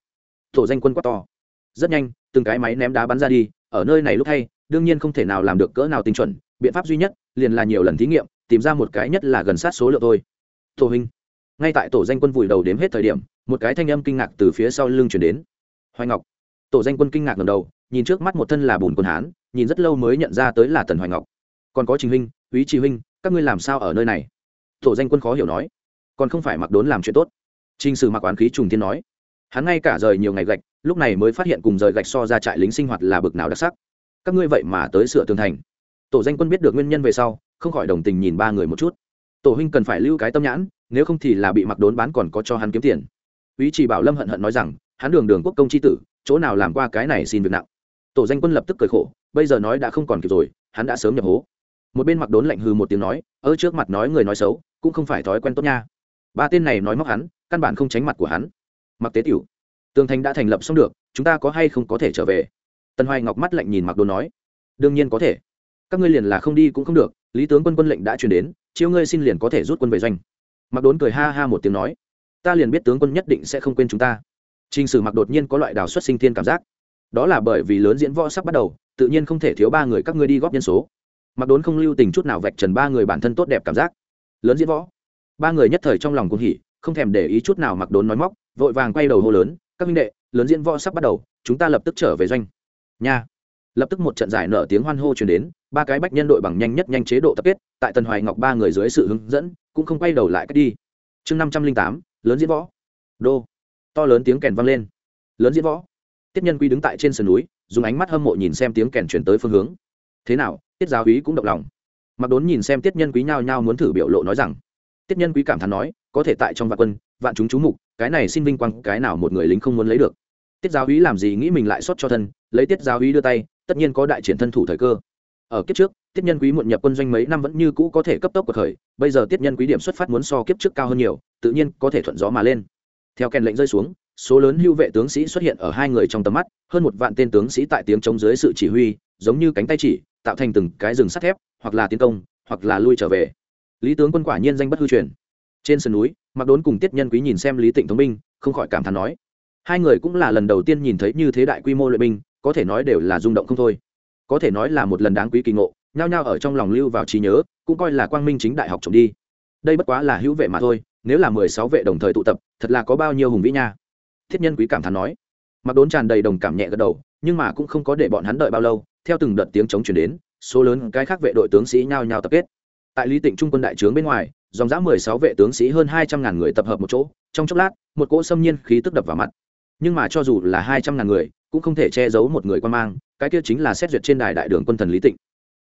Tổ danh quân quát to. Rất nhanh, từng cái máy ném đá bắn ra đi, ở nơi này lúc hay đương nhiên không thể nào làm được cỡ nào tinh chuẩn, biện pháp duy nhất, liền là nhiều lần thí nghiệm, tìm ra một cái nhất là gần sát số lượng thôi. Tổ hình. Ngay tại tổ danh quân vùi đầu đếm hết thời điểm, một cái thanh âm kinh ngạc từ phía sau lưng chuyển đến. Hoài ngọc. Tổ danh quân kinh ngạc ngầm đầu, nhìn trước mắt một thân là bùn quân hán, nhìn rất lâu mới nhận ra tới là tần hoài ngọc còn có trình huynh, úy trì huynh, các ngươi làm sao ở nơi này? Tổ danh quân khó hiểu nói. Còn không phải mặc đốn làm chuyện tốt. Trình sử mặc oán khí trùng thiên nói. Hắn ngay cả rời nhiều ngày gạch, lúc này mới phát hiện cùng rời gạch so ra trại lính sinh hoạt là bực nào đặc sắc. Các ngươi vậy mà tới sửa tường thành. Tổ danh quân biết được nguyên nhân về sau, không khỏi đồng tình nhìn ba người một chút. Tổ huynh cần phải lưu cái tâm nhãn, nếu không thì là bị mặc đốn bán còn có cho hắn kiếm tiền. Ý chỉ bảo lâm hận hận nói rằng, hắn đường đường quốc công c tử, chỗ nào làm qua cái này xin việc nặng. Tổ danh quân lập tức cười khổ, bây giờ nói đã không còn kịp rồi, hắn đã sớm nhập hố một bên mặc đốn lạnh hư một tiếng nói ở trước mặt nói người nói xấu, cũng không phải thói quen tốt nha. Ba tên này nói móc hắn, căn bản không tránh mặt của hắn. Mặc tế tiểu, tường thành đã thành lập xong được, chúng ta có hay không có thể trở về? Tần hoài ngọc mắt lạnh nhìn mặc đốn nói, đương nhiên có thể. Các ngươi liền là không đi cũng không được, lý tướng quân quân lệnh đã truyền đến chiếu ngươi xin liền có thể rút quân về doanh. Mặc đốn cười ha ha một tiếng nói, ta liền biết tướng quân nhất định sẽ không quên chúng ta. Trình sử mặc đột nhiên có loại đào xuất sinh thiên cảm giác. Đó là bởi vì lớn diễn võ sắp bắt đầu, tự nhiên không thể thiếu ba người các ngươi đi góp nhân số mặc đốn không lưu tình chút nào vạch trần ba người bản thân tốt đẹp cảm giác. Lớn diễn võ. Ba người nhất thời trong lòng cuồng hỉ, không thèm để ý chút nào mặc đốn nói móc, vội vàng quay đầu hô lớn, các minh đệ, lớn diễn võ sắp bắt đầu, chúng ta lập tức trở về doanh. Nha. Lập tức một trận giải nở tiếng hoan hô chuyển đến, ba cái bách nhân đội bằng nhanh nhất nhanh chế độ tập kết, tại tần hoài ngọc ba người dưới sự hướng dẫn, cũng không quay đầu lại cách đi. Chương năm trăm linh tám, lớn diễn võ. Đô. To lớn tiếng kèn vang lên. Lớn diễn võ. Tiết nhân quy đứng tại trên sườn núi, dùng ánh mắt hâm mộ nhìn xem tiếng kèn chuyển tới phương hướng. Thế nào tiết giáo úy cũng động lòng. Mặc đốn nhìn xem tiết nhân quý nhao nhao muốn thử biểu lộ nói rằng, tiết nhân quý cảm thán nói, có thể tại trong vạn quân, vạn chúng chú mục, cái này xin vinh quang, cái nào một người lính không muốn lấy được. Tiết giáo úy làm gì nghĩ mình lại xót cho thân, lấy tiết giáo úy đưa tay, tất nhiên có đại triển thân thủ thời cơ. Ở kiếp trước, tiết nhân quý muộn nhập quân doanh mấy năm vẫn như cũ có thể cấp tốc cuộc khởi, bây giờ tiết nhân quý điểm xuất phát muốn so kiếp trước cao hơn nhiều, tự nhiên có thể thuận gió mà lên. Theo kèn lệnh rơi xuống, số lớn hưu vệ tướng sĩ xuất hiện ở hai người trong tầm mắt, hơn một vạn tên tướng sĩ tại tiếng trống dưới sự chỉ huy, giống như cánh tay chỉ tạo thành từng cái rừng sắt thép, hoặc là tiến công, hoặc là lui trở về. Lý tướng quân quả nhiên danh bất hư truyền. Trên sườn núi mặc đốn cùng tiết nhân quý nhìn xem lý tịnh thống binh, không khỏi cảm thán nói, hai người cũng là lần đầu tiên nhìn thấy như thế đại quy mô luyện binh, có thể nói đều là rung động không thôi. Có thể nói là một lần đáng quý kỳ ngộ, nhao nhao ở trong lòng lưu vào trí nhớ, cũng coi là quang minh chính đại học trộm đi. Đây bất quá là hữu vệ mà thôi, nếu là mười sáu vệ đồng thời tụ tập, thật là có bao nhiêu hùng vĩ nha. Thiết nhân quý cảm thán nói. Mặc đốn tràn đầy đồng cảm nhẹ gật đầu, nhưng mà cũng không có để bọn hắn đợi bao lâu theo từng đợt tiếng chống chuyển đến, số lớn cái khác vệ đội tướng sĩ nhao nhao tập kết. Tại lý tịnh trung quân đại trướng bên ngoài, dòng dã mười sáu vệ tướng sĩ hơn hai trăm ngàn người tập hợp một chỗ, trong chốc lát, một cỗ xâm nhiên khí tức đập vào mặt. Nhưng mà cho dù là hai trăm ngàn người, cũng không thể che giấu một người quan mang, cái kia chính là xét duyệt trên đài đại đường quân thần lý tịnh.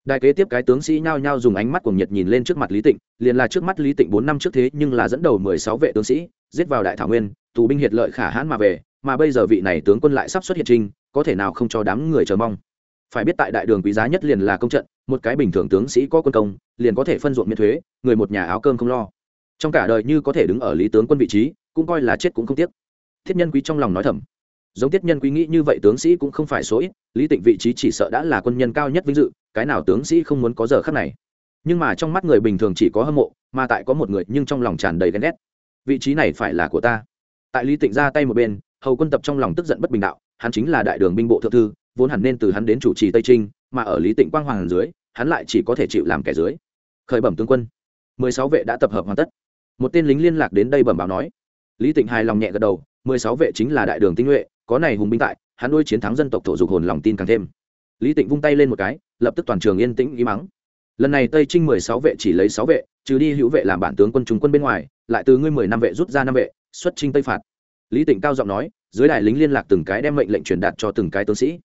Đại kế tiếp cái tướng sĩ nhao nhao dùng ánh mắt cuồng nhiệt nhìn lên trước mặt lý tịnh, liền là trước mắt lý tịnh bốn năm trước thế nhưng là dẫn đầu mười sáu vệ tướng sĩ, giết vào đại thảo nguyên, tù binh hiệt lợi khả hãn mà về, mà bây giờ vị này tướng quân lại sắp xuất hiện trinh có thể nào không cho đám người chờ mong phải biết tại đại đường quý giá nhất liền là công trận, một cái bình thường tướng sĩ có quân công, liền có thể phân ruộng miễn thuế, người một nhà áo cơm không lo. Trong cả đời như có thể đứng ở lý tướng quân vị trí, cũng coi là chết cũng không tiếc. Thiết nhân quý trong lòng nói thầm. Giống tiết nhân quý nghĩ như vậy tướng sĩ cũng không phải số ít, lý tịnh vị trí chỉ sợ đã là quân nhân cao nhất vinh dự, cái nào tướng sĩ không muốn có giờ khắc này. Nhưng mà trong mắt người bình thường chỉ có hâm mộ, mà tại có một người nhưng trong lòng tràn đầy ghen ghét. Vị trí này phải là của ta. Tại lý tịnh ra tay một bên, hầu quân tập trong lòng tức giận bất bình đạo, hắn chính là đại đường binh bộ thượng thư vốn hẳn nên từ hắn đến chủ trì tây trinh, mà ở lý tịnh quang hoàng dưới, hắn lại chỉ có thể chịu làm kẻ dưới. Khởi bẩm tướng quân. Mười sáu vệ đã tập hợp hoàn tất. Một tên lính liên lạc đến đây bẩm báo nói. Lý tịnh hài lòng nhẹ gật đầu, mười sáu vệ chính là đại đường tinh nhuệ, có này hùng binh tại, hắn nuôi chiến thắng dân tộc thổ dục hồn lòng tin càng thêm. Lý tịnh vung tay lên một cái, lập tức toàn trường yên tĩnh ý mắng. Lần này tây trinh mười sáu vệ chỉ lấy sáu vệ, trừ đi hữu vệ làm bản tướng quân trung quân bên ngoài, lại từ ngươi mười năm vệ rút ra năm vệ, xuất trinh tây phạt. Lý tịnh cao giọng nói, dưới đại lính liên lạc từng cái đem mệnh lệnh truyền đạt cho từng cái tướng sĩ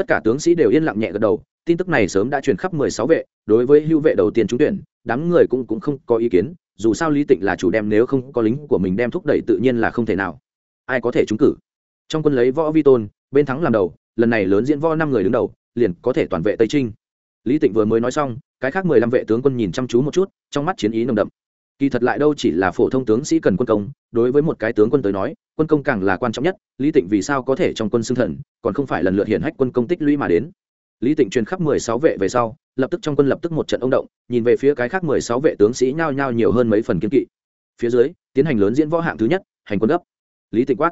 tất cả tướng sĩ đều yên lặng nhẹ gật đầu, tin tức này sớm đã truyền khắp mười sáu vệ, đối với hưu vệ đầu tiên trúng tuyển, đám người cũng cũng không có ý kiến, dù sao lý tịnh là chủ đem nếu không có lính của mình đem thúc đẩy tự nhiên là không thể nào. Ai có thể trúng cử? Trong quân lấy võ vi tôn, bên thắng làm đầu, lần này lớn diễn võ năm người đứng đầu, liền có thể toàn vệ tây trinh. Lý tịnh vừa mới nói xong, cái khác mười lăm vệ tướng quân nhìn chăm chú một chút, trong mắt chiến ý nồng đậm kỳ thật lại đâu chỉ là phổ thông tướng sĩ cần quân công, đối với một cái tướng quân tới nói, quân công càng là quan trọng nhất, lý tịnh vì sao có thể trong quân xưng thần, còn không phải lần lượt hiện hách quân công tích lũy mà đến. Lý tịnh truyền khắp mười sáu vệ về sau, lập tức trong quân lập tức một trận ông động, nhìn về phía cái khác mười sáu vệ tướng sĩ nhao nhao nhiều hơn mấy phần kiên kỵ. Phía dưới, tiến hành lớn diễn võ hạng thứ nhất, hành quân gấp. Lý tịnh quát.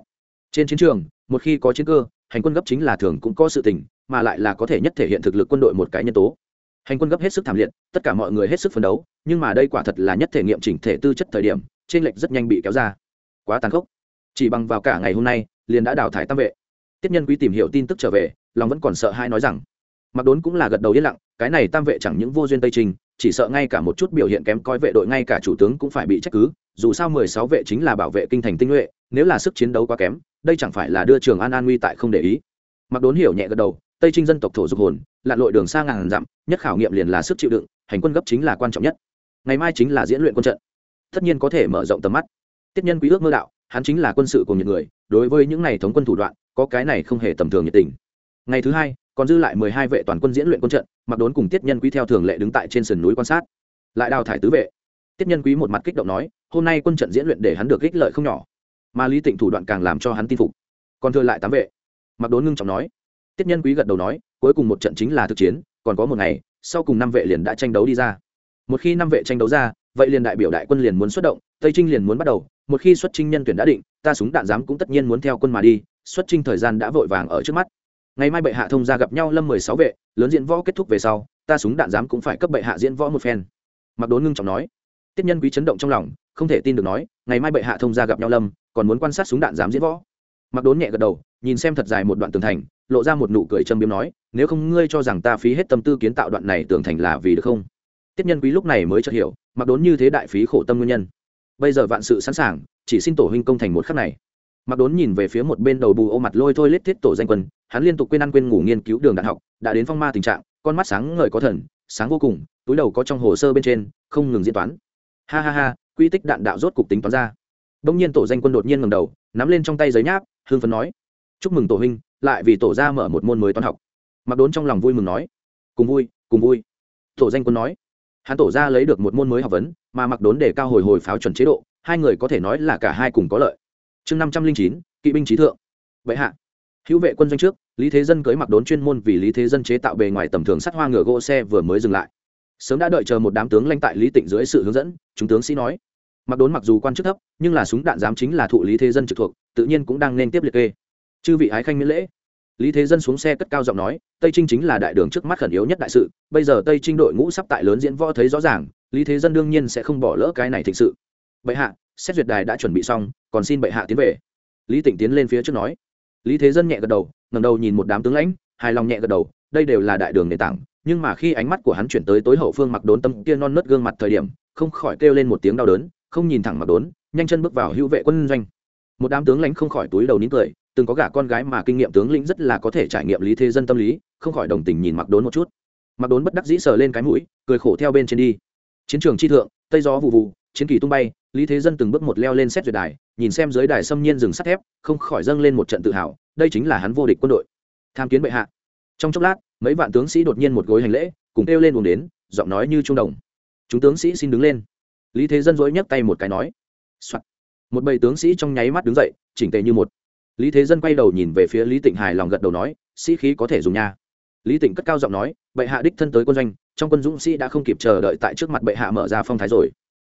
Trên chiến trường, một khi có chiến cơ, hành quân gấp chính là thường cũng có sự tình, mà lại là có thể nhất thể hiện thực lực quân đội một cái nhân tố hành quân gấp hết sức thảm liệt, tất cả mọi người hết sức phấn đấu, nhưng mà đây quả thật là nhất thể nghiệm chỉnh thể tư chất thời điểm, trên lệch rất nhanh bị kéo ra. Quá tàn khốc. Chỉ bằng vào cả ngày hôm nay, liền đã đào thải tam vệ. Tiếp nhân quý tìm hiểu tin tức trở về, lòng vẫn còn sợ hai nói rằng mặc đốn cũng là gật đầu yên lặng, cái này tam vệ chẳng những vô duyên tây trình, chỉ sợ ngay cả một chút biểu hiện kém coi vệ đội ngay cả chủ tướng cũng phải bị trách cứ, dù sao mười sáu vệ chính là bảo vệ kinh thành tinh nhuệ, nếu là sức chiến đấu quá kém, đây chẳng phải là đưa trường an an nguy tại không để ý. Mặc đốn hiểu nhẹ gật đầu tây trinh dân tộc thổ dục hồn, lặn lội đường xa ngàn dặm, nhất khảo nghiệm liền là sức chịu đựng, hành quân gấp chính là quan trọng nhất. Ngày mai chính là diễn luyện quân trận. Tất nhiên có thể mở rộng tầm mắt. Tiết nhân quý ước mơ đạo, hắn chính là quân sự của những người, đối với những này thống quân thủ đoạn, có cái này không hề tầm thường nhiệt tình. Ngày thứ hai, còn dư lại mười hai vệ toàn quân diễn luyện quân trận, mặc đốn cùng tiết nhân quý theo thường lệ đứng tại trên sườn núi quan sát. Lại đào thải tứ vệ. Tiết nhân quý một mặt kích động nói, hôm nay quân trận diễn luyện để hắn được ích lợi không nhỏ. Mà lý tịnh thủ đoạn càng làm cho hắn tin phục. Còn thừa lại tám vệ. Mặc đốn ngưng trọng nói tiết nhân quý gật đầu nói, cuối cùng một trận chính là thực chiến, còn có một ngày, sau cùng năm vệ liền đã tranh đấu đi ra. Một khi năm vệ tranh đấu ra, vậy liền đại biểu đại quân liền muốn xuất động, tây trinh liền muốn bắt đầu. Một khi xuất trinh nhân tuyển đã định, ta súng đạn giám cũng tất nhiên muốn theo quân mà đi, xuất trinh thời gian đã vội vàng ở trước mắt. Ngày mai bệ hạ thông ra gặp nhau lâm mười sáu vệ, lớn diễn võ kết thúc về sau, ta súng đạn giám cũng phải cấp bệ hạ diễn võ một phen. Mặc đốn ngưng trọng nói. Tiết nhân quý chấn động trong lòng, không thể tin được nói, ngày mai bệ hạ thông ra gặp nhau lâm, còn muốn quan sát súng đạn giám diễn võ. Mặc đốn nhẹ gật đầu, nhìn xem thật dài một đoạn tường thành lộ ra một nụ cười châm biếm nói, nếu không ngươi cho rằng ta phí hết tâm tư kiến tạo đoạn này tưởng thành là vì được không? Tiết nhân quý lúc này mới chợt hiểu, mặc đốn như thế đại phí khổ tâm nguyên nhân. Bây giờ vạn sự sẵn sàng, chỉ xin tổ huynh công thành một khắc này. Mặc đốn nhìn về phía một bên đầu bù ô mặt lôi thôi lết thiết tổ danh quân, hắn liên tục quên ăn quên ngủ nghiên cứu đường đạn học, đã đến phong ma tình trạng, con mắt sáng ngời có thần, sáng vô cùng, túi đầu có trong hồ sơ bên trên, không ngừng diễn toán. Ha ha ha, quy tích đạn đạo rốt cục tính toán ra. Đông nhiên tổ danh quân đột nhiên ngầm đầu, nắm lên trong tay giấy nháp hương phấn nói, chúc mừng tổ huynh lại vì tổ ra mở một môn mới toán học. Mặc đốn trong lòng vui mừng nói, cùng vui cùng vui. Tổ danh quân nói, hắn tổ ra lấy được một môn mới học vấn, mà mặc đốn để cao hồi hồi pháo chuẩn chế độ, hai người có thể nói là cả hai cùng có lợi. Chương năm trăm linh chín, kỵ binh trí thượng. Vậy hạ, hữu vệ quân doanh trước, lý thế dân cưới mặc đốn chuyên môn vì lý thế dân chế tạo bề ngoài tầm thường sắt hoa ngựa gỗ xe vừa mới dừng lại. Sớm đã đợi chờ một đám tướng lãnh tại lý tịnh dưới sự hướng dẫn, chúng tướng sĩ nói, mặc đốn mặc dù quan chức thấp, nhưng là súng đạn giám chính là thụ lý thế dân trực thuộc, tự nhiên cũng đang nên tiếp liệt kê chư vị ái khanh miễn lễ. Lý thế dân xuống xe cất cao giọng nói, tây trinh chính là đại đường trước mắt khẩn yếu nhất đại sự, bây giờ tây trinh đội ngũ sắp tại lớn diễn võ thấy rõ ràng, lý thế dân đương nhiên sẽ không bỏ lỡ cái này thịnh sự. Bệ hạ, xét duyệt đài đã chuẩn bị xong, còn xin bệ hạ tiến về. Lý tịnh tiến lên phía trước nói. Lý thế dân nhẹ gật đầu ngầm đầu nhìn một đám tướng lãnh, hài lòng nhẹ gật đầu, đây đều là đại đường nền tảng, nhưng mà khi ánh mắt của hắn chuyển tới tối hậu phương mặc đốn tâm kia non nớt gương mặt thời điểm, không khỏi kêu lên một tiếng đau đớn, không nhìn thẳng mặc đốn, nhanh chân bước vào hữu vệ quân doanh. Một đám tướng lãnh không khỏi túi đầu nín cười từng có gả con gái mà kinh nghiệm tướng lĩnh rất là có thể trải nghiệm lý thế dân tâm lý, không khỏi đồng tình nhìn mặc đốn một chút. Mặc đốn bất đắc dĩ sờ lên cái mũi, cười khổ theo bên trên đi. Chiến trường chi thượng, tây gió vụ vụ chiến kỳ tung bay, lý thế dân từng bước một leo lên xét duyệt đài, nhìn xem dưới đài xâm nhiên rừng sắt thép, không khỏi dâng lên một trận tự hào, đây chính là hắn vô địch quân đội. Tham kiến bệ hạ. Trong chốc lát, mấy vạn tướng sĩ đột nhiên một gối hành lễ, cùng kêu lên buồng đến, giọng nói như trung đồng. Chúng tướng sĩ xin đứng lên. Lý thế dân dỗi nhấc tay một cái nói、Soạn. một bầy tướng sĩ trong nháy mắt đứng dậy, chỉnh tề như một lý thế dân quay đầu nhìn về phía lý tịnh hài lòng gật đầu nói, sĩ khí có thể dùng nha. Lý tịnh cất cao giọng nói, bệ hạ đích thân tới quân doanh, trong quân dũng sĩ đã không kịp chờ đợi tại trước mặt bệ hạ mở ra phong thái rồi.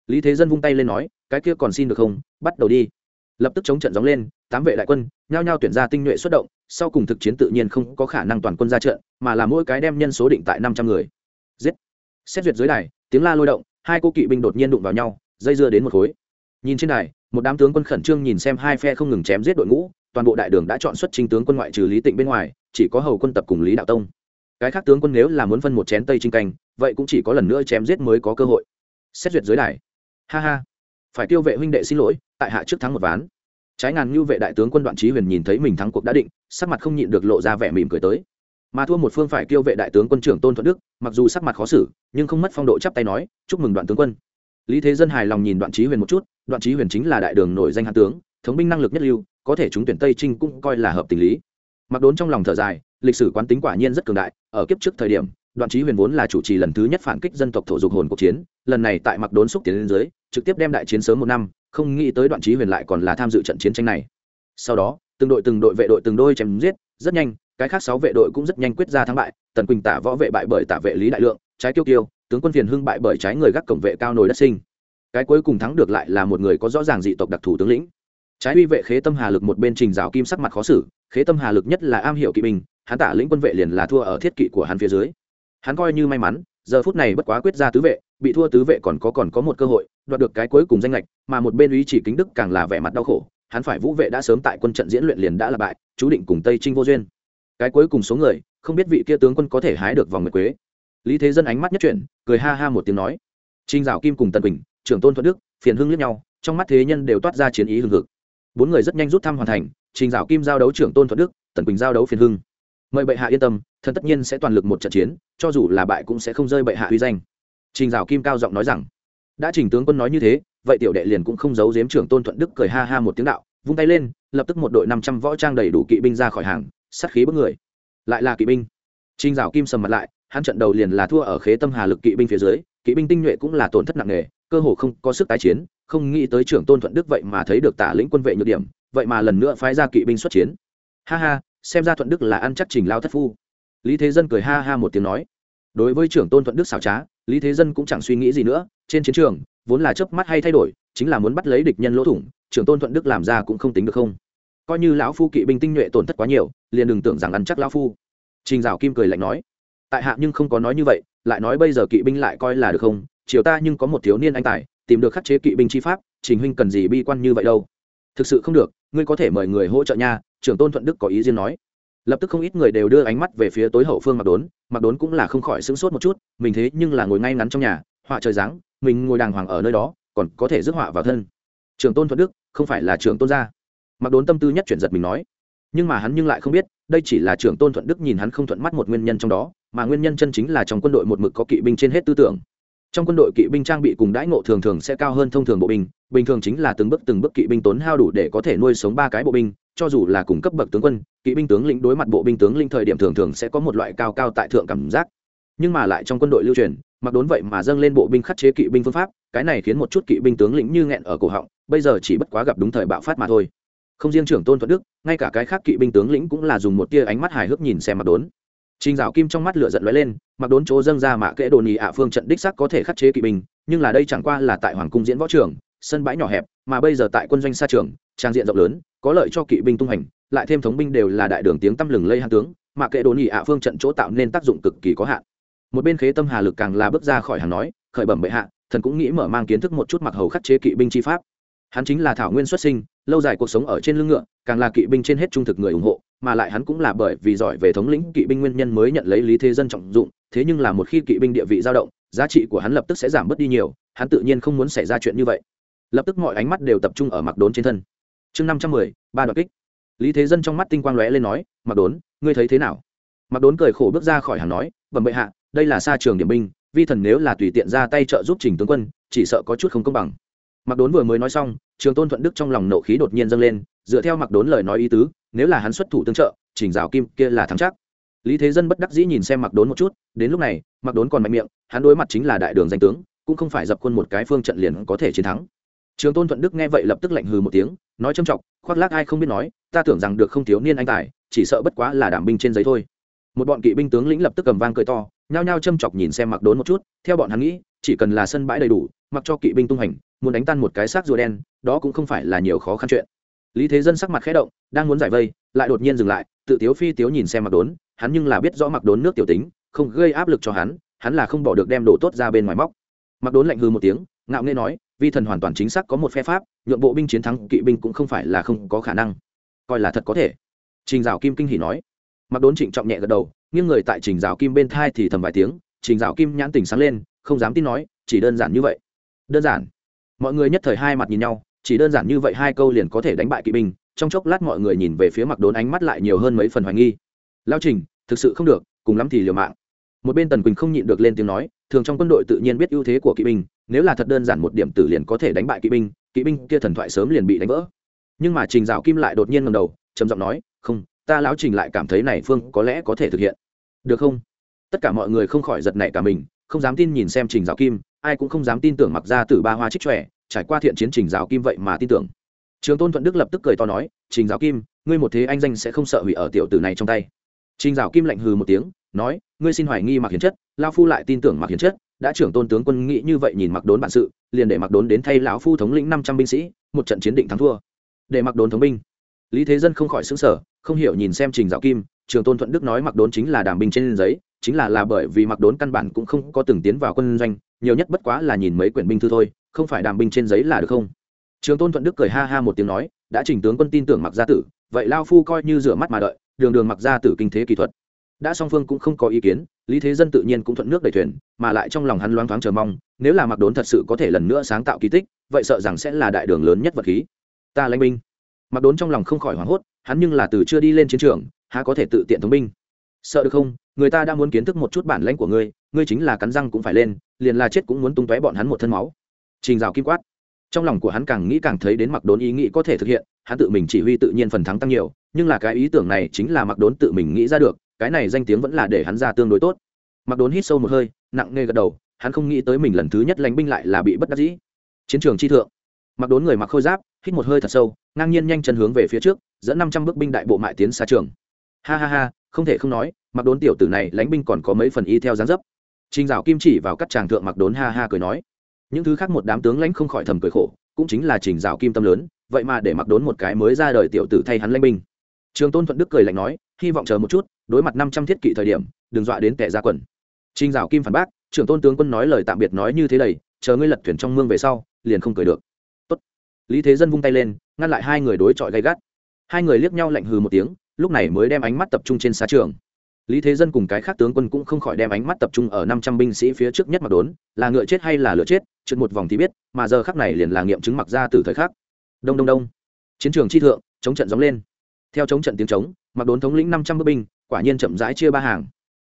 Lý thế dân vung tay lên nói, cái kia còn xin được không? Bắt đầu đi. Lập tức chống trận gióng lên, tám vệ đại quân, nhao nhao tuyển ra tinh nhuệ xuất động, sau cùng thực chiến tự nhiên không có khả năng toàn quân ra trận, mà là mỗi cái đem nhân số định tại năm trăm người. Giết! Xét duyệt dưới đài, tiếng la lôi động, hai cô kỵ binh đột nhiên đụng vào nhau, dây dưa đến một khối. Nhìn trên đài, một đám tướng quân khẩn trương nhìn xem hai phe không ngừng chém giết đội ngũ toàn bộ đại đường đã chọn xuất trình tướng quân ngoại trừ lý tịnh bên ngoài, chỉ có hầu quân tập cùng lý đạo tông. Cái khác tướng quân nếu là muốn phân một chén tây trinh canh, vậy cũng chỉ có lần nữa chém giết mới có cơ hội. Xét duyệt dưới đài. Ha ha. Phải tiêu vệ huynh đệ xin lỗi, tại hạ trước thắng một ván. Trái ngàn như vệ đại tướng quân đoạn trí huyền nhìn thấy mình thắng cuộc đã định, sắc mặt không nhịn được lộ ra vẻ mỉm cười tới. Mà thua một phương phải tiêu vệ đại tướng quân trưởng tôn thuận đức, mặc dù sắc mặt khó xử, nhưng không mất phong độ chắp tay nói, chúc mừng đoạn tướng quân. Lý thế dân hài lòng nhìn đoạn trí huyền một chút, đoạn trí huyền chính là đại đường nổi danh hạ tướng, thống binh năng lực nhất lưu có thể chúng tuyển tây trinh cũng coi là hợp tình lý. Mặc đốn trong lòng thở dài, lịch sử quán tính quả nhiên rất cường đại, ở kiếp trước thời điểm, đoạn trí huyền vốn là chủ trì lần thứ nhất phản kích dân tộc thổ dục hồn cuộc chiến, lần này tại mặc đốn xúc tiến lên dưới, trực tiếp đem đại chiến sớm một năm, không nghĩ tới đoạn trí huyền lại còn là tham dự trận chiến tranh này. Sau đó, từng đội từng đội vệ đội từng đôi chém giết, rất nhanh, cái khác sáu vệ đội cũng rất nhanh quyết ra thắng bại, tần quỳnh tả võ vệ bại bởi tả vệ lý đại lượng, trái kiêu kiêu, tướng quân phiền hưng bại bởi trái người gác cổng vệ cao nổi đất sinh. Cái cuối cùng thắng được lại là một người có rõ ràng dị tộc đặc thù tướng lĩnh trái uy vệ khế tâm hà lực một bên trình rào kim sắc mặt khó xử, khế tâm hà lực nhất là am hiểu kỵ binh, hắn tả lĩnh quân vệ liền là thua ở thiết kỵ của hắn phía dưới. Hắn coi như may mắn, giờ phút này bất quá quyết ra tứ vệ, bị thua tứ vệ còn có còn có một cơ hội, đoạt được cái cuối cùng danh lệch mà một bên ý chỉ kính đức càng là vẻ mặt đau khổ, hắn phải vũ vệ đã sớm tại quân trận diễn luyện liền đã là bại, chú định cùng tây trinh vô duyên. Cái cuối cùng số người, không biết vị kia tướng quân có thể hái được vòng nguyệt quế. Lý thế dân ánh mắt nhất chuyển, cười ha ha một tiếng nói. Trinh dạo kim cùng tần bình trưởng tôn thuận đức, phiền hưng liếc nhau, trong mắt thế nhân đều toát ra chiến ý hừng hực bốn người rất nhanh rút thăm hoàn thành, trình dạo kim giao đấu trưởng tôn thuận đức, tần quỳnh giao đấu phiền hưng. Mời bệ hạ yên tâm, thần tất nhiên sẽ toàn lực một trận chiến, cho dù là bại cũng sẽ không rơi bệ hạ uy danh. Trình dạo kim cao giọng nói rằng, đã trình tướng quân nói như thế, vậy tiểu đệ liền cũng không giấu giếm trưởng tôn thuận đức cười ha ha một tiếng đạo, vung tay lên, lập tức một đội năm trăm võ trang đầy đủ kỵ binh ra khỏi hàng, sát khí bức người. Lại là kỵ binh. Trình dạo kim sầm mặt lại, hắn trận đầu liền là thua ở khế tâm hà lực kỵ binh phía dưới, kỵ binh tinh nhuệ cũng là tổn thất nặng nề, cơ hồ không có sức tái chiến không nghĩ tới trưởng tôn thuận đức vậy mà thấy được tả lĩnh quân vệ nhược điểm, vậy mà lần nữa phái ra kỵ binh xuất chiến. Ha ha, xem ra thuận đức là ăn chắc trình lao thất phu. Lý thế dân cười ha ha một tiếng nói. Đối với trưởng tôn thuận đức xảo trá, lý thế dân cũng chẳng suy nghĩ gì nữa, trên chiến trường, vốn là chớp mắt hay thay đổi, chính là muốn bắt lấy địch nhân lỗ thủng, trưởng tôn thuận đức làm ra cũng không tính được không. Coi như lão phu kỵ binh tinh nhuệ tổn thất quá nhiều, liền đừng tưởng rằng ăn chắc lão phu. Trình dạo kim cười lạnh nói. Tại hạ nhưng không có nói như vậy, lại nói bây giờ kỵ binh lại coi là được không? Chiều ta nhưng có một thiếu niên anh tài tìm được khắc chế kỵ binh chi pháp, trình huynh cần gì bi quan như vậy đâu? Thực sự không được, ngươi có thể mời người hỗ trợ nha, trưởng tôn thuận đức có ý riêng nói. Lập tức không ít người đều đưa ánh mắt về phía tối hậu phương mặc đốn. Mặc đốn cũng là không khỏi sững sốt một chút, mình thế nhưng là ngồi ngay ngắn trong nhà, họa trời dáng mình ngồi đàng hoàng ở nơi đó, còn có thể rước họa vào thân. Trưởng tôn thuận đức, không phải là trưởng tôn gia. Mặc đốn tâm tư nhất chuyển giật mình nói. Nhưng mà hắn nhưng lại không biết, đây chỉ là trưởng tôn thuận đức nhìn hắn không thuận mắt một nguyên nhân trong đó, mà nguyên nhân chân chính là trong quân đội một mực có kỵ binh trên hết tư tưởng trong quân đội kỵ binh trang bị cùng đãi ngộ thường thường sẽ cao hơn thông thường bộ binh, bình thường chính là từng bước từng bước kỵ binh tốn hao đủ để có thể nuôi sống ba cái bộ binh, cho dù là cùng cấp bậc tướng quân, kỵ binh tướng lĩnh đối mặt bộ binh tướng lĩnh thời điểm thường thường sẽ có một loại cao cao tại thượng cảm giác. Nhưng mà lại trong quân đội lưu truyền, mặc đốn vậy mà dâng lên bộ binh khắc chế kỵ binh phương pháp, cái này khiến một chút kỵ binh tướng lĩnh như nghẹn ở cổ họng, bây giờ chỉ bất quá gặp đúng thời bạo phát mà thôi. Không riêng trưởng tôn thuận đức, ngay cả cái khác kỵ binh tướng lĩnh cũng là dùng một tia ánh mắt hài hước nhìn xem mặc đốn. Trình Dạo Kim trong mắt lửa giận lóe lên, mặc đốn chỗ dâng ra mạ kệ đồn nhị ạ phương trận đích xác có thể khắc chế kỵ binh, nhưng là đây chẳng qua là tại hoàng cung diễn võ trường, sân bãi nhỏ hẹp, mà bây giờ tại quân doanh xa trường, trang diện rộng lớn, có lợi cho kỵ binh tung hành, lại thêm thống binh đều là đại đường tiếng tăm lừng lây hạng tướng, mạ kệ đồn nhị ạ phương trận chỗ tạo nên tác dụng cực kỳ có hạn. Một bên khế tâm hà lực càng là bước ra khỏi hàng nói, khởi bẩm bệ hạ, thần cũng nghĩ mở mang kiến thức một chút mặc hầu khắc chế kỵ binh chi pháp. Hắn chính là thảo nguyên xuất sinh, lâu dài cuộc sống ở trên lưng ngựa, càng là kỵ binh trên hết trung thực người ủng hộ, mà lại hắn cũng là bởi vì giỏi về thống lĩnh kỵ binh nguyên nhân mới nhận lấy lý thế dân trọng dụng, thế nhưng là một khi kỵ binh địa vị dao động, giá trị của hắn lập tức sẽ giảm bớt đi nhiều, hắn tự nhiên không muốn xảy ra chuyện như vậy. Lập tức mọi ánh mắt đều tập trung ở mặc đốn trên thân. Chương năm trăm mười, ba đoạn kích. Lý thế dân trong mắt tinh quang lóe lên nói mặc đốn, ngươi thấy thế nào? Mặc đốn cười khổ bước ra khỏi hàng nói bẩm bệ hạ, đây là xa trường điểm binh, vi thần nếu là tùy tiện ra tay trợ giúp trình tướng quân, chỉ sợ có chút không công bằng. Mặc đốn vừa mới nói xong, trường tôn thuận đức trong lòng nộ khí đột nhiên dâng lên dựa theo mặc đốn lời nói ý tứ, nếu là hắn xuất thủ tương trợ trình rào kim kia là thắng chắc. Lý thế dân bất đắc dĩ nhìn xem mặc đốn một chút, đến lúc này, mặc đốn còn mạnh miệng, hắn đối mặt chính là đại đường danh tướng, cũng không phải dập quân một cái phương trận liền có thể chiến thắng. Trường tôn thuận đức nghe vậy lập tức lạnh hừ một tiếng, nói châm trọng, khoác lác ai không biết nói, ta tưởng rằng được không thiếu niên anh tài, chỉ sợ bất quá là đảm binh trên giấy thôi. Một bọn kỵ binh tướng lĩnh lập tức cầm vang cười to, nhao nhao châm chọc nhìn xem mặc đốn một chút, theo bọn hắn nghĩ, chỉ cần là sân bãi đầy đủ, mặc cho kỵ binh tung hành, muốn đánh tan một cái xác rùa đen, đó cũng không phải là nhiều khó khăn chuyện lý thế dân sắc mặt khẽ động, đang muốn giải vây, lại đột nhiên dừng lại, tự tiếu phi tiếu nhìn xem mặc đốn, hắn nhưng là biết rõ mặc đốn nước tiểu tính, không gây áp lực cho hắn hắn là không bỏ được đem đồ tốt ra bên ngoài móc. Mặc đốn lạnh hư một tiếng, ngạo nghê nói, vi thần hoàn toàn chính xác có một phe pháp nhuộm bộ binh chiến thắng kỵ binh cũng không phải là không có khả năng. Coi là thật có thể. Trình dạo kim kinh hỉ nói. Mặc đốn trịnh trọng nhẹ gật đầu, nghiêng người tại trình dạo kim bên thai thì thầm vài tiếng, trình dạo kim nhãn tỉnh sáng lên, không dám tin nói, chỉ đơn giản như vậy. Đơn giản. Mọi người nhất thời hai mặt nhìn nhau chỉ đơn giản như vậy hai câu liền có thể đánh bại kỵ binh, trong chốc lát mọi người nhìn về phía mặc đốn ánh mắt lại nhiều hơn mấy phần hoài nghi. Lao trình, thực sự không được, cùng lắm thì liều mạng. Một bên tần quỳnh không nhịn được lên tiếng nói, thường trong quân đội tự nhiên biết ưu thế của kỵ binh, nếu là thật đơn giản một điểm tử liền có thể đánh bại kỵ binh kỵ binh kia thần thoại sớm liền bị đánh vỡ. Nhưng mà trình dạo kim lại đột nhiên ngầm đầu, trầm giọng nói, không, ta lão trình lại cảm thấy này phương có lẽ có thể thực hiện. Được không? Tất cả mọi người không khỏi giật nảy cả mình, không dám tin nhìn xem trình dạo kim, ai cũng không dám tin tưởng mặc ra từ ba hoa trích trẻ trải qua thiện chiến trình giáo kim vậy mà tin tưởng. Trường tôn thuận đức lập tức cười to nói, trình giáo kim, ngươi một thế anh danh sẽ không sợ hủy ở tiểu tử này trong tay. Trình giáo kim lạnh hừ một tiếng, nói, ngươi xin hoài nghi mặc hiến chất lao phu lại tin tưởng mặc hiến chất, đã trưởng tôn tướng quân nghĩ như vậy nhìn mặc đốn bản sự, liền để mặc đốn đến thay lão phu thống lĩnh năm trăm binh sĩ, một trận chiến định thắng thua. Để mặc đốn thống binh. Lý thế dân không khỏi xứng sở không hiểu nhìn xem trình giáo kim, trường tôn thuận đức nói mặc đốn chính là đàm binh trên giấy, chính là là bởi vì mặc đốn căn bản cũng không có từng tiến vào quân doanh, nhiều nhất bất quá là nhìn mấy quyển binh thư thôi không phải đàm binh trên giấy là được không? Trường tôn thuận đức cười ha ha một tiếng nói, đã chỉnh tướng quân tin tưởng mặc gia tử, vậy lao phu coi như rửa mắt mà đợi, đường đường mặc gia tử kinh thế kỹ thuật. Đã song phương cũng không có ý kiến, lý thế dân tự nhiên cũng thuận nước đẩy thuyền, mà lại trong lòng hắn loáng thoáng chờ mong, nếu là mặc đốn thật sự có thể lần nữa sáng tạo kỳ tích, vậy sợ rằng sẽ là đại đường lớn nhất vật khí. Ta lãnh binh. Mặc đốn trong lòng không khỏi hoảng hốt, hắn nhưng là từ chưa đi lên chiến trường, há có thể tự tiện thống binh? Sợ được không? Người ta đã muốn kiến thức một chút bản lãnh của ngươi ngươi chính là cắn răng cũng phải lên, liền là chết cũng muốn tung tóe bọn hắn một thân máu trình rào kim quát. Trong lòng của hắn càng nghĩ càng thấy đến mặc đốn ý nghĩ có thể thực hiện, hắn tự mình chỉ huy tự nhiên phần thắng tăng nhiều, nhưng là cái ý tưởng này chính là mặc đốn tự mình nghĩ ra được, cái này danh tiếng vẫn là để hắn ra tương đối tốt. Mặc đốn hít sâu một hơi, nặng nề gật đầu, hắn không nghĩ tới mình lần thứ nhất lánh binh lại là bị bất đắc dĩ. Chiến trường chi thượng mặc đốn người mặc khôi giáp, hít một hơi thật sâu, ngang nhiên nhanh chân hướng về phía trước, dẫn năm trăm bước binh đại bộ mại tiến xa trường. Ha ha ha, không thể không nói mặc đốn tiểu tử này lánh binh còn có mấy phần y theo dáng dấp. Trình Dạo Kim chỉ vào các chàng thượng mặc đốn ha ha cười nói. Những thứ khác một đám tướng lãnh không khỏi thầm cười khổ, cũng chính là Trình rào Kim tâm lớn, vậy mà để mặc đốn một cái mới ra đời tiểu tử thay hắn lãnh binh. Trường Tôn Thuận Đức cười lạnh nói, hy vọng chờ một chút, đối mặt năm trăm thiết kỵ thời điểm, đừng dọa đến kẻ ra quần. Trình rào Kim phản bác, trưởng tôn tướng quân nói lời tạm biệt nói như thế đầy, chờ ngươi lật thuyền trong mương về sau, liền không cười được. Tốt. Lý Thế Dân vung tay lên, ngăn lại hai người đối chọi gay gắt. Hai người liếc nhau lạnh hừ một tiếng, lúc này mới đem ánh mắt tập trung trên xa trường lý thế dân cùng cái khác tướng quân cũng không khỏi đem ánh mắt tập trung ở năm trăm binh sĩ phía trước nhất mặc đốn, là ngựa chết hay là lửa chết, trượt một vòng thì biết, mà giờ khắc này liền là nghiệm chứng mặc ra từ thời khắc. Đông đông đông. Chiến trường chi thượng, chống trận gióng lên. Theo chống trận tiếng chống, mặc đốn thống lĩnh năm trăm bước binh, quả nhiên chậm rãi chia ba hàng.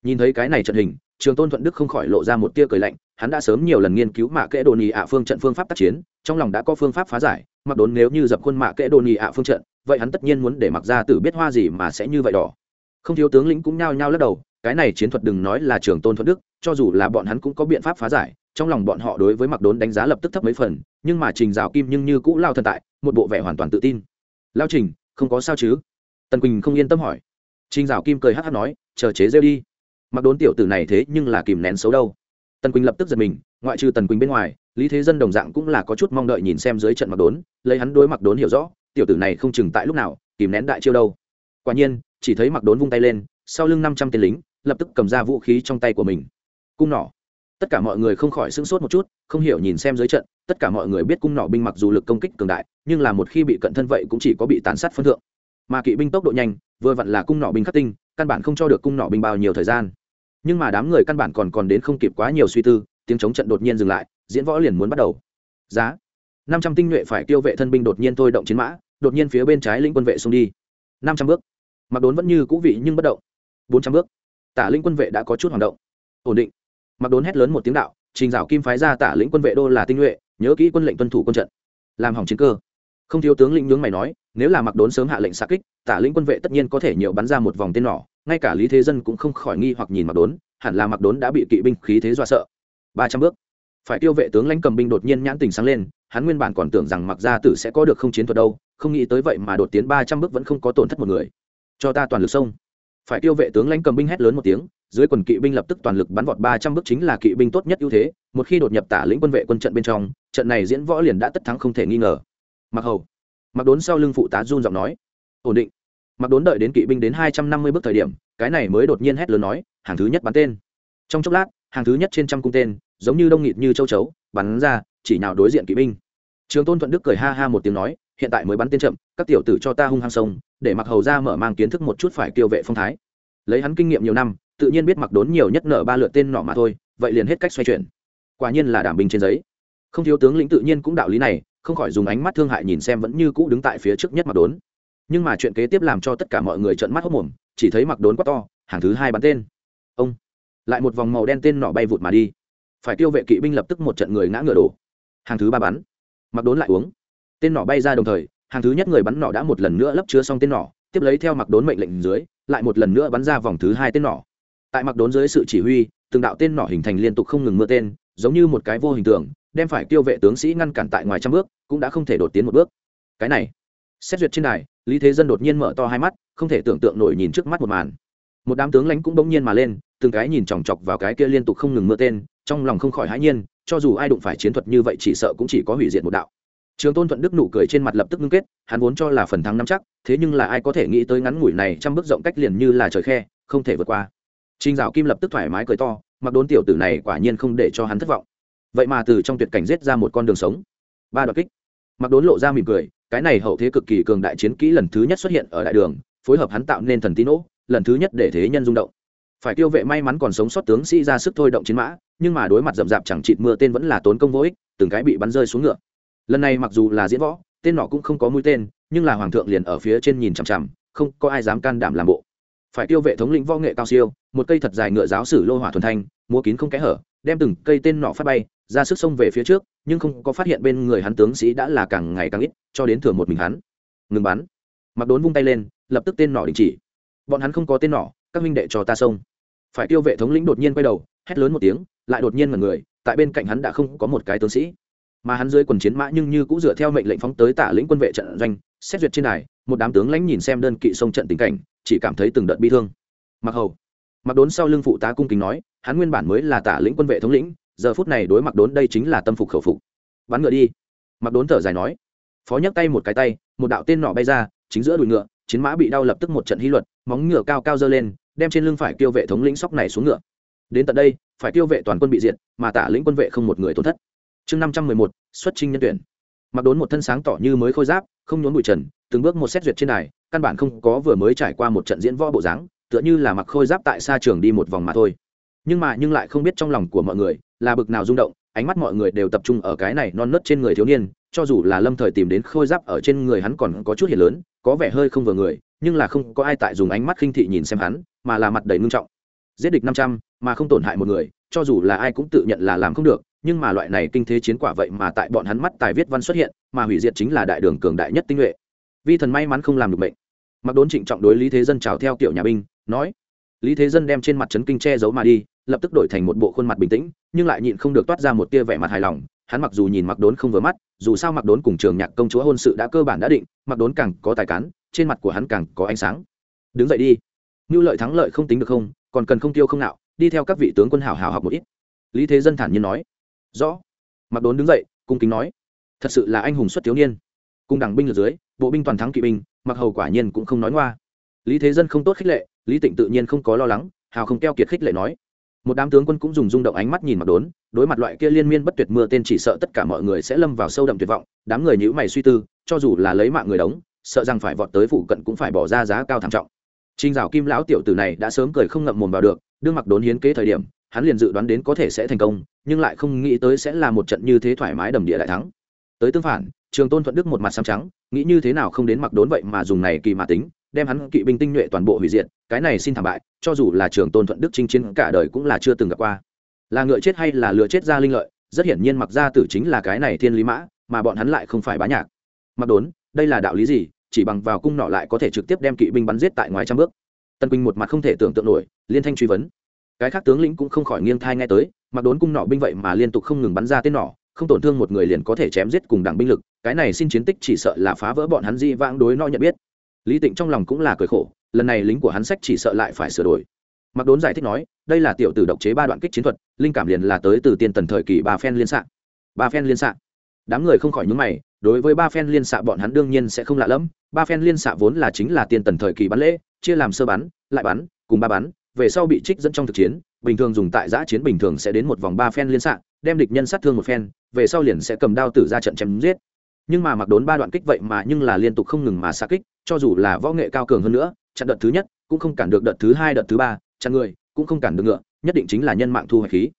Nhìn thấy cái này trận hình, trường tôn thuận đức không khỏi lộ ra một tia cười lạnh, hắn đã sớm nhiều lần nghiên cứu mạ kệ đồ nhì ạ phương trận phương pháp tác chiến, trong lòng đã có phương pháp phá giải, mặc đốn nếu như dập khuôn mạ kệ đồ nhì ạ phương trận, vậy hắn tất nhiên muốn để mặc ra tử biết hoa gì mà sẽ như vậy đỏ không thiếu tướng lĩnh cũng nhao nhao lắc đầu, cái này chiến thuật đừng nói là trường tôn thuận đức, cho dù là bọn hắn cũng có biện pháp phá giải, trong lòng bọn họ đối với mặc đốn đánh giá lập tức thấp mấy phần, nhưng mà trình rào kim nhưng như cũ lao thần tại, một bộ vẻ hoàn toàn tự tin. Lao trình, không có sao chứ? Tần quỳnh không yên tâm hỏi. Trình rào kim cười hát hát nói, chờ chế rêu đi. Mặc đốn tiểu tử này thế nhưng là kìm nén xấu đâu. Tần quỳnh lập tức giật mình, ngoại trừ tần quỳnh bên ngoài, lý thế dân đồng dạng cũng là có chút mong đợi nhìn xem dưới trận mặc đốn, lấy hắn đối mặc đốn hiểu rõ, tiểu tử này không chừng tại lúc nào, kìm nén đại chiêu đâu. Quả nhiên chỉ thấy mặc đốn vung tay lên, sau lưng năm trăm tên lính, lập tức cầm ra vũ khí trong tay của mình. Cung nỏ. Tất cả mọi người không khỏi sững sốt một chút, không hiểu nhìn xem dưới trận, tất cả mọi người biết cung nỏ binh mặc dù lực công kích cường đại, nhưng là một khi bị cận thân vậy cũng chỉ có bị tàn sát phân thượng. Mà kỵ binh tốc độ nhanh, vừa vặn là cung nỏ binh khắc tinh, căn bản không cho được cung nỏ binh bao nhiêu thời gian. Nhưng mà đám người căn bản còn còn đến không kịp quá nhiều suy tư, tiếng chống trận đột nhiên dừng lại, diễn võ liền muốn bắt đầu. Giá. Năm trăm tinh nhuệ phải tiêu vệ thân binh đột nhiên thôi động chiến mã, đột nhiên phía bên trái lĩnh quân vệ xung đi. Năm trăm bước mặc đốn vẫn như cũ vị nhưng bất động. Bốn trăm bước. Tả linh quân vệ đã có chút hoạt động. Ổn định. Mặc đốn hét lớn một tiếng đạo, trình dạo kim phái ra tả lĩnh quân vệ đô là tinh nhuệ, nhớ kỹ quân lệnh tuân thủ quân trận. Làm hỏng chiến cơ. Không thiếu tướng lĩnh nhướng mày nói, nếu là mặc đốn sớm hạ lệnh xa kích, tả lĩnh quân vệ tất nhiên có thể nhiều bắn ra một vòng tên nỏ, ngay cả lý thế dân cũng không khỏi nghi hoặc nhìn mặc đốn, hẳn là mặc đốn đã bị kỵ binh khí thế dọa sợ. Ba trăm bước. Phải tiêu vệ tướng lãnh cầm binh đột nhiên nhãn tình sáng lên, hắn nguyên bản còn tưởng rằng mặc gia tử sẽ có được không chiến thuật đâu, không nghĩ tới vậy mà đột tiến ba trăm bước vẫn không có tổn thất một người cho ta toàn lực sông phải tiêu vệ tướng lãnh cầm binh hét lớn một tiếng, dưới quần kỵ binh lập tức toàn lực bắn vọt ba trăm bước chính là kỵ binh tốt nhất ưu thế, một khi đột nhập tả lĩnh quân vệ quân trận bên trong, trận này diễn võ liền đã tất thắng không thể nghi ngờ. Mặc hầu mặc đốn sau lưng phụ tá run giọng nói, ổn định. Mặc đốn đợi đến kỵ binh đến hai trăm năm mươi bước thời điểm, cái này mới đột nhiên hét lớn nói, hàng thứ nhất bắn tên. Trong chốc lát, hàng thứ nhất trên trăm cung tên, giống như đông nghịt như châu chấu, bắn ra, chỉ nào đối diện kỵ binh. Trường tôn thuận đức cười ha ha một tiếng nói hiện tại mới bắn tên chậm, các tiểu tử cho ta hung hăng sông, để mặc hầu ra mở mang kiến thức một chút phải kiêu vệ phong thái. Lấy hắn kinh nghiệm nhiều năm, tự nhiên biết mặc đốn nhiều nhất nở ba lượt tên nọ mà thôi, vậy liền hết cách xoay chuyển. Quả nhiên là đảm binh trên giấy. Không thiếu tướng lĩnh tự nhiên cũng đạo lý này, không khỏi dùng ánh mắt thương hại nhìn xem vẫn như cũ đứng tại phía trước nhất mặc đốn. Nhưng mà chuyện kế tiếp làm cho tất cả mọi người trợn mắt hốc mồm, chỉ thấy mặc đốn quá to, hàng thứ hai bắn tên. Ông lại một vòng màu đen tên nọ bay vụt mà đi. Phải tiêu vệ kỵ binh lập tức một trận người ngã ngựa đổ. Hàng thứ ba bắn. Mặc đốn lại uống tên nỏ bay ra đồng thời hàng thứ nhất người bắn nỏ đã một lần nữa lấp chứa xong tên nỏ, tiếp lấy theo mặc đốn mệnh lệnh dưới lại một lần nữa bắn ra vòng thứ hai tên nỏ. tại mặc đốn dưới sự chỉ huy từng đạo tên nỏ hình thành liên tục không ngừng mưa tên giống như một cái vô hình tượng đem phải tiêu vệ tướng sĩ ngăn cản tại ngoài trăm bước cũng đã không thể đột tiến một bước. Cái này xét duyệt trên đài lý thế dân đột nhiên mở to hai mắt không thể tưởng tượng nổi nhìn trước mắt một màn. Một đám tướng lãnh cũng bỗng nhiên mà lên từng cái nhìn chòng chọc vào cái kia liên tục không ngừng mưa tên trong lòng không khỏi hãi nhiên cho dù ai đụng phải chiến thuật như vậy chỉ sợ cũng chỉ có hủy diệt một đạo trường tôn thuận đức nụ cười trên mặt lập tức ngưng kết hắn vốn cho là phần thắng nắm chắc thế nhưng là ai có thể nghĩ tới ngắn ngủi này trăm bước rộng cách liền như là trời khe không thể vượt qua Trình Dạo Kim lập tức thoải mái cười to, mặc đốn tiểu tử này quả nhiên không để cho hắn thất vọng. Vậy mà từ trong tuyệt cảnh giết ra một con đường sống. Ba đoạt kích. Mặc đốn lộ ra mỉm cười, cái này hậu thế cực kỳ cường đại chiến kỹ lần thứ nhất xuất hiện ở đại đường, phối hợp hắn tạo nên thần tín nỗ, lần thứ nhất để thế nhân rung động. Phải tiêu vệ may mắn còn sống sót tướng sĩ ra sức thôi động chiến mã, nhưng mà đối mặt dậm dạp chẳng chịt mưa tên vẫn là tốn công vô ích, từng cái bị bắn rơi xuống ngựa. Lần này mặc dù là diễn võ, tên nọ cũng không có mũi tên, nhưng là hoàng thượng liền ở phía trên nhìn chằm chằm, không có ai dám can đảm làm bộ. Phải tiêu vệ thống lĩnh võ nghệ cao siêu một cây thật dài ngựa giáo sử lô hỏa thuần thanh múa kín không kẽ hở đem từng cây tên nọ phát bay ra sức xông về phía trước nhưng không có phát hiện bên người hắn tướng sĩ đã là càng ngày càng ít cho đến thừa một mình hắn. Ngừng bắn. Mặc đốn vung tay lên lập tức tên nọ đình chỉ. Bọn hắn không có tên nọ các minh đệ cho ta xông. Phải tiêu vệ thống lĩnh đột nhiên quay đầu hét lớn một tiếng lại đột nhiên mật người tại bên cạnh hắn đã không có một cái tướng sĩ mà hắn dưới quần chiến mã nhưng như cũng dựa theo mệnh lệnh phóng tới tả lĩnh quân vệ trận doanh, xét duyệt trên đài, một đám tướng lãnh nhìn xem đơn kỵ sông trận tình cảnh, chỉ cảm thấy từng đợt bi thương. Mặc hầu mặc đốn sau lưng phụ tá cung kính nói, hắn nguyên bản mới là tả lĩnh quân vệ thống lĩnh, giờ phút này đối mặc đốn đây chính là tâm phục khẩu phục. Bắn ngựa đi. Mặc đốn thở dài nói, phó nhấc tay một cái tay, một đạo tên nọ bay ra, chính giữa đùi ngựa, chiến mã bị đau lập tức một trận hy luật, móng ngựa cao cao dơ lên, đem trên lưng phải tiêu vệ thống lĩnh sóc này xuống ngựa. Đến tận đây, phải tiêu vệ toàn quân bị diệt, mà tả lĩnh quân vệ không một người tổn thất chương năm trăm mười một, xuất trinh nhân tuyển. Mặc đốn một thân sáng tỏ như mới khôi giáp, không nhốn bụi trần, từng bước một xét duyệt trên này căn bản không có vừa mới trải qua một trận diễn võ bộ dáng, tựa như là mặc khôi giáp tại xa trường đi một vòng mà thôi. Nhưng mà nhưng lại không biết trong lòng của mọi người là bực nào rung động, ánh mắt mọi người đều tập trung ở cái này non nớt trên người thiếu niên, cho dù là lâm thời tìm đến khôi giáp ở trên người hắn còn có chút hiền lớn, có vẻ hơi không vừa người, nhưng là không có ai tại dùng ánh mắt khinh thị nhìn xem hắn, mà là mặt đầy ngưng trọng. Giết địch năm trăm, mà không tổn hại một người, cho dù là ai cũng tự nhận là làm không được nhưng mà loại này kinh thế chiến quả vậy mà tại bọn hắn mắt tài viết văn xuất hiện, mà hủy diệt chính là đại đường cường đại nhất tinh nhuệ. Vi thần may mắn không làm được bệnh mặc đốn trịnh trọng đối lý thế dân chào theo kiểu nhà binh, nói, lý thế dân đem trên mặt trấn kinh che giấu mà đi, lập tức đổi thành một bộ khuôn mặt bình tĩnh, nhưng lại nhịn không được toát ra một tia vẻ mặt hài lòng. Hắn mặc dù nhìn mặc đốn không vừa mắt, dù sao mặc đốn cùng trường nhạc công chúa hôn sự đã cơ bản đã định, mặc đốn càng có tài cán, trên mặt của hắn càng có ánh sáng. Đứng dậy đi. Như lợi thắng lợi không tính được không, còn cần không tiêu không nạo, đi theo các vị tướng quân hảo hảo học một ít. Lý thế dân thản nhiên nói rõ. Mặc đốn đứng dậy cung kính nói thật sự là anh hùng xuất thiếu niên. Cùng đảng binh ở dưới bộ binh toàn thắng kỵ binh mặc hầu quả nhiên cũng không nói ngoa. Lý thế dân không tốt khích lệ lý tịnh tự nhiên không có lo lắng hào không keo kiệt khích lệ nói. Một đám tướng quân cũng dùng rung động ánh mắt nhìn mặc đốn đối mặt loại kia liên miên bất tuyệt mưa tên chỉ sợ tất cả mọi người sẽ lâm vào sâu đậm tuyệt vọng đám người nhữ mày suy tư cho dù là lấy mạng người đóng sợ rằng phải vọt tới phụ cận cũng phải bỏ ra giá cao thảm trọng. Trinh Dạo Kim lão tiểu tử này đã sớm cười không ngậm mồm vào được, đương mặc đốn hiến kế thời điểm hắn liền dự đoán đến có thể sẽ thành công, nhưng lại không nghĩ tới sẽ là một trận như thế thoải mái đầm địa đại thắng. Tới tương phản, trường tôn thuận đức một mặt xám trắng, nghĩ như thế nào không đến mặc đốn vậy mà dùng này kỳ mà tính, đem hắn kỵ binh tinh nhuệ toàn bộ hủy diệt, cái này xin thảm bại, cho dù là trường tôn thuận đức chinh chiến cả đời cũng là chưa từng gặp qua. Là ngựa chết hay là lừa chết ra linh lợi, rất hiển nhiên mặc gia tử chính là cái này thiên lý mã, mà bọn hắn lại không phải bá nhạc. Mặc đốn, đây là đạo lý gì? Chỉ bằng vào cung nọ lại có thể trực tiếp đem kỵ binh bắn giết tại ngoài trăm bước. Tân quỳnh một mặt không thể tưởng tượng nổi, liên thanh truy vấn cái khác tướng lĩnh cũng không khỏi nghiêng thai nghe tới, mặc đốn cung nỏ binh vậy mà liên tục không ngừng bắn ra tên nỏ, không tổn thương một người liền có thể chém giết cùng đảng binh lực, cái này xin chiến tích chỉ sợ là phá vỡ bọn hắn di vãng đối no nhận biết. Lý tịnh trong lòng cũng là cười khổ, lần này lính của hắn sách chỉ sợ lại phải sửa đổi. Mặc đốn giải thích nói, đây là tiểu tử độc chế ba đoạn kích chiến thuật, linh cảm liền là tới từ tiên tần thời kỳ ba phen liên xạ. Ba phen liên xạ. Đám người không khỏi nhúng mày, đối với ba phen liên xạ bọn hắn đương nhiên sẽ không lạ lẫm, ba phen liên xạ vốn là chính là tiên tần thời kỳ bắn lễ, chia làm sơ bắn, lại bắn, cùng ba bắn về sau bị trích dẫn trong thực chiến, bình thường dùng tại giã chiến bình thường sẽ đến một vòng ba phen liên xạ, đem địch nhân sát thương một phen, về sau liền sẽ cầm đao tử ra trận chém giết. Nhưng mà mặc đốn ba đoạn kích vậy mà nhưng là liên tục không ngừng mà xa kích, cho dù là võ nghệ cao cường hơn nữa, chặn đợt thứ nhất cũng không cản được đợt thứ hai, đợt thứ ba, chặn người cũng không cản được ngựa, nhất định chính là nhân mạng thu hoạch khí.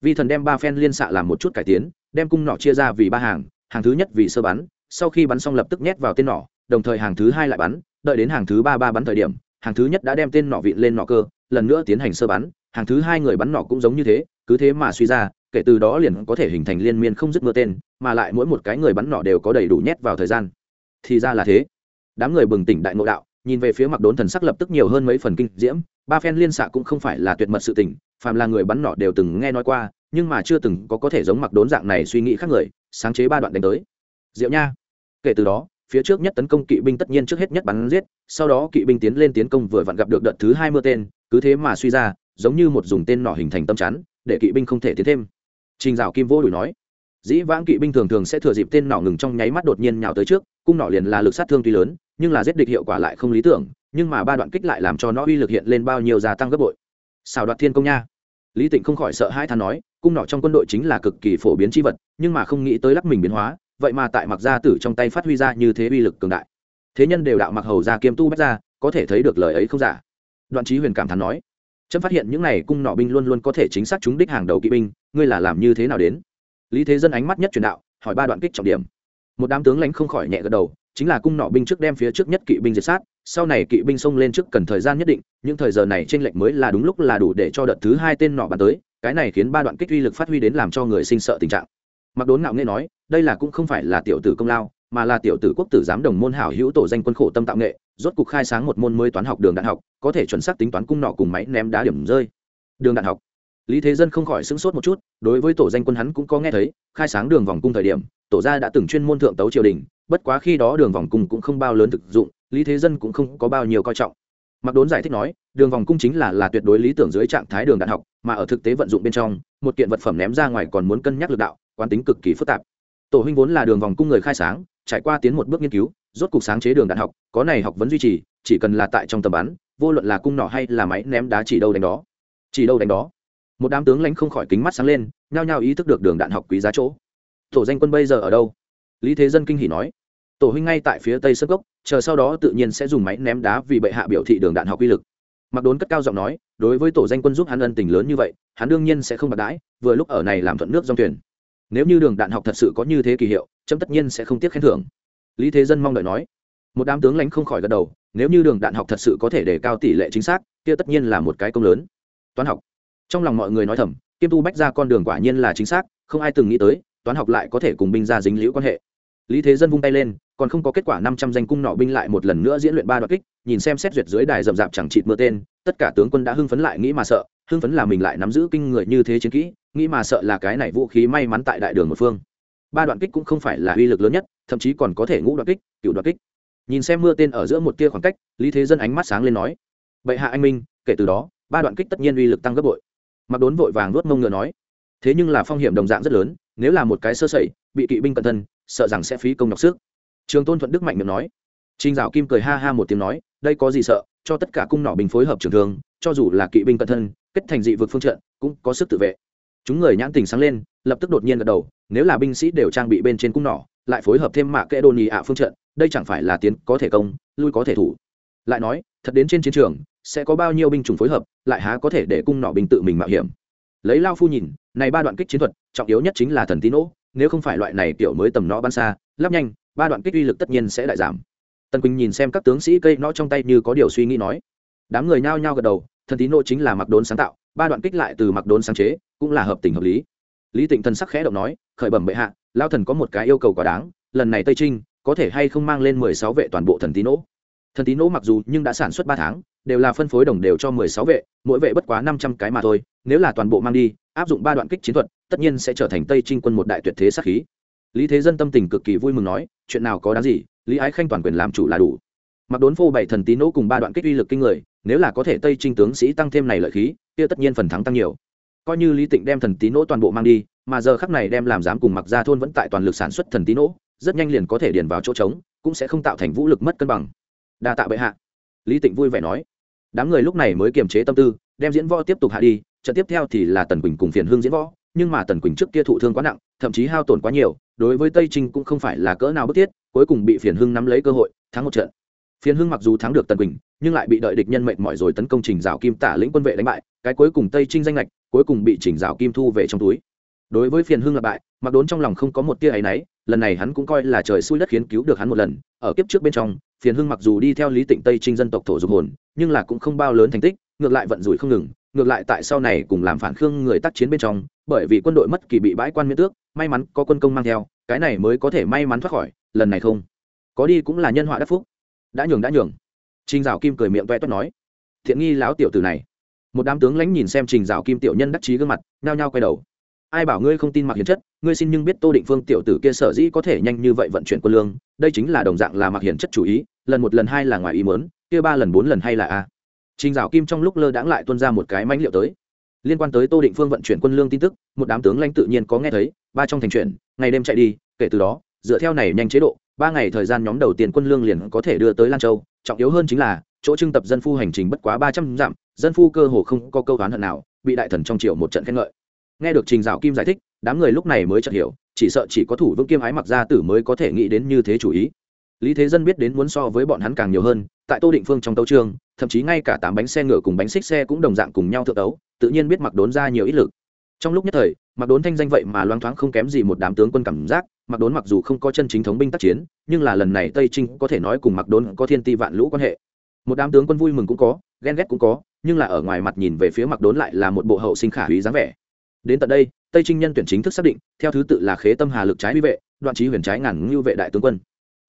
Vi thần đem ba phen liên xạ làm một chút cải tiến, đem cung nỏ chia ra vì ba hàng hàng thứ nhất vì sơ bắn, sau khi bắn xong lập tức nhét vào tên nỏ, đồng thời hàng thứ hai lại bắn, đợi đến hàng thứ ba ba bắn thời điểm, hàng thứ nhất đã đem tên nỏ vịn lên nỏ cơ lần nữa tiến hành sơ bắn, hàng thứ hai người bắn nỏ cũng giống như thế, cứ thế mà suy ra, kể từ đó liền có thể hình thành liên miên không dứt mưa tên, mà lại mỗi một cái người bắn nỏ đều có đầy đủ nhét vào thời gian. Thì ra là thế. Đám người bừng tỉnh đại ngộ đạo, nhìn về phía mặc đốn thần sắc lập tức nhiều hơn mấy phần kinh diễm, ba phen liên xạ cũng không phải là tuyệt mật sự tình, phàm là người bắn nỏ đều từng nghe nói qua, nhưng mà chưa từng có có thể giống mặc đốn dạng này suy nghĩ khác người, sáng chế ba đoạn đánh tới. Diệu nha. Kể từ đó phía trước nhất tấn công kỵ binh tất nhiên trước hết nhất bắn giết, sau đó kỵ binh tiến lên tiến công vừa vặn gặp được đợt thứ hai mươi tên, cứ thế mà suy ra, giống như một dùng tên nỏ hình thành tâm chắn, để kỵ binh không thể tiến thêm. Trình dạo kim vô đùi nói, dĩ vãng kỵ binh thường thường sẽ thừa dịp tên nỏ ngừng trong nháy mắt đột nhiên nhào tới trước, cung nỏ liền là lực sát thương tuy lớn, nhưng là giết địch hiệu quả lại không lý tưởng, nhưng mà ba đoạn kích lại làm cho nó uy lực hiện lên bao nhiêu gia tăng gấp bội. Xào đoạt thiên công nha. Lý tịnh không khỏi sợ hai thán nói, cung nỏ trong quân đội chính là cực kỳ phổ biến chi vật, nhưng mà không nghĩ tới lắc mình biến hóa vậy mà tại mặc gia tử trong tay phát huy ra như thế uy lực cường đại. Thế nhân đều đạo mặc hầu ra kiêm tu bách ra có thể thấy được lời ấy không giả. Đoạn trí huyền cảm thán nói trâm phát hiện những này cung nọ binh luôn luôn có thể chính xác trúng đích hàng đầu kỵ binh, ngươi là làm như thế nào đến? Lý thế dân ánh mắt nhất truyền đạo, hỏi ba đoạn kích trọng điểm. Một đám tướng lãnh không khỏi nhẹ gật đầu, chính là cung nọ binh trước đem phía trước nhất kỵ binh diệt sát, sau này kỵ binh xông lên trước cần thời gian nhất định, những thời giờ này trên lệnh mới là đúng lúc là đủ để cho đợt thứ hai tên nọ bắn tới, cái này khiến ba đoạn kích uy lực phát huy đến làm cho người sinh sợ tình trạng mặc đốn ngạo nghệ nói, đây là cũng không phải là tiểu tử công lao, mà là tiểu tử quốc tử giám đồng môn hảo hữu tổ danh quân khổ tâm tạo nghệ, rốt cục khai sáng một môn mới toán học đường đạn học, có thể chuẩn xác tính toán cung nọ cùng máy ném đá điểm rơi. Đường đạn học. Lý thế dân không khỏi sững sốt một chút, đối với tổ danh quân hắn cũng có nghe thấy, khai sáng đường vòng cung thời điểm, tổ gia đã từng chuyên môn thượng tấu triều đình, bất quá khi đó đường vòng cung cũng không bao lớn thực dụng, lý thế dân cũng không có bao nhiêu coi trọng. Mặc đốn giải thích nói, đường vòng cung chính là là tuyệt đối lý tưởng dưới trạng thái đường đạn học, mà ở thực tế vận dụng bên trong, một kiện vật phẩm ném ra ngoài còn muốn cân nhắc lực đạo quán tính cực kỳ phức tạp. Tổ huynh vốn là đường vòng cung người khai sáng, trải qua tiến một bước nghiên cứu, rốt cuộc sáng chế đường đạn học, có này học vẫn duy trì, chỉ cần là tại trong tầm bắn, vô luận là cung nỏ hay là máy ném đá chỉ đâu đánh đó. Chỉ đâu đánh đó. Một đám tướng lãnh không khỏi kính mắt sáng lên, nhao nhao ý thức được đường đạn học quý giá chỗ. Tổ danh quân bây giờ ở đâu? Lý thế dân kinh hỉ nói. Tổ huynh ngay tại phía tây sân gốc, chờ sau đó tự nhiên sẽ dùng máy ném đá vì bệ hạ biểu thị đường đạn học uy lực. Mặc đốn cất cao giọng nói, đối với tổ danh quân giúp hắn ân tình lớn như vậy, hắn đương nhiên sẽ không bạc đãi, vừa lúc ở này làm thuận nước dòng thuyền nếu như đường đạn học thật sự có như thế kỳ hiệu, chấm tất nhiên sẽ không tiếc khen thưởng. Lý thế dân mong đợi nói. Một đám tướng lãnh không khỏi gật đầu, nếu như đường đạn học thật sự có thể đề cao tỷ lệ chính xác, kia tất nhiên là một cái công lớn. Toán học. Trong lòng mọi người nói thầm, kiêm tu bách ra con đường quả nhiên là chính xác, không ai từng nghĩ tới, toán học lại có thể cùng binh ra dính liễu quan hệ. Lý thế dân vung tay lên, còn không có kết quả năm trăm danh cung nọ binh lại một lần nữa diễn luyện ba đoạn kích, nhìn xem xét duyệt dưới đài rậm rạp chẳng chịt mưa tên, tất cả tướng quân đã hưng phấn lại nghĩ mà sợ, hưng phấn là mình lại nắm giữ kinh người như thế chiến kỹ nghĩ mà sợ là cái này vũ khí may mắn tại đại đường một phương. Ba đoạn kích cũng không phải là uy lực lớn nhất, thậm chí còn có thể ngũ đoạn kích, cựu đoạn kích. Nhìn xem mưa tên ở giữa một tia khoảng cách, lý thế dân ánh mắt sáng lên nói, bệ hạ anh minh, kể từ đó, ba đoạn kích tất nhiên uy lực tăng gấp bội. Mặc đốn vội vàng nuốt mông ngựa nói, thế nhưng là phong hiểm đồng dạng rất lớn, nếu là một cái sơ sẩy, bị kỵ binh cẩn thân, sợ rằng sẽ phí công nhọc sức. Trường tôn thuận đức mạnh miệng nói trinh dạo kim cười ha ha một tiếng nói, đây có gì sợ, cho tất cả cung nỏ bình phối hợp trường thường cho dù là kỵ binh cẩn thân, kết thành dị vực phương trận, cũng có sức tự vệ chúng người nhãn tình sáng lên, lập tức đột nhiên gật đầu, nếu là binh sĩ đều trang bị bên trên cung nỏ, lại phối hợp thêm mạ kẽ đồn nhì ạ phương trận, đây chẳng phải là tiến có thể công, lui có thể thủ. Lại nói, thật đến trên chiến trường, sẽ có bao nhiêu binh chủng phối hợp, lại há có thể để cung nỏ binh tự mình mạo hiểm. Lấy lao phu nhìn, này ba đoạn kích chiến thuật, trọng yếu nhất chính là thần tín nỗ, nếu không phải loại này kiểu mới tầm nó bắn xa, lắp nhanh, ba đoạn kích uy lực tất nhiên sẽ lại giảm. Tần quỳnh nhìn xem các tướng sĩ cây nó trong tay như có điều suy nghĩ nói. Đám người nhao nhao gật đầu, thần tín nỗ chính là mặc đốn sáng tạo, ba đoạn kích lại từ mặc đốn sáng chế cũng là hợp tình hợp lý. Lý tịnh thần sắc khẽ động nói, khởi bẩm bệ hạ lao thần có một cái yêu cầu quá đáng, lần này tây trinh, có thể hay không mang lên mười sáu vệ toàn bộ thần tín nỗ. Thần tín nỗ mặc dù nhưng đã sản xuất ba tháng, đều là phân phối đồng đều cho mười sáu vệ, mỗi vệ bất quá năm trăm cái mà thôi, nếu là toàn bộ mang đi, áp dụng ba đoạn kích chiến thuật, tất nhiên sẽ trở thành tây trinh quân một đại tuyệt thế sát khí. Lý thế dân tâm tình cực kỳ vui mừng nói, chuyện nào có đáng gì, lý ái khanh toàn quyền làm chủ là đủ. Mặc đốn phô bảy thần tín nỗ cùng ba đoạn kích uy lực kinh người, nếu là có thể tây trinh tướng sĩ tăng thêm này lợi khí, kia tất nhiên phần thắng tăng nhiều coi như lý tịnh đem thần tín nỗ toàn bộ mang đi, mà giờ khắc này đem làm dám cùng mặc ra thôn vẫn tại toàn lực sản xuất thần tín nỗ, rất nhanh liền có thể điền vào chỗ trống, cũng sẽ không tạo thành vũ lực mất cân bằng. Đa tạ bệ hạ. Lý tịnh vui vẻ nói. Đám người lúc này mới kiềm chế tâm tư, đem diễn võ tiếp tục hạ đi, trận tiếp theo thì là tần quỳnh cùng phiền hương diễn võ, nhưng mà tần quỳnh trước kia thụ thương quá nặng, thậm chí hao tổn quá nhiều, đối với tây trinh cũng không phải là cỡ nào bức thiết, cuối cùng bị phiền hưng nắm lấy cơ hội, thắng một trận phiền hưng mặc dù thắng được tần quỳnh, nhưng lại bị đợi địch nhân mệnh mọi rồi tấn công trình rào kim tả lĩnh quân vệ đánh bại, cái cuối cùng tây trinh danh lệch cuối cùng bị trình rào kim thu về trong túi. Đối với phiền hưng lập bại, mặc đốn trong lòng không có một tia áy náy, lần này hắn cũng coi là trời xui đất khiến cứu được hắn một lần. Ở kiếp trước bên trong phiền hưng mặc dù đi theo lý tịnh tây trinh dân tộc thổ dục hồn, nhưng là cũng không bao lớn thành tích, ngược lại vận rủi không ngừng, ngược lại tại sau này cùng làm phản khương người tác chiến bên trong, bởi vì quân đội mất kỳ bị bãi quan miễn tước, may mắn có quân công mang theo, cái này mới có thể may mắn thoát khỏi, lần này không. Có đi cũng là nhân họa đắc phúc đã nhường đã nhường. Trình dạo kim cười miệng toe toét nói. Thiện nghi láo tiểu tử này. Một đám tướng lãnh nhìn xem trình dạo kim tiểu nhân đắc chí gương mặt, nhao nhao quay đầu. Ai bảo ngươi không tin mặc hiền chất, ngươi xin nhưng biết tô định phương tiểu tử kia sở dĩ có thể nhanh như vậy vận chuyển quân lương, đây chính là đồng dạng là mặc hiền chất chủ ý, lần một lần hai là ngoài ý mớn kia ba lần bốn lần hay là a? Trình dạo kim trong lúc lơ đãng lại tuân ra một cái mãnh liệu tới. Liên quan tới tô định phương vận chuyển quân lương tin tức, một đám tướng lãnh tự nhiên có nghe thấy, ba trong thành chuyển, ngày đêm chạy đi, kể từ đó, dựa theo này nhanh chế độ ba ngày thời gian nhóm đầu tiên quân lương liền có thể đưa tới lan châu, trọng yếu hơn chính là, chỗ trưng tập dân phu hành trình bất quá ba trăm dặm, dân phu cơ hồ không có câu oán hận nào, bị đại thần trong triều một trận khen ngợi. Nghe được trình dạo kim giải thích, đám người lúc này mới chợt hiểu, chỉ sợ chỉ có thủ vương kiêm ái mặc gia tử mới có thể nghĩ đến như thế chủ ý. Lý thế dân biết đến muốn so với bọn hắn càng nhiều hơn, tại tô định phương trong tấu trương thậm chí ngay cả tám bánh xe ngựa cùng bánh xích xe cũng đồng dạng cùng nhau thượng tấu, tự nhiên biết mặc đốn ra nhiều ít lực trong lúc nhất thời mặc đốn thanh danh vậy mà loáng thoáng không kém gì một đám tướng quân cảm giác mặc đốn mặc dù không có chân chính thống binh tác chiến, nhưng là lần này tây trinh có thể nói cùng mặc đốn có thiên ti vạn lũ quan hệ. Một đám tướng quân vui mừng cũng có, ghen ghét cũng có, nhưng là ở ngoài mặt nhìn về phía mặc đốn lại là một bộ hậu sinh khả húy dáng vẻ. Đến tận đây, tây trinh nhân tuyển chính thức xác định, theo thứ tự là khế tâm hà lực trái huy vệ, đoạn trí huyền trái ngàn ngưu vệ đại tướng quân.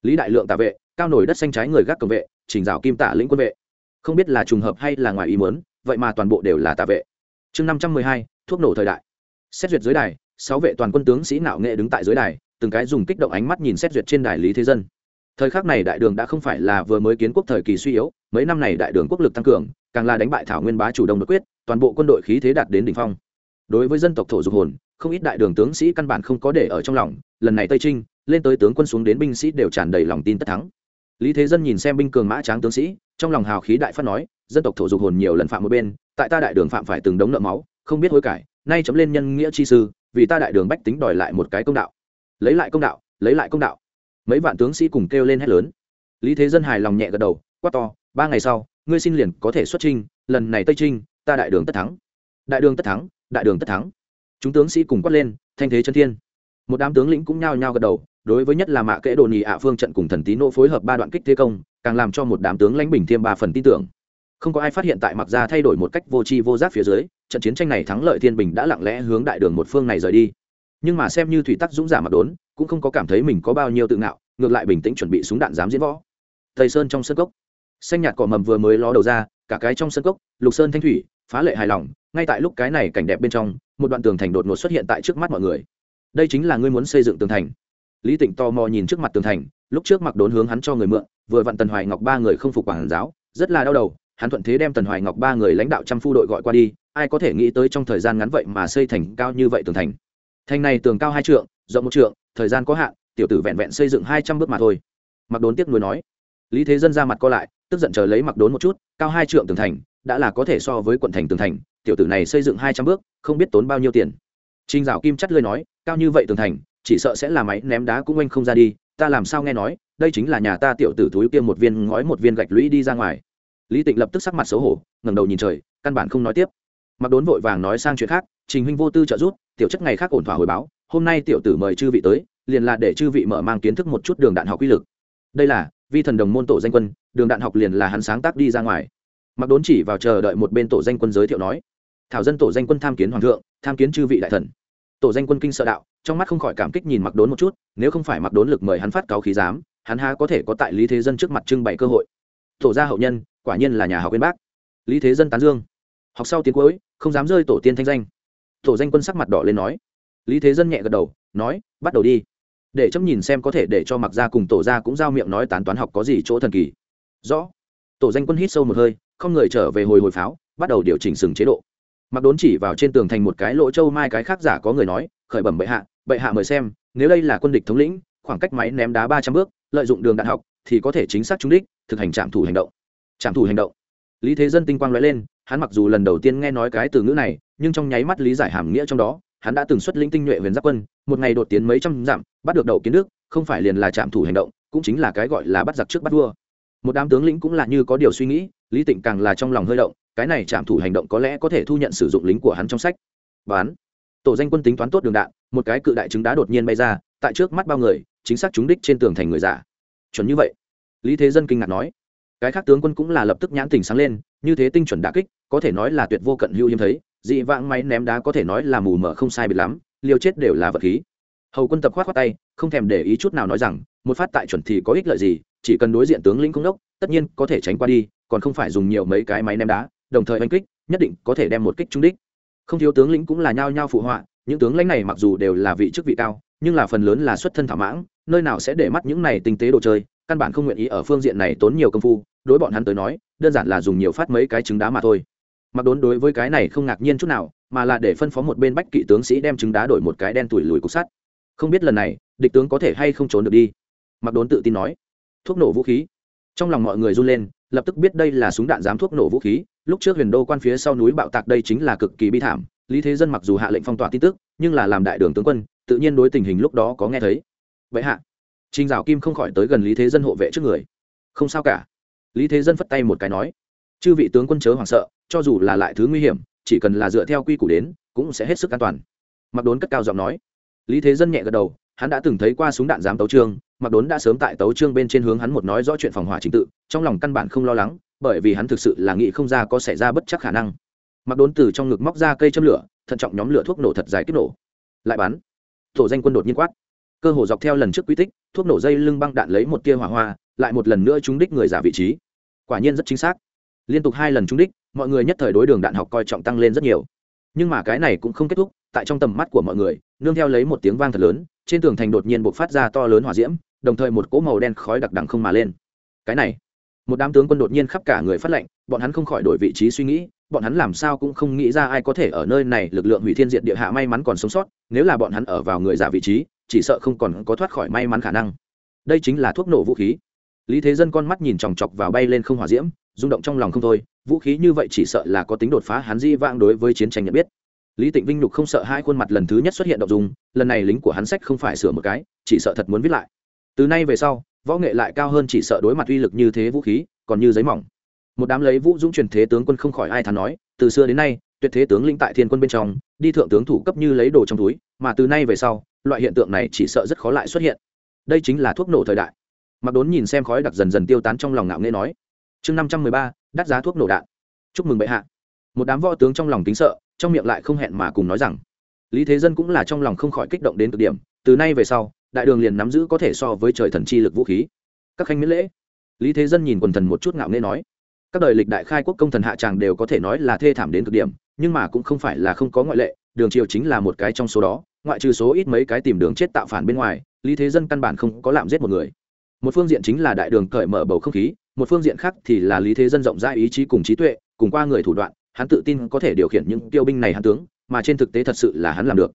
Lý đại lượng tạ vệ, cao nổi đất xanh trái người gác cầm vệ chỉnh rào kim tả lĩnh quân vệ. Không biết là trùng hợp hay là ngoài ý muốn, vậy mà toàn bộ đều là tạ vệ. Chương năm trăm mười hai thuốc nổ thời đại. Xét duyệt dưới đài, sáu vệ toàn quân tướng sĩ nạo nghệ đứng tại dưới đài, từng cái dùng kích động ánh mắt nhìn xét duyệt trên đài lý thế dân. Thời khắc này đại đường đã không phải là vừa mới kiến quốc thời kỳ suy yếu, mấy năm này đại đường quốc lực tăng cường, càng là đánh bại thảo nguyên bá chủ động đột quyết, toàn bộ quân đội khí thế đạt đến đỉnh phong. Đối với dân tộc thổ dục hồn, không ít đại đường tướng sĩ căn bản không có để ở trong lòng, lần này tây trinh, lên tới tướng quân xuống đến binh sĩ đều tràn đầy lòng tin tất thắng. Lý thế dân nhìn xem binh cường mã tráng tướng sĩ, trong lòng hào khí đại phát nói, dân tộc thổ dục hồn nhiều lần phạm một bên, tại ta đại đường phạm phải từng đống nợ máu không biết hối cải, nay chấm lên nhân nghĩa chi sư, vì ta đại đường bách tính đòi lại một cái công đạo. Lấy lại công đạo, lấy lại công đạo. Mấy vạn tướng sĩ cùng kêu lên hét lớn. Lý thế dân hài lòng nhẹ gật đầu, quát to, ba ngày sau, ngươi xin liền có thể xuất trinh lần này tây trinh, ta đại đường tất thắng. Đại đường tất thắng, đại đường tất thắng. Chúng tướng sĩ cùng quát lên, thanh thế chân thiên. Một đám tướng lĩnh cũng nhao nhao gật đầu, đối với nhất là mạ kẽ đồ nhì ạ phương trận cùng thần tí nỗ phối hợp ba đoạn kích thế công, càng làm cho một đám tướng lãnh bình thêm ba phần tin tưởng không có ai phát hiện tại mặc ra thay đổi một cách vô tri vô giác phía dưới, trận chiến tranh này thắng lợi thiên bình đã lặng lẽ hướng đại đường một phương này rời đi. Nhưng mà xem như thủy tắc dũng giả mặc đốn, cũng không có cảm thấy mình có bao nhiêu tự ngạo, ngược lại bình tĩnh chuẩn bị súng đạn dám diễn võ. Tây sơn trong sân cốc. Xanh nhạt cỏ mầm vừa mới ló đầu ra, cả cái trong sân cốc, lục sơn thanh thủy, phá lệ hài lòng, ngay tại lúc cái này cảnh đẹp bên trong, một đoạn tường thành đột ngột xuất hiện tại trước mắt mọi người. Đây chính là ngươi muốn xây dựng tường thành. Lý tịnh tò mò nhìn trước mặt tường thành, lúc trước mặc đốn hướng hắn cho người mượn, vừa vặn tần hoài ngọc ba người không phục quản giáo, rất là đau đầu hắn thuận thế đem tần hoài ngọc ba người lãnh đạo trăm phu đội gọi qua đi, ai có thể nghĩ tới trong thời gian ngắn vậy mà xây thành cao như vậy tường thành. Thành này tường cao hai trượng, rộng một trượng, thời gian có hạn, tiểu tử vẹn vẹn xây dựng hai trăm bước mà thôi. Mặc đốn tiếc nuối nói. Lý thế dân ra mặt co lại, tức giận chờ lấy mặc đốn một chút, cao hai trượng tường thành, đã là có thể so với quận thành tường thành, tiểu tử này xây dựng hai trăm bước, không biết tốn bao nhiêu tiền. Trinh dạo kim chắt lơi nói, cao như vậy tường thành, chỉ sợ sẽ là máy ném đá cũng oanh không ra đi, ta làm sao nghe nói, đây chính là nhà ta tiểu tử túi kia một viên ngói một viên gạch lũy đi ra ngoài lý tịnh lập tức sắc mặt xấu hổ, ngẩng đầu nhìn trời, căn bản không nói tiếp. Mặc đốn vội vàng nói sang chuyện khác, trình huynh vô tư trợ giúp, tiểu chất ngày khác ổn thỏa hồi báo, hôm nay tiểu tử mời chư vị tới, liền là để chư vị mở mang kiến thức một chút đường đạn học quy lực. Đây là, vi thần đồng môn tổ danh quân, đường đạn học liền là hắn sáng tác đi ra ngoài. Mặc đốn chỉ vào chờ đợi một bên tổ danh quân giới thiệu nói, thảo dân tổ danh quân tham kiến hoàng thượng, tham kiến chư vị đại thần. Tổ danh quân kinh sợ đạo, trong mắt không khỏi cảm kích nhìn mặc đốn một chút, nếu không phải mặc đốn lực mời hắn phát cáo khí giám, hắn há có thể có tại lý thế dân trước mặt trưng bày cơ hội. Tổ gia hậu nhân quả nhiên là nhà học viên bác. Lý thế dân tán dương. Học sau tiến cuối, không dám rơi tổ tiên thanh danh. Tổ danh quân sắc mặt đỏ lên nói. Lý thế dân nhẹ gật đầu, nói, bắt đầu đi. Để chấm nhìn xem có thể để cho mặc gia cùng tổ gia cũng giao miệng nói tán toán học có gì chỗ thần kỳ. Rõ. Tổ danh quân hít sâu một hơi, không người trở về hồi hồi pháo, bắt đầu điều chỉnh sừng chế độ. Mặc đốn chỉ vào trên tường thành một cái lỗ châu mai cái khác giả có người nói, khởi bẩm bệ hạ bệ hạ mời xem, nếu đây là quân địch thống lĩnh, khoảng cách máy ném đá ba trăm bước, lợi dụng đường đạn học, thì có thể chính xác trúng đích, thực hành trạm thủ hành động trạm thủ hành động. Lý thế dân tinh quang nói lên, hắn mặc dù lần đầu tiên nghe nói cái từ ngữ này, nhưng trong nháy mắt lý giải hàm nghĩa trong đó, hắn đã từng xuất linh tinh nhuệ huyền giáp quân, một ngày đột tiến mấy trăm dặm, bắt được đầu kiến nước không phải liền là trạm thủ hành động, cũng chính là cái gọi là bắt giặc trước bắt vua. Một đám tướng lĩnh cũng là như có điều suy nghĩ, lý tịnh càng là trong lòng hơi động, cái này trạm thủ hành động có lẽ có thể thu nhận sử dụng lính của hắn trong sách. Bán. Tổ danh quân tính toán tốt đường đạn, một cái cự đại trứng đá đột nhiên bay ra, tại trước mắt bao người, chính xác trúng đích trên tường thành người giả. Chuẩn như vậy. Lý thế dân kinh ngạc nói cái khác tướng quân cũng là lập tức nhãn tình sáng lên, như thế tinh chuẩn đả kích, có thể nói là tuyệt vô cận hưu hiếm thấy, dị vãng máy ném đá có thể nói là mù mờ không sai biệt lắm, liều chết đều là vật khí. Hầu quân tập khoát khoát tay, không thèm để ý chút nào nói rằng, một phát tại chuẩn thì có ích lợi gì, chỉ cần đối diện tướng lĩnh không đốc, tất nhiên có thể tránh qua đi, còn không phải dùng nhiều mấy cái máy ném đá, đồng thời oanh kích, nhất định có thể đem một kích trúng đích. Không thiếu tướng lĩnh cũng là nhao nhao phụ họa, những tướng lãnh này mặc dù đều là vị chức vị cao, nhưng là phần lớn là xuất thân thảo mãng, nơi nào sẽ để mắt những này tinh tế đồ chơi, căn bản không nguyện ý ở phương diện này tốn nhiều công phu đối bọn hắn tới nói, đơn giản là dùng nhiều phát mấy cái trứng đá mà thôi. Mặc đốn đối với cái này không ngạc nhiên chút nào, mà là để phân phó một bên bách kỵ tướng sĩ đem trứng đá đổi một cái đen tủi lùi cục sắt. Không biết lần này, địch tướng có thể hay không trốn được đi? Mặc đốn tự tin nói. Thuốc nổ vũ khí. Trong lòng mọi người run lên, lập tức biết đây là súng đạn dám thuốc nổ vũ khí, lúc trước huyền đô quan phía sau núi bạo tạc đây chính là cực kỳ bi thảm, lý thế dân mặc dù hạ lệnh phong tỏa tin tức, nhưng là làm đại đường tướng quân, tự nhiên đối tình hình lúc đó có nghe thấy. Vậy hạ, trình dạo kim không khỏi tới gần lý thế dân hộ vệ trước người. Không sao cả lý thế dân phất tay một cái nói, chư vị tướng quân chớ hoảng sợ, cho dù là lại thứ nguy hiểm, chỉ cần là dựa theo quy củ đến, cũng sẽ hết sức an toàn. Mặc đốn cất cao giọng nói. Lý thế dân nhẹ gật đầu, hắn đã từng thấy qua súng đạn giám tấu trương mặc đốn đã sớm tại tấu trương bên trên hướng hắn một nói rõ chuyện phòng hỏa trình tự, trong lòng căn bản không lo lắng, bởi vì hắn thực sự là nghĩ không ra có xảy ra bất chắc khả năng. Mặc đốn từ trong ngực móc ra cây châm lửa, thận trọng nhóm lửa thuốc nổ thật dài kích nổ. Lại bắn. Tổ danh quân đột nhiên quát. Cơ hồ dọc theo lần trước quy tích, thuốc nổ dây lưng băng đạn lấy một tia hỏa hoa lại một lần nữa trúng đích người giả vị trí. Quả nhiên rất chính xác. Liên tục hai lần trúng đích, mọi người nhất thời đối đường đạn học coi trọng tăng lên rất nhiều. Nhưng mà cái này cũng không kết thúc, tại trong tầm mắt của mọi người, nương theo lấy một tiếng vang thật lớn, trên tường thành đột nhiên buộc phát ra to lớn hỏa diễm, đồng thời một cỗ màu đen khói đặc đằng không mà lên. Cái này, một đám tướng quân đột nhiên khắp cả người phát lệnh, bọn hắn không khỏi đổi vị trí suy nghĩ, bọn hắn làm sao cũng không nghĩ ra ai có thể ở nơi này, lực lượng hủy thiên diện địa hạ may mắn còn sống sót, nếu là bọn hắn ở vào người giả vị trí, chỉ sợ không còn có thoát khỏi may mắn khả năng. Đây chính là thuốc nổ vũ khí lý thế dân con mắt nhìn chòng chọc vào bay lên không hòa diễm, rung động trong lòng không thôi, vũ khí như vậy chỉ sợ là có tính đột phá hắn di vãng đối với chiến tranh nhận biết. Lý tịnh vinh nhục không sợ hai khuôn mặt lần thứ nhất xuất hiện động dùng lần này lính của hắn sách không phải sửa một cái, chỉ sợ thật muốn viết lại. Từ nay về sau, võ nghệ lại cao hơn chỉ sợ đối mặt uy lực như thế vũ khí, còn như giấy mỏng. Một đám lấy vũ dũng truyền thế tướng quân không khỏi ai thắn nói, từ xưa đến nay, tuyệt thế tướng lĩnh tại thiên quân bên trong, đi thượng tướng thủ cấp như lấy đồ trong túi, mà từ nay về sau, loại hiện tượng này chỉ sợ rất khó lại xuất hiện. Đây chính là thuốc nổ thời đại mặc đốn nhìn xem khói đặc dần dần tiêu tán trong lòng ngạo nghễ nói, chương năm trăm mười ba, đắt giá thuốc nổ đạn. Chúc mừng bệ hạ. Một đám võ tướng trong lòng kính sợ, trong miệng lại không hẹn mà cùng nói rằng, lý thế dân cũng là trong lòng không khỏi kích động đến cực điểm, từ nay về sau, đại đường liền nắm giữ có thể so với trời thần chi lực vũ khí. Các khanh miễn lễ. Lý thế dân nhìn quần thần một chút ngạo nghê nói, các đời lịch đại khai quốc công thần hạ tràng đều có thể nói là thê thảm đến cực điểm, nhưng mà cũng không phải là không có ngoại lệ, đường triều chính là một cái trong số đó, ngoại trừ số ít mấy cái tìm đường chết tạo phản bên ngoài, lý thế dân căn bản không có làm giết một người một phương diện chính là đại đường cởi mở bầu không khí, một phương diện khác thì là lý thế dân rộng rãi ý chí cùng trí tuệ, cùng qua người thủ đoạn, hắn tự tin có thể điều khiển những tiêu binh này hắn tướng, mà trên thực tế thật sự là hắn làm được.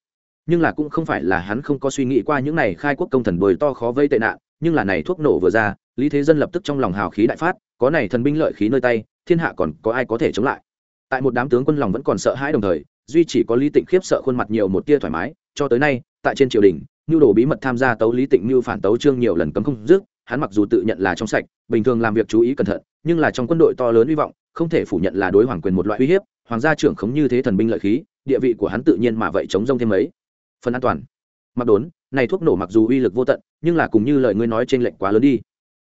Nhưng là cũng không phải là hắn không có suy nghĩ qua những này khai quốc công thần bồi to khó vây tệ nạn, nhưng là này thuốc nổ vừa ra, lý thế dân lập tức trong lòng hào khí đại phát, có này thần binh lợi khí nơi tay, thiên hạ còn có ai có thể chống lại. Tại một đám tướng quân lòng vẫn còn sợ hãi đồng thời, duy chỉ có lý tịnh khiếp sợ khuôn mặt nhiều một tia thoải mái, cho tới nay, tại trên triều đình, nhu đồ bí mật tham gia tấu lý tịnh mưu phản tấu trương nhiều lần cấm không dứt hắn mặc dù tự nhận là trong sạch, bình thường làm việc chú ý cẩn thận, nhưng là trong quân đội to lớn hy vọng, không thể phủ nhận là đối hoàng quyền một loại uy hiếp, hoàng gia trưởng khống như thế thần binh lợi khí, địa vị của hắn tự nhiên mà vậy chống rông thêm mấy. Phần an toàn. Mặc đốn, này thuốc nổ mặc dù uy lực vô tận, nhưng là cùng như lời ngươi nói trên lệnh quá lớn đi.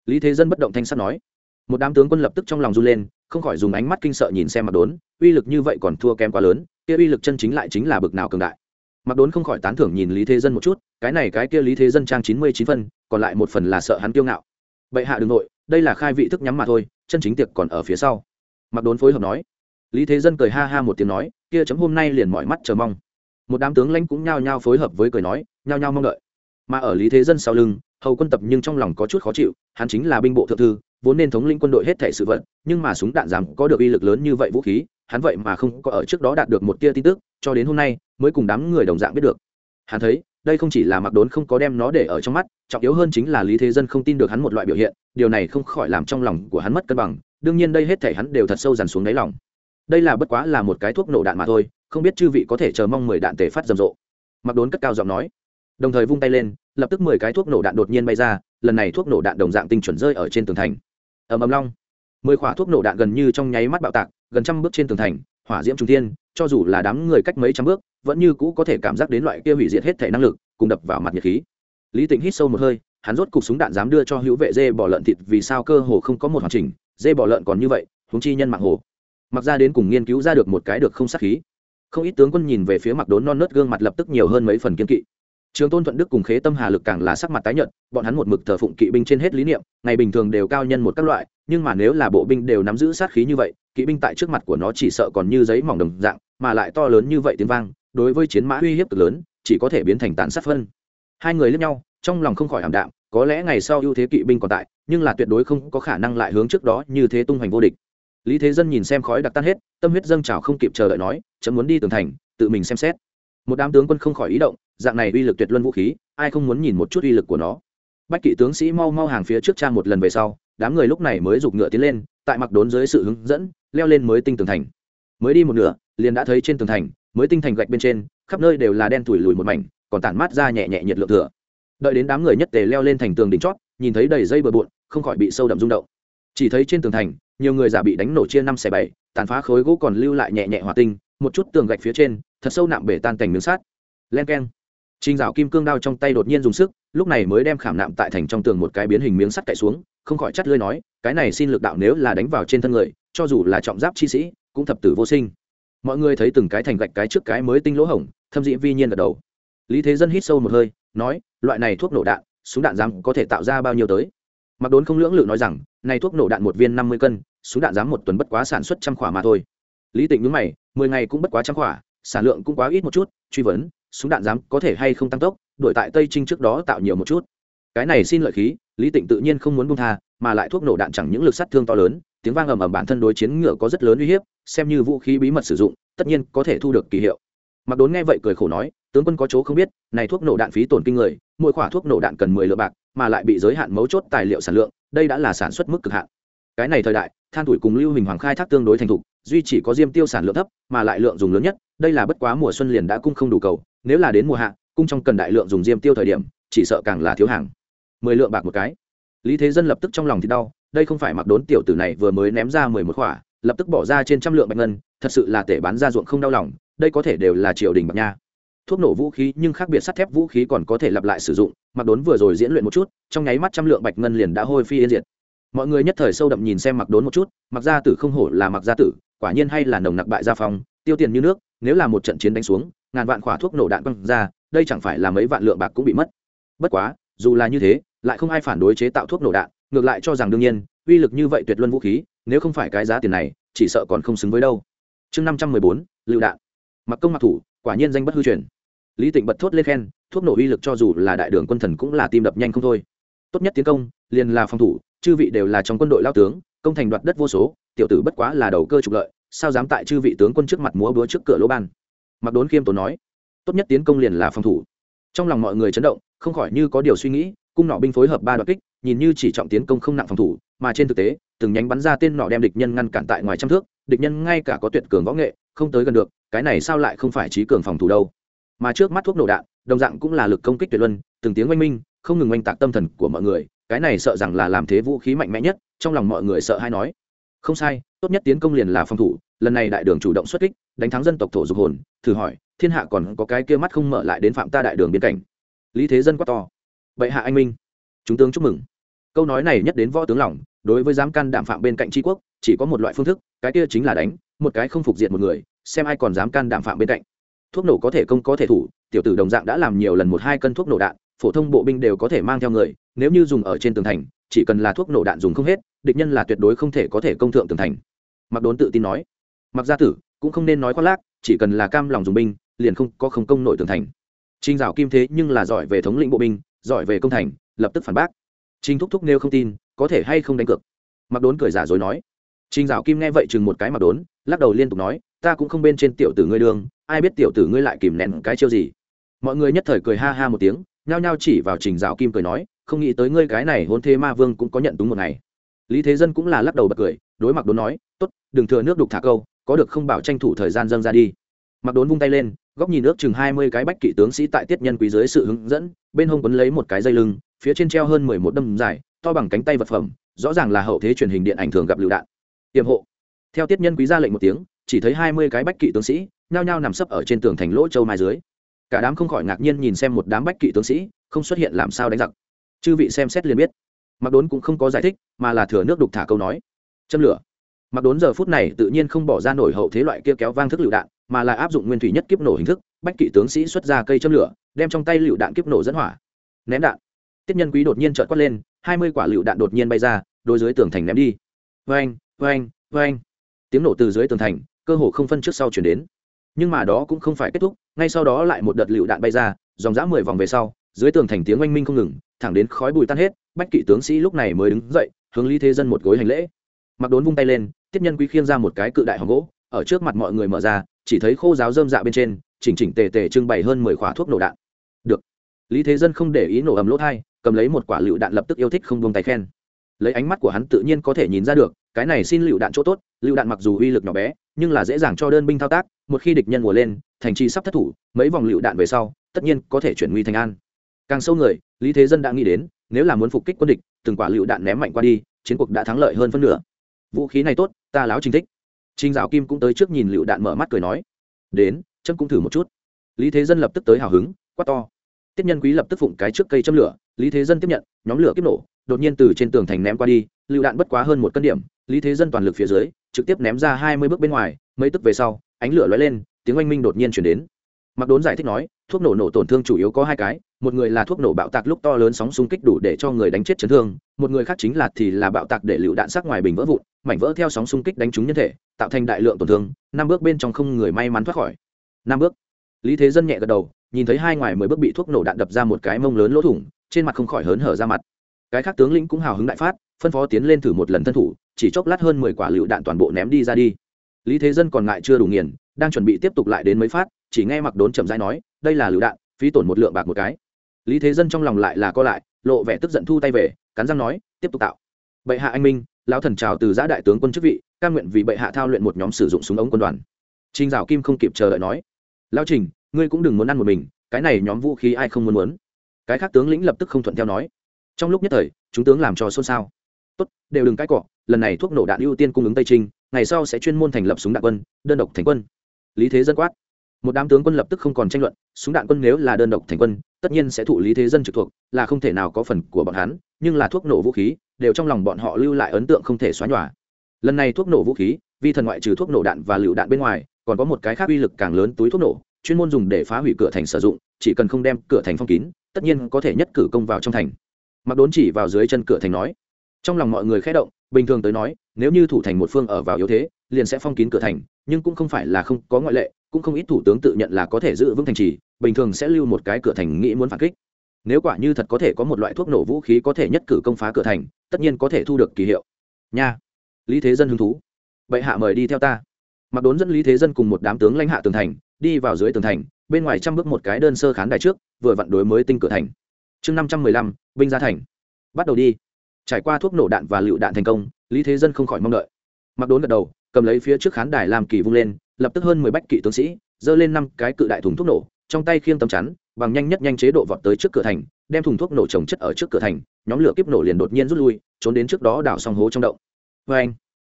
Lý thế dân bất động thanh sắt nói. Một đám tướng quân lập tức trong lòng run lên, không khỏi dùng ánh mắt kinh sợ nhìn xem mặc đốn, uy lực như vậy còn thua kém quá lớn, kia uy lực chân chính lại chính là bực nào cường đại mặc đốn không khỏi tán thưởng nhìn lý thế dân một chút, cái này cái kia lý thế dân trang chín mươi chín phân, còn lại một phần là sợ hắn kiêu ngạo. Bệ hạ đừng nội, đây là khai vị thức nhắm mà thôi, chân chính tiệc còn ở phía sau. Mặc đốn phối hợp nói. Lý thế dân cười ha ha một tiếng nói, kia chấm hôm nay liền mỏi mắt chờ mong. Một đám tướng lãnh cũng nhao nhao phối hợp với cười nói, nhao nhao mong đợi. Mà ở lý thế dân sau lưng, hầu quân tập nhưng trong lòng có chút khó chịu, hắn chính là binh bộ thượng thư, vốn nên thống lĩnh quân đội hết thể sự vận nhưng mà súng đạn giảm có được uy lực lớn như vậy vũ khí, hắn vậy mà không có ở trước đó đạt được một tia tin tức, cho đến hôm nay mới cùng đám người đồng dạng biết được. Hắn thấy, đây không chỉ là mặc đốn không có đem nó để ở trong mắt, trọng yếu hơn chính là lý thế dân không tin được hắn một loại biểu hiện, điều này không khỏi làm trong lòng của hắn mất cân bằng, đương nhiên đây hết thể hắn đều thật sâu dằn xuống đáy lòng. Đây là bất quá là một cái thuốc nổ đạn mà thôi, không biết chư vị có thể chờ mong mười đạn tể phát rầm rộ. Mặc đốn cất cao giọng nói, đồng thời vung tay lên, lập tức mười cái thuốc nổ đạn đột nhiên bay ra, lần này thuốc nổ đạn đồng dạng tinh chuẩn rơi ở trên tường thành. Ầm ầm long, mười khỏa thuốc nổ đạn gần như trong nháy mắt bạo tạc, gần trăm bước trên tường thành hỏa diễm trung thiên, cho dù là đám người cách mấy trăm bước, vẫn như cũ có thể cảm giác đến loại kia hủy diệt hết thể năng lực, cùng đập vào mặt nhiệt khí. Lý tịnh hít sâu một hơi, hắn rốt cục súng đạn dám đưa cho hữu vệ dê bỏ lợn thịt vì sao cơ hồ không có một hoàn chỉnh, dê bỏ lợn còn như vậy, huống chi nhân mạng hồ. Mặc ra đến cùng nghiên cứu ra được một cái được không sát khí. Không ít tướng quân nhìn về phía mặc đốn non nớt gương mặt lập tức nhiều hơn mấy phần kiên kỵ trường tôn thuận đức cùng khế tâm hà lực càng là sắc mặt tái nhợt, bọn hắn một mực thờ phụng kỵ binh trên hết lý niệm, ngày bình thường đều cao nhân một các loại, nhưng mà nếu là bộ binh đều nắm giữ sát khí như vậy, kỵ binh tại trước mặt của nó chỉ sợ còn như giấy mỏng đồng dạng, mà lại to lớn như vậy tiếng vang, đối với chiến mã uy hiếp cực lớn, chỉ có thể biến thành tàn sát phân. Hai người liếc nhau, trong lòng không khỏi ảm đạm, có lẽ ngày sau ưu thế kỵ binh còn tại, nhưng là tuyệt đối không có khả năng lại hướng trước đó như thế tung hoành vô địch. Lý thế dân nhìn xem khói đặc tan hết, tâm huyết dâng trào không kịp chờ đợi nói, chấm muốn đi tường thành, tự mình xem xét. Một đám tướng quân không khỏi ý động dạng này uy lực tuyệt luân vũ khí, ai không muốn nhìn một chút uy lực của nó? Bách kỵ tướng sĩ mau mau hàng phía trước trang một lần về sau, đám người lúc này mới giục ngựa tiến lên, tại mặc đốn dưới sự hướng dẫn, leo lên mới tinh tường thành. Mới đi một nửa, liền đã thấy trên tường thành, mới tinh thành gạch bên trên, khắp nơi đều là đen thủi lùi một mảnh, còn tản mát ra nhẹ nhẹ nhiệt lượng thừa. Đợi đến đám người nhất tề leo lên thành tường đỉnh chót, nhìn thấy đầy dây bờ bộn, không khỏi bị sâu đậm rung động. Chỉ thấy trên tường thành, nhiều người giả bị đánh nổ chia năm xẻ bảy, tàn phá khối gỗ còn lưu lại nhẹ nhẹ hỏa tinh, một chút tường gạch phía trên, thật sâu nạm bể tan thành miếng sát len keng. Trình Dạo kim cương đao trong tay đột nhiên dùng sức, lúc này mới đem khảm nạm tại thành trong tường một cái biến hình miếng sắt cạy xuống, không khỏi chắt lưỡi nói, cái này xin lực đạo nếu là đánh vào trên thân người, cho dù là trọng giáp chi sĩ, cũng thập tử vô sinh. Mọi người thấy từng cái thành gạch cái trước cái mới tinh lỗ hổng, thâm dĩ vi nhiên gật đầu. Lý Thế Dân hít sâu một hơi, nói, loại này thuốc nổ đạn, súng đạn giám có thể tạo ra bao nhiêu tới? Mặc Đốn không lưỡng lự nói rằng, này thuốc nổ đạn một viên năm mươi cân, súng đạn giám một tuần bất quá sản xuất trăm khỏa mà thôi. Lý Tịnh nhướng mày, mười ngày cũng bất quá trăm khỏa, sản lượng cũng quá ít một chút, truy vấn, súng đạn dám có thể hay không tăng tốc đổi tại tây trinh trước đó tạo nhiều một chút. Cái này xin lợi khí lý tịnh tự nhiên không muốn buông tha mà lại thuốc nổ đạn chẳng những lực sát thương to lớn tiếng vang ầm ầm bản thân đối chiến ngựa có rất lớn uy hiếp xem như vũ khí bí mật sử dụng tất nhiên có thể thu được kỳ hiệu. Mặc đốn nghe vậy cười khổ nói tướng quân có chỗ không biết này thuốc nổ đạn phí tổn kinh người mỗi khoả thuốc nổ đạn cần mười lượng bạc mà lại bị giới hạn mấu chốt tài liệu sản lượng đây đã là sản xuất mức cực hạn. Cái này thời đại than tuổi cùng lưu hình hoàng khai thác tương đối thành thục duy chỉ có diêm tiêu sản lượng thấp, mà lại lượng dùng lớn nhất, đây là bất quá mùa xuân liền đã cung không đủ cầu, nếu là đến mùa hạ, cung trong cần đại lượng dùng diêm tiêu thời điểm, chỉ sợ càng là thiếu hàng. Mười lượng bạc một cái. Lý thế dân lập tức trong lòng thì đau, đây không phải mặc đốn tiểu tử này vừa mới ném ra mười một khỏa, lập tức bỏ ra trên trăm lượng bạch ngân, thật sự là tể bán ra ruộng không đau lòng, đây có thể đều là triều đình bạc nha. Thuốc nổ vũ khí nhưng khác biệt sắt thép vũ khí còn có thể lặp lại sử dụng, mặc đốn vừa rồi diễn luyện một chút, trong nháy mắt trăm lượng bạch ngân liền đã hôi phi yên diệt. Mọi người nhất thời sâu đậm nhìn xem mặc đốn một chút, mặc gia tử không hổ là mặc gia tử quả nhiên hay là nồng nặc bại gia phong, tiêu tiền như nước, nếu là một trận chiến đánh xuống, ngàn vạn khỏa thuốc nổ đạn quăng ra, đây chẳng phải là mấy vạn lượng bạc cũng bị mất. Bất quá, dù là như thế, lại không ai phản đối chế tạo thuốc nổ đạn, ngược lại cho rằng đương nhiên, uy lực như vậy tuyệt luân vũ khí, nếu không phải cái giá tiền này, chỉ sợ còn không xứng với đâu. Chương năm trăm mười bốn, lựu đạn. Mặc công mặc thủ, quả nhiên danh bất hư truyền. Lý tịnh bật thốt lên khen, thuốc nổ uy lực cho dù là đại đường quân thần cũng là tim đập nhanh không thôi. Tốt nhất tiến công, liền là phòng thủ, chư vị đều là trong quân đội lao tướng, công thành đoạt đất vô số tiểu tử bất quá là đầu cơ trục lợi, sao dám tại chư vị tướng quân trước mặt múa búa trước cửa lỗ ban? Mặc đốn khiêm tốn nói. Tốt nhất tiến công liền là phòng thủ. Trong lòng mọi người chấn động, không khỏi như có điều suy nghĩ, cung nọ binh phối hợp ba đoạn kích, nhìn như chỉ trọng tiến công không nặng phòng thủ, mà trên thực tế, từng nhánh bắn ra tên nọ đem địch nhân ngăn cản tại ngoài trăm thước, địch nhân ngay cả có tuyệt cường võ nghệ, không tới gần được, cái này sao lại không phải trí cường phòng thủ đâu? Mà trước mắt thuốc nổ đạn, đồng dạng cũng là lực công kích tuyệt luân, từng tiếng oanh minh, không ngừng oanh tạc tâm thần của mọi người, cái này sợ rằng là làm thế vũ khí mạnh mẽ nhất, trong lòng mọi người sợ hay nói không sai, tốt nhất tiến công liền là phòng thủ, lần này đại đường chủ động xuất kích, đánh thắng dân tộc thổ dục hồn, thử hỏi, thiên hạ còn có cái kia mắt không mở lại đến phạm ta đại đường biên cảnh? Lý thế dân quá to. Bệ hạ anh minh. Chúng tướng chúc mừng. Câu nói này nhất đến võ tướng lòng, đối với dám can đảm phạm bên cạnh tri quốc, chỉ có một loại phương thức, cái kia chính là đánh, một cái không phục diện một người, xem ai còn dám can đảm phạm bên cạnh. Thuốc nổ có thể công có thể thủ, tiểu tử đồng dạng đã làm nhiều lần một hai cân thuốc nổ đạn, phổ thông bộ binh đều có thể mang theo người, nếu như dùng ở trên tường thành, chỉ cần là thuốc nổ đạn dùng không hết địch nhân là tuyệt đối không thể có thể công thượng tường thành. Mặc đốn tự tin nói. Mặc gia tử, cũng không nên nói khoác lác, chỉ cần là cam lòng dùng binh, liền không có không công nội tường thành. Trinh dạo kim thế nhưng là giỏi về thống lĩnh bộ binh, giỏi về công thành, lập tức phản bác. Trinh thúc thúc nêu không tin, có thể hay không đánh cược? Mặc đốn cười giả dối nói. Trinh dạo kim nghe vậy chừng một cái mặc đốn, lắc đầu liên tục nói, ta cũng không bên trên tiểu tử ngươi đường ai biết tiểu tử ngươi lại kìm nén cái chiêu gì? Mọi người nhất thời cười ha ha một tiếng, nhao nhao chỉ vào trình dạo kim cười nói, không nghĩ tới ngươi cái này hôn thế ma vương cũng có nhận túng một ngày lý thế dân cũng là lắc đầu bật cười, đối mặc đốn nói, tốt, đừng thừa nước đục thả câu, có được không bảo tranh thủ thời gian dâng ra đi. Mặc đốn vung tay lên, góc nhìn nước chừng hai mươi cái bách kỵ tướng sĩ tại tiết nhân quý dưới sự hướng dẫn, bên hông quấn lấy một cái dây lưng, phía trên treo hơn mười một đâm dài, to bằng cánh tay vật phẩm, rõ ràng là hậu thế truyền hình điện ảnh thường gặp lựu đạn. Tiềm hộ. Theo tiết nhân quý ra lệnh một tiếng, chỉ thấy hai mươi cái bách kỵ tướng sĩ, nhao nhao nằm sấp ở trên tường thành lỗ châu mai dưới. Cả đám không khỏi ngạc nhiên nhìn xem một đám bách kỵ tướng sĩ, không xuất hiện làm sao đánh giặc. Chư vị xem xét liền biết mặc đốn cũng không có giải thích, mà là thừa nước đục thả câu nói. Châm lửa. Mặc đốn giờ phút này tự nhiên không bỏ ra nổi hậu thế loại kia kéo vang thức lựu đạn, mà là áp dụng nguyên thủy nhất kiếp nổ hình thức, bách kỵ tướng sĩ xuất ra cây châm lửa, đem trong tay lựu đạn kiếp nổ dẫn hỏa. Ném đạn. Tiết nhân quý đột nhiên trợt quát lên, hai mươi quả lựu đạn đột nhiên bay ra đôi dưới tường thành ném đi. Vang vang vang tiếng nổ từ dưới tường thành, cơ hồ không phân trước sau chuyển đến. Nhưng mà đó cũng không phải kết thúc, ngay sau đó lại một đợt lựu đạn bay ra, dòng dã mười vòng về sau, dưới tường thành tiếng oanh minh không ngừng, thẳng đến khói bụi tan hết bách kỵ tướng sĩ lúc này mới đứng dậy, hướng lý thế dân một gối hành lễ. Mặc đốn vung tay lên tiếp nhân quý khiêng ra một cái cự đại hòm gỗ, ở trước mặt mọi người mở ra, chỉ thấy khô giáo dơm dạ bên trên, chỉnh chỉnh tề tề trưng bày hơn mười khỏa thuốc nổ đạn. Được. Lý thế dân không để ý nổ ầm lỗ thai cầm lấy một quả lựu đạn lập tức yêu thích không buông tay khen. Lấy ánh mắt của hắn tự nhiên có thể nhìn ra được, cái này xin lựu đạn chỗ tốt, lựu đạn mặc dù uy lực nhỏ bé, nhưng là dễ dàng cho đơn binh thao tác, một khi địch nhân mùa lên, thành trì sắp thất thủ, mấy vòng lựu đạn về sau, tất nhiên có thể chuyển nguy thành an. Càng sâu người, lý thế dân đã nghĩ đến nếu là muốn phục kích quân địch, từng quả lựu đạn ném mạnh qua đi, chiến cuộc đã thắng lợi hơn phân nửa. Vũ khí này tốt, ta láo trình thích. Trinh dạo kim cũng tới trước nhìn lựu đạn mở mắt cười nói. Đến, chấm cũng thử một chút. Lý thế dân lập tức tới hào hứng, quát to. Tiếp nhân quý lập tức phụng cái trước cây châm lửa, lý thế dân tiếp nhận, nhóm lửa kiếp nổ, đột nhiên từ trên tường thành ném qua đi, lựu đạn bất quá hơn một cân điểm, lý thế dân toàn lực phía dưới, trực tiếp ném ra hai mươi bước bên ngoài, mấy tức về sau, ánh lửa lóe lên, tiếng oanh minh đột nhiên chuyển đến mặc đốn giải thích nói, thuốc nổ nổ tổn thương chủ yếu có hai cái, một người là thuốc nổ bạo tạc lúc to lớn sóng xung kích đủ để cho người đánh chết chấn thương, một người khác chính là thì là bạo tạc để lựu đạn sắc ngoài bình vỡ vụn, mảnh vỡ theo sóng xung kích đánh trúng nhân thể, tạo thành đại lượng tổn thương, năm bước bên trong không người may mắn thoát khỏi. Năm bước. Lý thế dân nhẹ gật đầu, nhìn thấy hai ngoài mười bước bị thuốc nổ đạn đập ra một cái mông lớn lỗ thủng, trên mặt không khỏi hớn hở ra mặt. Cái khác tướng lĩnh cũng hào hứng đại phát, phân phó tiến lên thử một lần thân thủ, chỉ chốc lát hơn mười quả lựu đạn toàn bộ ném đi ra đi. Lý thế dân còn ngại chưa đủ nghiền, đang chuẩn bị tiếp tục lại đến mấy phát chỉ nghe mặc đốn chậm rãi nói, đây là lựu đạn, phí tổn một lượng bạc một cái. Lý thế dân trong lòng lại là co lại, lộ vẻ tức giận thu tay về, cắn răng nói, tiếp tục tạo. Bệ hạ anh minh, lão thần trào từ giã đại tướng quân chức vị ca nguyện vì bệ hạ thao luyện một nhóm sử dụng súng ống quân đoàn. Trinh dạo kim không kịp chờ đợi nói, lão trình, ngươi cũng đừng muốn ăn một mình, cái này nhóm vũ khí ai không muốn muốn? Cái khác tướng lĩnh lập tức không thuận theo nói, trong lúc nhất thời, chúng tướng làm cho xôn xao. Tốt, đều đừng cãi cọ, lần này thuốc nổ đạn ưu tiên cung ứng tây trinh, ngày sau sẽ chuyên môn thành lập súng đạn quân, đơn độc thành quân. Lý thế dân quát một đám tướng quân lập tức không còn tranh luận, súng đạn quân nếu là đơn độc thành quân, tất nhiên sẽ thụ lý thế dân trực thuộc, là không thể nào có phần của bọn hắn, nhưng là thuốc nổ vũ khí, đều trong lòng bọn họ lưu lại ấn tượng không thể xóa nhòa. Lần này thuốc nổ vũ khí vi thần ngoại trừ thuốc nổ đạn và lựu đạn bên ngoài, còn có một cái khác uy lực càng lớn túi thuốc nổ, chuyên môn dùng để phá hủy cửa thành sử dụng, chỉ cần không đem cửa thành phong kín, tất nhiên có thể nhất cử công vào trong thành. Mặc đốn chỉ vào dưới chân cửa thành nói. Trong lòng mọi người khẽ động, bình thường tới nói, nếu như thủ thành một phương ở vào yếu thế, liền sẽ phong kín cửa thành, nhưng cũng không phải là không có ngoại lệ cũng không ít thủ tướng tự nhận là có thể giữ vững thành trì, bình thường sẽ lưu một cái cửa thành nghĩ muốn phản kích. Nếu quả như thật có thể có một loại thuốc nổ vũ khí có thể nhất cử công phá cửa thành, tất nhiên có thể thu được kỳ hiệu. Nha. Lý thế dân hứng thú. Bệ hạ mời đi theo ta. Mặc đốn dẫn lý thế dân cùng một đám tướng lãnh hạ tường thành, đi vào dưới tường thành, bên ngoài trăm bước một cái đơn sơ khán đài trước, vừa vặn đối mới tinh cửa thành. Chương năm trăm mười lăm, binh gia thành. Bắt đầu đi. Trải qua thuốc nổ đạn và lựu đạn thành công, lý thế dân không khỏi mong đợi. Mặc đốn gật đầu, cầm lấy phía trước khán đài làm kỳ vung lên lập tức hơn mười bách kỵ tướng sĩ, giơ lên năm cái cự đại thùng thuốc nổ, trong tay khiêng tấm chắn, bằng nhanh nhất nhanh chế độ vọt tới trước cửa thành, đem thùng thuốc nổ trồng chất ở trước cửa thành, nhóm lửa kiếp nổ liền đột nhiên rút lui, trốn đến trước đó đảo xong hố trong động. Vê anh,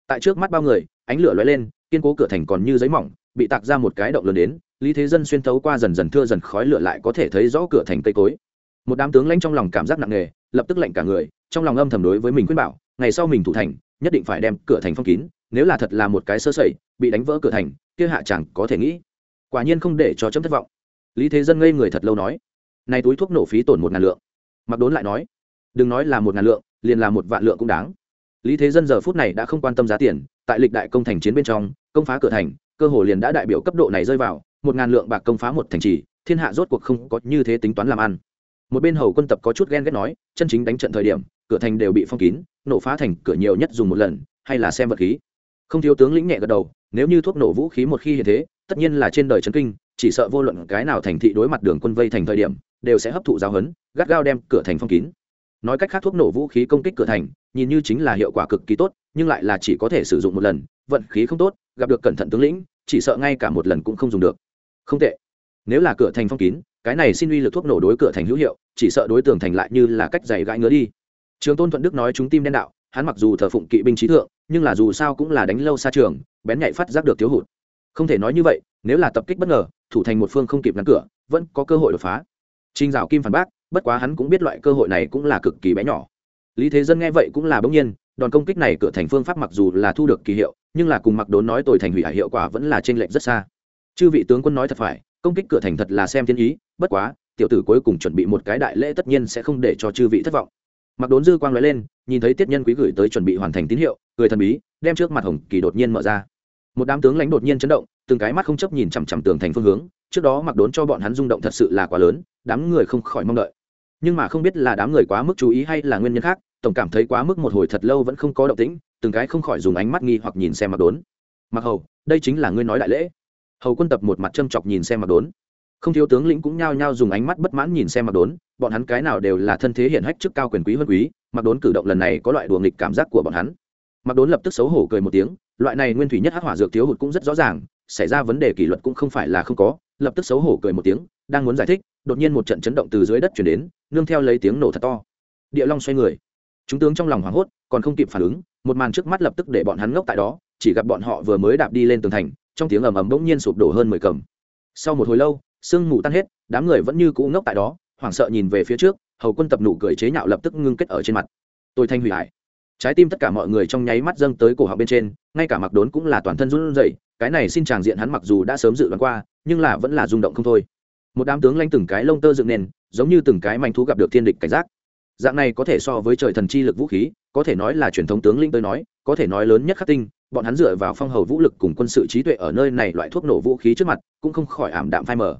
tại trước mắt bao người, ánh lửa lóe lên, kiên cố cửa thành còn như giấy mỏng, bị tạc ra một cái động lớn đến, lý thế dân xuyên thấu qua dần dần thưa dần khói lửa lại có thể thấy rõ cửa thành cây cối. Một đám tướng lãnh trong lòng cảm giác nặng nề, lập tức lệnh cả người, trong lòng âm thầm đối với mình khuyên bảo, ngày sau mình thủ thành nhất định phải đem cửa thành phong kín, nếu là thật là một cái sơ sẩy, bị đánh vỡ cửa thành, kia hạ chẳng có thể nghĩ. Quả nhiên không để cho chấm thất vọng. Lý thế dân ngây người thật lâu nói, này túi thuốc nổ phí tổn một ngàn lượng. Mặc đốn lại nói, đừng nói là một ngàn lượng, liền là một vạn lượng cũng đáng. Lý thế dân giờ phút này đã không quan tâm giá tiền, tại lịch đại công thành chiến bên trong, công phá cửa thành, cơ hồ liền đã đại biểu cấp độ này rơi vào, một ngàn lượng bạc công phá một thành trì, thiên hạ rốt cuộc không có như thế tính toán làm ăn. Một bên hầu quân tập có chút ghen ghét nói, chân chính đánh trận thời điểm cửa thành đều bị phong kín, nổ phá thành cửa nhiều nhất dùng một lần, hay là xem vật khí. Không thiếu tướng lĩnh nhẹ gật đầu, nếu như thuốc nổ vũ khí một khi hiện thế, tất nhiên là trên đời trấn kinh, chỉ sợ vô luận cái nào thành thị đối mặt đường quân vây thành thời điểm, đều sẽ hấp thụ giáo hấn gắt gao đem cửa thành phong kín. Nói cách khác thuốc nổ vũ khí công kích cửa thành, nhìn như chính là hiệu quả cực kỳ tốt, nhưng lại là chỉ có thể sử dụng một lần, vận khí không tốt, gặp được cẩn thận tướng lĩnh, chỉ sợ ngay cả một lần cũng không dùng được. Không tệ. Nếu là cửa thành phong kín, cái này xin uy lực thuốc nổ đối cửa thành hữu hiệu, chỉ sợ đối tường thành lại như là cách giày gãi ngứa đi trường tôn thuận đức nói chúng tim đen đạo, hắn mặc dù thờ phụng kỵ binh trí thượng, nhưng là dù sao cũng là đánh lâu xa trường, bén nhạy phát giác được thiếu hụt. Không thể nói như vậy, nếu là tập kích bất ngờ, thủ thành một phương không kịp ngăn cửa, vẫn có cơ hội đột phá. Trinh dạo kim phản bác, bất quá hắn cũng biết loại cơ hội này cũng là cực kỳ bé nhỏ. Lý thế dân nghe vậy cũng là bỗng nhiên, đòn công kích này cửa thành phương pháp mặc dù là thu được kỳ hiệu, nhưng là cùng mặc đốn nói tồi thành hủy hải hiệu quả vẫn là trên lệch rất xa. Chư vị tướng quân nói thật phải, công kích cửa thành thật là xem thiên ý, bất quá, tiểu tử cuối cùng chuẩn bị một cái đại lễ tất nhiên sẽ không để cho chư vị thất vọng mặc đốn dư quang nói lên, nhìn thấy tiết nhân quý gửi tới chuẩn bị hoàn thành tín hiệu người thần bí, đem trước mặt hồng kỳ đột nhiên mở ra. Một đám tướng lãnh đột nhiên chấn động, từng cái mắt không chấp nhìn chằm chằm tường thành phương hướng, trước đó mặc đốn cho bọn hắn rung động thật sự là quá lớn, đám người không khỏi mong đợi. Nhưng mà không biết là đám người quá mức chú ý hay là nguyên nhân khác, tổng cảm thấy quá mức một hồi thật lâu vẫn không có động tĩnh, từng cái không khỏi dùng ánh mắt nghi hoặc nhìn xem mặc đốn. Mặc hầu, đây chính là ngươi nói đại lễ. Hầu quân tập một mặt châm chọc nhìn xem mặc đốn. Không thiếu tướng lĩnh cũng nhao nhao dùng ánh mắt bất mãn nhìn xem mặc đốn bọn hắn cái nào đều là thân thế hiển hách chức cao quyền quý hơn quý, mặc đốn cử động lần này có loại đùa nghịch cảm giác của bọn hắn. Mặc đốn lập tức xấu hổ cười một tiếng, loại này nguyên thủy nhất hắc hỏa dược thiếu hụt cũng rất rõ ràng, xảy ra vấn đề kỷ luật cũng không phải là không có, lập tức xấu hổ cười một tiếng, đang muốn giải thích, đột nhiên một trận chấn động từ dưới đất chuyển đến, nương theo lấy tiếng nổ thật to. Địa long xoay người. Chúng tướng trong lòng hoảng hốt, còn không kịp phản ứng, một màn trước mắt lập tức để bọn hắn ngốc tại đó, chỉ gặp bọn họ vừa mới đạp đi lên tường thành, trong tiếng ầm ầm bỗng nhiên sụp đổ hơn mười cầm. Sau một hồi lâu, sương mù tan hết, đám người vẫn như cũ ngốc tại đó hoảng sợ nhìn về phía trước, hầu quân tập nụ cười chế nhạo lập tức ngưng kết ở trên mặt. Tôi thanh hủy hải. Trái tim tất cả mọi người trong nháy mắt dâng tới cổ họng bên trên, ngay cả mặc đốn cũng là toàn thân run rẩy, cái này xin chàng diện hắn mặc dù đã sớm dự đoán qua, nhưng là vẫn là rung động không thôi. Một đám tướng lanh từng cái lông tơ dựng nền, giống như từng cái manh thú gặp được thiên địch cảnh giác. Dạng này có thể so với trời thần chi lực vũ khí, có thể nói là truyền thống tướng linh tới nói, có thể nói lớn nhất khắc tinh, bọn hắn dựa vào phong hầu vũ lực cùng quân sự trí tuệ ở nơi này loại thuốc nổ vũ khí trước mặt, cũng không khỏi ảm đạm phai mờ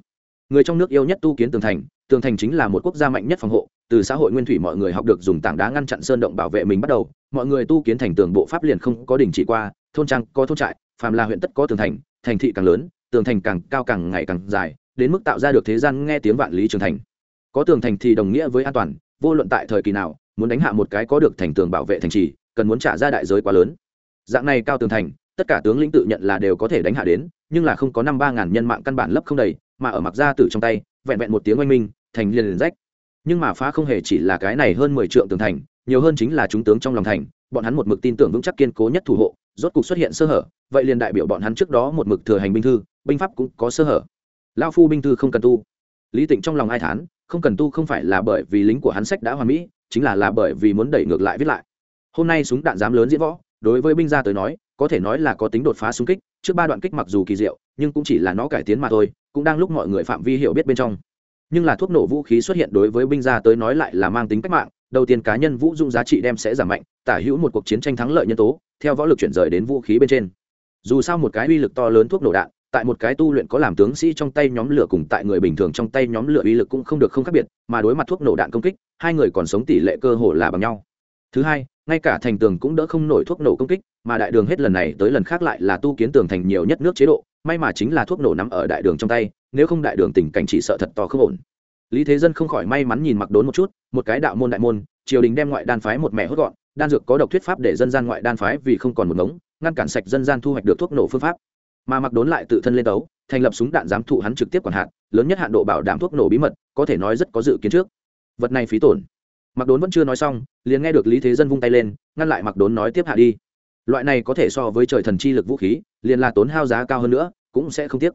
người trong nước yêu nhất tu kiến tường thành tường thành chính là một quốc gia mạnh nhất phòng hộ, từ xã hội nguyên thủy mọi người học được dùng tảng đá ngăn chặn sơn động bảo vệ mình bắt đầu, mọi người tu kiến thành tường bộ pháp liền không có đình chỉ qua, thôn trang có thôn trại, phàm là huyện tất có tường thành thành thị càng lớn, tường thành càng cao càng ngày càng dài, đến mức tạo ra được thế gian nghe tiếng vạn lý trường thành. Có tường thành thì đồng nghĩa với an toàn, vô luận tại thời kỳ nào, muốn đánh hạ một cái có được thành tường bảo vệ thành trì, cần muốn trả ra đại giới quá lớn. Dạng này cao tường thành, tất cả tướng lĩnh tự nhận là đều có thể đánh hạ đến, nhưng là không có năm ba ngàn nhân mạng căn bản lấp không đầy mà ở mặc gia tử trong tay, vẹn vẹn một tiếng oanh minh, thành liền liền rách. Nhưng mà phá không hề chỉ là cái này hơn mười triệu tường thành, nhiều hơn chính là chúng tướng trong lòng thành, bọn hắn một mực tin tưởng vững chắc kiên cố nhất thủ hộ, rốt cục xuất hiện sơ hở, vậy liền đại biểu bọn hắn trước đó một mực thừa hành binh thư, binh pháp cũng có sơ hở. Lao phu binh thư không cần tu. Lý tịnh trong lòng ai thán, không cần tu không phải là bởi vì lính của hắn sách đã hoàn mỹ, chính là là bởi vì muốn đẩy ngược lại viết lại. Hôm nay súng đạn dám lớn diễn võ, đối với binh gia tới nói có thể nói là có tính đột phá xung kích, trước ba đoạn kích mặc dù kỳ diệu, nhưng cũng chỉ là nó cải tiến mà thôi, cũng đang lúc mọi người phạm vi hiểu biết bên trong. Nhưng là thuốc nổ vũ khí xuất hiện đối với binh gia tới nói lại là mang tính cách mạng, đầu tiên cá nhân vũ dụng giá trị đem sẽ giảm mạnh, tả hữu một cuộc chiến tranh thắng lợi nhân tố, theo võ lực chuyển rời đến vũ khí bên trên. Dù sao một cái uy lực to lớn thuốc nổ đạn, tại một cái tu luyện có làm tướng sĩ trong tay nhóm lửa cùng tại người bình thường trong tay nhóm lửa uy lực cũng không được không khác biệt, mà đối mặt thuốc nổ đạn công kích, hai người còn sống tỷ lệ cơ hồ là bằng nhau. Thứ hai, ngay cả thành tường cũng đỡ không nổi thuốc nổ công kích mà đại đường hết lần này tới lần khác lại là tu kiến tường thành nhiều nhất nước chế độ, may mà chính là thuốc nổ nằm ở đại đường trong tay, nếu không đại đường tình cảnh chỉ sợ thật to không ổn. Lý thế dân không khỏi may mắn nhìn mặc đốn một chút, một cái đạo môn đại môn, triều đình đem ngoại đan phái một mẹ hốt gọn, đan dược có độc thuyết pháp để dân gian ngoại đan phái vì không còn một ngống, ngăn cản sạch dân gian thu hoạch được thuốc nổ phương pháp. Mà mặc đốn lại tự thân lên tấu thành lập súng đạn giám thụ hắn trực tiếp quản hạn lớn nhất hạn độ bảo đảm thuốc nổ bí mật, có thể nói rất có dự kiến trước. Vật này phí tổn. Mặc đốn vẫn chưa nói xong, liền nghe được lý thế dân vung tay lên, ngăn lại mặc đốn nói tiếp hạ đi loại này có thể so với trời thần chi lực vũ khí, liền là tốn hao giá cao hơn nữa, cũng sẽ không tiếc.